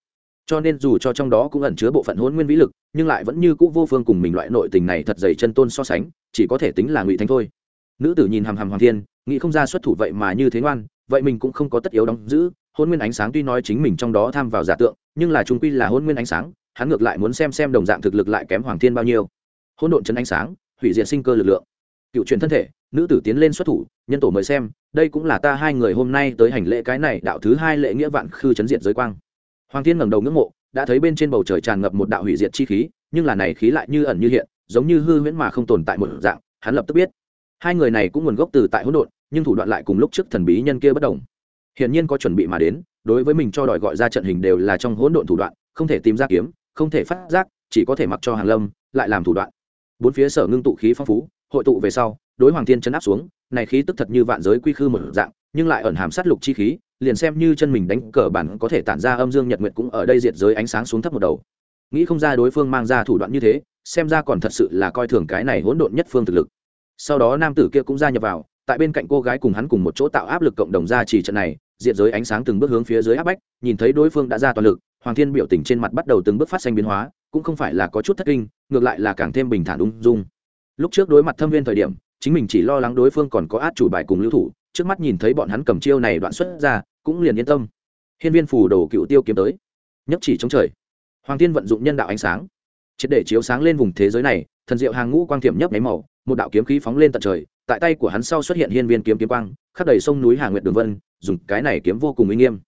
Cho nên dù cho trong đó cũng ẩn chứa bộ phận hôn nguyên vĩ lực, nhưng lại vẫn như cũ vô phương cùng mình loại nội tình này thật dày chân tôn so sánh, chỉ có thể tính là ngụy thánh thôi nữ tử nhìn hàm hàm hoàng thiên, nghĩ không ra xuất thủ vậy mà như thế ngoan, vậy mình cũng không có tất yếu đóng giữ. Hôn nguyên ánh sáng tuy nói chính mình trong đó tham vào giả tượng, nhưng là trung quy là hôn nguyên ánh sáng, hắn ngược lại muốn xem xem đồng dạng thực lực lại kém hoàng thiên bao nhiêu. Hôn độn chân ánh sáng, hủy diệt sinh cơ lực lượng. Cựu truyền thân thể, nữ tử tiến lên xuất thủ, nhân tổ mời xem, đây cũng là ta hai người hôm nay tới hành lễ cái này đạo thứ hai lễ nghĩa vạn khư chấn diệt giới quang. Hoàng thiên ngẩng đầu ngưỡng mộ, đã thấy bên trên bầu trời tràn ngập một đạo hủy diệt chi khí, nhưng là này khí lại như ẩn như hiện, giống như hư huyễn mà không tồn tại một dạng, hắn lập tức biết hai người này cũng nguồn gốc từ tại hỗn độn, nhưng thủ đoạn lại cùng lúc trước thần bí nhân kia bất đồng. Hiển nhiên có chuẩn bị mà đến, đối với mình cho đòi gọi ra trận hình đều là trong hỗn độn thủ đoạn, không thể tìm ra kiếm, không thể phát giác, chỉ có thể mặc cho hàng lâm, lại làm thủ đoạn. Bốn phía sở ngưng tụ khí phong phú, hội tụ về sau, đối hoàng thiên chấn áp xuống, này khí tức thật như vạn giới quy khư một dạng, nhưng lại ẩn hàm sát lục chi khí, liền xem như chân mình đánh cờ bản có thể tản ra âm dương nhật nguyệt cũng ở đây diệt giới ánh sáng xuống thấp một đầu. Nghĩ không ra đối phương mang ra thủ đoạn như thế, xem ra còn thật sự là coi thường cái này hỗn độn nhất phương thực lực sau đó nam tử kia cũng gia nhập vào, tại bên cạnh cô gái cùng hắn cùng một chỗ tạo áp lực cộng đồng ra chỉ trận này diện giới ánh sáng từng bước hướng phía dưới áp bách, nhìn thấy đối phương đã ra toàn lực, hoàng thiên biểu tình trên mặt bắt đầu từng bước phát sinh biến hóa, cũng không phải là có chút thất kinh, ngược lại là càng thêm bình thản ung dung. Lúc trước đối mặt thâm viên thời điểm, chính mình chỉ lo lắng đối phương còn có át chủ bài cùng lưu thủ, trước mắt nhìn thấy bọn hắn cầm chiêu này đoạn xuất ra, cũng liền yên tâm. Hiên viên phủ đồ cựu tiêu kiếm tới. Nhấp chỉ chống trời. Hoàng thiên vận dụng nhân đạo ánh sáng. Triệt để chiếu sáng lên vùng thế giới này, thần diệu hàng ngũ quang thiểm nhấp máy màu một đạo kiếm khí phóng lên tận trời, tại tay của hắn sau xuất hiện hiên viên kiếm kiếm quang, khắc đầy sông núi hà nguyệt đường vân, dùng cái này kiếm vô cùng uy nghiêm.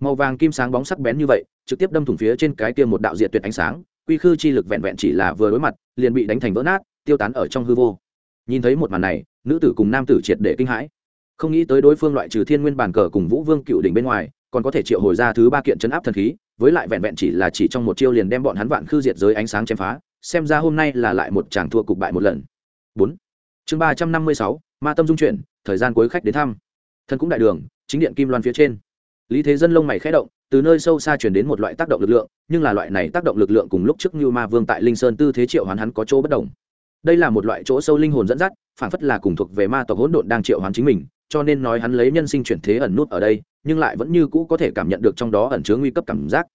Màu vàng kim sáng bóng sắc bén như vậy, trực tiếp đâm thủng phía trên cái kia một đạo diệt tuyệt ánh sáng, quy khư chi lực vẹn vẹn chỉ là vừa đối mặt, liền bị đánh thành vỡ nát, tiêu tán ở trong hư vô. Nhìn thấy một màn này, nữ tử cùng nam tử triệt để kinh hãi. Không nghĩ tới đối phương loại trừ thiên nguyên bản cờ cùng vũ vương cựu đỉnh bên ngoài, còn có thể triệu hồi ra thứ ba kiện chấn áp thần khí, với lại vẹn vẹn chỉ là chỉ trong một chiêu liền đem bọn hắn vạn khư diệt giới ánh sáng chém phá, xem ra hôm nay là lại một chàng thua cục bại một lần bốn. Chương ba trăm năm mươi sáu, ma tâm dung chuyển, thời gian cuối khách đến thăm. Thân cũng đại đường, chính điện kim loan phía trên. Lý thế dân lông mày khẽ động, từ nơi sâu xa chuyển đến một loại tác động lực lượng, nhưng là loại này tác động lực lượng cùng lúc trước như ma vương tại linh sơn tư thế triệu hoán hắn có chỗ bất đồng. Đây là một loại chỗ sâu linh hồn dẫn dắt, phản phất là cùng thuộc về ma tộc hỗn độn đang triệu hoán chính mình, cho nên nói hắn lấy nhân sinh chuyển thế ẩn nút ở đây, nhưng lại vẫn như cũ có thể cảm nhận được trong đó ẩn chứa nguy cấp cảm giác.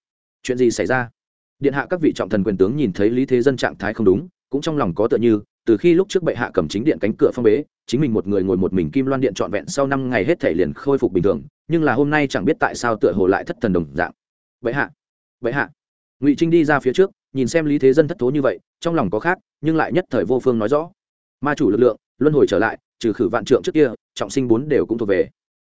Chuyện gì xảy ra? Điện hạ các vị trọng thần quyền tướng nhìn thấy lý thế dân trạng thái không đúng, cũng trong lòng có tựa như từ khi lúc trước bệ hạ cầm chính điện cánh cửa phong bế, chính mình một người ngồi một mình kim loan điện trọn vẹn sau năm ngày hết thể liền khôi phục bình thường, nhưng là hôm nay chẳng biết tại sao tựa hồ lại thất thần đồng dạng. Bệ hạ bệ hạ. Ngụy trinh đi ra phía trước, nhìn xem lý thế dân thất thố như vậy, trong lòng có khác, nhưng lại nhất thời vô phương nói rõ. Ma chủ lực lượng, luân hồi trở lại, trừ khử vạn trượng trước kia, trọng sinh bốn đều cũng thuộc về.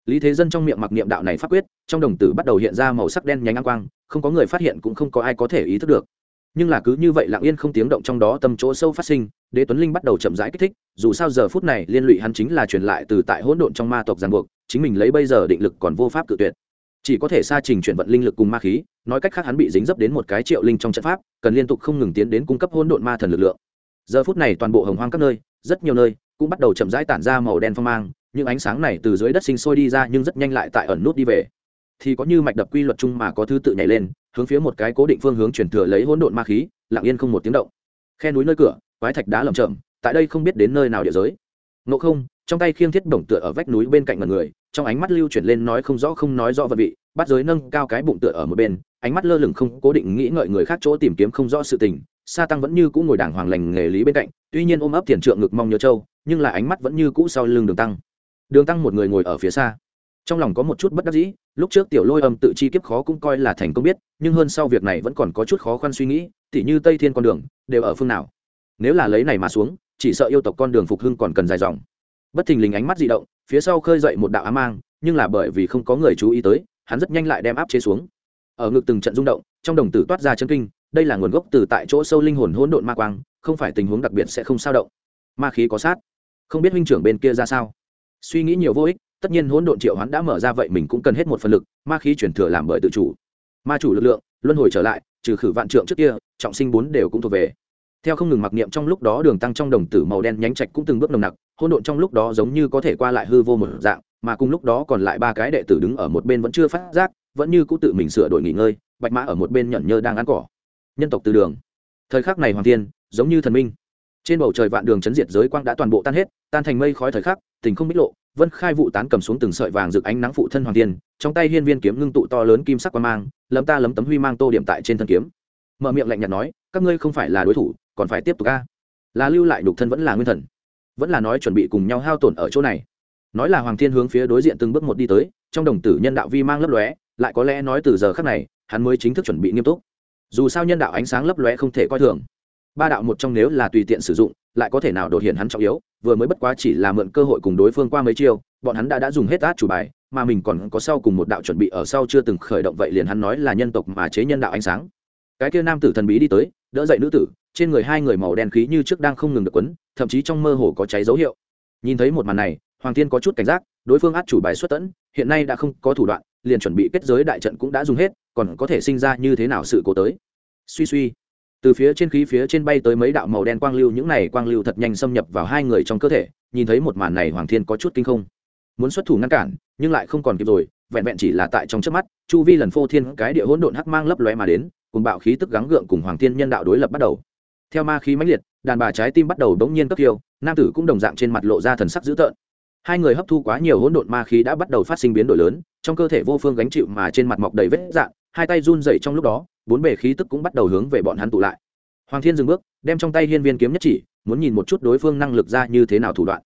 Lý thế dân trong miệng mặc niệm đạo này phát quyết, trong đồng tử bắt đầu hiện ra màu sắc đen nhánh ngang quang, không có người phát hiện cũng không có ai có thể ý thức được. Nhưng là cứ như vậy lặng yên không tiếng động trong đó tâm chỗ sâu phát sinh đế tuấn linh bắt đầu chậm rãi kích thích, dù sao giờ phút này liên lụy hắn chính là truyền lại từ tại hỗn độn trong ma tộc giàn buộc, chính mình lấy bây giờ định lực còn vô pháp cự tuyệt. Chỉ có thể xa trình chuyển vận linh lực cùng ma khí, nói cách khác hắn bị dính dấp đến một cái triệu linh trong trận pháp, cần liên tục không ngừng tiến đến cung cấp hỗn độn ma thần lực lượng. Giờ phút này toàn bộ hồng hoang các nơi, rất nhiều nơi, cũng bắt đầu chậm rãi tản ra màu đen phong mang, những ánh sáng này từ dưới đất sinh sôi đi ra nhưng rất nhanh lại tại ẩn nút đi về. Thì có như mạch đập quy luật chung mà có thứ tự nhảy lên, hướng phía một cái cố định phương hướng chuyển thừa lấy hỗn độn ma khí, lặng yên không một tiếng động. Khe núi nơi cửa quái thạch đá lầm chậm tại đây không biết đến nơi nào địa giới. Ngộ không, trong tay khiêng thiết bổng tựa ở vách núi bên cạnh ngần người, trong ánh mắt lưu chuyển lên nói không rõ không nói rõ vật vị, bắt giới nâng cao cái bụng tựa ở một bên, ánh mắt lơ lửng không cố định nghĩ ngợi người khác chỗ tìm kiếm không rõ sự tình, sa tăng vẫn như cũ ngồi đàng hoàng lành nghề lý bên cạnh, tuy nhiên ôm ấp tiền trượng ngực mong nhớ châu, nhưng là ánh mắt vẫn như cũ sau lưng đường tăng. Đường tăng một người ngồi ở phía xa. Trong lòng có một chút bất đắc dĩ, lúc trước tiểu lôi âm tự chi kiếp khó cũng coi là thành công biết, nhưng hơn sau việc này vẫn còn có chút khó khăn suy nghĩ, tỉ như tây thiên con đường, đều ở phương nào? Nếu là lấy này mà xuống, chỉ sợ yêu tộc con đường phục hưng còn cần dài dòng. Bất thình lình ánh mắt di động, phía sau khơi dậy một đạo á mang, nhưng là bởi vì không có người chú ý tới, hắn rất nhanh lại đem áp chế xuống. Ở ngực từng trận rung động, trong đồng tử toát ra chân kinh, đây là nguồn gốc từ tại chỗ sâu linh hồn hỗn độn ma quang, không phải tình huống đặc biệt sẽ không sao động. Ma khí có sát. Không biết huynh trưởng bên kia ra sao. Suy nghĩ nhiều vô ích, tất nhiên hỗn độn triệu hắn đã mở ra vậy mình cũng cần hết một phần lực, ma khí chuyển thừa làm bởi tự chủ. Ma chủ lực lượng, luân hồi trở lại, trừ khử vạn trượng trước kia, trọng sinh bốn đều cũng thuộc về theo không ngừng mặc niệm trong lúc đó đường tăng trong đồng tử màu đen nhánh trạch cũng từng bước nồng nặc, hỗn độn trong lúc đó giống như có thể qua lại hư vô một dạng, mà cùng lúc đó còn lại ba cái đệ tử đứng ở một bên vẫn chưa phát giác, vẫn như cũ tự mình sửa đổi nghỉ ngơi, bạch mã ở một bên nhẫn nhơ đang ăn cỏ. Nhân tộc từ đường. Thời khắc này hoàng thiên, giống như thần minh. Trên bầu trời vạn đường chấn diệt giới quang đã toàn bộ tan hết, tan thành mây khói thời khắc, tình không bích lộ, vân khai vụ tán cầm xuống từng sợi vàng rực ánh nắng phụ thân hoàng thiên, trong tay hiên viên kiếm ngưng tụ to lớn kim sắc quang mang, lấm ta lấm tấm huy mang tô điểm tại trên thân kiếm. Mở miệng lạnh nhạt nói, các ngươi không phải là đối thủ còn phải tiếp tục a là lưu lại đục thân vẫn là nguyên thần. Vẫn là nói chuẩn bị cùng nhau hao tổn ở chỗ này. Nói là hoàng thiên hướng phía đối diện từng bước một đi tới, trong đồng tử nhân đạo vi mang lấp lóe, lại có lẽ nói từ giờ khắc này, hắn mới chính thức chuẩn bị nghiêm túc. Dù sao nhân đạo ánh sáng lấp lóe không thể coi thường. Ba đạo một trong nếu là tùy tiện sử dụng, lại có thể nào đột hiện hắn trọng yếu, vừa mới bất quá chỉ là mượn cơ hội cùng đối phương qua mấy chiêu, bọn hắn đã đã dùng hết át chủ bài, mà mình còn có sau cùng một đạo chuẩn bị ở sau chưa từng khởi động vậy liền hắn nói là nhân tộc mà chế nhân đạo ánh sáng. Cái kia nam tử thần bí đi tới, đỡ dậy nữ tử trên người hai người màu đen khí như trước đang không ngừng được quấn, thậm chí trong mơ hồ có cháy dấu hiệu. Nhìn thấy một màn này, hoàng thiên có chút cảnh giác, đối phương át chủ bài xuất tẫn hiện nay đã không có thủ đoạn, liền chuẩn bị kết giới đại trận cũng đã dùng hết, còn có thể sinh ra như thế nào sự cố tới. Suy suy. Từ phía trên khí phía trên bay tới mấy đạo màu đen quang lưu, những này quang lưu thật nhanh xâm nhập vào hai người trong cơ thể, nhìn thấy một màn này hoàng thiên có chút kinh không. Muốn xuất thủ ngăn cản, nhưng lại không còn kịp rồi, vẹn vẹn chỉ là tại trong trước mắt, chu vi lần phô thiên cái địa hỗn độn hắc mang lấp lóe mà đến, cùng bạo khí tức gắng gượng cùng hoàng thiên nhân đạo đối lập bắt đầu theo ma khí mãnh liệt, đàn bà trái tim bắt đầu đống nhiên cấp kiêu nam tử cũng đồng dạng trên mặt lộ ra thần sắc dữ tợn. Hai người hấp thu quá nhiều hỗn độn ma khí đã bắt đầu phát sinh biến đổi lớn, trong cơ thể vô phương gánh chịu mà trên mặt mọc đầy vết dạn hai tay run dậy trong lúc đó, bốn bề khí tức cũng bắt đầu hướng về bọn hắn tụ lại. Hoàng thiên dừng bước, đem trong tay hiên viên kiếm nhất chỉ, muốn nhìn một chút đối phương năng lực ra như thế nào thủ đoạn.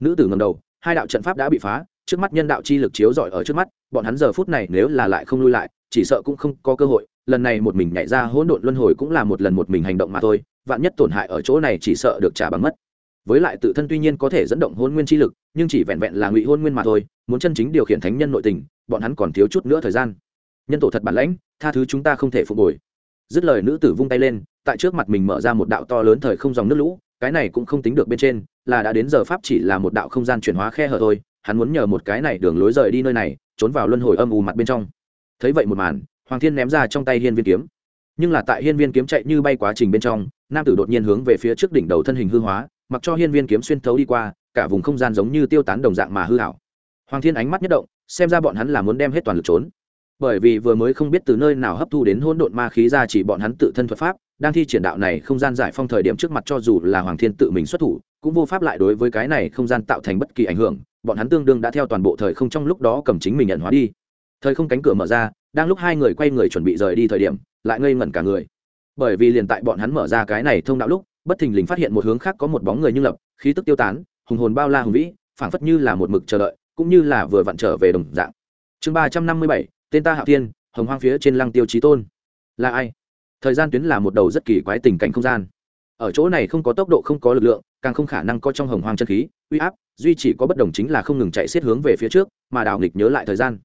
Nữ tử ngầm đầu, hai đạo trận pháp đã bị phá, trước mắt nhân đạo chi lực chiếu rọi ở trước mắt, bọn hắn giờ phút này nếu là lại không lui lại, chỉ sợ cũng không có cơ hội, lần này một mình nhảy ra hỗn độn luân hồi cũng là một lần một mình hành động mà thôi vạn nhất tổn hại ở chỗ này chỉ sợ được trả bằng mất. Với lại tự thân tuy nhiên có thể dẫn động hôn nguyên chi lực, nhưng chỉ vẹn vẹn là ngụy hôn nguyên mà thôi, muốn chân chính điều khiển thánh nhân nội tình, bọn hắn còn thiếu chút nữa thời gian. Nhân tổ thật bản lãnh, tha thứ chúng ta không thể phục hồi. Dứt lời nữ tử vung tay lên, tại trước mặt mình mở ra một đạo to lớn thời không dòng nước lũ, cái này cũng không tính được bên trên, là đã đến giờ pháp chỉ là một đạo không gian chuyển hóa khe hở thôi, hắn muốn nhờ một cái này đường lối rời đi nơi này, trốn vào luân hồi âm u mặt bên trong. Thấy vậy một màn, hoàng thiên ném ra trong tay hiên viên kiếm. Nhưng là tại hiên viên kiếm chạy như bay quá trình bên trong nam tử đột nhiên hướng về phía trước đỉnh đầu thân hình hư hóa, mặc cho hiên viên kiếm xuyên thấu đi qua, cả vùng không gian giống như tiêu tán đồng dạng mà hư hảo. Hoàng thiên ánh mắt nhất động, xem ra bọn hắn là muốn đem hết toàn lực trốn. Bởi vì vừa mới không biết từ nơi nào hấp thu đến hỗn độn ma khí ra chỉ bọn hắn tự thân thuật pháp, đang thi triển đạo này không gian giải phong thời điểm trước mặt cho dù là hoàng thiên tự mình xuất thủ, cũng vô pháp lại đối với cái này không gian tạo thành bất kỳ ảnh hưởng, bọn hắn tương đương đã theo toàn bộ thời không trong lúc đó cầm chính mình nhận hóa đi. Thời không cánh cửa mở ra, đang lúc hai người quay người chuẩn bị rời đi thời điểm, lại ngây ngẩn cả người bởi vì liền tại bọn hắn mở ra cái này thông đạo lúc, bất thình lình phát hiện một hướng khác có một bóng người như lập, khí tức tiêu tán, hùng hồn bao la hùng vĩ, phảng phất như là một mực chờ đợi, cũng như là vừa vặn trở về đồng dạng. Chương ba trăm năm mươi bảy, tên ta hạo thiên, hồng hoang phía trên lăng tiêu trí tôn. Là ai? Thời gian tuyến là một đầu rất kỳ quái tình cảnh không gian. Ở chỗ này không có tốc độ, không có lực lượng, càng không khả năng có trong hồng hoang chân khí, uy áp, duy chỉ có bất đồng chính là không ngừng chạy xiết hướng về phía trước, mà đảo nghịch nhớ lại thời gian.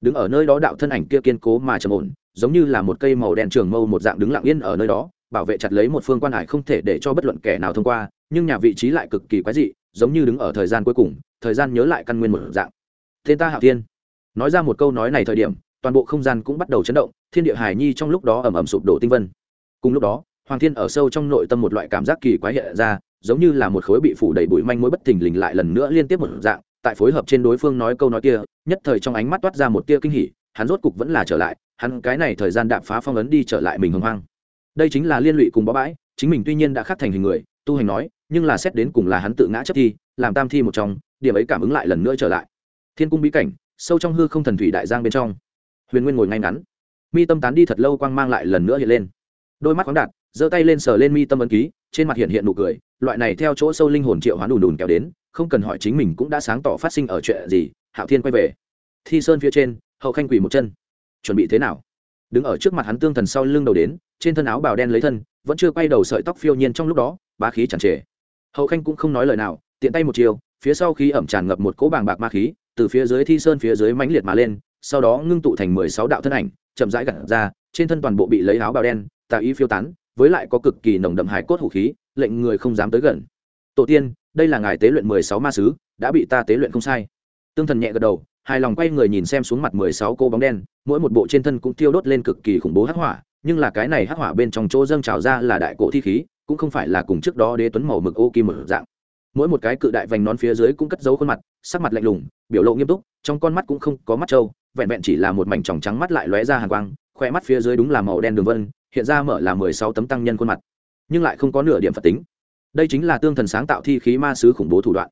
Đứng ở nơi đó đạo thân ảnh kia kiên cố mà trầm ổn giống như là một cây màu đen trường mâu một dạng đứng lặng yên ở nơi đó, bảo vệ chặt lấy một phương quan hải không thể để cho bất luận kẻ nào thông qua, nhưng nhà vị trí lại cực kỳ quái dị, giống như đứng ở thời gian cuối cùng, thời gian nhớ lại căn nguyên một dạng. Tên ta hạo thiên. Nói ra một câu nói này thời điểm, toàn bộ không gian cũng bắt đầu chấn động, thiên địa hải nhi trong lúc đó ẩm ẩm sụp đổ tinh vân. Cùng lúc đó, hoàng thiên ở sâu trong nội tâm một loại cảm giác kỳ quái hiện ra, giống như là một khối bị phủ đầy bụi manh mối bất thình lình lại lần nữa liên tiếp một dạng, tại phối hợp trên đối phương nói câu nói kia, nhất thời trong ánh mắt toát ra một tia kinh hỉ hắn rốt cục vẫn là trở lại, hắn cái này thời gian đạp phá phong ấn đi trở lại mình hưng hoang. Đây chính là liên lụy cùng bó bãi, chính mình tuy nhiên đã khắc thành hình người, tu hành nói, nhưng là xét đến cùng là hắn tự ngã chấp thi, làm tam thi một trong, điểm ấy cảm ứng lại lần nữa trở lại. Thiên cung bí cảnh, sâu trong hư không thần thủy đại giang bên trong. Huyền nguyên ngồi ngay ngắn. Mi tâm tán đi thật lâu quang mang lại lần nữa hiện lên. Đôi mắt khoáng đạt, giơ tay lên sờ lên mi tâm ấn ký, trên mặt hiện hiện nụ cười, loại này theo chỗ sâu linh hồn triệu hoán đùn đùn kéo đến, không cần hỏi chính mình cũng đã sáng tỏ phát sinh ở chuyện gì, hạo thiên quay về. Thi sơn phía trên hậu khanh quỳ một chân. Chuẩn bị thế nào? Đứng ở trước mặt hắn tương thần sau lưng đầu đến, trên thân áo bào đen lấy thân, vẫn chưa quay đầu sợi tóc phiêu nhiên trong lúc đó bá khí chẳng trề. Hậu khanh cũng không nói lời nào, tiện tay một chiều, phía sau khí ẩm tràn ngập một cỗ bàng bạc ma khí, từ phía dưới thi sơn phía dưới mãnh liệt mà lên, sau đó ngưng tụ thành mười sáu đạo thân ảnh, chậm rãi gặt ra, trên thân toàn bộ bị lấy áo bào đen, tà ý phiêu tán, với lại có cực kỳ nồng đậm hải cốt hủ khí, lệnh người không dám tới gần. Tổ tiên, đây là ngài tế luyện mười sáu ma sứ, đã bị ta tế luyện không sai. Tương thần nhẹ gật đầu hài lòng quay người nhìn xem xuống mặt mười sáu cô bóng đen, mỗi một bộ trên thân cũng tiêu đốt lên cực kỳ khủng bố hắc hỏa, nhưng là cái này hắc hỏa bên trong chỗ dâng trào ra là đại cổ thi khí, cũng không phải là cùng trước đó đế tuấn màu mực ô kim một dạng. Mỗi một cái cự đại vành nón phía dưới cũng cất giấu khuôn mặt, sắc mặt lạnh lùng, biểu lộ nghiêm túc, trong con mắt cũng không có mắt trâu, vẹn vẹn chỉ là một mảnh tròng trắng mắt lại lóe ra hàng quang khoe mắt phía dưới đúng là màu đen đường vân, hiện ra mở là mười sáu tấm tăng nhân khuôn mặt. Nhưng lại không có nửa điểm phật tính. Đây chính là tương thần sáng tạo thi khí ma sứ khủng bố thủ đoạn.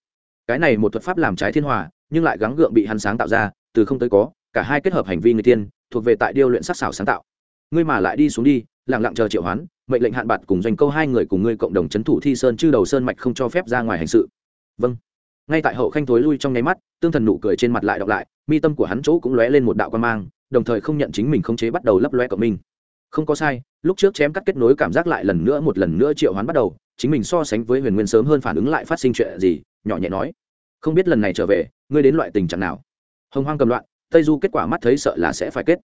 Cái này một thuật pháp làm trái thiên hòa nhưng lại gắng gượng bị hắn sáng tạo ra, từ không tới có, cả hai kết hợp hành vi người tiên, thuộc về tại điêu luyện sắc xảo sáng tạo. Ngươi mà lại đi xuống đi, lặng lặng chờ triệu hoán, mệnh lệnh hạn bạt cùng doanh câu hai người cùng ngươi cộng đồng c h ấ n thủ thi sơn, chư đầu sơn mạch không cho phép ra ngoài hành sự. Vâng. Ngay tại hậu khanh thối lui trong nháy mắt, tương thần nụ cười trên mặt lại đọc lại, mi tâm của hắn chỗ cũng lóe lên một đạo quan mang, đồng thời không nhận chính mình khống chế bắt đầu lấp loe cộng minh. Không có sai, lúc trước chém cắt kết nối cảm giác lại lần nữa, một lần nữa triệu hoán bắt đầu, chính mình so sánh với huyền nguyên sớm hơn phản ứng lại phát sinh chuyện gì, nhỏ nhẹ nói không biết lần này trở về, ngươi đến loại tình trạng nào? Hồng hoang cầm loạn, tây du kết quả mắt thấy sợ là sẽ phải kết.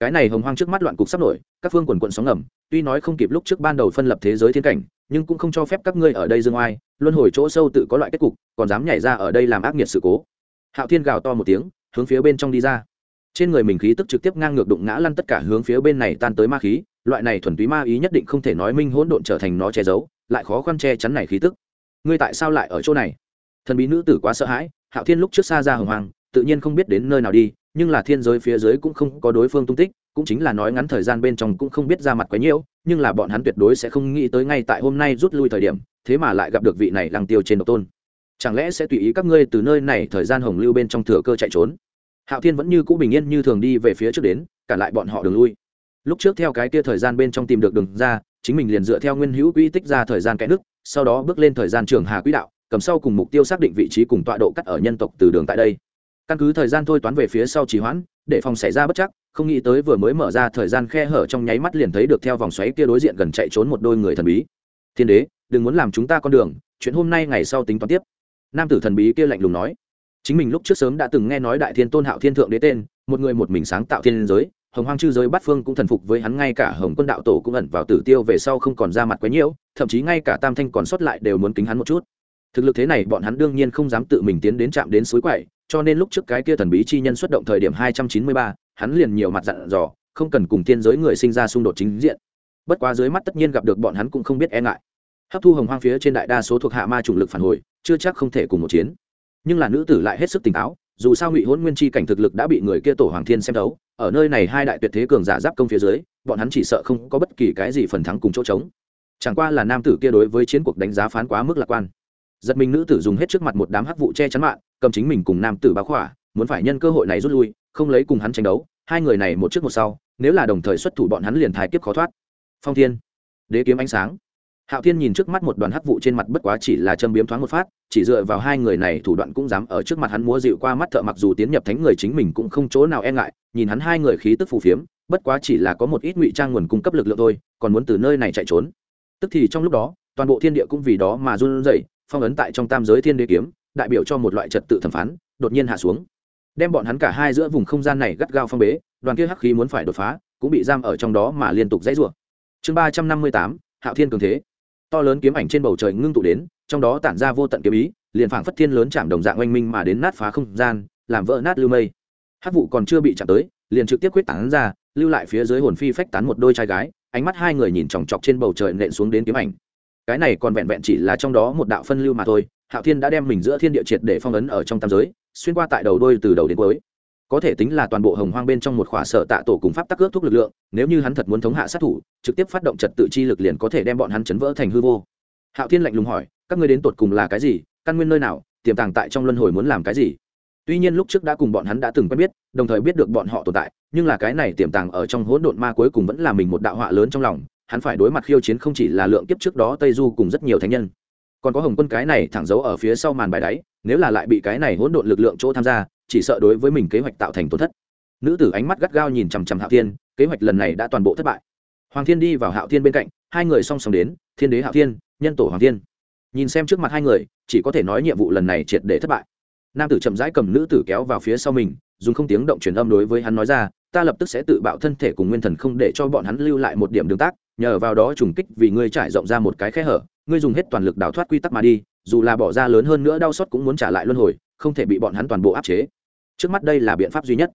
Cái này hồng hoang trước mắt loạn cục sắp nổi, các phương quần quận sóng ngầm, tuy nói không kịp lúc trước ban đầu phân lập thế giới thiên cảnh, nhưng cũng không cho phép các ngươi ở đây dương oai, luân hồi chỗ sâu tự có loại kết cục, còn dám nhảy ra ở đây làm ác nghiệt sự cố. Hạo thiên gào to một tiếng, hướng phía bên trong đi ra. Trên người mình khí tức trực tiếp ngang ngược đụng ngã lăn tất cả hướng phía bên này tan tới ma khí, loại này thuần túy ma ý nhất định không thể nói minh hỗn độn trở thành nó che giấu, lại khó khăn che chắn này khí tức. Ngươi tại sao lại ở chỗ này? Thần bí nữ tử quá sợ hãi, hạo thiên lúc trước xa ra hồng hoàng tự nhiên không biết đến nơi nào đi, nhưng là thiên giới phía dưới cũng không có đối phương tung tích, cũng chính là nói ngắn thời gian bên trong cũng không biết ra mặt quấy nhiễu, nhưng là bọn hắn tuyệt đối sẽ không nghĩ tới ngay tại hôm nay rút lui thời điểm, thế mà lại gặp được vị này lăng tiêu trên độc tôn. Chẳng lẽ sẽ tùy ý các ngươi từ nơi này thời gian hồng lưu bên trong thừa cơ chạy trốn? Hạo thiên vẫn như cũ bình yên như thường đi về phía trước đến, cả lại bọn họ đường lui. Lúc trước theo cái kia thời gian bên trong tìm được đường ra, chính mình liền dựa theo nguyên hữu quỹ tích ra thời gian kẽ nước, sau đó bước lên thời gian trường hà quỹ đạo cầm sau cùng mục tiêu xác định vị trí cùng tọa độ cắt ở nhân tộc từ đường tại đây. Căn cứ thời gian thôi toán về phía sau trì hoãn, để phòng xảy ra bất chắc, không nghĩ tới vừa mới mở ra thời gian khe hở trong nháy mắt liền thấy được theo vòng xoáy kia đối diện gần chạy trốn một đôi người thần bí. Thiên đế, đừng muốn làm chúng ta con đường, chuyện hôm nay ngày sau tính toán tiếp. Nam tử thần bí kia lạnh lùng nói. Chính mình lúc trước sớm đã từng nghe nói đại thiên tôn hạo thiên thượng đế tên, một người một mình sáng tạo thiên giới, hồng hoang chư giới bát phương cũng thần phục với hắn, ngay cả hồng quân đạo tổ cũng ẩn vào tử tiêu về sau không còn ra mặt quấy nhiễu, thậm chí ngay cả tam thanh còn sót lại đều muốn kính hắn một chút thực lực thế này bọn hắn đương nhiên không dám tự mình tiến đến chạm đến suối quậy cho nên lúc trước cái kia thần bí chi nhân xuất động thời điểm hai trăm chín mươi ba hắn liền nhiều mặt dặn dò không cần cùng thiên giới người sinh ra xung đột chính diện. Bất quá dưới mắt tất nhiên gặp được bọn hắn cũng không biết e ngại. Hấp thu hồng hoang phía trên đại đa số thuộc hạ ma chủng lực phản hồi chưa chắc không thể cùng một chiến. Nhưng là nữ tử lại hết sức tỉnh táo dù sao ngụy hôn nguyên chi cảnh thực lực đã bị người kia tổ hoàng thiên xem đấu, ở nơi này hai đại tuyệt thế cường giả giáp công phía dưới bọn hắn chỉ sợ không có bất kỳ cái gì phần thắng cùng chỗ trống. Chẳng qua là nam tử kia đối với chiến cuộc đánh giá phán quá mức lạc quan giật mình nữ tử dùng hết trước mặt một đám hắc vụ che chắn mạng, cầm chính mình cùng nam tử báo khỏa, muốn phải nhân cơ hội này rút lui, không lấy cùng hắn tranh đấu, hai người này một trước một sau, nếu là đồng thời xuất thủ bọn hắn liền thái kiếp khó thoát. Phong thiên, đế kiếm ánh sáng. Hạo thiên nhìn trước mắt một đoàn hắc vụ trên mặt bất quá chỉ là châm biếm thoáng một phát, chỉ dựa vào hai người này thủ đoạn cũng dám ở trước mặt hắn múa dịu qua mắt thợ mặc dù tiến nhập thánh người chính mình cũng không chỗ nào e ngại, nhìn hắn hai người khí tức phù phiếm, bất quá chỉ là có một ít ngụy trang nguồn cung cấp lực lượng thôi, còn muốn từ nơi này chạy trốn. Tức thì trong lúc đó, toàn bộ thiên địa cũng vì đó mà run rẩy phong ấn tại trong tam giới thiên đế kiếm, đại biểu cho một loại trật tự thẩm phán, đột nhiên hạ xuống. Đem bọn hắn cả hai giữa vùng không gian này gắt gao phong bế, đoàn kia hắc khí muốn phải đột phá, cũng bị giam ở trong đó mà liên tục dãy rủa. Chương ba trăm năm mươi tám, hạo thiên cường thế. To lớn kiếm ảnh trên bầu trời ngưng tụ đến, trong đó tản ra vô tận kiếm ý, liền phảng phất thiên lớn chạm đồng dạng oanh minh mà đến nát phá không gian, làm vỡ nát lưu mây. Hát vụ còn chưa bị chạm tới, liền trực tiếp quyết tán ra, lưu lại phía dưới hồn phi phách tán một đôi trai gái, ánh mắt hai người nhìn chòng chọc trên bầu trời nện xuống đến kiếm ảnh cái này còn vẹn vẹn chỉ là trong đó một đạo phân lưu mà thôi, hạo thiên đã đem mình giữa thiên địa triệt để phong ấn ở trong tam giới, xuyên qua tại đầu đôi từ đầu đến cuối. Có thể tính là toàn bộ hồng hoang bên trong một khỏa sở tạ tổ cùng pháp tắc ước thuốc lực lượng, nếu như hắn thật muốn thống hạ sát thủ, trực tiếp phát động trật tự chi lực liền có thể đem bọn hắn chấn vỡ thành hư vô. Hạo thiên lạnh lùng hỏi, các ngươi đến tột cùng là cái gì? Căn nguyên nơi nào? Tiềm tàng tại trong luân hồi muốn làm cái gì? Tuy nhiên lúc trước đã cùng bọn hắn đã từng quen biết, đồng thời biết được bọn họ tồn tại, nhưng là cái này tiềm tàng ở trong hỗn độn ma cuối cùng vẫn là mình một đạo họa lớn trong lòng hắn phải đối mặt khiêu chiến không chỉ là lượng kiếp trước đó tây du cùng rất nhiều thánh nhân. Còn có hồng quân cái này thẳng giấu ở phía sau màn bài đáy, nếu là lại bị cái này hỗn độn lực lượng chỗ tham gia, chỉ sợ đối với mình kế hoạch tạo thành tổn thất. Nữ tử ánh mắt gắt gao nhìn chằm chằm hạo thiên, kế hoạch lần này đã toàn bộ thất bại. Hoàng thiên đi vào hạo thiên bên cạnh, hai người song song đến, thiên đế hạo thiên, nhân tổ hoàng thiên. Nhìn xem trước mặt hai người, chỉ có thể nói nhiệm vụ lần này triệt để thất bại. Nam tử chậm rãi cầm nữ tử kéo vào phía sau mình, dùng không tiếng động truyền âm đối với hắn nói ra, ta lập tức sẽ tự bạo thân thể cùng nguyên thần không để cho bọn hắn lưu lại một điểm đường tác nhờ vào đó trùng kích vì ngươi trải rộng ra một cái khe hở, ngươi dùng hết toàn lực đào thoát quy tắc mà đi, dù là bỏ ra lớn hơn nữa đau xót cũng muốn trả lại luân hồi, không thể bị bọn hắn toàn bộ áp chế. Trước mắt đây là biện pháp duy nhất.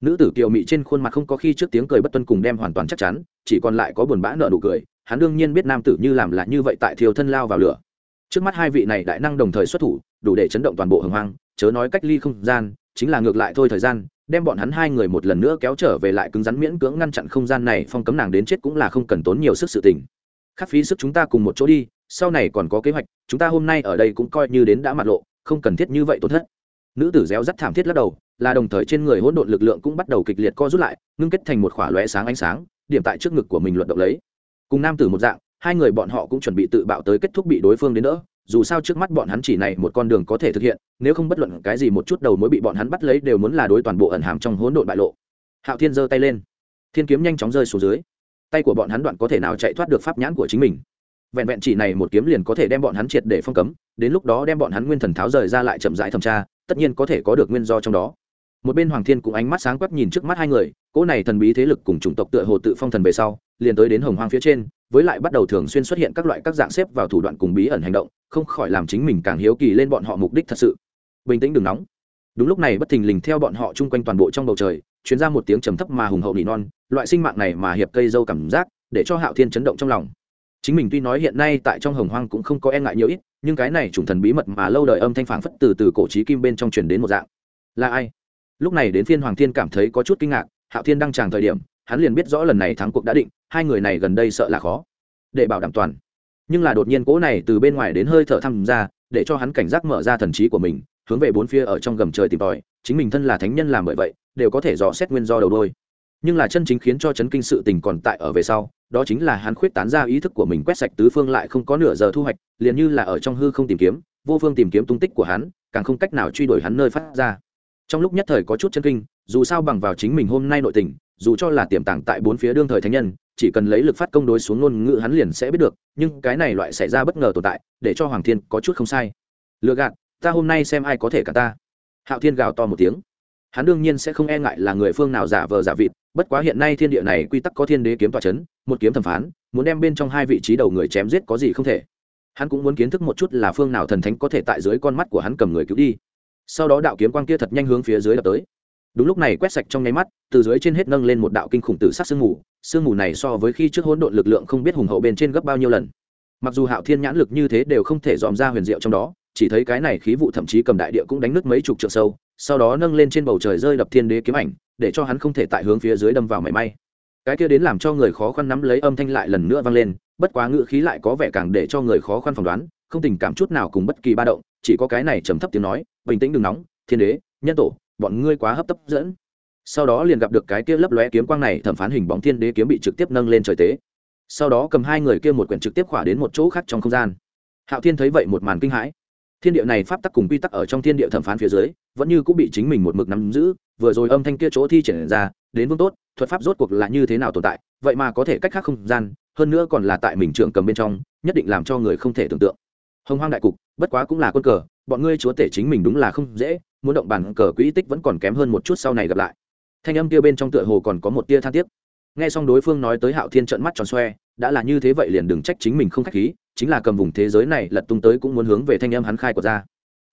Nữ tử kiều mị trên khuôn mặt không có khi trước tiếng cười bất tuân cùng đem hoàn toàn chắc chắn, chỉ còn lại có buồn bã nợ nụ cười, hắn đương nhiên biết nam tử như làm là như vậy tại thiều thân lao vào lửa. Trước mắt hai vị này đại năng đồng thời xuất thủ, đủ để chấn động toàn bộ hồng hoang, chớ nói cách ly không gian, chính là ngược lại thôi thời gian đem bọn hắn hai người một lần nữa kéo trở về lại cứng rắn miễn cưỡng ngăn chặn không gian này, phong cấm nàng đến chết cũng là không cần tốn nhiều sức sự tình. Khắc phí sức chúng ta cùng một chỗ đi, sau này còn có kế hoạch, chúng ta hôm nay ở đây cũng coi như đến đã mặt lộ, không cần thiết như vậy tổn thất. Nữ tử réo rắt thảm thiết lắc đầu, là đồng thời trên người hỗn độn lực lượng cũng bắt đầu kịch liệt co rút lại, ngưng kết thành một khỏa lóe sáng ánh sáng, điểm tại trước ngực của mình luận động lấy. Cùng nam tử một dạng, hai người bọn họ cũng chuẩn bị tự bạo tới kết thúc bị đối phương đến đỡ dù sao trước mắt bọn hắn chỉ này một con đường có thể thực hiện, nếu không bất luận cái gì một chút đầu mối bị bọn hắn bắt lấy đều muốn là đối toàn bộ ẩn hàm trong hỗn độn bại lộ. Hạo thiên giơ tay lên. Thiên kiếm nhanh chóng rơi xuống dưới. Tay của bọn hắn đoạn có thể nào chạy thoát được pháp nhãn của chính mình. Vẹn vẹn chỉ này một kiếm liền có thể đem bọn hắn triệt để phong cấm, đến lúc đó đem bọn hắn nguyên thần tháo rời ra lại chậm rãi thẩm tra, tất nhiên có thể có được nguyên do trong đó. Một bên hoàng thiên cũng ánh mắt sáng quắc nhìn trước mắt hai người, cỗ này thần bí thế lực cùng chủng tộc tựa hồ tự phong thần về sau, liền tới đến hồng hoang phía trên với lại bắt đầu thường xuyên xuất hiện các loại các dạng xếp vào thủ đoạn cùng bí ẩn hành động, không khỏi làm chính mình càng hiếu kỳ lên bọn họ mục đích thật sự. Bình tĩnh đừng nóng. Đúng lúc này bất thình lình theo bọn họ chung quanh toàn bộ trong bầu trời chuyến ra một tiếng trầm thấp mà hùng hậu nỉ non, loại sinh mạng này mà hiệp cây dâu cảm giác, để cho hạo thiên chấn động trong lòng. Chính mình tuy nói hiện nay tại trong hồng hoang cũng không có e ngại nhiều ít, nhưng cái này chủng thần bí mật mà lâu đời âm thanh phảng phất từ từ cổ trí kim bên trong truyền đến một dạng. Là ai? Lúc này đến phiên hoàng thiên cảm thấy có chút kinh ngạc, hạo thiên đang tràng thời điểm hắn liền biết rõ lần này thắng cuộc đã định, hai người này gần đây sợ là khó để bảo đảm toàn. Nhưng là đột nhiên cỗ này từ bên ngoài đến hơi thở thăm ra, để cho hắn cảnh giác mở ra thần trí của mình, hướng về bốn phía ở trong gầm trời tìm tòi, chính mình thân là thánh nhân làm bởi vậy, đều có thể dò xét nguyên do đầu đôi nhưng là chân chính khiến cho chấn kinh sự tình còn tại ở về sau, đó chính là hắn khuyết tán ra ý thức của mình quét sạch tứ phương lại không có nửa giờ thu hoạch, liền như là ở trong hư không tìm kiếm, vô phương tìm kiếm tung tích của hắn, càng không cách nào truy đuổi hắn nơi phát ra. Trong lúc nhất thời có chút chân kinh, dù sao bằng vào chính mình hôm nay nội tình dù cho là tiềm tàng tại bốn phía đương thời thánh nhân, chỉ cần lấy lực phát công đối xuống ngôn ngữ hắn liền sẽ biết được, nhưng cái này loại xảy ra bất ngờ tồn tại, để cho hoàng thiên có chút không sai. Lựa gạt, ta hôm nay xem ai có thể cả ta. Hạo thiên gào to một tiếng. Hắn đương nhiên sẽ không e ngại là người phương nào giả vờ giả vịt, bất quá hiện nay thiên địa này quy tắc có thiên đế kiếm tòa c h ấ n một kiếm thẩm phán, muốn đem bên trong hai vị trí đầu người chém giết có gì không thể. Hắn cũng muốn kiến thức một chút là phương nào thần thánh có thể tại dưới con mắt của hắn cầm người cứu đi. Sau đó đạo kiếm quang kia thật nhanh hướng phía dưới đập tới đúng lúc này quét sạch trong nháy mắt, từ dưới trên hết nâng lên một đạo kinh khủng tử sắc sương mù. Sương mù này so với khi trước hỗn độn lực lượng không biết hùng hậu bên trên gấp bao nhiêu lần. Mặc dù hạo thiên nhãn lực như thế đều không thể dòm ra huyền diệu trong đó, chỉ thấy cái này khí vụ thậm chí cầm đại địa cũng đánh nước mấy chục trượng sâu, sau đó nâng lên trên bầu trời rơi đập thiên đế kiếm ảnh, để cho hắn không thể tại hướng phía dưới đâm vào mảy may. Cái kia đến làm cho người khó khăn nắm lấy âm thanh lại lần nữa vang lên, bất quá ngữ khí lại có vẻ càng để cho người khó khăn phỏng đoán, không tình cảm chút nào cùng bất kỳ ba động, chỉ có cái này trầm thấp tiếng nói, bình tĩnh đừng nóng, thiên đế, nhân tổ bọn ngươi quá hấp tấp dẫn. Sau đó liền gặp được cái kia lấp lóe kiếm quang này, thẩm phán hình bóng thiên đế kiếm bị trực tiếp nâng lên trời tế. Sau đó cầm hai người kia một quyển trực tiếp khỏa đến một chỗ khác trong không gian. Hạo thiên thấy vậy một màn kinh hãi. Thiên địa này pháp tắc cùng quy tắc ở trong thiên địa thẩm phán phía dưới, vẫn như cũng bị chính mình một mực nắm giữ, vừa rồi âm thanh kia chỗ thi triển ra, đến vương tốt, thuật pháp rốt cuộc là như thế nào tồn tại, vậy mà có thể cách khác không gian, hơn nữa còn là tại mình trưởng cầm bên trong, nhất định làm cho người không thể tưởng tượng. Hồng hoang đại cục, bất quá cũng là quân cờ, bọn ngươi chúa tể chính mình đúng là không dễ muốn động bàn cờ quỹ tích vẫn còn kém hơn một chút sau này gặp lại. Thanh âm kia bên trong tựa hồ còn có một tia than tiếc. Nghe xong đối phương nói tới hạo thiên trận mắt tròn xoe, đã là như thế vậy liền đừng trách chính mình không khách khí, chính là cầm vùng thế giới này lật tung tới cũng muốn hướng về thanh âm hắn khai của ra.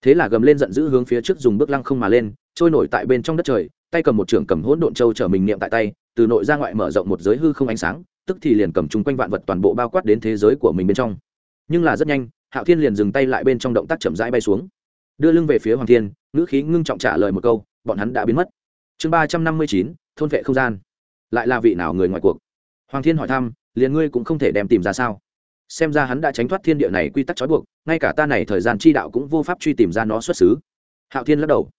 Thế là gầm lên giận dữ hướng phía trước dùng bước lăng không mà lên, trôi nổi tại bên trong đất trời, tay cầm một trưởng cầm hỗn độn châu trở mình niệm tại tay, từ nội ra ngoại mở rộng một giới hư không ánh sáng, tức thì liền cầm chung quanh vạn vật toàn bộ bao quát đến thế giới của mình bên trong. Nhưng là rất nhanh, hạo thiên liền dừng tay lại bên trong động tác chậm rãi bay xuống. Đưa lưng về phía hoàng thiên ngữ khí ngưng trọng trả lời một câu, bọn hắn đã biến mất. Chương ba trăm năm mươi chín, thôn vệ không gian. Lại là vị nào người ngoài cuộc? Hoàng thiên hỏi thăm, liền ngươi cũng không thể đem tìm ra sao? Xem ra hắn đã tránh thoát thiên địa này quy tắc trói buộc, ngay cả ta này thời gian chi đạo cũng vô pháp truy tìm ra nó xuất xứ. Hạo thiên lắc đầu.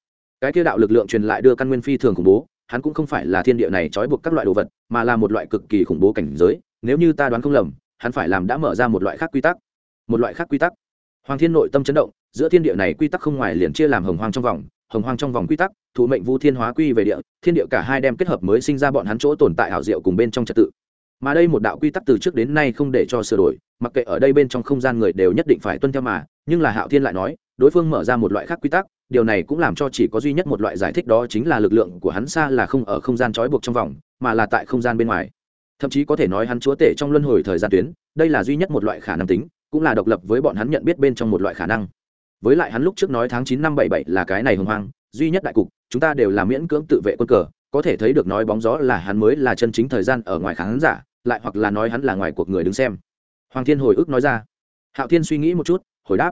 Cái kia đạo lực lượng truyền lại đưa căn nguyên phi thường khủng bố, hắn cũng không phải là thiên địa này trói buộc các loại đồ vật, mà là một loại cực kỳ khủng bố cảnh giới, nếu như ta đoán không lầm, hắn phải làm đã mở ra một loại khác quy tắc. Một loại khác quy tắc. Hoàng thiên nội tâm chấn động giữa thiên địa này quy tắc không ngoài liền chia làm hồng hoang trong vòng, hồng hoang trong vòng quy tắc, thủ mệnh vu thiên hóa quy về địa, thiên địa cả hai đem kết hợp mới sinh ra bọn hắn chỗ tồn tại hảo diệu cùng bên trong trật tự. Mà đây một đạo quy tắc từ trước đến nay không để cho sửa đổi, mặc kệ ở đây bên trong không gian người đều nhất định phải tuân theo mà, nhưng là hạo thiên lại nói, đối phương mở ra một loại khác quy tắc, điều này cũng làm cho chỉ có duy nhất một loại giải thích đó chính là lực lượng của hắn xa là không ở không gian trói buộc trong vòng, mà là tại không gian bên ngoài. Thậm chí có thể nói hắn chúa tể trong luân hồi thời gian tuyến, đây là duy nhất một loại khả năng tính, cũng là độc lập với bọn hắn nhận biết bên trong một loại khả năng với lại hắn lúc trước nói tháng chín năm bảy bảy là cái này hồng hoang, duy nhất đại cục, chúng ta đều là miễn cưỡng tự vệ quân cờ, có thể thấy được nói bóng gió là hắn mới là chân chính thời gian ở ngoài khán giả, lại hoặc là nói hắn là ngoài cuộc người đứng xem. Hoàng thiên hồi ức nói ra. Hạo thiên suy nghĩ một chút, hồi đáp.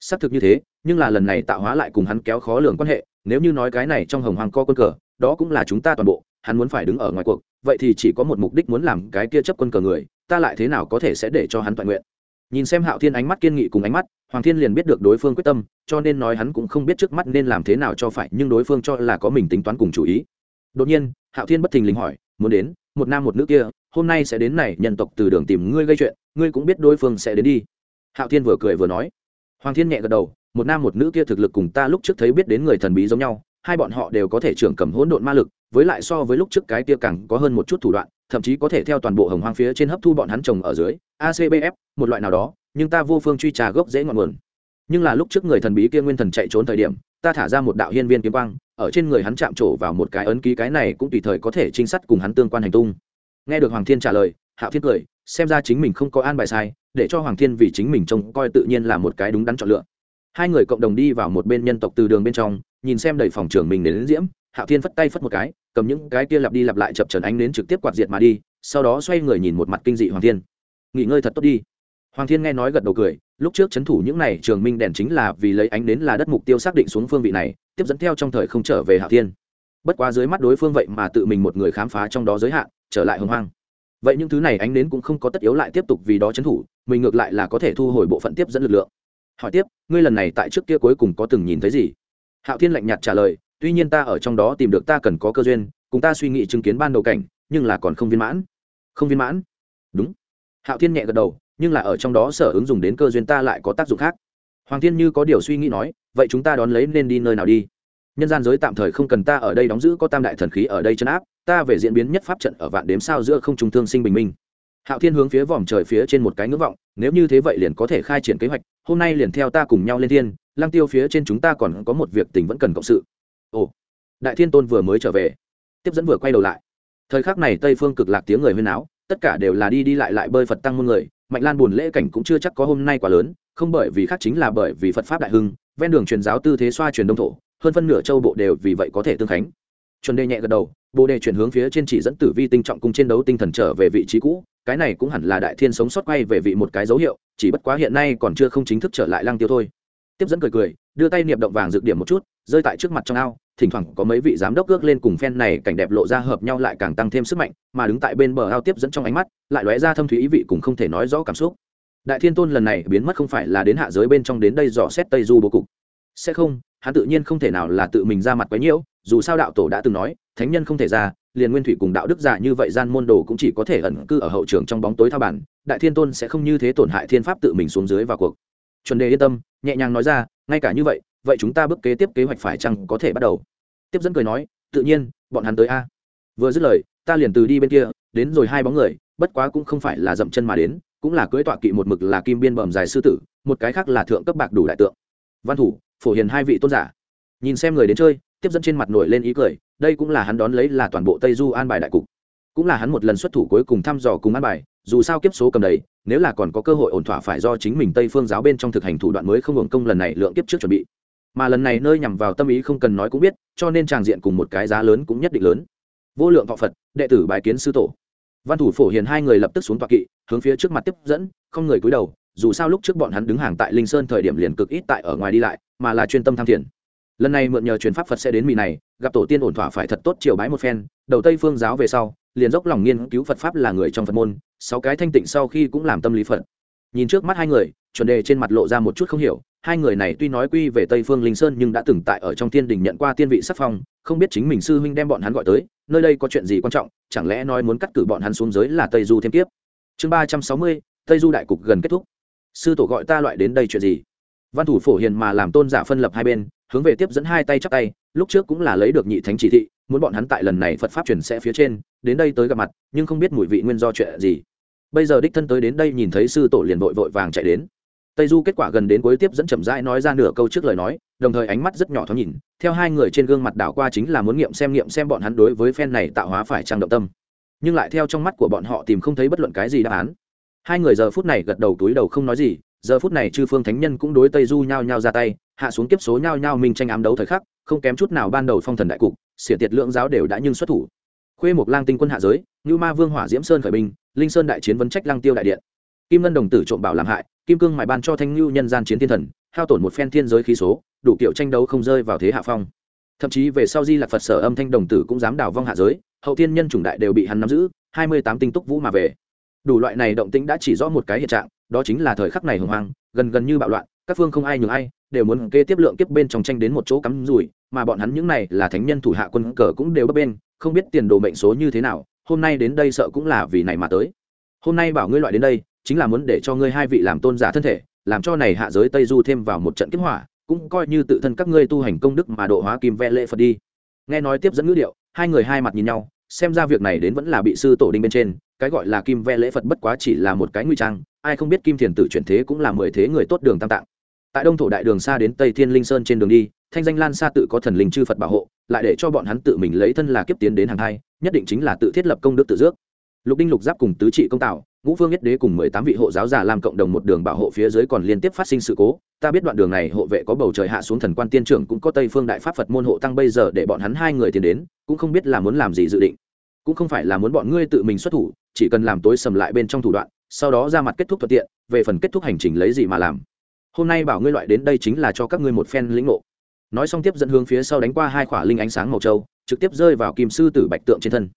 Xác thực như thế, nhưng là lần này tạo hóa lại cùng hắn kéo khó lường quan hệ, nếu như nói cái này trong hồng hoàng co quân cờ, đó cũng là chúng ta toàn bộ, hắn muốn phải đứng ở ngoài cuộc, vậy thì chỉ có một mục đích muốn làm cái kia chấp quân cờ người, ta lại thế nào có thể sẽ để cho hắn toàn nguyện? Nhìn xem hạo thiên ánh mắt kiên nghị cùng ánh mắt, hoàng thiên liền biết được đối phương quyết tâm, cho nên nói hắn cũng không biết trước mắt nên làm thế nào cho phải, nhưng đối phương cho là có mình tính toán cùng chủ ý. Đột nhiên, hạo thiên bất thình lình hỏi, muốn đến, một nam một nữ kia, hôm nay sẽ đến này, nhân tộc từ đường tìm ngươi gây chuyện, ngươi cũng biết đối phương sẽ đến đi. Hạo thiên vừa cười vừa nói. Hoàng thiên nhẹ gật đầu, một nam một nữ kia thực lực cùng ta lúc trước thấy biết đến người thần bí giống nhau, hai bọn họ đều có thể trưởng cầm hỗn độn ma lực, với lại so với lúc trước cái kia càng có hơn một chút thủ đoạn thậm chí có thể theo toàn bộ hồng hoang phía trên hấp thu bọn hắn trồng ở dưới acbf một loại nào đó, nhưng ta vô phương truy trà gốc dễ ngọn nguồn. Nhưng là lúc trước người thần bí kia nguyên thần chạy trốn thời điểm, ta thả ra một đạo hiên viên kiếm quang, ở trên người hắn chạm trổ vào một cái ấn ký cái này cũng tùy thời có thể trinh sát cùng hắn tương quan hành tung. Nghe được hoàng thiên trả lời, hạo thiên cười, xem ra chính mình không có an bài sai, để cho hoàng thiên vì chính mình trông coi tự nhiên là một cái đúng đắn chọn lựa. Hai người cộng đồng đi vào một bên nhân tộc từ đường bên trong, nhìn xem đầy phòng trường mình đến diễm, hạo thiên phất tay phất một cái cầm những cái kia lặp đi lặp lại chập trần ánh đến trực tiếp quạt diệt mà đi, sau đó xoay người nhìn một mặt kinh dị hoàng thiên. Nghỉ ngơi thật tốt đi. Hoàng thiên nghe nói gật đầu cười, lúc trước c h ấ n thủ những n à y trường minh đèn chính là vì lấy ánh đến là đất mục tiêu xác định xuống phương vị này, tiếp dẫn theo trong thời không trở về hạo thiên. Bất quá dưới mắt đối phương vậy mà tự mình một người khám phá trong đó giới hạn, trở lại hồng hoang. Vậy những thứ này ánh đến cũng không có tất yếu lại tiếp tục vì đó c h ấ n thủ, mình ngược lại là có thể thu hồi bộ phận tiếp dẫn lực lượng. Hỏi tiếp, ngươi lần này tại trước kia cuối cùng có từng nhìn thấy gì? Hạo thiên lạnh nhạt trả lời tuy nhiên ta ở trong đó tìm được ta cần có cơ duyên, cùng ta suy nghĩ chứng kiến ban đầu cảnh, nhưng là còn không viên mãn. Không viên mãn? Đúng. Hạo thiên nhẹ gật đầu, nhưng là ở trong đó sở ứng dụng đến cơ duyên ta lại có tác dụng khác. Hoàng thiên như có điều suy nghĩ nói, vậy chúng ta đón lấy nên đi nơi nào đi? Nhân gian giới tạm thời không cần ta ở đây đóng giữ, có tam đại thần khí ở đây chấn áp, ta về diễn biến nhất pháp trận ở vạn đếm sao giữa không trung thương sinh bình minh. Hạo thiên hướng phía vòm trời phía trên một cái ngưỡng vọng, nếu như thế vậy liền có thể khai triển kế hoạch, hôm nay liền theo ta cùng nhau lên thiên lang tiêu phía trên chúng ta còn có một việc tình vẫn cần cộng sự ồ, đại thiên tôn vừa mới trở về. Tiếp dẫn vừa quay đầu lại. Thời khắc này tây phương cực lạc tiếng người huyên áo tất cả đều là đi đi lại lại bơi phật tăng môn người. Mạnh lan buồn lễ cảnh cũng chưa chắc có hôm nay quá lớn, không bởi vì khác chính là bởi vì phật pháp đại hưng, ven đường truyền giáo tư thế xoa truyền đông thổ, hơn phân nửa châu bộ đều vì vậy có thể tương khánh. Chuẩn đề nhẹ gật đầu, bồ đề chuyển hướng phía trên chỉ dẫn tử vi tinh trọng cùng chiến đấu tinh thần trở về vị trí cũ, cái này cũng hẳn là đại thiên sống sót quay về vị một cái dấu hiệu, chỉ bất quá hiện nay còn chưa không chính thức trở lại lăng tiêu thôi. Tiếp dẫn cười cười, đưa tay niệm động vàng dự điểm một chút, rơi tại trước mặt trong ao thỉnh thoảng có mấy vị giám đốc ước lên cùng phen này cảnh đẹp lộ ra hợp nhau lại càng tăng thêm sức mạnh, mà đứng tại bên bờ ao tiếp dẫn trong ánh mắt, lại lóe ra thâm thúy ý vị cùng không thể nói rõ cảm xúc. Đại thiên tôn lần này biến mất không phải là đến hạ giới bên trong đến đây dò xét tây du bố cục. Sẽ không, hắn tự nhiên không thể nào là tự mình ra mặt quấy nhiễu, dù sao đạo tổ đã từng nói, thánh nhân không thể ra, liền nguyên thủy cùng đạo đức giả như vậy gian môn đồ cũng chỉ có thể ẩn cư ở hậu trường trong bóng tối thao bản, đại thiên tôn sẽ không như thế tổn hại thiên pháp tự mình xuống dưới vào cuộc. Chuẩn đề yên tâm, nhẹ nhàng nói ra, ngay cả như vậy vậy chúng ta bước kế tiếp kế hoạch phải chăng có thể bắt đầu? Tiếp dẫn cười nói, tự nhiên, bọn hắn tới a. Vừa dứt lời, ta liền từ đi bên kia, đến rồi hai bóng người, bất quá cũng không phải là dậm chân mà đến, cũng là cưới tọa kỵ một mực là kim biên bẩm dài sư tử, một cái khác là thượng cấp bạc đủ đại tượng. Văn thủ, phổ hiền hai vị tôn giả. Nhìn xem người đến chơi, tiếp dẫn trên mặt nổi lên ý cười, đây cũng là hắn đón lấy là toàn bộ tây du an bài đại cục. Cũng là hắn một lần xuất thủ cuối cùng thăm dò cùng an bài, dù sao kiếp số cầm đầy, nếu là còn có cơ hội ổn thỏa phải do chính mình tây phương giáo bên trong thực hành thủ đoạn mới không hưởng công lần này lượng kiếp trước chuẩn bị mà lần này nơi nhằm vào tâm ý không cần nói cũng biết, cho nên tràng diện cùng một cái giá lớn cũng nhất định lớn. Vô lượng thọ phật, đệ tử bài kiến sư tổ. Văn thủ phổ hiền hai người lập tức xuống tọa kỵ, hướng phía trước mặt tiếp dẫn, không người cúi đầu, dù sao lúc trước bọn hắn đứng hàng tại linh sơn thời điểm liền cực ít tại ở ngoài đi lại, mà là chuyên tâm tham thiền. Lần này mượn nhờ truyền pháp phật sẽ đến mì này, gặp tổ tiên ổn thỏa phải thật tốt chiều bái một phen, đầu tây phương giáo về sau, liền dốc lòng nghiên cứu phật pháp là người trong phật môn, sáu cái thanh tịnh sau khi cũng làm tâm lý phật. Nhìn trước mắt hai người, chuẩn đề trên mặt lộ ra một chút không hiểu hai người này tuy nói quy về tây phương linh sơn nhưng đã từng tại ở trong thiên đình nhận qua tiên vị sắc phong, không biết chính mình sư huynh đem bọn hắn gọi tới, nơi đây có chuyện gì quan trọng, chẳng lẽ nói muốn cắt cử bọn hắn xuống giới là tây du thêm tiếp chương ba trăm sáu mươi, tây du đại cục gần kết thúc. Sư tổ gọi ta loại đến đây chuyện gì? Văn thủ phổ hiền mà làm tôn giả phân lập hai bên, hướng về tiếp dẫn hai tay chắp tay, lúc trước cũng là lấy được nhị thánh chỉ thị, muốn bọn hắn tại lần này phật pháp chuyển sẽ phía trên, đến đây tới gặp mặt, nhưng không biết mùi vị nguyên do chuyện gì. Bây giờ đích thân tới đến đây nhìn thấy sư tổ liền vội vội vàng chạy đến tây du kết quả gần đến cuối tiếp dẫn chậm rãi nói ra nửa câu trước lời nói, đồng thời ánh mắt rất nhỏ thoáng nhìn, theo hai người trên gương mặt đảo qua chính là muốn nghiệm xem nghiệm xem bọn hắn đối với phen này tạo hóa phải trang động tâm. Nhưng lại theo trong mắt của bọn họ tìm không thấy bất luận cái gì đáp án. Hai người giờ phút này gật đầu túi đầu không nói gì, giờ phút này chư phương thánh nhân cũng đối tây du nhao nhao ra tay, hạ xuống kiếp số nhao nhao minh tranh ám đấu thời khắc, không kém chút nào ban đầu phong thần đại cục xỉa tiệt lượng giáo đều đã nhưng xuất thủ. Khuê một lang tinh quân hạ giới như ma vương hỏa diễm sơn khởi binh, linh sơn đại chiến vấn trách lang tiêu đại điện. Kim ngân đồng tử trộm bảo làm hại kim cương mài ban cho thanh lưu nhân gian chiến thiên thần, hao tổn một phen thiên giới khí số, đủ kiểu tranh đấu không rơi vào thế hạ phong. Thậm chí về sau di lạc phật sở âm thanh đồng tử cũng dám đào vong hạ giới, hậu thiên nhân chủng đại đều bị hắn nắm giữ, hai mươi tám tinh túc vũ mà về. Đủ loại này động tĩnh đã chỉ rõ một cái hiện trạng, đó chính là thời khắc này hồng hoang, gần gần như bạo loạn, các phương không ai nhường ai, đều muốn kê tiếp lượng kiếp bên trong tranh đến một chỗ cắm rủi, mà bọn hắn những này là thánh nhân thủ hạ quân cờ cũng đều bấp bên không biết tiền đồ mệnh số như thế nào, hôm nay đến đây sợ cũng là vì này mà tới. Hôm nay bảo ngươi loại đến đây chính là muốn để cho ngươi hai vị làm tôn giả thân thể, làm cho này hạ giới tây du thêm vào một trận kiếp hỏa, cũng coi như tự thân các ngươi tu hành công đức mà độ hóa kim vẽ lễ phật đi. Nghe nói tiếp dẫn ngữ điệu, hai người hai mặt nhìn nhau, xem ra việc này đến vẫn là bị sư tổ đinh bên trên, cái gọi là kim vẽ lễ phật bất quá chỉ là một cái nguy trang, ai không biết kim thiền tử chuyển thế cũng là mười thế người tốt đường tam tạng. Tại đông thổ đại đường xa đến tây thiên linh sơn trên đường đi, thanh danh lan xa tự có thần linh chư phật bảo hộ, lại để cho bọn hắn tự mình lấy thân là kiếp tiến đến hàng hai, nhất định chính là tự thiết lập công đức tự dước lục đinh lục giáp cùng tứ trị công tạo ngũ phương nhất đế cùng mười tám vị hộ giáo già làm cộng đồng một đường bảo hộ phía dưới còn liên tiếp phát sinh sự cố. Ta biết đoạn đường này hộ vệ có bầu trời hạ xuống thần quan tiên trưởng cũng có tây phương đại pháp phật môn hộ tăng bây giờ để bọn hắn hai người tiến đến, cũng không biết là muốn làm gì dự định. Cũng không phải là muốn bọn ngươi tự mình xuất thủ, chỉ cần làm tối sầm lại bên trong thủ đoạn, sau đó ra mặt kết thúc thuận tiện, về phần kết thúc hành trình lấy gì mà làm. Hôm nay bảo ngươi loại đến đây chính là cho các ngươi một phen lĩnh ngộ. Nói xong tiếp dẫn hướng phía sau đánh qua hai khỏa linh ánh sáng màu châu trực tiếp rơi vào kim sư tử bạch tượng trên thân.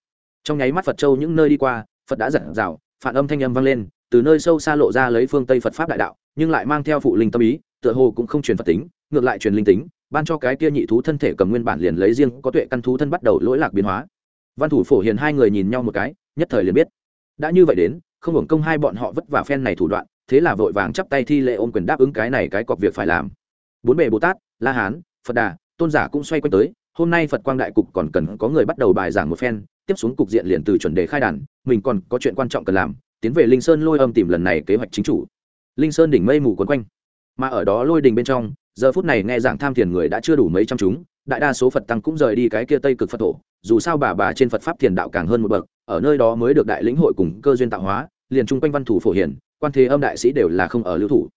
Trong nháy mắt phật châu những nơi đi qua, phật đã giật rào phản âm thanh âm vang lên, từ nơi sâu xa lộ ra lấy phương tây phật pháp đại đạo, nhưng lại mang theo phụ linh tâm ý, tựa hồ cũng không truyền phật tính, ngược lại truyền linh tính, ban cho cái kia nhị thú thân thể cầm nguyên bản liền lấy riêng có tuệ căn thú thân bắt đầu lỗi lạc biến hóa. Văn thủ phổ hiền hai người nhìn nhau một cái, nhất thời liền biết. Đã như vậy đến, không hưởng công hai bọn họ vất vả phen này thủ đoạn, thế là vội vàng chắp tay thi lễ ôm quyền đáp ứng cái này cái cọc việc phải làm. Bốn bề bồ tát, la hán, phật đà, tôn giả cũng xoay quanh tới, hôm nay phật quang đại cục còn cần có người bắt đầu bài giảng một phen, tiếp xuống cục diện liền từ chuẩn đề khai đàn mình còn có chuyện quan trọng cần làm, tiến về linh sơn lôi âm tìm lần này kế hoạch chính chủ. Linh sơn đỉnh mây mù quấn quanh. Mà ở đó lôi đình bên trong, giờ phút này nghe giảng tham thiền người đã chưa đủ mấy trăm chúng, đại đa số phật tăng cũng rời đi cái kia tây cực phật thổ, dù sao bà bà trên phật pháp thiền đạo càng hơn một bậc, ở nơi đó mới được đại lĩnh hội cùng cơ duyên tạo hóa, liền chung quanh văn thủ phổ hiển, quan thế âm đại sĩ đều là không ở lưu thủ.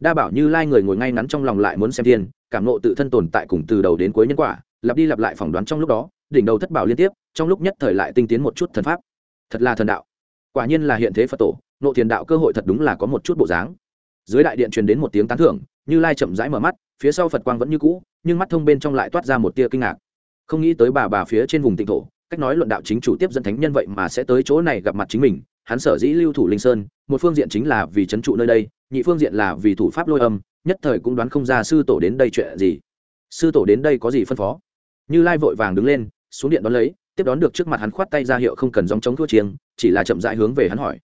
Đa bảo như lai người ngồi ngay ngắn trong lòng lại muốn xem thiên, cảm nộ tự thân tồn tại cùng từ đầu đến cuối nhân quả, lặp đi lặp lại phỏng đoán trong lúc đó, đỉnh đầu thất bảo liên tiếp, trong lúc nhất thời lại tinh tiến một chút thần pháp thật là thần đạo. Quả nhiên là hiện thế phật tổ, nộ thiền đạo cơ hội thật đúng là có một chút bộ dáng. Dưới đại điện truyền đến một tiếng tán thưởng, như lai chậm rãi mở mắt, phía sau phật quang vẫn như cũ, nhưng mắt thông bên trong lại toát ra một tia kinh ngạc. Không nghĩ tới bà bà phía trên vùng tịnh thổ, cách nói luận đạo chính chủ tiếp dẫn thánh nhân vậy mà sẽ tới chỗ này gặp mặt chính mình, hắn sở dĩ lưu thủ linh sơn, một phương diện chính là vì c h ấ n trụ nơi đây, nhị phương diện là vì thủ pháp lôi âm, nhất thời cũng đoán không ra sư tổ đến đây chuyện gì. Sư tổ đến đây có gì phân phó? Như lai vội vàng đứng lên, xuống điện đón lấy tiếp đón được trước mặt hắn khoát tay ra hiệu không cần dòng chống thua chiêng, chỉ là chậm rãi hướng về hắn hỏi.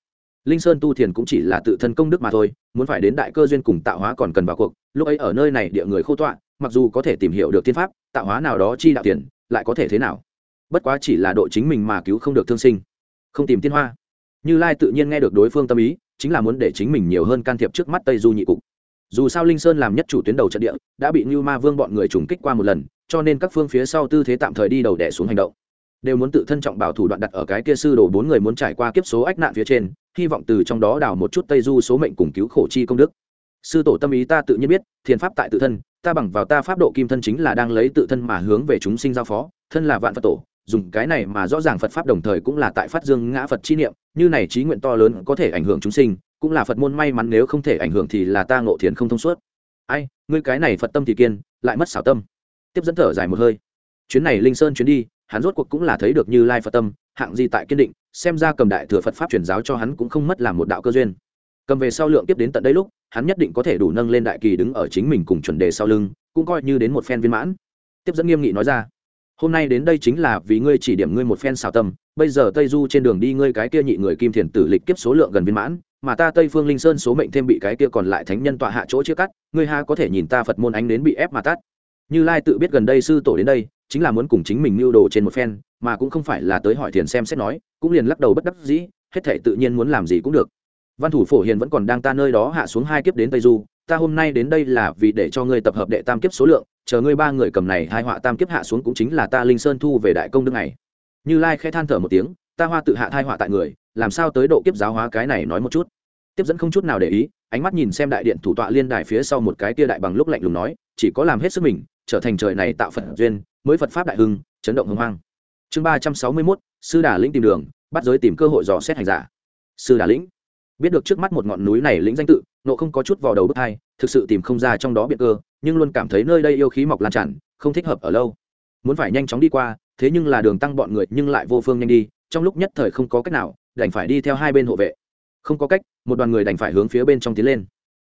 Linh sơn tu thiền cũng chỉ là tự thân công đức mà thôi, muốn phải đến đại cơ duyên cùng tạo hóa còn cần vào cuộc, lúc ấy ở nơi này địa người khô tọa, mặc dù có thể tìm hiểu được thiên pháp, tạo hóa nào đó chi đạo tiền, lại có thể thế nào? Bất quá chỉ là độ chính mình mà cứu không được thương sinh. Không tìm tiên hoa. Như lai tự nhiên nghe được đối phương tâm ý, chính là muốn để chính mình nhiều hơn can thiệp trước mắt tây du nhị cục. Dù sao linh sơn làm nhất chủ tuyến đầu trận địa, đã bị như ma vương bọn người trùng kích qua một lần, cho nên các phương phía sau tư thế tạm thời đi đầu đẻ xuống hành động đều muốn tự thân trọng bảo thủ đoạn đặt ở cái kia sư đồ bốn người muốn trải qua kiếp số ách nạn phía trên, hy vọng từ trong đó đào một chút tây du số mệnh cùng cứu khổ chi công đức. Sư tổ tâm ý ta tự nhiên biết, thiền pháp tại tự thân, ta bằng vào ta pháp độ kim thân chính là đang lấy tự thân mà hướng về chúng sinh giao phó, thân là vạn phật tổ, dùng cái này mà rõ ràng phật pháp đồng thời cũng là tại phát dương ngã phật chi niệm, như này trí nguyện to lớn có thể ảnh hưởng chúng sinh, cũng là phật môn may mắn nếu không thể ảnh hưởng thì là ta ngộ thiền không thông suốt. Ai, ngươi cái này phật tâm thì kiên, lại mất xảo tâm. Tiếp dẫn thở dài một hơi. Chuyến này linh sơn chuyến đi hắn rốt cuộc cũng là thấy được như lai phật tâm, hạng gì tại kiên định, xem ra cầm đại thừa phật pháp truyền giáo cho hắn cũng không mất làm một đạo cơ duyên. Cầm về sau lượng tiếp đến tận đây lúc, hắn nhất định có thể đủ nâng lên đại kỳ đứng ở chính mình cùng chuẩn đề sau lưng, cũng coi như đến một phen viên mãn. Tiếp dẫn nghiêm nghị nói ra, hôm nay đến đây chính là vì ngươi chỉ điểm ngươi một phen xào tâm, bây giờ tây du trên đường đi ngươi cái kia nhị người kim thiền tử lịch kiếp số lượng gần viên mãn, mà ta tây phương linh sơn số mệnh thêm bị cái kia còn lại thánh nhân tọa hạ chỗ chia cắt, ngươi ha có thể nhìn ta phật môn ánh đến bị ép mà tắt. Như lai tự biết gần đây sư tổ đến đây chính là muốn cùng chính mình mưu đồ trên một phen, mà cũng không phải là tới hỏi thiền xem xét nói, cũng liền lắc đầu bất đắc dĩ, hết thể tự nhiên muốn làm gì cũng được. Văn thủ phổ hiền vẫn còn đang ta nơi đó hạ xuống hai kiếp đến tây du, ta hôm nay đến đây là vì để cho ngươi tập hợp đệ tam kiếp số lượng, chờ ngươi ba người cầm này hai họa tam kiếp hạ xuống cũng chính là ta linh sơn thu về đại công đức này. Như lai khẽ than thở một tiếng, ta hoa tự hạ thai họa tại người, làm sao tới độ kiếp giáo hóa cái này nói một chút. Tiếp dẫn không chút nào để ý, ánh mắt nhìn xem đại điện thủ tọa liên đài phía sau một cái tia đại bằng lúc lạnh lùng nói, chỉ có làm hết sức mình, trở thành trời này tạo phật duyên mới phật pháp đại hưng, chấn động hưng hoang. Chương ba trăm sáu mươi mốt, sư đà lĩnh tìm đường, bắt giới tìm cơ hội dò xét hành giả. Sư đà lĩnh. Biết được trước mắt một ngọn núi này lĩnh danh tự, nộ không có chút vào đầu bước hai, thực sự tìm không ra trong đó biệt cơ, nhưng luôn cảm thấy nơi đây yêu khí mọc lan tràn, không thích hợp ở lâu. Muốn phải nhanh chóng đi qua, thế nhưng là đường tăng bọn người nhưng lại vô phương nhanh đi, trong lúc nhất thời không có cách nào, đành phải đi theo hai bên hộ vệ. Không có cách, một đoàn người đành phải hướng phía bên trong tiến lên.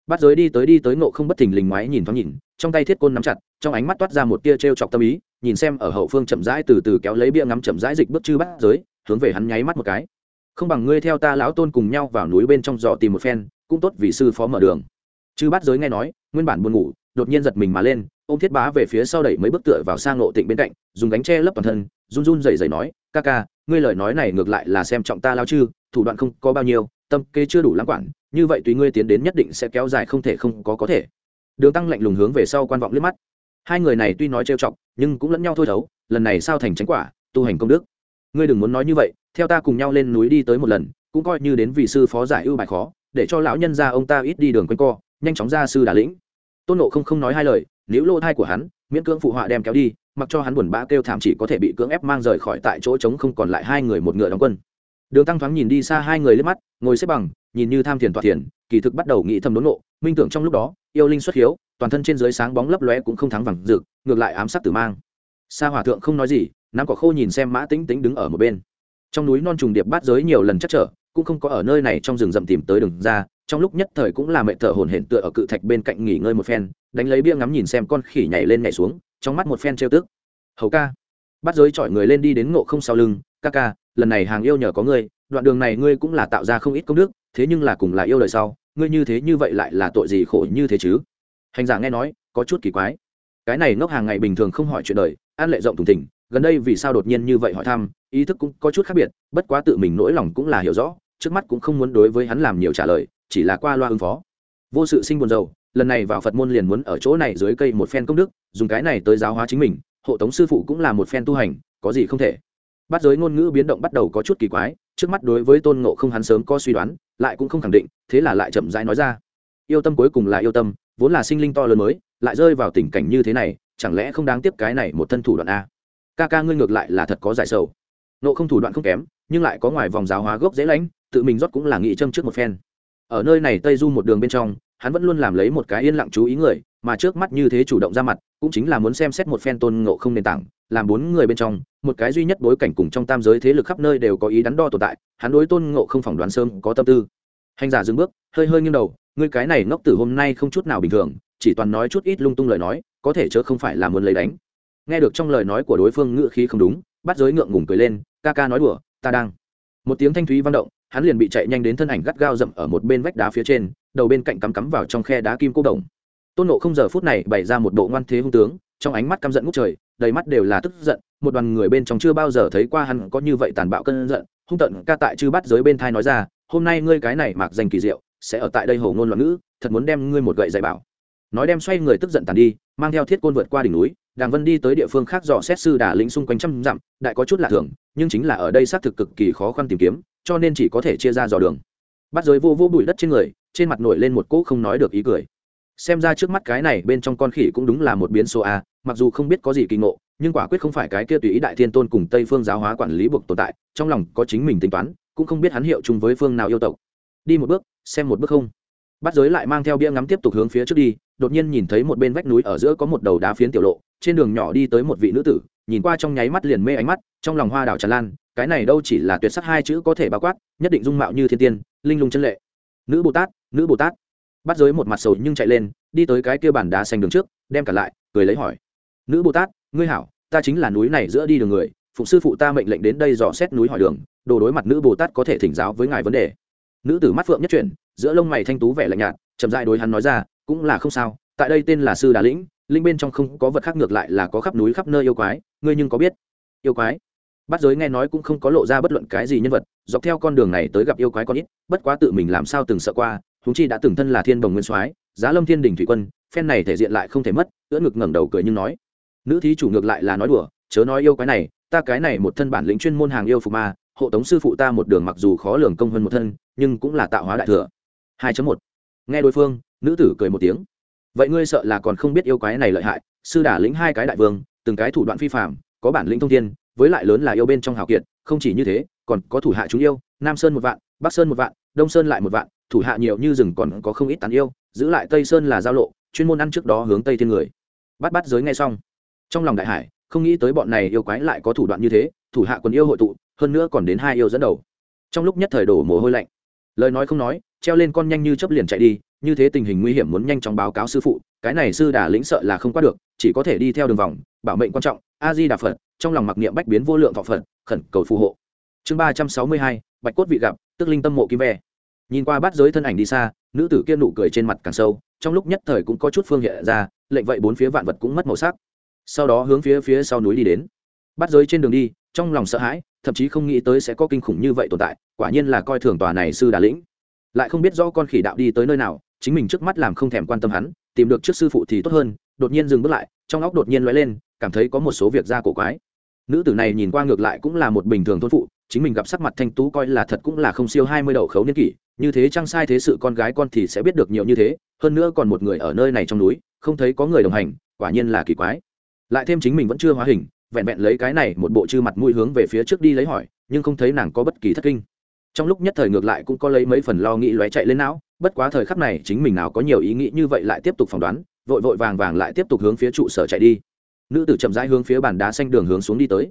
Bắt giới đi tới đi tới nộ không bất thình lình ngoái nhìn thoáng nhìn, trong tay thiết côn nắm chặt, trong ánh mắt toát ra một tia t r e o chọc tâm ý nhìn xem ở hậu phương chậm rãi từ từ kéo lấy bia ngắm chậm rãi dịch bước chư bắt giới, hướng về hắn nháy mắt một cái. Không bằng ngươi theo ta lão tôn cùng nhau vào núi bên trong dò tìm một phen, cũng tốt vì sư phó mở đường. Chư bắt giới nghe nói, nguyên bản buồn ngủ, đột nhiên giật mình mà lên ô m thiết bá về phía sau đẩy mấy bước tựa vào sang lộ tịnh bên cạnh, dùng gánh tre lấp toàn thân, run run dày dày nói, ca ca, ngươi lời nói này ngược lại là xem trọng ta lao chư, thủ đoạn không có bao nhiêu, tâm kế chưa đủ lãng quản như vậy tùy ngươi tiến đến nhất định sẽ kéo dài không thể không có có thể. Đường tăng lạnh lùng hướng về sau quan vọng liếc mắt. Hai người này tuy nói trêu chọc nhưng cũng lẫn nhau thôi thấu, lần này sao thành tránh quả, tu hành công đức. Ngươi đừng muốn nói như vậy, theo ta cùng nhau lên núi đi tới một lần, cũng coi như đến vị sư phó giải ưu bài khó, để cho lão nhân ra ông ta ít đi đường quanh co, nhanh chóng ra sư đà lĩnh. Tôn nộ không không nói hai lời nếu lô thai của hắn, miễn cưỡng phụ họa đem kéo đi, mặc cho hắn buồn bã kêu thảm chỉ có thể bị cưỡng ép mang rời khỏi tại chỗ trống không còn lại hai người một ngựa đóng quân. Đường tăng thoáng nhìn đi xa hai người lên mắt, ngồi xếp bằng, nhìn như tham thiền toạt thiền, kỳ thực bắt đầu nghĩ thầm đốn nộ minh tưởng trong lúc đó yêu linh xuất hiếu, toàn thân trên dưới sáng bóng lấp lóe cũng không thắng vàng rực, ngược lại ám sát tử mang. Sa hòa thượng không nói gì, nắm cỏ khô nhìn xem mã tĩnh tĩnh đứng ở một bên. Trong núi non trùng điệp bát giới nhiều lần chắc trở, cũng không có ở nơi này trong rừng rậm tìm tới đường ra, trong lúc nhất thời cũng là mẹ thở hồn hển tựa ở cự thạch bên cạnh nghỉ ngơi một phen, đánh lấy bia ngắm nhìn xem con khỉ nhảy lên nhảy xuống, trong mắt một phen trêu tức. Hầu ca. Bắt giới chọi người lên đi đến ngộ không sau lưng, ca ca, lần này hàng yêu nhờ có ngươi, đoạn đường này ngươi cũng là tạo ra không ít công đức, thế nhưng là cùng là yêu lời sau ngươi như thế như vậy lại là tội gì khổ như thế chứ? Hành giả nghe nói, có chút kỳ quái. Cái này ngốc hàng ngày bình thường không hỏi chuyện đời an lệ rộng thùng thỉnh, gần đây vì sao đột nhiên như vậy hỏi thăm, ý thức cũng có chút khác biệt, bất quá tự mình nỗi lòng cũng là hiểu rõ, trước mắt cũng không muốn đối với hắn làm nhiều trả lời, chỉ là qua loa ứng phó. Vô sự sinh buồn rầu, lần này vào phật môn liền muốn ở chỗ này dưới cây một phen công đức, dùng cái này tới giáo hóa chính mình, hộ tống sư phụ cũng là một phen tu hành, có gì không thể. Bắt giới ngôn ngữ biến động bắt đầu có chút kỳ quái trước mắt đối với tôn ngộ không hắn sớm có suy đoán, lại cũng không khẳng định, thế là lại chậm rãi nói ra. Yêu tâm cuối cùng là yêu tâm, vốn là sinh linh to lớn mới, lại rơi vào tình cảnh như thế này, chẳng lẽ không đáng tiếp cái này một thân thủ đoạn a? Ca ca ngươi ngược lại là thật có giải sầu. Nộ không thủ đoạn không kém, nhưng lại có ngoài vòng giáo hóa gốc dễ lãnh, tự mình rót cũng là nghị châm trước một phen. Ở nơi này tây du một đường bên trong, hắn vẫn luôn làm lấy một cái yên lặng chú ý người, mà trước mắt như thế chủ động ra mặt, cũng chính là muốn xem xét một phen tôn ngộ không nền tảng, làm bốn người bên trong một cái duy nhất bối cảnh cùng trong tam giới thế lực khắp nơi đều có ý đắn đo tồn tại, hắn đối tôn ngộ không phỏng đoán sớm có tâm tư. Hành giả dừng bước, hơi hơi nghiêng đầu, ngươi cái này ngốc tử hôm nay không chút nào bình thường, chỉ toàn nói chút ít lung tung lời nói, có thể chớ không phải là muốn lấy đánh. Nghe được trong lời nói của đối phương ngựa khí không đúng, bắt giới ngượng ngùng cười lên, ca ca nói đùa, ta đang. Một tiếng thanh thúy vang động, hắn liền bị chạy nhanh đến thân ảnh gắt gao rậm ở một bên vách đá phía trên, đầu bên cạnh cắm cắm vào trong khe đá kim cô đồng. Tôn nộ không giờ phút này bày ra một bộ ngoan thế hung tướng, trong ánh mắt căm giận ngút trời, đầy mắt đều là tức giận một đoàn người bên trong chưa bao giờ thấy qua hắn có như vậy tàn bạo cơn giận, hung tận ca tại chư bắt giới bên thai nói ra, hôm nay ngươi cái này mặc danh kỳ diệu, sẽ ở tại đây hồ ngôn loạn ngữ, thật muốn đem ngươi một gậy dạy bảo. Nói đem xoay người tức giận tàn đi, mang theo thiết côn vượt qua đỉnh núi, đàng vân đi tới địa phương khác dò xét sư đà lĩnh xung quanh trăm dặm, đại có chút lạ thường, nhưng chính là ở đây xác thực cực kỳ khó khăn tìm kiếm, cho nên chỉ có thể chia ra dò đường. Bắt giới vô vô bụi đất trên người, trên mặt nổi lên một cỗ không nói được ý cười. Xem ra trước mắt cái này bên trong con khỉ cũng đúng là một biến số a, mặc dù không biết có gì kỳ ngộ nhưng quả quyết không phải cái kia tùy ý đại thiên tôn cùng tây phương giáo hóa quản lý buộc tồn tại, trong lòng có chính mình tính toán, cũng không biết hắn hiệu chung với phương nào yêu tộc. Đi một bước, xem một bước không. Bắt giới lại mang theo bia ngắm tiếp tục hướng phía trước đi, đột nhiên nhìn thấy một bên vách núi ở giữa có một đầu đá phiến tiểu lộ, trên đường nhỏ đi tới một vị nữ tử, nhìn qua trong nháy mắt liền mê ánh mắt, trong lòng hoa đảo tràn lan, cái này đâu chỉ là tuyệt sắc hai chữ có thể bao quát, nhất định dung mạo như thiên tiên, linh lung chân lệ. Nữ bồ tát, nữ bồ tát. Bắt giới một mặt sầu nhưng chạy lên, đi tới cái kia bản đá xanh đường trước, đem cả lại, cười lấy hỏi. Nữ bồ tát ngươi hảo, ta chính là núi này giữa đi đường người, phụng sư phụ ta mệnh lệnh đến đây dò xét núi hỏi đường, đồ đối mặt nữ bồ tát có thể thỉnh giáo với ngài vấn đề. Nữ tử mắt phượng nhất chuyển, giữa lông mày thanh tú vẻ lạnh nhạt, chậm dại đối hắn nói ra, cũng là không sao, tại đây tên là sư đà lĩnh, linh bên trong không có vật khác ngược lại là có khắp núi khắp nơi yêu quái, ngươi nhưng có biết yêu quái? Bắt giới nghe nói cũng không có lộ ra bất luận cái gì nhân vật, dọc theo con đường này tới gặp yêu quái con ít, bất quá tự mình làm sao từng sợ qua Chúng chi đã từng thân là thiên bồng nguyên soái, giá lâm thiên đình thủy quân, phen này thể diện lại không thể mất, ưỡn ngực ngẩng đầu cười nhưng nói nữ thí chủ ngược lại là nói đùa, chớ nói yêu quái này, ta cái này một thân bản lĩnh chuyên môn hàng yêu phục ma, hộ tống sư phụ ta một đường mặc dù khó lường công hơn một thân, nhưng cũng là tạo hóa đại thừa. 2 một. Nghe đối phương, nữ tử cười một tiếng. Vậy ngươi sợ là còn không biết yêu quái này lợi hại, sư đả lĩnh hai cái đại vương, từng cái thủ đoạn phi phạm có bản lĩnh thông thiên, với lại lớn là yêu bên trong hào kiệt, không chỉ như thế, còn có thủ hạ chúng yêu, nam sơn một vạn, bắc sơn một vạn, đông sơn lại một vạn, thủ hạ nhiều như rừng còn có không ít tán yêu, giữ lại tây sơn là giao lộ, chuyên môn ăn trước đó hướng tây thiên người. Bắt bắt giới nghe xong trong lòng đại hải, không nghĩ tới bọn này yêu quái lại có thủ đoạn như thế, thủ hạ quần yêu hội tụ, hơn nữa còn đến hai yêu dẫn đầu. Trong lúc nhất thời đổ mồ hôi lạnh. Lời nói không nói, treo lên con nhanh như chấp liền chạy đi, như thế tình hình nguy hiểm muốn nhanh chóng báo cáo sư phụ, cái này sư đà lĩnh sợ là không qua được, chỉ có thể đi theo đường vòng, bảo mệnh quan trọng a di đà phật, trong lòng mặc niệm bách biến vô lượng thọ phật, khẩn cầu phù hộ. Chương ba trăm sáu mươi hai, bạch cốt vị gặp, tức linh tâm mộ kim ve. Nhìn qua bát giới thân ảnh đi xa, nữ tử kia nụ cười trên mặt càng sâu, trong lúc nhất thời cũng có chút phương hiện ra, lệnh vậy bốn phía vạn vật cũng mất màu sắc sau đó hướng phía phía sau núi đi đến. Bắt giới trên đường đi, trong lòng sợ hãi, thậm chí không nghĩ tới sẽ có kinh khủng như vậy tồn tại, quả nhiên là coi thường tòa này sư đà lĩnh. Lại không biết rõ con khỉ đạo đi tới nơi nào, chính mình trước mắt làm không thèm quan tâm hắn, tìm được trước sư phụ thì tốt hơn, đột nhiên dừng bước lại, trong óc đột nhiên lóe lên, cảm thấy có một số việc ra cổ quái. Nữ tử này nhìn qua ngược lại cũng là một bình thường thôn phụ, chính mình gặp sắc mặt thanh tú coi là thật cũng là không siêu hai mươi đầu khấu niên kỷ, như thế chăng sai thế sự con gái con thì sẽ biết được nhiều như thế, hơn nữa còn một người ở nơi này trong núi, không thấy có người đồng hành, quả nhiên là kỳ quái lại thêm chính mình vẫn chưa hóa hình, vẹn vẹn lấy cái này một bộ chư mặt mũi hướng về phía trước đi lấy hỏi, nhưng không thấy nàng có bất kỳ thất kinh. Trong lúc nhất thời ngược lại cũng có lấy mấy phần lo nghĩ lóe chạy lên não, bất quá thời khắc này chính mình nào có nhiều ý nghĩ như vậy lại tiếp tục phỏng đoán, vội vội vàng vàng lại tiếp tục hướng phía trụ sở chạy đi. Nữ tử chậm rãi hướng phía bàn đá xanh đường hướng xuống đi tới.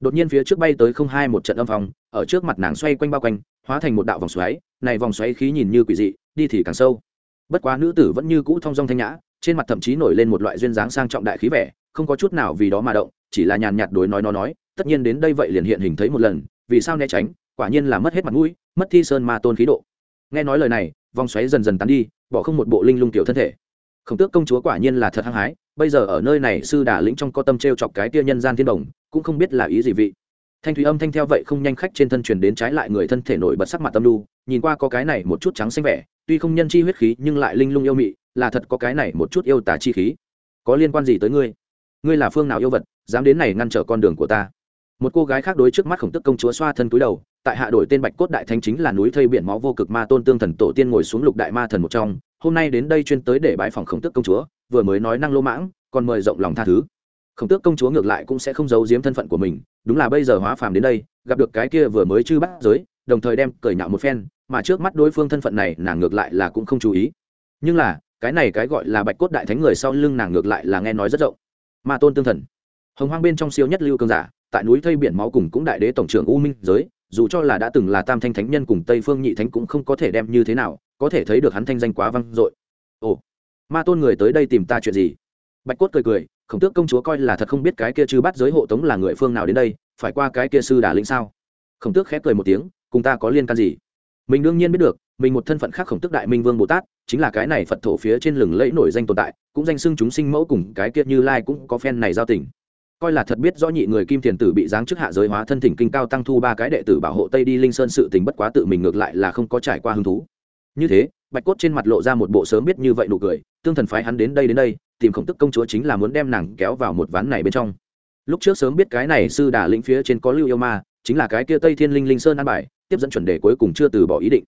Đột nhiên phía trước bay tới không hai một trận âm phòng ở trước mặt nàng xoay quanh bao quanh, hóa thành một đạo vòng xoáy, này vòng xoáy khí nhìn như quỷ dị, đi thì càng sâu. Bất quá nữ tử vẫn như cũ thong dong thanh nhã, trên mặt thậm chí nổi lên một loại duyên dáng sang trọng đại khí vẻ không có chút nào vì đó mà động, chỉ là nhàn nhạt đối nói nó nói, tất nhiên đến đây vậy liền hiện hình thấy một lần, vì sao né tránh, quả nhiên là mất hết mặt mũi, mất thi sơn ma tôn khí độ. Nghe nói lời này, vòng xoáy dần dần tán đi, bỏ không một bộ linh lung tiểu thân thể. Khổng tước công chúa quả nhiên là thật hăng hái, bây giờ ở nơi này sư đà lĩnh trong có tâm t r e o chọc cái tia nhân gian thiên đồng, cũng không biết là ý gì vị. Thanh thúy âm thanh theo vậy không nhanh khách trên thân truyền đến trái lại người thân thể nổi bật sắc mặt tâm lu nhìn qua có cái này một chút trắng xanh vẻ, tuy không nhân chi huyết khí nhưng lại linh lung yêu mị, là thật có cái này một chút yêu tả chi khí. Có liên quan gì tới ngươi? Ngươi là phương nào yêu vật, dám đến này ngăn trở con đường của ta? Một cô gái khác đối trước mắt khổng tức công chúa xoa thân túi đầu, tại hạ đổi tên bạch cốt đại thánh chính là núi thây biển máu vô cực ma tôn tương thần tổ tiên ngồi xuống lục đại ma thần một trong. Hôm nay đến đây chuyên tới để bãi phòng khổng tước công chúa, vừa mới nói năng lô mãng, còn mời rộng lòng tha thứ. Khổng tước công chúa ngược lại cũng sẽ không giấu giếm thân phận của mình, đúng là bây giờ hóa phàm đến đây, gặp được cái kia vừa mới chư bắt giới, đồng thời đem cởi nhạo một phen, mà trước mắt đối phương thân phận này, nàng ngược lại là cũng không chú ý. Nhưng là, cái này cái gọi là bạch cốt đại thánh người sau lưng nàng ngược lại là nghe nói rất rộng ma tôn tương thần. Hồng hoang bên trong siêu nhất lưu cường giả, tại núi thây biển máu cùng cũng đại đế tổng trưởng u minh giới, dù cho là đã từng là tam thanh thánh nhân cùng tây phương nhị thánh cũng không có thể đem như thế nào, có thể thấy được hắn thanh danh quá vang dội. Ồ, ma tôn người tới đây tìm ta chuyện gì? Bạch cốt cười cười, khổng tước công chúa coi là thật không biết cái kia chư bắt giới hộ tống là người phương nào đến đây, phải qua cái kia sư đà linh sao? Khổng tước khép cười một tiếng, cùng ta có liên can gì? Mình đương nhiên biết được mình một thân phận khác khổng tước đại minh vương bồ tát, chính là cái này phật thổ phía trên lừng lẫy nổi danh tồn tại, cũng danh xưng chúng sinh mẫu cùng cái kia như lai cũng có phen này giao tình. Coi là thật biết rõ nhị người kim thiền tử bị giáng chức hạ giới hóa thân thỉnh kinh cao tăng thu ba cái đệ tử bảo hộ tây đi linh sơn sự tình bất quá tự mình ngược lại là không có trải qua hứng thú. Như thế, bạch cốt trên mặt lộ ra một bộ sớm biết như vậy nụ cười, tương thần phái hắn đến đây đến đây, tìm khổng tức công chúa chính là muốn đem nàng kéo vào một ván này bên trong. Lúc trước sớm biết cái này sư đà lĩnh phía trên có lưu yêu ma, chính là cái kia tây thiên linh linh sơn an bài, tiếp dẫn chuẩn đề cuối cùng chưa từ bỏ ý định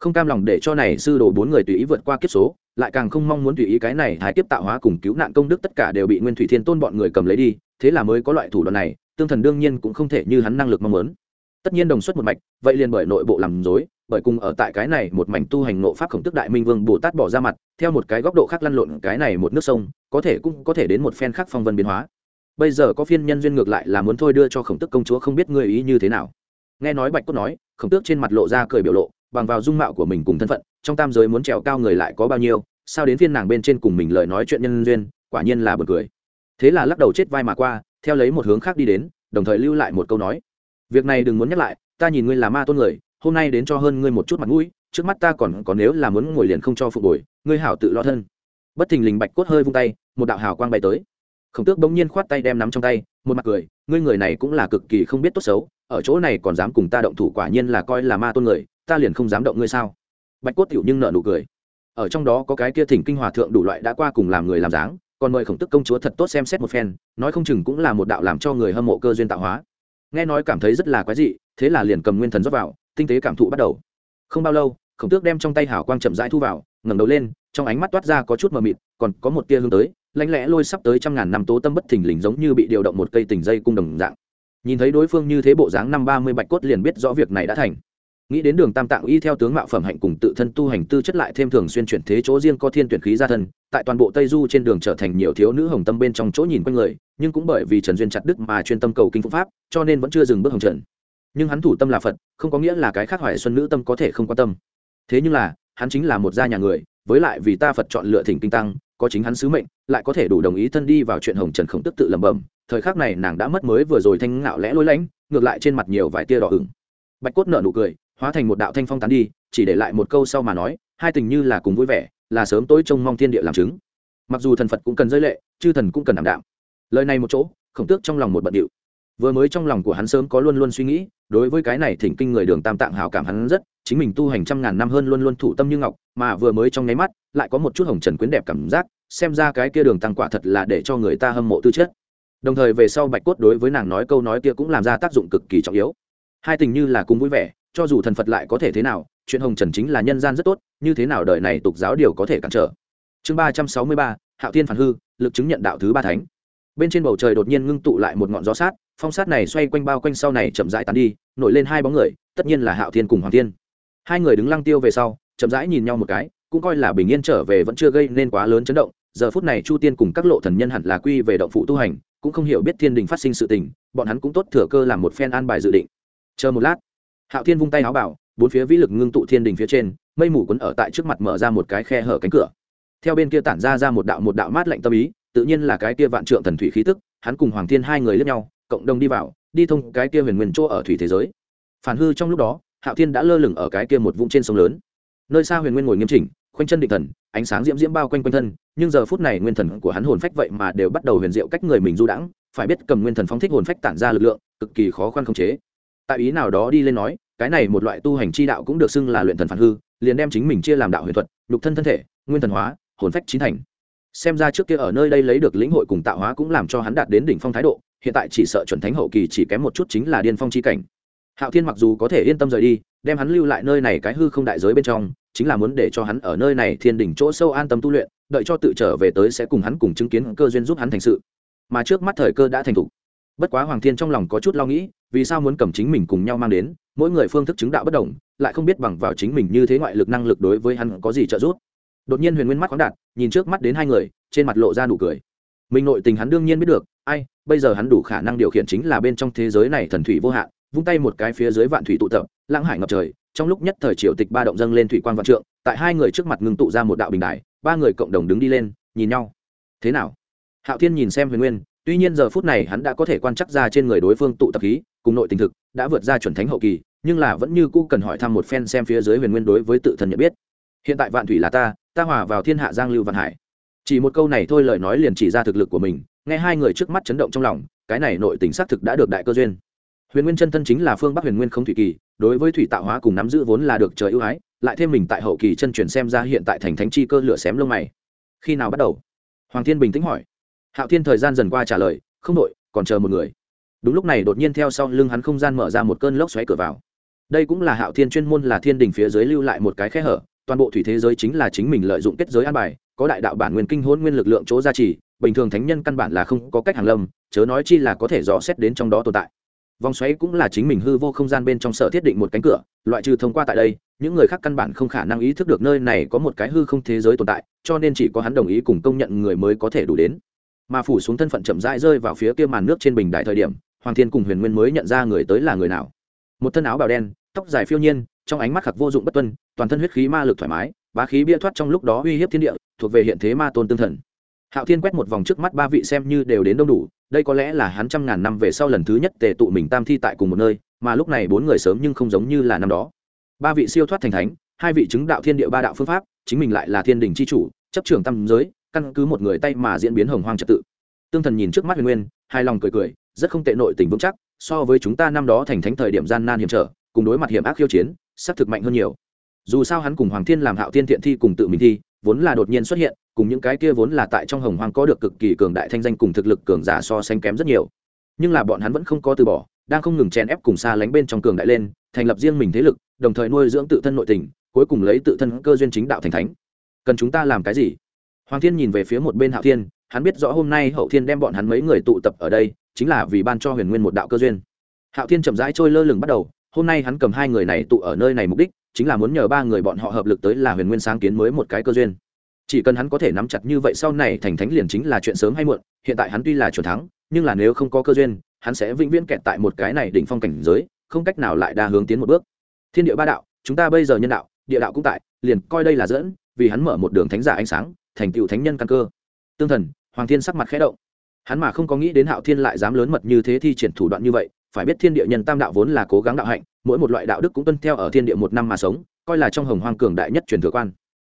không cam lòng để cho này sư đồ bốn người tùy ý vượt qua kiếp số, lại càng không mong muốn tùy ý cái này thái kiếp tạo hóa cùng cứu nạn công đức tất cả đều bị nguyên thủy thiên tôn bọn người cầm lấy đi, thế là mới có loại thủ đoạn này, tương thần đương nhiên cũng không thể như hắn năng lực mong muốn. Tất nhiên đồng xuất một mạch, vậy liền bởi nội bộ làm dối bởi cùng ở tại cái này một mảnh tu hành nộ pháp khổng tức đại minh vương bồ tát bỏ ra mặt, theo một cái góc độ khác lăn lộn cái này một nước sông, có thể cũng có thể đến một phen khác phong vân biến hóa. Bây giờ có phiên nhân duyên ngược lại là muốn thôi đưa cho khổng tức công chúa không biết người ý như thế nào. Nghe nói bạch cốt nói, khổng tước trên mặt lộ ra cười biểu lộ bằng vào dung mạo của mình cùng thân phận, trong tam giới muốn trèo cao người lại có bao nhiêu, sao đến phiên nàng bên trên cùng mình lời nói chuyện nhân duyên, quả nhiên là bật cười. Thế là lắc đầu chết vai mà qua, theo lấy một hướng khác đi đến, đồng thời lưu lại một câu nói. Việc này đừng muốn nhắc lại, ta nhìn ngươi là ma tôn người, hôm nay đến cho hơn ngươi một chút mặt mũi, trước mắt ta còn có nếu là muốn ngồi liền không cho phục hồi, ngươi hảo tự lo thân. Bất thình lình bạch cốt hơi vung tay, một đạo hào quang bay tới. Khổng tước bỗng nhiên khoát tay đem nắm trong tay, một mặt cười, ngươi người này cũng là cực kỳ không biết tốt xấu, ở chỗ này còn dám cùng ta động thủ quả nhiên là coi là ma tôn người ta liền không dám động ngươi sao? Bạch cốt tiểu nhưng nợ nụ cười. Ở trong đó có cái kia thỉnh kinh hòa thượng đủ loại đã qua cùng làm người làm dáng, còn mời khổng tức công chúa thật tốt xem xét một phen, nói không chừng cũng là một đạo làm cho người hâm mộ cơ duyên tạo hóa. Nghe nói cảm thấy rất là quái dị, thế là liền cầm nguyên thần rót vào, tinh tế cảm thụ bắt đầu. Không bao lâu, khổng tước đem trong tay hảo quang chậm rãi thu vào, ngẩng đầu lên, trong ánh mắt toát ra có chút mờ mịt, còn có một tia hướng tới, lạnh lẽ lôi sắp tới trăm ngàn năm tố tâm bất thình lình giống như bị điều động một cây tình dây cung đồng dạng. Nhìn thấy đối phương như thế bộ dáng năm ba mươi bạch cốt liền biết rõ việc này đã thành nghĩ đến đường tam tạng y theo tướng mạo phẩm hạnh cùng tự thân tu hành tư chất lại thêm thường xuyên chuyển thế chỗ riêng có thiên tuyển khí gia thân, tại toàn bộ tây du trên đường trở thành nhiều thiếu nữ hồng tâm bên trong chỗ nhìn quanh người, nhưng cũng bởi vì trần duyên chặt đức mà chuyên tâm cầu kinh phúc pháp, cho nên vẫn chưa dừng bước hồng trần. Nhưng hắn thủ tâm là phật, không có nghĩa là cái khác hoài xuân nữ tâm có thể không quan tâm. Thế nhưng là, hắn chính là một gia nhà người, với lại vì ta phật chọn lựa thỉnh kinh tăng, có chính hắn sứ mệnh, lại có thể đủ đồng ý thân đi vào chuyện hồng trần không tức tự lẩm bẩm. Thời khắc này nàng đã mất mới vừa rồi thanh ngạo lẽ lối lãnh, ngược lại trên mặt nhiều vài tia đỏ ửng. Bạch cốt nở nụ cười hóa thành một đạo thanh phong tán đi, chỉ để lại một câu sau mà nói, hai tình như là cùng vui vẻ, là sớm tối trông mong thiên địa làm chứng. Mặc dù thần phật cũng cần rơi lệ, chư thần cũng cần đảm đạo lời này một chỗ, khổng tước trong lòng một bận điệu. Vừa mới trong lòng của hắn sớm có luôn luôn suy nghĩ, đối với cái này thỉnh kinh người đường tam tạng hảo cảm hắn rất, chính mình tu hành trăm ngàn năm hơn luôn luôn thủ tâm như ngọc, mà vừa mới trong nháy mắt, lại có một chút hồng trần quyến đẹp cảm giác, xem ra cái kia đường tăng quả thật là để cho người ta hâm mộ tư chất. Đồng thời về sau bạch cốt đối với nàng nói câu nói kia cũng làm ra tác dụng cực kỳ trọng yếu. Hai tình như là cùng vui vẻ cho dù thần phật lại có thể thế nào, chuyện hồng trần chính là nhân gian rất tốt, như thế nào đời này tục giáo điều có thể cản trở? Chương ba trăm sáu mươi ba, hạo thiên phản hư, lực chứng nhận đạo thứ ba thánh. Bên trên bầu trời đột nhiên ngưng tụ lại một ngọn gió sát, phong sát này xoay quanh bao quanh sau này chậm rãi tán đi, nổi lên hai bóng người, tất nhiên là hạo thiên cùng hoàng thiên. Hai người đứng lăng tiêu về sau, chậm rãi nhìn nhau một cái, cũng coi là bình yên trở về vẫn chưa gây nên quá lớn chấn động. Giờ phút này chu tiên cùng các lộ thần nhân hẳn là quy về động phụ tu hành, cũng không hiểu biết thiên đình phát sinh sự tình, bọn hắn cũng tốt thừa cơ làm một phen an bài dự định. Chờ một lát hạo thiên vung tay áo bảo, bốn phía vĩ lực ngưng tụ thiên đình phía trên, mây mù quấn ở tại trước mặt mở ra một cái khe hở cánh cửa. Theo bên kia tản ra ra một đạo một đạo mát lạnh tâm ý, tự nhiên là cái kia vạn trượng thần thủy khí tức, hắn cùng hoàng thiên hai người lướt nhau, cộng đồng đi vào, đi thông cái kia huyền nguyên chỗ ở thủy thế giới. Phản hư trong lúc đó, hạo thiên đã lơ lửng ở cái kia một vũng trên sông lớn. Nơi xa huyền nguyên ngồi nghiêm chỉnh, khoanh chân định thần, ánh sáng diễm diễm bao quanh quanh thân, nhưng giờ phút này nguyên thần của hắn hồn phách vậy mà đều bắt đầu huyền diệu cách người mình du đãng, phải biết cầm nguyên thần phóng thích hồn phách tản ra lực lượng, cực kỳ khó khăn khống chế tại ý nào đó đi lên nói, cái này một loại tu hành chi đạo cũng được xưng là luyện thần phản hư, liền đem chính mình chia làm đạo huyền thuật, nhục thân thân thể, nguyên thần hóa, hồn phách chín thành. Xem ra trước kia ở nơi đây lấy được lĩnh hội cùng tạo hóa cũng làm cho hắn đạt đến đỉnh phong thái độ, hiện tại chỉ sợ chuẩn thánh hậu kỳ chỉ kém một chút chính là điên phong chi cảnh. Hạo thiên mặc dù có thể yên tâm rời đi, đem hắn lưu lại nơi này cái hư không đại giới bên trong, chính là muốn để cho hắn ở nơi này thiên đỉnh chỗ sâu an tâm tu luyện, đợi cho tự trở về tới sẽ cùng hắn cùng chứng kiến cơ duyên giúp hắn thành sự. Mà trước mắt thời cơ đã thành thục. Bất quá hoàng thiên trong lòng có chút lo nghĩ vì sao muốn cầm chính mình cùng nhau mang đến, mỗi người phương thức chứng đạo bất đồng, lại không biết bằng vào chính mình như thế ngoại lực năng lực đối với hắn có gì trợ giúp. Đột nhiên huyền nguyên mắt khoáng đạt, nhìn trước mắt đến hai người, trên mặt lộ ra nụ cười. Mình nội tình hắn đương nhiên biết được, ai, bây giờ hắn đủ khả năng điều khiển chính là bên trong thế giới này thần thủy vô hạn, vung tay một cái phía dưới vạn thủy tụ tập, lãng hải ngập trời, trong lúc nhất thời triều tịch ba động dâng lên thủy quan vạn trượng, tại hai người trước mặt ngưng tụ ra một đạo bình đài, ba người cộng đồng đứng đi lên, nhìn nhau. Thế nào? Hạo thiên nhìn xem huyền nguyên, tuy nhiên giờ phút này hắn đã có thể quan chắc ra trên người đối phương tụ tập khí cùng nội tình thực, đã vượt ra chuẩn thánh hậu kỳ, nhưng là vẫn như cũ cần hỏi thăm một phen xem phía dưới huyền nguyên đối với tự thân nhận biết. Hiện tại vạn thủy là ta ta hòa vào thiên hạ giang lưu văn hải. Chỉ một câu này thôi lời nói liền chỉ ra thực lực của mình, nghe hai người trước mắt chấn động trong lòng, cái này nội tình xác thực đã được đại cơ duyên. Huyền nguyên chân thân chính là phương bắc huyền nguyên không thủy kỳ, đối với thủy tạo hóa cùng nắm giữ vốn là được trời ưu ái, lại thêm mình tại hậu kỳ chân chuyển xem ra hiện tại thành thánh chi cơ lửa xém lông mày. Khi nào bắt đầu? Hoàng thiên bình tĩnh hỏi. Hạo thiên thời gian dần qua trả lời, không đội, còn chờ một người đúng lúc này đột nhiên theo sau lưng hắn không gian mở ra một cơn lốc xoáy cửa vào. Đây cũng là hạo thiên chuyên môn là thiên đình phía dưới lưu lại một cái khe hở, toàn bộ thủy thế giới chính là chính mình lợi dụng kết giới an bài, có đại đạo bản nguyên kinh hôn nguyên lực lượng chỗ gia trì, bình thường thánh nhân căn bản là không có cách hàng lâm, chớ nói chi là có thể dò xét đến trong đó tồn tại. Vòng xoáy cũng là chính mình hư vô không gian bên trong sở thiết định một cánh cửa, loại trừ thông qua tại đây, những người khác căn bản không khả năng ý thức được nơi này có một cái hư không thế giới tồn tại, cho nên chỉ có hắn đồng ý cùng công nhận người mới có thể đủ đến. Mà phủ xuống thân phận chậm rãi rơi vào phía kia màn nước trên bình đại thời điểm hoàng thiên cùng huyền nguyên mới nhận ra người tới là người nào. Một thân áo bào đen, tóc dài phiêu nhiên, trong ánh mắt khắc vô dụng bất tuân, toàn thân huyết khí ma lực thoải mái, bá khí bia thoát trong lúc đó uy hiếp thiên địa, thuộc về hiện thế ma tôn tương thần. Hạo thiên quét một vòng trước mắt ba vị xem như đều đến đông đủ, đây có lẽ là hắn trăm ngàn năm về sau lần thứ nhất tề tụ mình tam thi tại cùng một nơi, mà lúc này bốn người sớm nhưng không giống như là năm đó. Ba vị siêu thoát thành thánh, hai vị chứng đạo thiên địa ba đạo phương pháp, chính mình lại là thiên đình c h i chủ, chấp trưởng tâm giới, căn cứ một người tay mà diễn biến hồng hoang trật tự. Tương thần nhìn trước mắt huyền nguyên hai lòng cười cười rất không tệ nội tình vững chắc, so với chúng ta năm đó thành thánh thời điểm gian nan hiểm trở, cùng đối mặt hiểm ác khiêu chiến, xác thực mạnh hơn nhiều. Dù sao hắn cùng hoàng thiên làm hạo thiên thiện thi cùng tự mình thi, vốn là đột nhiên xuất hiện, cùng những cái kia vốn là tại trong hồng hoang có được cực kỳ cường đại thanh danh cùng thực lực cường giả so sánh kém rất nhiều. Nhưng là bọn hắn vẫn không có từ bỏ, đang không ngừng chèn ép cùng xa lánh bên trong cường đại lên, thành lập riêng mình thế lực, đồng thời nuôi dưỡng tự thân nội tình, cuối cùng lấy tự thân cơ duyên chính đạo thành thánh. Cần chúng ta làm cái gì? Hoàng thiên nhìn về phía một bên hạo thiên, hắn biết rõ hôm nay hậu thiên đem bọn hắn mấy người tụ tập ở đây chính là vì ban cho huyền nguyên một đạo cơ duyên. Hạo thiên chậm rãi trôi lơ lửng bắt đầu, hôm nay hắn cầm hai người này tụ ở nơi này mục đích, chính là muốn nhờ ba người bọn họ hợp lực tới là huyền nguyên sáng kiến mới một cái cơ duyên. Chỉ cần hắn có thể nắm chặt như vậy sau này thành thánh liền chính là chuyện sớm hay muộn, hiện tại hắn tuy là chuẩn thắng, nhưng là nếu không có cơ duyên, hắn sẽ vĩnh viễn kẹt tại một cái này đỉnh phong cảnh giới, không cách nào lại đa hướng tiến một bước. Thiên địa ba đạo, chúng ta bây giờ nhân đạo, địa đạo cũng tại, liền coi đây là dẫn, vì hắn mở một đường thánh giả ánh sáng, thành tựu thánh nhân căn cơ. Tương thần, hoàng thiên sắc mặt khẽ động hắn mà không có nghĩ đến hạo thiên lại dám lớn mật như thế thi triển thủ đoạn như vậy, phải biết thiên địa nhân tam đạo vốn là cố gắng đạo hạnh, mỗi một loại đạo đức cũng tuân theo ở thiên địa một năm mà sống, coi là trong hồng hoang cường đại nhất truyền thừa quan.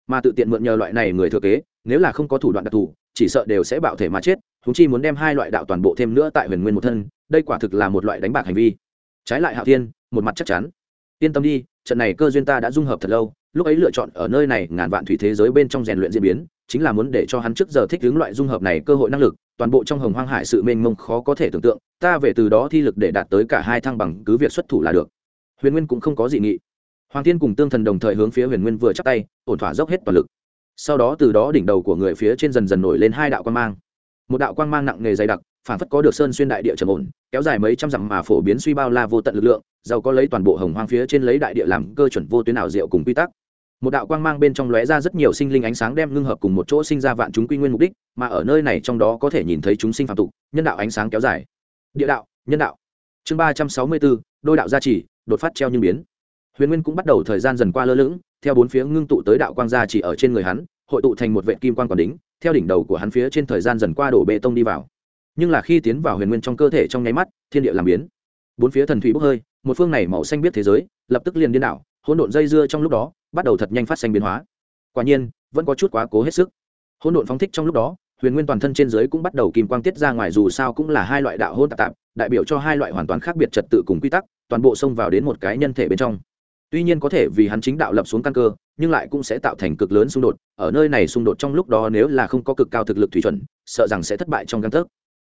Mà tự tiện mượn nhờ loại này người thừa kế, nếu là không có thủ đoạn đặc thù, chỉ sợ đều sẽ bạo thể mà chết chúng chi muốn đem hai loại đạo toàn bộ thêm nữa tại huyền nguyên một thân, đây quả thực là một loại đánh bạc hành vi. Trái lại hạo thiên, một mặt chắc chắn. Yên tâm đi, trận này cơ duyên ta đã dung hợp thật lâu, lúc ấy lựa chọn ở nơi này ngàn vạn thủy thế giới bên trong rèn luyện diễn biến, chính là muốn để cho hắn trước giờ thích ứng loại dung hợp này cơ hội năng lực toàn bộ trong hồng hoang hải sự mênh mông khó có thể tưởng tượng, ta về từ đó thi lực để đạt tới cả hai thăng bằng, cứ việc xuất thủ là được. Huyền nguyên cũng không có dị nghị. Hoàng thiên cùng tương thần đồng thời hướng phía huyền nguyên vừa chắc tay, ổn thỏa dốc hết toàn lực. Sau đó từ đó đỉnh đầu của người phía trên dần dần nổi lên hai đạo quan mang. Một đạo quang mang nặng nề dày đặc phản phất có được sơn xuyên đại địa trầm ổn, kéo dài mấy trăm dặm mà phổ biến suy bao la vô tận lực lượng, giàu có lấy toàn bộ hồng hoang phía trên lấy đại địa làm cơ chuẩn vô tuyến ảo diệu cùng quy tắc một đạo quang mang bên trong lóe ra rất nhiều sinh linh ánh sáng đem ngưng hợp cùng một chỗ sinh ra vạn chúng quy nguyên mục đích, mà ở nơi này trong đó có thể nhìn thấy chúng sinh phạm tục, nhân đạo ánh sáng kéo dài. Địa đạo, nhân đạo. Chương ba trăm sáu mươi bốn, đôi đạo gia trì, đột phát treo như biến. Huyền nguyên cũng bắt đầu thời gian dần qua lơ lửng, theo bốn phía ngưng tụ tới đạo quang gia chỉ ở trên người hắn, hội tụ thành một vệ kim quan còn đính, theo đỉnh đầu của hắn phía trên thời gian dần qua đổ bê tông đi vào. Nhưng là khi tiến vào huyền nguyên trong cơ thể trong nháy mắt, thiên địa làm biến. Bốn phía thần thủy bốc hơi, một phương này màu xanh biết thế giới, lập tức liền điên đảo hỗn độn dây dưa trong lúc đó bắt đầu thật nhanh phát sinh biến hóa. Quả nhiên, vẫn có chút quá cố hết sức. Hỗn độn phóng thích trong lúc đó, huyền nguyên toàn thân trên dưới cũng bắt đầu kim quang tiết ra ngoài, dù sao cũng là hai loại đạo hôn tạp tạp, đại biểu cho hai loại hoàn toàn khác biệt trật tự cùng quy tắc, toàn bộ xông vào đến một cái nhân thể bên trong. Tuy nhiên có thể vì hắn chính đạo lập xuống căn cơ, nhưng lại cũng sẽ tạo thành cực lớn xung đột, ở nơi này xung đột trong lúc đó nếu là không có cực cao thực lực thủy chuẩn, sợ rằng sẽ thất bại trong căn tấc.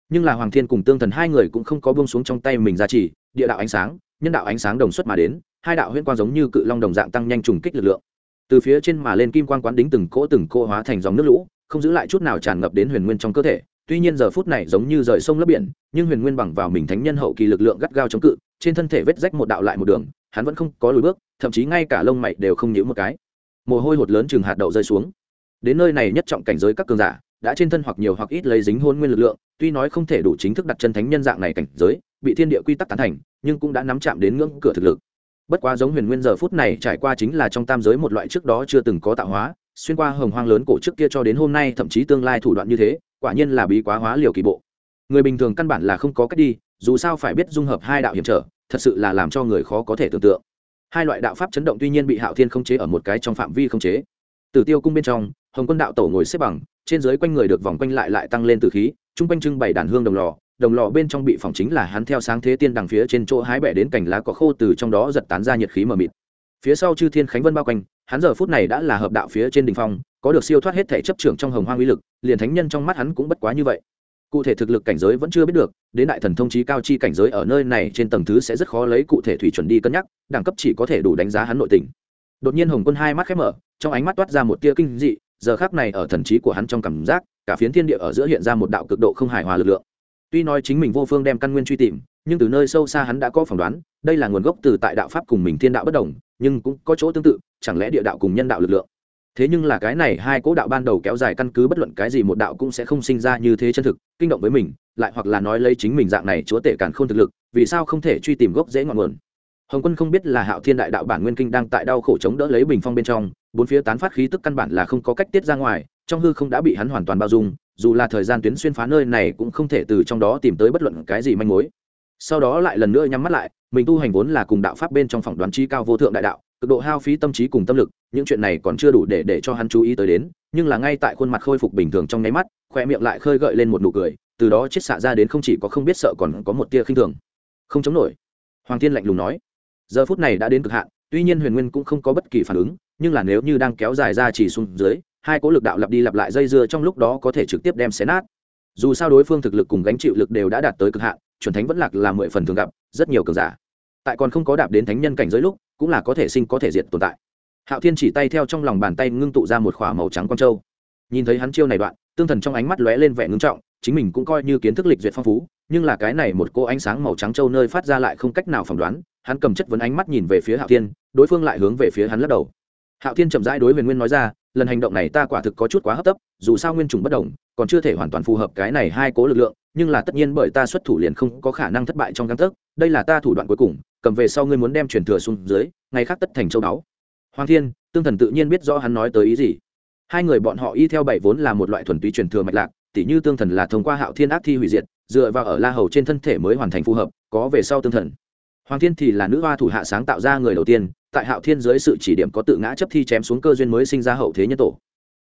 Nhưng là hoàng thiên cùng tương thần hai người cũng không có buông xuống trong tay mình ra chỉ, địa đạo ánh sáng, nhân đạo ánh sáng đồng xuất mà đến hai đạo huyễn quang giống như cự long đồng dạng tăng nhanh trùng kích lực lượng. Từ phía trên mà lên kim quang quán đính từng cỗ từng cỗ hóa thành dòng nước lũ, không giữ lại chút nào tràn ngập đến huyền nguyên trong cơ thể. Tuy nhiên giờ phút này giống như rời sông lấp biển, nhưng huyền nguyên bằng vào mình thánh nhân hậu kỳ lực lượng gắt gao chống cự, trên thân thể vết rách một đạo lại một đường, hắn vẫn không có lùi bước, thậm chí ngay cả lông mày đều không nhíu một cái. Mồ hôi hột lớn chừng hạt đậu rơi xuống. Đến nơi này nhất trọng cảnh giới các cường giả, đã trên thân hoặc nhiều hoặc ít lấy dính hôn nguyên lực lượng, tuy nói không thể đủ chính thức đặt chân thánh nhân dạng này cảnh giới, bị thiên địa quy tắc tán thành, nhưng cũng đã nắm chạm đến ngưỡng cửa thực lực bất quá giống huyền nguyên giờ phút này trải qua chính là trong tam giới một loại trước đó chưa từng có tạo hóa, xuyên qua hồng hoang lớn cổ trước kia cho đến hôm nay thậm chí tương lai thủ đoạn như thế, quả nhiên là bí quá hóa liều kỳ bộ. Người bình thường căn bản là không có cách đi, dù sao phải biết dung hợp hai đạo hiểm trở, thật sự là làm cho người khó có thể tưởng tượng. Hai loại đạo pháp chấn động tuy nhiên bị hạo thiên không chế ở một cái trong phạm vi không chế. Từ tiêu cung bên trong, hồng quân đạo tổ ngồi xếp bằng, trên dưới quanh người được vòng quanh lại lại tăng lên từ khí, chung quanh trưng bày đàn hương đồng lò đồng lò bên trong bị phòng chính là hắn theo sáng thế tiên đằng phía trên chỗ hái bẻ đến cành lá cỏ khô từ trong đó giật tán ra nhiệt khí mờ mịt. Phía sau chư thiên khánh vân bao quanh, hắn giờ phút này đã là hợp đạo phía trên đỉnh phong, có được siêu thoát hết thể chấp trưởng trong hồng hoang uy lực, liền thánh nhân trong mắt hắn cũng bất quá như vậy. Cụ thể thực lực cảnh giới vẫn chưa biết được, đến đại thần thông chí cao chi cảnh giới ở nơi này trên tầng thứ sẽ rất khó lấy cụ thể thủy chuẩn đi cân nhắc, đẳng cấp chỉ có thể đủ đánh giá hắn nội tình. Đột nhiên hồng quân hai mắt khép mở, trong ánh mắt toát ra một tia kinh dị, giờ khác này ở thần trí của hắn trong cảm giác, cả phiến thiên địa ở giữa hiện ra một đạo cực độ không hài hòa lực lượng tuy nói chính mình vô phương đem căn nguyên truy tìm, nhưng từ nơi sâu xa hắn đã có phỏng đoán, đây là nguồn gốc từ tại đạo pháp cùng mình thiên đạo bất đồng, nhưng cũng có chỗ tương tự, chẳng lẽ địa đạo cùng nhân đạo lực lượng? Thế nhưng là cái này hai cố đạo ban đầu kéo dài căn cứ bất luận cái gì một đạo cũng sẽ không sinh ra như thế chân thực, kinh động với mình, lại hoặc là nói lấy chính mình dạng này chúa tể cản không thực lực, vì sao không thể truy tìm gốc dễ ngọn nguồn? Hồng quân không biết là hạo thiên đại đạo bản nguyên kinh đang tại đau khổ chống đỡ lấy bình phong bên trong, bốn phía tán phát khí tức căn bản là không có cách tiết ra ngoài, trong hư không đã bị hắn hoàn toàn bao dung dù là thời gian tuyến xuyên phá nơi này cũng không thể từ trong đó tìm tới bất luận cái gì manh mối. Sau đó lại lần nữa nhắm mắt lại, mình tu hành vốn là cùng đạo pháp bên trong phỏng đoán trí cao vô thượng đại đạo, cực độ hao phí tâm trí cùng tâm lực, những chuyện này còn chưa đủ để để cho hắn chú ý tới đến, nhưng là ngay tại khuôn mặt khôi phục bình thường trong nháy mắt khoe miệng lại khơi gợi lên một nụ cười, từ đó chết xạ ra đến không chỉ có không biết sợ còn có một tia khinh thường. Không chống nổi. Hoàng thiên lạnh lùng nói, giờ phút này đã đến cực hạn, tuy nhiên huyền nguyên cũng không có bất kỳ phản ứng, nhưng là nếu như đang kéo dài ra chỉ xuống dưới hai cố lực đạo lặp đi lặp lại dây dưa trong lúc đó có thể trực tiếp đem xé nát. Dù sao đối phương thực lực cùng gánh chịu lực đều đã đạt tới cực hạn, chuẩn thánh vẫn lạc là mười phần thường gặp, rất nhiều cường giả. Tại còn không có đạp đến thánh nhân cảnh giới lúc, cũng là có thể sinh có thể diệt tồn tại. Hạo thiên chỉ tay theo trong lòng bàn tay ngưng tụ ra một khỏa màu trắng con trâu nhìn thấy hắn chiêu này đoạn, tương thần trong ánh mắt lóe lên vẻ ngưng trọng, chính mình cũng coi như kiến thức lịch duyệt phong phú, nhưng là cái này một cô ánh sáng màu trắng trâu nơi phát ra lại không cách nào phỏng đoán, hắn cầm chất vấn ánh mắt nhìn về phía hạo thiên, đối phương lại hướng về phía hắn lắc đầu. Hạo thiên chậm rãi đối huyền nguyên nói ra lần hành động này ta quả thực có chút quá hấp tấp, dù sao nguyên chủng bất đồng, còn chưa thể hoàn toàn phù hợp cái này hai cố lực lượng, nhưng là tất nhiên bởi ta xuất thủ liền không có khả năng thất bại trong găng tấc, đây là ta thủ đoạn cuối cùng, cầm về sau ngươi muốn đem truyền thừa xuống dưới, ngày khác tất thành châu báu. Hoàng thiên, tương thần tự nhiên biết rõ hắn nói tới ý gì. Hai người bọn họ y theo bảy vốn là một loại thuần túy truyền thừa mạch lạc, tỉ như tương thần là thông qua hạo thiên ác thi hủy diệt, dựa vào ở la hầu trên thân thể mới hoàn thành phù hợp, có về sau tương thần. Hoàng thiên thì là nữ hoa thủ hạ sáng tạo ra người đầu tiên tại hạo thiên dưới sự chỉ điểm có tự ngã chấp thi chém xuống cơ duyên mới sinh ra hậu thế nhân tổ.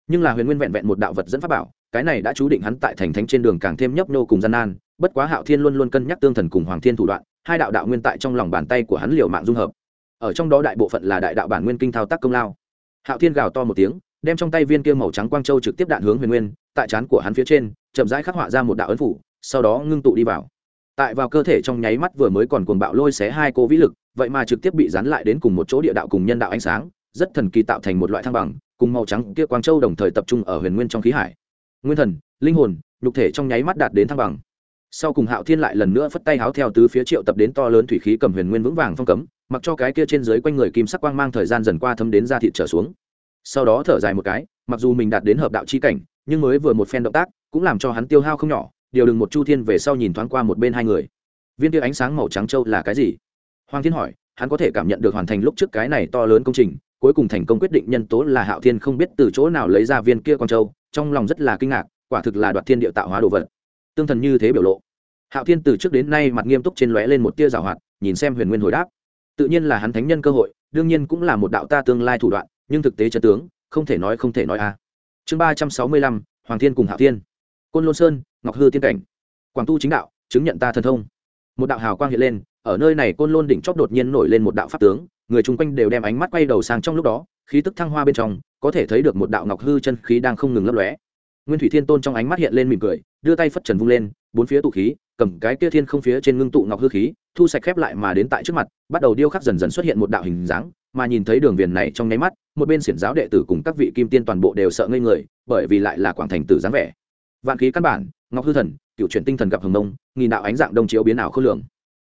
Nhưng là huyền nguyên vẹn vẹn một đạo vật dẫn pháp bảo, cái này đã chú định hắn tại thành thánh trên đường càng thêm nhấp nô cùng gian nan, bất quá hạo thiên luôn luôn cân nhắc tương thần cùng hoàng thiên thủ đoạn, hai đạo đạo nguyên tại trong lòng bàn tay của hắn liều mạng dung hợp. Ở trong đó đại bộ phận là đại đạo bản nguyên kinh thao tác công lao. Hạo thiên gào to một tiếng, đem trong tay viên kia màu trắng quang châu trực tiếp đạn hướng huyền nguyên, tại trán của hắn phía trên, chậm rãi khắc họa ra một đạo ấn phủ, sau đó ngưng tụ đi vào. Tại vào cơ thể trong nháy mắt vừa mới còn cuồng bạo lôi xé hai cô vĩ lực vậy mà trực tiếp bị dán lại đến cùng một chỗ địa đạo cùng nhân đạo ánh sáng, rất thần kỳ tạo thành một loại thăng bằng, cùng màu trắng kia quang châu đồng thời tập trung ở huyền nguyên trong khí hải. Nguyên thần, linh hồn, nhục thể trong nháy mắt đạt đến thăng bằng. Sau cùng hạo thiên lại lần nữa phất tay háo theo tứ phía triệu tập đến to lớn thủy khí cầm huyền nguyên vững vàng phong cấm, mặc cho cái kia trên dưới quanh người kim sắc quang mang thời gian dần qua thấm đến ra thịt trở xuống. Sau đó thở dài một cái, mặc dù mình đạt đến hợp đạo chi cảnh, nhưng mới vừa một phen động tác, cũng làm cho hắn tiêu hao không nhỏ, điều đừng một chu thiên về sau nhìn thoáng qua một bên hai người. Viên kia ánh sáng màu trắng châu là cái gì? Hoàng thiên hỏi, hắn có thể cảm nhận được hoàn thành lúc trước cái này to lớn công trình, cuối cùng thành công quyết định nhân tố là hạo thiên không biết từ chỗ nào lấy ra viên kia con châu, trong lòng rất là kinh ngạc, quả thực là đoạt thiên địa tạo hóa đồ vật. Tương thần như thế biểu lộ. Hạo thiên từ trước đến nay mặt nghiêm túc trên lóe lên một tia rào hoạt, nhìn xem huyền nguyên hồi đáp. Tự nhiên là hắn thánh nhân cơ hội, đương nhiên cũng là một đạo ta tương lai thủ đoạn, nhưng thực tế chân tướng, không thể nói không thể nói a. Chương ba trăm sáu mươi lăm, hoàng thiên cùng hạo thiên. Côn lôn sơn, ngọc hư tiên cảnh. Quảng tu chính đạo, chứng nhận ta thần thông một đạo hào quang hiện lên, ở nơi này côn lôn đỉnh chóp đột nhiên nổi lên một đạo pháp tướng, người chung quanh đều đem ánh mắt quay đầu sang trong lúc đó, khí tức thăng hoa bên trong, có thể thấy được một đạo ngọc hư chân khí đang không ngừng lấp lóe. Nguyên thủy thiên tôn trong ánh mắt hiện lên mỉm cười, đưa tay phất trần vung lên, bốn phía tụ khí, cầm cái kia thiên không phía trên ngưng tụ ngọc hư khí, thu sạch khép lại mà đến tại trước mặt, bắt đầu điêu khắc dần dần xuất hiện một đạo hình dáng, mà nhìn thấy đường viền này trong nháy mắt, một bên xiển giáo đệ tử cùng các vị kim tiên toàn bộ đều sợ ngây người, bởi vì lại là quảng thành tử dáng vẻ. Vạn khí căn bản ngọc hư thần, cựu chuyển tinh thần gặp hồng nông nghìn đạo ánh dạng đông chiếu biến ảo khôn lường.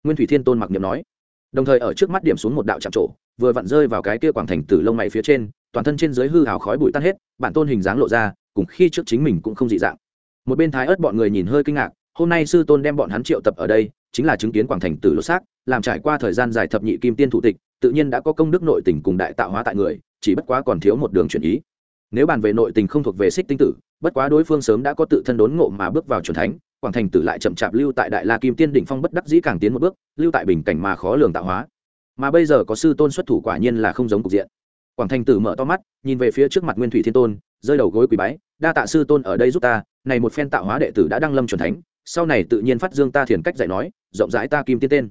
Nguyên thủy thiên tôn mặc niệm nói. Đồng thời ở trước mắt điểm xuống một đạo chạm trổ, vừa vặn rơi vào cái kia quảng thành tử lông mày phía trên, toàn thân trên dưới hư hào khói bụi tan hết, bản tôn hình dáng lộ ra, cùng khi trước chính mình cũng không dị dạng. Một bên thái ớt bọn người nhìn hơi kinh ngạc, hôm nay sư tôn đem bọn hắn triệu tập ở đây, chính là chứng kiến quảng thành tử lột xác, làm trải qua thời gian dài thập nhị kim tiên thủ tịch, tự nhiên đã có công đức nội tình cùng đại tạo hóa tại người, chỉ bất quá còn thiếu một đường chuyển ý. Nếu bàn về nội tình không thuộc về xích tinh tử bất quá đối phương sớm đã có tự thân đốn ngộ mà bước vào c thánh, quảng thành tử lại chậm chạp lưu tại đại la kim tiên đỉnh phong bất đắc dĩ càng tiến một bước, lưu tại bình cảnh mà khó lường tạo hóa. Mà bây giờ có sư tôn xuất thủ quả nhiên là không giống cục diện. Quảng thành tử mở to mắt, nhìn về phía trước mặt nguyên thủy thiên tôn, rơi đầu gối quỳ bái, đa tạ sư tôn ở đây giúp ta, này một phen tạo hóa đệ tử đã đăng lâm c thánh, sau này tự nhiên phát dương ta thiền cách dạy nói, rộng rãi ta kim tiên tên.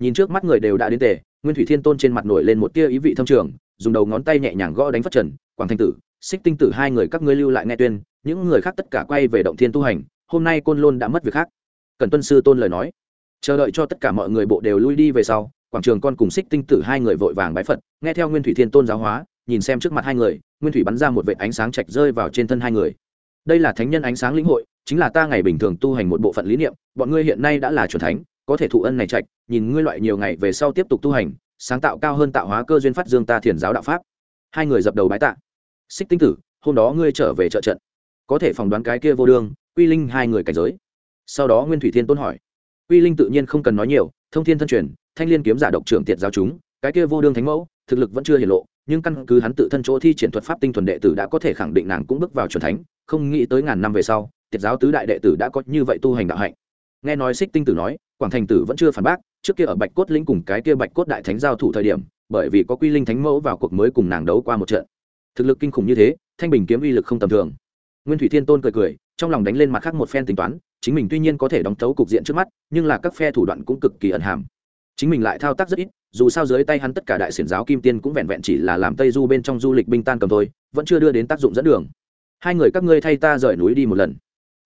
Nhìn trước mắt người đều đã đến tề, nguyên thủy thiên tôn trên mặt nổi lên một tia ý vị thâm trường, dùng đầu ngón tay nhẹ nhàng gõ đánh phát trần, quảng Thanh tử, xích tinh tử hai người các ngươi lưu lại nghe tuyên những người khác tất cả quay về động thiên tu hành, hôm nay côn lôn đã mất việc khác. Cần tuân sư tôn lời nói. Chờ đợi cho tất cả mọi người bộ đều lui đi về sau, quảng trường con cùng xích tinh tử hai người vội vàng bái phật, nghe theo nguyên thủy thiên tôn giáo hóa, nhìn xem trước mặt hai người, nguyên thủy bắn ra một vệ ánh sáng chạch rơi vào trên thân hai người. Đây là thánh nhân ánh sáng lĩnh hội, chính là ta ngày bình thường tu hành một bộ phận lý niệm, bọn ngươi hiện nay đã là truyền thánh, có thể thụ ân này trạch, nhìn ngươi loại nhiều ngày về sau tiếp tục tu hành, sáng tạo cao hơn tạo hóa cơ duyên phát dương ta thiền giáo đạo pháp. Hai người dập đầu bái tạ. Xích tinh tử, hôm đó ngươi trở về trợ trận có thể phỏng đoán cái kia vô đương, quy linh hai người cảnh giới. Sau đó nguyên thủy thiên tôn hỏi. Quy linh tự nhiên không cần nói nhiều, thông thiên thân truyền, thanh liên kiếm giả độc trưởng tiệt giáo chúng, cái kia vô đương thánh mẫu, thực lực vẫn chưa hiển lộ, nhưng căn cứ hắn tự thân chỗ thi triển thuật pháp tinh thuần đệ tử đã có thể khẳng định nàng cũng bước vào truyền thánh, không nghĩ tới ngàn năm về sau, tiệt giáo tứ đại đệ tử đã có như vậy tu hành đạo hạnh. Nghe nói xích tinh tử nói, quảng thành tử vẫn chưa phản bác, trước kia ở bạch cốt lĩnh cùng cái kia bạch cốt đại thánh giao thủ thời điểm, bởi vì có quy linh thánh mẫu vào cuộc mới cùng nàng đấu qua một trận. Thực lực kinh khủng như thế, thanh bình kiếm uy lực không tầm thường nguyên thủy thiên tôn cười cười, trong lòng đánh lên mặt khác một phen tính toán, chính mình tuy nhiên có thể đóng tấu cục diện trước mắt, nhưng là các phe thủ đoạn cũng cực kỳ ẩn hàm. Chính mình lại thao tác rất ít, dù sao dưới tay hắn tất cả đại xiển giáo kim tiên cũng vẹn vẹn chỉ là làm tây du bên trong du lịch binh tan cầm thôi, vẫn chưa đưa đến tác dụng dẫn đường. Hai người các ngươi thay ta rời núi đi một lần.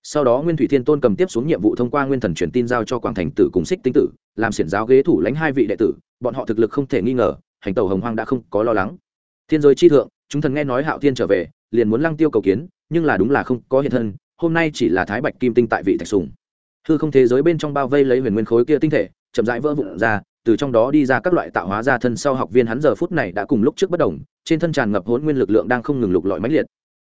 Sau đó nguyên thủy thiên tôn cầm tiếp xuống nhiệm vụ thông qua nguyên thần truyền tin giao cho quảng thành tử cùng xích tinh tử, làm xiển giáo ghế thủ lãnh hai vị đệ tử, bọn họ thực lực không thể nghi ngờ, hành tàu hồng hoang đã không có lo lắng. Thiên giới chi thượng, chúng thần nghe nói hạo thiên trở về liền muốn lăng tiêu cầu kiến, nhưng là đúng là không có hiện thân, hôm nay chỉ là thái bạch kim tinh tại vị thạch sùng. Hư không thế giới bên trong bao vây lấy huyền nguyên khối kia tinh thể, chậm rãi vỡ vụn ra, từ trong đó đi ra các loại tạo hóa ra thân sau học viên hắn giờ phút này đã cùng lúc trước bất đồng, trên thân tràn ngập hỗn nguyên lực lượng đang không ngừng lục lọi mãnh liệt.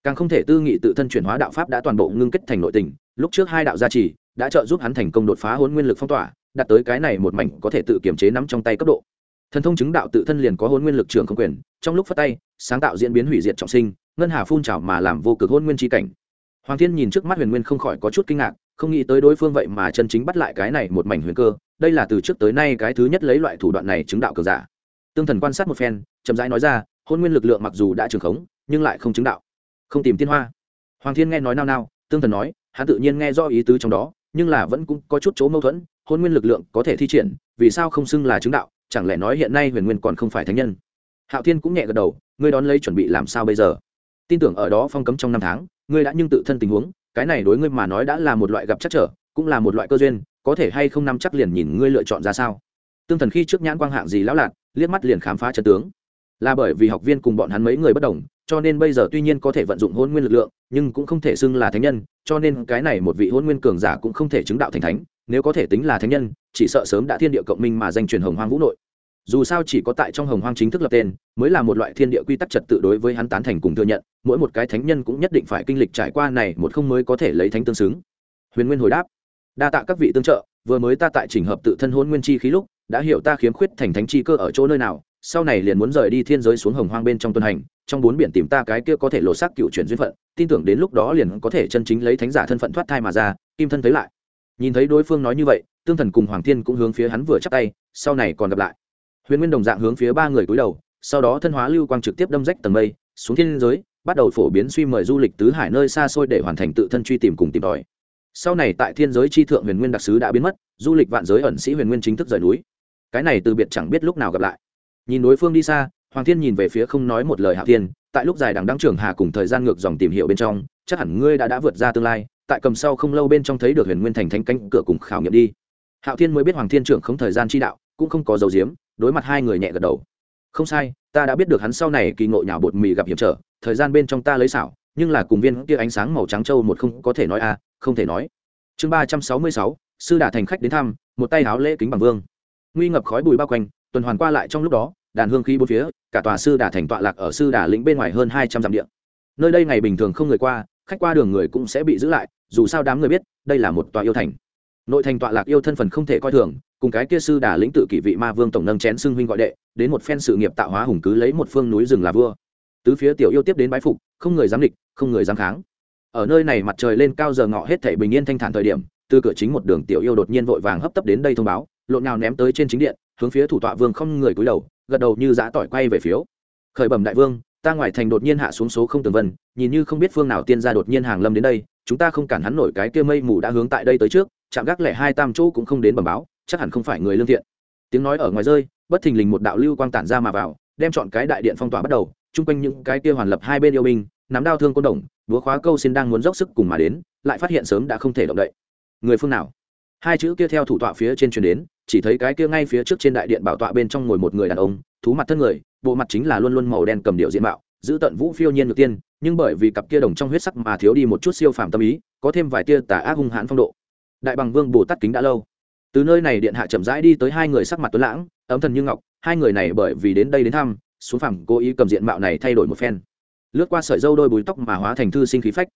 Càng không thể tư nghị tự thân chuyển hóa đạo pháp đã toàn bộ ngưng kết thành nội tình, lúc trước hai đạo gia trì đã trợ giúp hắn thành công đột phá hỗn nguyên lực phong tỏa, đạt tới cái này một mảnh có thể tự kiểm chế nắm trong tay cấp độ. Thần thông chứng đạo tự thân liền có hỗn nguyên lực trường không quyền, trong lúc phát tay, sáng tạo diễn biến hủy diệt trọng sinh ngân hà phun trào mà làm vô cực hôn nguyên tri cảnh. Hoàng thiên nhìn trước mắt huyền nguyên không khỏi có chút kinh ngạc, không nghĩ tới đối phương vậy mà chân chính bắt lại cái này một mảnh huyền cơ, đây là từ trước tới nay cái thứ nhất lấy loại thủ đoạn này chứng đạo cờ giả. Tương thần quan sát một phen, chậm rãi nói ra, hôn nguyên lực lượng mặc dù đã trường khống, nhưng lại không chứng đạo. Không tìm tiên hoa. Hoàng thiên nghe nói nao nao, tương thần nói, hắn tự nhiên nghe do ý tứ trong đó, nhưng là vẫn cũng có chút chỗ mâu thuẫn, hôn nguyên lực lượng có thể thi triển, vì sao không xưng là chứng đạo, chẳng lẽ nói hiện nay huyền nguyên còn không phải thánh nhân? Hạo thiên cũng nhẹ gật đầu, ngươi đón lấy chuẩn bị làm sao bây giờ? Tin tưởng ở đó phong cấm trong năm tháng, ngươi đã nhưng tự thân tình huống, cái này đối ngươi mà nói đã là một loại gặp chắc trở, cũng là một loại cơ duyên, có thể hay không nắm chắc liền nhìn ngươi lựa chọn ra sao. Tương thần khi trước nhãn quang hạng gì lão lạc liếc mắt liền khám phá trận tướng. Là bởi vì học viên cùng bọn hắn mấy người bất đồng, cho nên bây giờ tuy nhiên có thể vận dụng hôn nguyên lực lượng, nhưng cũng không thể xưng là thánh nhân, cho nên cái này một vị hôn nguyên cường giả cũng không thể chứng đạo thành thánh, nếu có thể tính là thánh nhân, chỉ sợ sớm đã thiên địa cộng minh mà danh truyền hồng hoang vũ nội dù sao chỉ có tại trong hồng hoang chính thức lập tên, mới là một loại thiên địa quy tắc trật tự đối với hắn tán thành cùng thừa nhận, mỗi một cái thánh nhân cũng nhất định phải kinh lịch trải qua này một không mới có thể lấy thánh tương xứng. Huyền nguyên hồi đáp, đa tạ các vị tương trợ, vừa mới ta tại trình hợp tự thân hôn nguyên chi khí lúc, đã hiểu ta khiếm khuyết thành thánh chi cơ ở chỗ nơi nào, sau này liền muốn rời đi thiên giới xuống hồng hoang bên trong tuần hành, trong bốn biển tìm ta cái kia có thể lộ xác cựu chuyển duyên phận, tin tưởng đến lúc đó liền có thể chân chính lấy thánh giả thân phận thoát thai mà ra, kim thân thấy lại. Nhìn thấy đối phương nói như vậy, tương thần cùng hoàng thiên cũng hướng phía hắn vừa chắc tay, sau này còn gặp lại huyền nguyên đồng dạng hướng phía ba người cúi đầu, sau đó thân hóa lưu quang trực tiếp đâm rách tầng mây, xuống thiên giới, bắt đầu phổ biến suy mời du lịch tứ hải nơi xa xôi để hoàn thành tự thân truy tìm cùng tìm tòi. Sau này tại thiên giới chi thượng huyền nguyên đặc sứ đã biến mất, du lịch vạn giới ẩn sĩ huyền nguyên chính thức rời núi. Cái này từ biệt chẳng biết lúc nào gặp lại. Nhìn đối phương đi xa, hoàng thiên nhìn về phía không nói một lời hạ thiên, tại lúc dài đằng đăng trưởng hà cùng thời gian ngược dòng tìm hiểu bên trong, chắc hẳn ngươi đã đã vượt ra tương lai, tại cầm sau không lâu bên trong thấy được huyền nguyên thành thánh cánh cửa cùng khảo nghiệm đi. Hạo thiên mới biết hoàng thiên trưởng không thời gian chi đạo, cũng không có dấu diếm đối mặt hai người nhẹ gật đầu. Không sai, ta đã biết được hắn sau này kỳ ngộ nhào bột mì gặp hiểm trở, thời gian bên trong ta lấy xảo, nhưng là cùng viên kia ánh sáng màu trắng trâu một không có thể nói a, không thể nói. Chương ba trăm sáu mươi sáu, sư đà thành khách đến thăm, một tay háo lễ kính bằng vương. Nguy ngập khói bùi bao quanh, tuần hoàn qua lại trong lúc đó, đàn hương khí bốn phía, cả tòa sư đà thành tọa lạc ở sư đà lĩnh bên ngoài hơn hai trăm dặm điện nơi đây ngày bình thường không người qua, khách qua đường người cũng sẽ bị giữ lại, dù sao đám người biết, đây là một tòa yêu thành nội thành tọa lạc yêu thân phần không thể coi thường, cùng cái kia sư đà lĩnh tự kỷ vị ma vương tổng nâng chén xưng huynh gọi đệ, đến một phen sự nghiệp tạo hóa hùng cứ lấy một phương núi rừng là vua. Tứ phía tiểu yêu tiếp đến bái phục, không người dám địch, không người dám kháng. Ở nơi này mặt trời lên cao giờ ngọ hết thảy bình yên thanh thản thời điểm, từ cửa chính một đường tiểu yêu đột nhiên vội vàng hấp tấp đến đây thông báo, lộn nào ném tới trên chính điện, hướng phía thủ tọa vương không người cúi đầu, gật đầu như giã tỏi quay về phiếu. Khởi bẩm đại vương, ta ngoài thành đột nhiên hạ xuống số không tường vân, nhìn như không biết phương nào tiên gia đột nhiên hàng lâm đến đây, chúng ta không cản hắn nổi cái kia mây mù đã hướng tại đây tới trước chạm gác lẻ hai tam chỗ cũng không đến bẩm báo, chắc hẳn không phải người lương thiện. Tiếng nói ở ngoài rơi, bất thình lình một đạo lưu quang tản ra mà vào, đem chọn cái đại điện phong tỏa bắt đầu, chung quanh những cái kia hoàn lập hai bên yêu binh, nắm đao thương côn đồng, búa khóa câu xin đang muốn dốc sức cùng mà đến, lại phát hiện sớm đã không thể động đậy. Người phương nào? Hai chữ kia theo thủ tọa phía trên truyền đến, chỉ thấy cái kia ngay phía trước trên đại điện bảo tọa bên trong ngồi một người đàn ông, thú mặt thân người, bộ mặt chính là luôn luôn màu đen cầm điệu diện mạo, giữ tận vũ phiêu nhiên ngược tiên, nhưng bởi vì cặp kia đồng trong huyết sắc mà thiếu đi một chút siêu phàm tâm ý, có thêm vài tia tà ác hung hãn phong độ đại bằng vương bồ tát kính đã lâu. Từ nơi này điện hạ chậm rãi đi tới hai người sắc mặt tuấn lãng, ấm thần như ngọc, hai người này bởi vì đến đây đến thăm, xuống phẳng cố ý cầm diện mạo này thay đổi một phen. Lướt qua sợi dâu đôi bùi tóc mà hóa thành thư sinh khí phách.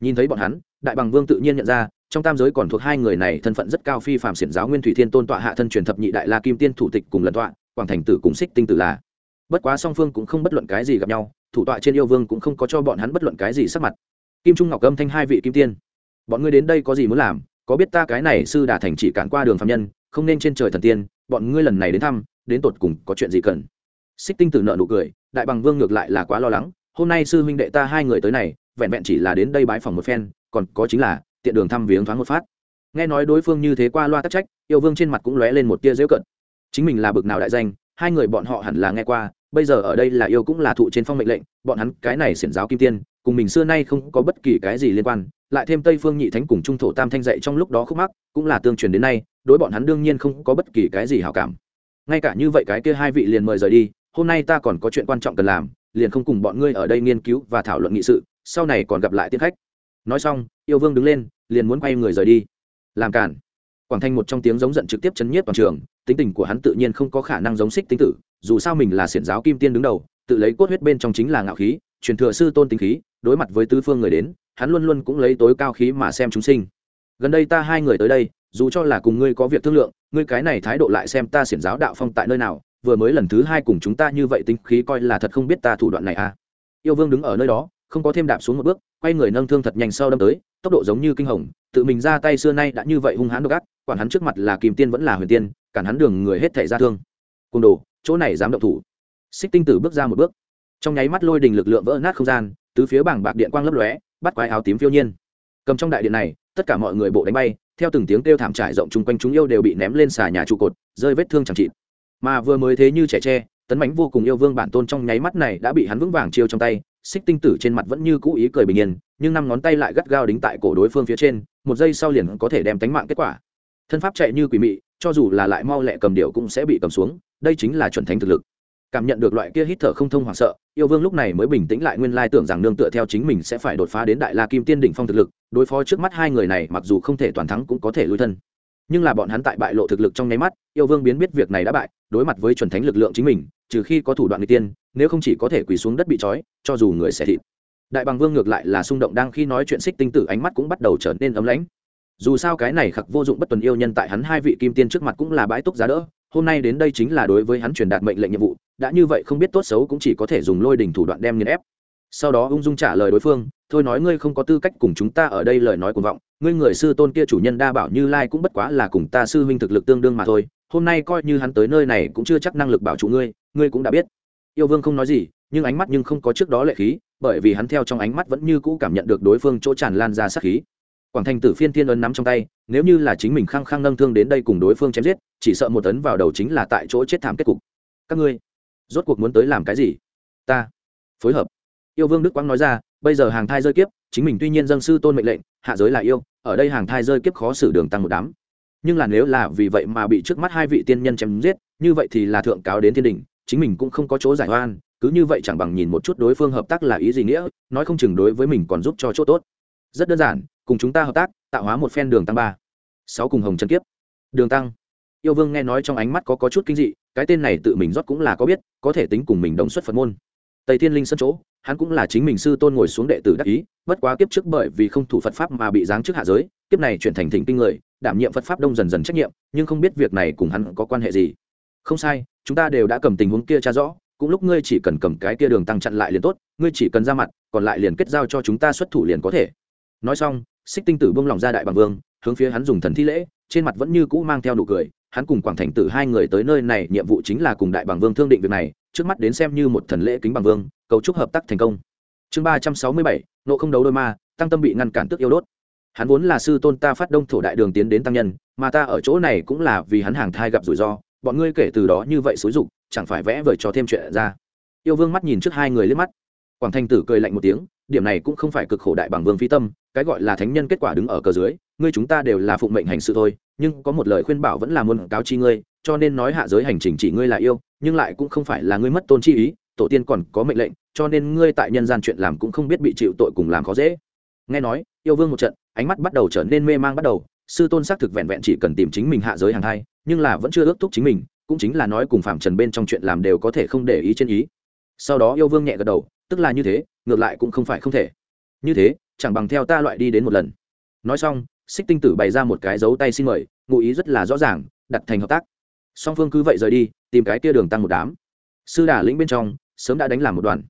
Nhìn thấy bọn hắn, đại bằng vương tự nhiên nhận ra, trong tam giới còn thuộc hai người này thân phận rất cao phi phạm xiển giáo nguyên thủy thiên tôn tọa hạ thân truyền thập nhị đại la kim tiên thủ tịch cùng lần tọa, quảng thành tử cùng xích tinh tử là. Bất quá song phương cũng không bất luận cái gì gặp nhau, thủ tọa trên yêu vương cũng không có cho bọn hắn bất luận cái gì sắc mặt. Kim trung ngọc âm thanh hai vị kim tiên. Bọn ngươi đến đây có gì muốn làm? Có biết ta cái này sư đà thành chỉ cản qua đường phạm nhân, không nên trên trời thần tiên, bọn ngươi lần này đến thăm, đến tột cùng có chuyện gì cần? Xích tinh tử nợ nụ cười, đại bằng vương ngược lại là quá lo lắng, hôm nay sư huynh đệ ta hai người tới này, vẹn vẹn chỉ là đến đây bái phòng một phen, còn có chính là, tiện đường thăm viếng thoáng một phát. Nghe nói đối phương như thế qua loa tắc trách, yêu vương trên mặt cũng lóe lên một tia dễu cận. Chính mình là bực nào đại danh, hai người bọn họ hẳn là nghe qua, bây giờ ở đây là yêu cũng là thụ trên phong mệnh lệnh, bọn hắn cái này xiển giáo kim tiên cùng mình xưa nay không có bất kỳ cái gì liên quan, lại thêm tây phương nhị thánh cùng trung thổ tam thanh dạy trong lúc đó khúc mắc, cũng là tương truyền đến nay, đối bọn hắn đương nhiên không có bất kỳ cái gì hảo cảm. Ngay cả như vậy cái kia hai vị liền mời rời đi, hôm nay ta còn có chuyện quan trọng cần làm, liền không cùng bọn ngươi ở đây nghiên cứu và thảo luận nghị sự, sau này còn gặp lại tiết khách. Nói xong, yêu vương đứng lên, liền muốn quay người rời đi. Làm cản quảng thanh một trong tiếng giống giận trực tiếp chấn nhiếp toàn trường, tính tình của hắn tự nhiên không có khả năng giống xích tính tử, dù sao mình là xiển giáo kim tiên đứng đầu, tự lấy cốt huyết bên trong chính là ngạo khí, truyền thừa sư tôn tính khí đối mặt với tứ phương người đến, hắn luôn luôn cũng lấy tối cao khí mà xem chúng sinh. Gần đây ta hai người tới đây, dù cho là cùng ngươi có việc thương lượng, ngươi cái này thái độ lại xem ta xiển giáo đạo phong tại nơi nào, vừa mới lần thứ hai cùng chúng ta như vậy tính khí coi là thật không biết ta thủ đoạn này à. Yêu vương đứng ở nơi đó, không có thêm đạp xuống một bước, quay người nâng thương thật nhanh sau đâm tới, tốc độ giống như kinh hồng, tự mình ra tay xưa nay đã như vậy hung hãn độc ác, quản hắn trước mặt là kìm tiên vẫn là huyền tiên, cản hắn đường người hết thể ra thương. Côn đồ, chỗ này dám động thủ. Xích tinh tử bước ra một bước. Trong nháy mắt lôi đình lực lượng vỡ nát không gian tứ phía bảng bạc điện quang lấp lóe, bắt quái áo tím phiêu nhiên. Cầm trong đại điện này, tất cả mọi người bộ đánh bay, theo từng tiếng kêu thảm trải rộng chung quanh chúng yêu đều bị ném lên xà nhà trụ cột, rơi vết thương chẳng trị mà vừa mới thế như trẻ tre, tấn mãnh vô cùng yêu vương bản tôn trong nháy mắt này đã bị hắn vững vàng chiêu trong tay, xích tinh tử trên mặt vẫn như cũ ý cười bình yên, nhưng năm ngón tay lại gắt gao đính tại cổ đối phương phía trên, một giây sau liền có thể đem tánh mạng kết quả. Thân pháp chạy như quỷ mị, cho dù là lại mau lẹ cầm điệu cũng sẽ bị cầm xuống, đây chính là chuẩn thánh thực lực cảm nhận được loại kia hít thở không thông hoảng sợ, yêu vương lúc này mới bình tĩnh lại nguyên lai tưởng rằng nương tựa theo chính mình sẽ phải đột phá đến đại la kim tiên đỉnh phong thực lực, đối phó trước mắt hai người này mặc dù không thể toàn thắng cũng có thể lui thân. Nhưng là bọn hắn tại bại lộ thực lực trong nháy mắt, yêu vương biến biết việc này đã bại, đối mặt với chuẩn thánh lực lượng chính mình, trừ khi có thủ đoạn người tiên, nếu không chỉ có thể quỳ xuống đất bị trói, cho dù người sẽ thịt. Đại bằng vương ngược lại là xung động đang khi nói chuyện xích tinh tử ánh mắt cũng bắt đầu trở nên ấm lãnh. Dù sao cái này khắc vô dụng bất tuần yêu nhân tại hắn hai vị kim tiên trước mặt cũng là bãi túc giá đỡ hôm nay đến đây chính là đối với hắn truyền đạt mệnh lệnh nhiệm vụ, đã như vậy không biết tốt xấu cũng chỉ có thể dùng lôi đình thủ đoạn đem nghiền ép. Sau đó ung dung trả lời đối phương, thôi nói ngươi không có tư cách cùng chúng ta ở đây lời nói cuồng vọng, ngươi người sư tôn kia chủ nhân đa bảo như lai cũng bất quá là cùng ta sư huynh thực lực tương đương mà thôi, hôm nay coi như hắn tới nơi này cũng chưa chắc năng lực bảo chủ ngươi ngươi cũng đã biết. Yêu vương không nói gì, nhưng ánh mắt nhưng không có trước đó lệ khí, bởi vì hắn theo trong ánh mắt vẫn như cũ cảm nhận được đối phương chỗ tràn lan ra sát khí quảng thành tử phiên thiên ấn nắm trong tay, nếu như là chính mình khăng khăng nâng thương đến đây cùng đối phương chém giết, chỉ sợ một tấn vào đầu chính là tại chỗ chết thảm kết cục. Các ngươi, rốt cuộc muốn tới làm cái gì? Ta, phối hợp. Yêu vương đức quang nói ra, bây giờ hàng thai rơi kiếp, chính mình tuy nhiên dân sư tôn mệnh lệnh, hạ giới là yêu, ở đây hàng thai rơi kiếp khó xử đường tăng một đám. Nhưng là nếu là vì vậy mà bị trước mắt hai vị tiên nhân chém giết, như vậy thì là thượng cáo đến thiên đình, chính mình cũng không có chỗ giải oan, cứ như vậy chẳng bằng nhìn một chút đối phương hợp tác là ý gì nghĩa, nói không chừng đối với mình còn giúp cho chỗ tốt. Rất đơn giản cùng chúng ta hợp tác tạo hóa một phen đường tăng ba. Sáu cùng hồng trần kiếp. Đường tăng. Yêu vương nghe nói trong ánh mắt có, có chút kinh dị cái tên này tự mình rót cũng là có biết có thể tính cùng mình đồng xuất phật môn. Tây thiên linh sân chỗ hắn cũng là chính mình sư tôn ngồi xuống đệ tử đắc ý bất quá kiếp trước bởi vì không thủ phật pháp mà bị giáng trước hạ giới kiếp này chuyển thành thỉnh kinh người đảm nhiệm phật pháp đông dần dần trách nhiệm nhưng không biết việc này cùng hắn có quan hệ gì. Không sai chúng ta đều đã cầm tình huống kia tra rõ cũng lúc ngươi chỉ cần cầm cái kia đường tăng chặn lại liền tốt ngươi chỉ cần ra mặt còn lại liền kết giao cho chúng ta xuất thủ liền có thể. Nói xong xích tinh tử bông lòng ra đại bằng vương, hướng phía hắn dùng thần thi lễ, trên mặt vẫn như cũ mang theo nụ cười. Hắn cùng quảng thành tử hai người tới nơi này, nhiệm vụ chính là cùng đại bằng vương thương định việc này, trước mắt đến xem như một thần lễ kính bằng vương, cầu chúc hợp tác thành công. Chương ba trăm sáu mươi bảy, nộ không đấu đôi ma, tăng tâm bị ngăn cản tức yêu đốt. Hắn vốn là sư tôn ta phát đông thổ đại đường tiến đến tăng nhân, mà ta ở chỗ này cũng là vì hắn hàng thai gặp rủi ro, bọn ngươi kể từ đó như vậy xúi dục, chẳng phải vẽ vời cho thêm chuyện ra. Yêu vương mắt nhìn trước hai người liếc mắt. Quảng thanh tử cười lạnh một tiếng điểm này cũng không phải cực khổ đại bằng vương phi tâm, cái gọi là thánh nhân kết quả đứng ở cờ dưới, ngươi chúng ta đều là phụng mệnh hành sự thôi, nhưng có một lời khuyên bảo vẫn là muốn cáo chi ngươi, cho nên nói hạ giới hành trình chỉ ngươi là yêu, nhưng lại cũng không phải là ngươi mất tôn chi ý, tổ tiên còn có mệnh lệnh, cho nên ngươi tại nhân gian chuyện làm cũng không biết bị chịu tội cùng làm khó dễ. Nghe nói, yêu vương một trận, ánh mắt bắt đầu trở nên mê mang bắt đầu, sư tôn xác thực vẹn vẹn chỉ cần tìm chính mình hạ giới hàng hai, nhưng là vẫn chưa ước thúc chính mình, cũng chính là nói cùng phạm trần bên trong chuyện làm đều có thể không để ý trên ý. Sau đó yêu vương nhẹ gật đầu tức là như thế, ngược lại cũng không phải không thể. Như thế, chẳng bằng theo ta loại đi đến một lần. Nói xong xích tinh tử bày ra một cái dấu tay xin mời, ngụ ý rất là rõ ràng, đặt thành hợp tác. Song phương cứ vậy rời đi, tìm cái kia đường tăng một đám. Sư đà lĩnh bên trong, sớm đã đánh làm một đoàn.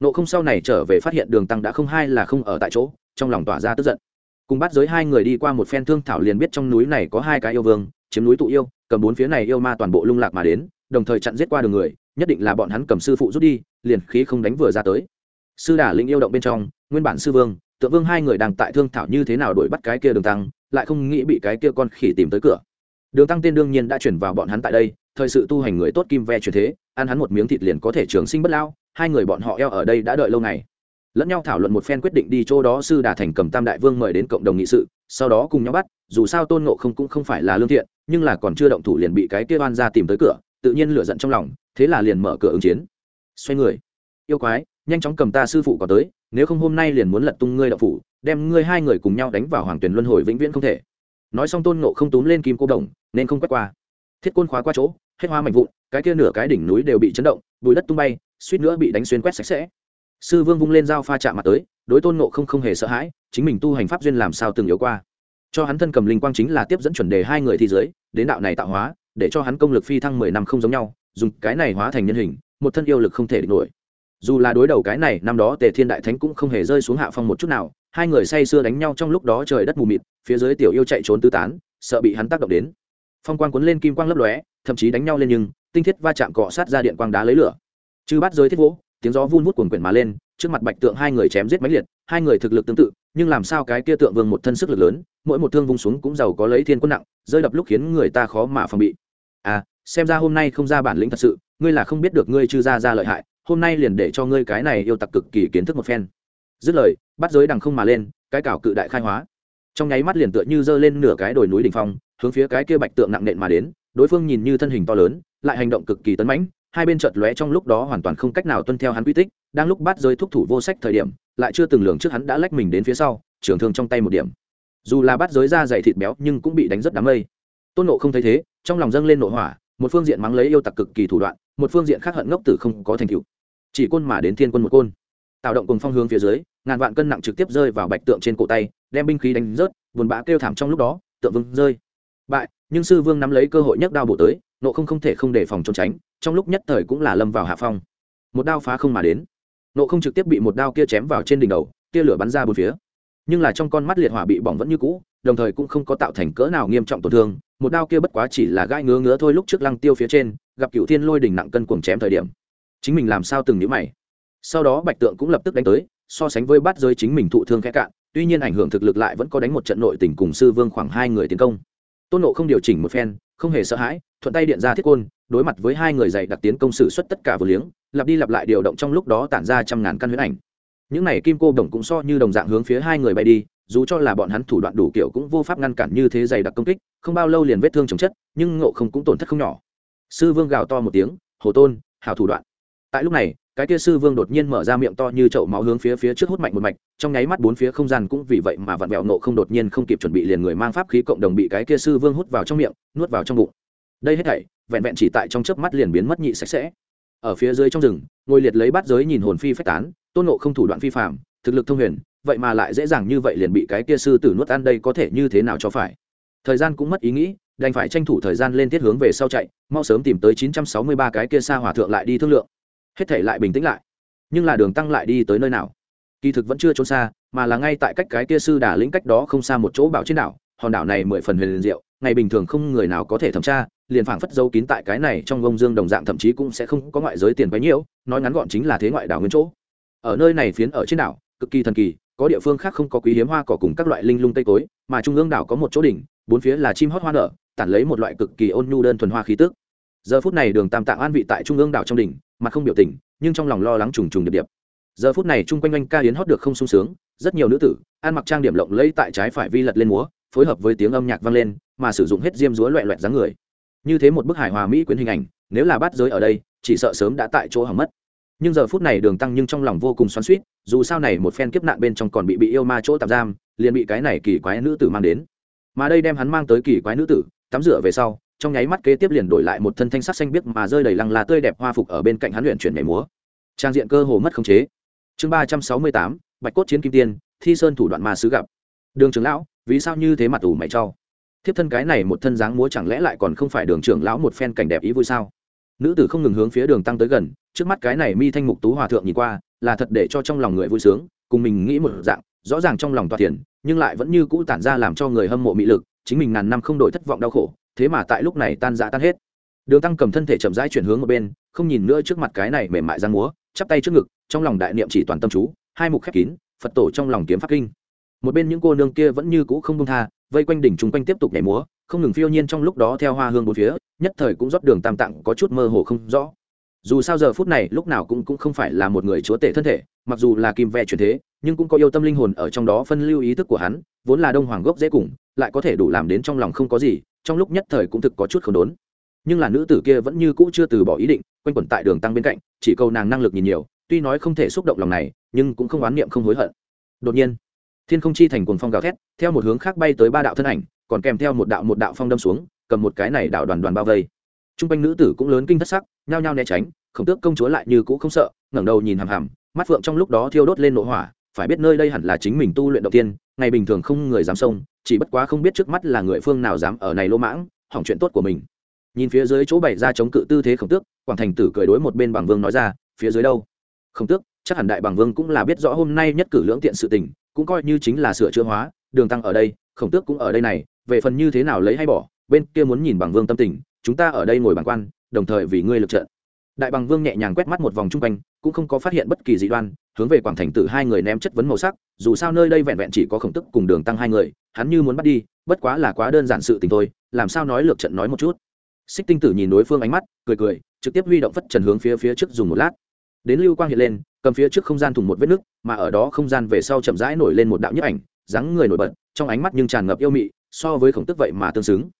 Nộ không sau này trở về phát hiện đường tăng đã không hai là không ở tại chỗ, trong lòng tỏa ra tức giận. Cùng bắt giới hai người đi qua một phen thương thảo liền biết trong núi này có hai cái yêu vương, chiếm núi tụ yêu, cầm bốn phía này yêu ma toàn bộ lung lạc mà đến đồng thời chặn giết qua đường người, nhất định là bọn hắn cầm sư phụ rút đi, liền khí không đánh vừa ra tới. Sư đà linh yêu động bên trong, nguyên bản sư vương, tượng vương hai người đang tại thương thảo như thế nào đuổi bắt cái kia đường tăng, lại không nghĩ bị cái kia con khỉ tìm tới cửa. Đường tăng tiên đương nhiên đã chuyển vào bọn hắn tại đây, thời sự tu hành người tốt kim ve truyền thế, ăn hắn một miếng thịt liền có thể trường sinh bất lao, hai người bọn họ eo ở đây đã đợi lâu ngày. Lẫn nhau thảo luận một phen quyết định đi chỗ đó, sư đà thành cầm tam đại vương mời đến cộng đồng nghị sự, sau đó cùng nhau bắt, dù sao tôn ngộ không cũng không phải là lương thiện, nhưng là còn chưa động thủ liền bị cái kia oan ra tìm tới cửa tự nhiên lửa giận trong lòng, thế là liền mở cửa ứng chiến. Xoay người. Yêu quái, nhanh chóng cầm ta sư phụ có tới, nếu không hôm nay liền muốn lật tung ngươi đạo phủ, đem ngươi hai người cùng nhau đánh vào hoàng tuyển luân hồi vĩnh viễn không thể. Nói xong tôn ngộ không túm lên kim cô đồng, nên không quét qua. Thiết côn khóa qua chỗ, hết hoa mạnh vụn, cái kia nửa cái đỉnh núi đều bị chấn động, bùi đất tung bay, suýt nữa bị đánh xuyên quét sạch sẽ. Sư vương vung lên dao pha chạm mặt tới, đối tôn ngộ không không hề sợ hãi, chính mình tu hành pháp duyên làm sao từng yếu qua. Cho hắn thân cầm linh quang chính là tiếp dẫn chuẩn đề hai người thi giới, đến đạo này tạo hóa để cho hắn công lực phi thăng mười năm không giống nhau, dùng cái này hóa thành nhân hình, một thân yêu lực không thể địch nổi. Dù là đối đầu cái này, năm đó tề thiên đại thánh cũng không hề rơi xuống hạ phong một chút nào, hai người say sưa đánh nhau trong lúc đó trời đất mù mịt, phía dưới tiểu yêu chạy trốn tứ tán, sợ bị hắn tác động đến. Phong quang cuốn lên kim quang lấp lóe, thậm chí đánh nhau lên nhưng, tinh thiết va chạm cọ sát ra điện quang đá lấy lửa. Chư bắt giới thiết vỗ tiếng gió vun vút cuồng quyển mà lên, trước mặt bạch tượng hai người chém giết máy liệt, hai người thực lực tương tự, nhưng làm sao cái kia tượng vương một thân sức lực lớn, mỗi một thương vung xuống cũng giàu có lấy thiên quân nặng, rơi đập lúc khiến người ta khó mà phòng bị à xem ra hôm nay không ra bản lĩnh thật sự, ngươi là không biết được ngươi chư ra ra lợi hại, hôm nay liền để cho ngươi cái này yêu tặc cực kỳ kiến thức một phen. Dứt lời, bắt giới đằng không mà lên, cái cào cự đại khai hóa. Trong nháy mắt liền tựa như giơ lên nửa cái đồi núi đỉnh phong, hướng phía cái kia bạch tượng nặng nện mà đến, đối phương nhìn như thân hình to lớn, lại hành động cực kỳ tấn mãnh, hai bên chợt lóe trong lúc đó hoàn toàn không cách nào tuân theo hắn quy tích, đang lúc bắt giới thúc thủ vô sách thời điểm, lại chưa từng lường trước hắn đã lách mình đến phía sau, trường thương trong tay một điểm. Dù là bắt giới ra dày thịt béo nhưng cũng bị đánh rất đám mây tôn nộ không thấy thế, trong lòng dâng lên nội hỏa, một phương diện mắng lấy yêu tặc cực kỳ thủ đoạn, một phương diện khác hận ngốc tử không có thành tựu. Chỉ côn mà đến thiên quân một côn. Tạo động cùng phong hướng phía dưới, ngàn vạn cân nặng trực tiếp rơi vào bạch tượng trên cổ tay, đem binh khí đánh rớt, buồn bã kêu thảm trong lúc đó, tượng vương rơi. Bại, nhưng sư vương nắm lấy cơ hội nhấc đao bổ tới nộ không không thể không đề phòng trốn tránh, trong lúc nhất thời cũng là lâm vào hạ phong. Một đao phá không mà đến. Nộ không trực tiếp bị một đao kia chém vào trên đỉnh đầu, tia lửa bắn ra bốn phía. Nhưng là trong con mắt liệt hỏa bị bỏng vẫn như cũ, đồng thời cũng không có tạo thành cỡ nào nghiêm trọng tổn thương một đao kia bất quá chỉ là gai ngứa ngứa thôi lúc trước lăng tiêu phía trên, gặp cựu thiên lôi đỉnh nặng cân cuồng chém thời điểm. Chính mình làm sao từng nhíu mày? Sau đó bạch tượng cũng lập tức đánh tới, so sánh với bát giới chính mình thụ thương khẽ cạn, tuy nhiên ảnh hưởng thực lực lại vẫn có đánh một trận nội tình cùng sư vương khoảng hai người tiến công. Tôn nộ không điều chỉnh một phen, không hề sợ hãi, thuận tay điện ra thiết côn, đối mặt với hai người dạy đặc tiến công sử xuất tất cả vừa liếng, lặp đi lặp lại điều động trong lúc đó tản ra trăm ngàn căn huyết ảnh. Những này kim cô đồng cũng so như đồng dạng hướng phía hai người bay đi dù cho là bọn hắn thủ đoạn đủ kiểu cũng vô pháp ngăn cản như thế dày đặc công kích, không bao lâu liền vết thương chồng chất, nhưng ngộ không cũng tổn thất không nhỏ. Sư vương gào to một tiếng, hồ tôn hào thủ đoạn. Tại lúc này, cái kia sư vương đột nhiên mở ra miệng to như chậu máu hướng phía phía trước hút mạnh một mạch, trong nháy mắt bốn phía không gian cũng vì vậy mà vặn vẹo nộ không đột nhiên không kịp chuẩn bị liền người mang pháp khí cộng đồng bị cái kia sư vương hút vào trong miệng, nuốt vào trong bụng. Đây hết thảy, vẹn vẹn chỉ tại trong chớp mắt liền biến mất nhị sạch sẽ. Ở phía dưới trong rừng, ngồi liệt lấy bát giới nhìn hồn phi phách tán, tôn nộ không thủ đoạn phi phạm thực lực thông huyền vậy mà lại dễ dàng như vậy liền bị cái kia sư tử nuốt ăn đây có thể như thế nào cho phải? Thời gian cũng mất ý nghĩ, đành phải tranh thủ thời gian lên tiết hướng về sau chạy, mau sớm tìm tới chín trăm sáu mươi ba cái kia xa hòa thượng lại đi thương lượng. Hết thể lại bình tĩnh lại. Nhưng là đường tăng lại đi tới nơi nào? Kỳ thực vẫn chưa trốn xa, mà là ngay tại cách cái kia sư đà lĩnh cách đó không xa một chỗ bảo trên đảo, hòn đảo này mười phần huyền liền diệu, ngày bình thường không người nào có thể thẩm tra, liền phảng phất dấu kín tại cái này trong vông dương đồng dạng thậm chí cũng sẽ không có ngoại giới tiền bấy nhiêu, nói ngắn gọn chính là thế ngoại đảo nguyên chỗ. Ở nơi này phiến ở trên đảo, cực kỳ thần kỳ có địa phương khác không có quý hiếm hoa cỏ cùng các loại linh lung tây cối, mà trung ương đảo có một chỗ đỉnh, bốn phía là chim hót hoa nở, tản lấy một loại cực kỳ ôn nhu đơn thuần hoa khí tức. Giờ phút này đường tam tạng an vị tại trung ương đảo trong đỉnh, mặt không biểu tình, nhưng trong lòng lo lắng trùng trùng điệp điệp. Giờ phút này chung quanh anh ca yến hót được không sung sướng, rất nhiều nữ tử, ăn mặc trang điểm lộng lẫy tại trái phải vi lật lên múa, phối hợp với tiếng âm nhạc vang lên, mà sử dụng hết diêm dúa loẹ loẹt dáng người. Như thế một bức hải hòa mỹ quyến hình ảnh, nếu là bắt giới ở đây, chỉ sợ sớm đã tại chỗ hỏng mất nhưng giờ phút này đường tăng nhưng trong lòng vô cùng xoắn suýt dù sao này một phen kiếp nạn bên trong còn bị bị yêu ma chỗ tạm giam, liền bị cái này kỳ quái nữ tử mang đến. Mà đây đem hắn mang tới kỳ quái nữ tử, tắm rửa về sau, trong nháy mắt kế tiếp liền đổi lại một thân thanh sắc xanh biếc mà rơi đầy lăng lá tươi đẹp hoa phục ở bên cạnh hắn luyện chuyển nhảy múa. Trang diện cơ hồ mất khống chế. Chương ba trăm sáu mươi tám, bạch cốt chiến kim tiên, thi sơn thủ đoạn ma sứ gặp. Đường trưởng lão, vì sao như thế mặt ủ mày cho? Thiếp thân cái này một thân dáng múa chẳng lẽ lại còn không phải đường trưởng lão một phen cảnh đẹp ý vui sao? Nữ tử không ngừng hướng phía đường tăng tới gần trước mắt cái này mi thanh mục tú hòa thượng nhìn qua, là thật để cho trong lòng người vui sướng, cùng mình nghĩ một dạng, rõ ràng trong lòng toa tiền nhưng lại vẫn như cũ tản ra làm cho người hâm mộ mị lực, chính mình ngàn năm không đổi thất vọng đau khổ, thế mà tại lúc này tan dã tan hết. Đường tăng cầm thân thể chậm rãi chuyển hướng ở bên, không nhìn nữa trước mặt cái này mềm mại giang múa, chắp tay trước ngực, trong lòng đại niệm chỉ toàn tâm chú, hai mục khép kín, phật tổ trong lòng kiếm pháp kinh. Một bên những cô nương kia vẫn như cũ không công tha, vây quanh đỉnh chung quanh tiếp tục nhảy múa, không ngừng phiêu nhiên trong lúc đó theo hoa hương bốn phía, nhất thời cũng rót đường tam tạng có chút mơ hồ không rõ dù sao giờ phút này lúc nào cũng cũng không phải là một người chúa tể thân thể, mặc dù là kim ve truyền thế, nhưng cũng có yêu tâm linh hồn ở trong đó phân lưu ý thức của hắn, vốn là đông hoàng gốc dễ cùng, lại có thể đủ làm đến trong lòng không có gì, trong lúc nhất thời cũng thực có chút không đốn. Nhưng là nữ tử kia vẫn như cũ chưa từ bỏ ý định, quanh quẩn tại đường tăng bên cạnh, chỉ cầu nàng năng lực nhìn nhiều, tuy nói không thể xúc động lòng này, nhưng cũng không oán niệm không hối hận. Đột nhiên, thiên không chi thành cuồng phong gào thét, theo một hướng khác bay tới ba đạo thân ảnh, còn kèm theo một đạo một đạo phong đâm xuống, cầm một cái này đạo đoàn đoàn bao vây t r u n g quanh nữ tử cũng lớn kinh thất sắc, nhao nhao né tránh, khổng tước công chúa lại như cũ không sợ, ngẩng đầu nhìn hằm hằm mắt phượng trong lúc đó thiêu đốt lên nội hỏa, phải biết nơi đây hẳn là chính mình tu luyện đầu tiên, ngày bình thường không người dám xông, chỉ bất quá không biết trước mắt là người phương nào dám ở này lỗ mãng, hỏng chuyện tốt của mình. Nhìn phía dưới chỗ bày ra chống cự tư thế khổng tước, quảng thành tử cười đối một bên bằng vương nói ra, phía dưới đâu? Khổng tước, chắc hẳn đại bằng vương cũng là biết rõ hôm nay nhất cử lưỡng tiện sự tình, cũng coi như chính là sửa chữa hóa, đường tăng ở đây, khổng tước cũng ở đây này, về phần như thế nào lấy hay bỏ, bên kia muốn nhìn bằng vương tâm tình chúng ta ở đây ngồi bàn quan, đồng thời vì ngươi lực trận đại bằng vương nhẹ nhàng quét mắt một vòng chung quanh, cũng không có phát hiện bất kỳ dị đoan, hướng về quảng thành tử hai người ném chất vấn màu sắc, dù sao nơi đây vẹn vẹn chỉ có khổng tức cùng đường tăng hai người, hắn như muốn bắt đi, bất quá là quá đơn giản sự tình thôi, làm sao nói lược trận nói một chút. Xích tinh tử nhìn đối phương ánh mắt, cười cười, trực tiếp huy động phất trần hướng phía phía trước dùng một lát. Đến lưu quang hiện lên, cầm phía trước không gian thủng một vết nứt mà ở đó không gian về sau chậm rãi nổi lên một đạo nhấp ảnh, dáng người nổi bật, trong ánh mắt nhưng tràn ngập yêu mị, so với khổng tức vậy mà tương xứng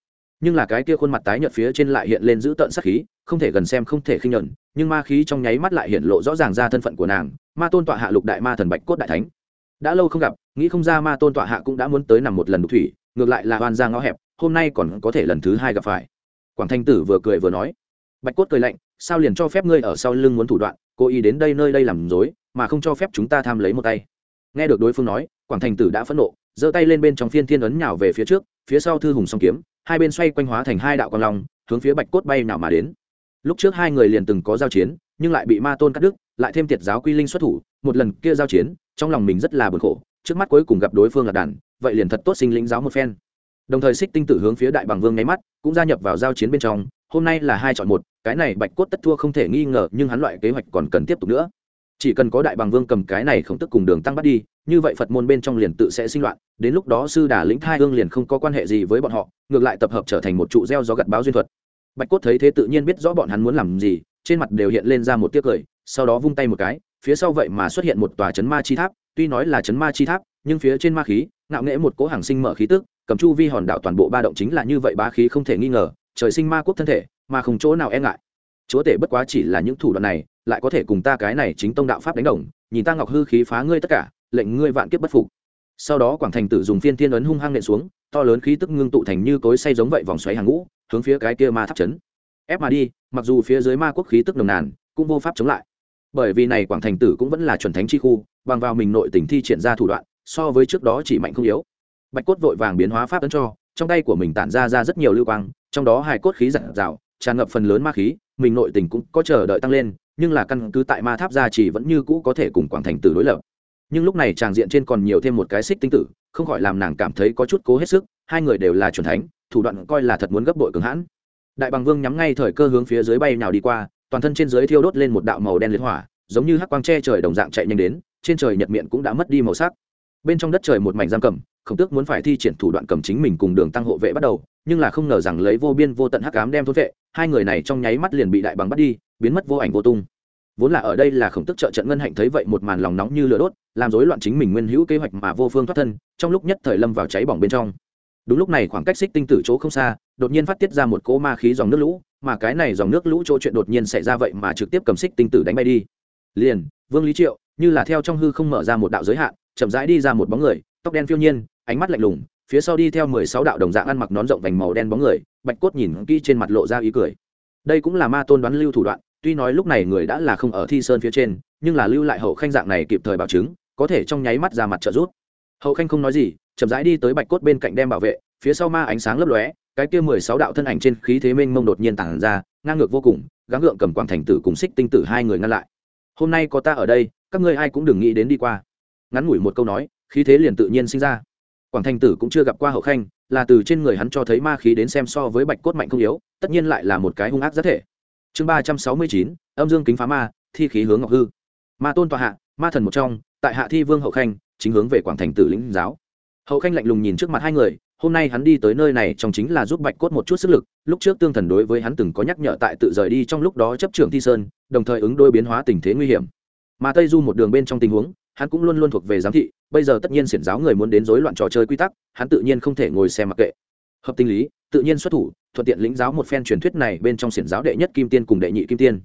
nhưng là cái kia khuôn mặt tái nhợt phía trên lại hiện lên giữ tợn sắc khí, không thể gần xem, không thể khinh nhẫn, nhưng ma khí trong nháy mắt lại hiện lộ rõ ràng ra thân phận của nàng, ma tôn tọa hạ lục đại ma thần bạch cốt đại thánh. Đã lâu không gặp, nghĩ không ra ma tôn tọa hạ cũng đã muốn tới nằm một lần đục thủy, ngược lại là oan ra ngõ hẹp, hôm nay còn có thể lần thứ hai gặp phải. Quảng thanh tử vừa cười vừa nói, bạch cốt cười lạnh, sao liền cho phép ngươi ở sau lưng muốn thủ đoạn, cố ý đến đây nơi đây làm dối mà không cho phép chúng ta tham lấy một tay? Nghe được đối phương nói, quảng thành tử đã phẫn nộ, giơ tay lên bên trong phiên thiên ấn nhào về phía trước, phía sau thư hùng song kiếm hai bên xoay quanh hóa thành hai đạo con long, hướng phía bạch cốt bay nào mà đến. Lúc trước hai người liền từng có giao chiến, nhưng lại bị ma tôn cắt đứt, lại thêm tiệt giáo quy linh xuất thủ, một lần kia giao chiến, trong lòng mình rất là bực khổ, trước mắt cuối cùng gặp đối phương là đàn vậy liền thật tốt sinh lĩnh giáo một phen. Đồng thời xích tinh tử hướng phía đại bằng vương nháy mắt, cũng gia nhập vào giao chiến bên trong, hôm nay là hai chọn một, cái này bạch cốt tất thua không thể nghi ngờ, nhưng hắn loại kế hoạch còn cần tiếp tục nữa chỉ cần có đại bằng vương cầm cái này không tức cùng đường tăng bắt đi, như vậy phật môn bên trong liền tự sẽ sinh loạn, đến lúc đó sư đà lĩnh thai hương liền không có quan hệ gì với bọn họ, ngược lại tập hợp trở thành một trụ gieo gió gặt báo duyên thuật. Bạch cốt thấy thế tự nhiên biết rõ bọn hắn muốn làm gì, trên mặt đều hiện lên ra một tiếc cười, sau đó vung tay một cái, phía sau vậy mà xuất hiện một tòa chấn ma chi tháp, tuy nói là chấn ma chi tháp, nhưng phía trên ma khí, ngạo nghễ một cỗ hàng sinh mở khí tức, cầm chu vi hòn đạo toàn bộ ba động chính là như vậy bá khí không thể nghi ngờ, trời sinh ma quốc thân thể, mà không chỗ nào e ngại chúa tể bất quá chỉ là những thủ đoạn này, lại có thể cùng ta cái này chính tông đạo pháp đánh đồng, nhìn ta ngọc hư khí phá ngươi tất cả, lệnh ngươi vạn kiếp bất phục. Sau đó quảng thành tử dùng phiên thiên ấn hung hăng nện xuống, to lớn khí tức ngưng tụ thành như cối say giống vậy vòng xoáy hàng ngũ, hướng phía cái kia ma tháp chấn. Ép mà đi, mặc dù phía dưới ma quốc khí tức nồng nàn, cũng vô pháp chống lại. Bởi vì này quảng thành tử cũng vẫn là chuẩn thánh chi khu, bằng vào mình nội tình thi triển ra thủ đoạn, so với trước đó chỉ mạnh không yếu. Bạch cốt vội vàng biến hóa pháp ấn cho, trong tay của mình tản ra ra rất nhiều lưu quang, trong đó hài cốt khí giặt rào tràn ngập phần lớn ma khí mình nội tình cũng có chờ đợi tăng lên, nhưng là căn cứ tại ma tháp gia chỉ vẫn như cũ có thể cùng quảng thành tử đối lập. Nhưng lúc này tràng diện trên còn nhiều thêm một cái xích tinh tử, không khỏi làm nàng cảm thấy có chút cố hết sức, hai người đều là chuẩn thánh, thủ đoạn coi là thật muốn gấp bội cường hãn. Đại bằng vương nhắm ngay thời cơ hướng phía dưới bay nào đi qua, toàn thân trên dưới thiêu đốt lên một đạo màu đen liệt hỏa, giống như hắc quang che trời đồng dạng chạy nhanh đến, trên trời nhật miệng cũng đã mất đi màu sắc. Bên trong đất trời một mảnh giam cầm khổng tước muốn phải thi triển thủ đoạn cầm chính mình cùng đường tăng hộ vệ bắt đầu nhưng là không ngờ rằng lấy vô biên vô tận hắc ám đem thôn vệ, hai người này trong nháy mắt liền bị đại bằng bắt đi, biến mất vô ảnh vô tung. Vốn là ở đây là khổng tức trợ trận ngân hạnh thấy vậy một màn lòng nóng như lửa đốt, làm rối loạn chính mình nguyên hữu kế hoạch mà vô phương thoát thân, trong lúc nhất thời lâm vào cháy bỏng bên trong. Đúng lúc này khoảng cách xích tinh tử chỗ không xa, đột nhiên phát tiết ra một cỗ ma khí dòng nước lũ, mà cái này dòng nước lũ chỗ chuyện đột nhiên xảy ra vậy mà trực tiếp cầm xích tinh tử đánh bay đi. Liền, vương lý triệu, như là theo trong hư không mở ra một đạo giới hạn, chậm rãi đi ra một bóng người, tóc đen phiêu nhiên, ánh mắt lạnh lùng phía sau đi theo mười sáu đạo đồng dạng ăn mặc nón rộng vành màu đen bóng người, bạch cốt nhìn kỹ trên mặt lộ ra ý cười. Đây cũng là ma tôn đoán lưu thủ đoạn, tuy nói lúc này người đã là không ở thi sơn phía trên, nhưng là lưu lại hậu khanh dạng này kịp thời bảo chứng, có thể trong nháy mắt ra mặt trợ giúp. Hậu khanh không nói gì, chậm rãi đi tới bạch cốt bên cạnh đem bảo vệ, phía sau ma ánh sáng lấp lóe, cái kia mười sáu đạo thân ảnh trên khí thế mênh mông đột nhiên tản ra, ngang ngược vô cùng, gắng gượng cầm quang thành tử cùng xích tinh tử hai người ngăn lại. Hôm nay có ta ở đây, các ngươi ai cũng đừng nghĩ đến đi qua. Ngắn ngủi một câu nói, khí thế liền tự nhiên sinh ra quảng thành tử cũng chưa gặp qua hậu khanh, là từ trên người hắn cho thấy ma khí đến xem so với bạch cốt mạnh không yếu, tất nhiên lại là một cái hung ác rất thể. Chương ba trăm sáu mươi chín, âm dương kính phá ma, thi khí hướng ngọc hư. Ma tôn tọa hạ, ma thần một trong, tại hạ thi vương hậu khanh, chính hướng về quảng thành tử lĩnh giáo. Hậu khanh lạnh lùng nhìn trước mặt hai người, hôm nay hắn đi tới nơi này trong chính là giúp bạch cốt một chút sức lực, lúc trước tương thần đối với hắn từng có nhắc nhở tại tự rời đi trong lúc đó chấp trưởng thi sơn, đồng thời ứng đôi biến hóa tình thế nguy hiểm. Mà tây du một đường bên trong tình huống, hắn cũng luôn luôn thuộc về giám thị bây giờ tất nhiên xiển giáo người muốn đến rối loạn trò chơi quy tắc, hắn tự nhiên không thể ngồi xem mặc kệ. Hợp tình lý, tự nhiên xuất thủ, thuận tiện lĩnh giáo một phen truyền thuyết này bên trong xiển giáo đệ nhất kim tiên cùng đệ nhị kim tiên.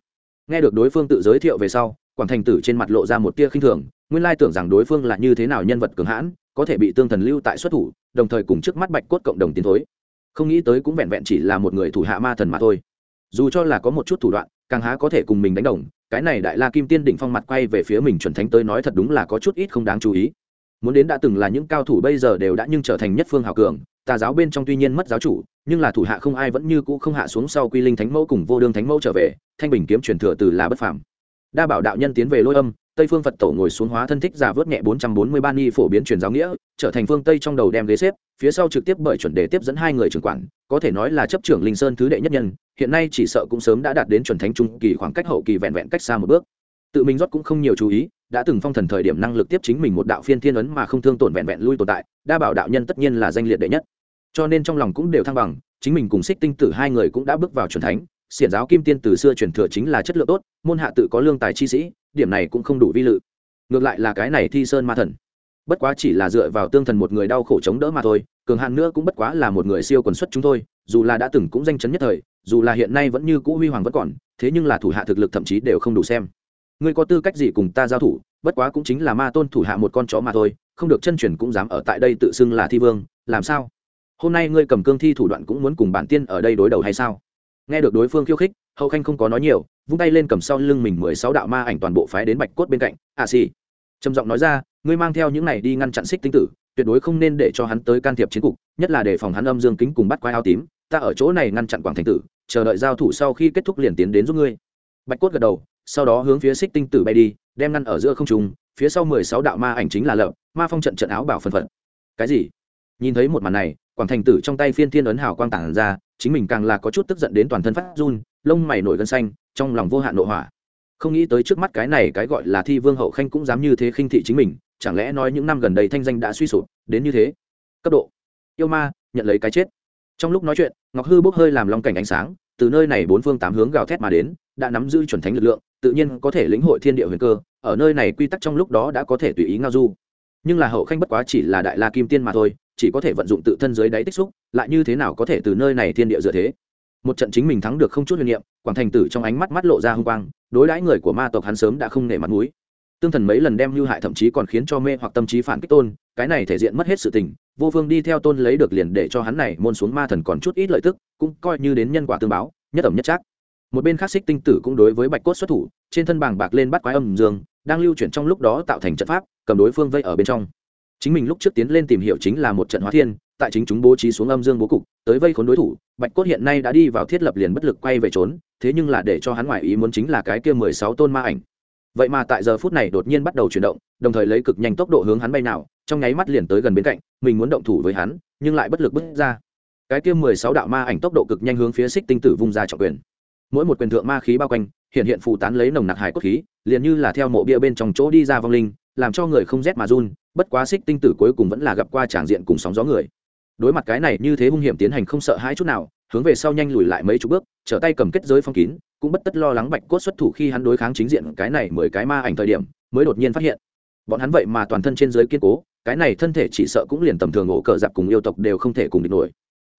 Nghe được đối phương tự giới thiệu về sau quảng thành tử trên mặt lộ ra một tia khinh thường, nguyên lai tưởng rằng đối phương là như thế nào nhân vật cường hãn, có thể bị tương thần lưu tại xuất thủ, đồng thời cùng trước mắt bạch cốt cộng đồng tiến thối. Không nghĩ tới cũng vẹn vẹn chỉ là một người thủ hạ ma thần mà thôi. Dù cho là có một chút thủ đoạn, càng há có thể cùng mình đánh đồng, cái này đại la kim tiên đỉnh phong mặt quay về phía mình chuẩn thánh tới nói thật đúng là có chút ít không đáng chú ý muốn đến đã từng là những cao thủ bây giờ đều đã nhưng trở thành nhất phương hào cường, tà giáo bên trong tuy nhiên mất giáo chủ, nhưng là thủ hạ không ai vẫn như cũ không hạ xuống sau quy linh thánh mẫu cùng vô đương thánh mẫu trở về, thanh bình kiếm truyền thừa từ là bất phàm. Đa bảo đạo nhân tiến về lôi âm, tây phương phật tổ ngồi xuống hóa thân thích giả vớt nhẹ bốn trăm bốn mươi ba ni phổ biến truyền giáo nghĩa, trở thành phương tây trong đầu đem ghế xếp, phía sau trực tiếp bởi chuẩn đề tiếp dẫn hai người trưởng quản, có thể nói là chấp trưởng linh sơn thứ đệ nhất nhân, hiện nay chỉ sợ cũng sớm đã đạt đến chuẩn thánh trung kỳ khoảng cách hậu kỳ vẹn vẹn cách xa một bước tự mình rót cũng không nhiều chú ý, đã từng phong thần thời điểm năng lực tiếp chính mình một đạo phiên thiên ấn mà không thương tổn vẹn vẹn lui tồn tại, đa bảo đạo nhân tất nhiên là danh liệt đệ nhất. Cho nên trong lòng cũng đều thăng bằng, chính mình cùng xích tinh tử hai người cũng đã bước vào chuẩn thánh, xiển giáo kim tiên từ xưa truyền thừa chính là chất lượng tốt, môn hạ tự có lương tài chi sĩ, điểm này cũng không đủ vi lự. Ngược lại là cái này thi sơn ma thần. Bất quá chỉ là dựa vào tương thần một người đau khổ chống đỡ mà thôi, cường hạn nữa cũng bất quá là một người siêu quần xuất chúng thôi, dù là đã từng cũng danh chấn nhất thời, dù là hiện nay vẫn như cũ huy hoàng vẫn còn, thế nhưng là thủ hạ thực lực thậm chí đều không đủ xem ngươi có tư cách gì cùng ta giao thủ, bất quá cũng chính là ma tôn thủ hạ một con chó mà thôi, không được chân truyền cũng dám ở tại đây tự xưng là thi vương, làm sao? Hôm nay ngươi cầm cương thi thủ đoạn cũng muốn cùng bản tiên ở đây đối đầu hay sao? Nghe được đối phương khiêu khích, hậu khanh không có nói nhiều, vung tay lên cầm sau lưng mình mười sáu đạo ma ảnh toàn bộ phái đến bạch cốt bên cạnh à xì. Trầm giọng nói ra, ngươi mang theo những này đi ngăn chặn xích tinh tử, tuyệt đối không nên để cho hắn tới can thiệp chiến cục, nhất là để phòng hắn âm dương kính cùng bắt quái áo tím, ta ở chỗ này ngăn chặn quảng thành tử, chờ đợi giao thủ sau khi kết thúc liền tiến đến giúp ngươi. Bạch cốt gật đầu sau đó hướng phía xích tinh tử bay đi, đem ngăn ở giữa không trung, phía sau mười sáu đạo ma ảnh chính là lợp, ma phong trận trận áo bảo phân phận cái gì? Nhìn thấy một màn này, quảng thành tử trong tay phiên thiên ấn hào quang tản ra, chính mình càng là có chút tức giận đến toàn thân phát run, lông mày nổi gân xanh, trong lòng vô hạn nội hỏa. Không nghĩ tới trước mắt cái này cái gọi là thi vương hậu khanh cũng dám như thế khinh thị chính mình, chẳng lẽ nói những năm gần đây thanh danh đã suy sụp, đến như thế? Cấp độ. Yêu ma, nhận lấy cái chết. Trong lúc nói chuyện, ngọc hư bốc hơi làm long cảnh ánh sáng, từ nơi này bốn phương tám hướng gào thét mà đến, đã nắm giữ chuẩn thánh lực lượng tự nhiên có thể lĩnh hội thiên địa huyền cơ, ở nơi này quy tắc trong lúc đó đã có thể tùy ý ngao du. Nhưng là hậu khanh bất quá chỉ là đại la kim tiên mà thôi, chỉ có thể vận dụng tự thân dưới đáy tích xúc, lại như thế nào có thể từ nơi này thiên địa dựa thế? Một trận chính mình thắng được không chút huyền niệm, quảng thành tử trong ánh mắt mắt lộ ra hung quang, đối đãi người của ma tộc hắn sớm đã không nể mặt mũi. Tương thần mấy lần đem lưu hại thậm chí còn khiến cho mê hoặc tâm trí phản kích tôn, cái này thể diện mất hết sự tình, vô phương đi theo tôn lấy được liền để cho hắn này môn xuống ma thần còn chút ít lợi tức, cũng coi như đến nhân quả tương báo, nhất ẩm nhất trác một bên khác xích tinh tử cũng đối với bạch cốt xuất thủ, trên thân bàng bạc lên bắt quái âm dương, đang lưu chuyển trong lúc đó tạo thành trận pháp, cầm đối phương vây ở bên trong. Chính mình lúc trước tiến lên tìm hiểu chính là một trận hóa thiên, tại chính chúng bố trí xuống âm dương bố cục, tới vây khốn đối thủ, bạch cốt hiện nay đã đi vào thiết lập liền bất lực quay về trốn, thế nhưng là để cho hắn ngoại ý muốn chính là cái kia mười sáu tôn ma ảnh. Vậy mà tại giờ phút này đột nhiên bắt đầu chuyển động, đồng thời lấy cực nhanh tốc độ hướng hắn bay nào, trong nháy mắt liền tới gần bên cạnh, mình muốn động thủ với hắn, nhưng lại bất lực bước ra. Cái kia mười sáu đạo ma ảnh tốc độ cực nhanh hướng phía xích tinh tử vung ra trọng quyền mỗi một quyền thượng ma khí bao quanh, hiện hiện phụ tán lấy nồng nặc hải cốt khí, liền như là theo mộ bia bên trong chỗ đi ra vong linh, làm cho người không rét mà run, bất quá xích tinh tử cuối cùng vẫn là gặp qua tràng diện cùng sóng gió người. Đối mặt cái này như thế hung hiểm tiến hành không sợ hãi chút nào, hướng về sau nhanh lùi lại mấy chục bước, trở tay cầm kết giới phong kín, cũng bất tất lo lắng bạch cốt xuất thủ khi hắn đối kháng chính diện cái này mười cái ma ảnh thời điểm, mới đột nhiên phát hiện. Bọn hắn vậy mà toàn thân trên giới kiên cố, cái này thân thể chỉ sợ cũng liền tầm thường ổ cờ giặc cùng yêu tộc đều không thể cùng địch nổi.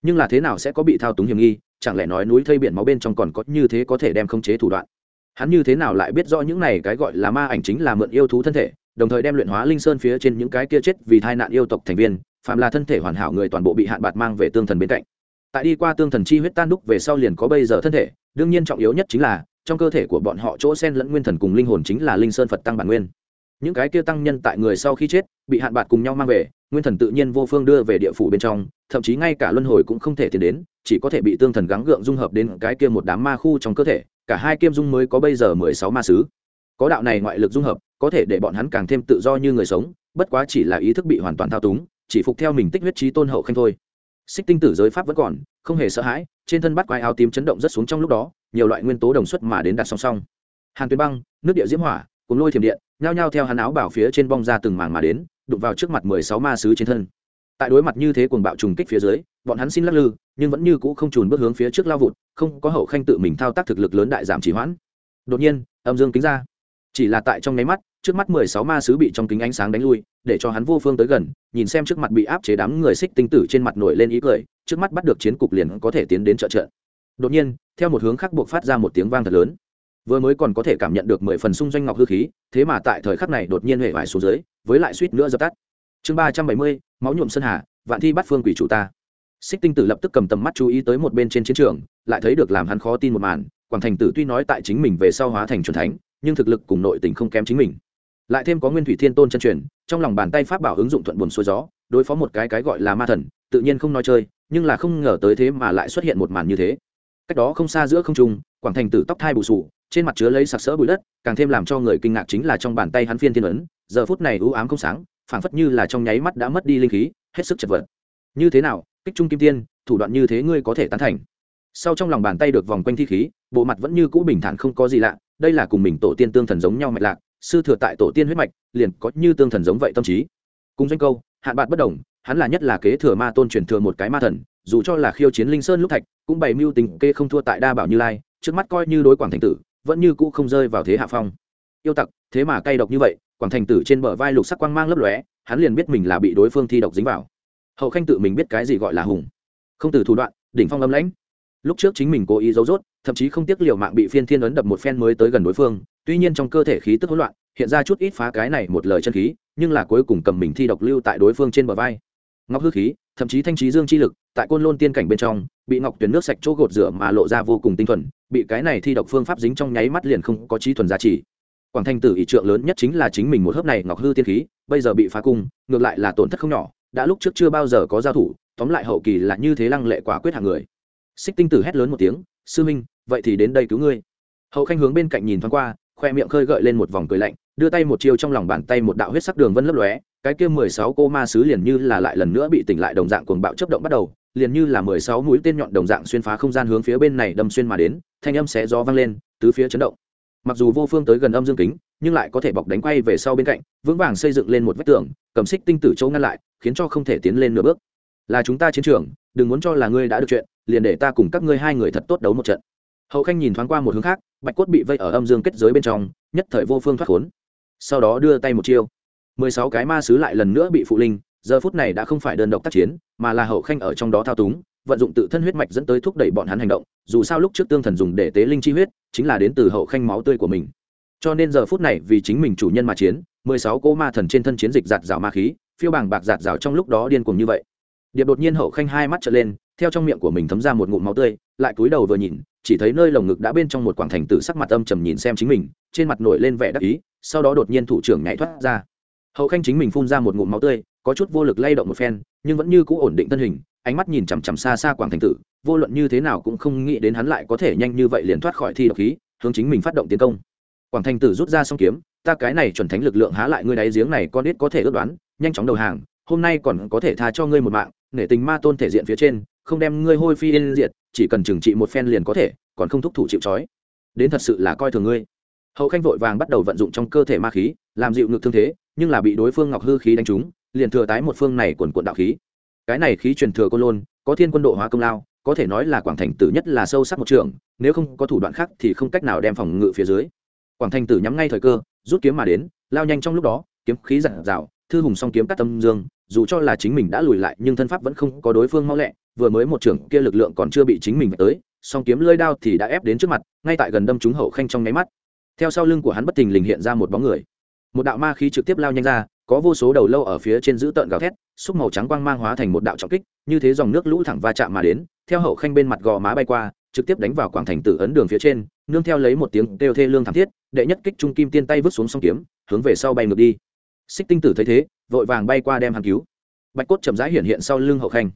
Nhưng là thế nào sẽ có bị thao túng hiểm nghi chẳng lẽ nói núi thây biển máu bên trong còn có như thế có thể đem khống chế thủ đoạn? Hắn như thế nào lại biết rõ những này cái gọi là ma ảnh chính là mượn yêu thú thân thể, đồng thời đem luyện hóa linh sơn phía trên những cái kia chết vì tai nạn yêu tộc thành viên phạm là thân thể hoàn hảo người toàn bộ bị hạn bạt mang về tương thần bên cạnh. Tại đi qua tương thần chi huyết tan đúc về sau liền có bây giờ thân thể, đương nhiên trọng yếu nhất chính là, trong cơ thể của bọn họ chỗ sen lẫn nguyên thần cùng linh hồn chính là linh sơn phật tăng bản nguyên. Những cái kia tăng nhân tại người sau khi chết, bị hạn bạt cùng nhau mang về nguyên thần tự nhiên vô phương đưa về địa phủ bên trong, thậm chí ngay cả luân hồi cũng không thể tiến đến, chỉ có thể bị tương thần gắng gượng dung hợp đến cái kia một đám ma khu trong cơ thể, cả hai kiêm dung mới có bây giờ mười sáu ma sứ. Có đạo này ngoại lực dung hợp, có thể để bọn hắn càng thêm tự do như người sống, bất quá chỉ là ý thức bị hoàn toàn thao túng, chỉ phục theo mình tích huyết trí tôn hậu khanh thôi. Xích tinh tử giới pháp vẫn còn, không hề sợ hãi, trên thân bắt quái áo tím chấn động rất xuống trong lúc đó, nhiều loại nguyên tố đồng xuất mà đến đặt song song. Hàn tuyến băng, nước địa diễm hỏa cùng lôi thiểm điện, nhao nhao theo hắn áo bảo phía trên bong ra từng màng mà đến đụng vào trước mặt mười sáu ma sứ trên thân. Tại đối mặt như thế cuồng bạo trùng kích phía dưới, bọn hắn xin lắc lư, nhưng vẫn như cũ không trùn bước hướng phía trước lao vụt, không có hậu khanh tự mình thao tác thực lực lớn đại giảm chỉ hoãn. Đột nhiên, âm dương kính ra. Chỉ là tại trong nháy mắt, trước mắt mười sáu ma sứ bị trong kính ánh sáng đánh lui, để cho hắn vô phương tới gần, nhìn xem trước mặt bị áp chế đám người xích tinh tử trên mặt nổi lên ý cười, trước mắt bắt được chiến cục liền có thể tiến đến trợ trợ. Đột nhiên, theo một hướng khác buộc phát ra một tiếng vang thật lớn vừa mới còn có thể cảm nhận được mười phần xung doanh ngọc hư khí, thế mà tại thời khắc này đột nhiên hệ vải xuống dưới, với lại suýt nữa dập tắt. Chương ba trăm bảy mươi, máu nhuộm sơn hà, vạn thi bắt phương quỷ chủ ta. Xích tinh tử lập tức cầm tầm mắt chú ý tới một bên trên chiến trường, lại thấy được làm hắn khó tin một màn, quảng thành tử tuy nói tại chính mình về sau hóa thành c thánh, nhưng thực lực cùng nội tình không kém chính mình. Lại thêm có nguyên thủy thiên tôn chân truyền, trong lòng bàn tay pháp bảo ứng dụng thuận buồn xuôi gió, đối phó một cái cái gọi là ma thần, tự nhiên không nói chơi, nhưng là không ngờ tới thế mà lại xuất hiện một màn như thế. Cách đó không xa giữa không trung, quảng thành tử tóc thai bù sù trên mặt chứa lấy sặc sỡ bụi đất, càng thêm làm cho người kinh ngạc chính là trong bàn tay hắn phiên thiên ấn, giờ phút này u ám không sáng, phảng phất như là trong nháy mắt đã mất đi linh khí, hết sức chật vật. Như thế nào, kích trung kim tiên, thủ đoạn như thế ngươi có thể tán thành? Sau trong lòng bàn tay được vòng quanh thi khí, bộ mặt vẫn như cũ bình thản không có gì lạ, đây là cùng mình tổ tiên tương thần giống nhau mạch lạc, sư thừa tại tổ tiên huyết mạch, liền có như tương thần giống vậy tâm trí. Cùng doanh câu, hạn bạn bất đồng, hắn là nhất là kế thừa ma tôn truyền thừa một cái ma thần, dù cho là khiêu chiến linh sơn lúc thạch, cũng bày mưu tình kê không thua tại đa bảo như lai, trước mắt coi như đối quảng thành tử vẫn như cũ không rơi vào thế hạ phong. Yêu tặc, thế mà cay độc như vậy, quảng thành tử trên bờ vai lục sắc quang mang lấp lóe, hắn liền biết mình là bị đối phương thi độc dính vào. Hậu khanh tự mình biết cái gì gọi là hùng. Không từ thủ đoạn, đỉnh phong âm lãnh. Lúc trước chính mình cố ý giấu rốt, thậm chí không tiếc liều mạng bị phiên thiên ấn đập một phen mới tới gần đối phương, tuy nhiên trong cơ thể khí tức hỗn loạn, hiện ra chút ít phá cái này một lời chân khí, nhưng là cuối cùng cầm mình thi độc lưu tại đối phương trên bờ vai. Ngọc hư khí, thậm chí thanh trí dương chi lực, tại côn lôn tiên cảnh bên trong, bị ngọc tuyển nước sạch chỗ gột rửa mà lộ ra vô cùng tinh thuần bị cái này thi độc phương pháp dính trong nháy mắt liền không có trí thuần giá trị. Quảng thanh tử ý trượng lớn nhất chính là chính mình một hớp này ngọc hư tiên khí, bây giờ bị phá cung, ngược lại là tổn thất không nhỏ, đã lúc trước chưa bao giờ có giao thủ, tóm lại hậu kỳ là như thế lăng lệ quả quyết hạng người. Xích tinh tử hét lớn một tiếng, sư minh, vậy thì đến đây cứu ngươi. Hậu khanh hướng bên cạnh nhìn thoáng qua, khoe miệng khơi gợi lên một vòng cười lạnh, đưa tay một chiêu trong lòng bàn tay một đạo huyết sắc đường vân lấp lóe, cái kia mười sáu cô ma sứ liền như là lại lần nữa bị tỉnh lại đồng dạng cuồng bạo chấp động bắt đầu, liền như là mười sáu mũi tên nhọn đồng dạng xuyên phá không gian hướng phía bên này đâm xuyên mà đến thanh âm sẽ gió vang lên, tứ phía chấn động. Mặc dù vô phương tới gần âm dương kính, nhưng lại có thể bọc đánh quay về sau bên cạnh, vững vàng xây dựng lên một vách tường, cầm xích tinh tử châu ngăn lại, khiến cho không thể tiến lên nửa bước. Là chúng ta chiến trường, đừng muốn cho là ngươi đã được chuyện, liền để ta cùng các ngươi hai người thật tốt đấu một trận. Hậu khanh nhìn thoáng qua một hướng khác, bạch cốt bị vây ở âm dương kết giới bên trong, nhất thời vô phương thoát khốn. Sau đó đưa tay một chiêu. Mười sáu cái ma sứ lại lần nữa bị phụ linh, giờ phút này đã không phải đơn độc tác chiến, mà là hậu khanh ở trong đó thao túng vận dụng tự thân huyết mạch dẫn tới thúc đẩy bọn hắn hành động, dù sao lúc trước tương thần dùng để tế linh chi huyết, chính là đến từ hậu khanh máu tươi của mình. Cho nên giờ phút này vì chính mình chủ nhân mà chiến, mười sáu cỗ ma thần trên thân chiến dịch giạt rào ma khí, phiêu bảng bạc giạt rào trong lúc đó điên cuồng như vậy. Điệp đột nhiên hậu khanh hai mắt trở lên, theo trong miệng của mình thấm ra một ngụm máu tươi, lại cúi đầu vừa nhìn, chỉ thấy nơi lồng ngực đã bên trong một quảng thành tử sắc mặt âm trầm nhìn xem chính mình, trên mặt nổi lên vẻ đắc ý, sau đó đột nhiên thủ trưởng nhảy thoát ra. Hậu khanh chính mình phun ra một ngụm máu tươi, có chút vô lực lay động một phen, nhưng vẫn như cũ ổn định thân hình ánh mắt nhìn chằm chằm xa xa quảng thành tử, vô luận như thế nào cũng không nghĩ đến hắn lại có thể nhanh như vậy liền thoát khỏi thi độc khí, hướng chính mình phát động tiến công. Quảng thành tử rút ra xong kiếm, ta cái này chuẩn thánh lực lượng há lại ngươi đáy giếng này con ít có thể ước đoán, nhanh chóng đầu hàng, hôm nay còn có thể tha cho ngươi một mạng, nể tình ma tôn thể diện phía trên, không đem ngươi hôi phi yên diệt, chỉ cần trừng trị một phen liền có thể, còn không thúc thủ chịu trói. Đến thật sự là coi thường ngươi. Hậu khanh vội vàng bắt đầu vận dụng trong cơ thể ma khí, làm dịu ngực thương thế, nhưng là bị đối phương ngọc hư khí đánh trúng, liền thừa tái một phương này quần quận đạo khí cái này khí truyền thừa côn lôn, có thiên quân độ hóa công lao, có thể nói là quảng thành tử nhất là sâu sắc một trường, nếu không có thủ đoạn khác thì không cách nào đem phòng ngự phía dưới. Quảng thành tử nhắm ngay thời cơ, rút kiếm mà đến, lao nhanh trong lúc đó, kiếm khí giản rào, thư hùng song kiếm cắt tâm dương, dù cho là chính mình đã lùi lại nhưng thân pháp vẫn không có đối phương mau lẹ, vừa mới một trưởng kia lực lượng còn chưa bị chính mình tới, song kiếm lơi đao thì đã ép đến trước mặt, ngay tại gần đâm trúng hậu khanh trong nháy mắt. Theo sau lưng của hắn bất tình lình hiện ra một bóng người. Một đạo ma khí trực tiếp lao nhanh ra có vô số đầu lâu ở phía trên giữ tợn gào thét, xúc màu trắng quang mang hóa thành một đạo trọng kích, như thế dòng nước lũ thẳng va chạm mà đến, theo hậu khanh bên mặt gò má bay qua, trực tiếp đánh vào quảng thành tử ấn đường phía trên, nương theo lấy một tiếng kêu thê lương thảm thiết, đệ nhất kích trung kim tiên tay vứt xuống song kiếm, hướng về sau bay ngược đi. Xích tinh tử thấy thế, vội vàng bay qua đem hàng cứu. Bạch cốt chậm rãi hiện hiện sau lưng hậu khanh.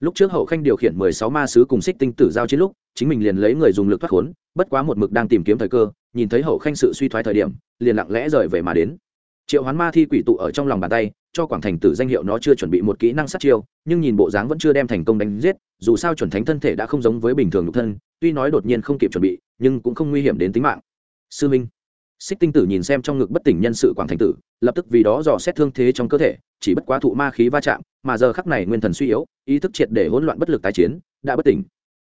Lúc trước hậu khanh điều khiển mười sáu ma sứ cùng xích tinh tử giao chiến lúc, chính mình liền lấy người dùng lực thoát khốn, bất quá một mực đang tìm kiếm thời cơ, nhìn thấy hậu khanh sự suy thoái thời điểm, liền lặng lẽ rời về mà đến triệu hoán ma thi quỷ tụ ở trong lòng bàn tay, cho quảng thành tử danh hiệu nó chưa chuẩn bị một kỹ năng sát chiêu, nhưng nhìn bộ dáng vẫn chưa đem thành công đánh giết, dù sao chuẩn thánh thân thể đã không giống với bình thường nhục thân, tuy nói đột nhiên không kịp chuẩn bị, nhưng cũng không nguy hiểm đến tính mạng. Sư minh, xích tinh tử nhìn xem trong ngực bất tỉnh nhân sự quảng thành tử, lập tức vì đó dò xét thương thế trong cơ thể, chỉ bất quá thụ ma khí va chạm, mà giờ khắc này nguyên thần suy yếu, ý thức triệt để hỗn loạn bất lực tái chiến, đã bất tỉnh.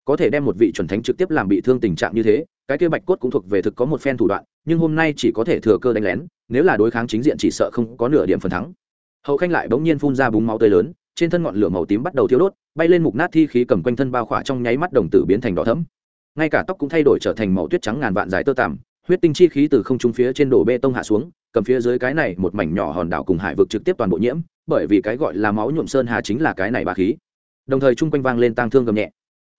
Có thể đem một vị chuẩn thánh trực tiếp làm bị thương tình trạng như thế, cái kia bạch cốt cũng thuộc về thực có một phen thủ đoạn nhưng hôm nay chỉ có thể thừa cơ đánh lén, nếu là đối kháng chính diện chỉ sợ không có nửa điểm phần thắng. Hậu khanh lại bỗng nhiên phun ra búng máu tươi lớn, trên thân ngọn lửa màu tím bắt đầu thiếu đốt, bay lên mục nát thi khí cầm quanh thân bao khỏa trong nháy mắt đồng tử biến thành đỏ thẫm. Ngay cả tóc cũng thay đổi trở thành màu tuyết trắng ngàn vạn dài tơ tằm, huyết tinh chi khí từ không trung phía trên đổ bê tông hạ xuống, cầm phía dưới cái này một mảnh nhỏ hòn đảo cùng hải vực trực tiếp toàn bộ nhiễm, bởi vì cái gọi là máu nhuộm sơn hà chính là cái này bà khí. Đồng thời chung quanh vang lên tang thương gầm nhẹ.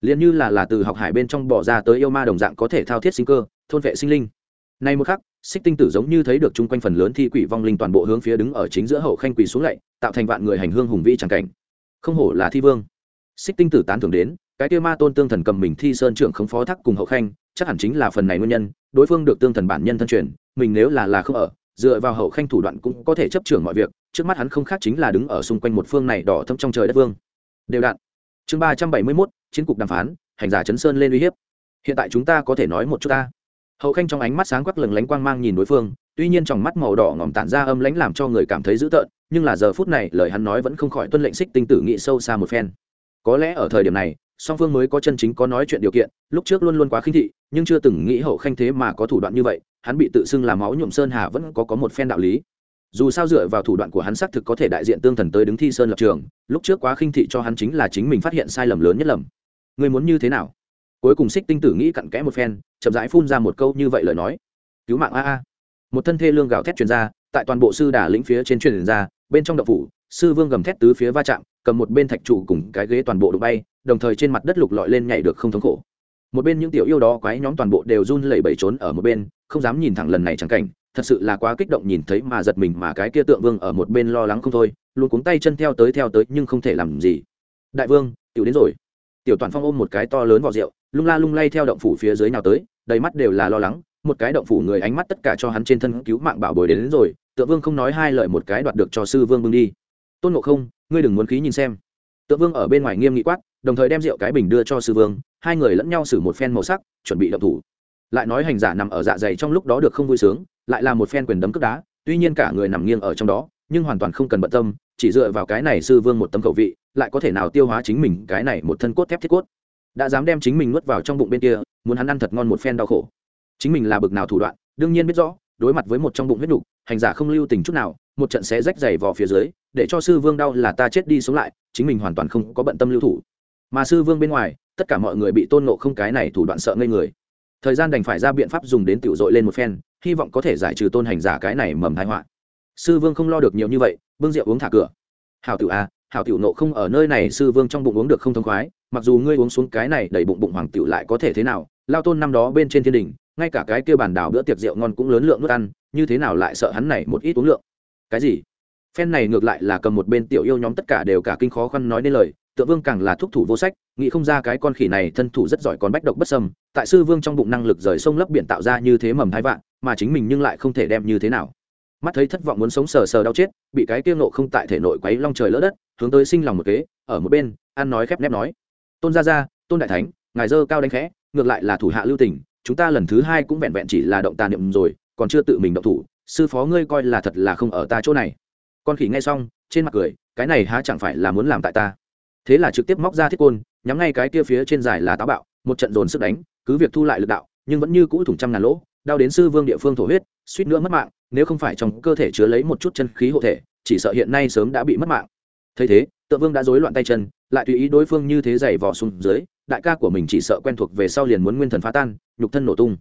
Liền như là là từ học hải bên trong bỏ ra tới yêu ma đồng dạng có thể thao thiết sinh cơ, thôn vệ sinh linh nay một khắc, xích tinh tử giống như thấy được chung quanh phần lớn thi quỷ vong linh toàn bộ hướng phía đứng ở chính giữa hậu khanh quỳ xuống lạy tạo thành vạn người hành hương hùng vĩ tràng cảnh. Không hổ là thi vương. Xích tinh tử tán thưởng đến, cái kia ma tôn tương thần cầm mình thi sơn trưởng không phó thác cùng hậu khanh, chắc hẳn chính là phần này nguyên nhân, đối phương được tương thần bản nhân thân truyền, mình nếu là là không ở, dựa vào hậu khanh thủ đoạn cũng có thể chấp trưởng mọi việc, trước mắt hắn không khác chính là đứng ở xung quanh một phương này đỏ thâm trong trời đất vương. Đều đặn chương ba trăm bảy mươi mốt, chiến cục đàm phán, hành giả chấn sơn lên uy hiếp. Hiện tại chúng ta có thể nói một chút ta hậu khanh trong ánh mắt sáng quắc lừng lánh quang mang nhìn đối phương, tuy nhiên trong mắt màu đỏ ngòm tản ra âm lãnh làm cho người cảm thấy dữ tợn, nhưng là giờ phút này lời hắn nói vẫn không khỏi tuân lệnh xích tinh tử nghị sâu xa một phen. Có lẽ ở thời điểm này, song phương mới có chân chính có nói chuyện điều kiện, lúc trước luôn luôn quá khinh thị, nhưng chưa từng nghĩ hậu khanh thế mà có thủ đoạn như vậy, hắn bị tự xưng làm máu nhuộm sơn hà vẫn có có một phen đạo lý. Dù sao dựa vào thủ đoạn của hắn xác thực có thể đại diện tương thần tới đứng thi sơn lập trường, lúc trước quá khinh thị cho hắn chính là chính mình phát hiện sai lầm lớn nhất lầm. Người muốn như thế nào? Cuối cùng xích tinh tử nghĩ cặn kẽ một phen, chậm rãi phun ra một câu như vậy lời nói. Cứu mạng a a. Một thân thê lương gào thét truyền ra, tại toàn bộ sư đà lĩnh phía trên truyền ra, bên trong đậu phủ, sư vương gầm thét tứ phía va chạm, cầm một bên thạch trụ cùng cái ghế toàn bộ đụng bay, đồng thời trên mặt đất lục lọi lên nhảy được không thống khổ. Một bên những tiểu yêu đó quái nhóm toàn bộ đều run lẩy bẩy trốn ở một bên, không dám nhìn thẳng lần này chẳng cảnh, thật sự là quá kích động nhìn thấy mà giật mình mà cái kia tượng vương ở một bên lo lắng không thôi, luôn cuống tay chân theo tới theo tới nhưng không thể làm gì. Đại vương, tiểu đến rồi. Tiểu toàn phong ôm một cái to lớn vào rượu lung la lung lay theo động phủ phía dưới nào tới đầy mắt đều là lo lắng một cái động phủ người ánh mắt tất cả cho hắn trên thân cứu mạng bảo bồi đến, đến rồi tượng vương không nói hai lời một cái đoạt được cho sư vương bưng đi. Tôn ngộ không ngươi đừng muốn khí nhìn xem. Tượng vương ở bên ngoài nghiêm nghị quát đồng thời đem rượu cái bình đưa cho sư vương hai người lẫn nhau xử một phen màu sắc chuẩn bị động thủ. Lại nói hành giả nằm ở dạ dày trong lúc đó được không vui sướng lại là một phen quyền đấm cướp đá tuy nhiên cả người nằm nghiêng ở trong đó nhưng hoàn toàn không cần bận tâm chỉ dựa vào cái này sư vương một tâm khẩu vị lại có thể nào tiêu hóa chính mình cái này một thân cốt thép thiết cốt đã dám đem chính mình nuốt vào trong bụng bên kia muốn hắn ăn thật ngon một phen đau khổ. Chính mình là bực nào thủ đoạn đương nhiên biết rõ đối mặt với một trong bụng huyết đục, hành giả không lưu tình chút nào một trận sẽ rách dày vò phía dưới để cho sư vương đau là ta chết đi sống lại chính mình hoàn toàn không có bận tâm lưu thủ. Mà sư vương bên ngoài tất cả mọi người bị tôn nộ không cái này thủ đoạn sợ ngây người. Thời gian đành phải ra biện pháp dùng đến tiểu dội lên một phen hy vọng có thể giải trừ tôn hành giả cái này mầm thái họa. Sư vương không lo được nhiều như vậy bưng rượu uống thả cửa. Hảo tiểu a hảo tiểu nộ không ở nơi này sư vương trong bụng uống được không thông khoái mặc dù ngươi uống xuống cái này đầy bụng bụng hoàng tiểu lại có thể thế nào, lao tôn năm đó bên trên thiên đình, ngay cả cái kia bàn đảo bữa tiệc rượu ngon cũng lớn lượng nuốt ăn, như thế nào lại sợ hắn này một ít uống lượng? Cái gì? Phen này ngược lại là cầm một bên tiểu yêu nhóm tất cả đều cả kinh khó khăn nói nên lời tựa vương càng là thúc thủ vô sách, nghĩ không ra cái con khỉ này thân thủ rất giỏi còn bách độc bất sâm tại sư vương trong bụng năng lực rời sông lấp biển tạo ra như thế mầm hai vạn, mà chính mình nhưng lại không thể đem như thế nào. Mắt thấy thất vọng muốn sống sờ sờ đau chết, bị cái kia nộ không tại thể nội quấy long trời lỡ đất, hướng tới sinh lòng một kế, ở một bên, ăn nói khép nép nói tôn gia gia, tôn đại thánh, ngài dơ cao đánh khẽ, ngược lại là thủ hạ lưu tình, chúng ta lần thứ hai cũng vẹn vẹn chỉ là động tàn niệm rồi, còn chưa tự mình động thủ, sư phó ngươi coi là thật là không ở ta chỗ này. Con khỉ nghe xong, trên mặt cười, cái này há chẳng phải là muốn làm tại ta. Thế là trực tiếp móc ra thiết côn, nhắm ngay cái kia phía trên dài là táo bạo, một trận dồn sức đánh, cứ việc thu lại lực đạo, nhưng vẫn như cũ thủng trăm ngàn lỗ, đau đến sư vương địa phương thổ huyết, suýt nữa mất mạng, nếu không phải trong cơ thể chứa lấy một chút chân khí hộ thể, chỉ sợ hiện nay sớm đã bị mất mạng. Thấy thế tự vương đã rối loạn tay chân lại tùy ý đối phương như thế giày vò xuống dưới, đại ca của mình chỉ sợ quen thuộc về sau liền muốn nguyên thần phá tan, nhục thân nổ tung.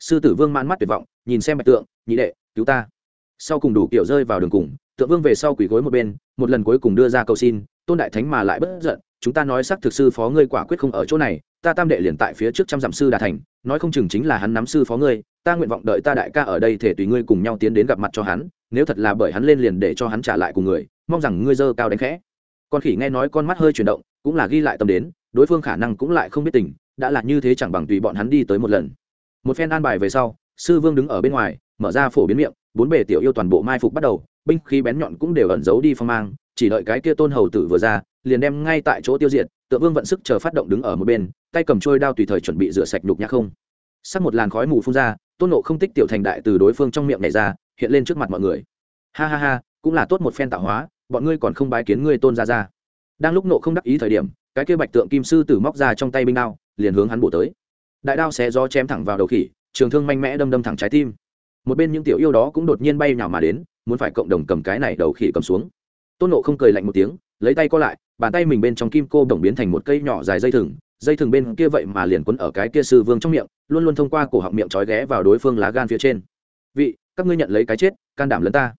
Sư tử vương man mắt tuyệt vọng, nhìn xem bạch tượng, nhị đệ, cứu ta. Sau cùng đủ kiểu rơi vào đường cùng, tượng vương về sau quỳ gối một bên, một lần cuối cùng đưa ra cầu xin, tôn đại thánh mà lại bất giận, chúng ta nói xác thực sư phó ngươi quả quyết không ở chỗ này, ta tam đệ liền tại phía trước trăm dặm sư đà thành, nói không chừng chính là hắn nắm sư phó ngươi, ta nguyện vọng đợi ta đại ca ở đây thể tùy ngươi cùng nhau tiến đến gặp mặt cho hắn, nếu thật là bởi hắn lên liền để cho hắn trả lại cùng người, mong rằng ngươi dơ cao đánh khẽ con khỉ nghe nói con mắt hơi chuyển động, cũng là ghi lại tâm đến, đối phương khả năng cũng lại không biết tình, đã là như thế chẳng bằng tùy bọn hắn đi tới một lần. Một phen an bài về sau, sư vương đứng ở bên ngoài, mở ra phổ biến miệng, bốn bề tiểu yêu toàn bộ mai phục bắt đầu, binh khí bén nhọn cũng đều ẩn giấu đi phong mang, chỉ đợi cái kia tôn hầu tử vừa ra, liền đem ngay tại chỗ tiêu diệt Tựa vương vận sức chờ phát động đứng ở một bên, tay cầm trôi đao tùy thời chuẩn bị rửa sạch nhục nhã không. Sắc một làn khói mù phun ra, tôn nộ không tích tiểu thành đại từ đối phương trong miệng này ra, hiện lên trước mặt mọi người. Ha ha ha, cũng là tốt một phen tạo hóa bọn ngươi còn không bái kiến ngươi tôn gia gia, đang lúc nộ không đắc ý thời điểm cái kia bạch tượng kim sư tử móc ra trong tay binh đao liền hướng hắn bổ tới. Đại đao xé gió chém thẳng vào đầu khỉ trường thương mạnh mẽ đâm đâm thẳng trái tim. Một bên những tiểu yêu đó cũng đột nhiên bay nhào mà đến muốn phải cộng đồng cầm cái này đầu khỉ cầm xuống. Tôn nộ không cười lạnh một tiếng lấy tay co lại bàn tay mình bên trong kim cô đồng biến thành một cây nhỏ dài dây thừng dây thừng bên kia vậy mà liền quấn ở cái kia sư vương trong miệng luôn luôn thông qua cổ họng miệng trói ghé vào đối phương lá gan phía trên. Vị các ngươi nhận lấy cái chết can đảm lớn ta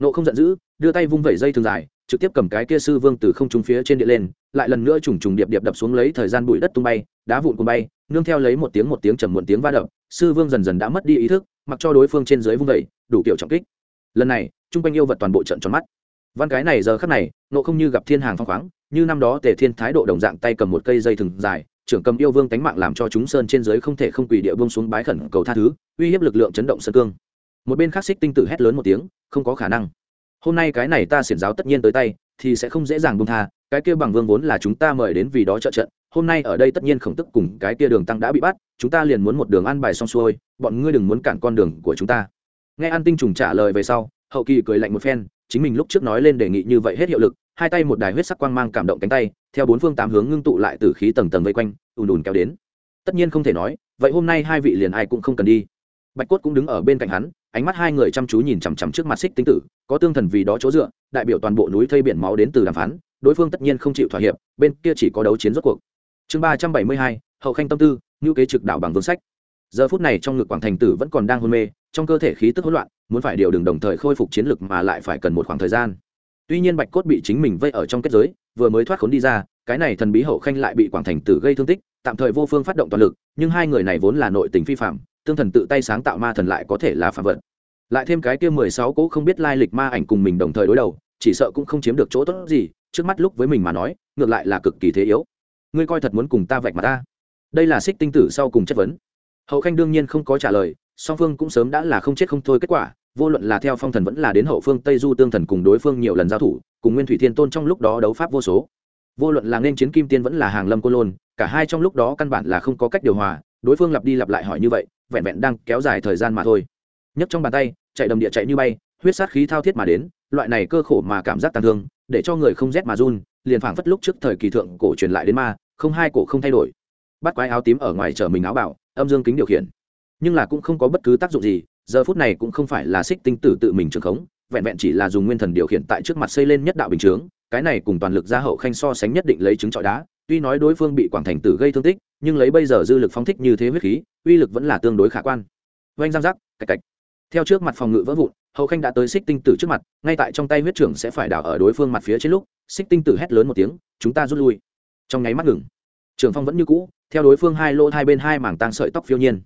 nộ không giận dữ, đưa tay vung vẩy dây thừng dài, trực tiếp cầm cái kia sư vương từ không trung phía trên địa lên, lại lần nữa trùng trùng điệp điệp đập xuống lấy thời gian bụi đất tung bay, đá vụn cùng bay, nương theo lấy một tiếng một tiếng trầm muộn tiếng va đập, sư vương dần dần đã mất đi ý thức, mặc cho đối phương trên dưới vung vẩy, đủ kiểu trọng kích. Lần này trung quanh yêu vật toàn bộ trận tròn mắt. Văn cái này giờ khắc này, nộ không như gặp thiên hàng phong khoáng, như năm đó tề thiên thái độ đồng dạng tay cầm một cây dây thừng dài, trưởng cầm yêu vương tánh mạng làm cho chúng sơn trên dưới không thể không quỳ địa vương xuống bái khẩn cầu tha thứ, uy hiếp lực lượng chấn động sơn cương một bên khác xích tinh tử hét lớn một tiếng, không có khả năng. Hôm nay cái này ta xiển giáo tất nhiên tới tay, thì sẽ không dễ dàng buông tha, cái kia bằng vương vốn là chúng ta mời đến vì đó trợ trận, hôm nay ở đây tất nhiên khổng tức cùng cái kia đường tăng đã bị bắt, chúng ta liền muốn một đường ăn bài xong xuôi, bọn ngươi đừng muốn cản con đường của chúng ta. Nghe an tinh trùng trả lời về sau, hậu kỳ cười lạnh một phen, chính mình lúc trước nói lên đề nghị như vậy hết hiệu lực, hai tay một đài huyết sắc quang mang cảm động cánh tay, theo bốn phương tám hướng ngưng tụ lại từ khí tầng tầng vây quanh, ùn ùn kéo đến. Tất nhiên không thể nói, vậy hôm nay hai vị liền ai cũng không cần đi bạch cốt cũng đứng ở bên cạnh hắn, ánh mắt hai người chăm chú nhìn chằm chằm trước mặt xích tinh tử, có tương thần vì đó chỗ dựa, đại biểu toàn bộ núi thây biển máu đến từ đàm phán, đối phương tất nhiên không chịu thỏa hiệp, bên kia chỉ có đấu chiến rốt cuộc. Chương ba trăm bảy mươi hai, hậu khanh tâm tư ngữ kế trực đảo bằng vương sách. Giờ phút này trong ngực quảng thành tử vẫn còn đang hôn mê, trong cơ thể khí tức hỗn loạn, muốn phải điều đường đồng thời khôi phục chiến lực mà lại phải cần một khoảng thời gian. Tuy nhiên bạch cốt bị chính mình vây ở trong kết giới, vừa mới thoát khốn đi ra, cái này thần bí hậu khanh lại bị quảng thành tử gây thương tích, tạm thời vô phương phát động toàn lực, nhưng hai người này vốn là nội tình phi phạm tương thần tự tay sáng tạo ma thần lại có thể là phạm vật. Lại thêm cái kia mười sáu cỗ không biết lai lịch ma ảnh cùng mình đồng thời đối đầu, chỉ sợ cũng không chiếm được chỗ tốt gì, trước mắt lúc với mình mà nói, ngược lại là cực kỳ thế yếu. Ngươi coi thật muốn cùng ta vạch mặt ta. Đây là xích tinh tử sau cùng chất vấn. Hậu khanh đương nhiên không có trả lời, song phương cũng sớm đã là không chết không thôi kết quả, vô luận là theo phong thần vẫn là đến hậu phương tây du tương thần cùng đối phương nhiều lần giao thủ, cùng nguyên thủy thiên tôn trong lúc đó đấu pháp vô số. Vô luận là nên chiến kim tiên vẫn là hàng lâm cô lôn, cả hai trong lúc đó căn bản là không có cách điều hòa đối phương lặp đi lặp lại hỏi như vậy, vẹn vẹn đang kéo dài thời gian mà thôi. Nhấc trong bàn tay, chạy đầm địa chạy như bay, huyết sát khí thao thiết mà đến, loại này cơ khổ mà cảm giác tàn thương, để cho người không rét mà run, liền phảng phất lúc trước thời kỳ thượng cổ truyền lại đến ma, không hai cổ không thay đổi. Bắt quái áo tím ở ngoài chở mình áo bảo âm dương kính điều khiển. Nhưng là cũng không có bất cứ tác dụng gì, giờ phút này cũng không phải là xích tinh tử tự mình trường khống, vẹn vẹn chỉ là dùng nguyên thần điều khiển tại trước mặt xây lên nhất đạo bình chướng, cái này cùng toàn lực gia hậu khanh so sánh nhất định lấy chứng trọi đá, tuy nói đối phương bị quảng thành tử gây thương tích nhưng lấy bây giờ dư lực phóng thích như thế huyết khí, uy lực vẫn là tương đối khả quan. Oanh giang giác cạch cạch. Theo trước mặt phòng ngự vỡ vụn, hậu khanh đã tới xích tinh tử trước mặt, ngay tại trong tay huyết trưởng sẽ phải đảo ở đối phương mặt phía trên lúc, xích tinh tử hét lớn một tiếng, chúng ta rút lui. Trong nháy mắt ngừng. Trường phong vẫn như cũ, theo đối phương hai lỗ hai bên hai mảng tang sợi tóc phiêu nhiên.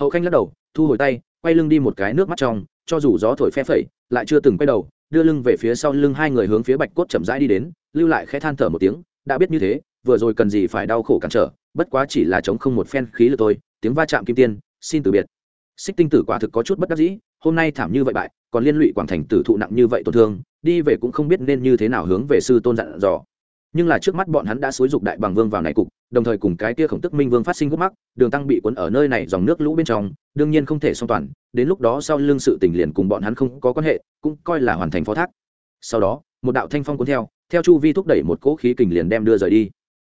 Hậu khanh lắc đầu, thu hồi tay, quay lưng đi một cái nước mắt trong, cho dù gió thổi phe phẩy, lại chưa từng quay đầu, đưa lưng về phía sau lưng hai người hướng phía bạch cốt chậm rãi đi đến, lưu lại khẽ than thở một tiếng, đã biết như thế, vừa rồi cần gì phải đau khổ cản trở bất quá chỉ là chống không một phen khí lực tôi tiếng va chạm kim tiên, xin từ biệt. Xích tinh tử quả thực có chút bất đắc dĩ, hôm nay thảm như vậy bại, còn liên lụy quảng thành tử thụ nặng như vậy tổn thương, đi về cũng không biết nên như thế nào hướng về sư tôn dặn dò. Nhưng là trước mắt bọn hắn đã xúi dục đại bằng vương vào này cục, đồng thời cùng cái kia khổng tức minh vương phát sinh khúc mắc, đường tăng bị cuốn ở nơi này dòng nước lũ bên trong, đương nhiên không thể song toàn, đến lúc đó sau lưng sự tình liền cùng bọn hắn không có quan hệ, cũng coi là hoàn thành phó thác. Sau đó, một đạo thanh phong cuốn theo theo chu vi thúc đẩy một cỗ khí kình liền đem đưa rời đi.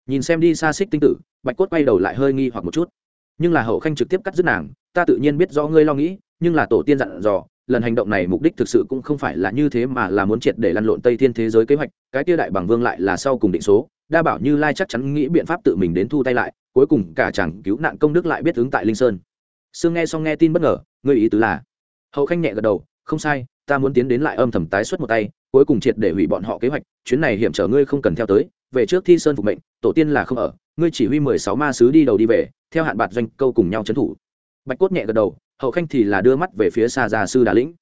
Nhìn xem đi xa xích tinh tử bạch cốt quay đầu lại hơi nghi hoặc một chút. Nhưng là hậu khanh trực tiếp cắt dứt nàng, ta tự nhiên biết do ngươi lo nghĩ, nhưng là tổ tiên dặn dò, lần hành động này mục đích thực sự cũng không phải là như thế mà là muốn triệt để lăn lộn tây thiên thế giới kế hoạch, cái tia đại bằng vương lại là sau cùng định số, đa bảo như lai chắc chắn nghĩ biện pháp tự mình đến thu tay lại, cuối cùng cả chàng cứu nạn công đức lại biết ứng tại linh sơn. Sương nghe xong nghe tin bất ngờ, ngươi ý tứ là? Hậu khanh nhẹ gật đầu, không sai, ta muốn tiến đến lại âm thầm tái xuất một tay, cuối cùng triệt để hủy bọn họ kế hoạch, chuyến này hiểm trở ngươi không cần theo tới, về trước thi sơn phục mệnh tổ tiên là không ở, ngươi chỉ huy mười sáu ma sứ đi đầu đi về, theo hạn bạt doanh câu cùng nhau trấn thủ. Bạch cốt nhẹ gật đầu, hậu khanh thì là đưa mắt về phía xa gia sư đà lĩnh.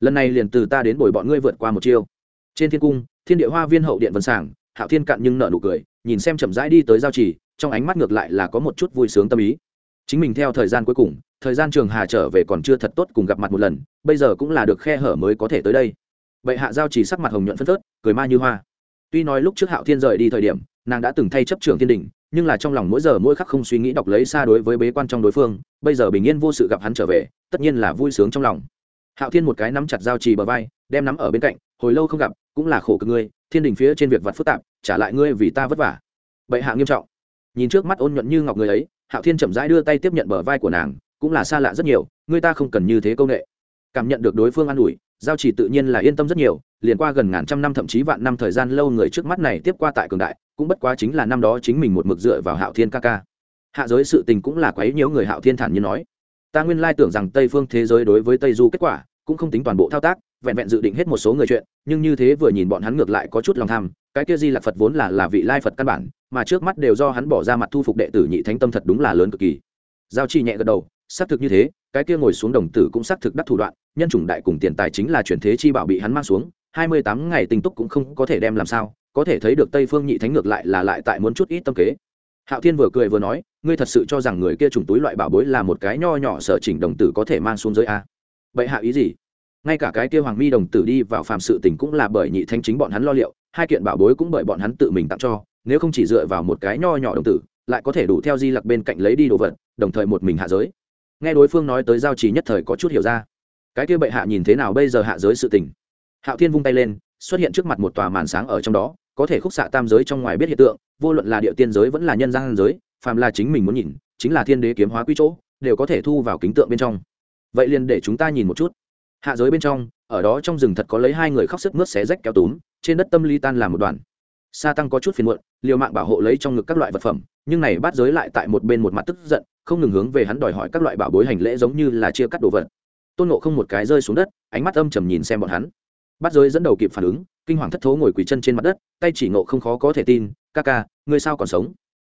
Lần này liền từ ta đến bồi bọn ngươi vượt qua một chiêu. Trên thiên cung, thiên địa hoa viên hậu điện vân sảng, hạo thiên cạn nhưng nợ nụ cười, nhìn xem chậm rãi đi tới giao trì, trong ánh mắt ngược lại là có một chút vui sướng tâm ý. Chính mình theo thời gian cuối cùng, thời gian trường hà trở về còn chưa thật tốt cùng gặp mặt một lần, bây giờ cũng là được khe hở mới có thể tới đây. Vậy hạ giao trì sắc mặt hồng nhuận phân phớt, cười ma như hoa. Tuy nói lúc trước hạo thiên rời đi thời điểm nàng đã từng thay chấp trường thiên đình, nhưng là trong lòng mỗi giờ mỗi khắc không suy nghĩ đọc lấy xa đối với bế quan trong đối phương, bây giờ bình yên vô sự gặp hắn trở về, tất nhiên là vui sướng trong lòng. Hạo thiên một cái nắm chặt giao trì bờ vai, đem nắm ở bên cạnh, hồi lâu không gặp, cũng là khổ cực ngươi, thiên đình phía trên việc vặt phức tạp, trả lại ngươi vì ta vất vả. Bệ hạ nghiêm trọng. Nhìn trước mắt ôn nhuận như ngọc người ấy, hạo thiên chậm rãi đưa tay tiếp nhận bờ vai của nàng, cũng là xa lạ rất nhiều, ngươi ta không cần như thế công nghệ cảm nhận được đối phương an ủi, giao chỉ tự nhiên là yên tâm rất nhiều, liền qua gần ngàn trăm năm thậm chí vạn năm thời gian lâu người trước mắt này tiếp qua tại cường đại cũng bất quá chính là năm đó chính mình một mực dựa vào hạo thiên ca ca. Hạ giới sự tình cũng là quấy nhiễu người hạo thiên thản như nói. Ta nguyên lai tưởng rằng tây phương thế giới đối với tây du kết quả cũng không tính toàn bộ thao tác, vẹn vẹn dự định hết một số người chuyện, nhưng như thế vừa nhìn bọn hắn ngược lại có chút lòng tham, cái kia di lạc phật vốn là là vị lai phật căn bản, mà trước mắt đều do hắn bỏ ra mặt thu phục đệ tử nhị thánh tâm thật đúng là lớn cực kỳ. Giao chi nhẹ gật đầu, xác thực như thế, cái kia ngồi xuống đồng tử cũng xác thực đắc thủ đoạn, nhân chủng đại cùng tiền tài chính là chuyển thế chi bảo bị hắn mang xuống, hai mươi tám ngày tinh túc cũng không có thể đem làm sao có thể thấy được tây phương nhị thánh ngược lại là lại tại muốn chút ít tâm kế. Hạo thiên vừa cười vừa nói, ngươi thật sự cho rằng người kia trùng túi loại bảo bối là một cái nho nhỏ sở chỉnh đồng tử có thể mang xuống dưới a? Vậy hạ ý gì? Ngay cả cái kia hoàng mi đồng tử đi vào phàm sự tình cũng là bởi nhị thanh chính bọn hắn lo liệu, hai kiện bảo bối cũng bởi bọn hắn tự mình tặng cho, nếu không chỉ dựa vào một cái nho nhỏ đồng tử, lại có thể đủ theo di lặc bên cạnh lấy đi đồ vật, đồng thời một mình hạ giới. Nghe đối phương nói tới giao trì nhất thời có chút hiểu ra. Cái kia bệ hạ nhìn thế nào bây giờ hạ giới sự tình? Hạo thiên vung tay lên, xuất hiện trước mặt một tòa màn sáng ở trong đó có thể khúc xạ tam giới trong ngoài biết hiện tượng, vô luận là địa tiên giới vẫn là nhân gian giới, phàm là chính mình muốn nhìn, chính là thiên đế kiếm hóa quý chỗ, đều có thể thu vào kính tượng bên trong. Vậy liền để chúng ta nhìn một chút. Hạ giới bên trong, ở đó trong rừng thật có lấy hai người khóc sức mướt xé rách kéo túm, trên đất tâm ly tan làm một đoàn. Sa tăng có chút phiền muộn, liều mạng bảo hộ lấy trong ngực các loại vật phẩm, nhưng này bắt giới lại tại một bên một mặt tức giận, không ngừng hướng về hắn đòi hỏi các loại bảo bối hành lễ giống như là chia cắt đồ vật. Tôn nộ không một cái rơi xuống đất, ánh mắt âm trầm nhìn xem bọn hắn. Bắt giới dẫn đầu kịp phản ứng kinh hoàng thất thố ngồi quỳ chân trên mặt đất, tay chỉ nộ không khó có thể tin, ca ca, ngươi sao còn sống?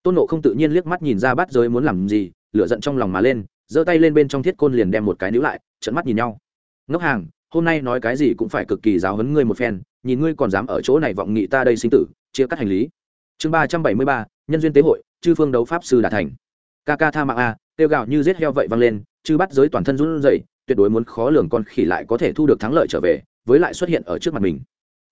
Tôn nộ không tự nhiên liếc mắt nhìn ra bắt giới muốn làm gì, lửa giận trong lòng mà lên, giơ tay lên bên trong thiết côn liền đem một cái níu lại trận mắt nhìn nhau. Ngốc hàng, hôm nay nói cái gì cũng phải cực kỳ giáo hấn ngươi một phen, nhìn ngươi còn dám ở chỗ này vọng nghị ta đây sinh tử, chia cắt hành lý. Chương ba trăm bảy mươi ba, nhân duyên tế hội, chư phương đấu pháp sư đà thành. Ca ca tha mạng a, tiêu gạo như giết heo vậy vang lên, chư bắt giới toàn thân run rẩy, tuyệt đối muốn khó lường con khỉ lại có thể thu được thắng lợi trở về, với lại xuất hiện ở trước mặt mình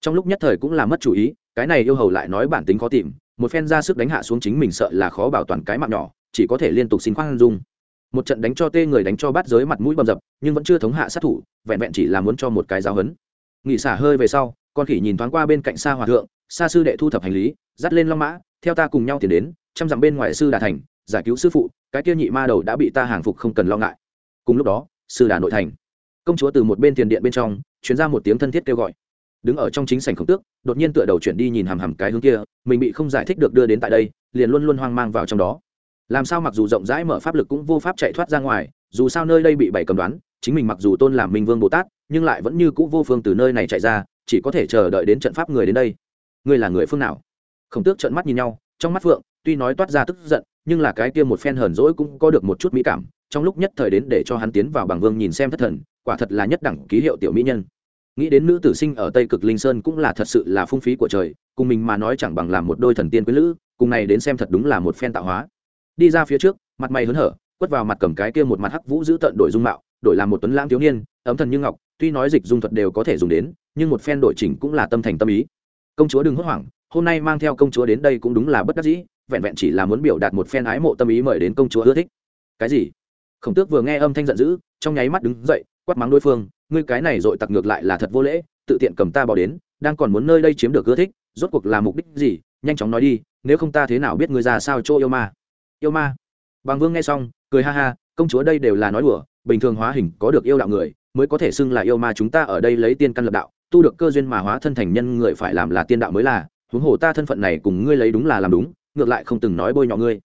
trong lúc nhất thời cũng là mất chủ ý, cái này yêu hầu lại nói bản tính khó tìm, một phen ra sức đánh hạ xuống chính mình sợ là khó bảo toàn cái mạng nhỏ, chỉ có thể liên tục xin khoan dung. Một trận đánh cho tê người đánh cho bắt giới mặt mũi bầm dập, nhưng vẫn chưa thống hạ sát thủ, vẹn vẹn chỉ là muốn cho một cái giáo hấn nghỉ xả hơi về sau, con khỉ nhìn thoáng qua bên cạnh xa hòa thượng xa sư đệ thu thập hành lý, dắt lên long mã, theo ta cùng nhau tiến đến chăm dặm bên ngoài sư đà thành, giải cứu sư phụ, cái kia nhị ma đầu đã bị ta hàng phục không cần lo ngại. Cùng lúc đó, sư đà nội thành. Công chúa từ một bên tiền điện bên trong chuyển ra một tiếng thân thiết kêu gọi đứng ở trong chính sảnh khổng tước, đột nhiên tựa đầu chuyển đi nhìn hằm hằm cái hướng kia, mình bị không giải thích được đưa đến tại đây, liền luôn luôn hoang mang vào trong đó. Làm sao mặc dù rộng rãi mở pháp lực cũng vô pháp chạy thoát ra ngoài, dù sao nơi đây bị bảy cầm đoán, chính mình mặc dù tôn làm minh vương bồ tát, nhưng lại vẫn như cũ vô phương từ nơi này chạy ra, chỉ có thể chờ đợi đến trận pháp người đến đây. Ngươi là người phương nào? Khổng tước trợn mắt nhìn nhau, trong mắt phượng tuy nói toát ra tức giận, nhưng là cái kia một phen hờn dỗi cũng có được một chút mỹ cảm, trong lúc nhất thời đến để cho hắn tiến vào bằng vương nhìn xem thất thần, quả thật là nhất đẳng ký hiệu tiểu mỹ nhân nghĩ đến nữ tử sinh ở tây cực linh sơn cũng là thật sự là phung phí của trời, cùng mình mà nói chẳng bằng làm một đôi thần tiên quý lữ, cùng này đến xem thật đúng là một phen tạo hóa. Đi ra phía trước, mặt mày hớn hở, quất vào mặt cầm cái kia một mặt hắc vũ giữ tận đổi dung mạo, đổi làm một tuấn lãng thiếu niên, ấm thần như ngọc, tuy nói dịch dung thuật đều có thể dùng đến, nhưng một phen đổi chỉnh cũng là tâm thành tâm ý. Công chúa đừng hốt hoảng, hôm nay mang theo công chúa đến đây cũng đúng là bất đắc dĩ, vẹn vẹn chỉ là muốn biểu đạt một phen ái mộ tâm ý mời đến công chúa ưa thích. Cái gì? Khổng tước vừa nghe âm thanh giận dữ, trong nháy mắt đứng dậy quát mắng đối phương, ngươi cái này dội tặc ngược lại là thật vô lễ, tự tiện cầm ta bỏ đến, đang còn muốn nơi đây chiếm được ưa thích, rốt cuộc là mục đích gì? Nhanh chóng nói đi, nếu không ta thế nào biết ngươi ra sao chỗ yêu ma? Yêu ma? Bằng vương nghe xong, cười ha ha, công chúa đây đều là nói đùa, bình thường hóa hình có được yêu đạo người, mới có thể xưng là yêu ma chúng ta ở đây lấy tiên căn lập đạo, tu được cơ duyên mà hóa thân thành nhân người phải làm là tiên đạo mới là, huống hồ ta thân phận này cùng ngươi lấy đúng là làm đúng, ngược lại không từng nói bôi nhọ ngươi.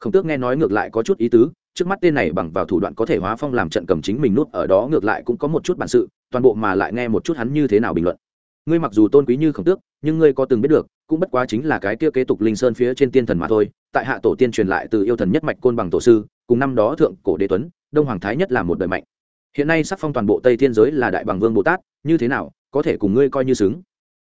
Khổng tước nghe nói ngược lại có chút ý tứ trước mắt tên này bằng vào thủ đoạn có thể hóa phong làm trận cầm chính mình nút, ở đó ngược lại cũng có một chút bản sự, toàn bộ mà lại nghe một chút hắn như thế nào bình luận. Ngươi mặc dù tôn quý như khổng tước, nhưng ngươi có từng biết được, cũng bất quá chính là cái kia kế tục linh sơn phía trên tiên thần mà thôi. Tại hạ tổ tiên truyền lại từ yêu thần nhất mạch côn bằng tổ sư, cùng năm đó thượng cổ đế tuấn, đông hoàng thái nhất là một đời mạnh. Hiện nay sắc phong toàn bộ tây thiên giới là đại bằng vương bồ tát, như thế nào, có thể cùng ngươi coi như xứng?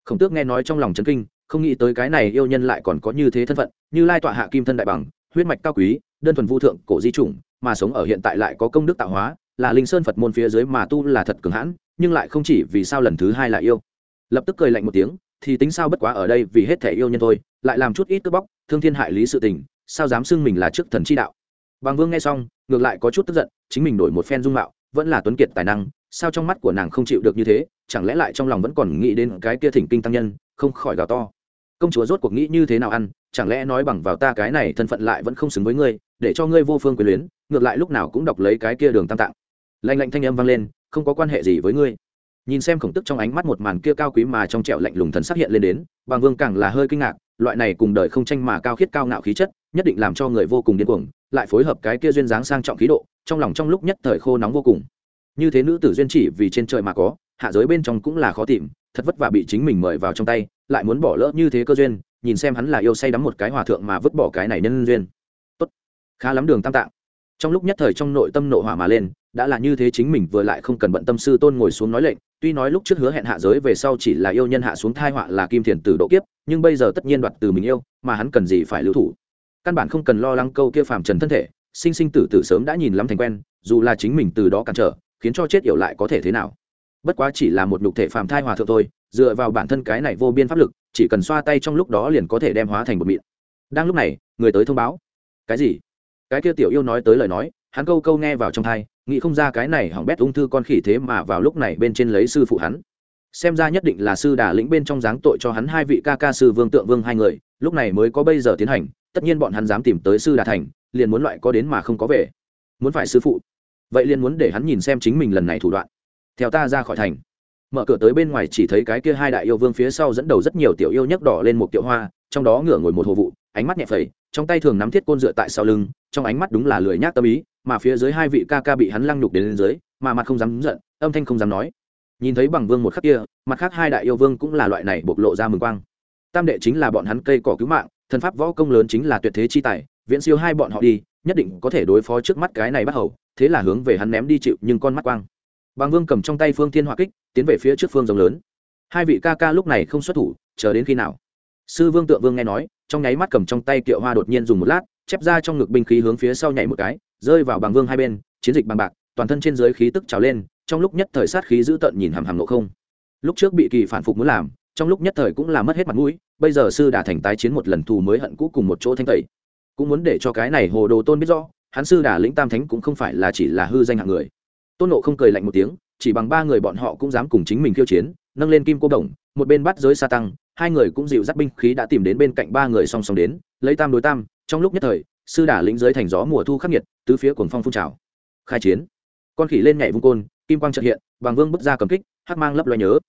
Khổng tước nghe nói trong lòng chấn kinh, không nghĩ tới cái này yêu nhân lại còn có như thế thân phận, như lai tọa hạ kim thân đại bằng, huyết mạch cao quý đơn thuần vu thượng cổ di chủng, mà sống ở hiện tại lại có công đức tạo hóa, là linh sơn phật môn phía dưới mà tu là thật cường hãn, nhưng lại không chỉ vì sao lần thứ hai là yêu. Lập tức cười lạnh một tiếng, thì tính sao bất quá ở đây vì hết thể yêu nhân thôi, lại làm chút ít cướp bóc, thương thiên hại lý sự tình, sao dám xưng mình là trước thần chi đạo. Bằng vương nghe xong, ngược lại có chút tức giận, chính mình đổi một phen dung mạo, vẫn là tuấn kiệt tài năng, sao trong mắt của nàng không chịu được như thế, chẳng lẽ lại trong lòng vẫn còn nghĩ đến cái kia thỉnh kinh tăng nhân, không khỏi gào to. Công chúa rốt cuộc nghĩ như thế nào ăn, chẳng lẽ nói bằng vào ta cái này thân phận lại vẫn không xứng với ngươi để cho ngươi vô phương quyền luyến, ngược lại lúc nào cũng đọc lấy cái kia đường tam tạng. Lạnh lạnh thanh âm vang lên, không có quan hệ gì với ngươi. Nhìn xem khổng tức trong ánh mắt một màn kia cao quý mà trong trẹo lạnh lùng thần sắc hiện lên đến bằng vương càng là hơi kinh ngạc, loại này cùng đời không tranh mà cao khiết cao ngạo khí chất, nhất định làm cho người vô cùng điên cuồng, lại phối hợp cái kia duyên dáng sang trọng khí độ, trong lòng trong lúc nhất thời khô nóng vô cùng. Như thế nữ tử duyên chỉ vì trên trời mà có, hạ giới bên trong cũng là khó tìm, thật vất vả bị chính mình mời vào trong tay, lại muốn bỏ lỡ như thế cơ duyên, nhìn xem hắn là yêu say đắm một cái hòa thượng mà vứt bỏ cái này nhân duyên khá lắm đường tam tạng. Trong lúc nhất thời trong nội tâm nội hỏa mà lên, đã là như thế chính mình vừa lại không cần bận tâm sư tôn ngồi xuống nói lệnh, tuy nói lúc trước hứa hẹn hạ giới về sau chỉ là yêu nhân hạ xuống thai họa là kim thiền từ độ kiếp, nhưng bây giờ tất nhiên đoạt từ mình yêu, mà hắn cần gì phải lưu thủ? Căn bản không cần lo lắng câu kia phàm trần thân thể, sinh sinh tử tử sớm đã nhìn lắm thành quen, dù là chính mình từ đó cản trở, khiến cho chết yểu lại có thể thế nào? Bất quá chỉ là một nhục thể phàm thai hòa thượng thôi, dựa vào bản thân cái này vô biên pháp lực, chỉ cần xoa tay trong lúc đó liền có thể đem hóa thành một mịn. Đang lúc này, người tới thông báo. Cái gì? Cái kia tiểu yêu nói tới lời nói, hắn câu câu nghe vào trong thai, nghĩ không ra cái này hỏng bét ung thư con khỉ thế mà vào lúc này bên trên lấy sư phụ hắn. Xem ra nhất định là sư đà lĩnh bên trong giáng tội cho hắn hai vị ca ca sư vương tượng vương hai người, lúc này mới có bây giờ tiến hành, tất nhiên bọn hắn dám tìm tới sư đà thành, liền muốn loại có đến mà không có về. Muốn phải sư phụ. Vậy liền muốn để hắn nhìn xem chính mình lần này thủ đoạn. Theo ta ra khỏi thành. Mở cửa tới bên ngoài chỉ thấy cái kia hai đại yêu vương phía sau dẫn đầu rất nhiều tiểu yêu nhấc đỏ lên một tiểu hoa, trong đó ngửa ngồi một hồ vụ, ánh mắt nhẹ phẩy trong tay thường nắm thiết côn dựa tại sau lưng, trong ánh mắt đúng là lười nhác tâm ý, mà phía dưới hai vị ca ca bị hắn lăng nhục đến lên dưới, mà mặt không dám giận, âm thanh không dám nói. Nhìn thấy bằng vương một khắc kia, mặt khác hai đại yêu vương cũng là loại này bộc lộ ra mừng quang. Tam đệ chính là bọn hắn cây cỏ cứu mạng, thần pháp võ công lớn chính là tuyệt thế chi tài, viễn siêu hai bọn họ đi, nhất định có thể đối phó trước mắt cái này bắt hầu, thế là hướng về hắn ném đi chịu nhưng con mắt quang. Bằng vương cầm trong tay phương thiên hỏa kích, tiến về phía trước phương rồng lớn. Hai vị ca ca lúc này không xuất thủ, chờ đến khi nào? Sư vương tượng vương nghe nói trong nháy mắt cầm trong tay kiệu hoa đột nhiên dùng một lát, chép ra trong ngực binh khí hướng phía sau nhảy một cái, rơi vào bằng vương hai bên, chiến dịch bằng bạc, toàn thân trên dưới khí tức trào lên, trong lúc nhất thời sát khí giữ tận nhìn hàm hàm nộ không. Lúc trước bị kỳ phản phục muốn làm, trong lúc nhất thời cũng là mất hết mặt mũi, bây giờ sư đã thành tái chiến một lần thù mới hận cũ cùng một chỗ thanh tẩy. Cũng muốn để cho cái này hồ đồ tôn biết rõ, hắn sư đà lĩnh tam thánh cũng không phải là chỉ là hư danh hạng người. Tôn nộ không cười lạnh một tiếng, chỉ bằng ba người bọn họ cũng dám cùng chính mình khiêu chiến, nâng lên kim cô đồng, một bên bắt giới sa tăng hai người cũng dịu dắt binh khí đã tìm đến bên cạnh ba người song song đến, lấy tam đối tam, trong lúc nhất thời, sư đả lĩnh giới thành gió mùa thu khắc nghiệt, tứ phía cuồng phong phun trào. Khai chiến. Con khỉ lên nhảy vung côn, kim quang trợ hiện bằng vương bước ra cầm kích, hắc mang lấp loài nhớ.